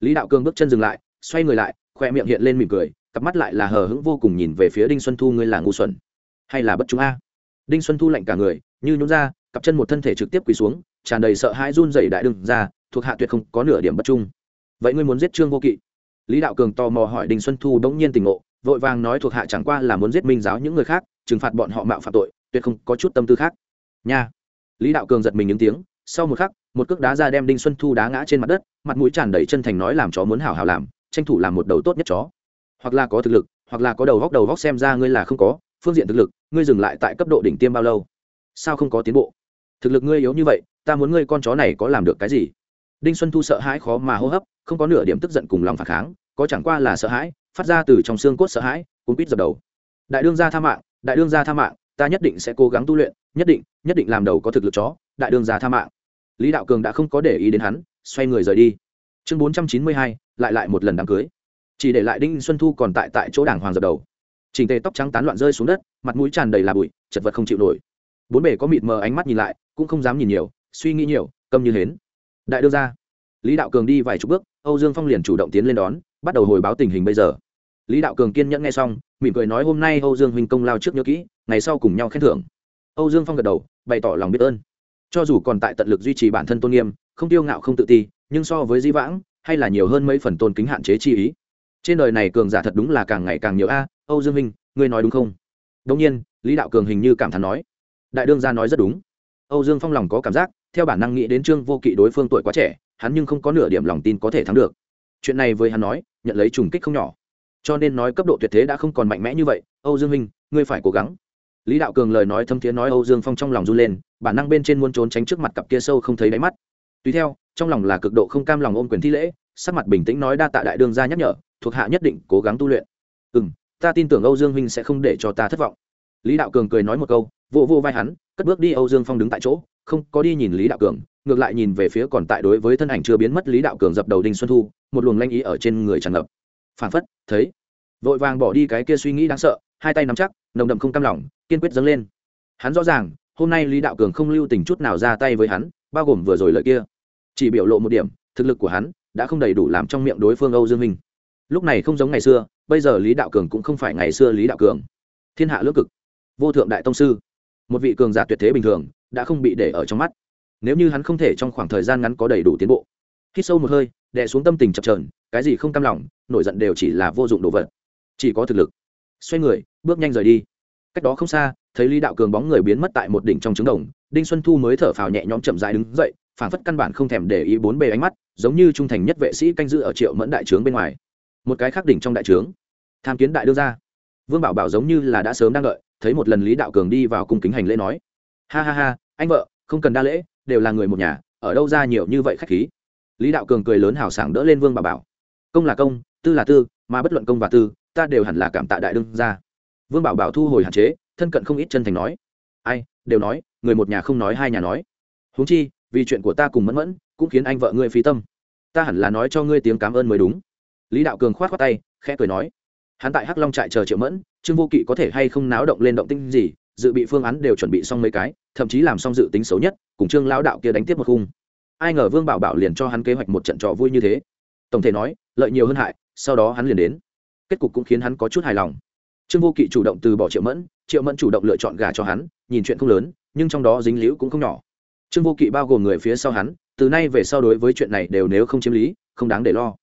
Lý đạo cường bước chân dừng lại, xoay người lại, khoe miệng hiện lên mỉm cười, cặp mắt lại là hờ hững vô cùng nhìn về phía đinh xuân thu, ngươi là ngu xuẩn hay là bất chúng a? Đinh xuân thu lạnh cả người, như nhún ra, cặp chân một thân thể trực tiếp quỳ xuống, tràn đầy sợ hãi run dày đại đương ra, thuộc hạ tuyệt không có nửa điểm bất trung. Vậy ngươi muốn giết trương vô kỵ? Lý đạo cường tò mò hỏi đinh xuân thu bỗng nhiên tình ngộ, vội vàng nói thuộc hạ chẳng qua là muốn giết minh giáo những người khác, trừng phạt bọn họ mạo phạm tội, tuyệt không có chút tâm tư khác. Nha. Lý đạo cường giật mình những tiếng, sau một khắc, một cước đá ra đem đinh xuân thu đá ngã trên mặt đất, mặt mũi tràn đầy chân thành nói làm chó muốn hảo hảo làm, tranh thủ làm một đầu tốt nhất chó. Hoặc là có thực lực, hoặc là có đầu góc đầu góc xem ra ngươi là không có phương diện thực lực, ngươi dừng lại tại cấp độ đỉnh tiêm bao lâu? Sao không có tiến bộ? Thực lực ngươi yếu như vậy, ta muốn ngươi con chó này có làm được cái gì? Đinh xuân thu sợ hãi khó mà hô hấp, không có nửa điểm tức giận cùng lòng phản kháng, có chẳng qua là sợ hãi, phát ra từ trong xương cốt sợ hãi, cuốn quýt dập đầu. Đại đương gia tha mạng, đại đương gia tha mạng, ta nhất định sẽ cố gắng tu luyện, nhất định nhất định làm đầu có thực lực chó, đại đương gia tha mạng. Lý đạo cường đã không có để ý đến hắn, xoay người rời đi. Chương bốn trăm chín mươi hai, lại lại một lần đám cưới. Chỉ để lại đinh xuân thu còn tại tại chỗ đảng hoàng dập đầu trình tề tóc trắng tán loạn rơi xuống đất, mặt mũi tràn đầy là bụi, chật vật không chịu nổi. Bốn bể có mịt mờ ánh mắt nhìn lại, cũng không dám nhìn nhiều, suy nghĩ nhiều, câm như hến. Đại đưa ra lý đạo cường đi vài chục bước, âu dương phong liền chủ động tiến lên đón, bắt đầu hồi báo tình hình bây giờ. Lý đạo cường kiên nhẫn nghe xong, mỉm cười nói hôm nay âu dương huynh công lao trước nhớ kỹ, ngày sau cùng nhau khen thưởng. Âu dương phong gật đầu, bày tỏ lòng biết ơn. Cho dù còn tại tận lực duy trì bản thân tôn nghiêm, không tiêu ngạo không tự ti, nhưng so với di vãng, hay là nhiều hơn mấy phần tôn kính hạn chế chi ý trên đời này cường giả thật đúng là càng ngày càng nhiều a, âu dương minh, ngươi nói đúng không? Đông nhiên, lý đạo cường hình như cảm thán nói. Đại đương gia nói rất đúng. Âu dương phong lòng có cảm giác, theo bản năng nghĩ đến trương vô kỵ đối phương tuổi quá trẻ, hắn nhưng không có nửa điểm lòng tin có thể thắng được. Chuyện này với hắn nói, nhận lấy trùng kích không nhỏ. Cho nên nói cấp độ tuyệt thế đã không còn mạnh mẽ như vậy, âu dương minh, ngươi phải cố gắng. Lý đạo cường lời nói thâm thiế nói âu dương phong trong lòng run lên, bản năng bên trên muốn trốn tránh trước mặt cặp kia sâu không thấy đáy mắt. Tùy theo, trong lòng là cực độ không cam lòng ôm quyền thi lễ, sắc mặt bình tĩnh nói đa tạ đại đương gia nhắc nhở thuộc hạ nhất định cố gắng tu luyện. Ừ m ta tin tưởng âu dương huynh sẽ không để cho ta thất vọng. Lý đạo cường cười nói một câu vô vô vai hắn, cất bước đi âu dương phong đứng tại chỗ, không có đi nhìn lý đạo cường, ngược lại nhìn về phía còn tại đối với thân ảnh chưa biến mất lý đạo cường dập đầu đinh xuân thu, một luồng lanh ý ở trên người tràn ngập. Phản phất, thấy, vội vàng bỏ đi cái kia suy nghĩ đáng sợ, hai tay nắm chắc, nồng đậm không cam lòng, kiên quyết dâng lên. Hắn rõ ràng, hôm nay lý đạo cường không lưu tình chút nào ra tay với hắn, bao gồm vừa rồi lợi kia. Chỉ biểu lộ một điểm, thực lực của hắn đã không đầy đủ làm trong miệng đối phương âu dương minh lúc này không giống ngày xưa, bây giờ lý đạo cường cũng không phải ngày xưa lý đạo cường. Thiên hạ lưỡng cực, vô thượng đại tông sư. Một vị cường giả tuyệt thế bình thường, đã không bị để ở trong mắt. Nếu như hắn không thể trong khoảng thời gian ngắn có đầy đủ tiến bộ. Hít sâu một hơi, đè xuống tâm tình chập trờn cái gì không cam lòng, nổi giận đều chỉ là vô dụng đồ vật. Chỉ có thực lực. Xoay người, bước nhanh rời đi. Cách đó không xa, thấy lý đạo cường bóng người biến mất tại một đỉnh trong trứng đồng, đinh xuân thu mới thở phào nhẹ nhõm chậm rãi đứng dậy, phảng phất căn bản không thèm để ý bốn bề ánh mắt, giống như trung thành nhất vệ sĩ canh giữ ở triệu mẫn đại trướng bên ngoài một cái khác đỉnh trong đại trướng. Tham kiến đại đương gia. Vương bảo bảo giống như là đã sớm đang đợi, thấy một lần lý đạo cường đi vào cung kính hành lễ nói. Ha ha ha, anh vợ, không cần đa lễ, đều là người một nhà, ở đâu ra nhiều như vậy khách khí? Lý đạo cường cười lớn hào sảng đỡ lên vương bảo bảo. Công là công, tư là tư, mà bất luận công và tư, ta đều hẳn là cảm tạ đại đương gia. Vương bảo bảo thu hồi hạn chế, thân cận không ít chân thành nói. Ai, đều nói, người một nhà không nói hai nhà nói. Huống chi, vì chuyện của ta cùng mẫn mẫn, cũng khiến anh vợ ngươi phí tâm. Ta hẳn là nói cho ngươi tiếng cảm ơn mới đúng lý đạo cường khoát khoát tay, khẽ cười nói, hắn tại hắc long trại chờ triệu mẫn, trương vô kỵ có thể hay không náo động lên động tinh gì, dự bị phương án đều chuẩn bị xong mấy cái, thậm chí làm xong dự tính xấu nhất, cùng trương lão đạo kia đánh tiếp một khung. Ai ngờ vương bảo bảo liền cho hắn kế hoạch một trận trò vui như thế. Tổng thể nói, lợi nhiều hơn hại, sau đó hắn liền đến. Kết cục cũng khiến hắn có chút hài lòng. Trương vô kỵ chủ động từ bỏ triệu mẫn triệu mẫn chủ động lựa chọn gà cho hắn, nhìn chuyện không lớn, nhưng trong đó dính líu cũng không nhỏ. Trương vô kỵ bao gồm người phía sau hắn, từ nay về sau đối với chuyện này đều nếu không chiếm lý, không đáng để lo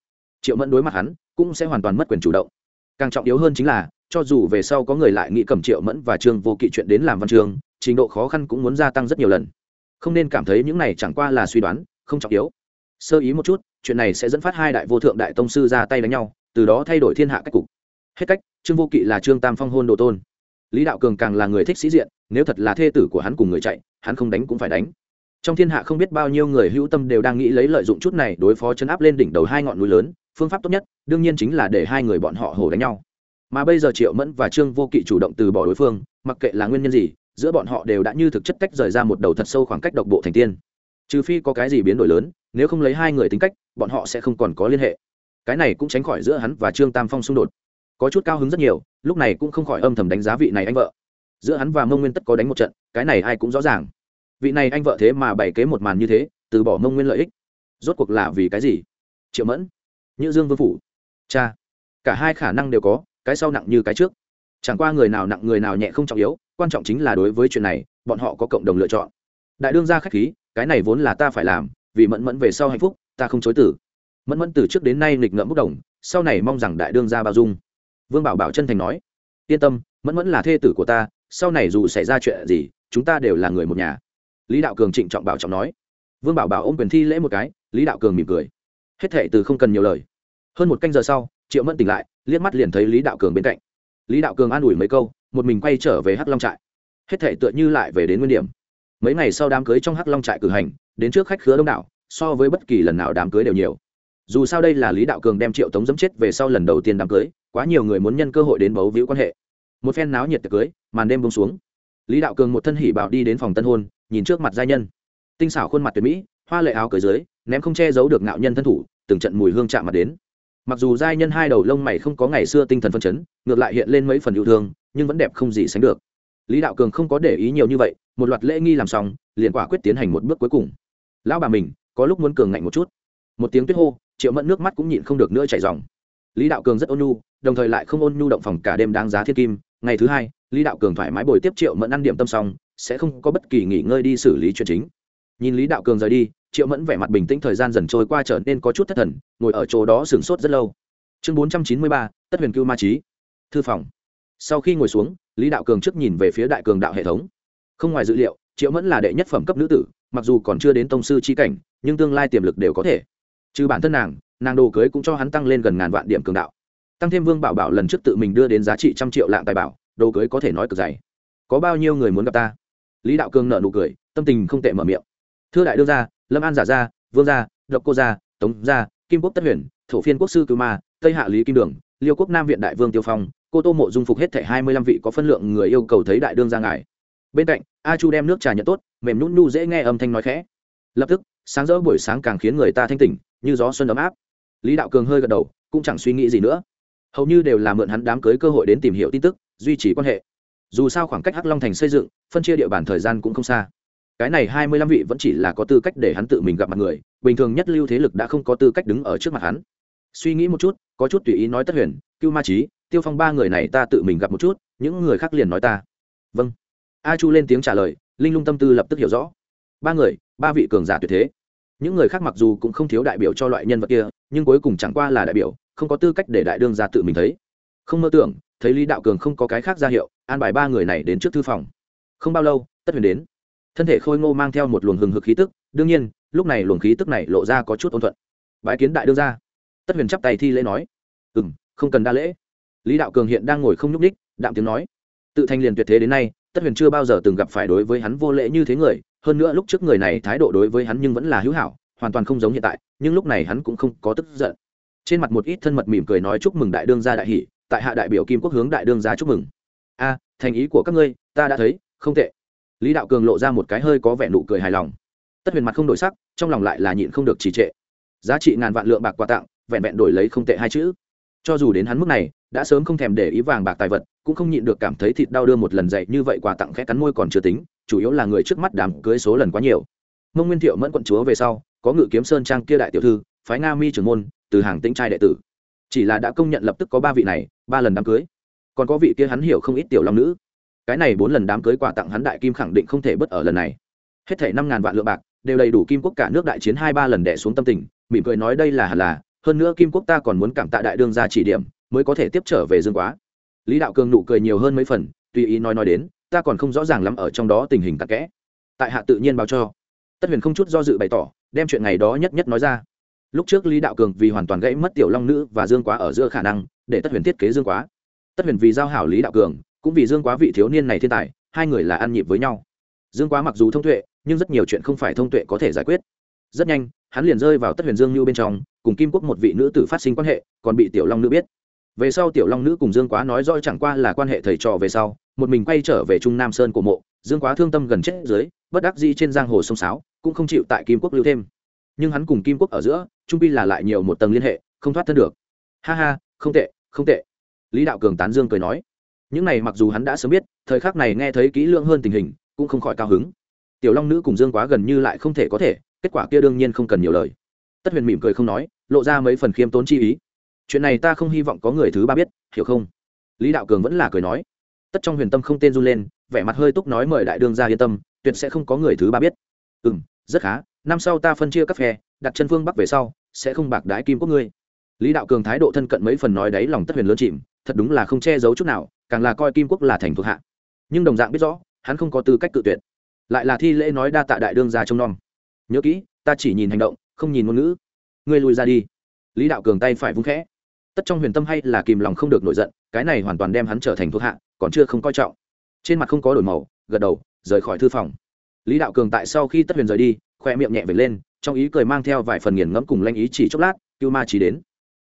triệu mẫn đối mặt hắn, cũng sẽ hoàn toàn mất quyền chủ động. Càng trọng yếu hơn chính là, cho dù về sau có người lại nghĩ cầm triệu mẫn và trương vô kỵ chuyện đến làm văn trường, trình độ khó khăn cũng muốn gia tăng rất nhiều lần. Không nên cảm thấy những này chẳng qua là suy đoán, không trọng yếu. Sơ ý một chút, chuyện này sẽ dẫn phát hai đại vô thượng đại tông sư ra tay đánh nhau, từ đó thay đổi thiên hạ cách cục. Hết cách, trương vô kỵ là trương tam phong hôn đồ tôn. Lý đạo cường càng là người thích sĩ diện, nếu thật là thê tử của hắn cùng người chạy, hắn không đánh cũng phải đánh. Trong thiên hạ không biết bao nhiêu người hữu tâm đều đang nghĩ lấy lợi dụng chút này đối phó chấn áp lên đỉnh đầu hai ngọn núi lớn phương pháp tốt nhất, đương nhiên chính là để hai người bọn họ hổ đánh nhau. Mà bây giờ triệu mẫn và trương vô kỵ chủ động từ bỏ đối phương, mặc kệ là nguyên nhân gì, giữa bọn họ đều đã như thực chất tách rời ra một đầu thật sâu khoảng cách độc bộ thành tiên. Trừ phi có cái gì biến đổi lớn, nếu không lấy hai người tính cách, bọn họ sẽ không còn có liên hệ. Cái này cũng tránh khỏi giữa hắn và trương tam phong xung đột. Có chút cao hứng rất nhiều, lúc này cũng không khỏi âm thầm đánh giá vị này anh vợ. Giữa hắn và mông nguyên tất có đánh một trận, cái này ai cũng rõ ràng. Vị này anh vợ thế mà bày kế một màn như thế, từ bỏ mông nguyên lợi ích. Rốt cuộc là vì cái gì? Triệu mẫn như dương vương phủ. Cha, cả hai khả năng đều có, cái sau nặng như cái trước. Chẳng qua người nào nặng người nào nhẹ không trọng yếu, quan trọng chính là đối với chuyện này, bọn họ có cộng đồng lựa chọn. Đại đương gia k h á c h khí, cái này vốn là ta phải làm, vì mẫn mẫn về sau hạnh phúc, ta không chối tử mẫn mẫn từ trước đến nay nghịch ngợm bốc đồng, sau này mong rằng đại đương gia bao dung. Vương bảo bảo chân thành nói, yên tâm, mẫn mẫn là thê tử của ta, sau này dù xảy ra chuyện gì, chúng ta đều là người một nhà. Lý đạo cường trịnh trọng bảo trọng nói. Vương bảo bảo ôm quyền thi lễ một cái, lý đạo cường mỉm cười hết thệ từ không cần nhiều lời. Hơn một canh giờ sau, triệu mẫn tỉnh lại, liếc mắt liền thấy lý đạo cường bên cạnh. Lý đạo cường an ủi mấy câu, một mình quay trở về hắc long trại. Hết thể tựa như lại về đến nguyên điểm. Mấy ngày sau đám cưới trong hắc long trại cử hành, đến trước khách khứa đông đảo, so với bất kỳ lần nào đám cưới đều nhiều. Dù sao đây là lý đạo cường đem triệu tống dẫm chết về sau lần đầu tiên đám cưới, quá nhiều người muốn nhân cơ hội đến bấu víu quan hệ. Một phen náo nhiệt tiệc cưới, màn đêm bông xuống. Lý đạo cường một thân hỉ bảo đi đến phòng tân hôn, nhìn trước mặt giai nhân. Tinh xảo khuôn mặt tuyệt mỹ, hoa lệ áo cưới dưới ném không che giấu được ngạo nhân thân thủ, từng trận mùi hương chạm mặt đến. Mặc dù giai nhân hai đầu lông mày không có ngày xưa tinh thần phân chấn, ngược lại hiện lên mấy phần yêu thương, nhưng vẫn đẹp không gì sánh được. Lý đạo cường không có để ý nhiều như vậy, một loạt lễ nghi làm xong, liền quả quyết tiến hành một bước cuối cùng. Lão bà mình, có lúc muốn cường ngạnh một chút. Một tiếng tuyết hô, triệu mẫn nước mắt cũng nhịn không được nữa chảy dòng. Lý đạo cường rất ôn nhu, đồng thời lại không ôn nhu động phòng cả đêm đáng giá thiên kim. Ngày thứ hai, lý đạo cường thoải mái bồi tiếp triệu mẫn ăn điểm tâm xong, sẽ không có bất kỳ nghỉ ngơi đi xử lý chuyện chính. Nhìn lý đạo cường rời đi triệu mẫn vẻ mặt bình tĩnh thời gian dần trôi qua trở nên có chút thất thần, ngồi ở chỗ đó sửng sốt rất lâu. Chương bốn trăm chín mươi ba, tất huyền cưu ma trí. Thư phòng. Sau khi ngồi xuống, lý đạo cường trước nhìn về phía đại cường đạo hệ thống. Không ngoài dự liệu, triệu mẫn là đệ nhất phẩm cấp nữ tử, mặc dù còn chưa đến tông sư c cảnh, nhưng tương lai tiềm lực đều có thể. Trừ bản thân nàng nàng đồ cưới cũng cho hắn tăng lên gần ngàn vạn điểm cường đạo. Tăng thêm vương bảo bảo lần trước tự mình đưa đến giá trị trăm triệu lạng tài bảo, đồ cưới có thể nói cực dày. Có bao nhiêu người muốn gặp ta? Lý đạo cường nợ nụ cười, tâm tình không tệ mở miệng. Thưa đại đương gia lâm an giả gia, vương gia, độc cô gia, tống gia, kim quốc tất huyền, thổ phiên quốc sư cứu ma, tây hạ lý kim đường, liêu quốc nam viện đại vương tiêu phong, cô tô mộ dung phục hết thảy hai mươi lăm vị có phân lượng người yêu cầu thấy đại đương gia ngài. bên cạnh, a chu đem nước trà nhận tốt, mềm nhún nu dễ nghe âm thanh nói khẽ. lập tức, sáng rỡ buổi sáng càng khiến người ta thanh tỉnh, như gió xuân ấm áp. lý đạo cường hơi gật đầu, cũng chẳng suy nghĩ gì nữa. hầu như đều là mượn hắn đám cưới cơ hội đến tìm hiểu tin tức, duy trì quan hệ. dù sao khoảng cách hắc long thành xây dựng, phân chia địa bàn thời gian cũng không xa cái này hai mươi lăm vị vẫn chỉ là có tư cách để hắn tự mình gặp mặt người, bình thường nhất lưu thế lực đã không có tư cách đứng ở trước mặt hắn. Suy nghĩ một chút, có chút tùy ý nói tất huyền, cưu ma trí tiêu phong ba người này ta tự mình gặp một chút, những người khác liền nói ta. Vâng. A chu lên tiếng trả lời, linh lung tâm tư lập tức hiểu rõ. Ba người, ba vị cường giả tuyệt thế. Những người khác mặc dù cũng không thiếu đại biểu cho loại nhân vật kia, nhưng cuối cùng chẳng qua là đại biểu, không có tư cách để đại đương ra tự mình thấy. Không mơ tưởng, thấy lý đạo cường không có cái khác ra hiệu, an bài ba người này đến trước thư phòng. Không bao lâu, tất huyền đến thân thể khôi ngô mang theo một luồng hừng hực khí tức, đương nhiên, lúc này luồng khí tức này lộ ra có chút ôn thuận. Bãi kiến đại đương ra tất huyền chắp tay thi lễ nói. Ừ m không cần đa lễ. Lý đạo cường hiện đang ngồi không nhúc ních đạm tiếng nói. Tự thành liền tuyệt thế đến nay, tất huyền chưa bao giờ từng gặp phải đối với hắn vô lễ như thế người, hơn nữa lúc trước người này thái độ đối với hắn nhưng vẫn là hữu hảo, hoàn toàn không giống hiện tại, nhưng lúc này hắn cũng không có tức giận. Trên mặt một ít thân mật mỉm cười nói chúc mừng đại đương gia đại hỷ, tại hạ đại biểu kim quốc hướng đại đương gia chúc mừng. A, thành ý của các ngươi, ta đã thấy, không tệ lý đạo cường lộ ra một cái hơi có vẻ nụ cười hài lòng. Tất huyền mặt không đổi sắc, trong lòng lại là nhịn không được trì trệ. Giá trị ngàn vạn lượng bạc quà tặng, vẹn vẹn đổi lấy không tệ hai chữ. Cho dù đến hắn mức này, đã sớm không thèm để ý vàng bạc tài vật, cũng không nhịn được cảm thấy thịt đau đưa một lần dậy như vậy quà tặng khẽ cắn môi còn chưa tính, chủ yếu là người trước mắt đám cưới số lần quá nhiều. Mông nguyên thiệu mẫn quận chúa về sau, có ngự kiếm sơn trang kia đại tiểu thư, phái nga mi trưởng môn, từ hàng tĩnh trai đệ tử. Chỉ là đã công nhận lập tức có ba vị này, ba lần đám cưới. Còn có vị kia hắn hiểu không ít tiểu long nữ cái này bốn lần đám cưới quà tặng hắn đại kim khẳng định không thể bất ở lần này. Hết thể năm ngàn vạn lượng bạc, đều đầy đủ kim quốc cả nước đại chiến hai ba lần đẻ xuống tâm tình, mỉm cười nói đây là hẳn là, hơn nữa kim quốc ta còn muốn cảm tạ đại đương ra chỉ điểm, mới có thể tiếp trở về dương quá. Lý đạo cường nụ cười nhiều hơn mấy phần, tùy ý nói nói đến, ta còn không rõ ràng lắm ở trong đó tình hình tắc kẽ. Tại hạ tự nhiên báo cho. Tất huyền không chút do dự bày tỏ, đem chuyện ngày đó nhất nhất nói ra. Lúc trước lý đạo cường vì hoàn toàn gãy mất tiểu long nữ và dương quá ở giữa khả năng, để tất huyền thiết kế dương quá. Tất huyền vì giao hảo lý đạo cường cũng vì dương quá vị thiếu niên này thiên tài, hai người là ăn nhịp với nhau. Dương quá mặc dù thông tuệ, nhưng rất nhiều chuyện không phải thông tuệ có thể giải quyết. Rất nhanh, hắn liền rơi vào tất huyền dương như bên trong, cùng kim quốc một vị nữ tử phát sinh quan hệ, còn bị tiểu long nữ biết. Về sau tiểu long nữ cùng dương quá nói rõ chẳng qua là quan hệ thầy trò về sau, một mình quay trở về trung nam sơn của mộ, dương quá thương tâm gần chết dưới, bất đắc dĩ trên giang hồ sông sáo, cũng không chịu tại kim quốc lưu thêm. Nhưng hắn cùng kim quốc ở giữa, trung pi là lại nhiều một tầng liên hệ, không thoát thân được. Ha ha, không tệ không tệ. Lý đạo cường tán dương cười nói những này mặc dù hắn đã sớm biết, thời khắc này nghe thấy kỹ lưỡng hơn tình hình, cũng không khỏi cao hứng. Tiểu long nữ cùng dương quá gần như lại không thể có thể, kết quả kia đương nhiên không cần nhiều lời. Tất huyền mỉm cười không nói, lộ ra mấy phần khiêm tốn chi ý. Chuyện này ta không hy vọng có người thứ ba biết, hiểu không? Lý đạo cường vẫn là cười nói. Tất trong huyền tâm không tên run lên, vẻ mặt hơi túc nói mời đại đương ra yên tâm, tuyệt sẽ không có người thứ ba biết. Ừ m rất khá, năm sau ta phân chia các phe, đặt chân phương bắc về sau, sẽ không bạc đái kim quốc ngươi. Lý đạo cường thái độ thân cận mấy phần nói đấy lòng tất huyền lớn chìm, thật đúng là không che giấu chút nào càng là coi kim quốc là thành thuộc hạ. Nhưng đồng dạng biết rõ, hắn không có tư cách cự tuyệt. Lại là thi lễ nói đa tạ đại đương ra trông nom. Nhớ kỹ, ta chỉ nhìn hành động, không nhìn ngôn ngữ. Ngươi lùi ra đi. Lý đạo cường tay phải vung khẽ. Tất trong huyền tâm hay là kìm lòng không được nổi giận, cái này hoàn toàn đem hắn trở thành thuộc hạ, còn chưa không coi trọng. Trên mặt không có đổi màu, gật đầu, rời khỏi thư phòng. Lý đạo cường tại sau khi tất huyền rời đi, khoe miệng nhẹ về lên, trong ý cười mang theo vài phần nghiền ngẫm cùng lanh ý chỉ chốc lát cưu ma chỉ đến.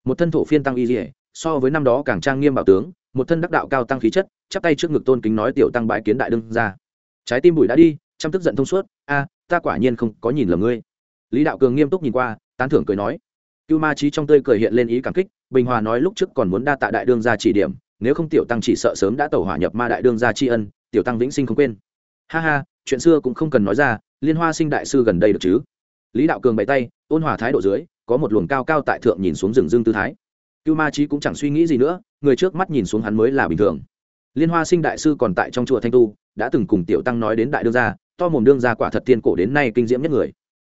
Một thân thổ phiên tăng y dỉa so với năm đó càng trang nghiêm bảo tướng một thân đắc đạo cao tăng khí chất, chắp tay trước ngực tôn kính nói, tiểu tăng bái kiến đại đương ra trái tim bùi đã đi chăm tức giận thông suốt, a, ta quả nhiên không có nhìn lầm ngươi. Lý đạo cường nghiêm túc nhìn qua, tán thưởng cười nói. Cưu ma trí trong tươi cười hiện lên ý cảm kích, bình hòa nói, lúc trước còn muốn đa tạ đại đương ra chỉ điểm, nếu không tiểu tăng chỉ sợ sớm đã tẩu hỏa nhập ma đại đương ra tri ân, tiểu tăng vĩnh sinh không quên. Ha ha, chuyện xưa cũng không cần nói ra, liên hoa sinh đại sư gần đây được chứ? Lý đạo cường bày tay, ôn hòa thái độ dưới, có một luồng cao cao tại thượng nhìn xuống rừng dương tư thái cưu ma trí cũng chẳng suy nghĩ gì nữa, người trước mắt nhìn xuống hắn mới là bình thường. Liên hoa sinh đại sư còn tại trong chùa thanh tu, đã từng cùng tiểu tăng nói đến đại đương gia, to mồm đương gia quả thật tiên cổ đến nay kinh diễm nhất người.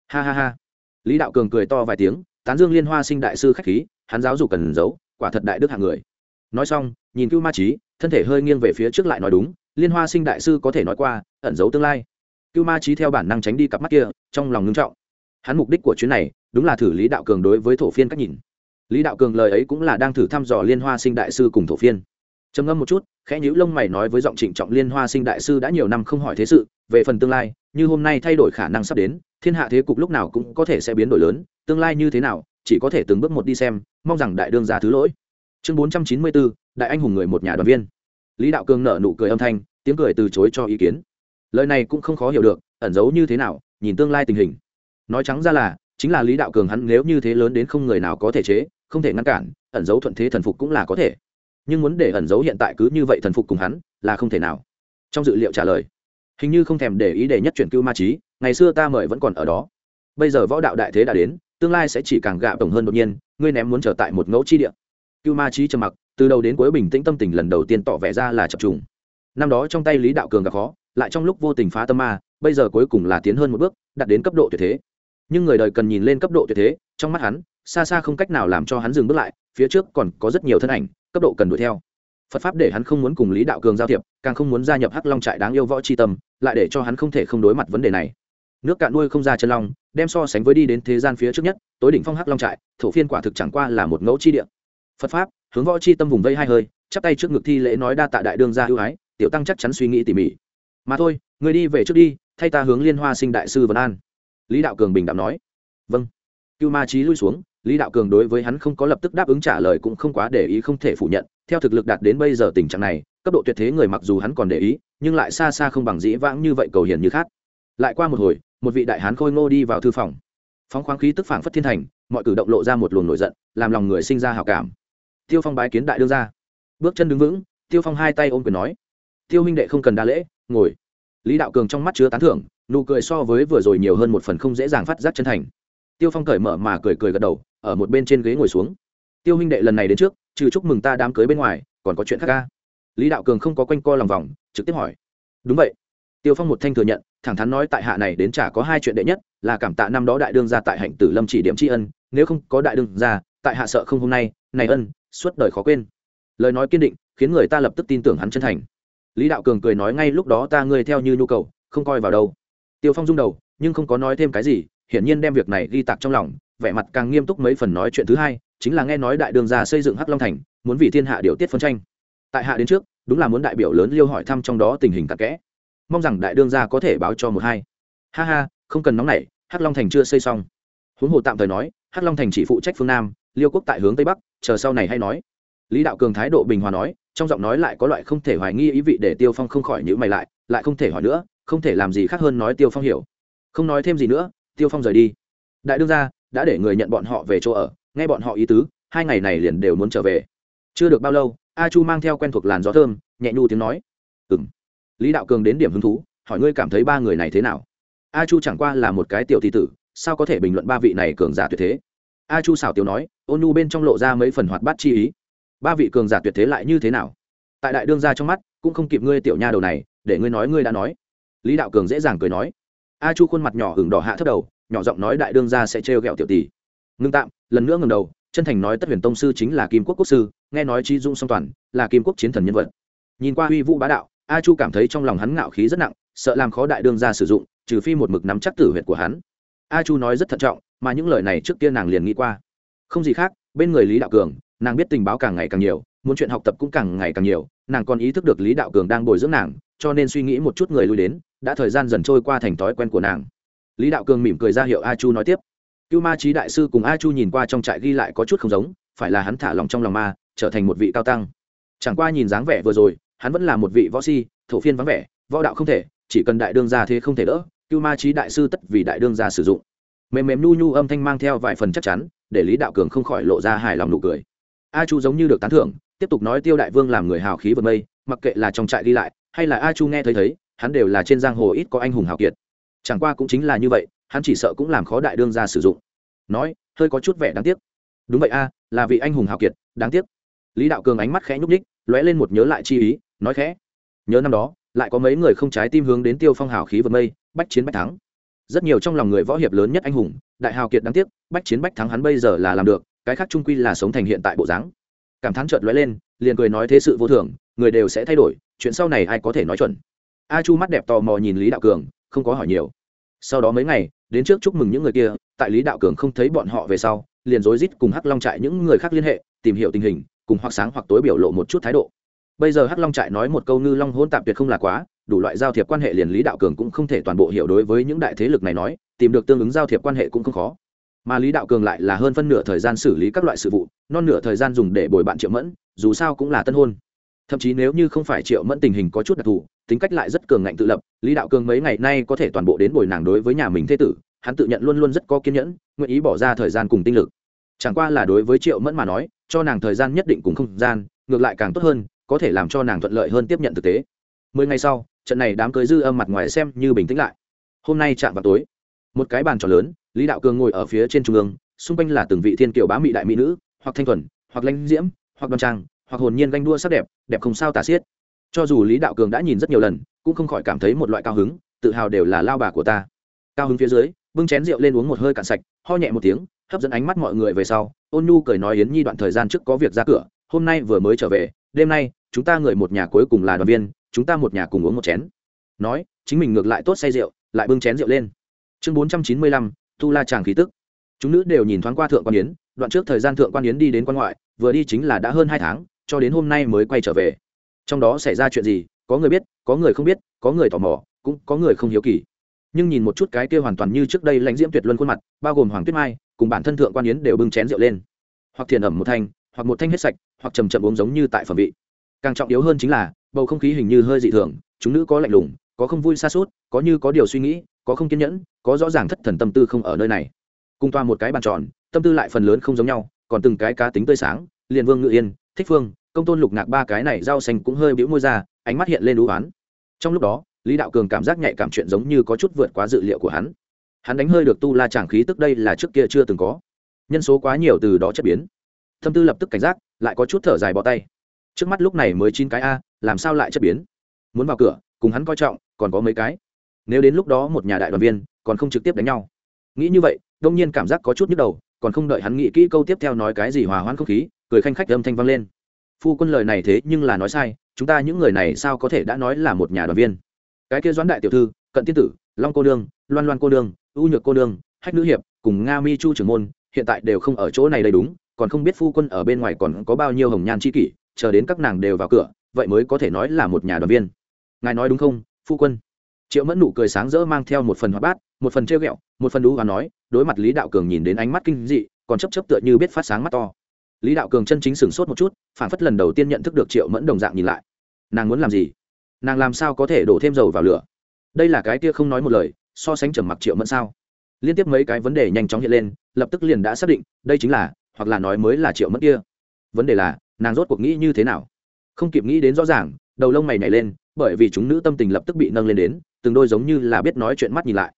Ha ha ha. Lý đạo cường cười to vài tiếng, tán dương liên hoa sinh đại sư khách khí, hắn giáo dục cần giấu, quả thật đại đức hạng người. Nói xong, nhìn cưu ma trí thân thể hơi nghiêng về phía trước lại nói đúng, liên hoa sinh đại sư có thể nói qua, ẩn giấu tương lai. Cưu ma trí theo bản năng tránh đi cặp mắt kia, trong lòng ngưng trọng. Hắn mục đích của chuyến này, đúng là thử lý đạo cường đối với thổ phiên cách nhìn lý đạo cường lời ấy cũng là đang thử thăm dò liên hoa sinh đại sư cùng thổ phiên. Trầm ngâm một chút, khẽ nhữ lông mày nói với giọng trịnh trọng liên hoa sinh đại sư đã nhiều năm không hỏi thế sự, về phần tương lai, như hôm nay thay đổi khả năng sắp đến, thiên hạ thế cục lúc nào cũng có thể sẽ biến đổi lớn, tương lai như thế nào, chỉ có thể từng bước một đi xem, mong rằng đại đương ra thứ lỗi. Chương bốn trăm chín mươi bốn, đại anh hùng người một nhà đoàn viên. Lý đạo cường nở nụ cười âm thanh, tiếng cười từ chối cho ý kiến. Lời này cũng không khó hiểu được, ẩn giấu như thế nào, nhìn tương lai tình hình. Nói trắng ra là, chính là lý đạo cường hắn nếu như thế lớn đến không người nào có thể chế không thể ngăn cản, ẩn giấu thuận thế thần phục cũng là có thể. Nhưng muốn để ẩn giấu hiện tại cứ như vậy thần phục cùng hắn, là không thể nào. Trong dự liệu trả lời, hình như không thèm để ý để nhất chuyển cưu ma trí, ngày xưa ta mời vẫn còn ở đó. Bây giờ võ đạo đại thế đã đến, tương lai sẽ chỉ càng gạ tổng hơn đột nhiên, ngươi ném muốn trở tại một ngẫu chi địa. Cưu ma trí trầm mặc, từ đầu đến cuối bình tĩnh tâm tình lần đầu tiên tỏ vẻ ra là chập trùng. Năm đó trong tay lý đạo cường gặp khó, lại trong lúc vô tình phá tâm ma, bây giờ cuối cùng là tiến hơn một bước, đạt đến cấp độ tuyệt thế. Nhưng người đời cần nhìn lên cấp độ tuyệt thế, trong mắt hắn xa xa không cách nào làm cho hắn dừng bước lại, phía trước còn có rất nhiều thân ảnh, cấp độ cần đuổi theo. Phật pháp để hắn không muốn cùng lý đạo cường giao thiệp, càng không muốn gia nhập hắc long trại đáng yêu võ c tâm, lại để cho hắn không thể không đối mặt vấn đề này. Nước cạn nuôi không ra chân long, đem so sánh với đi đến thế gian phía trước nhất, tối đỉnh phong hắc long trại, thổ phiên quả thực chẳng qua là một ngẫu chi địa. Phật pháp, hướng võ chi tâm vùng vây hai hơi, chắp tay trước ngực thi lễ nói đa tạ đại đương ra ưu ái, tiểu tăng chắc chắn suy nghĩ tỉ mỉ. Mà thôi, người đi về trước đi, thay ta hướng liên hoa sinh đại sư vân an. Lý đạo cường bình đạm nói. Vâng. Cưu ma trí lui xuống lý đạo cường đối với hắn không có lập tức đáp ứng trả lời cũng không quá để ý không thể phủ nhận, theo thực lực đạt đến bây giờ tình trạng này, cấp độ tuyệt thế người mặc dù hắn còn để ý, nhưng lại xa xa không bằng dĩ vãng như vậy cầu hiền như khác. Lại qua một hồi, một vị đại hán khôi ngô đi vào thư phòng. Phóng khoáng khí tức phảng phất thiên thành, mọi cử động lộ ra một luồng nổi giận, làm lòng người sinh ra hào cảm. Tiêu phong bái kiến đại đương ra bước chân đứng vững, tiêu phong hai tay ôm quyền nói, tiêu huynh đệ không cần đa lễ, ngồi. Lý đạo cường trong mắt chứa tán thưởng, nụ cười so với vừa rồi nhiều hơn một phần không dễ dàng phát giác chân thành. Tiêu phong cởi mở mà cười cười gật đầu ở một bên trên ghế ngồi xuống. Tiêu huynh đệ lần này đến trước, trừ chúc mừng ta đám cưới bên ngoài, còn có chuyện khác ca. Lý đạo cường không có quanh co lòng vòng, trực tiếp hỏi. Đúng vậy. Tiêu phong một thanh thừa nhận, thẳng thắn nói tại hạ này đến chả có hai chuyện đệ nhất, là cảm tạ năm đó đại đương gia tại hạnh tử lâm chỉ điểm tri ân, nếu không có đại đương gia, tại hạ sợ không hôm nay, này ân, suốt đời khó quên. Lời nói kiên định, khiến người ta lập tức tin tưởng hắn chân thành. Lý đạo cường cười nói ngay lúc đó ta ngươi theo như nhu cầu, không coi vào đâu. Tiêu phong rung đầu, nhưng không có nói thêm cái gì, hiển nhiên đem việc này ghi tạc trong lòng vẻ mặt càng nghiêm túc mấy phần nói chuyện thứ hai, chính là nghe nói đại đường gia xây dựng hắc long thành, muốn vì thiên hạ điều tiết phân tranh. Tại hạ đến trước, đúng là muốn đại biểu lớn liêu hỏi thăm trong đó tình hình cặn kẽ. Mong rằng đại đương gia có thể báo cho một hai. Ha ha, không cần nóng nảy, hắc long thành chưa xây xong. Huống hồ tạm thời nói, hắc long thành chỉ phụ trách phương nam, liêu quốc tại hướng tây bắc, chờ sau này hay nói. Lý đạo cường thái độ bình hòa nói, trong giọng nói lại có loại không thể hoài nghi ý vị để tiêu phong không khỏi nhữ mày lại lại không thể hỏi nữa, không thể làm gì khác hơn nói tiêu phong hiểu. Không nói thêm gì nữa, tiêu phong rời đi. Đại đương gia đã để người nhận bọn họ về chỗ ở, nghe bọn họ ý tứ, hai ngày này liền đều muốn trở về. Chưa được bao lâu, a chu mang theo quen thuộc làn gió thơm, nhẹ nhu tiếng nói. Ừ m lý đạo cường đến điểm hứng thú, hỏi ngươi cảm thấy ba người này thế nào? A chu chẳng qua là một cái tiểu thi tử, sao có thể bình luận ba vị này cường giả tuyệt thế? A chu xảo tiểu nói, ôn nhu bên trong lộ ra mấy phần hoạt bát chi ý. Ba vị cường giả tuyệt thế lại như thế nào? Tại đại đương gia trong mắt, cũng không kịp ngươi tiểu nha đầu này, để ngươi nói ngươi đã nói. Lý đạo cường dễ dàng cười nói. A chu khuôn mặt nhỏ hừng đỏ hạ thấp đầu nhỏ giọng nói đại đương gia sẽ trêu ghẹo tiểu tỷ. Ngưng tạm, lần nữa ngẩng đầu, chân thành nói tất huyền tông sư chính là kim quốc quốc sư, nghe nói chi dung song toàn, là kim quốc chiến thần nhân vật. Nhìn qua uy vũ bá đạo, a chu cảm thấy trong lòng hắn ngạo khí rất nặng, sợ làm khó đại đương gia sử dụng, trừ phi một mực nắm chắc tử huyệt của hắn. A chu nói rất thận trọng, mà những lời này trước kia nàng liền nghĩ qua. Không gì khác, bên người lý đạo cường, nàng biết tình báo càng ngày càng nhiều, muốn chuyện học tập cũng càng ngày càng nhiều, nàng còn ý thức được lý đạo cường đang bồi dưỡng nàng, cho nên suy nghĩ một chút người lui đến, đã thời gian dần trôi qua thành thói quen của nàng lý đạo cường mỉm cười ra hiệu a chu nói tiếp. Cưu ma trí đại sư cùng a chu nhìn qua trong trại ghi lại có chút không giống, phải là hắn thả lòng trong lòng ma, trở thành một vị cao tăng. Chẳng qua nhìn dáng vẻ vừa rồi, hắn vẫn là một vị võ si, thổ phiên vắng vẻ, võ đạo không thể, chỉ cần đại đương gia thế không thể đỡ, cưu ma trí đại sư tất vì đại đương gia sử dụng. Mềm mềm nhu nhu âm thanh mang theo vài phần chắc chắn, để lý đạo cường không khỏi lộ ra hài lòng nụ cười. A chu giống như được tán thưởng, tiếp tục nói tiêu đại vương làm người hào khí vượt mây, mặc kệ là trong trại ghi lại, hay là a chu nghe thấy thấy, hắn đều là trên giang hồ ít có anh hùng hào kiệt chẳng qua cũng chính là như vậy, hắn chỉ sợ cũng làm khó đại đương ra sử dụng. Nói, hơi có chút vẻ đáng tiếc. Đúng vậy a, là vị anh hùng hào kiệt, đáng tiếc. Lý đạo cường ánh mắt khẽ nhúc ních lóe lên một nhớ lại chi ý, nói khẽ. Nhớ năm đó, lại có mấy người không trái tim hướng đến tiêu phong hào khí vượt mây, bách chiến bách thắng. Rất nhiều trong lòng người võ hiệp lớn nhất anh hùng, đại hào kiệt đáng tiếc, bách chiến bách thắng hắn bây giờ là làm được, cái khác trung quy là sống thành hiện tại bộ dáng. Cảm thán chợt lóe lên, liền cười nói thế sự vô thường, người đều sẽ thay đổi, chuyện sau này ai có thể nói chuẩn. A chu mắt đẹp tò mò nhìn lý đạo cường không có hỏi nhiều. Sau đó mấy ngày, đến trước chúc mừng những người kia, tại lý đạo cường không thấy bọn họ về sau, liền rối rít cùng hắc long trại những người khác liên hệ, tìm hiểu tình hình, cùng hoặc sáng hoặc tối biểu lộ một chút thái độ. Bây giờ hắc long trại nói một câu ngư long hôn tạp tuyệt không là quá, đủ loại giao thiệp quan hệ liền lý đạo cường cũng không thể toàn bộ hiểu đối với những đại thế lực này nói, tìm được tương ứng giao thiệp quan hệ cũng không khó. Mà lý đạo cường lại là hơn phân nửa thời gian xử lý các loại sự vụ, non nửa thời gian dùng để bồi bạn triệu mẫn, dù sao cũng là tân hôn thậm chí nếu như không phải triệu mẫn tình hình có chút đặc thù, tính cách lại rất cường ngạnh tự lập, lý đạo cường mấy ngày nay có thể toàn bộ đến bồi nàng đối với nhà mình thế tử, hắn tự nhận luôn luôn rất có kiên nhẫn, nguyện ý bỏ ra thời gian cùng tinh lực. Chẳng qua là đối với triệu mẫn mà nói, cho nàng thời gian nhất định cùng không gian, ngược lại càng tốt hơn, có thể làm cho nàng thuận lợi hơn tiếp nhận thực tế. Mười ngày sau, trận này đám cưới dư âm mặt ngoài xem như bình tĩnh lại. Hôm nay chạm vào tối, một cái bàn tròn lớn, lý đạo cường ngồi ở phía trên trung ương, xung quanh là từng vị thiên kiều bá mỹ đại mỹ nữ, hoặc thanh thuần, hoặc lãnh diễm, hoặc đoan trang hoặc hồn nhiên ganh đua sắc đẹp đẹp không sao tả xiết. Cho dù lý đạo cường đã nhìn rất nhiều lần, cũng không khỏi cảm thấy một loại cao hứng, tự hào đều là lao bà của ta. Cao hứng phía dưới, bưng chén rượu lên uống một hơi cạn sạch, ho nhẹ một tiếng, hấp dẫn ánh mắt mọi người về sau, ôn nhu cười nói yến nhi đoạn thời gian trước có việc ra cửa, hôm nay vừa mới trở về, đêm nay, chúng ta người một nhà cuối cùng là đoàn viên, chúng ta một nhà cùng uống một chén. Nói, chính mình ngược lại tốt say rượu, lại bưng chén rượu lên. Chương bốn trăm chín mươi lăm tu la tràng khí tức. Chúng nữ đều nhìn thoáng qua thượng quan yến, đoạn trước thời gian thượng quan yến đi đến quan ngoại, vừa đi chính là đã hơn hai tháng cho đến hôm nay mới quay trở về. Trong đó xảy ra chuyện gì, có người biết, có người không biết, có người tò mò, cũng có người không hiếu kỳ. Nhưng nhìn một chút cái kia hoàn toàn như trước đây lãnh diễm tuyệt luân khuôn mặt, bao gồm hoàng tuyết mai, cùng bản thân thượng quan yến đều bưng chén rượu lên. Hoặc thiền ẩm một thanh, hoặc một thanh hết sạch, hoặc chầm chậm uống giống như tại phẩm vị. Càng trọng yếu hơn chính là, bầu không khí hình như hơi dị thường, chúng nữ có lạnh lùng, có không vui xa suốt, có như có điều suy nghĩ, có không kiên nhẫn, có rõ ràng thất thần tâm tư không ở nơi này. Cùng toa một cái bàn tròn, tâm tư lại phần lớn không giống nhau, còn từng cái cá tính tươi sáng, liền vương ngự yên, thích phương công tôn lục ngạc ba cái này rau xanh cũng hơi bĩu môi ra, ánh mắt hiện lên đũ oán trong lúc đó, lý đạo cường cảm giác nhạy cảm chuyện giống như có chút vượt quá dự liệu của hắn. Hắn đánh hơi được tu la tràng khí tức đây là trước kia chưa từng có. Nhân số quá nhiều từ đó chất biến. Thâm tư lập tức cảnh giác, lại có chút thở dài bỏ tay. Trước mắt lúc này mới chín cái a, làm sao lại chất biến? Muốn vào cửa, cùng hắn coi trọng, còn có mấy cái. Nếu đến lúc đó một nhà đại đoàn viên, còn không trực tiếp đánh nhau. Nghĩ như vậy, đông nhiên cảm giác có chút nhức đầu, còn không đợi hắn nghĩ kỹ câu tiếp theo nói cái gì hòa hoãn không khí, cười khanh khách âm thanh vang lên phu quân lời này thế nhưng là nói sai, chúng ta những người này sao có thể đã nói là một nhà đoàn viên? Cái kia doãn đại tiểu thư, cận tiên tử, long cô đương loan loan cô đương ưu nhược cô đương hách nữ hiệp, cùng nga mi chu trưởng môn, hiện tại đều không ở chỗ này đầy đúng, còn không biết phu quân ở bên ngoài còn có bao nhiêu hồng nhan c h i kỷ, chờ đến các nàng đều vào cửa, vậy mới có thể nói là một nhà đoàn viên. Ngài nói đúng không, phu quân? Triệu mẫn nụ cười sáng rỡ mang theo một phần hoa bát, một phần treo g ẹ o một phần đũ và nói, đối mặt lý đạo cường nhìn đến ánh mắt kinh dị, còn chấp chấp tựa như biết phát sáng mắt to. Lý đạo cường chân chính sửng sốt một chút phản phất lần đầu tiên nhận thức được triệu mẫn đồng dạng nhìn lại. Nàng muốn làm gì? Nàng làm sao có thể đổ thêm dầu vào lửa? Đây là cái kia không nói một lời, so sánh trầm mặc triệu mẫn sao? Liên tiếp mấy cái vấn đề nhanh chóng hiện lên, lập tức liền đã xác định, đây chính là, hoặc là nói mới là triệu mẫn kia. Vấn đề là, nàng rốt cuộc nghĩ như thế nào? Không kịp nghĩ đến rõ ràng, đầu lông mày nhảy lên, bởi vì chúng nữ tâm tình lập tức bị nâng lên đến, từng đôi giống như là biết nói chuyện mắt nhìn lại.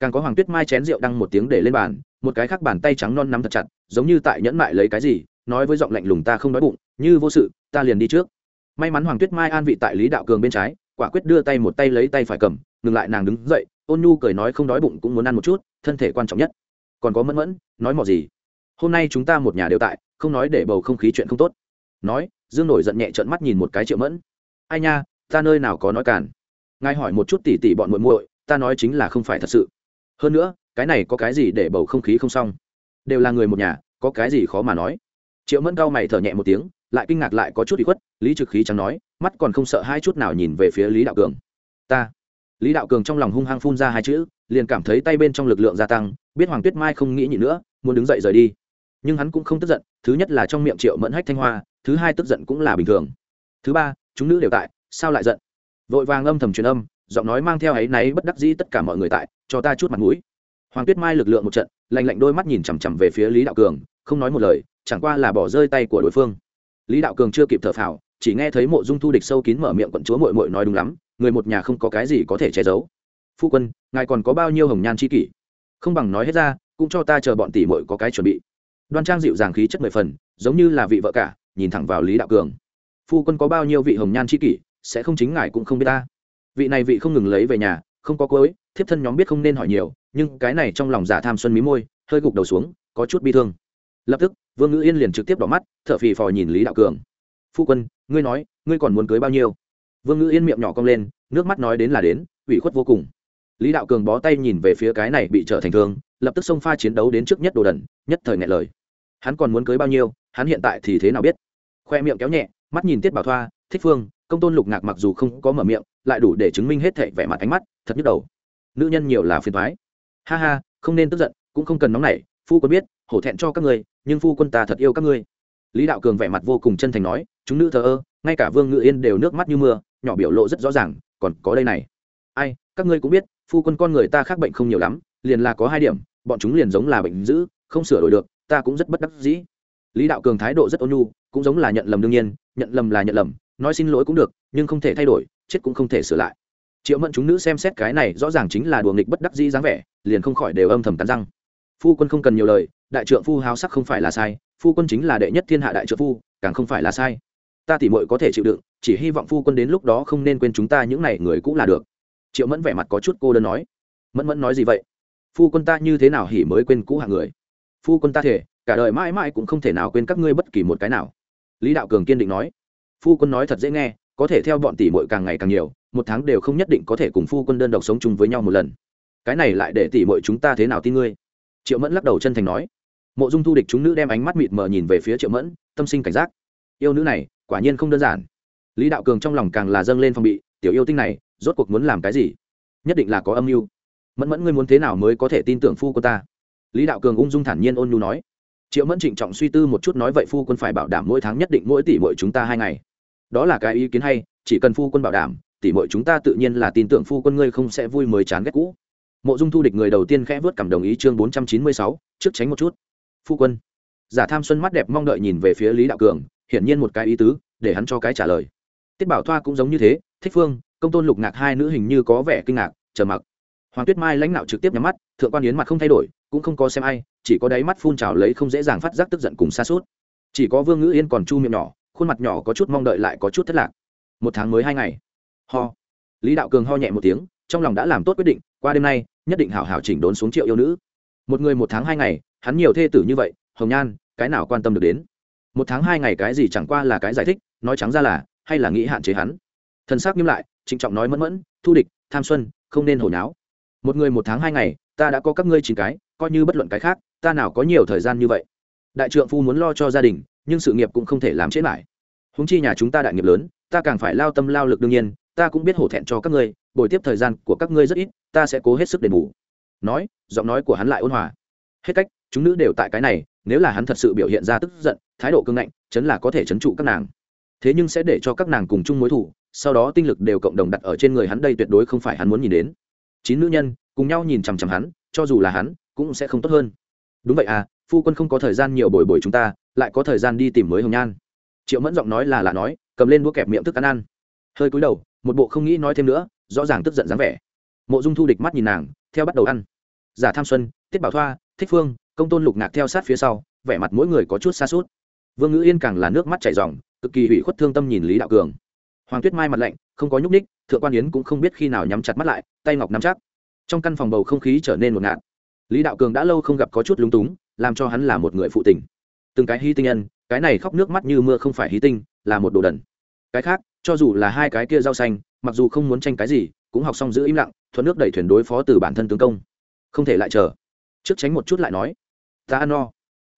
Càng có hoàng tuyết mai chén rượu đăng một tiếng để lên bàn, một cái khác bàn tay trắng non nắm thật chặt, giống như tại nhẫn mại lấy cái gì nói với giọng lạnh lùng ta không đói bụng, như vô sự, ta liền đi trước. May mắn hoàng tuyết mai an vị tại lý đạo cường bên trái, quả quyết đưa tay một tay lấy tay phải cầm, ngừng lại nàng đứng dậy, ôn nhu cười nói không đói bụng cũng muốn ăn một chút, thân thể quan trọng nhất. Còn có mẫn mẫn, nói mò gì? Hôm nay chúng ta một nhà đều tại, không nói để bầu không khí chuyện không tốt. Nói, dương nổi giận nhẹ trợn mắt nhìn một cái triệu mẫn. Ai nha, ta nơi nào có nói cản ngài hỏi một chút tỉ tỉ bọn muội muội, ta nói chính là không phải thật sự. Hơn nữa, cái này có cái gì để bầu không khí không xong? Đều là người một nhà, có cái gì khó mà nói? Triệu mẫn cao mày thở nhẹ một tiếng, lại kinh ngạc lại có chút bị khuất, lý trực khí chẳng nói, mắt còn không sợ hai chút nào nhìn về phía lý đạo cường. Ta. Lý đạo cường trong lòng hung hăng phun ra hai chữ, liền cảm thấy tay bên trong lực lượng gia tăng, biết hoàng tuyết mai không nghĩ nhị nữa, muốn đứng dậy rời đi. Nhưng hắn cũng không tức giận, thứ nhất là trong miệng triệu mẫn hách thanh hoa, thứ hai tức giận cũng là bình thường. Thứ ba, chúng nữ đều tại, sao lại giận? Vội vàng âm thầm truyền âm, giọng nói mang theo ấy náy bất đắc dĩ tất cả mọi người tại, cho ta chút mặt mũi. Hoàng tuyết mai lực lượng một trận, lạnh lạnh đôi mắt nhìn chằm chằm về phía lý đạo cường, không nói một lời chẳng qua là bỏ rơi tay của đối phương. Lý đạo cường chưa kịp thở phào, chỉ nghe thấy mộ dung thu địch sâu kín mở miệng quận chúa mội mội nói đúng lắm, người một nhà không có cái gì có thể che giấu. Phu quân, ngài còn có bao nhiêu hồng nhan c h i kỷ? Không bằng nói hết ra, cũng cho ta chờ bọn tỷ mội có cái chuẩn bị. Đoan trang dịu dàng khí chất mười phần, giống như là vị vợ cả, nhìn thẳng vào lý đạo cường. Phu quân có bao nhiêu vị hồng nhan c h i kỷ, sẽ không chính ngài cũng không biết ta. Vị này vị không ngừng lấy về nhà, không có cối thiếp thân nhóm biết không nên hỏi nhiều, nhưng cái này trong lòng giả tham xuân mí môi, hơi gục đầu xuống, có chút bi thương. Lập tức vương ngữ yên liền trực tiếp đỏ mắt t h ở phì phò nhìn lý đạo cường. Phu quân, ngươi nói, ngươi còn muốn cưới bao nhiêu? Vương ngữ yên miệng nhỏ cong lên, nước mắt nói đến là đến, ủy khuất vô cùng. Lý đạo cường bó tay nhìn về phía cái này bị trở thành thương, lập tức xông pha chiến đấu đến trước nhất đồ đần, nhất thời ngại lời. Hắn còn muốn cưới bao nhiêu, hắn hiện tại thì thế nào biết? Khoe miệng kéo nhẹ, mắt nhìn tiết bảo thoa, thích phương, công tôn lục ngạc mặc dù không có mở miệng, lại đủ để chứng minh hết thệ vẻ mặt ánh mắt, thật nhức đầu. Nữ nhân nhiều là phiền thoái ha ha, không nên tức giận, cũng không cần nóng nảy phu quân biết, hổ thẹn cho các ngươi, nhưng phu quân ta thật yêu các ngươi. Lý đạo cường vẻ mặt vô cùng chân thành nói, chúng nữ thờ ơ, ngay cả vương ngự yên đều nước mắt như mưa, nhỏ biểu lộ rất rõ ràng, còn có đây này. Ai, các ngươi cũng biết, phu quân con người ta khác bệnh không nhiều lắm, liền là có hai điểm, bọn chúng liền giống là bệnh dữ, không sửa đổi được, ta cũng rất bất đắc dĩ. Lý đạo cường thái độ rất ôn nhu, cũng giống là nhận lầm đương nhiên, nhận lầm là nhận lầm, nói xin lỗi cũng được, nhưng không thể thay đổi, chết cũng không thể sửa lại. Triệu mẫn chúng nữ xem xét cái này rõ ràng chính là đùa nghịch bất đắc dĩ dáng vẻ, liền không khỏi đều âm thầm cắn răng phu quân không cần nhiều lời, đại trượng phu háo sắc không phải là sai, phu quân chính là đệ nhất thiên hạ đại trượng phu, càng không phải là sai. Ta tỉ mội có thể chịu đựng, chỉ hy vọng phu quân đến lúc đó không nên quên chúng ta những n à y người cũng là được. Triệu mẫn vẻ mặt có chút cô đơn nói. Mẫn mẫn nói gì vậy? Phu quân ta như thế nào hỉ mới quên cũ hạng người? Phu quân ta thể, cả đời mãi mãi cũng không thể nào quên các ngươi bất kỳ một cái nào. Lý đạo cường kiên định nói. Phu quân nói thật dễ nghe, có thể theo bọn tỷ mội càng ngày càng nhiều, một tháng đều không nhất định có thể cùng phu quân đơn độc sống chung với nhau một lần. Cái này lại để tỷ mội chúng ta thế nào tin ngươi? Triệu mẫn lắc đầu chân thành nói. Mộ dung thu địch chúng nữ đem ánh mắt mịt mờ nhìn về phía triệu mẫn, tâm sinh cảnh giác. Yêu nữ này, quả nhiên không đơn giản. Lý đạo cường trong lòng càng là dâng lên phong bị, tiểu yêu tinh này, rốt cuộc muốn làm cái gì? Nhất định là có âm mưu. Mẫn mẫn ngươi muốn thế nào mới có thể tin tưởng phu quân ta? Lý đạo cường ung dung thản nhiên ôn nhu nói. Triệu mẫn trịnh trọng suy tư một chút nói vậy phu quân phải bảo đảm mỗi tháng nhất định mỗi tỷ mỗi chúng ta hai ngày. Đó là cái ý kiến hay, chỉ cần phu quân bảo đảm, tỷ mỗi chúng ta tự nhiên là tin tưởng phu quân ngươi không sẽ vui mới chán ghét cũ mộ dung thu địch người đầu tiên khẽ vớt cảm đồng ý chương bốn trăm chín mươi sáu, trước tránh một chút. Phu quân. Giả tham xuân mắt đẹp mong đợi nhìn về phía lý đạo cường, hiển nhiên một cái ý tứ, để hắn cho cái trả lời. Tiết bảo thoa cũng giống như thế, thích phương, công tôn lục ngạc hai nữ hình như có vẻ kinh ngạc chờ mặc. Hoàng tuyết mai lãnh đạo trực tiếp nhắm mắt, thượng quan yến mặt không thay đổi, cũng không có xem ai, chỉ có đáy mắt phun trào lấy không dễ dàng phát giác tức giận cùng xa suốt chỉ có vương ngữ yên còn chu miệng nhỏ, khuôn mặt nhỏ có chút mong đợi lại có chút thất lạc. Một tháng mới hai ngày. Ho. Lý đạo cường ho nhẹ một tiếng trong lòng đã làm tốt quyết định, qua đêm nay, nhất định hảo hảo chỉnh đốn xuống triệu yêu nữ. Một người một tháng hai ngày, hắn nhiều thê tử như vậy, hồng nhan, cái nào quan tâm được đến? Một tháng hai ngày cái gì chẳng qua là cái giải thích, nói trắng ra là, hay là nghĩ hạn chế hắn? Thân xác nghiêm lại, trịnh trọng nói mẫn mẫn, thu địch, tham xuân, không nên hồi náo. Một người một tháng hai ngày, ta đã có các ngươi chín cái, coi như bất luận cái khác, ta nào có nhiều thời gian như vậy? Đại trượng phu muốn lo cho gia đình, nhưng sự nghiệp cũng không thể làm chết lại húng chi nhà chúng ta đại nghiệp lớn, ta càng phải lao tâm lao lực đương nhiên ta cũng biết hổ thẹn cho các ngươi, bồi tiếp thời gian của các ngươi rất ít, ta sẽ cố hết sức đền bù. Nói, giọng nói của hắn lại ôn hòa. Hết cách, chúng nữ đều tại cái này, nếu là hắn thật sự biểu hiện ra tức giận, thái độ cương ngạnh, chấn là có thể chấn trụ các nàng. Thế nhưng sẽ để cho các nàng cùng chung mối thủ sau đó tinh lực đều cộng đồng đặt ở trên người hắn đây tuyệt đối không phải hắn muốn nhìn đến. Chín nữ nhân, cùng nhau nhìn chằm chằm hắn, cho dù là hắn, cũng sẽ không tốt hơn. Đúng vậy à phu quân không có thời gian nhiều bồi bồi chúng ta, lại có thời gian đi tìm mới hồng nhan. Triệu mẫn giọng nói là là nói, cầm lên đũa kẹp miệng thức ăn ăn hơi cúi đầu, một bộ không nghĩ nói thêm nữa, rõ ràng tức giận dáng vẻ. Mộ dung thu địch mắt nhìn nàng, theo bắt đầu ăn. Giả tham xuân, tiết bảo thoa, thích phương, công tôn lục ngạc theo sát phía sau, vẻ mặt mỗi người có chút xa suốt vương ngữ yên càng là nước mắt chảy r cực kỳ hủy khuất thương tâm nhìn lý đạo cường. Hoàng tuyết mai mặt lạnh, không có nhúc ních thượng quan yến cũng không biết khi nào nhắm chặt mắt lại, tay ngọc nắm chắc. Trong căn phòng bầu không khí trở nên một ngạt. Lý đạo cường đã lâu không gặp có chút lúng túng, làm cho hắn là một người phụ tình. Từng cái hy tinh nhân, cái này khóc nước mắt như mưa không phải hy tinh, là một đồ đần cái khác, cho dù là hai cái kia rau xanh, mặc dù không muốn tranh cái gì, cũng học xong giữ im lặng, thuận nước đẩy thuyền đối phó từ bản thân tướng công. Không thể lại chờ. Trước tránh một chút lại nói. Ta ăn no.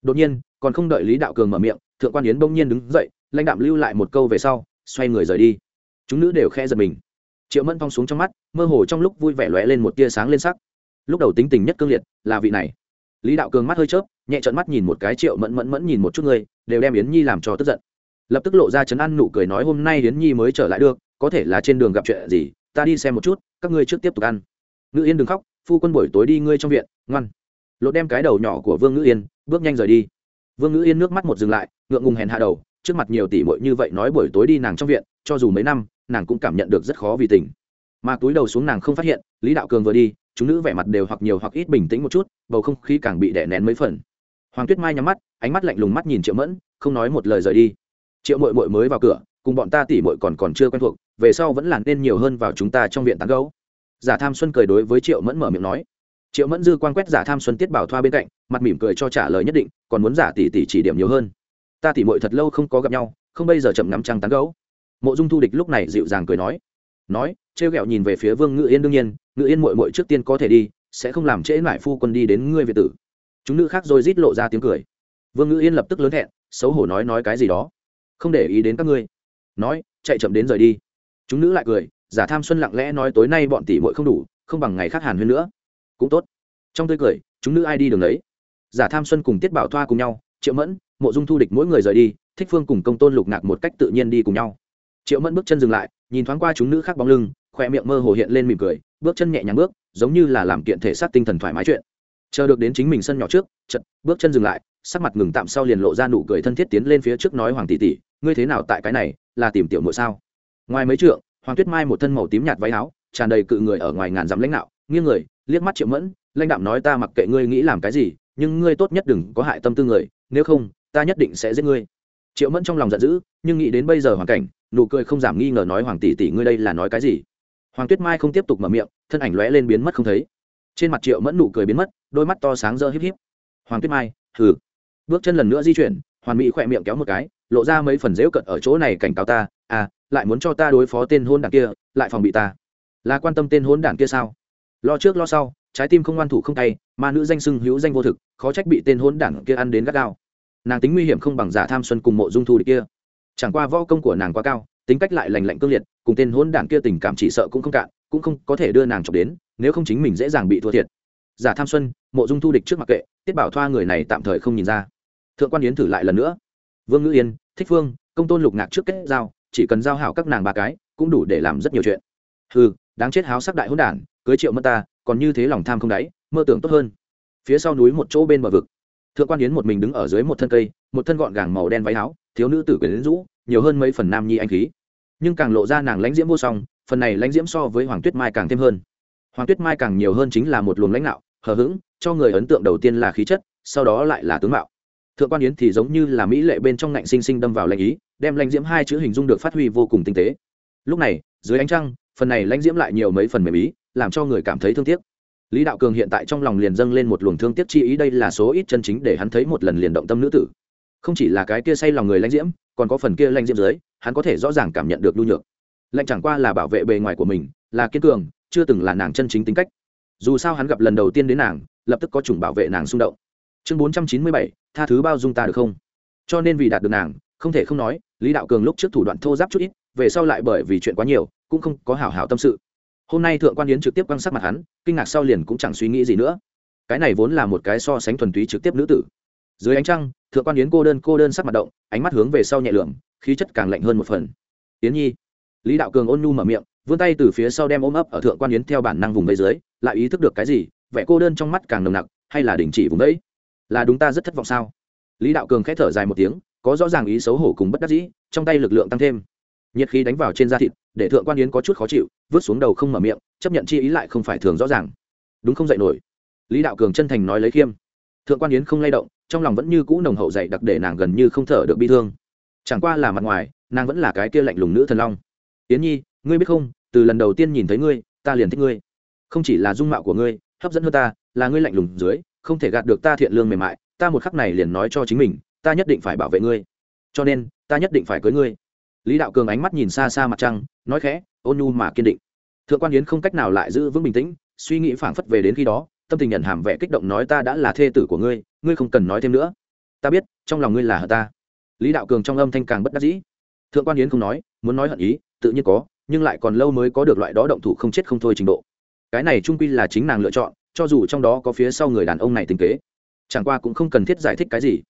Đột nhiên, còn không đợi lý đạo cường mở miệng, thượng quan yến bỗng nhiên đứng dậy, lãnh đạm lưu lại một câu về sau, xoay người rời đi. Chúng nữ đều khe giật mình. Triệu mẫn phong xuống trong mắt, mơ hồ trong lúc vui vẻ lóe lên một tia sáng lên sắc. Lúc đầu tính tình nhất cương liệt, là vị này. Lý đạo cường mắt hơi chớp, nhẹ trợn mắt nhìn một cái triệu mẫn mẫn mẫn nhìn một chút người, đều đem yến nhi làm cho tức giận lập tức lộ ra chấn ăn nụ cười nói, hôm nay yến nhi mới trở lại được, có thể là trên đường gặp chuyện gì, ta đi xem một chút, các ngươi trước tiếp tục ăn. Ngữ yên đừng khóc, phu quân buổi tối đi ngươi trong viện, ngoan. Lột đem cái đầu nhỏ của vương ngữ yên, bước nhanh rời đi. Vương ngữ yên nước mắt một dừng lại, ngượng ngùng hèn hạ đầu, trước mặt nhiều tỷ muội như vậy nói buổi tối đi nàng trong viện, cho dù mấy năm, nàng cũng cảm nhận được rất khó vì tình. Mà túi đầu xuống nàng không phát hiện, lý đạo cường vừa đi, chúng nữ vẻ mặt đều hoặc nhiều hoặc ít bình tĩnh một chút, bầu không khí càng bị đè nén mấy phần. Hoàng tuyết mai nhắm mắt, ánh mắt lạnh lùng mắt nhìn triệu mẫn, không nói một lời rời đi triệu mội mội mới vào cửa, cùng bọn ta tỉ mội còn còn chưa quen thuộc, về sau vẫn là nên nhiều hơn vào chúng ta trong viện tán gấu giả tham xuân cười đối với triệu mẫn mở miệng nói. Triệu mẫn dư quan quét giả tham xuân tiết bảo thoa bên cạnh, mặt mỉm cười cho trả lời nhất định, còn muốn giả tỷ tỷ chỉ điểm nhiều hơn. Ta tỉ mội thật lâu không có gặp nhau, không bây giờ chậm ngắm trăng tán gấu mộ dung thu địch lúc này dịu dàng cười nói. Nói, trêu ghẹo nhìn về phía vương ngự yên đương nhiên, ngự yên mội mội trước tiên có thể đi, sẽ không làm trễ mãi phu quân đi đến ngươi việt tử. Chúng nữ khác rồi rít lộ ra tiếng cười. Vương ngự yên lập tức lớn thẹn xấu hổ nói nói cái gì đó không để ý đến các ngươi. Nói, chạy chậm đến rời đi. Chúng nữ lại cười, giả tham xuân lặng lẽ nói tối nay bọn tỷ muội không đủ, không bằng ngày khác hàn huyên nữa. Cũng tốt. Trong tươi cười, chúng nữ ai đi đường đấy? Giả tham xuân cùng tiết bảo thoa cùng nhau, triệu mẫn, mộ dung thu địch mỗi người rời đi, thích phương cùng công tôn lục ngạc một cách tự nhiên đi cùng nhau. Triệu mẫn bước chân dừng lại, nhìn thoáng qua chúng nữ khác bóng lưng khoe miệng mơ hồ hiện lên mỉm cười, bước chân nhẹ nhàng bước, giống như là làm kiện thể xác tinh thần thoải mái chuyện. Chờ được đến chính mình sân nhỏ trước chật bước chân dừng lại sắc mặt ngừng tạm sau liền lộ ra nụ cười thân thiết tiến lên phía trước nói hoàng tỷ tỷ, ngươi thế nào tại cái này, là tìm tiểu muội sao? Ngoài mấy trượng, hoàng tuyết mai một thân màu tím nhạt váy áo, tràn đầy cự người ở ngoài ngàn dặm lãnh đạo, nghiêng người, liếc mắt triệu mẫn, lãnh đạo nói ta mặc kệ ngươi nghĩ làm cái gì, nhưng ngươi tốt nhất đừng có hại tâm tư người, nếu không, ta nhất định sẽ giết ngươi. Triệu mẫn trong lòng giận dữ, nhưng nghĩ đến bây giờ hoàn cảnh, nụ cười không giảm nghi ngờ nói hoàng tỷ tỷ ngươi đây là nói cái gì? Hoàng tuyết mai không tiếp tục mở miệng, thân ảnh lóe lên biến mất không thấy. Trên mặt triệu mẫn nụ cười biến mất, đôi mắt to sáng rỡ híp híp. Hoàng tuyết mai, hừ bước chân lần nữa di chuyển, hoàn mỹ khỏe miệng kéo một cái, lộ ra mấy phần dễu cận ở chỗ này cảnh cáo ta à lại muốn cho ta đối phó tên hôn đảng kia, lại phòng bị ta. Là quan tâm tên hôn đảng kia sao? Lo trước lo sau, trái tim không ngoan thủ không tay mà nữ danh sưng hữu danh vô thực, khó trách bị tên hôn đảng kia ăn đến gắt gao. Nàng tính nguy hiểm không bằng giả tham xuân cùng mộ dung thu địch kia. Chẳng qua võ công của nàng quá cao, tính cách lại lành lạnh cương liệt, cùng tên hôn đảng kia tình cảm chỉ sợ cũng không cạn, cũng không có thể đưa nàng chọc đến, nếu không chính mình dễ dàng bị thua thiệt. Giả tham xuân, mộ dung thu địch trước mặt kệ, tiết bảo thoa người này tạm thời không nhìn ra thượng quan yến thử lại lần nữa. Vương ngữ yên, thích phương, công tôn lục ngạc trước kết giao, chỉ cần giao hảo các nàng ba cái, cũng đủ để làm rất nhiều chuyện. Ừ đáng chết háo sắc đại hỗn đản, cưới triệu mất ta, còn như thế lòng tham không đáy, mơ tưởng tốt hơn. Phía sau núi một chỗ bên bờ vực. Thượng quan yến một mình đứng ở dưới một thân cây, một thân gọn gàng màu đen váy áo, thiếu nữ tử quyển rũ, nhiều hơn mấy phần nam nhi anh khí. Nhưng càng lộ ra nàng lãnh diễm vô song, phần này lãnh diễm so với hoàng tuyết mai càng thêm hơn. Hoàng tuyết mai càng nhiều hơn chính là một luồng lãnh đạo hờ hững, cho người ấn tượng đầu tiên là khí chất, sau đó lại là tướng mạo thượng quan yến thì giống như là mỹ lệ bên trong ngạnh sinh sinh đâm vào lãnh ý, đem lãnh diễm hai chữ hình dung được phát huy vô cùng tinh tế. Lúc này, dưới ánh trăng, phần này lãnh diễm lại nhiều mấy phần mềm ý, làm cho người cảm thấy thương tiếc. Lý đạo cường hiện tại trong lòng liền dâng lên một luồng thương tiếc chi ý, đây là số ít chân chính để hắn thấy một lần liền động tâm nữ tử. Không chỉ là cái kia say lòng người lãnh diễm, còn có phần kia lãnh diễm dưới, hắn có thể rõ ràng cảm nhận được nhu nhược. Lạnh chẳng qua là bảo vệ bề ngoài của mình, là kiên cường, chưa từng là nàng chân chính tính cách. Dù sao hắn gặp lần đầu tiên đến nàng, lập tức có chủng bảo vệ nàng xung động. Chương bốn trăm chín mươi bảy tha thứ bao dung ta được không? Cho nên vì đạt được nàng, không thể không nói, lý đạo cường lúc trước thủ đoạn thô giáp chút ít, về sau lại bởi vì chuyện quá nhiều, cũng không có hảo hảo tâm sự. Hôm nay thượng quan yến trực tiếp quan sát mặt hắn, kinh ngạc sau liền cũng chẳng suy nghĩ gì nữa. Cái này vốn là một cái so sánh thuần túy trực tiếp nữ tử. Dưới ánh trăng, thượng quan yến cô đơn cô đơn sắc mặt động, ánh mắt hướng về sau nhẹ lượm, khí chất càng lạnh hơn một phần. Yến nhi. Lý đạo cường ôn nhu mở miệng, vươn tay từ phía sau đem ôm ấp ở thượng quan yến theo bản năng vùng vây dưới, lại ý thức được cái gì, vẻ cô đơn trong mắt càng nồng nặc, hay là đình chỉ vùng đấy? Là đúng ta rất thất vọng sao? Lý đạo cường k h ẽ thở dài một tiếng, có rõ ràng ý xấu hổ cùng bất đắc dĩ, trong tay lực lượng tăng thêm. Nhiệt khí đánh vào trên da thịt, để thượng quan yến có chút khó chịu, vứt xuống đầu không mở miệng, chấp nhận chi ý lại không phải thường rõ ràng. Đúng không dạy nổi? Lý đạo cường chân thành nói lấy khiêm. Thượng quan yến không lay động, trong lòng vẫn như cũ nồng hậu dạy đặc để nàng gần như không thở được bi thương. Chẳng qua là mặt ngoài, nàng vẫn là cái kia lạnh lùng nữ thần long. Yến nhi, ngươi biết không, từ lần đầu tiên nhìn thấy ngươi, ta liền thích ngươi. Không chỉ là dung mạo của ngươi, hấp dẫn hơn ta, là ngươi lạnh lùng dưới không thể gạt được ta thiện lương mềm mại, ta một khắc này liền nói cho chính mình, ta nhất định phải bảo vệ ngươi. Cho nên, ta nhất định phải cưới ngươi. Lý đạo cường ánh mắt nhìn xa xa mặt trăng, nói khẽ, ôn nhu mà kiên định. Thượng quan yến không cách nào lại giữ vững bình tĩnh, suy nghĩ phảng phất về đến khi đó, tâm tình nhận hàm vẻ kích động nói ta đã là thê tử của ngươi ngươi không cần nói thêm nữa. Ta biết, trong lòng ngươi là hận ta. Lý đạo cường trong âm thanh càng bất đắc dĩ. Thượng quan yến không nói, muốn nói hận ý, tự nhiên có, nhưng lại còn lâu mới có được loại đó động thủ không chết không thôi trình độ. Cái này trung quy là chính nàng lựa chọn cho dù trong đó có phía sau người đàn ông này tình kế, chẳng qua cũng không cần thiết giải thích cái gì.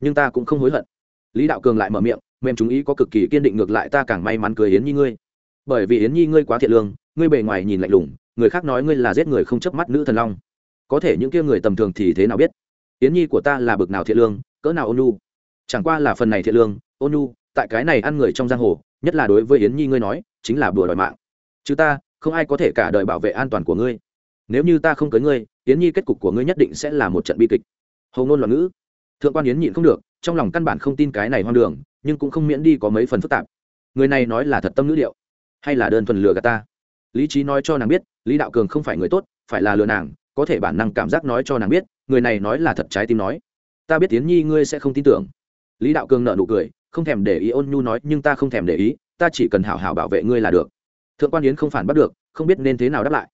Nhưng ta cũng không hối hận. Lý đạo cường lại mở miệng, mềm chúng ý có cực kỳ kiên định ngược lại ta càng may mắn cười yến nhi ngươi. Bởi vì yến nhi ngươi quá thiện lương, ngươi bề ngoài nhìn lạnh lùng, người khác nói ngươi là giết người không chớp mắt nữ thần long. Có thể những kia người tầm thường thì thế nào biết? Yến nhi của ta là bực nào thiện lương, cỡ nào ôn nhu. Chẳng qua là phần này thiện lương, ôn nhu, tại cái này ăn người trong giang hồ, nhất là đối với yến nhi ngươi nói, chính là bừa đòi mạng. Chứ ta, không ai có thể cả đời bảo vệ an toàn của ngươi nếu như ta không cưới ngươi yến nhi kết cục của ngươi nhất định sẽ là một trận bi kịch. Hầu ngôn loạn ngữ. Thượng quan yến nhịn không được trong lòng căn bản không tin cái này hoang đường nhưng cũng không miễn đi có mấy phần phức tạp. Người này nói là thật tâm ngữ liệu, hay là đơn thuần lừa gạt ta? Lý trí nói cho nàng biết lý đạo cường không phải người tốt phải là lừa nàng có thể bản năng cảm giác nói cho nàng biết người này nói là thật trái tim nói. Ta biết tiến nhi ngươi sẽ không tin tưởng. Lý đạo cường nợ nụ cười không thèm để ý ôn nhu nói nhưng ta không thèm để ý ta chỉ cần hảo hảo bảo vệ ngươi là được. Thượng quan yến không phản bắt được không biết nên thế nào đáp lại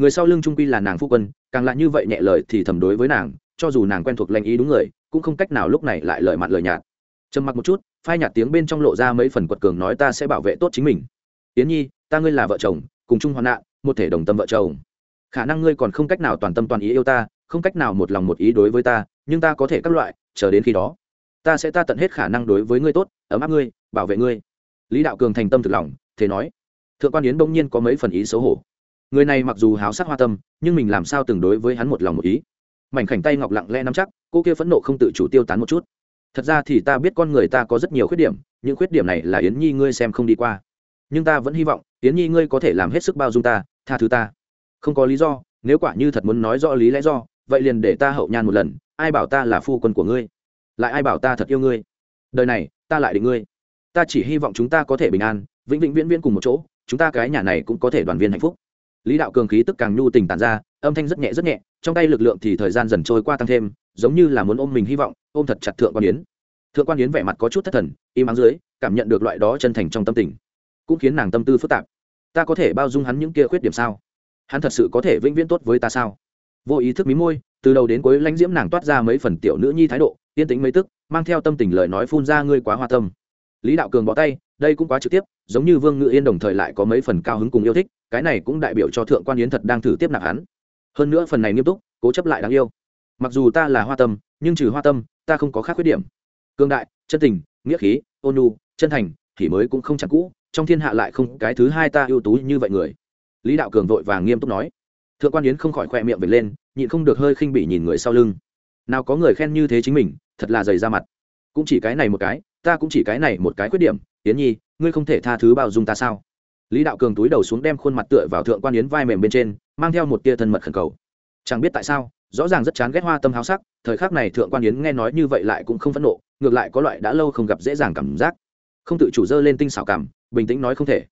người sau lưng trung quy là nàng phu quân, càng lại như vậy nhẹ lời thì thầm đối với nàng, cho dù nàng quen thuộc lanh ý đúng người, cũng không cách nào lúc này lại lời mặn lời nhạt. Trầm mặc một chút, phai nhạt tiếng bên trong lộ ra mấy phần quật cường nói ta sẽ bảo vệ tốt chính mình. Yến nhi, ta ngươi là vợ chồng, cùng chung hoạn nạn, một thể đồng tâm vợ chồng. Khả năng ngươi còn không cách nào toàn tâm toàn ý yêu ta, không cách nào một lòng một ý đối với ta, nhưng ta có thể các loại, chờ đến khi đó, ta sẽ ta tận hết khả năng đối với ngươi tốt, ấm áp ngươi, bảo vệ ngươi. Lý đạo cường thành tâm thực lòng, thế nói. Thượng quan yến bỗng nhiên có mấy phần ý xấu hổ người này mặc dù háo sắc hoa tâm, nhưng mình làm sao từng đối với hắn một lòng một ý? Mảnh khảnh tay ngọc lặng lẽ nắm chắc, cô kia phẫn nộ không tự chủ tiêu tán một chút. Thật ra thì ta biết con người ta có rất nhiều khuyết điểm, những khuyết điểm này là yến nhi ngươi xem không đi qua. Nhưng ta vẫn hy vọng, yến nhi ngươi có thể làm hết sức bao dung ta, tha thứ ta. Không có lý do, nếu quả như thật muốn nói rõ lý lẽ do, vậy liền để ta hậu nhan một lần, ai bảo ta là phu quân của ngươi? Lại ai bảo ta thật yêu ngươi? Đời này, ta lại định ngươi. Ta chỉ hy vọng chúng ta có thể bình an, vĩnh vĩnh viễn viễn cùng một chỗ, chúng ta cái nhà này cũng có thể đoàn viên hạnh phúc lý đạo cường khí tức càng nhu tình tàn ra, âm thanh rất nhẹ rất nhẹ, trong tay lực lượng thì thời gian dần trôi qua tăng thêm, giống như là muốn ôm mình hy vọng, ôm thật chặt thượng quan yến. Thượng quan yến vẻ mặt có chút thất thần, im ắng dưới, cảm nhận được loại đó chân thành trong tâm tình, cũng khiến nàng tâm tư phức tạp. Ta có thể bao dung hắn những kia khuyết điểm sao? Hắn thật sự có thể vĩnh viễn tốt với ta sao? Vô ý thức mí môi, từ đầu đến cuối lãnh diễm nàng toát ra mấy phần tiểu nữ nhi thái độ, yên tĩnh mấy tức, mang theo tâm tình lời nói phun ra ngươi quá hoa tâm. Lý đạo cường bỏ tay, đây cũng quá trực tiếp, giống như vương ngự yên đồng thời lại có mấy phần cao hứng cùng yêu thích cái này cũng đại biểu cho thượng quan yến thật đang thử tiếp nạp hắn. Hơn nữa phần này nghiêm túc, cố chấp lại đáng yêu. Mặc dù ta là hoa tâm, nhưng trừ hoa tâm, ta không có khác khuyết điểm. Cương đại, chân tình, nghĩa khí, ôn nhu, chân thành, thì mới cũng không chẳng cũ, trong thiên hạ lại không cái thứ hai ta ưu tú như vậy người. Lý đạo cường vội và nghiêm túc nói. Thượng quan yến không khỏi khoe miệng về lên, nhịn không được hơi khinh bỉ nhìn người sau lưng. Nào có người khen như thế chính mình, thật là dày ra mặt. Cũng chỉ cái này một cái, ta cũng chỉ cái này một cái khuyết điểm. Yến nhi, ngươi không thể tha thứ bao dung ta sao? Lý đạo cường túi đầu xuống đem khuôn mặt tựa vào thượng quan yến vai mềm bên trên, mang theo một tia thân mật khẩn cầu. Chẳng biết tại sao, rõ ràng rất chán ghét hoa tâm háo sắc, thời khắc này thượng quan yến nghe nói như vậy lại cũng không phẫn nộ, ngược lại có loại đã lâu không gặp dễ dàng cảm giác. Không tự chủ dơ lên tinh xảo cảm, bình tĩnh nói không thể.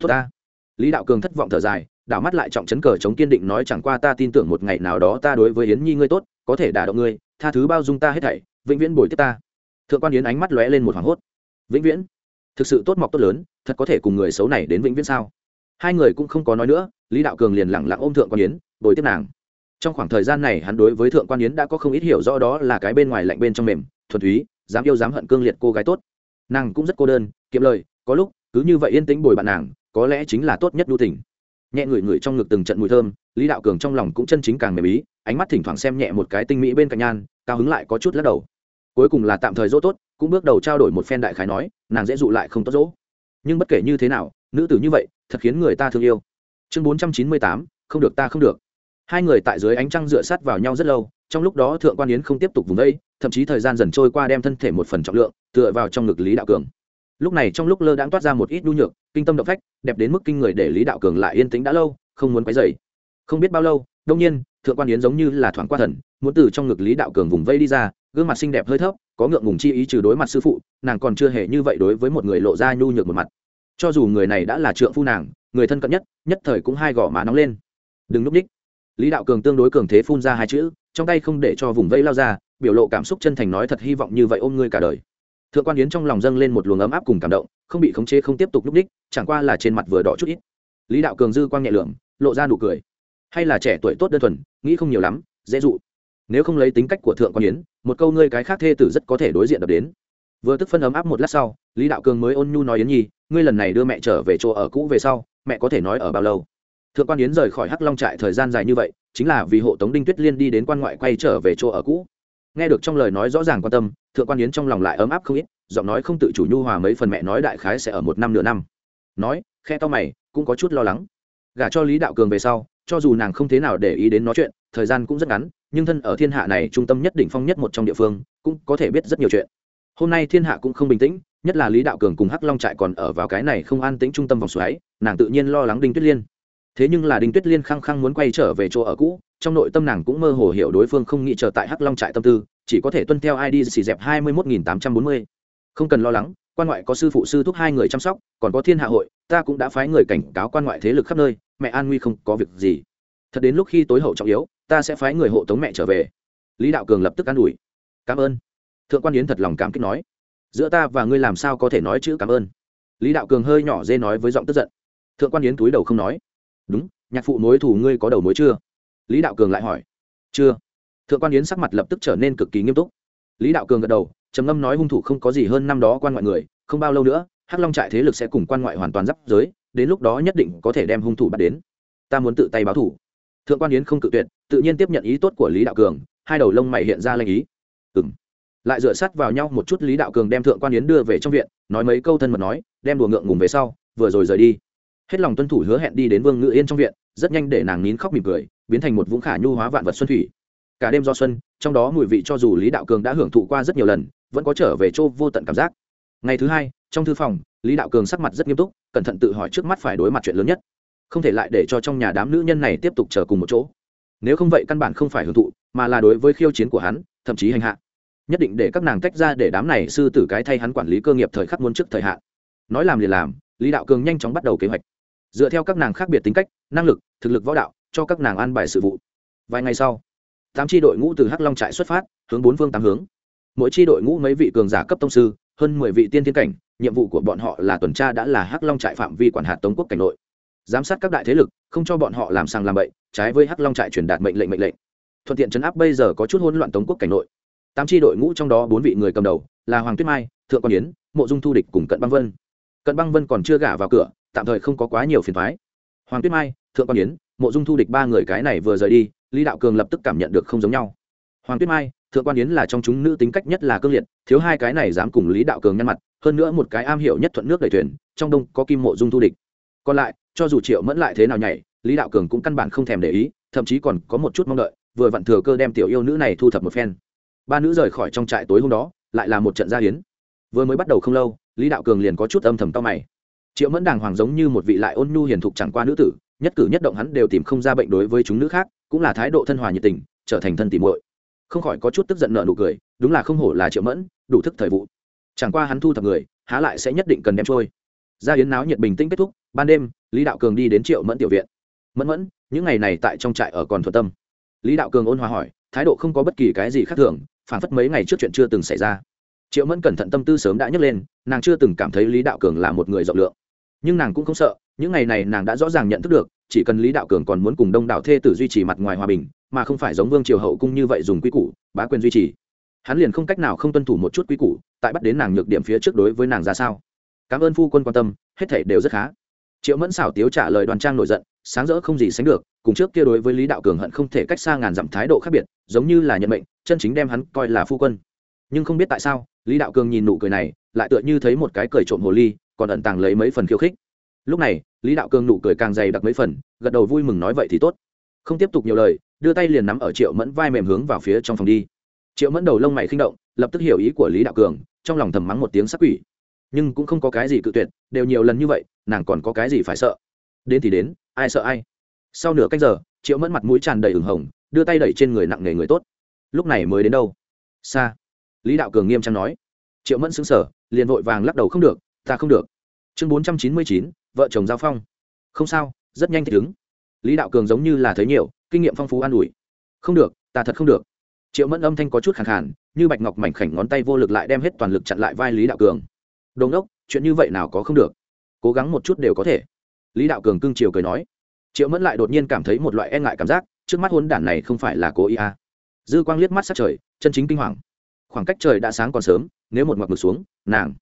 Tốt ta. Lý đạo cường thất vọng thở dài, đảo mắt lại trọng chấn cờ chống kiên định nói, chẳng qua ta tin tưởng một ngày nào đó ta đối với yến nhi ngươi tốt, có thể đả động ngươi, tha thứ bao dung ta hết thảy, vĩnh viễn bồi tiếp ta. Thượng quan yến ánh mắt lóe lên một hoảng hốt. Vĩnh viễn? Thực sự tốt mọc tốt lớn, thật có thể cùng người xấu này đến vĩnh viễn sao? Hai người cũng không có nói nữa, lý đạo cường liền lẳng lặng ôm thượng quan yến, bồi tiếp nàng. Trong khoảng thời gian này hắn đối với thượng quan yến đã có không ít hiểu rõ đó là cái bên ngoài lạnh bên trong mềm, thuần túy, dám yêu dám hận cương liệt cô gái tốt. Nàng cũng rất cô đơn, kiệm lời, có lúc, cứ như vậy yên tĩnh bồi bạn nàng, có lẽ chính là tốt nhất đu tình. Nhẹ ngửi ngửi trong ngực từng trận mùi thơm, lý đạo cường trong lòng cũng chân chính càng mềm ý, ánh mắt thỉnh thoảng xem nhẹ một cái tinh mỹ bên cạnh nhan, cao hứng lại có chút lắc đầu. Cuối cùng là tạm thời dỗ tốt cũng bước đầu trao đổi một phen đại khái nói, nàng dễ dụ lại không tốt dỗ. Nhưng bất kể như thế nào, nữ tử như vậy, thật khiến người ta thương yêu. Chương bốn trăm chín mươi tám, không được ta không được. Hai người tại dưới ánh trăng dựa sát vào nhau rất lâu, trong lúc đó thượng quan yến không tiếp tục vùng đây thậm chí thời gian dần trôi qua đem thân thể một phần trọng lượng, tựa vào trong ngực lý đạo cường. Lúc này trong lúc lơ đãng toát ra một ít nhu nhược, kinh tâm động phách, đẹp đến mức kinh người để lý đạo cường lại yên tĩnh đã lâu, không muốn quấy dày không biết bao lâu đông nhiên, thượng quan yến giống như là thoáng qua thần, muốn từ trong ngực lý đạo cường vùng vây đi ra gương mặt xinh đẹp hơi thấp, có ngượng ngùng chi ý trừ đối mặt sư phụ, nàng còn chưa hề như vậy đối với một người lộ ra nhu nhược một mặt. Cho dù người này đã là trượng phu nàng, người thân cận nhất nhất thời cũng hai gò má nóng lên. Đừng núp ních lý đạo cường tương đối cường thế phun ra hai chữ, trong tay không để cho vùng vây lao ra, biểu lộ cảm xúc chân thành nói thật hy vọng như vậy ôm ngươi cả đời. Thượng quan yến trong lòng dâng lên một luồng ấm áp cùng cảm động, không bị khống chế không tiếp tục núp ních chẳng qua là trên mặt vừa đỏ chút ít. Lý đạo cường dư quang nhẹ lượng lộ ra nụ cười. Hay là trẻ tuổi tốt đơn thuần, nghĩ không nhiều lắm, dễ dụ nếu không lấy tính cách của thượng quan yến, một câu ngươi cái khác thê tử rất có thể đối diện đập đến. Vừa tức phân ấm áp một lát sau, lý đạo cường mới ôn nhu nói yến nhi, ngươi lần này đưa mẹ trở về chỗ ở cũ về sau, mẹ có thể nói ở bao lâu? Thượng quan yến rời khỏi hắc long trại thời gian dài như vậy, chính là vì hộ tống đinh tuyết liên đi đến quan ngoại quay trở về chỗ ở cũ. Nghe được trong lời nói rõ ràng quan tâm, thượng quan yến trong lòng lại ấm áp không ít, giọng nói không tự chủ nhu hòa mấy phần mẹ nói đại khái sẽ ở một năm nửa năm. Nói, khe to mày, cũng có chút lo lắng. Gả cho lý đạo cường về sau cho dù nàng không thế nào để ý đến nói chuyện, thời gian cũng rất ngắn, nhưng thân ở thiên hạ này trung tâm nhất đỉnh phong nhất một trong địa phương, cũng có thể biết rất nhiều chuyện. Hôm nay thiên hạ cũng không bình tĩnh, nhất là lý đạo cường cùng hắc long trại còn ở vào cái này không an tĩnh trung tâm vòng xoáy, nàng tự nhiên lo lắng đinh tuyết liên. Thế nhưng là đinh tuyết liên khăng khăng muốn quay trở về chỗ ở cũ, trong nội tâm nàng cũng mơ hồ hiểu đối phương không nghĩ chờ tại hắc long trại tâm tư, chỉ có thể tuân theo id xì dẹp hai mươi một nghìn tám trăm bốn mươi. Không cần lo lắng, quan ngoại có sư phụ sư thúc hai người chăm sóc, còn có thiên hạ hội, ta cũng đã phái người cảnh cáo quan ngoại thế lực khắp nơi mẹ an nguy không có việc gì. Thật đến lúc khi tối hậu trọng yếu, ta sẽ phái người hộ tống mẹ trở về. Lý đạo cường lập tức an ủi. Cảm ơn. Thượng quan yến thật lòng cảm kích nói. Giữa ta và ngươi làm sao có thể nói chữ cảm ơn? Lý đạo cường hơi nhỏ dê nói với giọng tức giận. Thượng quan yến túi đầu không nói. Đúng, nhạc phụ mối thủ ngươi có đầu mối chưa? Lý đạo cường lại hỏi. Chưa. Thượng quan yến sắc mặt lập tức trở nên cực kỳ nghiêm túc. Lý đạo cường gật đầu, trầm ngâm nói hung thủ không có gì hơn năm đó quan ngoại người, không bao lâu nữa, hắc long trại thế lực sẽ cùng quan ngoại hoàn toàn giáp giới đến lúc đó nhất định có thể đem hung thủ bắt đến. Ta muốn tự tay báo thủ. Thượng quan yến không cự tuyệt, tự nhiên tiếp nhận ý tốt của lý đạo cường, hai đầu lông mày hiện ra lanh ý. Ừ m lại dựa sát vào nhau một chút, lý đạo cường đem thượng quan yến đưa về trong viện, nói mấy câu thân mật nói, đem đùa ngượng ngùng về sau, vừa rồi rời đi. Hết lòng tuân thủ hứa hẹn đi đến vương ngự yên trong viện, rất nhanh để nàng nín khóc mỉm cười, biến thành một vũng khả nhu hóa vạn vật xuân thủy. Cả đêm do xuân, trong đó mùi vị cho dù lý đạo cường đã hưởng thụ qua rất nhiều lần, vẫn có trở về chỗ vô tận cảm giác. Ngày thứ hai, trong thư phòng, lý đạo cường sắc mặt rất nghiêm túc cẩn thận tự hỏi trước mắt phải đối mặt chuyện lớn nhất, không thể lại để cho trong nhà đám nữ nhân này tiếp tục chờ cùng một chỗ. Nếu không vậy căn bản không phải hưởng thụ, mà là đối với khiêu chiến của hắn, thậm chí hành hạ. Nhất định để các nàng tách ra để đám này sư tử cái thay hắn quản lý cơ nghiệp thời khắc muôn trước thời hạn. Nói làm liền làm, lý đạo cường nhanh chóng bắt đầu kế hoạch. Dựa theo các nàng khác biệt tính cách, năng lực, thực lực võ đạo, cho các nàng an bài sự vụ. Vài ngày sau, tám tri đội ngũ từ hắc long trại xuất phát, hướng bốn phương tám hướng. Mỗi tri đội ngũ mấy vị cường giả cấp tông sư, hơn mười vị tiên thiên cảnh nhiệm vụ của bọn họ là tuần tra đã là hắc long trại phạm vi quản hạt tống quốc cảnh nội. Giám sát các đại thế lực, không cho bọn họ làm sang làm bậy, trái với hắc long trại truyền đạt mệnh lệnh mệnh lệnh. Thuận tiện chấn áp bây giờ có chút hỗn loạn tống quốc cảnh nội. Tám tri đội ngũ trong đó bốn vị người cầm đầu là hoàng tuyết mai, thượng quan yến, mộ dung thu địch cùng cận băng vân. Cận băng vân còn chưa gả vào cửa, tạm thời không có quá nhiều phiền thoái hoàng tuyết mai, thượng quan yến, mộ dung thu địch ba người cái này vừa rời đi, lý đạo cường lập tức cảm nhận được không giống nhau. Hoàng tuyết mai, thượng quan yến là trong chúng nữ tính cách nhất là cương liệt, thiếu hai cái này dám cùng lý đạo cường nhăn mặt hơn nữa một cái am hiểu nhất thuận nước đầy thuyền, trong đông có kim mộ dung thu địch. Còn lại, cho dù triệu mẫn lại thế nào nhảy, lý đạo cường cũng căn bản không thèm để ý, thậm chí còn có một chút mong đợi, vừa vặn thừa cơ đem tiểu yêu nữ này thu thập một phen. Ba nữ rời khỏi trong trại tối hôm đó, lại là một trận gia hiến. Vừa mới bắt đầu không lâu, lý đạo cường liền có chút âm thầm to mày. Triệu mẫn đàng hoàng giống như một vị lại ôn nhu hiền thục chẳng qua nữ tử, nhất cử nhất động hắn đều tìm không ra bệnh đối với chúng nữ khác, cũng là thái độ thân hòa nhiệt tình, trở thành thân tìm muội. Không khỏi có chút tức giận nợ nụ cười, đúng là không hổ là triệu mẫn, đủ thức thời vụ chẳng qua hắn thu thập người, há lại sẽ nhất định cần đem trôi. Gia yến náo nhiệt bình tĩnh kết thúc, ban đêm, lý đạo cường đi đến triệu mẫn tiểu viện. Mẫn mẫn, những ngày này tại trong trại ở còn thuận tâm. Lý đạo cường ôn hòa hỏi, thái độ không có bất kỳ cái gì khác thường, phản phất mấy ngày trước chuyện chưa từng xảy ra. Triệu mẫn cẩn thận tâm tư sớm đã nhấc lên, nàng chưa từng cảm thấy lý đạo cường là một người rộng lượng. Nhưng nàng cũng không sợ, những ngày này nàng đã rõ ràng nhận thức được, chỉ cần lý đạo cường còn muốn cùng đông đảo thê tử duy trì mặt ngoài hòa bình, mà không phải giống vương triều hậu cung như vậy dùng quy củ, bá quyền duy trì hắn liền không cách nào không tuân thủ một chút quy củ, tại bắt đến nàng nhược điểm phía trước đối với nàng ra sao. Cảm ơn phu quân quan tâm, hết thể đều rất khá. Triệu mẫn xảo tiếu trả lời đoàn trang nổi giận, sáng rỡ không gì sánh được, cùng trước kia đối với lý đạo cường hận không thể cách xa ngàn dặm thái độ khác biệt, giống như là nhận mệnh, chân chính đem hắn coi là phu quân. Nhưng không biết tại sao, lý đạo cường nhìn nụ cười này, lại tựa như thấy một cái cười trộm hồ ly, còn ẩn tàng lấy mấy phần khiêu khích. Lúc này, lý đạo cường nụ cười càng dày đặc mấy phần, gật đầu vui mừng nói vậy thì tốt. Không tiếp tục nhiều lời, đưa tay liền nắm ở triệu mẫn vai mềm hướng vào phía trong phòng đi triệu mẫn đầu lông mày khinh động, lập tức hiểu ý của lý đạo cường, trong lòng thầm mắng một tiếng sắc quỷ. Nhưng cũng không có cái gì cự tuyệt, đều nhiều lần như vậy, nàng còn có cái gì phải sợ? Đến thì đến, ai sợ ai? Sau nửa cách giờ, triệu mẫn mặt mũi tràn đầy ửng hồng, đưa tay đẩy trên người nặng nề người tốt. Lúc này mới đến đâu? Xa. Lý đạo cường nghiêm trang nói. Triệu mẫn xứng sở liền vội vàng lắc đầu không được, ta không được. Chương bốn trăm chín mươi chín, vợ chồng giao phong. Không sao, rất nhanh thích ứng. Lý đạo cường giống như là thấy nhiều, kinh nghiệm phong phú an ủi. Không được, ta thật không được triệu mẫn âm thanh có chút khẳng khản như bạch ngọc mảnh khảnh ngón tay vô lực lại đem hết toàn lực chặn lại vai lý đạo cường. Đồn đốc chuyện như vậy nào có không được. Cố gắng một chút đều có thể. Lý đạo cường cưng chiều cười nói. Triệu mẫn lại đột nhiên cảm thấy một loại e ngại cảm giác, trước mắt hôn đản này không phải là cố ý à. dư quang liếc mắt sát trời, chân chính kinh hoàng. Khoảng cách trời đã sáng còn sớm, nếu một mặc mực xuống, nàng.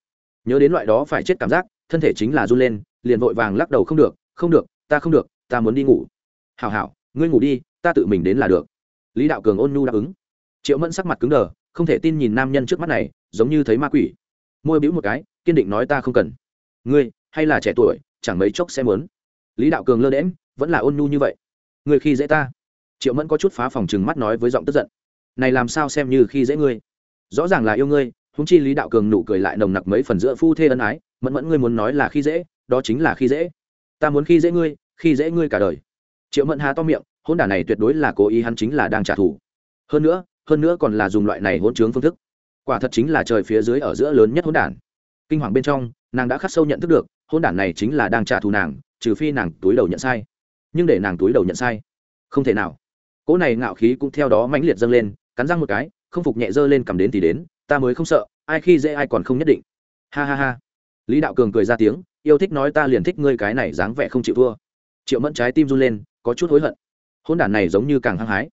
Nhớ đến loại đó phải chết cảm giác, thân thể chính là run lên, liền vội vàng lắc đầu không được không được, ta không được, ta muốn đi ngủ. Hào hào ngươi ngủ đi, ta tự mình đến là được. Lý đạo cường ôn nhu đáp ứng triệu mẫn sắc mặt cứng đờ, không thể tin nhìn nam nhân trước mắt này, giống như thấy ma quỷ. Môi bĩu một cái, kiên định nói ta không cần. Ngươi, hay là trẻ tuổi, chẳng mấy chốc sẽ muốn. Lý đạo cường lơ đễm vẫn là ôn nhu như vậy. Ngươi khi dễ ta. Triệu mẫn có chút phá phòng chừng mắt nói với giọng tức giận. Này làm sao xem như khi dễ ngươi? Rõ ràng là yêu ngươi húng chi lý đạo cường nụ cười lại nồng nặc mấy phần giữa phu thê ân ái, mẫn mẫn ngươi muốn nói là khi dễ, đó chính là khi dễ. Ta muốn khi dễ ngươi, khi dễ ngươi cả đời. Triệu mẫn hà to miệng, hôn đả này tuyệt đối là cố ý, hắn chính là đang trả thù. Hơn nữa hơn nữa còn là dùng loại này hỗn trướng phương thức. Quả thật chính là trời phía dưới ở giữa lớn nhất hỗn đản. Kinh hoàng bên trong, nàng đã khắc sâu nhận thức được, hỗn đản này chính là đang trả thù nàng, trừ phi nàng túi đầu nhận sai. Nhưng để nàng túi đầu nhận sai, không thể nào. Cỗ này ngạo khí cũng theo đó mãnh liệt dâng lên, cắn răng một cái, không phục nhẹ dơ lên cầm đến thì đến, ta mới không sợ, ai khi dễ ai còn không nhất định. Ha ha ha. Lý đạo cường cười ra tiếng, yêu thích nói ta liền thích ngươi cái này dáng vẻ không chịu thua. Triệu mẫn trái tim run lên, có chút hối hận. Hôn đản này giống như càng hăng hái.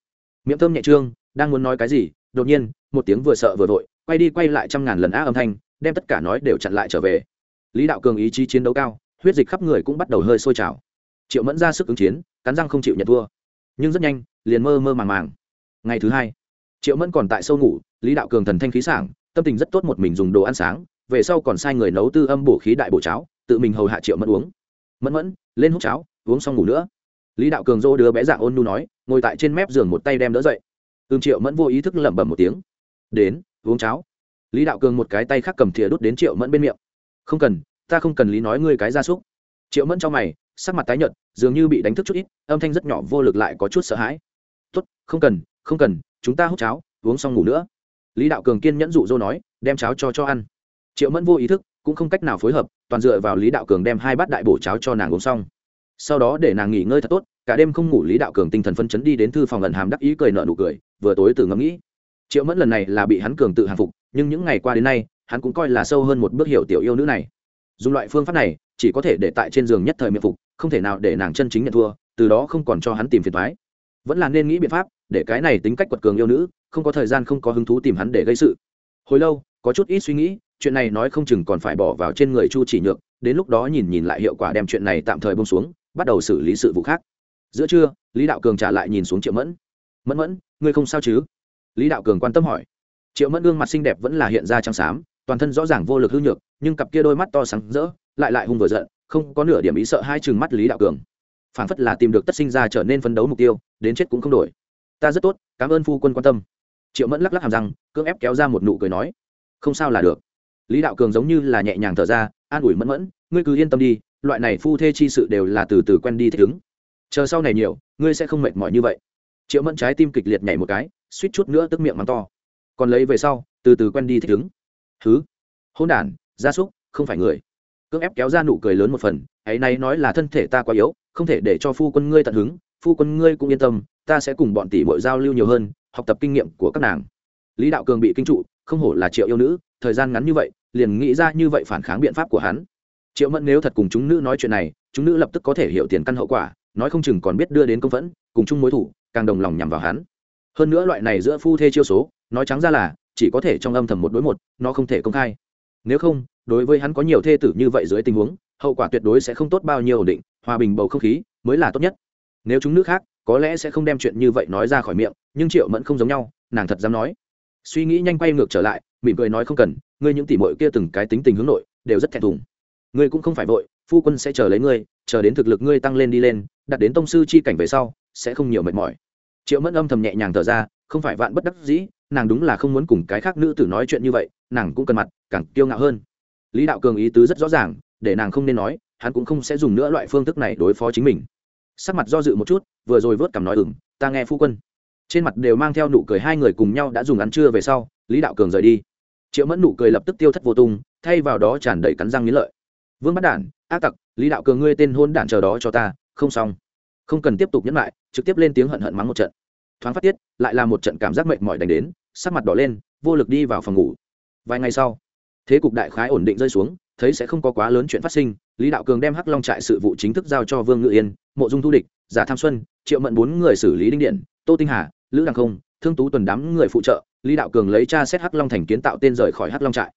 Miệng thơm nhẹ trương đang muốn nói cái gì, đột nhiên, một tiếng vừa sợ vừa vội, quay đi quay lại trăm ngàn lần á âm thanh, đem tất cả nói đều chặn lại trở về. Lý đạo cường ý chí chiến đấu cao, huyết dịch khắp người cũng bắt đầu hơi sôi trào. Triệu mẫn ra sức ứng chiến, cắn răng không chịu nhận thua. Nhưng rất nhanh, liền mơ mơ màng màng. Ngày thứ hai, triệu mẫn còn tại sâu ngủ, lý đạo cường thần thanh khí sảng, tâm tình rất tốt một mình dùng đồ ăn sáng, về sau còn sai người nấu tư âm bổ khí đại bổ cháo, tự mình hầu hạ triệu mẫn uống. Mẫn mẫn, lên hút cháo, uống xong ngủ nữa. Lý đạo cường dô đứa bé dạng ôn nu nói, ngồi tại trên mép giường một tay đem đỡ dậy ưm triệu mẫn vô ý thức lẩm bẩm một tiếng. Đến, uống cháo. Lý đạo cường một cái tay khác cầm thìa đút đến triệu mẫn bên miệng. Không cần, ta không cần lý nói ngươi cái gia súc. Triệu mẫn cho mày, sắc mặt tái nhợt, dường như bị đánh thức chút ít, âm thanh rất nhỏ vô lực lại có chút sợ hãi. Tốt, không cần không cần, chúng ta hút cháo, uống xong ngủ nữa. Lý đạo cường kiên nhẫn dụ dỗ nói, đem cháo cho cho ăn. Triệu mẫn vô ý thức, cũng không cách nào phối hợp, toàn dựa vào lý đạo cường đem hai bát đại bổ cháo cho nàng uống xong. Sau đó để nàng nghỉ ngơi thật tốt cả đêm không ngủ lý đạo cường tinh thần phân chấn đi đến thư phòng lần hàm đắc ý cười nợ nụ cười, vừa tối từ ngẫm nghĩ. Triệu mẫn lần này là bị hắn cường tự hàng phục, nhưng những ngày qua đến nay, hắn cũng coi là sâu hơn một bước hiểu tiểu yêu nữ này. Dùng loại phương pháp này, chỉ có thể để tại trên giường nhất thời miệng phục, không thể nào để nàng chân chính nhận thua, từ đó không còn cho hắn tìm phiền thoái vẫn là nên nghĩ biện pháp, để cái này tính cách quật cường yêu nữ, không có thời gian không có hứng thú tìm hắn để gây sự. Hồi lâu, có chút ít suy nghĩ, chuyện này nói không chừng còn phải bỏ vào trên người chu chỉ nhược, đến lúc đó nhìn nhìn lại hiệu quả đem chuyện này tạm thời bông xuống, bắt đầu xử lý sự vụ khác giữa trưa, lý đạo cường trả lại nhìn xuống triệu mẫn. Mẫn mẫn, ngươi không sao chứ? Lý đạo cường quan tâm hỏi. Triệu mẫn gương mặt xinh đẹp vẫn là hiện ra trắng xám, toàn thân rõ ràng vô lực hư nhược, nhưng cặp kia đôi mắt to sáng rỡ, lại lại hung vừa giận, không có nửa điểm ý sợ hai chừng mắt lý đạo cường. Phảng phất là tìm được tất sinh ra trở nên phấn đấu mục tiêu, đến chết cũng không đổi. Ta rất tốt, cảm ơn phu quân quan tâm. Triệu mẫn lắc lắc hàm răng, cưỡng ép kéo ra một nụ cười nói. Không sao là được. Lý đạo cường giống như là nhẹ nhàng thở ra, an ủi mẫn mẫn, ngươi cứ yên tâm đi, loại này phu thê chi sự đều là từ từ quen đi thích ứng chờ sau này nhiều, ngươi sẽ không mệt mỏi như vậy. Triệu mẫn trái tim kịch liệt nhảy một cái, suýt chút nữa tức miệng mắng to. Còn lấy về sau, từ từ quen đi thích ứng. Thứ hôn đản, gia súc, không phải người. Cưỡng ép kéo ra nụ cười lớn một phần ấy nay nói là thân thể ta quá yếu, không thể để cho phu quân ngươi tận hứng, phu quân ngươi cũng yên tâm, ta sẽ cùng bọn tỷ bội giao lưu nhiều hơn, học tập kinh nghiệm của các nàng. Lý đạo cường bị kinh trụ, không hổ là triệu yêu nữ, thời gian ngắn như vậy, liền nghĩ ra như vậy phản kháng biện pháp của hắn. Triệu mẫn nếu thật cùng chúng nữ nói chuyện này, chúng nữ lập tức có thể hiểu tiền căn hậu quả nói không chừng còn biết đưa đến công phẫn, cùng chung mối thủ, càng đồng lòng nhằm vào hắn. Hơn nữa loại này giữa phu thê chiêu số, nói trắng ra là, chỉ có thể trong âm thầm một đối một, nó không thể công khai. Nếu không, đối với hắn có nhiều thê tử như vậy dưới tình huống, hậu quả tuyệt đối sẽ không tốt bao nhiêu ổn định, hòa bình bầu không khí mới là tốt nhất. Nếu chúng nước khác, có lẽ sẽ không đem chuyện như vậy nói ra khỏi miệng, nhưng triệu mẫn không giống nhau, nàng thật dám nói. Suy nghĩ nhanh quay ngược trở lại, mỉm cười nói không cần, ngươi những tỷ mội kia từng cái tính tình hướng nội, đều rất thẹn thùng. Ngươi cũng không phải vội, phu quân sẽ chờ lấy ngươi, chờ đến thực lực ngươi tăng lên đi lên đặt đến tông sư chi cảnh về sau, sẽ không nhiều mệt mỏi. Triệu mẫn âm thầm nhẹ nhàng thở ra, không phải vạn bất đắc dĩ, nàng đúng là không muốn cùng cái khác nữ tử nói chuyện như vậy, nàng cũng cần mặt, càng kiêu ngạo hơn. Lý đạo cường ý tứ rất rõ ràng, để nàng không nên nói, hắn cũng không sẽ dùng nữa loại phương thức này đối phó chính mình. Sắc mặt do dự một chút, vừa rồi vớt cảm nói ừng ta nghe phu quân. Trên mặt đều mang theo nụ cười hai người cùng nhau đã dùng ăn trưa về sau, lý đạo cường rời đi. Triệu mẫn nụ cười lập tức tiêu thất vô tung, thay vào đó tràn đầy cắn răng nghĩ lợi. Vương bắt đản ác tặc, lý đạo cường ngươi tên hôn đản chờ đó cho ta không xong. Không cần tiếp tục nhẫn lại, trực tiếp lên tiếng hận hận mắng một trận. Thoáng phát tiết, lại là một trận cảm giác mệt mỏi đánh đến, sắc mặt đỏ lên, vô lực đi vào phòng ngủ. Vài ngày sau, thế cục đại khái ổn định rơi xuống, thấy sẽ không có quá lớn chuyện phát sinh, lý đạo cường đem hắc long trại sự vụ chính thức giao cho vương ngự yên, mộ dung thu địch, giả tham xuân, triệu mận bốn người xử lý đinh điện, tô tinh hà, lữ đăng không, thương tú tuần đám người phụ trợ, lý đạo cường lấy cha xét hắc long thành kiến tạo tên rời khỏi hắc long trại.